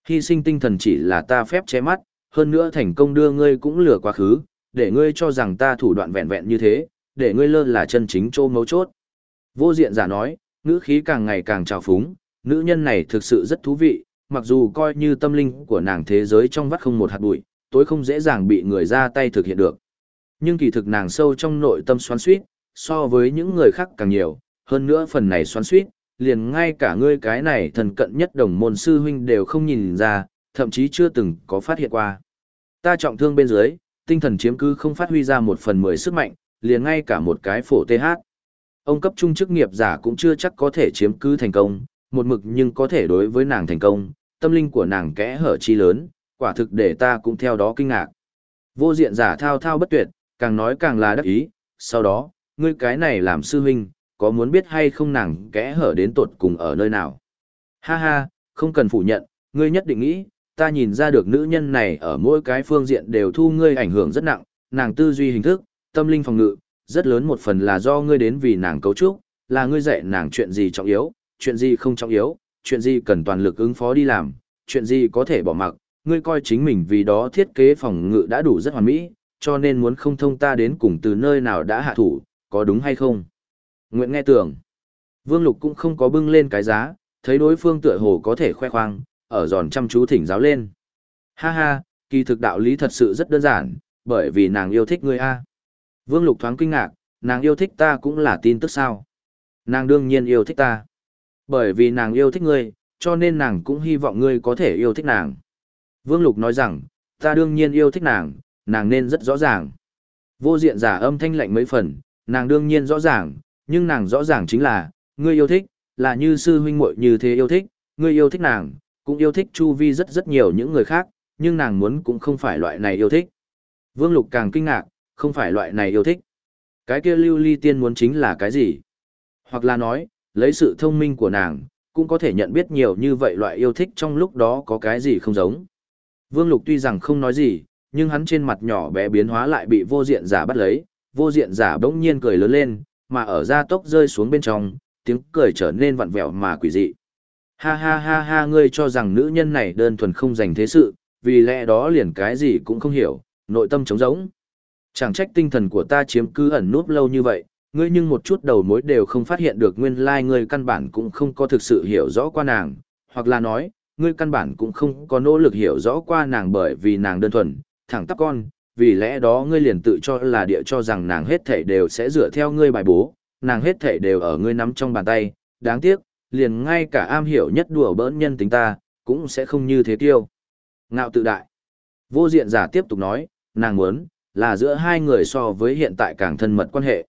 Hy sinh tinh thần chỉ là ta phép che mắt, hơn nữa thành công đưa ngươi cũng lừa quá khứ, để ngươi cho rằng ta thủ đoạn vẹn vẹn như thế, để ngươi lơ là chân chính trô mấu chốt. Vô diện giả nói, ngữ khí càng ngày càng trào phúng, nữ nhân này thực sự rất thú vị, mặc dù coi như tâm linh của nàng thế giới trong vắt không một hạt bụi, tối không dễ dàng bị người ra tay thực hiện được. Nhưng kỳ thực nàng sâu trong nội tâm xoắn suýt, so với những người khác càng nhiều, hơn nữa phần này xoắn suýt, liền ngay cả ngươi cái này thần cận nhất đồng môn sư huynh đều không nhìn ra, thậm chí chưa từng có phát hiện qua. Ta trọng thương bên dưới, tinh thần chiếm cứ không phát huy ra một phần mười sức mạnh, liền ngay cả một cái phổ TH. Ông cấp trung chức nghiệp giả cũng chưa chắc có thể chiếm cứ thành công, một mực nhưng có thể đối với nàng thành công, tâm linh của nàng kẽ hở chi lớn, quả thực để ta cũng theo đó kinh ngạc. Vô diện giả thao thao bất tuyệt, càng nói càng là đắc ý, sau đó, ngươi cái này làm sư huynh, có muốn biết hay không nàng kẽ hở đến tột cùng ở nơi nào. Ha ha, không cần phủ nhận, ngươi nhất định nghĩ, ta nhìn ra được nữ nhân này ở mỗi cái phương diện đều thu ngươi ảnh hưởng rất nặng, nàng tư duy hình thức, tâm linh phòng ngự, rất lớn một phần là do ngươi đến vì nàng cấu trúc, là ngươi dạy nàng chuyện gì trọng yếu, chuyện gì không trọng yếu, chuyện gì cần toàn lực ứng phó đi làm, chuyện gì có thể bỏ mặc, ngươi coi chính mình vì đó thiết kế phòng ngự đã đủ rất hoàn mỹ, cho nên muốn không thông ta đến cùng từ nơi nào đã hạ thủ, có đúng hay không? Nguyện nghe tưởng. Vương Lục cũng không có bưng lên cái giá, thấy đối phương tựa hồ có thể khoe khoang, ở giòn chăm chú thỉnh giáo lên. Ha ha, kỳ thực đạo lý thật sự rất đơn giản, bởi vì nàng yêu thích ngươi a. Vương Lục thoáng kinh ngạc, nàng yêu thích ta cũng là tin tức sao. Nàng đương nhiên yêu thích ta. Bởi vì nàng yêu thích ngươi, cho nên nàng cũng hy vọng ngươi có thể yêu thích nàng. Vương Lục nói rằng, ta đương nhiên yêu thích nàng, nàng nên rất rõ ràng. Vô diện giả âm thanh lạnh mấy phần, nàng đương nhiên rõ ràng, nhưng nàng rõ ràng chính là, ngươi yêu thích, là như sư huynh muội như thế yêu thích, ngươi yêu thích nàng, cũng yêu thích chu vi rất rất nhiều những người khác, nhưng nàng muốn cũng không phải loại này yêu thích. Vương Lục càng kinh ngạc, không phải loại này yêu thích. Cái kia lưu ly tiên muốn chính là cái gì? Hoặc là nói, lấy sự thông minh của nàng, cũng có thể nhận biết nhiều như vậy loại yêu thích trong lúc đó có cái gì không giống. Vương Lục tuy rằng không nói gì, nhưng hắn trên mặt nhỏ bé biến hóa lại bị vô diện giả bắt lấy, vô diện giả bỗng nhiên cười lớn lên, mà ở ra tốc rơi xuống bên trong, tiếng cười trở nên vặn vẹo mà quỷ dị. Ha ha ha ha ngươi cho rằng nữ nhân này đơn thuần không dành thế sự, vì lẽ đó liền cái gì cũng không hiểu, nội tâm trống rỗng. Chẳng trách tinh thần của ta chiếm cứ ẩn núp lâu như vậy, ngươi nhưng một chút đầu mối đều không phát hiện được nguyên lai like ngươi căn bản cũng không có thực sự hiểu rõ qua nàng, hoặc là nói, ngươi căn bản cũng không có nỗ lực hiểu rõ qua nàng bởi vì nàng đơn thuần, thẳng tắp con, vì lẽ đó ngươi liền tự cho là địa cho rằng nàng hết thảy đều sẽ dựa theo ngươi bài bố, nàng hết thảy đều ở ngươi nắm trong bàn tay, đáng tiếc, liền ngay cả am hiểu nhất đùa bỡn nhân tính ta, cũng sẽ không như thế tiêu. Ngạo tự đại. Vô diện giả tiếp tục nói, nàng muốn, là giữa hai người so với hiện tại càng thân mật quan hệ.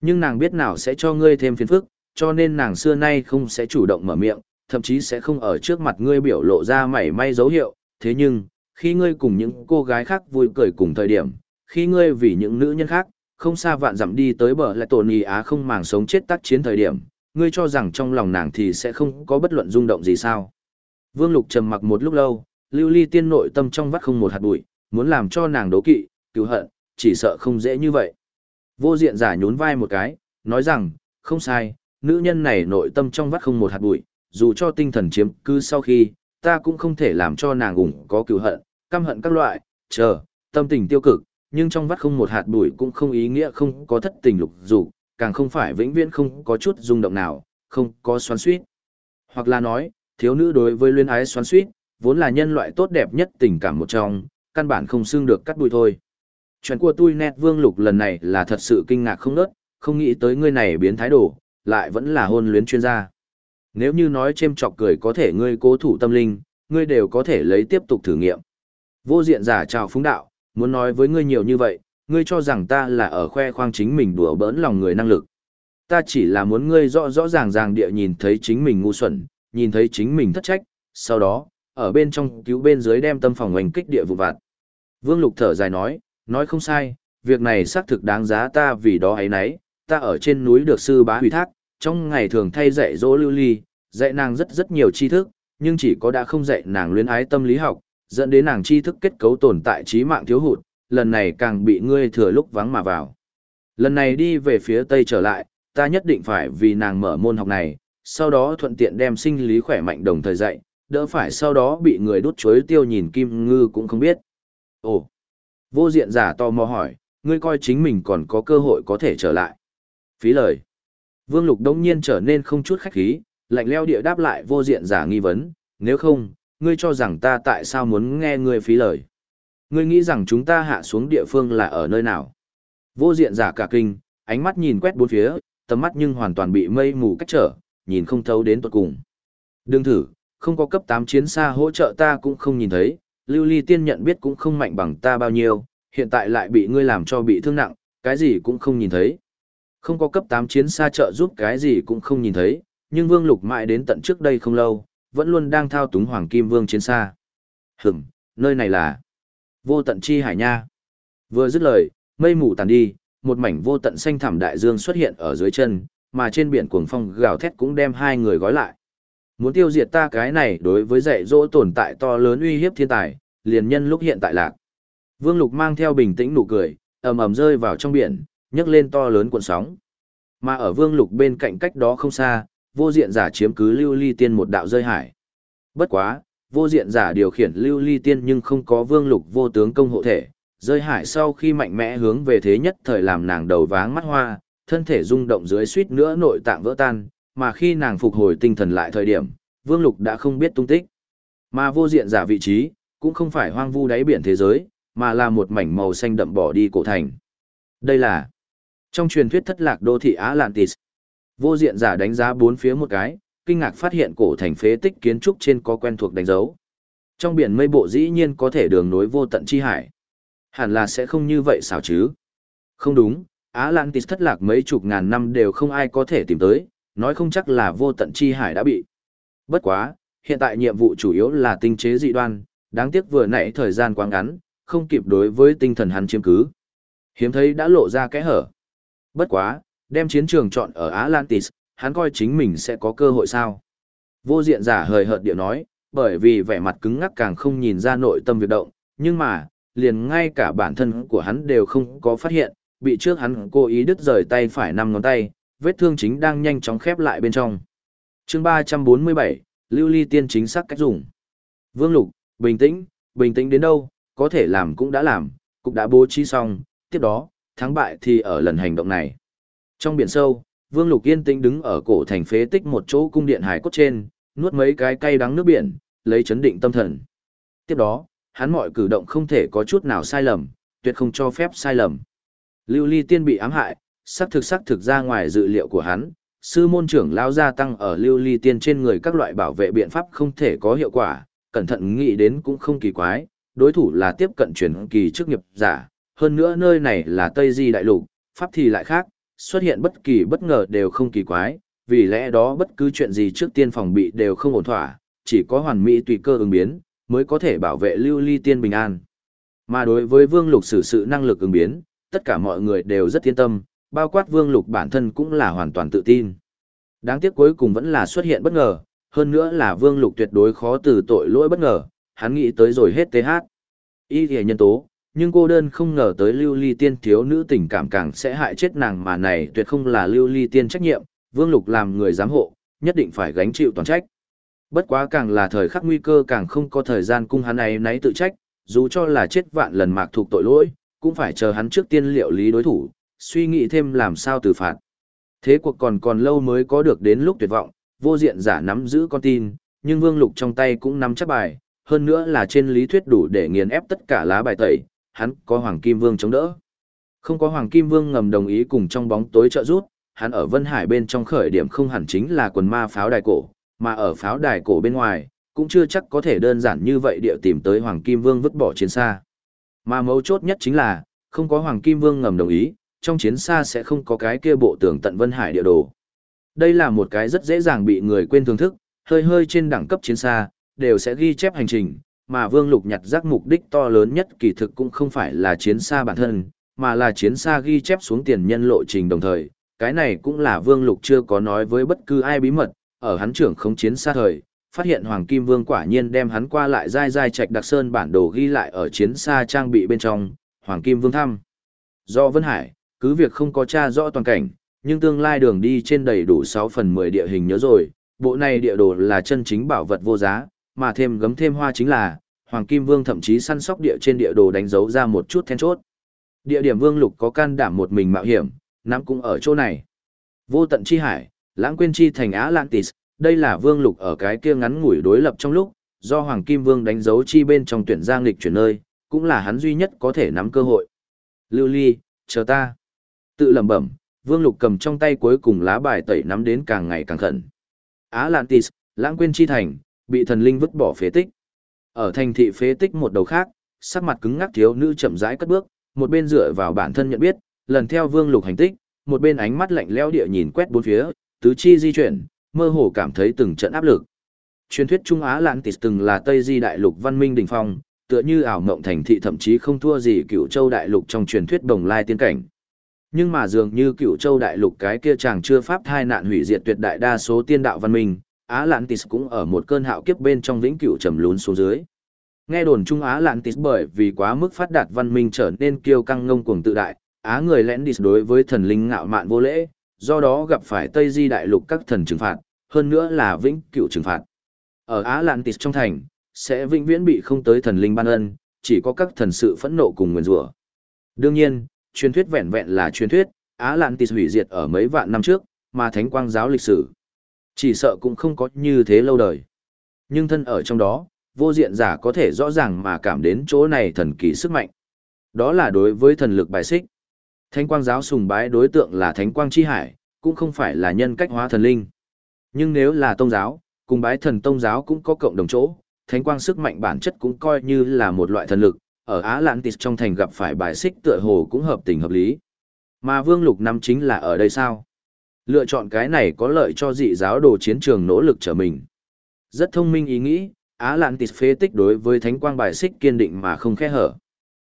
Nhưng nàng biết nào sẽ cho ngươi thêm phiền phức, cho nên nàng xưa nay không sẽ chủ động mở miệng, thậm chí sẽ không ở trước mặt ngươi biểu lộ ra mảy may dấu hiệu, thế nhưng, khi ngươi cùng những cô gái khác vui cười cùng thời điểm, khi ngươi vì những nữ nhân khác, không xa vạn dặm đi tới bờ lại tổn ý á không màng sống chết tác chiến thời điểm, ngươi cho rằng trong lòng nàng thì sẽ không có bất luận rung động gì sao. Vương Lục trầm mặc một lúc lâu, lưu ly tiên nội tâm trong vắt không một hạt bụi, muốn làm cho nàng đố kỵ, cứu hận, chỉ sợ không dễ như vậy. Vô diện giả nhún vai một cái, nói rằng, không sai, nữ nhân này nội tâm trong vắt không một hạt bụi, dù cho tinh thần chiếm cứ sau khi, ta cũng không thể làm cho nàng ủng có cựu hận, căm hận các loại, chờ, tâm tình tiêu cực, nhưng trong vắt không một hạt bụi cũng không ý nghĩa không có thất tình lục dục, càng không phải vĩnh viễn không có chút rung động nào, không có xoắn suýt. Hoặc là nói, thiếu nữ đối với luyến ái xoắn suýt, vốn là nhân loại tốt đẹp nhất tình cảm một trong, căn bản không xương được cắt bụi thôi. Chuyện của tôi nét vương lục lần này là thật sự kinh ngạc không nớt, không nghĩ tới ngươi này biến thái đổ, lại vẫn là hôn luyến chuyên gia. Nếu như nói chêm chọc cười có thể ngươi cố thủ tâm linh, ngươi đều có thể lấy tiếp tục thử nghiệm. Vô diện giả chào phúng đạo, muốn nói với ngươi nhiều như vậy, ngươi cho rằng ta là ở khoe khoang chính mình đùa bỡn lòng người năng lực. Ta chỉ là muốn ngươi rõ rõ ràng ràng địa nhìn thấy chính mình ngu xuẩn, nhìn thấy chính mình thất trách, sau đó, ở bên trong cứu bên dưới đem tâm phòng hành kích địa vụ vặt. Vương Lục thở dài nói, nói không sai, việc này xác thực đáng giá ta vì đó ấy nấy, ta ở trên núi được sư bá hủy thác, trong ngày thường thay dạy dỗ lưu ly, dạy nàng rất rất nhiều tri thức, nhưng chỉ có đã không dạy nàng luyến ái tâm lý học, dẫn đến nàng tri thức kết cấu tồn tại trí mạng thiếu hụt, lần này càng bị ngươi thừa lúc vắng mà vào. Lần này đi về phía tây trở lại, ta nhất định phải vì nàng mở môn học này, sau đó thuận tiện đem sinh lý khỏe mạnh đồng thời dạy, đỡ phải sau đó bị người đút chuối tiêu nhìn kim ngư cũng không biết. Ồ, vô diện giả to mò hỏi, ngươi coi chính mình còn có cơ hội có thể trở lại. Phí lời. Vương Lục đông nhiên trở nên không chút khách khí, lạnh leo địa đáp lại vô diện giả nghi vấn, nếu không, ngươi cho rằng ta tại sao muốn nghe ngươi phí lời. Ngươi nghĩ rằng chúng ta hạ xuống địa phương là ở nơi nào? Vô diện giả cả kinh, ánh mắt nhìn quét bốn phía, tầm mắt nhưng hoàn toàn bị mây mù cách trở, nhìn không thấu đến tuột cùng. Đừng thử, không có cấp 8 chiến xa hỗ trợ ta cũng không nhìn thấy, lưu ly tiên nhận biết cũng không mạnh bằng ta bao nhiêu, hiện tại lại bị ngươi làm cho bị thương nặng, cái gì cũng không nhìn thấy. Không có cấp 8 chiến xa trợ giúp cái gì cũng không nhìn thấy, nhưng Vương Lục mãi đến tận trước đây không lâu, vẫn luôn đang thao túng Hoàng Kim Vương chiến xa. Hửm, nơi này là vô tận chi hải nha. Vừa dứt lời, mây mù tàn đi, một mảnh vô tận xanh thẳm đại dương xuất hiện ở dưới chân, mà trên biển cuồng phong gào thét cũng đem hai người gói lại. Muốn tiêu diệt ta cái này đối với dạy dỗ tồn tại to lớn uy hiếp thiên tài, liền nhân lúc hiện tại lạc. Vương Lục mang theo bình tĩnh nụ cười, ầm ầm rơi vào trong biển, nhấc lên to lớn cuộn sóng. Mà ở Vương Lục bên cạnh cách đó không xa, vô diện giả chiếm cứ lưu ly tiên một đạo rơi hải. Bất quá, vô diện giả điều khiển lưu ly tiên nhưng không có Vương Lục vô tướng công hộ thể, rơi hải sau khi mạnh mẽ hướng về thế nhất thời làm nàng đầu váng mắt hoa, thân thể rung động dưới suýt nữa nội tạng vỡ tan, mà khi nàng phục hồi tinh thần lại thời điểm, Vương Lục đã không biết tung tích. Mà vô diện giả vị trí, cũng không phải hoang vu đáy biển thế giới, mà là một mảnh màu xanh đậm bỏ đi cổ thành. Đây là trong truyền thuyết thất lạc đô thị Atlantis. Vô diện giả đánh giá bốn phía một cái, kinh ngạc phát hiện cổ thành phế tích kiến trúc trên có quen thuộc đánh dấu. Trong biển mây bộ dĩ nhiên có thể đường nối vô tận chi hải. Hẳn là sẽ không như vậy sao chứ? Không đúng, Atlantis thất lạc mấy chục ngàn năm đều không ai có thể tìm tới, nói không chắc là vô tận chi hải đã bị. Bất quá, hiện tại nhiệm vụ chủ yếu là tinh chế dị đoan, đáng tiếc vừa nãy thời gian quá ngắn, không kịp đối với tinh thần hắn chiếm cứ. Hiếm thấy đã lộ ra cái hở. Bất quá, đem chiến trường chọn ở Atlantis, hắn coi chính mình sẽ có cơ hội sao. Vô diện giả hời hợt điệu nói, bởi vì vẻ mặt cứng ngắc càng không nhìn ra nội tâm việc động, nhưng mà, liền ngay cả bản thân của hắn đều không có phát hiện, bị trước hắn cố ý đứt rời tay phải năm ngón tay, vết thương chính đang nhanh chóng khép lại bên trong. chương 347, Lưu Ly Tiên chính xác cách dùng. Vương Lục, bình tĩnh, bình tĩnh đến đâu, có thể làm cũng đã làm, cũng đã bố trí xong, tiếp đó, thắng bại thì ở lần hành động này. Trong biển sâu, Vương Lục yên tĩnh đứng ở cổ thành phế tích một chỗ cung điện hải cốt trên, nuốt mấy cái cay đắng nước biển, lấy chấn định tâm thần. Tiếp đó, hắn mọi cử động không thể có chút nào sai lầm, tuyệt không cho phép sai lầm. Lưu Ly Tiên bị ám hại, sắc thực sắc thực ra ngoài dự liệu của hắn, sư môn trưởng lao gia tăng ở Lưu Ly Tiên trên người các loại bảo vệ biện pháp không thể có hiệu quả, cẩn thận nghĩ đến cũng không kỳ quái, đối thủ là tiếp cận chuyển kỳ chức nghiệp giả, hơn nữa nơi này là Tây Di Đại Lục, pháp thì lại khác, xuất hiện bất kỳ bất ngờ đều không kỳ quái, vì lẽ đó bất cứ chuyện gì trước tiên phòng bị đều không ổn thỏa, chỉ có hoàn mỹ tùy cơ ứng biến, mới có thể bảo vệ lưu ly tiên bình an. Mà đối với vương lục xử sự năng lực ứng biến, tất cả mọi người đều rất yên tâm, bao quát vương lục bản thân cũng là hoàn toàn tự tin. Đáng tiếc cuối cùng vẫn là xuất hiện bất ngờ, hơn nữa là vương lục tuyệt đối khó từ tội lỗi bất ngờ, hắn nghĩ tới rồi hết TH. Y thì nhân tố, nhưng cô đơn không ngờ tới lưu ly tiên thiếu nữ tình cảm càng sẽ hại chết nàng mà này tuyệt không là lưu ly tiên trách nhiệm, vương lục làm người giám hộ, nhất định phải gánh chịu toàn trách. Bất quá càng là thời khắc nguy cơ càng không có thời gian cung hắn ấy nấy tự trách, dù cho là chết vạn lần mạc thuộc tội lỗi, cũng phải chờ hắn trước tiên liệu lý đối thủ, suy nghĩ thêm làm sao từ phạt. Thế cuộc còn còn lâu mới có được đến lúc tuyệt vọng, vô diện giả nắm giữ con tin, nhưng vương lục trong tay cũng nắm chắc bài, hơn nữa là trên lý thuyết đủ để nghiền ép tất cả lá bài tẩy, hắn có Hoàng Kim Vương chống đỡ. Không có Hoàng Kim Vương ngầm đồng ý cùng trong bóng tối trợ rút, hắn ở Vân Hải bên trong khởi điểm không hẳn chính là quần ma pháo đài cổ, mà ở pháo đài cổ bên ngoài, cũng chưa chắc có thể đơn giản như vậy địa tìm tới Hoàng Kim Vương vứt bỏ chiến xa. Mà mấu chốt nhất chính là, không có Hoàng Kim Vương ngầm đồng ý, trong chiến xa sẽ không có cái kia bộ tưởng tận Vân Hải địa đồ. Đây là một cái rất dễ dàng bị người quên thưởng thức, hơi hơi trên đẳng cấp chiến xa, đều sẽ ghi chép hành trình, mà Vương Lục nhặt rác mục đích to lớn nhất kỳ thực cũng không phải là chiến xa bản thân, mà là chiến xa ghi chép xuống tiền nhân lộ trình đồng thời, cái này cũng là Vương Lục chưa có nói với bất cứ ai bí mật, ở hắn trưởng không chiến xa thời, phát hiện Hoàng Kim Vương quả nhiên đem hắn qua lại dai dai trạch đặc sơn bản đồ ghi lại ở chiến xa trang bị bên trong, Hoàng Kim Vương thăm. Do Vân Hải, cứ việc không có tra rõ toàn cảnh, nhưng tương lai đường đi trên đầy đủ 6 phần 10 địa hình nhớ rồi, bộ này địa đồ là chân chính bảo vật vô giá, mà thêm gấm thêm hoa chính là, Hoàng Kim Vương thậm chí săn sóc địa trên địa đồ đánh dấu ra một chút then chốt. Địa điểm Vương Lục có can đảm một mình mạo hiểm, nắm cũng ở chỗ này. Vô tận chi hải, lãng quên chi thành Á Atlantis, đây là Vương Lục ở cái kia ngắn ngủi đối lập trong lúc, do Hoàng Kim Vương đánh dấu chi bên trong tuyển giang lịch chuyển nơi, cũng là hắn duy nhất có thể nắm cơ hội. Lưu Ly, chờ ta. Tự lẩm bẩm, Vương Lục cầm trong tay cuối cùng lá bài tẩy nắm đến càng ngày càng khẩn. Á Atlantis, lãng quên chi thành, bị thần linh vứt bỏ phế tích. Ở thành thị phế tích một đầu khác, sắc mặt cứng ngắc thiếu nữ chậm rãi cất bước, một bên dựa vào bản thân nhận biết, lần theo Vương Lục hành tích, một bên ánh mắt lạnh lẽo địa nhìn quét bốn phía, tứ chi di chuyển, mơ hồ cảm thấy từng trận áp lực. Truyền thuyết Trung Á Lãng Tịch từng là Tây Di đại lục văn minh đỉnh phong, tựa như ảo mộng thành thị thậm chí không thua gì Cửu Châu đại lục trong truyền thuyết đồng lai tiên cảnh. Nhưng mà dường như Cửu Châu đại lục cái kia chàng chưa pháp thai nạn hủy diệt tuyệt đại đa số tiên đạo văn minh, Á Atlantis cũng ở một cơn hạo kiếp bên trong vĩnh cửu trầm lún xuống dưới. Nghe đồn Trung Á Atlantis bởi vì quá mức phát đạt văn minh trở nên kiêu căng ngông cuồng tự đại, Á người lén đi đối với thần linh ngạo mạn vô lễ, do đó gặp phải Tây Di đại lục các thần trừng phạt, hơn nữa là vĩnh cửu trừng phạt. Ở Á Atlantis trong thành, sẽ vĩnh viễn bị không tới thần linh ban ân, chỉ có các thần sự phẫn nộ cùng nguyền rủa. Đương nhiên, truyền thuyết vẹn vẹn là truyền thuyết, Á Atlantis hủy diệt ở mấy vạn năm trước, mà thánh quang giáo lịch sử. Chỉ sợ cũng không có như thế lâu đời. Nhưng thân ở trong đó, vô diện giả có thể rõ ràng mà cảm đến chỗ này thần kỳ sức mạnh. Đó là đối với thần lực bài xích. Thánh quang giáo sùng bái đối tượng là thánh quang chi hải, cũng không phải là nhân cách hóa thần linh. Nhưng nếu là tông giáo, cùng bái thần tông giáo cũng có cộng đồng chỗ, thánh quang sức mạnh bản chất cũng coi như là một loại thần lực, ở Á Lạn Tịt trong thành gặp phải bài xích tựa hồ cũng hợp tình hợp lý. Mà Vương Lục năm chính là ở đây sao? Lựa chọn cái này có lợi cho dị giáo đồ chiến trường nỗ lực trở mình. Rất thông minh ý nghĩ, Á Lạn Tịt phế tích đối với thánh quang bài xích kiên định mà không khe hở.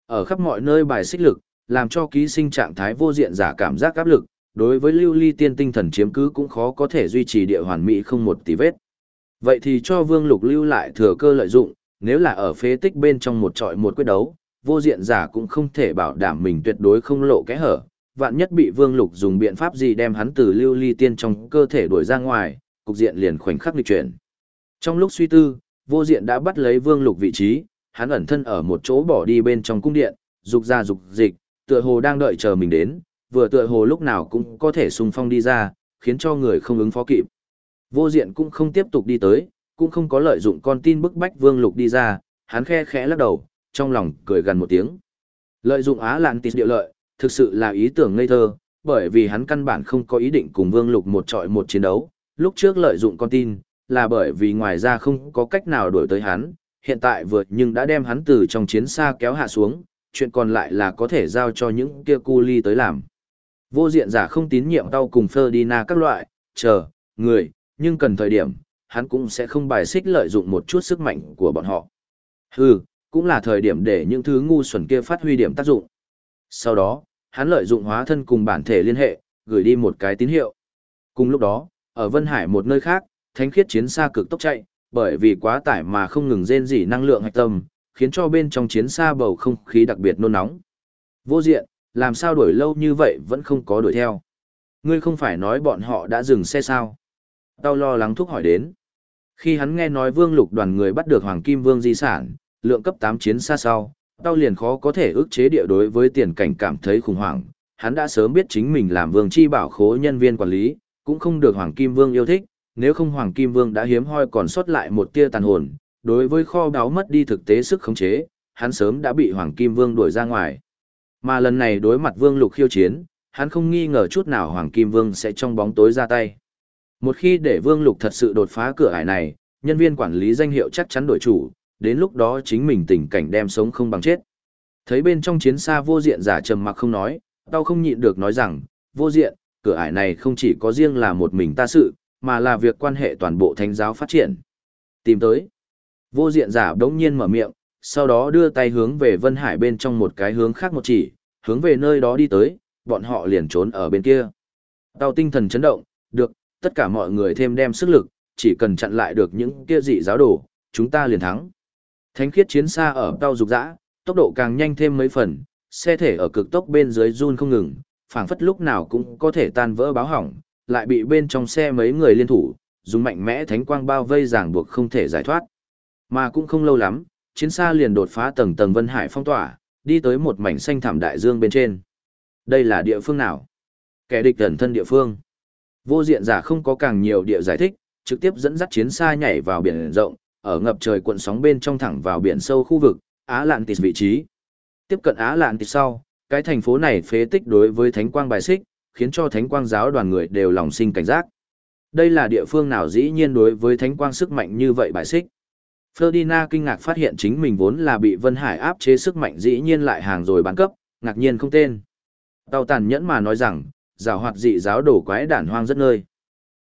Ở khắp mọi nơi bài xích lực, làm cho ký sinh trạng thái vô diện giả cảm giác áp lực, đối với lưu ly tiên tinh thần chiếm cứ cũng khó có thể duy trì địa hoàn mỹ không một tí vết. Vậy thì cho Vương Lục lưu lại thừa cơ lợi dụng, nếu là ở phế tích bên trong một trọi một quyết đấu, vô diện giả cũng không thể bảo đảm mình tuyệt đối không lộ kẽ hở, vạn nhất bị Vương Lục dùng biện pháp gì đem hắn từ lưu ly tiên trong cơ thể đuổi ra ngoài, cục diện liền khoảnh khắc lịch chuyển. Trong lúc suy tư, vô diện đã bắt lấy Vương Lục vị trí, hắn ẩn thân ở một chỗ bỏ đi bên trong cung điện, dục ra dục dịch, tựa hồ đang đợi chờ mình đến, vừa tựa hồ lúc nào cũng có thể xung phong đi ra, khiến cho người không ứng phó kịp. Vô diện cũng không tiếp tục đi tới, cũng không có lợi dụng con tin bức bách Vương Lục đi ra, hắn khe khẽ lắc đầu, trong lòng cười gần một tiếng. Lợi dụng Á Lạn Tịt địa lợi, thực sự là ý tưởng ngây thơ, bởi vì hắn căn bản không có ý định cùng Vương Lục một trọi một chiến đấu, lúc trước lợi dụng con tin, là bởi vì ngoài ra không có cách nào đuổi tới hắn, hiện tại vượt nhưng đã đem hắn từ trong chiến xa kéo hạ xuống, chuyện còn lại là có thể giao cho những kia cu ly tới làm. Vô diện giả không tín nhiệm tao cùng Ferdinand các loại, chờ, người, nhưng cần thời điểm, hắn cũng sẽ không bài xích lợi dụng một chút sức mạnh của bọn họ. Hừ, cũng là thời điểm để những thứ ngu xuẩn kia phát huy điểm tác dụng. Sau đó, hắn lợi dụng hóa thân cùng bản thể liên hệ, gửi đi một cái tín hiệu. Cùng lúc đó, ở Vân Hải một nơi khác, thánh khiết chiến xa cực tốc chạy, bởi vì quá tải mà không ngừng rên rỉ năng lượng hạch tâm, khiến cho bên trong chiến xa bầu không khí đặc biệt nôn nóng. Vô diện, làm sao đuổi lâu như vậy vẫn không có đuổi theo. Ngươi không phải nói bọn họ đã dừng xe sao? Tao lo lắng thúc hỏi đến. Khi hắn nghe nói vương lục đoàn người bắt được Hoàng Kim Vương di sản, lượng cấp 8 chiến xa sau, tao liền khó có thể ức chế địa đối với tiền cảnh cảm thấy khủng hoảng. Hắn đã sớm biết chính mình làm vương chi bảo khố nhân viên quản lý, cũng không được Hoàng Kim Vương yêu thích, nếu không Hoàng Kim Vương đã hiếm hoi còn sót lại một tia tàn hồn, đối với kho báu mất đi thực tế sức khống chế, hắn sớm đã bị Hoàng Kim Vương đuổi ra ngoài. Mà lần này đối mặt Vương Lục khiêu chiến, hắn không nghi ngờ chút nào Hoàng Kim Vương sẽ trong bóng tối ra tay. Một khi để Vương Lục thật sự đột phá cửa ải này, nhân viên quản lý danh hiệu chắc chắn đổi chủ, đến lúc đó chính mình tình cảnh đem sống không bằng chết. Thấy bên trong chiến xa vô diện giả trầm mặc không nói, tao không nhịn được nói rằng, vô diện, cửa ải này không chỉ có riêng là một mình ta sự, mà là việc quan hệ toàn bộ thánh giáo phát triển. Tìm tới. Vô diện giả đống nhiên mở miệng, sau đó đưa tay hướng về Vân Hải bên trong một cái hướng khác một chỉ, hướng về nơi đó đi tới, bọn họ liền trốn ở bên kia. Tao tinh thần chấn động, được, tất cả mọi người thêm đem sức lực, chỉ cần chặn lại được những kia dị giáo đồ, chúng ta liền thắng. Thánh khiết chiến xa ở tao rục dã, tốc độ càng nhanh thêm mấy phần, xe thể ở cực tốc bên dưới run không ngừng, phảng phất lúc nào cũng có thể tan vỡ báo hỏng, lại bị bên trong xe mấy người liên thủ, dùng mạnh mẽ thánh quang bao vây ràng buộc không thể giải thoát. Mà cũng không lâu lắm, chiến xa liền đột phá tầng tầng vân hải phong tỏa, đi tới một mảnh xanh thảm đại dương bên trên. Đây là địa phương nào? Kẻ địch gần thân địa phương. Vô diện giả không có càng nhiều địa giải thích, trực tiếp dẫn dắt chiến xa nhảy vào biển rộng, ở ngập trời cuộn sóng bên trong thẳng vào biển sâu khu vực, Á Lạn Tịt vị trí. Tiếp cận Á Lạn Tịt sau, cái thành phố này phế tích đối với thánh quang bài xích, khiến cho thánh quang giáo đoàn người đều lòng sinh cảnh giác. Đây là địa phương nào dĩ nhiên đối với thánh quang sức mạnh như vậy bài xích. Ferdinand kinh ngạc phát hiện chính mình vốn là bị Vân Hải áp chế sức mạnh dĩ nhiên lại hàng rồi bán cấp, ngạc nhiên không tên. Tàu tàn nhẫn mà nói rằng, rào hoạt dị giáo đổ quái đản hoang rất nơi.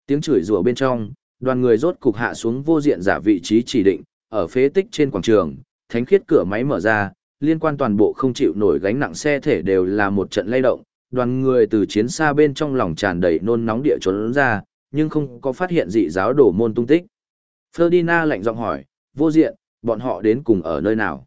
Tiếng chửi rủa bên trong, đoàn người rốt cục hạ xuống vô diện giả vị trí chỉ định, ở phế tích trên quảng trường, thánh khiết cửa máy mở ra, liên quan toàn bộ không chịu nổi gánh nặng xe thể đều là một trận lay động, đoàn người từ chiến xa bên trong lòng tràn đầy nôn nóng địa trốn ra, nhưng không có phát hiện dị giáo đổ môn tung tích. Ferdinand lạnh giọng hỏi, vô diện, bọn họ đến cùng ở nơi nào?